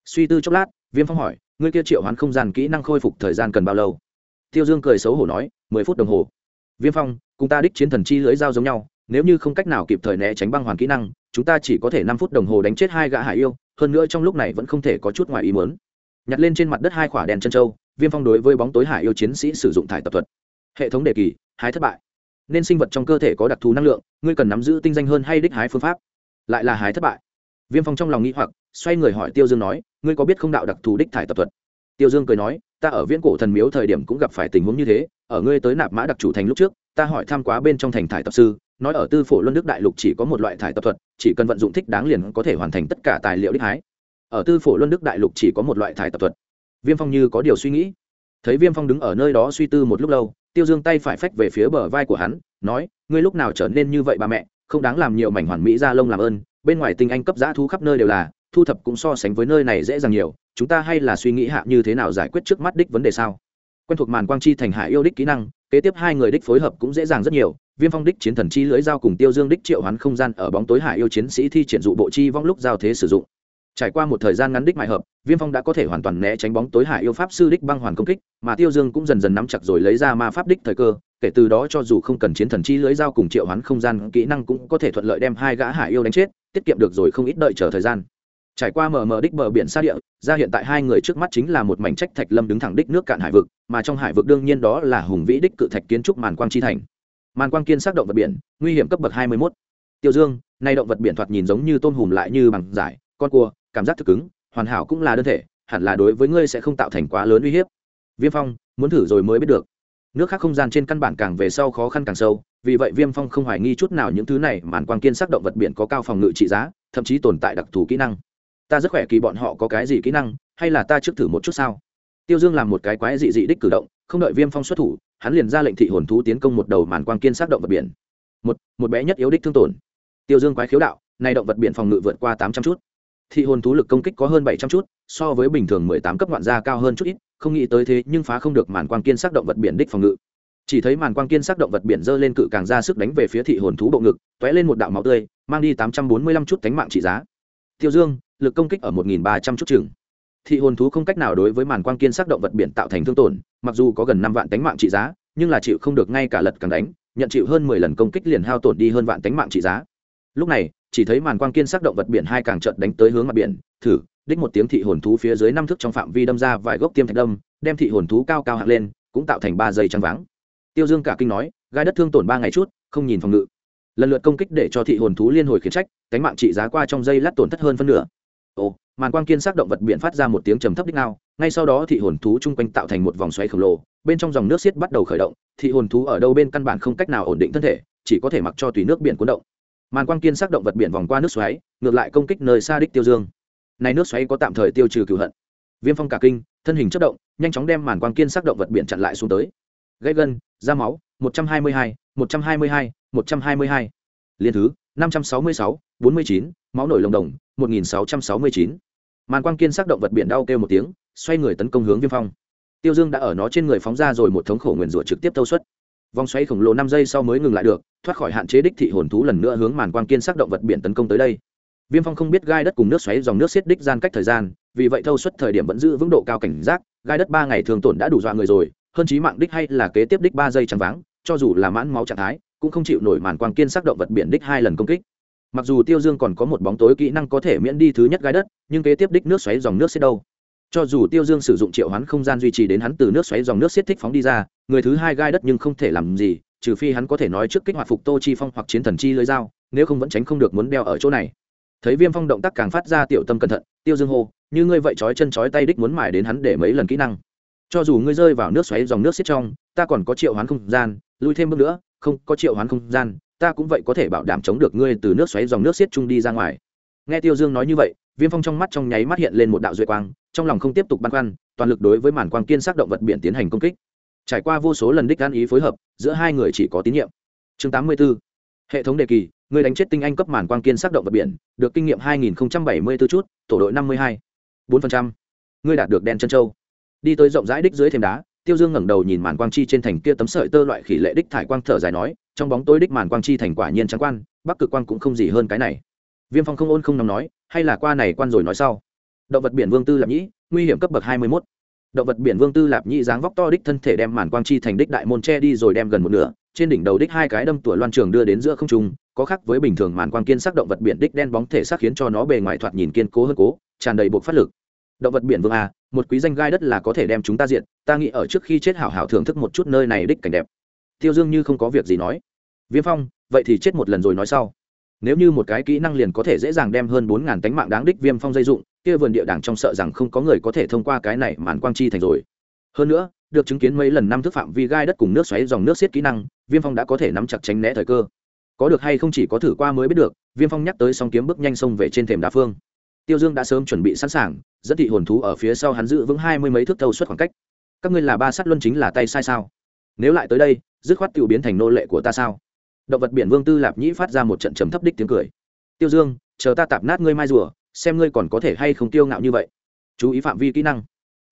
Suy tư chốc lát viêm phong hỏi ngươi kia triệu hoán không gian kỹ năng khôi phục thời gian cần bao lâu? Tiêu dương cười xấu hổ nói mười phút đồng hồ. Viêm phong cùng ta đích chiến thần chi lưới dao giống nhau nếu như không cách nào kịp thời né tránh băng hoàn kỹ năng chúng ta chỉ có thể năm phút đồng hồ đánh chết hai gã hải yêu hơn nữa trong lúc này vẫn không thể có chút ngoài ý muốn nhặt lên trên mặt đất hai quả đèn chân châu, viêm phong đối với bóng tối hải yêu chiến sĩ sử dụng thải tập thuật. Hệ thống đề kỳ hái thất bại. Nên sinh vật trong cơ thể có đặc thù năng lượng ngươi cần nắm giữ tinh danh hơn hay đích hái phương pháp. Lại là hái thất bại. Viêm phong trong lòng nghĩ hoặc xoay người hỏi tiêu dương nói ngươi có biết không đạo đặc thù đích thải tập thuật? Tiêu dương cười nói ta ở viễn cổ thần miếu thời điểm cũng gặp phải tình huống như thế ở ngươi tới nạp mã đặc chủ thành lúc trước ta hỏi tham quá bên trong thành thải tập sư nói ở tư phổ luân đức đại lục chỉ có một loại thải tập thuật chỉ cần vận dụng thích đáng liền có thể hoàn thành tất cả tài liệu đích hái ở tư phổ luân đức đại lục chỉ có một loại thải tập thuật. Viêm phong như có điều suy nghĩ. Thấy viêm phong đứng ở nơi đó suy tư một lúc lâu, tiêu dương tay phải phách về phía bờ vai của hắn, nói, ngươi lúc nào trở nên như vậy bà mẹ? Không đáng làm nhiều mảnh hoàn mỹ ra lông làm ơn, bên ngoài tinh anh cấp giã thu khắp nơi đều là, thu thập cũng so sánh với nơi này dễ dàng nhiều, chúng ta hay là suy nghĩ hạ như thế nào giải quyết trước mắt đích vấn đề sao? Quen thuộc màn quang chi thành hải yêu đích kỹ năng, kế tiếp hai người đích phối hợp cũng dễ dàng rất nhiều, viêm phong đích chiến thần chi lưới dao cùng tiêu dương đích triệu hoán không gian ở bóng tối hải yêu chiến sĩ thi triển dụ bộ chi vong lúc giao thế sử dụng trải qua một thời gian ngắn đích mại hợp, viêm phong đã có thể hoàn toàn né tránh bóng tối hải yêu pháp sư đích băng hoàn công kích, mà tiêu dương cũng dần dần nắm chặt rồi lấy ra ma pháp đích thời cơ, kể từ đó cho dù không cần chiến thần chi lưới dao cùng triệu hoán không gian, kỹ năng cũng có thể thuận lợi đem hai gã hải yêu đánh chết, tiết kiệm được rồi không ít đợi chờ thời gian. Trải qua mờ mờ đích bờ biển xa địa, ra hiện tại hai người trước mắt chính là một mảnh trách thạch lâm đứng thẳng đích nước cạn hải vực, mà trong hải vực đương nhiên đó là hùng vĩ đích cự thạch kiến trúc màn quang chi thành. Màn quang kiên xác động vật biển, nguy hiểm cấp bậc hai mươi mốt. Tiêu dương, nay động vật biển thoạt nhìn giống như tôm hùm lại như bằng giải, con cua cảm giác thực cứng, hoàn hảo cũng là đơn thể, hẳn là đối với ngươi sẽ không tạo thành quá lớn uy hiếp. Viêm phong, muốn thử rồi mới biết được. Nước khác không gian trên căn bản càng về sau khó khăn càng sâu, vì vậy viêm phong không hoài nghi chút nào những thứ này, màn quang kiên sắc động vật biển có cao phòng ngự trị giá, thậm chí tồn tại đặc thù kỹ năng. Ta rất khỏe kỳ bọn họ có cái gì kỹ năng, hay là ta trước thử một chút sao? Tiêu dương làm một cái quái dị dị đích cử động, không đợi viêm phong xuất thủ, hắn liền ra lệnh thị hồn thú tiến công một đầu màn quang kiên sắc động vật biển. Một một bé nhất yếu đích thương tổn. Tiêu dương quái khiếu đạo, này động vật biển phòng ngự vượt qua tám trăm chút thị hồn thú lực công kích có hơn bảy trăm chút, so với bình thường mười tám cấp ngoạn gia cao hơn chút ít, không nghĩ tới thế nhưng phá không được màn quang kiên sắc động vật biển đích phòng ngự. Chỉ thấy màn quang kiên sắc động vật biển dơ lên cự càng ra sức đánh về phía thị hồn thú bộ ngực t lên một đạo máu tươi, mang đi tám trăm bốn mươi lăm chút cánh mạng trị giá. Tiêu dương, lực công kích ở một nghìn ba trăm chút chừng. Thị hồn thú không cách nào đối với màn quang kiên sắc động vật biển tạo thành thương tổn, mặc dù có gần năm vạn cánh mạng trị giá, nhưng là chịu không được ngay cả lật càng đánh, nhận chịu hơn mười lần công kích liền hao tổn đi hơn vạn cánh mạng trị giá. Lúc này chỉ thấy màn quang kiên sắc động vật biển hai càng trận đánh tới hướng mặt biển, thử, đích một tiếng thị hồn thú phía dưới năm thước trong phạm vi đâm ra vài gốc tiêm thạch đâm, đem thị hồn thú cao cao hạng lên, cũng tạo thành ba giây trắng váng. Tiêu dương cả kinh nói, gai đất thương tổn ba ngày chút, không nhìn phòng ngự. Lần lượt công kích để cho thị hồn thú liên hồi khiển trách, cánh mạng trị giá qua trong dây lát tổn thất hơn phân nửa. Ồ, màn quang kiên sắc động vật biển phát ra một tiếng trầm thấp đích nào ngay sau đó thị hồn thú chung quanh tạo thành một vòng xoáy khổng lồ, bên trong dòng nước xiết bắt đầu khởi động, thị hồn thú ở đâu bên căn bản không cách nào ổn định thân thể, chỉ có thể mặc cho tùy nước biển cuốn động màn quang kiên sắc động vật biển vòng qua nước xoáy, ngược lại công kích nơi xa đích tiêu dương. Này nước xoáy có tạm thời tiêu trừ cửu hận. Viêm phong cả kinh, thân hình chất động, nhanh chóng đem màn quang kiên sắc động vật biển chặn lại xuống tới. Gây gân, da máu, một trăm hai mươi hai, một trăm hai mươi hai, một trăm hai mươi hai. Liên thứ, năm trăm sáu mươi sáu, bốn mươi chín, máu nổi lồng đồng, một nghìn sáu trăm sáu mươi chín. Màn quang kiên sắc động vật biển đau kêu một tiếng, xoay người tấn công hướng viêm phong. Tiêu dương đã ở nó trên người phóng ra rồi một thống khổ nguyền rủa trực tiếp thâu suất vòng xoáy khổng lồ năm giây sau mới ngừng lại được, thoát khỏi hạn chế đích thị hồn thú lần nữa hướng màn quang kiên sắc động vật biển tấn công tới đây. Viêm phong không biết gai đất cùng nước xoáy dòng nước xiết đích gian cách thời gian, vì vậy thâu suất thời điểm vẫn giữ vững độ cao cảnh giác, gai đất ba ngày thường tổn đã đủ dọa người rồi, hơn chí mạng đích hay là kế tiếp đích ba giây trắng váng, cho dù là mãn máu trạng thái, cũng không chịu nổi màn quang kiên sắc động vật biển đích hai lần công kích. Mặc dù tiêu dương còn có một bóng tối kỹ năng có thể miễn đi thứ nhất gai đất, nhưng kế tiếp đích nước xoáy dòng nước xiết đâu? Cho dù tiêu dương sử dụng triệu hoán không gian duy trì đến hắn từ nước xoáy dòng nước xiết thích phóng đi ra, người thứ hai gai đất nhưng không thể làm gì, trừ phi hắn có thể nói trước kích hoạt phục tô chi phong hoặc chiến thần chi lưới dao, nếu không vẫn tránh không được muốn đeo ở chỗ này. Thấy viêm phong động tác càng phát ra tiểu tâm cẩn thận, tiêu dương hô, như ngươi vậy trói chân trói tay đích muốn mải đến hắn để mấy lần kỹ năng. Cho dù ngươi rơi vào nước xoáy dòng nước xiết trong, ta còn có triệu hoán không gian, lui thêm bước nữa, không có triệu hoán không gian, ta cũng vậy có thể bảo đảm chống được ngươi từ nước xoáy dòng nước xiết chung đi ra ngoài. Nghe tiêu dương nói như vậy, viêm phong trong mắt trong nháy mắt hiện lên một đạo duệ quang trong lòng không tiếp tục băn khoăn, toàn lực đối với màn quang kiên sắc động vật biển tiến hành công kích trải qua vô số lần đích gan ý phối hợp, giữa hai người chỉ có tín nhiệm chương 84. hệ thống đề kỳ, người đánh chết tinh anh cấp màn quang kiên sắc động vật biển, được kinh nghiệm 2074 chút, tổ đội 52. 4%. ngươi đạt được đen chân châu đi tới rộng rãi đích dưới thềm đá, tiêu dương ngẩng đầu nhìn màn quang chi trên thành kia tấm sợi tơ loại khỉ lệ đích thải quang thở dài nói, trong bóng tối đích màn quang chi thành quả nhiên trắng quan, bắc cực quan cũng không gì hơn cái này viêm phong không ôn không nóng nói, hay là qua này quan rồi nói sau động vật biển vương tư lạp nhĩ, nguy hiểm cấp bậc hai mươi mốt. Động vật biển vương tư lạp nhĩ dáng vóc to đích thân thể đem màn quang chi thành đích đại môn che đi rồi đem gần một nửa, trên đỉnh đầu đích hai cái đâm tủa loan trường đưa đến giữa không trung, có khác với bình thường màn quang kiên sắc động vật biển đích đen bóng thể sắc khiến cho nó bề ngoài thoạt nhìn kiên cố hơn cố, tràn đầy buộc phát lực. Động vật biển vương a, một quý danh gai đất là có thể đem chúng ta diện ta nghĩ ở trước khi chết hảo hảo thưởng thức một chút nơi này đích cảnh đẹp. Tiêu dương như không có việc gì nói. Viêm phong, vậy thì chết một lần rồi nói sau. Nếu như một cái kỹ năng liền có thể dễ dàng đem hơn bốn ngàn tánh mạng đáng đích viêm phong dây dụng kia vườn địa đàng trong sợ rằng không có người có thể thông qua cái này màn quang chi thành rồi. Hơn nữa, được chứng kiến mấy lần năm thức phạm vi gai đất cùng nước xoáy dòng nước xiết kỹ năng, viêm phong đã có thể nắm chặt tránh né thời cơ. Có được hay không chỉ có thử qua mới biết được, viêm phong nhắc tới song kiếm bước nhanh xông về trên thềm đá phương. Tiêu dương đã sớm chuẩn bị sẵn sàng, dẫn thị hồn thú ở phía sau hắn giữ vững hai mươi mấy thước thâu suốt khoảng cách. Các ngươi là ba sát luân chính là tay sai sao? Nếu lại tới đây, dứt khoát tiểu biến thành nô lệ của ta sao? Động vật biển vương tư lạp nhĩ phát ra một trận trầm thấp đích tiếng cười. Tiêu dương, chờ ta tạp nát ngươi mai rùa xem ngươi còn có thể hay không tiêu ngạo như vậy. Chú ý phạm vi kỹ năng.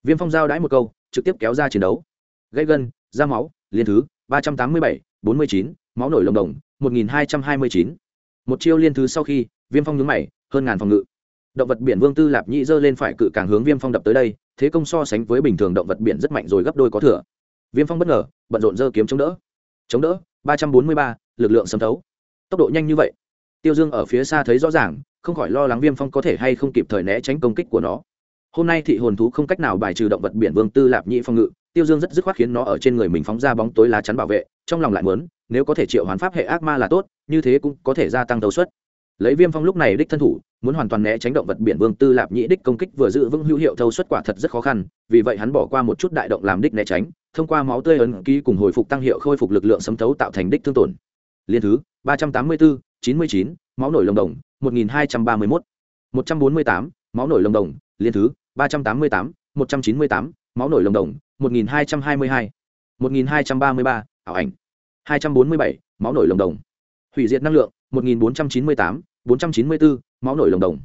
Viêm phong giao đãi một câu, trực tiếp kéo ra chiến đấu. Gãy gân, da máu, liên thứ, ba trăm tám mươi bảy, bốn mươi chín, máu nổi lồng đồng, một nghìn hai trăm hai mươi chín. Một chiêu liên thứ sau khi, viêm phong nhướng mày, hơn ngàn phòng ngự. Động vật biển vương tư lạp nhĩ dơ lên phải cự càng hướng viêm phong đập tới đây, thế công so sánh với bình thường động vật biển rất mạnh rồi gấp đôi có thừa. Viêm phong bất ngờ, bận rộn dơ kiếm chống đỡ. Chống đỡ, ba trăm bốn mươi ba, lực lượng sấm thấu. Tốc độ nhanh như vậy. Tiêu dương ở phía xa thấy rõ ràng không khỏi lo lắng viêm phong có thể hay không kịp thời né tránh công kích của nó. Hôm nay thị hồn thú không cách nào bài trừ động vật biển vương tư lạp nhĩ phong ngự, tiêu dương rất dứt khoát khiến nó ở trên người mình phóng ra bóng tối lá chắn bảo vệ, trong lòng lại muốn, nếu có thể triệu hoán pháp hệ ác ma là tốt, như thế cũng có thể gia tăng tấu suất. Lấy viêm phong lúc này đích thân thủ, muốn hoàn toàn né tránh động vật biển vương tư lạp nhĩ đích công kích vừa giữ vững hữu hiệu thâu suất quả thật rất khó khăn, vì vậy hắn bỏ qua một chút đại động làm đích né tránh, thông qua máu tươi ấn ký cùng hồi phục tăng hiệu khôi phục lực lượng sấm thấu tạo thành đích thương tổn. Liên thứ ba trăm tám mươi bốn chín mươi chín, máu nổi lồng đồng, một nghìn hai trăm ba mươi mốt. một trăm bốn mươi tám, máu nổi lồng đồng, liên thứ, ba trăm tám mươi tám, một trăm chín mươi tám, máu nổi lồng đồng, một nghìn hai trăm hai mươi hai. một nghìn hai trăm ba mươi ba, ảo ảnh. hai trăm bốn mươi bảy, máu nổi lồng đồng. Hủy diệt năng lượng, một nghìn bốn trăm chín mươi tám, bốn trăm chín mươi bốn máu nổi lồng đồng.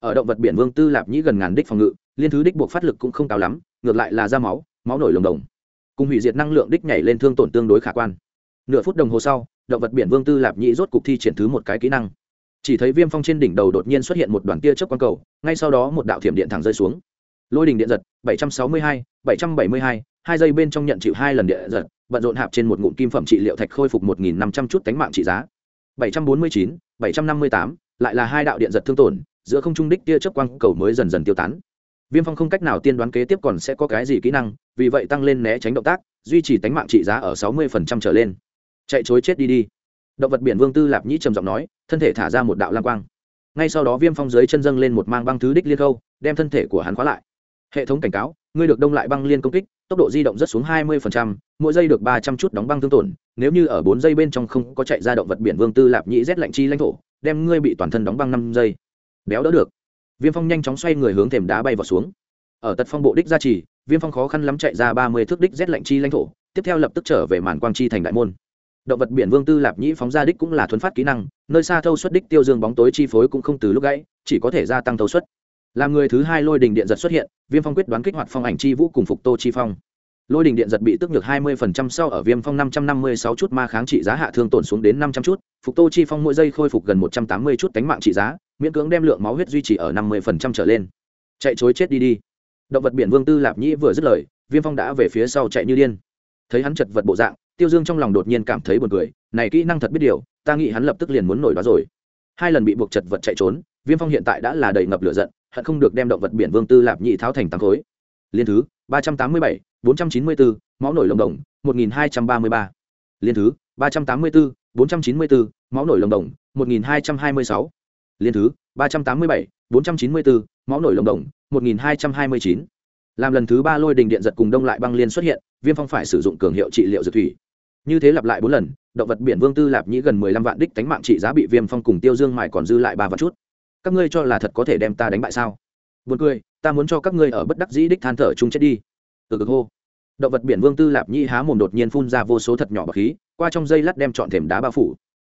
Ở động vật biển vương tư lạp nhĩ gần ngàn đích phòng ngự, liên thứ đích buộc phát lực cũng không cao lắm, ngược lại là da máu máu nổi lồng đồng. Cùng hủy diệt năng lượng đích nhảy lên thương tổn tương đối khả quan. Nửa phút đồng hồ sau động vật biển vương tư lạp nhĩ rốt cục thi triển thứ một cái kỹ năng. Chỉ thấy viêm phong trên đỉnh đầu đột nhiên xuất hiện một đoàn tia chớp quang cầu ngay sau đó một đạo thiểm điện thẳng rơi xuống. Lôi đình điện giật 762, 772, hai giây bên trong nhận chịu hai lần điện giật bận rộn hạp trên một ngụm kim phẩm trị liệu thạch khôi phục 1.500 chút tánh mạng trị giá. 749, 758, lại là hai đạo điện giật thương tổn giữa không trung đích tia chớp quang cầu mới dần dần tiêu tán. Viêm phong không cách nào tiên đoán kế tiếp còn sẽ có cái gì kỹ năng vì vậy tăng lên né tránh động tác duy trì tánh mạng trị giá ở 60% trở lên chạy chối chết đi đi. Động vật biển vương tư lạp nhĩ trầm giọng nói thân thể thả ra một đạo lam quang. Ngay sau đó viêm phong dưới chân dâng lên một mang băng thứ đích liên khâu đem thân thể của hắn khóa lại. Hệ thống cảnh cáo ngươi được đông lại băng liên công kích tốc độ di động rất xuống 20%, mỗi giây được 300 chút đóng băng thương tổn nếu như ở bốn giây bên trong không có chạy ra động vật biển vương tư lạp nhĩ rét lạnh chi lãnh thổ đem ngươi bị toàn thân đóng băng năm giây. Béo đỡ được. Viêm phong nhanh chóng xoay người hướng thềm đá bay vào xuống. Ở tật phong bộ đích gia trì viêm phong khó khăn lắm chạy ra ba mươi thước đích rét lạnh chi lãnh thổ tiếp theo lập tức trở về màn quang chi thành đại môn động vật biển vương tư lạp nhĩ phóng ra đích cũng là thuấn phát kỹ năng, nơi xa thâu suất đích tiêu dương bóng tối chi phối cũng không từ lúc gãy, chỉ có thể gia tăng thâu suất làm người thứ hai lôi đình điện giật xuất hiện, viêm phong quyết đoán kích hoạt phong ảnh chi vũ cùng phục tô chi phong. Lôi đình điện giật bị tức ngược 20% sau ở viêm phong 556 chút ma kháng trị giá hạ thương tổn xuống đến 500 chút, phục tô chi phong mỗi giây khôi phục gần 180 chút cánh mạng trị giá, miễn cưỡng đem lượng máu huyết duy trì ở 50% trở lên. Chạy chối chết đi đi. Động vật biển vương tư lạp nhĩ vừa dứt lời, viêm phong đã về phía sau chạy như điên. Thấy hắn chật vật bộ dạng tiêu dương trong lòng đột nhiên cảm thấy buồn cười, này kỹ năng thật biết điều, ta nghĩ hắn lập tức liền muốn nổi đó rồi. Hai lần bị buộc chật vật chạy trốn, viêm phong hiện tại đã là đầy ngập lửa giận, hận không được đem động vật biển vương tư lạp nhị tháo thành tám khối. Liên thứ, ba trăm tám mươi bảy, bốn trăm chín mươi bốn máu nổi lồng đồng, một nghìn hai trăm ba mươi ba. Liên thứ, ba trăm tám mươi bốn bốn trăm chín mươi bốn máu nổi lồng đồng, một nghìn hai trăm hai mươi sáu. Liên thứ, ba trăm tám mươi bảy, bốn trăm chín mươi bốn máu nổi lồng đồng, một nghìn hai trăm hai mươi chín. Làm lần thứ ba lôi đình điện giật cùng đông lại băng liên xuất hiện, viêm phong phải sử dụng cường hiệu trị liệu dược thủy như thế lặp lại bốn lần động vật biển vương tư lạp nhĩ gần mười lăm vạn đích tánh mạng trị giá bị viêm phong cùng tiêu dương mài còn dư lại ba vạn chút các ngươi cho là thật có thể đem ta đánh bại sao Buồn cười, ta muốn cho các ngươi ở bất đắc dĩ đích than thở chung chết đi. Từ cực hô. Động vật biển Vương Tư Lạp Nhi há mồm đột nhiên phun ra vô số thật nhỏ bọt khí, qua trong dây lát đem trọn thềm đá bao phủ.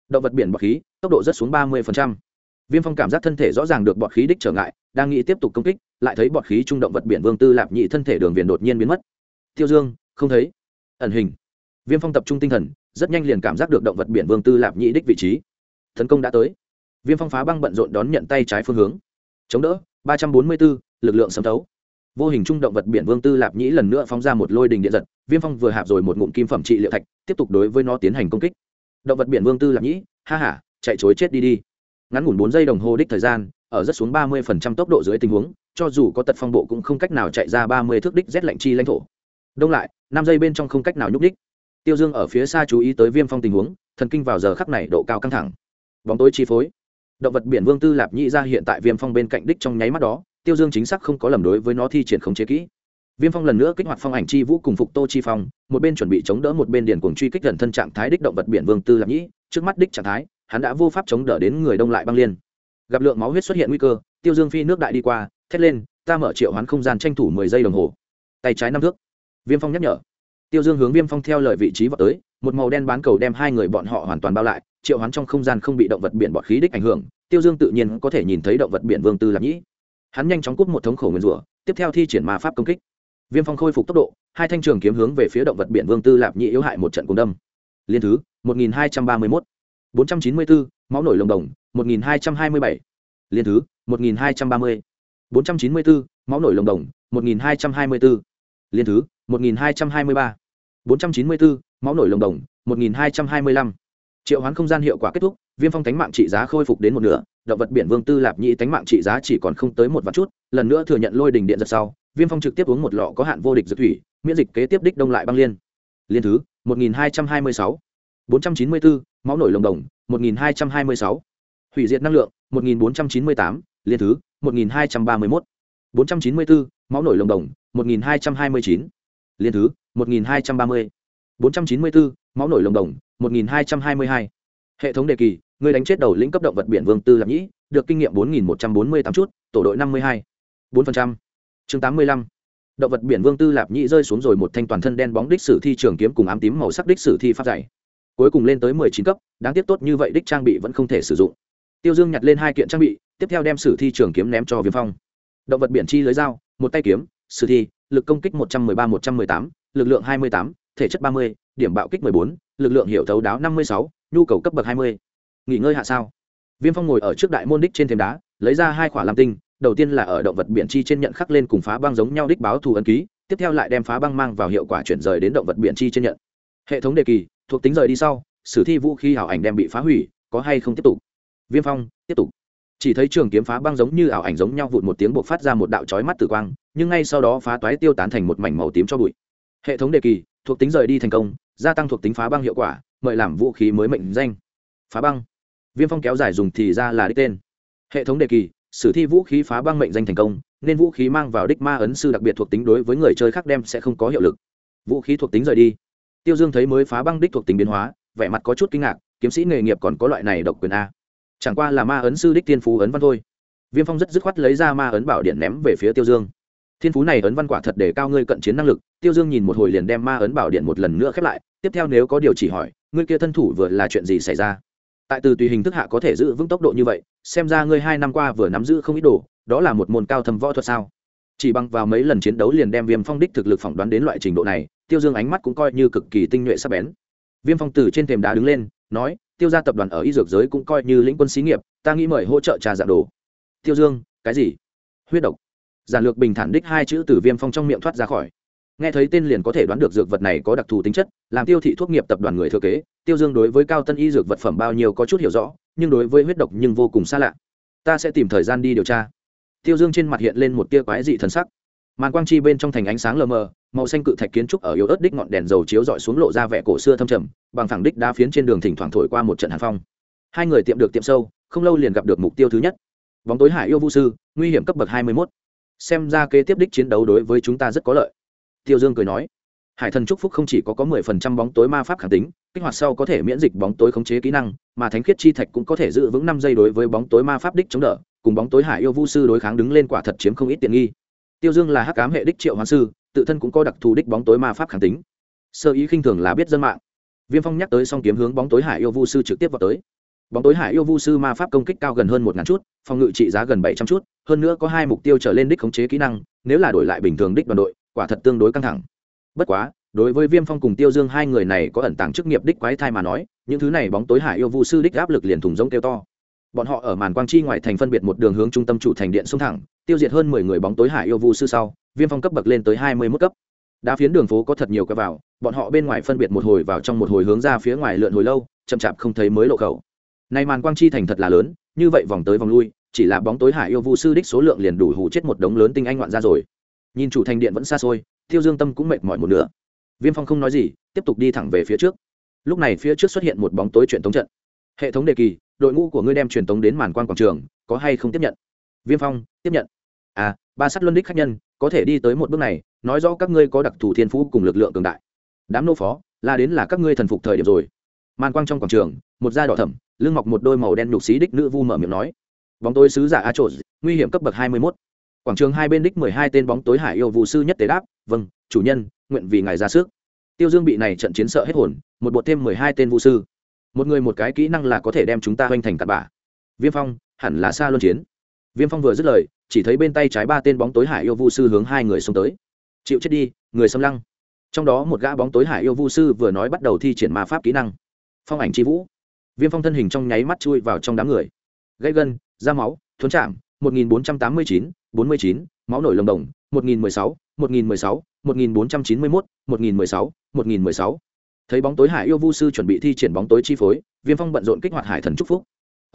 Động vật biển bọt khí, tốc độ rất xuống ba 30%. Viêm Phong cảm giác thân thể rõ ràng được bọt khí đích trở ngại, đang nghĩ tiếp tục công kích, lại thấy bọt khí trung động vật biển Vương Tư Lạp Nhị thân thể đường viền đột nhiên biến mất. Tiêu Dương, không thấy. Ẩn hình. Viêm Phong tập trung tinh thần, rất nhanh liền cảm giác được động vật biển Vương Tư Lạp Nhị đích vị trí. Tấn công đã tới. Viêm Phong phá băng bận rộn đón nhận tay trái phương hướng. Chống đỡ, ba trăm bốn mươi bốn lực lượng sấm thấu vô hình trung động vật biển vương tư lạp nhĩ lần nữa phóng ra một lôi đình điện giật viêm phong vừa hạp rồi một ngụm kim phẩm trị liệu thạch tiếp tục đối với nó tiến hành công kích động vật biển vương tư lạp nhĩ ha h a chạy chối chết đi đi ngắn ngủn bốn giây đồng hồ đích thời gian ở rất xuống ba mươi phần trăm tốc độ dưới tình huống cho dù có tật phong bộ cũng không cách nào chạy ra ba mươi thước đích rét lạnh chi lãnh thổ đông lại năm giây bên trong không cách nào nhúc đích tiêu dương ở phía xa chú ý tới viêm phong tình huống, thần kinh vào giờ khắc này độ cao căng thẳng. Bóng tối chi phối. Động vật biển vương tư lạp nhĩ ra hiện tại viêm phong bên cạnh đích trong nháy mắt đó, tiêu dương chính xác không có lầm đối với nó thi triển khống chế kỹ. Viêm phong lần nữa kích hoạt phong ảnh chi vũ cùng phục tô chi phong, một bên chuẩn bị chống đỡ một bên điền cuồng truy kích gần thân trạng thái đích động vật biển vương tư lạp nhĩ, trước mắt đích trạng thái, hắn đã vô pháp chống đỡ đến người đông lại băng liên. Gặp lượng máu huyết xuất hiện nguy cơ, tiêu dương phi nước đại đi qua, thét lên, ta mở triệu hoán không gian tranh thủ mười giây đồng hồ. Tay trái năm thước. Viêm phong nhắc nhở tiêu dương hướng viêm phong theo lời vị trí vào tới, một màu đen bán cầu đem hai người bọn họ hoàn toàn bao lại, triệu hoán trong không gian không bị động vật biển bọt khí đích ảnh hưởng, tiêu dương tự nhiên có thể nhìn thấy động vật biển vương tư lạc nhĩ. Hắn nhanh chóng cút một thống khổ nguyên rủa, tiếp theo thi triển ma pháp công kích. Viêm phong khôi phục tốc độ, hai thanh trường kiếm hướng về phía động vật biển vương tư lạp nhĩ yếu hại một trận cùng đâm. Liên thứ, một nghìn hai trăm ba mươi mốt. bốn trăm chín mươi bốn máu nổi lồng đồng, một nghìn hai trăm hai mươi bảy. Liên thứ, một nghìn hai trăm ba mươi. bốn trăm chín mươi bốn máu nổi lồng đồng, một nghìn hai trăm hai mươi bốn liên thứ 1223. 494, máu nổi lồng đồng, 1225. Triệu hoán không gian hiệu quả kết thúc, Viêm Phong tánh mạng trị giá khôi phục đến một nửa, động vật biển Vương Tư Lạp nhị tánh mạng trị giá chỉ còn không tới một vạn chút, lần nữa thừa nhận lôi đỉnh điện giật sau, Viêm Phong trực tiếp uống một lọ có hạn vô địch dược thủy, miễn dịch kế tiếp đích đông lại băng liên. Liên thứ, 1226. 494, máu nổi lồng đồng, 1226. Hủy diệt năng lượng, 1498, liên thứ, 1231. 494, máu nổi lồng đồng, 1229 liên thứ, một nghìn hai trăm ba mươi. bốn trăm chín mươi bốn máu nổi lồng đồng, một nghìn hai trăm hai mươi hai. Hệ thống đề kỳ, người đánh chết đầu lĩnh cấp động vật biển vương tư lạp nhĩ, được kinh nghiệm bốn nghìn một trăm bốn mươi tám chút, tổ đội năm mươi hai. bốn chương tám mươi lăm. Động vật biển vương tư lạp nhĩ rơi xuống rồi một thanh toàn thân đen bóng đích sử thi trường kiếm cùng ám tím màu sắc đích sử thi pháp dày cuối cùng lên tới mười chín cấp, đáng tiếc tốt như vậy đích trang bị vẫn không thể sử dụng. Tiêu dương nhặt lên hai kiện trang bị, tiếp theo đem sử thi trường kiếm ném cho viêm phong. Động vật biển chi lưới dao, một tay kiếm, sử thi lực công kích một trăm mười ba, một trăm mười tám, lực lượng hai mươi tám, thể chất ba mươi, điểm bạo kích mười bốn, lực lượng hiểu thấu đáo năm mươi sáu, nhu cầu cấp bậc hai mươi. Nghỉ ngơi hạ sao? Viêm phong ngồi ở trước đại môn đích trên thềm đá, lấy ra hai khỏa lam tinh, đầu tiên là ở động vật biển chi trên nhận khắc lên cùng phá băng giống nhau đích báo thù ấn ký, tiếp theo lại đem phá băng mang vào hiệu quả chuyển rời đến động vật biển chi trên nhận. Hệ thống đề kỳ, thuộc tính rời đi sau, sử thi vũ khí hảo ảnh đem bị phá hủy, có hay không tiếp tục? Viêm phong, tiếp tục chỉ thấy trường kiếm phá băng giống như ảo ảnh giống nhau vụt một tiếng buộc phát ra một đạo chói mắt tử quang, nhưng ngay sau đó phá toái tiêu tán thành một mảnh màu tím cho bụi. Hệ thống đề kỳ, thuộc tính rời đi thành công, gia tăng thuộc tính phá băng hiệu quả, mời làm vũ khí mới mệnh danh. Phá băng. Viêm phong kéo dài dùng thì ra là đích tên. Hệ thống đề kỳ, sử thi vũ khí phá băng mệnh danh thành công, nên vũ khí mang vào đích ma ấn sư đặc biệt thuộc tính đối với người chơi khác đem sẽ không có hiệu lực. Vũ khí thuộc tính rời đi. Tiêu dương thấy mới phá băng đích thuộc tính biến hóa, vẻ mặt có chút kinh ngạc, kiếm sĩ nghề nghiệp còn có loại này độc quyền a chẳng qua là ma ấn sư đích tiên phú ấn văn thôi. Viêm phong rất dứt khoát lấy ra ma ấn bảo điện ném về phía tiêu dương. Thiên phú này ấn văn quả thật để cao ngươi cận chiến năng lực, tiêu dương nhìn một hồi liền đem ma ấn bảo điện một lần nữa khép lại, tiếp theo nếu có điều chỉ hỏi, ngươi kia thân thủ vừa là chuyện gì xảy ra? Tại từ tùy hình thức hạ có thể giữ vững tốc độ như vậy, xem ra ngươi hai năm qua vừa nắm giữ không ít đồ, đó là một môn cao thâm võ thuật sao? Chỉ bằng vào mấy lần chiến đấu liền đem viêm phong đích thực lực phỏng đoán đến loại trình độ này, tiêu dương ánh mắt cũng coi như cực kỳ tinh nhuệ sắc bén. Viêm phong từ trên thềm đá đứng lên, nói tiêu gia tập đoàn ở y dược giới cũng coi như lĩnh quân xí nghiệp, ta nghĩ mời hỗ trợ trà dạng đồ. Tiêu dương, cái gì? Huyết độc. Giản lược bình thản đích hai chữ từ viêm phong trong miệng thoát ra khỏi. Nghe thấy tên liền có thể đoán được dược vật này có đặc thù tính chất, làm tiêu thị thuốc nghiệp tập đoàn người thừa kế, tiêu dương đối với cao tân y dược vật phẩm bao nhiêu có chút hiểu rõ, nhưng đối với huyết độc nhưng vô cùng xa lạ. Ta sẽ tìm thời gian đi điều tra. Tiêu dương trên mặt hiện lên một tia quái dị thần sắc màn quang chi bên trong thành ánh sáng lờ mờ, màu xanh cự thạch kiến trúc ở yếu ớt đích ngọn đèn dầu chiếu dọi xuống lộ ra vẻ cổ xưa thâm trầm, bằng thẳng đích đá phiến trên đường thỉnh thoảng thổi qua một trận hàn phong. Hai người tiệm được tiệm sâu, không lâu liền gặp được mục tiêu thứ nhất. Bóng tối hải yêu vũ sư, nguy hiểm cấp bậc hai mươi mốt. Xem ra kế tiếp đích chiến đấu đối với chúng ta rất có lợi. Tiêu dương cười nói, hải thần trúc phúc không chỉ có có mười phần trăm bóng tối ma pháp khẳng tính, kích hoạt sau có thể miễn dịch bóng tối khống chế kỹ năng, mà thánh khiết chi thạch cũng có thể giữ vững năm giây đối với bóng tối ma pháp đích chống đỡ, cùng bóng tối hải yêu vu sư đối kháng đứng lên quả thật chiếm không ít tiện nghi tiêu dương là hắc cám hệ đích triệu hoán sư, tự thân cũng có đặc thù đích bóng tối ma pháp khẳng tính. Sơ ý khinh thường là biết dân mạng. Viêm phong nhắc tới song kiếm hướng bóng tối hải yêu vu sư trực tiếp vào tới. Bóng tối hải yêu vu sư ma pháp công kích cao gần hơn một ngàn chút, phòng ngự trị giá gần bảy trăm chút, hơn nữa có hai mục tiêu trở lên đích khống chế kỹ năng, nếu là đổi lại bình thường đích đoàn đội, quả thật tương đối căng thẳng. Bất quá, đối với viêm phong cùng tiêu dương hai người này có ẩn tàng chức nghiệp đích quái thai mà nói, những thứ này bóng tối hải yêu vu sư đích áp lực liền thùng giống kêu to. Bọn họ ở màn quang chi ngoài thành phân biệt một đường hướng trung tâm chủ thành điện xuống thẳng tiêu diệt hơn mười người bóng tối hải yêu vu sư sau, viêm phong cấp bậc lên tới hai mươi mức cấp. Đá phiến đường phố có thật nhiều cái vào, bọn họ bên ngoài phân biệt một hồi vào trong một hồi hướng ra phía ngoài lượn hồi lâu, chậm chạp không thấy mới lộ khẩu. Nay màn quang chi thành thật là lớn, như vậy vòng tới vòng lui, chỉ là bóng tối hải yêu vu sư đích số lượng liền đủ hủ chết một đống lớn tinh anh ngoạn ra rồi. Nhìn chủ thành điện vẫn xa xôi, tiêu dương tâm cũng mệt mỏi một nửa. Viêm phong không nói gì, tiếp tục đi thẳng về phía trước. Lúc này phía trước xuất hiện một bóng tối truyền tống trận. Hệ thống đề kỳ, đội ngũ của ngươi đem truyền tống đến màn quan quảng trường, có hay không tiếp nhận? Viêm phong, tiếp nhận à ba sắt luân đích khách nhân, có thể đi tới một bước này, nói rõ các ngươi có đặc thù thiên phú cùng lực lượng cường đại. Đám nô phó, là đến là các ngươi thần phục thời điểm rồi. Màn quang trong quảng trường, một da đỏ thẩm lưng mọc một đôi màu đen nhục xí đích nữ vu mở miệng nói. Bóng tối sứ giả a trộn nguy hiểm cấp bậc hai mươi mốt. Quảng trường hai bên đích mười hai tên bóng tối hải yêu vụ sư nhất tế đáp vâng chủ nhân, nguyện vì ngài ra sức. Tiêu dương bị này trận chiến sợ hết hồn, một bột thêm mười hai tên vũ sư. Một người một cái kỹ năng là có thể đem chúng ta hoành thành cặn bả viêm phong, hẳn là xa luân chiến viêm phong vừa dứt lời, chỉ thấy bên tay trái ba tên bóng tối hải yêu vu sư hướng hai người xông tới. Chịu chết đi, người xâm lăng. Trong đó một gã bóng tối hải yêu vu sư vừa nói bắt đầu thi triển ma pháp kỹ năng. Phong ảnh c h i vũ. Viêm phong thân hình trong nháy mắt chui vào trong đám người. Gây gân, da máu, thuấn chạm, một nghìn bốn trăm tám mươi chín, bốn mươi chín, máu nổi lồng đồng, một nghìn mười sáu, một nghìn mười sáu, một nghìn bốn trăm chín mươi mốt, một nghìn mười sáu, một nghìn mười sáu. Thấy bóng tối hải yêu vu sư chuẩn bị thi triển bóng tối chi phối, viêm phong bận rộn kích hoạt hải thần trúc phúc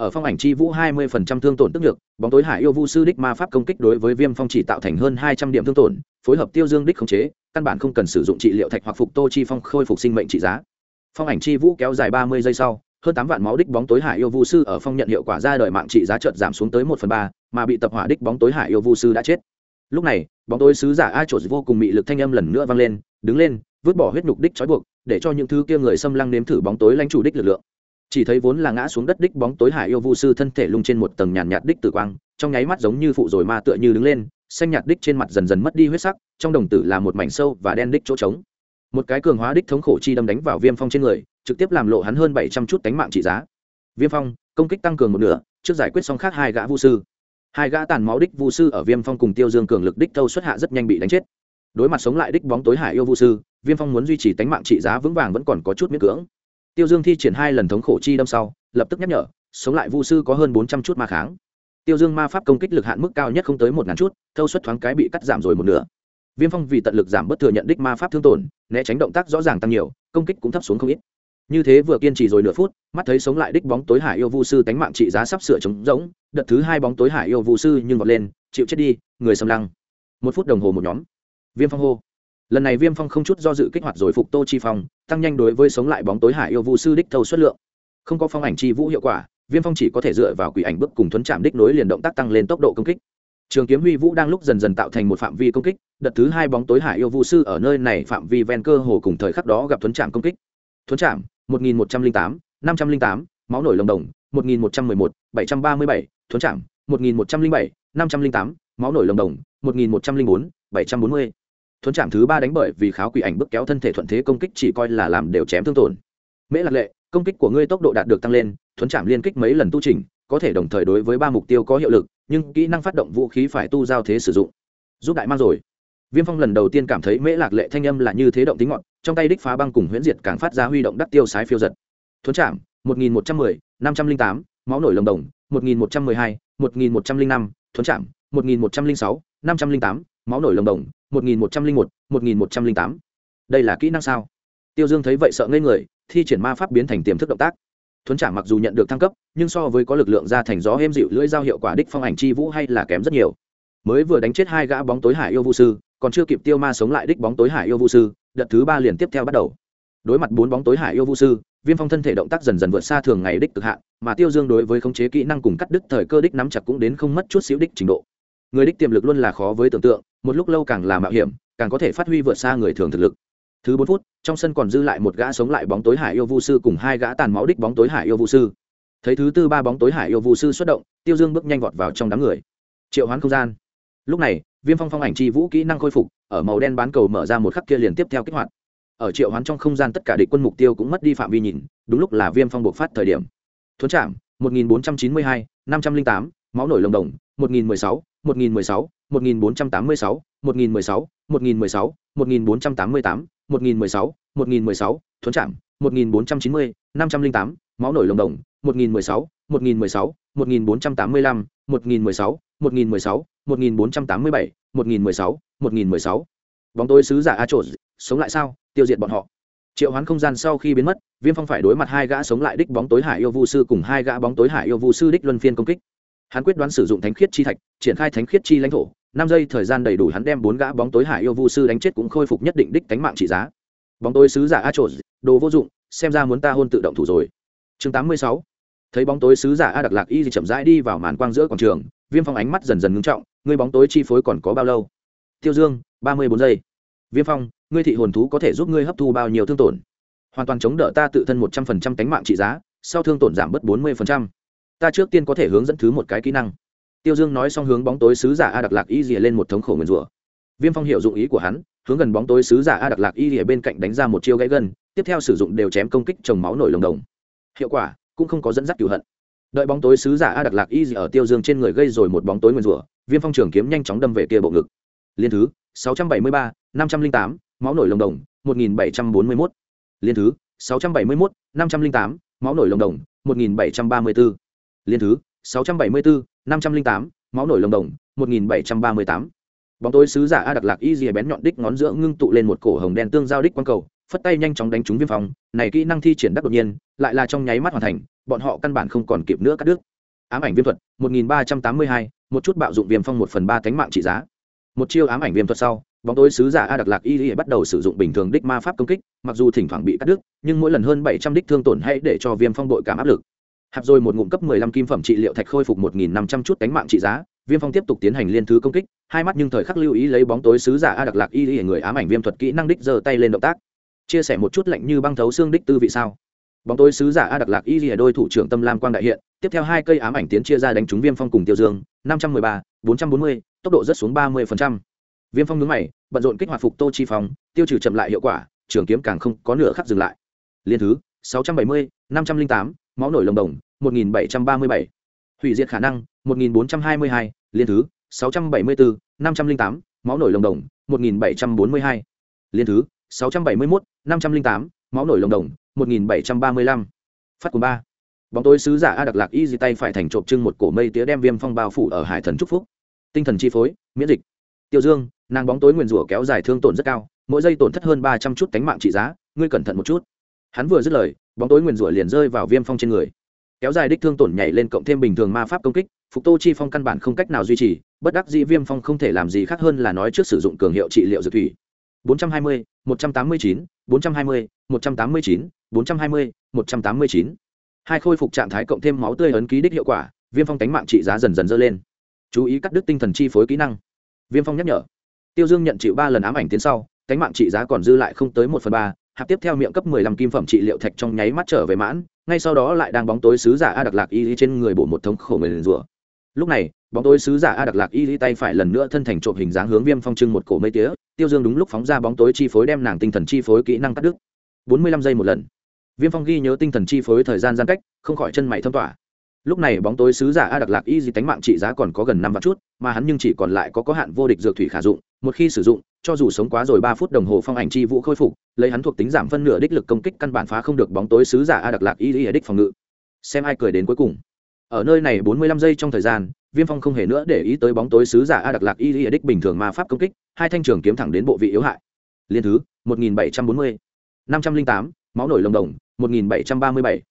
ở phong ảnh chi vũ hai mươi phần trăm thương tổn tức lực, bóng tối hải yêu vu sư đích ma pháp công kích đối với viêm phong chỉ tạo thành hơn hai trăm điểm thương tổn phối hợp tiêu dương đích khống chế căn bản không cần sử dụng trị liệu thạch hoặc phục tô chi phong khôi phục sinh mệnh trị giá. Phong ảnh chi vũ kéo dài ba mươi giây sau hơn tám vạn máu đích bóng tối hải yêu vu sư ở phong nhận hiệu quả ra đời mạng trị giá chợt giảm xuống tới một phần ba mà bị tập hỏa đích bóng tối hải yêu vu sư đã chết. Lúc này bóng tối sứ giả a trộn vô cùng mị lực thanh âm lần nữa vang lên đứng lên vứt bỏ huyết nhục đích trói buộc để cho những thứ kia người xâm lăng nếm thử bóng tối lãnh chủ đích lực lượng chỉ thấy vốn là ngã xuống đất đích bóng tối hải yêu vu sư thân thể lung trên một tầng nhàn nhạt đích tử quang, trong nháy mắt giống như phụ rồi ma tựa như đứng lên, xanh nhạt đích trên mặt dần dần mất đi huyết sắc, trong đồng tử là một mảnh sâu và đen đích chỗ trống. Một cái cường hóa đích thống khổ chi đâm đánh vào viêm phong trên người, trực tiếp làm lộ hắn hơn bảy trăm chút tánh mạng trị giá. Viêm phong, công kích tăng cường một nửa, trước giải quyết xong khác hai gã vu sư. Hai gã tàn máu đích vu sư ở viêm phong cùng tiêu dương cường lực đích thâu xuất hạ rất nhanh bị đánh chết. Đối mặt sống lại đích bóng tối hải yêu vu sư, viêm phong muốn duy trì tánh mạng trị giá vững vàng vẫn còn có chút miễn cưỡng tiêu dương thi triển hai lần thống khổ chi đâm sau, lập tức nhắc nhở, sống lại vu sư có hơn bốn trăm chút ma kháng. Tiêu dương ma pháp công kích lực hạn mức cao nhất không tới một ngàn chút, thâu suất thoáng cái bị cắt giảm rồi một nửa. Viêm phong vì tận lực giảm bất thừa nhận đích ma pháp thương tổn, né tránh động tác rõ ràng tăng nhiều, công kích cũng thấp xuống không ít. Như thế vừa kiên trì rồi nửa phút, mắt thấy sống lại đích bóng tối hải yêu vu sư tánh mạng trị giá sắp sửa trống rỗng, đợt thứ hai bóng tối hải yêu vu sư nhưng vọt lên, chịu chết đi, người xâm lăng. Một phút đồng hồ một nhóm. Viêm phong hô lần này viêm phong không chút do dự kích hoạt rồi phục tô chi phong, tăng nhanh đối với sống lại bóng tối hải yêu vu sư đích thâu xuất lượng. Không có phong ảnh chi vũ hiệu quả, viêm phong chỉ có thể dựa vào quỷ ảnh bước cùng thuấn chạm đích nối liền động tác tăng lên tốc độ công kích. Trường kiếm huy vũ đang lúc dần dần tạo thành một phạm vi công kích, đợt thứ hai bóng tối hải yêu vu sư ở nơi này phạm vi ven cơ hồ cùng thời khắc đó gặp thuấn chạm công kích. Thuấn chạm, một nghìn một trăm linh tám, năm trăm linh tám, máu nổi lồng đồng, một nghìn một trăm mười một, bảy trăm ba mươi bảy, thuấn chạm, một nghìn một trăm linh bảy, năm trăm linh tám, máu nổi lồng đồng, một nghìn một trăm linh bốn, bảy trăm bốn mươi thuấn chạm thứ ba đánh bởi vì kháo quỷ ảnh bức kéo thân thể thuận thế công kích chỉ coi là làm đều chém thương tổn. Mễ lạc lệ, công kích của ngươi tốc độ đạt được tăng lên, thuấn chạm liên kích mấy lần tu trình có thể đồng thời đối với ba mục tiêu có hiệu lực, nhưng kỹ năng phát động vũ khí phải tu giao thế sử dụng. Giúp đại mang rồi. Viêm phong lần đầu tiên cảm thấy mễ lạc lệ thanh âm là như thế động tính ngọn trong tay đích phá băng cùng huyễn diệt càng phát ra huy động đắc tiêu sái phiêu giật. Thuấn chạm một nghìn một trăm mười, năm trăm linh tám, máu nổi lồng đồng một nghìn một trăm mười hai, một nghìn một trăm linh năm, thuấn chạm một nghìn một trăm linh sáu, năm trăm linh tám, máu nổi lồng đồng một nghìn một trăm linh một một nghìn một trăm linh tám. Đây là kỹ năng sao? Tiêu dương thấy vậy sợ ngây người, thi triển ma pháp biến thành tiềm thức động tác. Thuấn trả mặc dù nhận được thăng cấp, nhưng so với có lực lượng ra thành gió êm dịu lưỡi dao hiệu quả đích phong ảnh chi vũ hay là kém rất nhiều. Mới vừa đánh chết hai gã bóng tối hải yêu vũ sư, còn chưa kịp tiêu ma sống lại đích bóng tối hải yêu vũ sư, đợt thứ ba liền tiếp theo bắt đầu. Đối mặt bốn bóng tối hải yêu vũ sư, viêm phong thân thể động tác dần dần vượt xa thường ngày đích cực hạn, mà tiêu dương đối với khống chế kỹ năng cùng cắt đứt thời cơ đích nắm chặt cũng đến không mất chút xíu đích trình độ. Người đích tiềm lực luôn là khó với tưởng tượng một lúc lâu càng là mạo hiểm, càng có thể phát huy vượt xa người thường thực lực. Thứ bốn phút, trong sân còn dư lại một gã sống lại bóng tối hải yêu vu sư cùng hai gã tàn máu đích bóng tối hải yêu vu sư. Thấy thứ tư ba bóng tối hải yêu vu sư xuất động, tiêu dương bước nhanh vọt vào trong đám người. Triệu hoán không gian. Lúc này, viêm phong phong ảnh chi vũ kỹ năng khôi phục, ở màu đen bán cầu mở ra một khắc kia liền tiếp theo kích hoạt. Ở triệu hoán trong không gian tất cả địch quân mục tiêu cũng mất đi phạm vi nhìn, đúng lúc là viêm phong buộc phát thời điểm. Thuấn chạm một nghìn bốn trăm chín mươi hai, năm trăm linh tám, máu nổi lồng đồng, một nghìn 1486, 1016, 1016, 1488, 1016, 1016, thuấn trạm, 1490, 508, máu nổi lồng đồng, 1016, 1016, 1485, 1016, 1016, 1487, 1016, 1016. Bóng tối sứ giả A Trột, sống lại sao, tiêu diệt bọn họ. Triệu Hoán không gian sau khi biến mất, Viêm Phong phải đối mặt hai gã sống lại đích bóng tối Hải yêu vu sư cùng hai gã bóng tối Hải yêu vu sư đích luân phiên công kích Hán quyết đoán sử dụng thánh khiết chi thạch triển khai thánh khiết chi lãnh thổ năm giây thời gian đầy đủ hắn đem bốn gã bóng tối hải yêu vu sư đánh chết cũng khôi phục nhất định đích cánh mạng trị giá. Bóng tối sứ giả a trộn đồ vô dụng, xem ra muốn ta hôn tự động thủ rồi. Chương tám mươi sáu. Thấy bóng tối sứ giả a đặc lạc y chậm rãi đi vào màn quang giữa quảng trường, viêm phong ánh mắt dần dần ngưng trọng, ngươi bóng tối chi phối còn có bao lâu? Tiêu dương, ba mươi bốn giây. Viêm phong, ngươi thị hồn thú có thể giúp ngươi hấp thu bao nhiêu thương tổn? Hoàn toàn chống đỡ ta tự thân một trăm phần trăm cánh mạng trị giá, sau thương tổn giảm bớt bốn mươi phần trăm. Ta trước tiên có thể hướng dẫn thứ một cái kỹ năng tiêu dương nói xong hướng bóng tối sứ giả a đặc lạc y rìa lên một thống khổ nguyền rủa. Viêm phong hiểu dụng ý của hắn hướng gần bóng tối sứ giả a đặc lạc y rìa bên cạnh đánh ra một chiêu gãy gân tiếp theo sử dụng đều chém công kích trồng máu nổi lồng đồng. Hiệu quả cũng không có dẫn dắt cựu hận. Đợi bóng tối sứ giả a đặc lạc y rìa ở tiêu dương trên người gây rồi một bóng tối nguyền rủa viêm phong trường kiếm nhanh chóng đâm về kia bộ ngực. Liên thứ sáu trăm bảy mươi ba năm trăm linh tám máu nổi lồng đồng một nghìn bảy trăm bốn mươi mốt. Liên thứ sáu trăm bảy mươi mốt năm trăm linh tám máu nổi lồng đồng một nghìn bảy trăm ba mươi bốn liên thứ 674, năm trăm linh tám máu nổi lồng đồng một nghìn bảy trăm ba mươi tám. Bóng tối sứ giả a đặc lạc y dìa bén nhọn đích ngón giữa ngưng tụ lên một cổ hồng đen tương giao đích quang cầu phất tay nhanh chóng đánh trúng viêm phong này kỹ năng thi triển đắc đột nhiên lại là trong nháy mắt hoàn thành bọn họ căn bản không còn kịp nữa cắt đứt. Ám ảnh viêm thuật 1382, một chút bạo dụng viêm phong một phần ba cánh mạng trị giá. Một chiêu ám ảnh viêm thuật sau bóng tối sứ giả a đặc lạc y y bắt đầu sử dụng bình thường đích ma pháp công kích mặc dù thỉnh thoảng bị cắt đứt nhưng mỗi lần hơn bảy trăm đích thương tổn hay để cho viêm phong đội cảm áp lực hạp rồi một ngụm cấp 15 kim phẩm trị liệu thạch khôi phục 1500 chút cánh mạng trị giá, Viêm Phong tiếp tục tiến hành liên thứ công kích, hai mắt nhưng thời khắc lưu ý lấy bóng tối sứ giả A Đặc Lạc Y Y người ám ảnh viêm thuật kỹ năng đích giơ tay lên động tác. Chia sẻ một chút lạnh như băng thấu xương đích tư vị sao? Bóng tối sứ giả A Đặc Lạc Y Y đôi thủ trưởng tâm lam quang đại hiện, tiếp theo hai cây ám ảnh tiến chia ra đánh trúng Viêm Phong cùng Tiêu Dương, 513, 440, tốc độ rất xuống 30%. Viêm Phong nhướng mày, bận rộn kích hoạt phục Tô Chi Phong, tiêu trừ chậm lại hiệu quả, trường kiếm càng không có nửa khắc dừng lại. Liên thứ 670, 508, máu nổi lồng đồng một nghìn bảy trăm ba mươi bảy. Hủy diệt khả năng, một nghìn bốn trăm hai mươi hai. Liên thứ, sáu trăm bảy mươi bốn năm trăm linh tám. Máu nổi lồng đồng một nghìn bảy trăm bốn mươi hai. Liên thứ, sáu trăm bảy mươi một năm trăm linh tám. Máu nổi lồng đồng một nghìn bảy trăm ba mươi lăm. Phát của ba. Bóng tối sứ giả a đặc lạc y di tay phải thành trộm trưng một cổ mây tía đem viêm phong bao phủ ở hải thần trúc phúc. Tinh thần chi phối, miễn dịch. Tiêu dương, nàng bóng tối nguyền rủa kéo dài thương tổn rất cao, mỗi giây tổn thất hơn ba trăm chút cánh mạng trị giá, ngươi cẩn thận một chút hắn vừa dứt lời bóng tối nguyền rủa liền rơi vào viêm phong trên người. Kéo dài đích thương tổn nhảy lên cộng thêm bình thường ma pháp công kích phục tô chi phong căn bản không cách nào duy trì bất đắc dĩ viêm phong không thể làm gì khác hơn là nói trước sử dụng cường hiệu trị liệu dược thủy. 420, 189, 420, 189, 420, 189. hai khôi phục trạng thái cộng thêm máu tươi ấn ký đích hiệu quả viêm phong tánh mạng trị giá dần dần dơ lên. Chú ý cắt đứt tinh thần chi phối kỹ năng. Viêm phong nhắc nhở. Tiêu dương nhận chịu ba lần ám ảnh tiến sau tánh mạng trị giá còn dư lại không tới một phần ba hạp tiếp theo miệng cấp mười lăm kim phẩm trị liệu thạch trong nháy mắt trở về mãn, ngay sau đó lại đang bóng tối sứ giả a đặc lạc y trên người bổ một thống khổ người liền rủa lúc này, bóng tối sứ giả a đặc lạc y tay phải lần nữa thân thành trộm hình dáng hướng viêm phong trưng một cổ mây tía, tiêu dương đúng lúc phóng ra bóng tối chi phối đem nàng tinh thần chi phối kỹ năng cắt đứt. Bốn mươi lăm giây một lần. Viêm phong ghi nhớ tinh thần chi phối thời gian gian cách, không khỏi chân mày thâm tỏa lúc này bóng tối sứ giả a đặc lạc y di tánh mạng trị giá còn có gần năm vạn chút, mà hắn nhưng chỉ còn lại có có hạn vô địch dược thủy khả dụng, một khi sử dụng, cho dù sống quá rồi ba phút đồng hồ phong ảnh chi vũ khôi phục, lấy hắn thuộc tính giảm phân nửa đích lực công kích căn bản phá không được bóng tối sứ giả a đặc lạc y di đích phòng ngự. Xem ai cười đến cuối cùng. Ở nơi này bốn mươi lăm giây trong thời gian, viêm phong không hề nữa để ý tới bóng tối sứ giả a đặc lạc y di đích bình thường ma pháp công kích, hai thanh trường kiếm thẳng đến bộ vị yếu hại. Liên thứ, một nghìn bảy trăm bốn mươi. Năm trăm linh tám, máu nổi lồng đồng, một nghìn bảy trăm ba mươi bảy.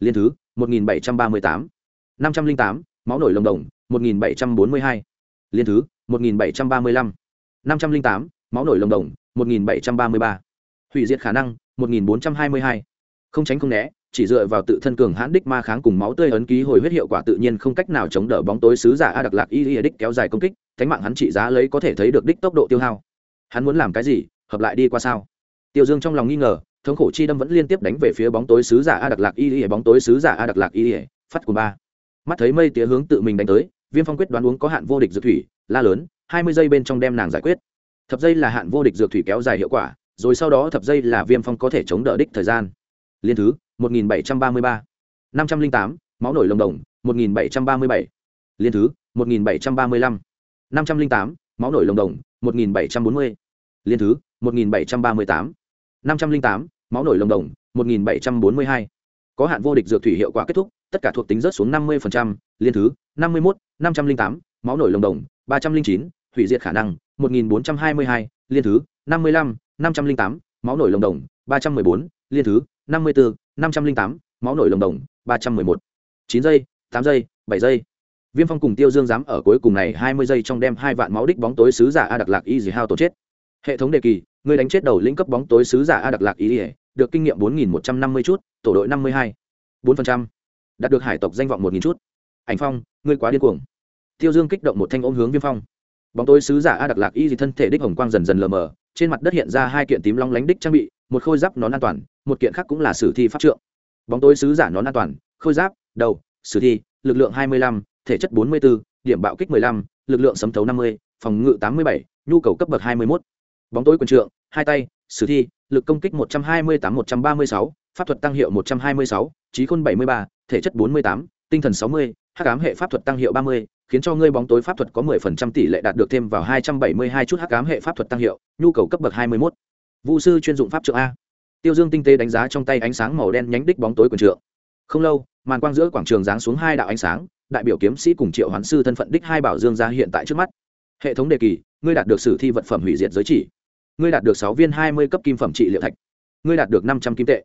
Liên thứ, một nghìn bảy trăm ba mươi tám năm trăm linh tám, máu nổi lồng đồng, một nghìn bảy trăm bốn mươi hai. Liên thứ, một nghìn bảy trăm ba mươi lăm. năm trăm linh tám, máu nổi lồng đồng, một nghìn bảy trăm ba mươi ba. Hủy diệt khả năng, một nghìn bốn trăm hai mươi hai. Không tránh không né, chỉ dựa vào tự thân cường hãn đích ma kháng cùng máu tươi ấn ký hồi huyết hiệu quả tự nhiên không cách nào chống đỡ bóng tối sứ giả a đặc lạc y y đích kéo dài công kích cánh mạng hắn trị giá lấy có thể thấy được đích tốc độ tiêu hao. Hắn muốn làm cái gì, hợp lại đi qua sao? Tiêu dương trong lòng nghi ngờ, thống khổ chi đâm vẫn liên tiếp đánh về phía bóng tối sứ giả a đặc lạc y y, bóng tối sứ giả a đặc lạc y y, phát của ba mắt thấy mây tía hướng tự mình đánh tới, viêm phong quyết đoán uống có hạn vô địch dược thủy, la lớn, hai mươi giây bên trong đem nàng giải quyết. Thập giây là hạn vô địch dược thủy kéo dài hiệu quả, rồi sau đó thập giây là viêm phong có thể chống đỡ đích thời gian. Liên thứ, một nghìn bảy trăm ba mươi ba. năm trăm linh tám, máu nổi lồng đồng, một nghìn bảy trăm ba mươi bảy. Liên thứ, một nghìn bảy trăm ba mươi lăm. năm trăm linh tám, máu nổi lồng đồng, một nghìn bảy trăm bốn mươi. Liên thứ, một nghìn bảy trăm ba mươi tám. năm trăm linh tám, máu nổi lồng đồng, một nghìn bảy trăm bốn mươi hai có hạn vô địch dược thủy hiệu quả kết thúc, tất cả thuộc tính rớt xuống năm mươi liên thứ, năm mươi một năm trăm linh tám, máu nổi lồng đồng, ba trăm linh chín, hủy diệt khả năng, một nghìn bốn trăm hai mươi hai, liên thứ, năm mươi lăm, năm trăm linh tám, máu nổi lồng đồng, ba trăm mười bốn, liên thứ, năm mươi bốn năm trăm linh tám, máu nổi lồng đồng, ba trăm mười một. chín giây, tám giây, bảy giây. Viêm phong cùng tiêu dương dám ở cuối cùng này hai mươi giây trong đem hai vạn máu đích bóng tối sứ giả a đặc lạc y dì hao tổ chết. Hệ thống đề kỳ, người đánh chết đầu lĩnh cấp bóng tối sứ giả a đặc lạc y dì được kinh nghiệm bốn nghìn một trăm năm mươi chút tổ đội năm mươi hai. bốn phần trăm. Đạt được hải tộc danh vọng một nghìn chút. Ảnh phong ngươi quá điên cuồng. Tiêu dương kích động một thanh ôm hướng viêm phong. Bóng tối sứ giả a đặc lạc y dị thân thể đích hồng quang dần dần lờ mờ trên mặt đất hiện ra hai kiện tím long lánh đích trang bị một khôi giáp nón an toàn một kiện khác cũng là sử thi pháp trượng. Bóng tối sứ giả nón an toàn khôi giáp đầu sử thi lực lượng hai mươi lăm thể chất bốn mươi 44, điểm bạo kích mười lăm lực lượng sấm thấu năm mươi phòng ngự tám mươi bảy nhu cầu cấp bậc hai mươi 21. bóng tối quần trượng hai tay sử thi lực công kích một trăm hai mươi tám, một trăm ba mươi sáu, pháp thuật tăng hiệu một trăm hai mươi sáu, trí khôn bảy mươi ba, thể chất bốn mươi tám, tinh thần sáu mươi, hắc ám hệ pháp thuật tăng hiệu ba mươi, khiến cho ngươi bóng tối pháp thuật có mười phần trăm tỷ lệ đạt được thêm vào hai trăm bảy mươi hai chút hắc ám hệ pháp thuật tăng hiệu, nhu cầu cấp bậc hai mươi mốt. Vũ sư chuyên dụng pháp trượng a. Tiêu dương tinh tế đánh giá trong tay ánh sáng màu đen nhánh đích bóng tối quần trượng. Không lâu, màn quang giữa quảng trường giáng xuống hai đạo ánh sáng, đại biểu kiếm sĩ cùng triệu hoán sư thân phận đích hai bảo dương ra hiện tại trước mắt. Hệ thống đề kỳ, ngươi đạt được sử thi vật phẩm hủy diệt giới chỉ ngươi đạt được sáu viên hai mươi cấp kim phẩm trị liệu thạch, ngươi đạt được năm trăm kim tệ.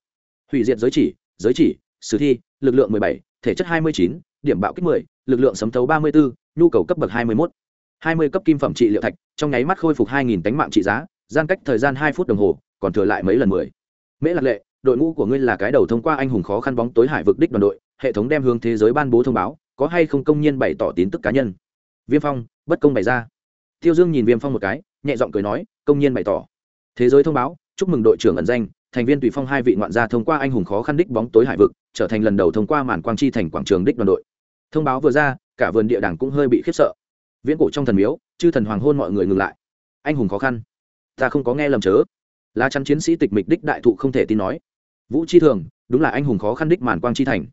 Hủy diệt giới chỉ giới chỉ, sử thi, lực lượng mười bảy, thể chất hai mươi chín, điểm bạo kích mười, lực lượng sấm thấu ba mươi bốn, nhu cầu cấp bậc hai mươi mốt. Hai mươi cấp kim phẩm trị liệu thạch, trong nháy mắt khôi phục hai nghìn tánh mạng trị giá, gian cách thời gian hai phút đồng hồ, còn thừa lại mấy lần mười. Mễ lạc lệ, đội ngũ của ngươi là cái đầu thông qua anh hùng khó khăn bóng tối hải vực đích đoàn đội, hệ thống đem hướng thế giới ban bố thông báo, có hay không công nhiên bày tỏ tín tức cá nhân? Viêm phong, bất công bày ra tiêu dương nhìn viêm phong một cái, nhẹ giọng cười nói, công nhiên bày tỏ. Thế giới thông báo, chúc mừng đội trưởng ẩn danh, thành viên tùy phong hai vị ngoạn gia thông qua anh hùng khó khăn đích bóng tối hải vực, trở thành lần đầu thông qua màn quang chi thành quảng trường đích đoàn đội. Thông báo vừa ra, cả vườn địa đàng cũng hơi bị khiếp sợ. Viễn cổ trong thần miếu, chư thần hoàng hôn mọi người ngừng lại. Anh hùng khó khăn, ta không có nghe lầm chớ. Lá chắn chiến sĩ tịch mịch đích đại thụ không thể tin nói. Vũ chi thường, đúng là anh hùng khó khăn đích màn quang chi thành.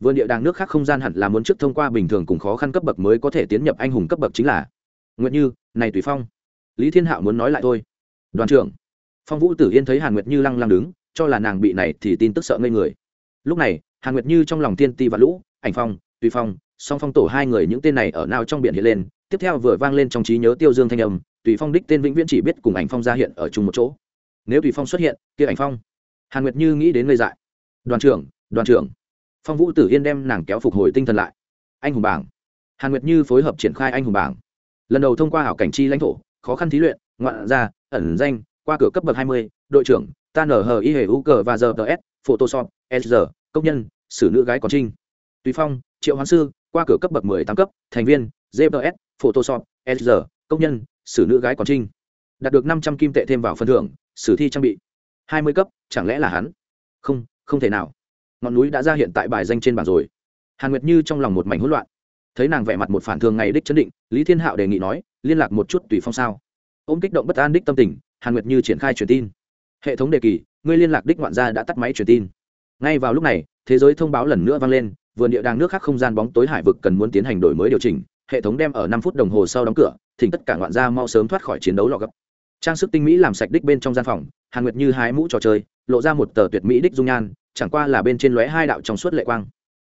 Vườn địa đàng nước khác không gian hẳn là muốn trước thông qua bình thường cùng khó khăn cấp bậc mới có thể tiến nhập anh hùng cấp bậc chính là nguyện như, này tùy phong. Lý thiên hạo muốn nói lại thôi. Đoàn trưởng, phong vũ tử yên thấy hàn nguyệt như lăng lăng đứng, cho là nàng bị này thì tin tức sợ ngây người. Lúc này, hàn nguyệt như trong lòng tiên ti và lũ, ảnh phong, tùy phong, song phong tổ hai người những tên này ở nào trong biển hiện lên, tiếp theo vừa vang lên trong trí nhớ tiêu dương thanh âm, tùy phong đích tên vĩnh viễn chỉ biết cùng ảnh phong ra hiện ở chung một chỗ. Nếu tùy phong xuất hiện, kia ảnh phong. Hàn nguyệt như nghĩ đến ngây dại. Đoàn trưởng đoàn trưởng. Phong vũ tử yên đem nàng kéo phục hồi tinh thần lại. Anh hùng bảng. Hàn nguyệt như phối hợp triển khai anh hùng bảng lần đầu thông qua hảo cảnh chi lãnh thổ, khó khăn thí luyện, ngoạn gia ẩn danh, qua cửa cấp bậc hai mươi, đội trưởng, ta nở hờ y hề u cờ và giờ ts photoshop, s công nhân, xử nữ gái còn trinh. Tùy phong, triệu hoán sư, qua cửa cấp bậc mười tám cấp, thành viên gps photoshop, s công nhân, xử nữ gái còn trinh. Đạt được năm trăm kim tệ thêm vào phần thưởng, sử thi trang bị. Hai mươi cấp, chẳng lẽ là hắn? Không không thể nào. Ngọn núi đã ra hiện tại bài danh trên bảng rồi. Hàn nguyệt như trong lòng một mảnh hỗn loạn thấy nàng vẻ mặt một phản thường ngày đích chấn định, lý thiên hạo đề nghị nói, liên lạc một chút tùy phong sao. Ôm kích động bất an đích tâm tình, hàn nguyệt như triển khai truyền tin. Hệ thống đề kỳ, ngươi liên lạc đích ngoạn gia đã tắt máy truyền tin. Ngay vào lúc này, thế giới thông báo lần nữa vang lên, vườn địa đàng nước khác không gian bóng tối hải vực cần muốn tiến hành đổi mới điều chỉnh, hệ thống đem ở năm phút đồng hồ sau đóng cửa, thỉnh tất cả ngoạn gia mau sớm thoát khỏi chiến đấu lọ gấp. Trang sức tinh mỹ làm sạch đích bên trong gian phòng, hàn nguyệt như hái mũ trò chơi, lộ ra một tờ tuyệt mỹ đích dung nhan, chẳng qua là bên trên lóe hai đạo trong suốt lệ quang.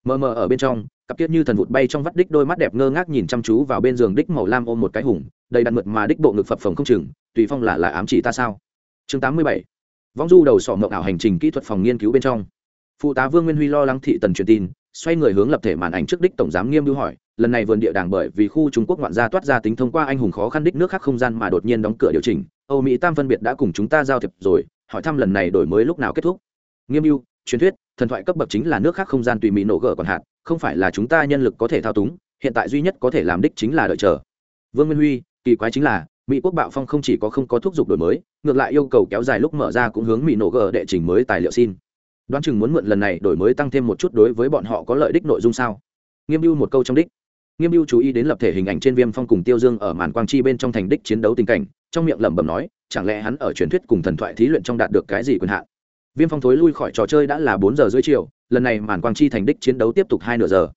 Mờ mờ ở bên trong cặp kiết như thần vụt bay trong vắt đích đôi mắt đẹp ngơ ngác nhìn chăm chú vào bên giường đích màu lam ôm một cái hùng, đầy đặn mượt mà đích bộ ngực phập phồng không chừng, tùy phong là là ám chỉ ta sao? Chương tám mươi bảy. Vong du đầu sọ mộng ảo hành trình kỹ thuật phòng nghiên cứu bên trong. Phụ tá vương nguyên huy lo lắng thị tần truyền tin, xoay người hướng lập thể màn ảnh trước đích tổng giám nghiêm lưu hỏi, lần này vườn địa đàng bởi vì khu trung quốc ngoạn gia toát ra tính thông qua anh hùng khó khăn đích nước khác không gian mà đột nhiên đóng cửa điều chỉnh, âu mỹ tam phân biệt đã cùng chúng ta giao thiệp rồi, hỏi thăm lần này đổi mới lúc nào kết thúc. Nghiêm ưu truyền thuyết, thần thoại cấp bậc chính là nước khác không gian tùy mỹ nổ gỡ còn hạn không phải là chúng ta nhân lực có thể thao túng, hiện tại duy nhất có thể làm đích chính là đợi chờ. Vương nguyên huy, kỳ quái chính là, mỹ quốc bạo phong không chỉ có không có thúc giục đổi mới, ngược lại yêu cầu kéo dài lúc mở ra cũng hướng mỹ nổ gờ đệ trình mới tài liệu xin. Đoán chừng muốn mượn lần này đổi mới tăng thêm một chút đối với bọn họ có lợi đích nội dung sao? Nghiêm mưu một câu trong đích. Nghiêm mưu chú ý đến lập thể hình ảnh trên viêm phong cùng tiêu dương ở màn quang chi bên trong thành đích chiến đấu tình cảnh, trong miệng lẩm bẩm nói, chẳng lẽ hắn ở truyền thuyết cùng thần thoại thí luyện trong đạt được cái gì quyền hạn? Viêm phong thối lui khỏi trò chơi đã là bốn giờ rưỡi chiều lần này màn quang chi thành đích chiến đấu tiếp tục hai nửa giờ.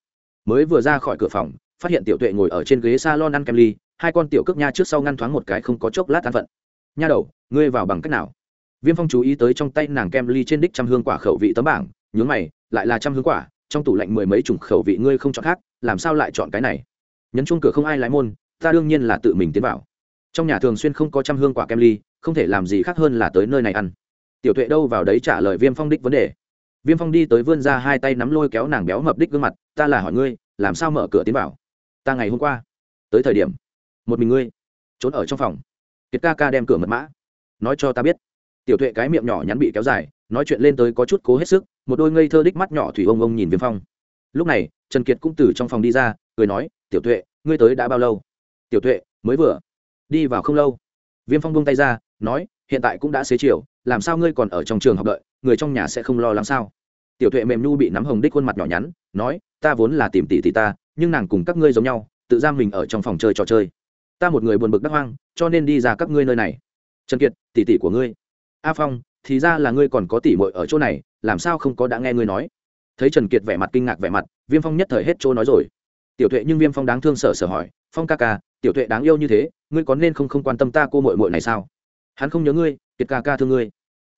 Mới vừa ra khỏi cửa phòng, phát hiện tiểu tuệ ngồi ở trên ghế s a lon ăn kem ly, hai con tiểu cước nha trước sau ngăn thoáng một cái không có chốc lát an phận. Nha đầu, ngươi vào bằng cách nào? Viêm phong chú ý tới trong tay nàng kem ly trên đích trăm hương quả khẩu vị tấm bảng, nhướng mày, lại là trăm hương quả, trong tủ lạnh mười mấy chủng khẩu vị ngươi không chọn khác, làm sao lại chọn cái này? Nhấn chuông cửa không ai lái môn, ta đương nhiên là tự mình tiến vào. Trong nhà thường xuyên không có trăm hương quả kem ly, không thể làm gì khác hơn là tới nơi này ăn. Tiểu tuệ đâu vào đấy trả lời viêm phong đích vấn đề viêm phong đi tới vươn ra hai tay nắm lôi kéo nàng béo mập đích gương mặt, ta là hỏi ngươi, làm sao mở cửa tiến vào? Ta ngày hôm qua, tới thời điểm, một mình ngươi trốn ở trong phòng. Kiệt ca ca đem cửa mật mã, nói cho ta biết. Tiểu tuệ cái miệng nhỏ nhắn bị kéo dài, nói chuyện lên tới có chút cố hết sức, một đôi ngây thơ đích mắt nhỏ thủy ông ông nhìn viêm phong. Lúc này, trần kiệt cũng từ trong phòng đi ra, cười nói, tiểu tuệ, ngươi tới đã bao lâu? Tiểu tuệ, mới vừa, đi vào không lâu. Viêm phong buông tay ra, nói hiện tại cũng đã xế chiều, làm sao ngươi còn ở trong trường học đợi, người trong nhà sẽ không lo lắng sao? Tiểu tuệ mềm nhu bị nắm hồng đích khuôn mặt nhỏ nhắn, nói, ta vốn là tìm tỷ tỷ ta, nhưng nàng cùng các ngươi giống nhau, tự giam mình ở trong phòng chơi trò chơi. Ta một người buồn bực đắc hoang, cho nên đi ra các ngươi nơi này. Trần kiệt, tỷ tỷ của ngươi. A phong, thì ra là ngươi còn có tỷ muội ở chỗ này, làm sao không có đã nghe ngươi nói? Thấy trần kiệt vẻ mặt kinh ngạc vẻ mặt, viêm phong nhất thời hết chỗ nói rồi. Tiểu tuệ nhưng viêm phong đáng thương sở sở hỏi, phong ca ca, tiểu tuệ đáng yêu như thế, ngươi có nên không không quan tâm ta cô mội mội này sao? Hắn không nhớ ngươi kiệt ca ca thương ngươi.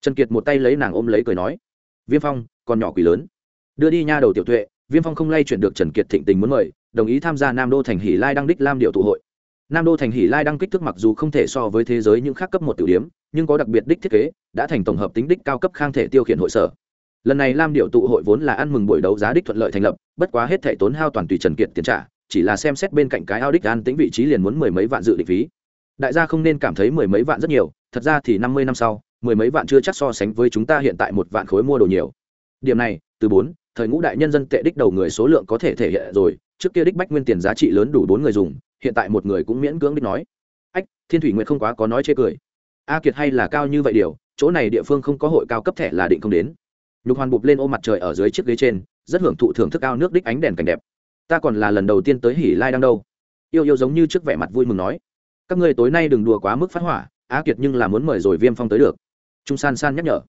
Trần kiệt một tay lấy nàng ôm lấy cười nói viêm phong còn nhỏ quỷ lớn. Đưa đi nha đầu tiểu tuệ. Viêm phong không lay chuyển được trần kiệt thịnh tình muốn mời đồng ý tham gia nam đô thành hỷ lai đăng đích lam điệu tụ hội. Nam đô thành hỷ lai đăng kích thước mặc dù không thể so với thế giới những khác cấp một tiểu điểm, nhưng có đặc biệt đích thiết kế đã thành tổng hợp tính đích cao cấp khang thể tiêu khiển hội sở. Lần này lam điệu tụ hội vốn là ăn mừng buổi đấu giá đích thuận lợi thành lập bất quá hết thể tốn hao toàn tùy trần kiệt tiền trả chỉ là xem xét bên cạnh cái ao đích an tính vị trí liền muốn mười mấy vạn dự định phí đại gia không nên cảm thấy mười mấy vạn rất nhiều, thật ra thì năm mươi năm sau, mười mấy vạn chưa chắc so sánh với chúng ta hiện tại một vạn khối mua đồ nhiều. Điểm này, từ bốn, thời ngũ đại nhân dân tệ đích đầu người số lượng có thể thể hiện rồi, trước kia đích bách nguyên tiền giá trị lớn đủ bốn người dùng, hiện tại một người cũng miễn cưỡng đích nói. Ách, thiên thủy nguyện không quá có nói chê cười. A kiệt hay là cao như vậy điều, chỗ này địa phương không có hội cao cấp thẻ là định không đến. Nhục hoàn bụp lên ô mặt trời ở dưới chiếc ghế trên, rất hưởng thụ thưởng thức cao nước đích ánh đèn cảnh đẹp. Ta còn là lần đầu tiên tới hỉ lai đang đâu. Yêu yêu giống như trước vẻ mặt vui mừng nói các ngươi tối nay đừng đùa quá mức phát hỏa, á kiệt nhưng là muốn mời rồi viêm phong tới được. Trung san san nhắc nhở.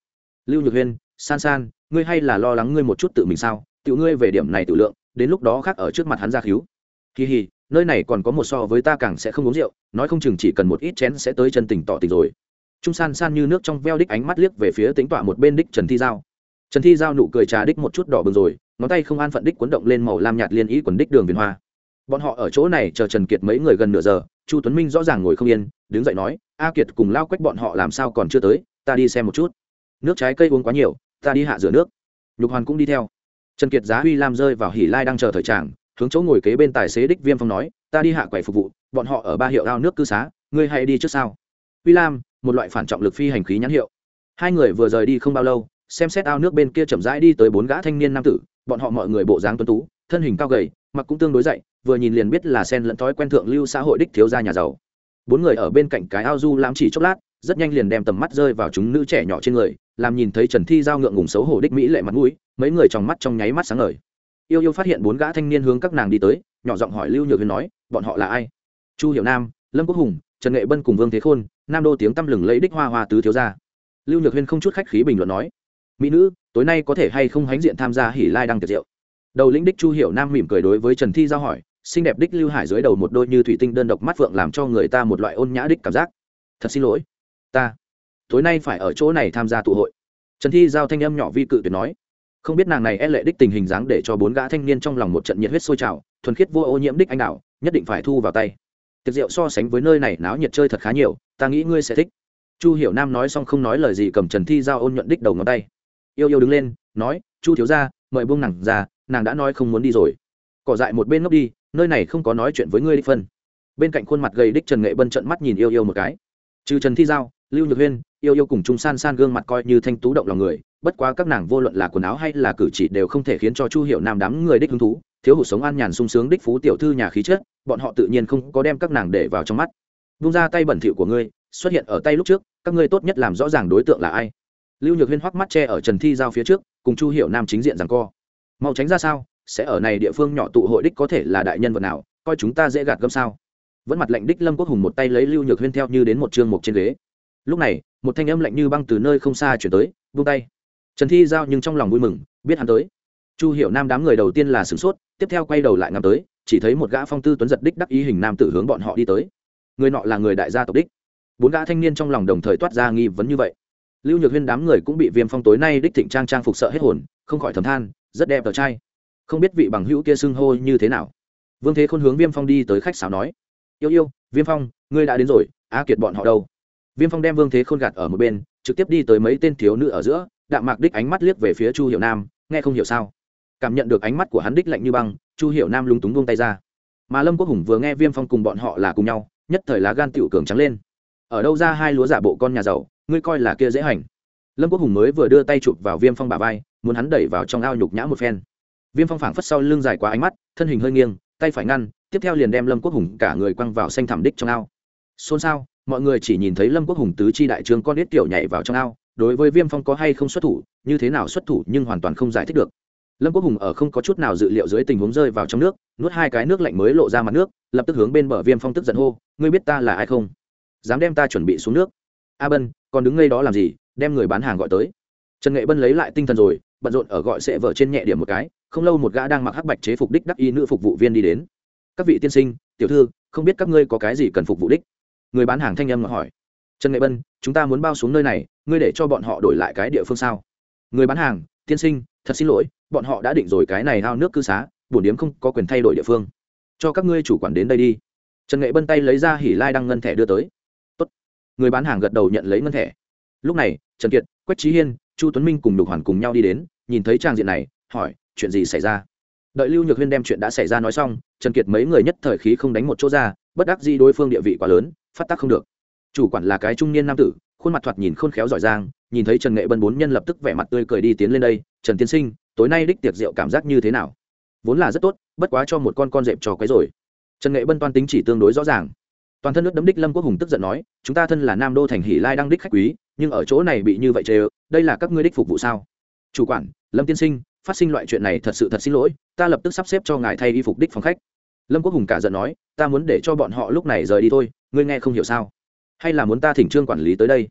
Lưu nhược huyên, san san, ngươi hay là lo lắng ngươi một chút tự mình sao? Tự ngươi về điểm này tự lượng, đến lúc đó khác ở trước mặt hắn ra cứu. kỳ hì, nơi này còn có một so với ta càng sẽ không uống rượu, nói không chừng chỉ cần một ít chén sẽ tới chân tình tỏ tình rồi. Trung san san như nước trong veo đích ánh mắt liếc về phía tính tọa một bên đích trần thi giao. Trần thi giao nụ cười trà đích một chút đỏ bừng rồi, ngón tay không an phận đích cuốn động lên màu lam nhạt liên ý quần đích đường viền hoa. Bọn họ ở chỗ này chờ trần kiệt mấy người gần nửa giờ chu tuấn minh rõ ràng ngồi không yên, đứng dậy nói, a kiệt cùng lao quách bọn họ làm sao còn chưa tới, ta đi xem một chút. Nước trái cây uống quá nhiều, ta đi hạ rửa nước. Nhục hoàn cũng đi theo. Trần kiệt giá huy lam rơi vào hỉ lai đang chờ thời tràng, hướng chỗ ngồi kế bên tài xế đích viêm phong nói, ta đi hạ quầy phục vụ, bọn họ ở ba hiệu ao nước cư xá, ngươi hay đi trước sao huy lam, một loại phản trọng lực phi hành khí nhãn hiệu. Hai người vừa rời đi không bao lâu, xem xét ao nước bên kia chậm rãi đi tới bốn gã thanh niên nam tử, bọn họ mọi người bộ dáng tuấn tú, thân hình cao gầy mặc cũng tương đối dậy vừa nhìn liền biết là sen lẫn thói quen thượng lưu xã hội đích thiếu gia nhà giàu. Bốn người ở bên cạnh cái ao du lãm chỉ chốc lát, rất nhanh liền đem tầm mắt rơi vào chúng nữ trẻ nhỏ trên người, làm nhìn thấy trần thi giao ngượng ngùng xấu hổ đích mỹ lệ mặt mũi, mấy người trong mắt trong nháy mắt sáng ngời. Yêu yêu phát hiện bốn gã thanh niên hướng các nàng đi tới, nhỏ giọng hỏi lưu nhược huyền nói, bọn họ là ai? Chu hiểu nam, lâm quốc hùng, trần nghệ bân cùng vương thế khôn, nam đô tiếng tăm lừng lấy đích hoa hoa tứ thiếu gia. Lưu nhược huyền không chút khách khí bình luận nói, mỹ nữ, tối nay có thể hay không hãnh diện tham gia hỉ lai đăng tiệc rượu? Đầu lĩnh đích chu hiểu nam mỉm cười đối với trần thi giao hỏi xinh đẹp đích lưu hải dưới đầu một đôi như thủy tinh đơn độc mắt phượng làm cho người ta một loại ôn nhã đích cảm giác. Thật xin lỗi. Ta, tối nay phải ở chỗ này tham gia tụ hội. Trần thi giao thanh âm nhỏ vi cự tuyệt nói. Không biết nàng này e lệ đích tình hình dáng để cho bốn gã thanh niên trong lòng một trận nhiệt huyết sôi trào, thuần khiết vô ô nhiễm đích anh đạo nhất định phải thu vào tay. Tiệc rượu so sánh với nơi này náo nhiệt chơi thật khá nhiều, ta nghĩ ngươi sẽ thích. Chu hiểu nam nói xong không nói lời gì cầm trần thi giao ôn nhuận đích đầu ngón tay. Yêu yêu đứng lên, nói, chu thiếu ra mời buông nàng ra, nàng đã nói không muốn đi rồi. Cỏ dại một bên ngốc đi nơi này không có nói chuyện với ngươi đích phân. Bên cạnh khuôn mặt gầy đích trần nghệ bân trận mắt nhìn yêu yêu một cái. Trừ trần thi giao, lưu nhược huyên, yêu yêu cùng trung san san gương mặt coi như thanh tú động lòng người, bất quá các nàng vô luận là quần áo hay là cử chỉ đều không thể khiến cho chu hiệu nam đám người đích hứng thú, thiếu hụt sống an nhàn sung sướng đích phú tiểu thư nhà khí chất, bọn họ tự nhiên không có đem các nàng để vào trong mắt. Vung ra tay bẩn thỉu của ngươi, xuất hiện ở tay lúc trước, các ngươi tốt nhất làm rõ ràng đối tượng là ai. Lưu nhược huyên hoắc mắt che ở trần thi giao phía trước, cùng chu hiệu nam chính diện rằng co. Mau tránh ra sao sẽ ở này địa phương nhỏ tụ hội đích có thể là đại nhân vật nào, coi chúng ta dễ gạt gâm sao? Vẫn mặt lệnh đích lâm quốc hùng một tay lấy lưu nhược huyên theo như đến một chương mục trên ghế. Lúc này, một thanh âm lạnh như băng từ nơi không xa chuyển tới, vung tay. Trần thi giao nhưng trong lòng vui mừng, biết hắn tới. Chu hiểu nam đám người đầu tiên là sửng sốt, tiếp theo quay đầu lại ngắm tới, chỉ thấy một gã phong tư tuấn giật đích đắc ý hình nam tử hướng bọn họ đi tới. Người nọ là người đại gia tộc đích. Bốn gã thanh niên trong lòng đồng thời toát ra nghi vấn như vậy. Lưu nhược huyên đám người cũng bị viêm phong tối nay đích thịnh trang trang phục sợ hết hồn, không khỏi thầm than, rất đẹp tờ trai không biết vị bằng hữu kia xưng hô như thế nào. Vương thế khôn hướng viêm phong đi tới khách sáo nói, yêu yêu, viêm phong, ngươi đã đến rồi, a kiệt bọn họ đâu? Viêm phong đem vương thế khôn gạt ở một bên, trực tiếp đi tới mấy tên thiếu nữ ở giữa, đạm mạc đích ánh mắt liếc về phía chu hiệu nam, nghe không hiểu sao. Cảm nhận được ánh mắt của hắn đích lạnh như băng, chu hiệu nam lúng túng buông tay ra. Mà lâm quốc hùng vừa nghe viêm phong cùng bọn họ là cùng nhau, nhất thời lá gan tiểu cường trắng lên. Ở đâu ra hai lúa giả bộ con nhà giàu, ngươi coi là kia dễ hành. Lâm quốc hùng mới vừa đưa tay chụp vào viêm phong bà vai, muốn hắn đẩy vào trong ao nhục nhã một phen viêm phong phảng phất sau lưng dài quá ánh mắt, thân hình hơi nghiêng, tay phải ngăn, tiếp theo liền đem lâm quốc hùng cả người quăng vào xanh thảm đích trong ao. Xôn xao, mọi người chỉ nhìn thấy lâm quốc hùng tứ chi đại trương con ít tiểu nhảy vào trong ao, đối với viêm phong có hay không xuất thủ, như thế nào xuất thủ nhưng hoàn toàn không giải thích được. Lâm quốc hùng ở không có chút nào dự liệu dưới tình huống rơi vào trong nước, nuốt hai cái nước lạnh mới lộ ra mặt nước, lập tức hướng bên bờ viêm phong tức giận hô, ngươi biết ta là ai không? Dám đem ta chuẩn bị xuống nước. A bân, còn đứng ngay đó làm gì, đem người bán hàng gọi tới. Trần nghệ bân lấy lại tinh thần rồi bận rộn ở gọi sệ vợ trên nhẹ điểm một cái, không lâu một gã đang mặc hắc bạch chế phục đích đắc y nữ phục vụ viên đi đến. Các vị tiên sinh, tiểu thư, không biết các ngươi có cái gì cần phục vụ đích? Người bán hàng thanh âm hỏi. Trần nghệ bân, chúng ta muốn bao xuống nơi này, ngươi để cho bọn họ đổi lại cái địa phương sao? Người bán hàng, tiên sinh, thật xin lỗi, bọn họ đã định rồi cái này ao nước cư xá, bổn điếm không có quyền thay đổi địa phương. Cho các ngươi chủ quản đến đây đi. Trần nghệ bân tay lấy ra hỉ lai đăng ngân thẻ đưa tới. Tốt. người bán hàng gật đầu nhận lấy ngân thẻ. Lúc này, trần kiệt, quách trí hiên chu tuấn minh cùng lục hoàn cùng nhau đi đến, nhìn thấy trang diện này, hỏi, chuyện gì xảy ra? Đợi lưu nhược huyên đem chuyện đã xảy ra nói xong, trần kiệt mấy người nhất thời khí không đánh một chỗ ra, bất đắc di đối phương địa vị quá lớn, phát tác không được. Chủ quản là cái trung niên nam tử, khuôn mặt thoạt nhìn khôn khéo giỏi giang, nhìn thấy trần nghệ bân bốn nhân lập tức vẻ mặt tươi cười đi tiến lên đây, trần tiên sinh, tối nay đích tiệc rượu cảm giác như thế nào? Vốn là rất tốt, bất quá cho một con con dẹp trò quấy rồi trần nghệ bân toan tính chỉ tương đối rõ ràng. Toàn thân nước đấm đích lâm quốc hùng tức giận nói, chúng ta thân là nam đô thành hỷ lai đăng đích khách quý, nhưng ở chỗ này bị như vậy chê đây là các ngươi đích phục vụ sao? Chủ quản, lâm tiên sinh, phát sinh loại chuyện này thật sự thật xin lỗi, ta lập tức sắp xếp cho ngài thay y phục đích phòng khách. Lâm quốc hùng cả giận nói, ta muốn để cho bọn họ lúc này rời đi thôi, ngươi nghe không hiểu sao? Hay là muốn ta thỉnh trương quản lý tới đây?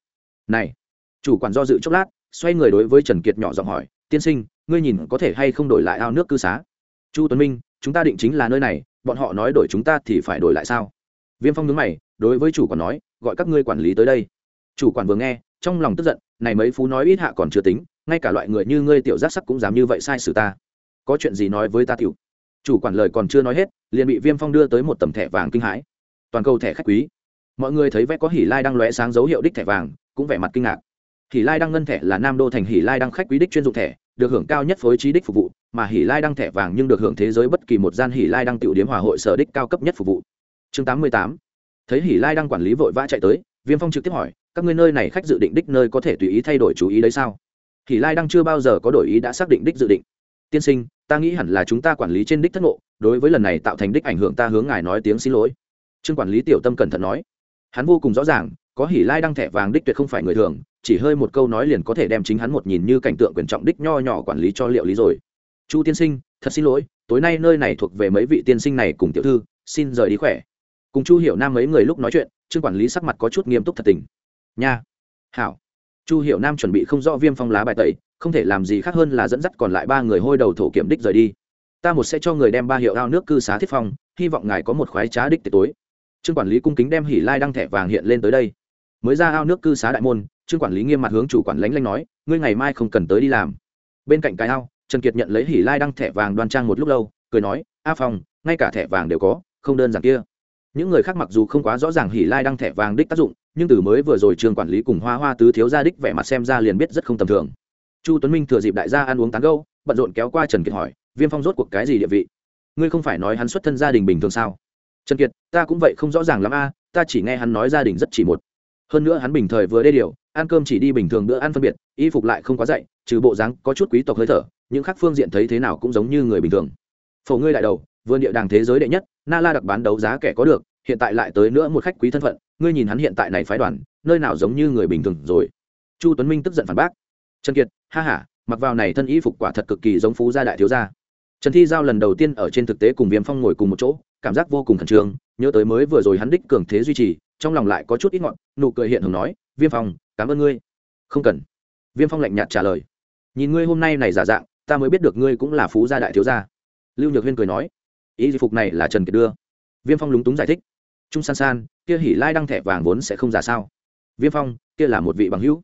Này, chủ quản do dự chốc lát, xoay người đối với trần kiệt nhỏ giọng hỏi, tiên sinh, ngươi nhìn có thể hay không đổi lại ao nước cư xá? Chu tuấn minh, chúng ta định chính là nơi này, bọn họ nói đổi chúng ta thì phải đổi lại sao? Viêm phong nhướng mày, đối với chủ quản nói, gọi các ngươi quản lý tới đây. Chủ quản vừa nghe trong lòng tức giận, này mấy phú nói ít hạ còn chưa tính, ngay cả loại người như ngươi tiểu giác sắc cũng dám như vậy sai sử ta. Có chuyện gì nói với ta tiểu? Chủ quản lời còn chưa nói hết, liền bị viêm phong đưa tới một tầm thẻ vàng kinh hãi. Toàn cầu thẻ khách quý. Mọi người thấy vẽ có hỉ lai đang lóe sáng dấu hiệu đích thẻ vàng, cũng vẻ mặt kinh ngạc. Hỉ lai đăng ngân thẻ là nam đô thành hỉ lai đăng khách quý đích chuyên dụng thẻ, được hưởng cao nhất phối trí đích phục vụ, mà hỉ lai đăng thẻ vàng nhưng được hưởng thế giới bất kỳ một gian hỉ lai đăng tiểu điếm hòa hội sở đích cao cấp nhất phục vụ. Chương tám mươi tám. Thấy hỉ lai đăng quản lý vội vã chạy tới viêm phong trực tiếp hỏi, các ngươi nơi này khách dự định đích nơi có thể tùy ý thay đổi chú ý đấy sao? Hỉ lai đang chưa bao giờ có đổi ý đã xác định đích dự định. Tiên sinh, ta nghĩ hẳn là chúng ta quản lý trên đích thất ngộ, đối với lần này tạo thành đích ảnh hưởng ta hướng ngài nói tiếng xin lỗi. Trương quản lý tiểu tâm cẩn thận nói. Hắn vô cùng rõ ràng, có hỉ lai đăng thẻ vàng đích tuyệt không phải người thường, chỉ hơi một câu nói liền có thể đem chính hắn một nhìn như cảnh tượng quyền trọng đích nho nhỏ quản lý cho liệu lý rồi. Chu tiên sinh, thật xin lỗi, tối nay nơi này thuộc về mấy vị tiên sinh này cùng tiểu thư, xin rời đi khỏe. Cùng chu hiểu nam mấy người lúc nói chuyện trương quản lý sắc mặt có chút nghiêm túc thật tình. Nha. Hảo. Chu hiểu nam chuẩn bị không rõ viêm phong lá bài tẩy, không thể làm gì khác hơn là dẫn dắt còn lại ba người hôi đầu thổ kiểm đích rời đi. Ta một sẽ cho người đem ba hiệu ao nước cư xá thiết phong, hy vọng ngài có một khoái trá đích tối. Trương quản lý cung kính đem hỉ lai đăng thẻ vàng hiện lên tới đây. Mới ra ao nước cư xá đại môn, trương quản lý nghiêm mặt hướng chủ quản lánh lanh nói, ngươi ngày mai không cần tới đi làm. Bên cạnh cái ao, trần kiệt nhận lấy hỉ lai đăng thẻ vàng đoan trang một lúc lâu, cười nói, a phong, ngay cả thẻ vàng đều có, không đơn giản kia những người khác mặc dù không quá rõ ràng hỉ lai đăng thẻ vàng đích tác dụng, nhưng từ mới vừa rồi trường quản lý cùng hoa hoa tứ thiếu gia đích vẻ mặt xem ra liền biết rất không tầm thường. Chu tuấn minh thừa dịp đại gia ăn uống tán gâu bận rộn kéo qua trần kiệt hỏi, viêm phong rốt cuộc cái gì địa vị? Ngươi không phải nói hắn xuất thân gia đình bình thường sao? Trần kiệt, ta cũng vậy không rõ ràng lắm a, ta chỉ nghe hắn nói gia đình rất chỉ một. Hơn nữa hắn bình thời vừa đê điều, ăn cơm chỉ đi bình thường bữa ăn phân biệt, y phục lại không quá dậy trừ bộ dáng có chút quý tộc hơi thở, những khác phương diện thấy thế nào cũng giống như người bình thường. Phổ ngươi đại đầu vườn địa đàng thế giới đệ nhất, na la đặc bán đấu giá kẻ có được, hiện tại lại tới nữa một khách quý thân phận, ngươi nhìn hắn hiện tại này phái đoàn, nơi nào giống như người bình thường rồi. Chu tuấn minh tức giận phản bác. Trần kiệt, ha h a mặc vào này thân y phục quả thật cực kỳ giống phú gia đại thiếu gia. Trần thi giao lần đầu tiên ở trên thực tế cùng viêm phong ngồi cùng một chỗ, cảm giác vô cùng khẩn trương, nhớ tới mới vừa rồi hắn đích cường thế duy trì, trong lòng lại có chút ít ngọn, nụ cười hiện hưởng nói, viêm phong, cảm ơn ngươi. Không cần. Viêm phong lạnh nhạt trả lời. Nhìn ngươi hôm nay này giả dạng, ta mới biết được ngươi cũng là phú gia đại thiếu gia. Lưu nhược huyên cười nói ý phục này là trần kiệt đưa. Viêm phong lúng túng giải thích. Trung san san, kia hỉ lai đăng thẻ vàng vốn sẽ không giả sao. Viêm phong, kia là một vị bằng hữu.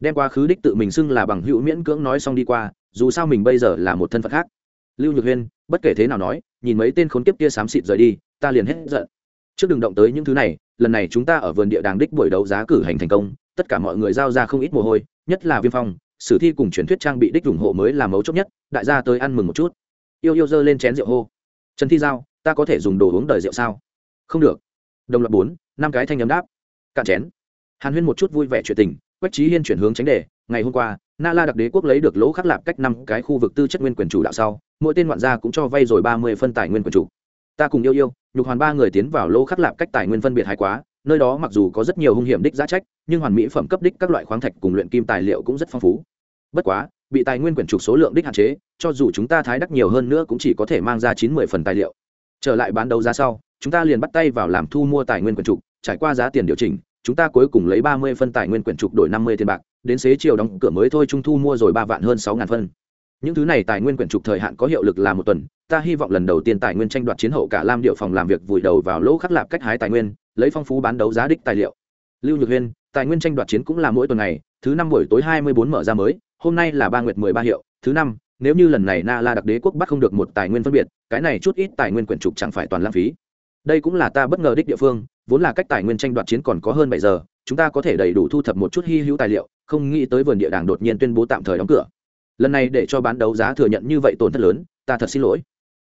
Đem quá khứ đích tự mình xưng là bằng hữu miễn cưỡng nói xong đi qua, dù sao mình bây giờ là một thân phận khác. Lưu nhược huyên, bất kể thế nào nói, nhìn mấy tên khốn kiếp kia xám xịt rời đi, ta liền hết giận. Trước đừng động tới những thứ này, lần này chúng ta ở vườn địa đàng đích buổi đấu giá cử hành thành công, tất cả mọi người giao ra không ít mồ hôi, nhất là viêm phong, sử thi cùng truyền thuyết trang bị đích ủng hộ mới là mấu chốt nhất, đại gia tới ăn mừng một chút. Yêu yêu dơ lên chén rượu hô trần thi giao, ta có thể dùng đồ uống đời rượu sao? Không được. Đồng loạt bốn, năm cái thanh nhấm đáp. Cạn chén. Hàn huyên một chút vui vẻ chuyện tình, quách trí hiên chuyển hướng tránh đề. Ngày hôm qua, na la đặc đế quốc lấy được lỗ khắc lạp cách năm cái khu vực tư chất nguyên quyền chủ đạo sau, mỗi tên ngoạn gia cũng cho vay rồi ba mươi phân tài nguyên quyền chủ. Ta cùng yêu yêu, nhục hoàn ba người tiến vào lỗ khắc lạp cách tài nguyên phân biệt hai quá, nơi đó mặc dù có rất nhiều hung hiểm đích giá trách, nhưng hoàn mỹ phẩm cấp đích các loại khoáng thạch cùng luyện kim tài liệu cũng rất phong phú. Bất quá bị tài nguyên quyển trục số lượng đích hạn chế cho dù chúng ta thái đắc nhiều hơn nữa cũng chỉ có thể mang ra chín mươi phần tài liệu. Trở lại bán đấu giá sau chúng ta liền bắt tay vào làm thu mua tài nguyên quyển trục trải qua giá tiền điều chỉnh chúng ta cuối cùng lấy ba mươi phân tài nguyên quyển trục đổi năm mươi tiền bạc đến xế chiều đóng cửa mới thôi trung thu mua rồi ba vạn hơn sáu ngàn phân. Những thứ này tài nguyên quyển trục thời hạn có hiệu lực là một tuần ta hy vọng lần đầu tiên tài nguyên tranh đoạt chiến hậu cả lam điệu phòng làm việc vùi đầu vào lỗ khắc lạp cách hái tài nguyên lấy phong phú bán đấu giá đích tài liệu. Lưu nhược huyên tài nguyên tranh đoạt chiến cũng là mỗi tuần này, thứ năm buổi tối hai mươi bốn mở ra mới hôm nay là ba nguyệt mười ba hiệu, thứ năm, nếu như lần này na la đặc đế quốc bắt không được một tài nguyên phân biệt, cái này chút ít tài nguyên quyển trục chẳng phải toàn lãng phí. Đây cũng là ta bất ngờ đích địa phương, vốn là cách tài nguyên tranh đoạt chiến còn có hơn bảy giờ, chúng ta có thể đầy đủ thu thập một chút hy hữu tài liệu, không nghĩ tới vườn địa đàng đột nhiên tuyên bố tạm thời đóng cửa. Lần này để cho bán đấu giá thừa nhận như vậy tổn thất lớn, ta thật xin lỗi.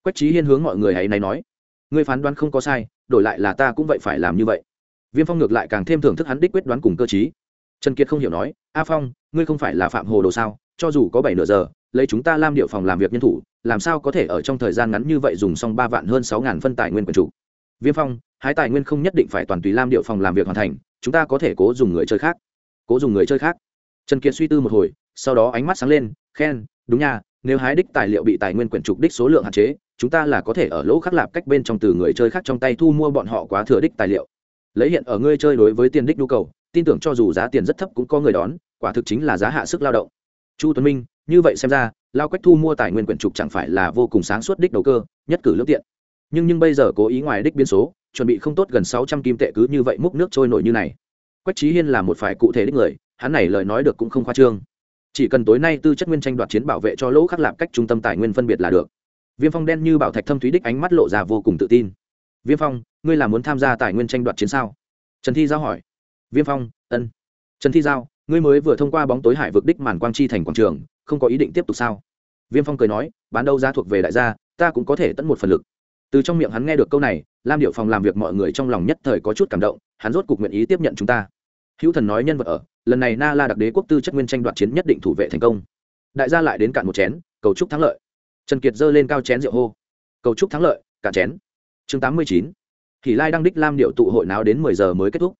Quách trí hiên hướng mọi người hãy này nói, ngươi phán đoán không có sai, đổi lại là ta cũng vậy phải làm như vậy. Viêm phong ngược lại càng thêm thưởng thức hắn đích quyết đoán cùng cơ chí trần kiệt không hiểu nói, a phong, ngươi không phải là phạm hồ đồ sao? Cho dù có bảy nửa giờ, lấy chúng ta lam điệu phòng làm việc nhân thủ, làm sao có thể ở trong thời gian ngắn như vậy dùng xong ba vạn hơn sáu ngàn phân tài nguyên quần chủ? Viêm phong, hái tài nguyên không nhất định phải toàn tùy lam điệu phòng làm việc hoàn thành, chúng ta có thể cố dùng người chơi khác. Cố dùng người chơi khác. Trần kiệt suy tư một hồi, sau đó ánh mắt sáng lên, khen, đúng nha, nếu hái đích tài liệu bị tài nguyên quyển trục đích số lượng hạn chế, chúng ta là có thể ở lỗ khắc lạp cách bên trong từ người chơi khác trong tay thu mua bọn họ quá thừa đích tài liệu lấy hiện ở ngươi chơi đối với tiền đích nhu cầu, tin tưởng cho dù giá tiền rất thấp cũng có người đón, quả thực chính là giá hạ sức lao động. Chu tuấn minh, như vậy xem ra, lao quách thu mua tài nguyên quyển trục chẳng phải là vô cùng sáng suốt đích đầu cơ, nhất cử lương tiện. Nhưng nhưng bây giờ cố ý ngoài đích biến số, chuẩn bị không tốt gần sáu trăm kim tệ cứ như vậy múc nước trôi nổi như này. Quách trí hiên là một phải cụ thể đích người, hắn này lời nói được cũng không khoa trương. Chỉ cần tối nay tư chất nguyên tranh đoạt chiến bảo vệ cho lỗ khắc lạp cách trung tâm tài nguyên phân biệt là được. Viêm phong đen như bảo thạch thâm thúy đích ánh mắt lộ ra vô cùng tự tin viêm phong, ngươi là muốn tham gia tài nguyên tranh đoạt chiến sao? Trần thi giao hỏi. Viêm phong, ân. Trần thi giao, ngươi mới vừa thông qua bóng tối hải vực đích màn quang chi thành quảng trường, không có ý định tiếp tục sao? Viêm phong cười nói, bán đâu ra thuộc về đại gia, ta cũng có thể tận một phần lực. Từ trong miệng hắn nghe được câu này, lam điệu phòng làm việc mọi người trong lòng nhất thời có chút cảm động, hắn rốt cuộc nguyện ý tiếp nhận chúng ta. Hữu thần nói nhân vật ở, lần này na la đặc đế quốc tư chất nguyên tranh đoạt chiến nhất định thủ vệ thành công. Đại gia lại đến cạn một chén, cầu chúc thắng lợi. Trần kiệt giơ lên cao chén rượu hô. Cầu chúc thắng lợi, cạn chén chương tám mươi chín. Thì lai đăng đích lam điệu tụ hội nào đến mười giờ mới kết thúc.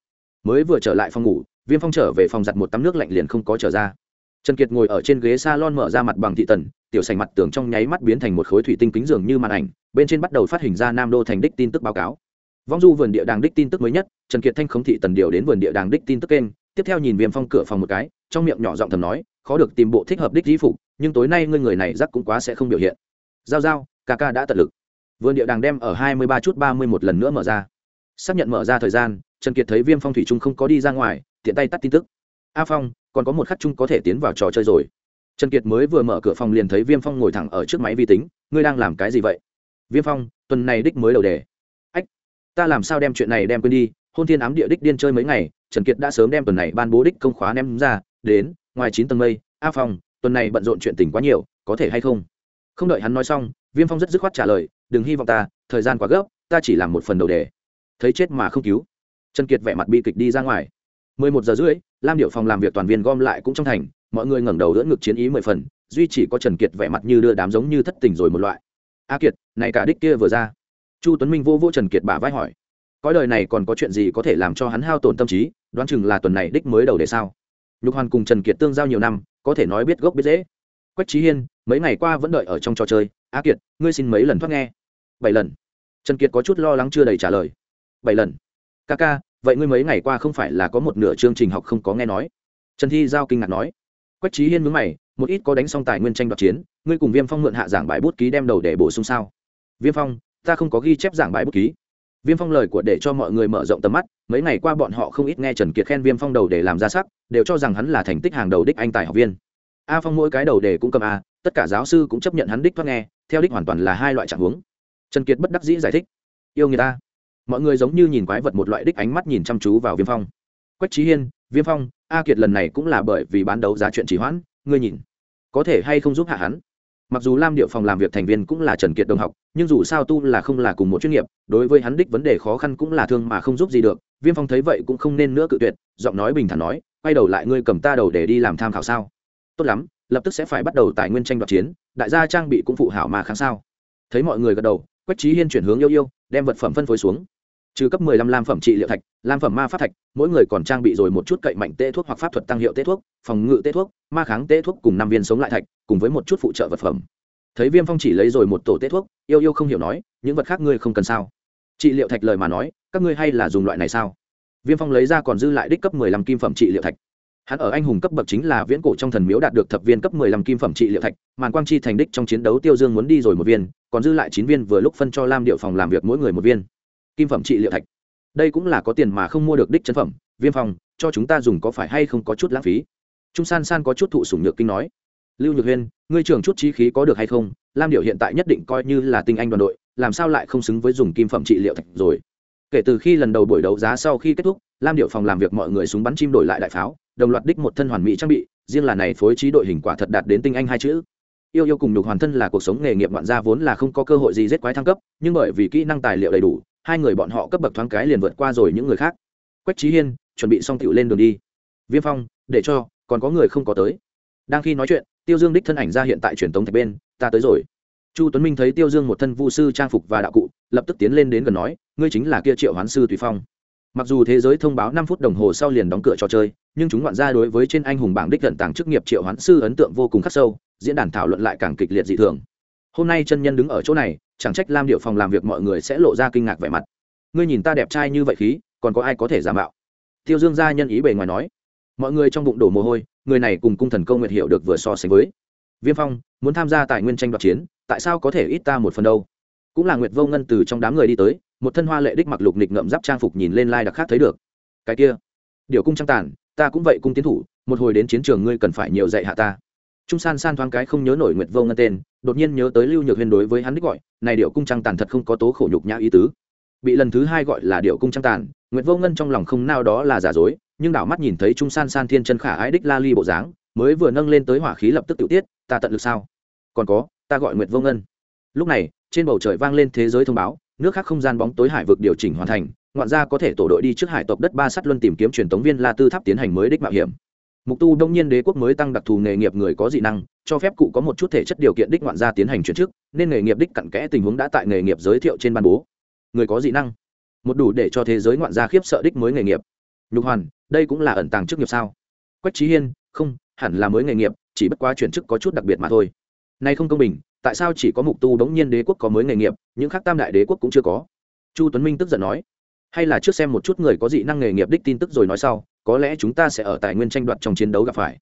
Mới vừa trở lại phòng ngủ, viêm phong trở về phòng giặt một tắm nước lạnh liền không có trở ra. Trần kiệt ngồi ở trên ghế s a lon mở ra mặt bằng thị tần, tiểu sành mặt tường trong nháy mắt biến thành một khối thủy tinh kính dường như màn ảnh, bên trên bắt đầu phát hình ra nam đô thành đích tin tức báo cáo. Vong du vườn địa đàng đích tin tức mới nhất, trần kiệt thanh khống thị tần điều đến vườn địa đàng đích tin tức kênh, tiếp theo nhìn viêm phong cửa phòng một cái, trong miệng nhỏ giọng thầm nói, khó được tìm bộ thích hợp đích di phục, nhưng tối nay ngươi người này rắc cũng quá sẽ không biểu hiện. Giao giao, ca ca đã tận lực vườn địa đàng đem ở hai mươi ba chút ba mươi một lần nữa mở ra. Xác nhận mở ra thời gian, trần kiệt thấy viêm phong thủy trung không có đi ra ngoài, tiện tay tắt tin tức. A phong, còn có một khắc chung có thể tiến vào trò chơi rồi. Trần kiệt mới vừa mở cửa phòng liền thấy viêm phong ngồi thẳng ở trước máy vi tính, ngươi đang làm cái gì vậy? Viêm phong, tuần này đích mới đầu đề. Ách, ta làm sao đem chuyện này đem quên đi? Hôn thiên ám địa đích điên chơi mấy ngày, trần kiệt đã sớm đem tuần này ban bố đích công khóa ném ra, đến, ngoài chín tầng mây. A phong, tuần này bận rộn chuyện tình quá nhiều, có thể hay không? Không đợi hắn nói xong, viêm phong rất dứt khoát trả lời, đừng hy vọng ta, thời gian quá gấp, ta chỉ làm một phần đầu đề. Thấy chết mà không cứu, trần kiệt vẻ mặt bi kịch đi ra ngoài. Mười một giờ rưỡi, lam điệu phòng làm việc toàn viên gom lại cũng trong thành, mọi người ngẩng đầu đỡ ngực chiến ý mười phần, duy chỉ có trần kiệt vẻ mặt như đưa đám giống như thất tình rồi một loại. A kiệt, này cả đích kia vừa ra. Chu tuấn minh vô vô trần kiệt bả vai hỏi, cõi đời này còn có chuyện gì có thể làm cho hắn hao tổn tâm trí, đoán chừng là tuần này đích mới đầu để sao? Nhục hoàn cùng trần kiệt tương giao nhiều năm, có thể nói biết gốc biết dễ quách trí hiên mấy ngày qua vẫn đợi ở trong trò chơi. A kiệt, ngươi xin mấy lần thoát nghe? Bảy lần. Trần kiệt có chút lo lắng chưa đầy trả lời. Bảy lần. Ca ca, vậy ngươi mấy ngày qua không phải là có một nửa chương trình học không có nghe nói? Trần thi giao kinh ngạc nói. Quách trí hiên mướn mày, một ít có đánh xong tài nguyên tranh đoạt chiến, ngươi cùng viêm phong mượn hạ giảng bài bút ký đem đầu để bổ sung sao? Viêm phong, ta không có ghi chép giảng bài bút ký. Viêm phong lời của để cho mọi người mở rộng tầm mắt, mấy ngày qua bọn họ không ít nghe trần kiệt khen viêm phong đầu để làm ra sắc, đều cho rằng hắn là thành tích hàng đầu đích anh tài học viên. A phong mỗi cái đầu để cũng cầm a tất cả giáo sư cũng chấp nhận hắn đích thoát nghe, theo đích hoàn toàn là hai loại trạng huống. Trần kiệt bất đắc dĩ giải thích, yêu người ta. Mọi người giống như nhìn quái vật một loại đích ánh mắt nhìn chăm chú vào viêm phong. Quách trí hiên, viêm phong, a kiệt lần này cũng là bởi vì bán đấu giá chuyện chỉ hoãn, ngươi nhìn, có thể hay không giúp hạ hắn? Mặc dù lam điệu phòng làm việc thành viên cũng là trần kiệt đồng học, nhưng dù sao tu là không là cùng một chuyên nghiệp, đối với hắn đích vấn đề khó khăn cũng là thương mà không giúp gì được, viêm phong thấy vậy cũng không nên nữa cự tuyệt, giọng nói bình thản nói, quay đầu lại ngươi cầm ta đầu để đi làm tham khảo sao? Tốt lắm lập tức sẽ phải bắt đầu tài nguyên tranh đoạt chiến đại gia trang bị cũng phụ hảo mà kháng sao thấy mọi người gật đầu quách trí hiên chuyển hướng yêu yêu đem vật phẩm phân phối xuống trừ cấp 15 lam phẩm trị liệu thạch, lam phẩm ma pháp thạch, mỗi người còn trang bị rồi một chút cậy mạnh tê thuốc hoặc pháp thuật tăng hiệu tê thuốc, phòng ngự tê thuốc, ma kháng tê thuốc cùng năm viên sống lại thạch, cùng với một chút phụ trợ vật phẩm. Thấy Viêm Phong chỉ lấy rồi một tổ tê thuốc, yêu yêu không hiểu nói, những vật khác ngươi không cần sao? Trị liệu thạch lời mà nói, các ngươi hay là dùng loại này sao? Viêm Phong lấy ra còn dư lại đích cấp 15 kim phẩm trị liệu thạch. Hắn ở anh hùng cấp bậc chính là viễn cổ trong thần miếu đạt được thập viên cấp 15 kim phẩm trị liệu thạch, màn quang chi thành đích trong chiến đấu Tiêu Dương muốn đi rồi một viên, còn dư lại chín viên vừa lúc phân cho lam điệu phòng làm việc mỗi người một viên. Kim phẩm trị liệu thạch. Đây cũng là có tiền mà không mua được đích chân phẩm viêm phòng cho chúng ta dùng có phải hay không có chút lãng phí? Trung san san có chút thụ sủng nhược kinh nói. Lưu nhược huyên ngươi trưởng chút trí khí có được hay không? Lam điệu hiện tại nhất định coi như là tinh anh đoàn đội làm sao lại không xứng với dùng kim phẩm trị liệu thạch rồi? Kể từ khi lần đầu buổi đấu giá sau khi kết thúc, lam điệu phòng làm việc mọi người súng bắn chim đổi lại đại pháo, đồng loạt đích một thân hoàn mỹ trang bị, riêng là này phối trí đội hình quả thật đạt đến tinh anh hai chữ. Yêu yêu cùng nhục hoàn thân là cuộc sống nghề nghiệp ngoạn gia vốn là không có cơ hội gì giết quái thăng cấp, nhưng bởi vì kỹ năng tài liệu đầy đủ, hai người bọn họ cấp bậc thoáng cái liền vượt qua rồi những người khác. Quách trí hiên, chuẩn bị xong tiểu lên đường đi. Viêm phong, để cho, còn có người không có tới. Đang khi nói chuyện, tiêu dương đích thân ảnh ra hiện tại truyền tống thạch bên, ta tới rồi chu tuấn minh thấy tiêu dương một thân vu sư trang phục và đạo cụ, lập tức tiến lên đến gần nói, ngươi chính là kia triệu hoán sư tùy phong. Mặc dù thế giới thông báo năm phút đồng hồ sau liền đóng cửa trò chơi, nhưng chúng ngoạn ra đối với trên anh hùng bảng đích gần tàng chức nghiệp triệu hoán sư ấn tượng vô cùng khắc sâu, diễn đàn thảo luận lại càng kịch liệt dị thường. Hôm nay chân nhân đứng ở chỗ này, chẳng trách lam điệu phòng làm việc mọi người sẽ lộ ra kinh ngạc vẻ mặt. Ngươi nhìn ta đẹp trai như vậy khí, còn có ai có thể giả mạo? Tiêu dương gia nhân ý bề ngoài nói. Mọi người trong bụng đổ mồ hôi, người này cùng cung thần công nguyệt hiệu được vừa so sánh với viêm phong, muốn tham gia tài nguyên tranh đoạt chiến, tại sao có thể ít ta một phần đâu? Cũng là nguyệt vô ngân từ trong đám người đi tới, một thân hoa lệ đích mặc lục nịch ngậm giáp trang phục nhìn lên lai đặc khác thấy được. Cái kia, điều cung trang tàn, ta cũng vậy cung tiến thủ, một hồi đến chiến trường ngươi cần phải nhiều dạy hạ ta. Trung san san thoáng cái không nhớ nổi nguyệt vô ngân tên, đột nhiên nhớ tới lưu nhược Huyên đối với hắn đích gọi, này điệu cung trang tàn thật không có tố khổ nhục nhã ý tứ. Bị lần thứ hai gọi là điệu cung trang tàn, nguyệt vô ngân trong lòng không nào đó là giả dối, nhưng đảo mắt nhìn thấy trung san san thiên chân khả ái đích la ly bộ dáng mới vừa nâng lên tới hỏa khí lập tức tiểu tiết, ta tận lực sao? Còn có, ta gọi nguyệt vô ngân. Lúc này, trên bầu trời vang lên thế giới thông báo, nước khác không gian bóng tối hải vực điều chỉnh hoàn thành, ngoạn gia có thể tổ đội đi trước hải tộc đất ba sắt luân tìm kiếm truyền tống viên la tư tháp tiến hành mới đích mạo hiểm. Mục tu đông nhiên đế quốc mới tăng đặc thù nghề nghiệp người có dị năng, cho phép cụ có một chút thể chất điều kiện đích ngoạn gia tiến hành chuyển chức, nên nghề nghiệp đích cặn kẽ tình huống đã tại nghề nghiệp giới thiệu trên ban bố. Người có dị năng. Một đủ để cho thế giới ngoạn gia khiếp sợ đích mới nghề nghiệp. Nhục hoàn, đây cũng là ẩn tàng chức nghiệp sao? Quách trí hiên, không hẳn là mới nghề nghiệp, chỉ bất quá chuyển chức có chút đặc biệt mà thôi. Nay không công bình, tại sao chỉ có mục tu đống nhiên đế quốc có mới nghề nghiệp, những khác tam đại đế quốc cũng chưa có? Chu tuấn minh tức giận nói. Hay là trước xem một chút người có dị năng nghề nghiệp đích tin tức rồi nói sau, có lẽ chúng ta sẽ ở tài nguyên tranh đoạt trong chiến đấu gặp phải.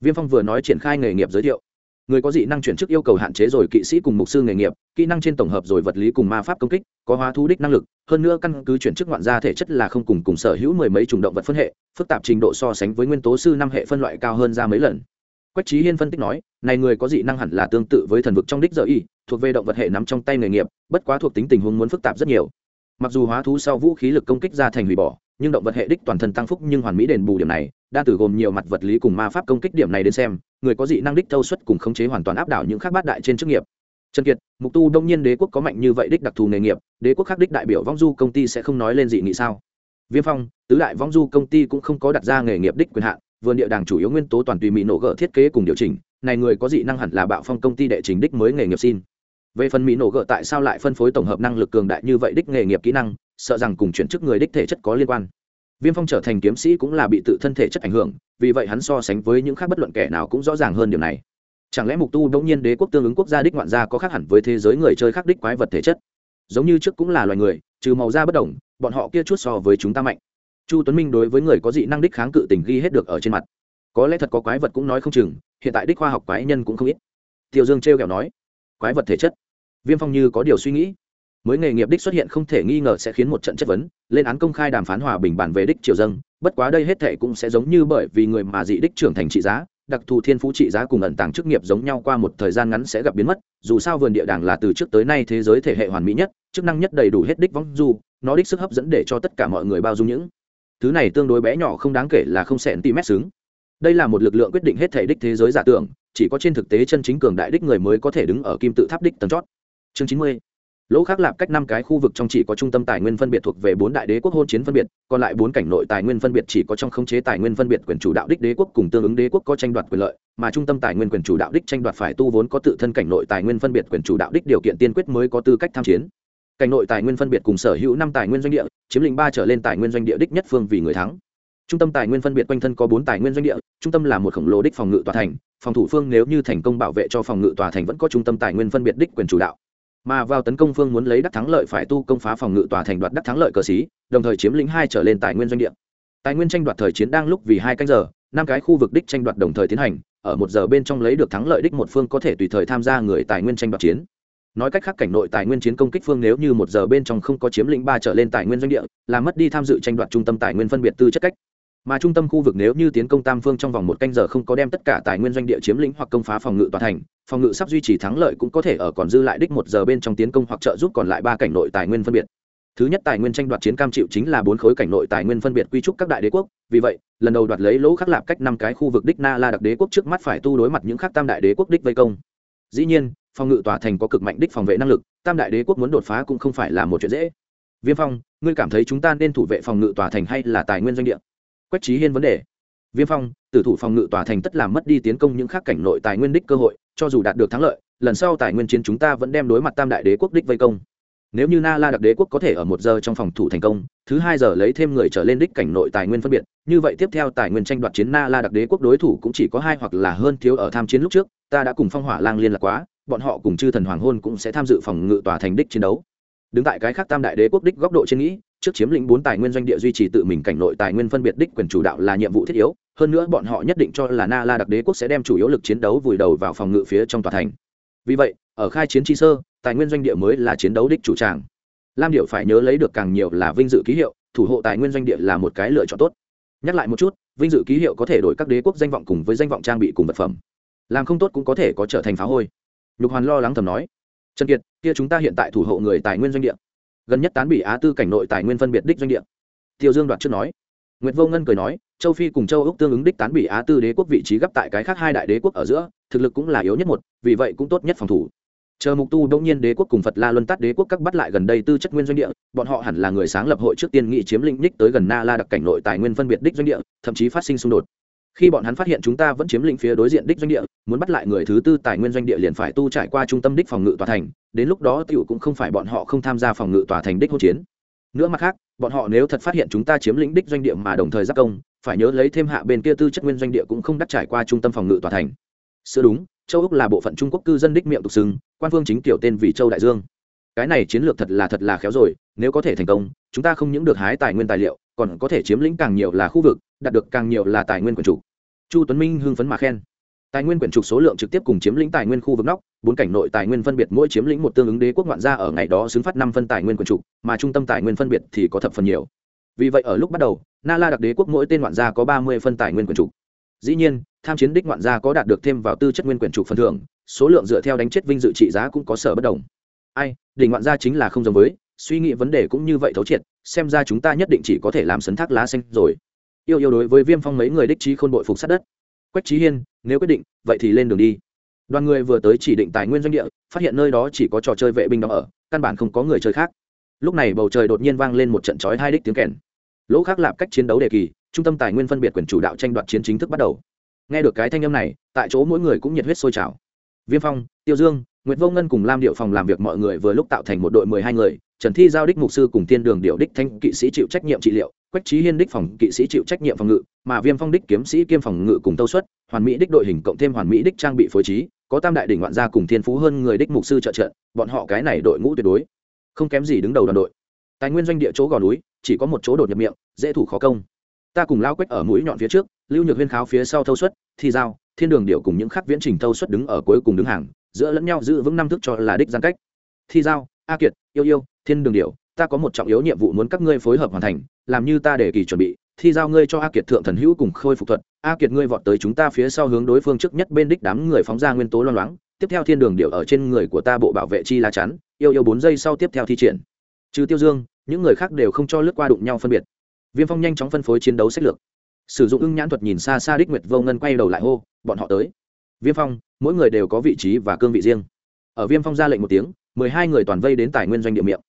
Viêm phong vừa nói triển khai nghề nghiệp giới thiệu người có dị năng chuyển chức yêu cầu hạn chế rồi kỵ sĩ cùng mục sư nghề nghiệp, kỹ năng trên tổng hợp rồi vật lý cùng ma pháp công kích, có hóa thu đích năng lực, hơn nữa căn cứ chuyển chức ngoạn gia thể chất là không cùng cùng sở hữu mười mấy chủng động vật phân hệ, phức tạp trình độ so sánh với nguyên tố sư năm hệ phân loại cao hơn ra mấy lần. Quách trí hiên phân tích nói, này người có dị năng hẳn là tương tự với thần vực trong đích giờ y, thuộc về động vật hệ nắm trong tay nghề nghiệp, bất quá thuộc tính tình huống muốn phức tạp rất nhiều. Mặc dù hóa thú sau vũ khí lực công kích ra thành hủy bỏ nhưng động vật hệ đích toàn thân tăng phúc nhưng hoàn mỹ đền bù điểm này, đa từ gồm nhiều mặt vật lý cùng ma pháp công kích điểm này đến xem, người có dị năng đích thâu suất cùng khống chế hoàn toàn áp đảo những khác bát đại trên chức nghiệp. Trần kiệt, mục tu đông nhiên đế quốc có mạnh như vậy đích đặc thù nghề nghiệp, đế quốc khác đích đại biểu vong du công ty sẽ không nói lên dị nghị sao? Viêm phong, tứ đại vong du công ty cũng không có đặt ra nghề nghiệp đích quyền hạn, vườn địa đàng chủ yếu nguyên tố toàn tùy mỹ nổ gỡ thiết kế cùng điều chỉnh, này người có dị năng hẳn là bạo phong công ty đệ trình đích mới nghề nghiệp xin. Về phần mỹ nổ gỡ tại sao lại phân phối tổng hợp năng lực cường đại như vậy đích nghề nghiệp kỹ năng sợ rằng cùng chuyển chức người đích thể chất có liên quan. Viêm phong trở thành kiếm sĩ cũng là bị tự thân thể chất ảnh hưởng, vì vậy hắn so sánh với những khác bất luận kẻ nào cũng rõ ràng hơn điều này. Chẳng lẽ mục tu đ nhiên đế quốc tương ứng quốc gia đích ngoạn gia có khác hẳn với thế giới người chơi khác đích quái vật thể chất? Giống như trước cũng là loài người, trừ màu da bất đồng, bọn họ kia chút so với chúng ta mạnh. Chu tuấn minh đối với người có dị năng đích kháng cự tình ghi hết được ở trên mặt. Có lẽ thật có quái vật cũng nói không chừng, hiện tại đích khoa học quái nhân cũng không ít. Tiêu dương treo kẹo nói, quái vật thể chất. Viêm phong như có điều suy nghĩ mới nghề nghiệp đích xuất hiện không thể nghi ngờ sẽ khiến một trận chất vấn, lên án công khai đàm phán hòa bình bản về đích triều dân. bất quá đây hết thệ cũng sẽ giống như bởi vì người mà dị đích trưởng thành trị giá, đặc thù thiên phú trị giá cùng ẩn tàng chức nghiệp giống nhau qua một thời gian ngắn sẽ gặp biến mất, dù sao vườn địa đàng là từ trước tới nay thế giới thể hệ hoàn mỹ nhất, chức năng nhất đầy đủ hết đích vong du, nó đích sức hấp dẫn để cho tất cả mọi người bao dung những thứ này tương đối bé nhỏ không đáng kể là không xẹn mét xứng đây là một lực lượng quyết định hết thể đích thế giới giả tưởng, chỉ có trên thực tế chân chính cường đại đích người mới có thể đứng ở kim tự tháp đích tầng chót chương chín mươi lỗ khác lạp cách năm cái khu vực trong chỉ có trung tâm tài nguyên phân biệt thuộc về bốn đại đế quốc hôn chiến phân biệt còn lại bốn cảnh nội tài nguyên phân biệt chỉ có trong khống chế tài nguyên phân biệt quyền chủ đạo đích đế quốc cùng tương ứng đế quốc có tranh đoạt quyền lợi mà trung tâm tài nguyên quyền chủ đạo đích tranh đoạt phải tu vốn có tự thân cảnh nội tài nguyên phân biệt quyền chủ đạo đích điều kiện tiên quyết mới có tư cách tham chiến cảnh nội tài nguyên phân biệt cùng sở hữu năm tài nguyên doanh địa chiếm lĩnh ba trở lên tài nguyên doanh địa đích nhất phương vì người thắng trung tâm tài nguyên phân biệt quanh thân có bốn tài nguyên doanh địa trung tâm là một khổng lồ đích phòng ngự tòa thành phòng thủ phương nếu như thành công bảo vệ cho phòng ngự tòa thành vẫn có trung tâm tài nguyên phân biệt đích quyền chủ đạo mà vào tấn công phương muốn lấy đắc thắng lợi phải tu công phá phòng ngự tòa thành đoạt đắc thắng lợi cờ xí, đồng thời chiếm lĩnh hai trở lên tài nguyên doanh địa. Tài nguyên tranh đoạt thời chiến đang lúc vì hai canh giờ, năm cái khu vực đích tranh đoạt đồng thời tiến hành, ở một giờ bên trong lấy được thắng lợi đích một phương có thể tùy thời tham gia người tài nguyên tranh đoạt chiến. Nói cách khác cảnh nội tài nguyên chiến công kích phương nếu như một giờ bên trong không có chiếm lĩnh ba trở lên tài nguyên doanh địa, là mất đi tham dự tranh đoạt trung tâm tài nguyên phân biệt tư chất cách mà trung tâm khu vực nếu như tiến công tam phương trong vòng một canh giờ không có đem tất cả tài nguyên doanh địa chiếm lĩnh hoặc công phá phòng ngự tòa thành, phòng ngự sắp duy trì thắng lợi cũng có thể ở còn dư lại đích một giờ bên trong tiến công hoặc trợ giúp còn lại ba cảnh nội tài nguyên phân biệt. Thứ nhất tài nguyên tranh đoạt chiến cam chịu chính là bốn khối cảnh nội tài nguyên phân biệt quy trúc các đại đế quốc, vì vậy, lần đầu đoạt lấy lỗ khắc lạp cách năm cái khu vực đích na la đặc đế quốc trước mắt phải tu đối mặt những khác tam đại đế quốc đích vây công. Dĩ nhiên, phòng ngự tòa thành có cực mạnh đích phòng vệ năng lực, tam đại đế quốc muốn đột phá cũng không phải là một chuyện dễ. Viêm phong, ngươi cảm thấy chúng ta nên thủ vệ phòng ngự tòa thành hay là tài nguyên doanh địa? Quách trí hiên vấn đề. Viêm phong, tử thủ phòng ngự tòa thành tất làm mất đi tiến công những khác cảnh nội tài nguyên đích cơ hội, cho dù đạt được thắng lợi, lần sau tài nguyên chiến chúng ta vẫn đem đối mặt tam đại đế quốc đích vây công. Nếu như na la đặc đế quốc có thể ở một giờ trong phòng thủ thành công, thứ hai giờ lấy thêm người trở lên đích cảnh nội tài nguyên phân biệt, như vậy tiếp theo tài nguyên tranh đoạt chiến na la đặc đế quốc đối thủ cũng chỉ có hai hoặc là hơn thiếu ở tham chiến lúc trước, ta đã cùng phong hỏa lang liên lạc quá, bọn họ cùng chư thần hoàng hôn cũng sẽ tham dự phòng ngự tòa thành đích chiến đấu. Đứng tại cái khác tam đại đế quốc đích góc độ trên nghĩ trước chiếm lĩnh bốn tài nguyên doanh địa duy trì tự mình cảnh nội tài nguyên phân biệt đích quyền chủ đạo là nhiệm vụ thiết yếu, hơn nữa bọn họ nhất định cho là na la đặc đế quốc sẽ đem chủ yếu lực chiến đấu vùi đầu vào phòng ngự phía trong tòa thành. Vì vậy, ở khai chiến chi sơ, tài nguyên doanh địa mới là chiến đấu đích chủ tràng. Lam điệu phải nhớ lấy được càng nhiều là vinh dự ký hiệu, thủ hộ tài nguyên doanh địa là một cái lựa chọn tốt. Nhắc lại một chút, vinh dự ký hiệu có thể đổi các đế quốc danh vọng cùng với danh vọng trang bị cùng vật phẩm. Làm không tốt cũng có thể có trở thành phá hôi. Nhục hoàn lo lắng thầm nói, trần kiệt, kia chúng ta hiện tại thủ hộ người tài nguyên doanh địa gần nhất tán bị á tư cảnh nội tài nguyên phân biệt đích doanh địa. Tiêu dương đoạt trước nói. Nguyệt vô ngân cười nói, châu phi cùng châu úc tương ứng đích tán bị á tư đế quốc vị trí gấp tại cái khác hai đại đế quốc ở giữa, thực lực cũng là yếu nhất một, vì vậy cũng tốt nhất phòng thủ. Chờ mục tu đông nhiên đế quốc cùng phật la luân tát đế quốc các bắt lại gần đây tư chất nguyên doanh địa, bọn họ hẳn là người sáng lập hội trước tiên nghị chiếm lĩnh đích tới gần na la đặc cảnh nội tài nguyên phân biệt đích doanh địa, thậm chí phát sinh xung đột khi bọn hắn phát hiện chúng ta vẫn chiếm lĩnh phía đối diện đích doanh địa, muốn bắt lại người thứ tư tài nguyên doanh địa liền phải tu trải qua trung tâm đích phòng ngự tòa thành, đến lúc đó tiểu cũng không phải bọn họ không tham gia phòng ngự tòa thành đích hỗn chiến. Nữa mặt khác, bọn họ nếu thật phát hiện chúng ta chiếm lĩnh đích doanh địa mà đồng thời giác công, phải nhớ lấy thêm hạ bên kia tư chất nguyên doanh địa cũng không đắc trải qua trung tâm phòng ngự tòa thành. Sửa đúng, châu úc là bộ phận trung quốc cư dân đích miệng tục xưng, quan phương chính tiểu tên vì châu đại dương. Cái này chiến lược thật là thật là khéo rồi, nếu có thể thành công, chúng ta không những được hái tài nguyên tài liệu còn có thể chiếm lĩnh càng nhiều là khu vực, đạt được càng nhiều là tài nguyên quyền chủ chu tuấn minh hưng phấn mà khen. Tài nguyên quyển trục số lượng trực tiếp cùng chiếm lĩnh tài nguyên khu vực nóc, bốn cảnh nội tài nguyên phân biệt mỗi chiếm lĩnh một tương ứng đế quốc ngoạn gia ở ngày đó xứng phát năm phân tài nguyên quyển trục, mà trung tâm tài nguyên phân biệt thì có thập phần nhiều. Vì vậy ở lúc bắt đầu, na la đặc đế quốc mỗi tên ngoạn gia có ba mươi phân tài nguyên quyển trục. Dĩ nhiên, tham chiến đích ngoạn gia có đạt được thêm vào tư chất nguyên quyển trục phần thưởng, số lượng dựa theo đánh chết vinh dự trị giá cũng có sở bất đồng. Ai, đỉnh ngoạn gia chính là không giống với suy nghĩ vấn đề cũng như vậy thấu triệt, xem ra chúng ta nhất định chỉ có thể làm sấn thác lá xanh rồi. Yêu yêu đối với viêm phong mấy người đích trí khôn bội phục sát đất. Quách trí hiên, nếu quyết định, vậy thì lên đường đi. Đoàn người vừa tới chỉ định tài nguyên doanh địa, phát hiện nơi đó chỉ có trò chơi vệ binh đóng ở, căn bản không có người chơi khác. Lúc này bầu trời đột nhiên vang lên một trận chói hai đích tiếng kèn. Lỗ khác lạp cách chiến đấu đề kỳ, trung tâm tài nguyên phân biệt quyền chủ đạo tranh đoạt chiến chính thức bắt đầu. Nghe được cái thanh âm này, tại chỗ mỗi người cũng nhiệt huyết sôi trào. Viêm phong, tiêu dương nguyễn vô ngân cùng lam điệu phòng làm việc mọi người vừa lúc tạo thành một đội mười hai người trần thi giao đích mục sư cùng thiên đường điệu đích thanh kỵ sĩ chịu trách nhiệm trị liệu quách trí hiên đích phòng kỵ sĩ chịu trách nhiệm phòng ngự mà viêm phong đích kiếm sĩ kiêm phòng ngự cùng tâu suất hoàn mỹ đích đội hình cộng thêm hoàn mỹ đích trang bị phối trí có tam đại đỉnh ngoạn gia cùng thiên phú hơn người đích mục sư trợ trận, bọn họ cái này đội ngũ tuyệt đối. Không kém gì đứng đầu đoàn đội. Tài nguyên doanh địa chỗ gò núi chỉ có một chỗ đột nhập miệng dễ thủ khó công. Ta cùng lao quách ở mũi nhọn phía trước lưu nhược huyên kháo phía sau thâu suất thi giao thiên đường điệu cùng những khắc viễn trình thâu suất đứng ở cuối cùng đứng hàng giữa lẫn nhau giữ vững năm thức cho là đích giãn cách. Thi giao a kiệt yêu yêu thiên đường điệu ta có một trọng yếu nhiệm vụ muốn các ngươi phối hợp hoàn thành, làm như ta để kỳ chuẩn bị, thi giao ngươi cho a kiệt thượng thần hữu cùng khôi phục thuật. A kiệt ngươi vọt tới chúng ta phía sau hướng đối phương trước nhất bên đích đám người phóng ra nguyên tố loang loáng, tiếp theo thiên đường điệu ở trên người của ta bộ bảo vệ chi lá chắn, yêu yêu bốn giây sau tiếp theo thi triển. Trừ tiêu dương, những người khác đều không cho lướt qua đụng nhau phân biệt. Viêm phong nhanh chóng phân phối chiến đấu sách lược. Sử dụng ưng nhãn thuật nhìn xa xa đích nguyệt vô ngân quay đầu lại hô, bọn họ tới. Viêm phong, mỗi người đều có vị trí và cương vị riêng. Ở viêm phong ra lệnh một tiếng, mười hai người toàn vây đến tài nguyên doanh địa miệng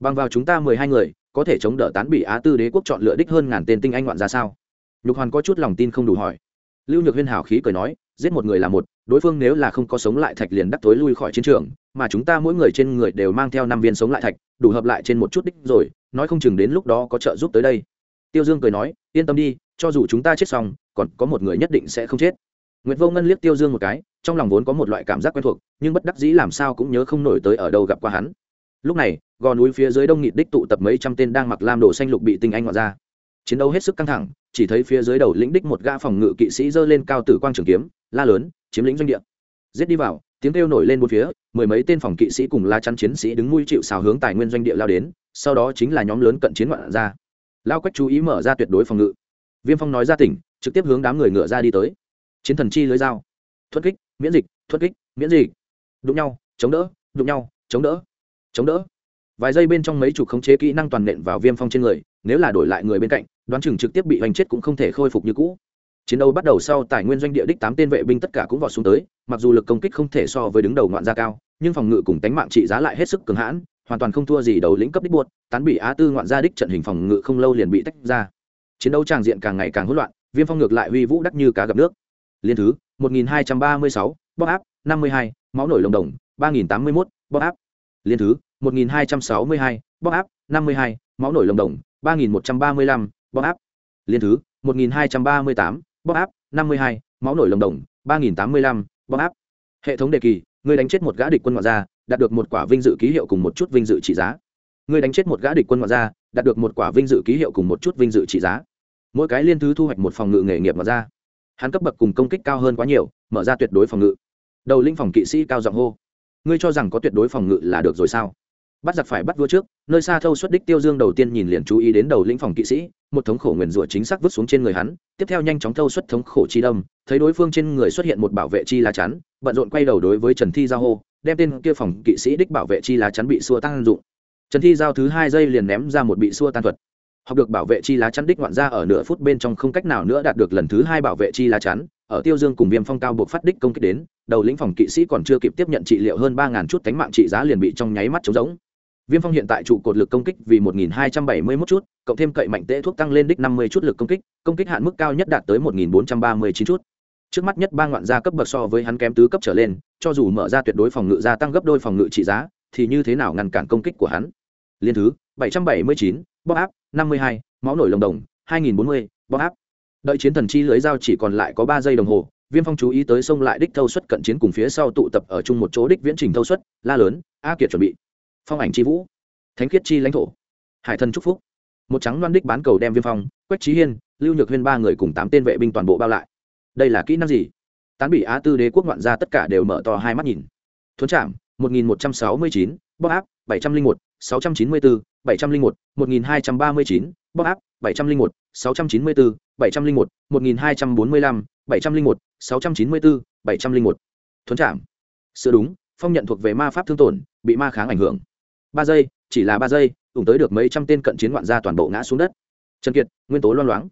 bằng vào chúng ta mười hai người có thể chống đỡ tán bị á tư đế quốc chọn lựa đích hơn ngàn tên tinh anh ngoạn ra sao? Nhục hoàn có chút lòng tin không đủ hỏi. Lưu nhược huyên hào khí cười nói giết một người là một đối phương nếu là không có sống lại thạch liền đắc tối lui khỏi chiến trường mà chúng ta mỗi người trên người đều mang theo năm viên sống lại thạch đủ hợp lại trên một chút đích rồi nói không chừng đến lúc đó có trợ giúp tới đây. Tiêu dương cười nói yên tâm đi cho dù chúng ta chết xong còn có một người nhất định sẽ không chết. Nguyệt Vô Ngân liếc Tiêu Dương một cái, trong lòng vốn có một loại cảm giác quen thuộc, nhưng bất đắc dĩ làm sao cũng nhớ không nổi tới ở đâu gặp qua hắn. Lúc này, gò núi phía dưới đông nghịt đích tụ tập mấy trăm tên đang mặc lam đồ xanh lục bị tinh anh ngoại ra. Chiến đấu hết sức căng thẳng, chỉ thấy phía dưới đầu lĩnh đích một gã phòng ngự kỵ sĩ giơ lên cao tử quang trường kiếm, la lớn, chiếm lĩnh doanh địa. Giết đi vào, tiếng kêu nổi lên bốn phía mười mấy tên phòng kỵ sĩ cùng la chắn chiến sĩ đứng mũi chịu xào hướng tài nguyên doanh địa lao đến sau đó chính là nhóm lớn cận chiến ngoạn ra. Lao quách chú ý mở ra tuyệt đối phòng ngự. Viêm phong nói ra tỉnh trực tiếp hướng đám người ngựa ra đi tới. Chiến thần chi lưới dao. Thuất kích miễn dịch thuất kích miễn dịch. Đụng nhau chống đỡ đụng nhau chống đỡ chống đỡ vài giây bên trong mấy chục khống chế kỹ năng toàn nện vào viêm phong trên người nếu là đổi lại người bên cạnh đoán chừng trực tiếp bị hoành chết cũng không thể khôi phục như cũ. Chiến đấu bắt đầu sau tài nguyên doanh địa đích tám tên vệ binh tất cả cũng vọt xuống tới mặc dù lực công kích không thể so với đứng đầu ngoạn gia cao nhưng phòng ngự cùng tánh mạng trị giá lại hết sức cường hãn hoàn toàn không thua gì đầu lĩnh cấp đích buột tán bị á tư ngoạn gia đích trận hình phòng ngự không lâu liền bị tách ra. Chiến đấu tràng diện càng ngày càng hỗn loạn viêm phong ngược lại huy vũ đắc như cá gặp nước. Liên thứ 1236, bóc áp 52, máu nổi lồng đồng 3081, bóc áp. Liên thứ 1262, bóp áp 52, máu nổi lồng đồng 3135, bóp áp. Liên thứ 1238, bóp áp 52, máu nổi lồng đồng 3085, bóp áp. Hệ thống đề kỳ người đánh chết một gã địch quân ngoại gia đạt được một quả vinh dự ký hiệu cùng một chút vinh dự trị giá. Người đánh chết một gã địch quân ngoại gia đạt được một quả vinh dự ký hiệu cùng một chút vinh dự trị giá. Mỗi cái liên thứ thu hoạch một phòng ngự nghề nghiệp ngoại gia. Hắn cấp bậc cùng công kích cao hơn quá nhiều mở ra tuyệt đối phòng ngự. Đầu linh phòng kỵ sĩ cao giọng hô. Ngươi cho rằng có tuyệt đối phòng ngự là được rồi sao? Bắt giặc phải bắt vua trước, nơi xa thâu xuất đích tiêu dương đầu tiên nhìn liền chú ý đến đầu lĩnh phòng kỵ sĩ, một thống khổ nguyền rủa chính xác vứt xuống trên người hắn, tiếp theo nhanh chóng thâu xuất thống khổ chi đâm, thấy đối phương trên người xuất hiện một bảo vệ chi lá chắn, bận rộn quay đầu đối với trần thi giao hô, đem tên kia phòng kỵ sĩ đích bảo vệ chi lá chắn bị xua tăng dụng. Trần thi giao thứ hai giây liền ném ra một bị xua tan thuật. Học được bảo vệ chi lá chắn đích ngoạn ra ở nửa phút bên trong không cách nào nữa đạt được lần thứ hai bảo vệ chi lá chắn, ở tiêu dương cùng viêm phong cao buộc phát đích công kích đến, đầu lĩnh phòng kỵ sĩ còn chưa kịp tiếp nhận trị liệu hơn ba ngàn chút cánh mạng trị giá liền bị trong nháy mắt trống rỗng viêm phong hiện tại trụ cột lực công kích vì một nghìn hai trăm bảy mươi mốt chút, cộng thêm cậy mạnh tễ thuốc tăng lên đích năm mươi chút lực công kích công kích hạn mức cao nhất đạt tới một nghìn bốn trăm ba mươi chín chút. Trước mắt nhất ba ngoạn gia cấp bậc so với hắn kém tứ cấp trở lên, cho dù mở ra tuyệt đối phòng ngự gia tăng gấp đôi phòng ngự trị giá, thì như thế nào ngăn cản công kích của hắn? Liên thứ, bảy trăm bảy mươi chín, bóp áp, năm mươi hai, máu nổi lồng đồng, hai nghìn bốn mươi, bóp áp. Đợi chiến thần chi lưới dao chỉ còn lại có ba giây đồng hồ, viêm phong chú ý tới sông lại đích thâu suất cận chiến cùng phía sau tụ tập ở chung một chỗ đích viễn trình thâu suất, la lớn, a kiệt chuẩn bị phong ảnh chi vũ, thánh khiết chi lãnh thổ, hải thần c phúc. Một trắng loan đích bán cầu đem viêm phong, quách trí hiên, lưu nhược huyên ba người cùng tám tên vệ binh toàn bộ bao lại. Đây là kỹ năng gì? Tán bị á tư đế quốc ngoạn ra tất cả đều mở to hai mắt nhìn. Thuấn trạm, một nghìn một trăm sáu mươi chín bóc áp, bảy trăm linh một, sáu trăm chín mươi bốn, bảy trăm linh một một nghìn hai trăm ba mươi chín bóc áp, bảy trăm linh một, sáu trăm chín mươi bốn, bảy trăm linh một một nghìn hai trăm bốn mươi lăm, bảy trăm linh một, sáu trăm chín mươi bốn, bảy trăm linh một. Thuấn trạm sửa đúng, phong nhận thuộc về ma pháp thương tổn, bị ma kháng ảnh hưởng ba giây, chỉ là ba giây, ủng tới được mấy trăm tên cận chiến ngoạn gia toàn bộ ngã xuống đất. Trần kiệt, nguyên tố loan loáng.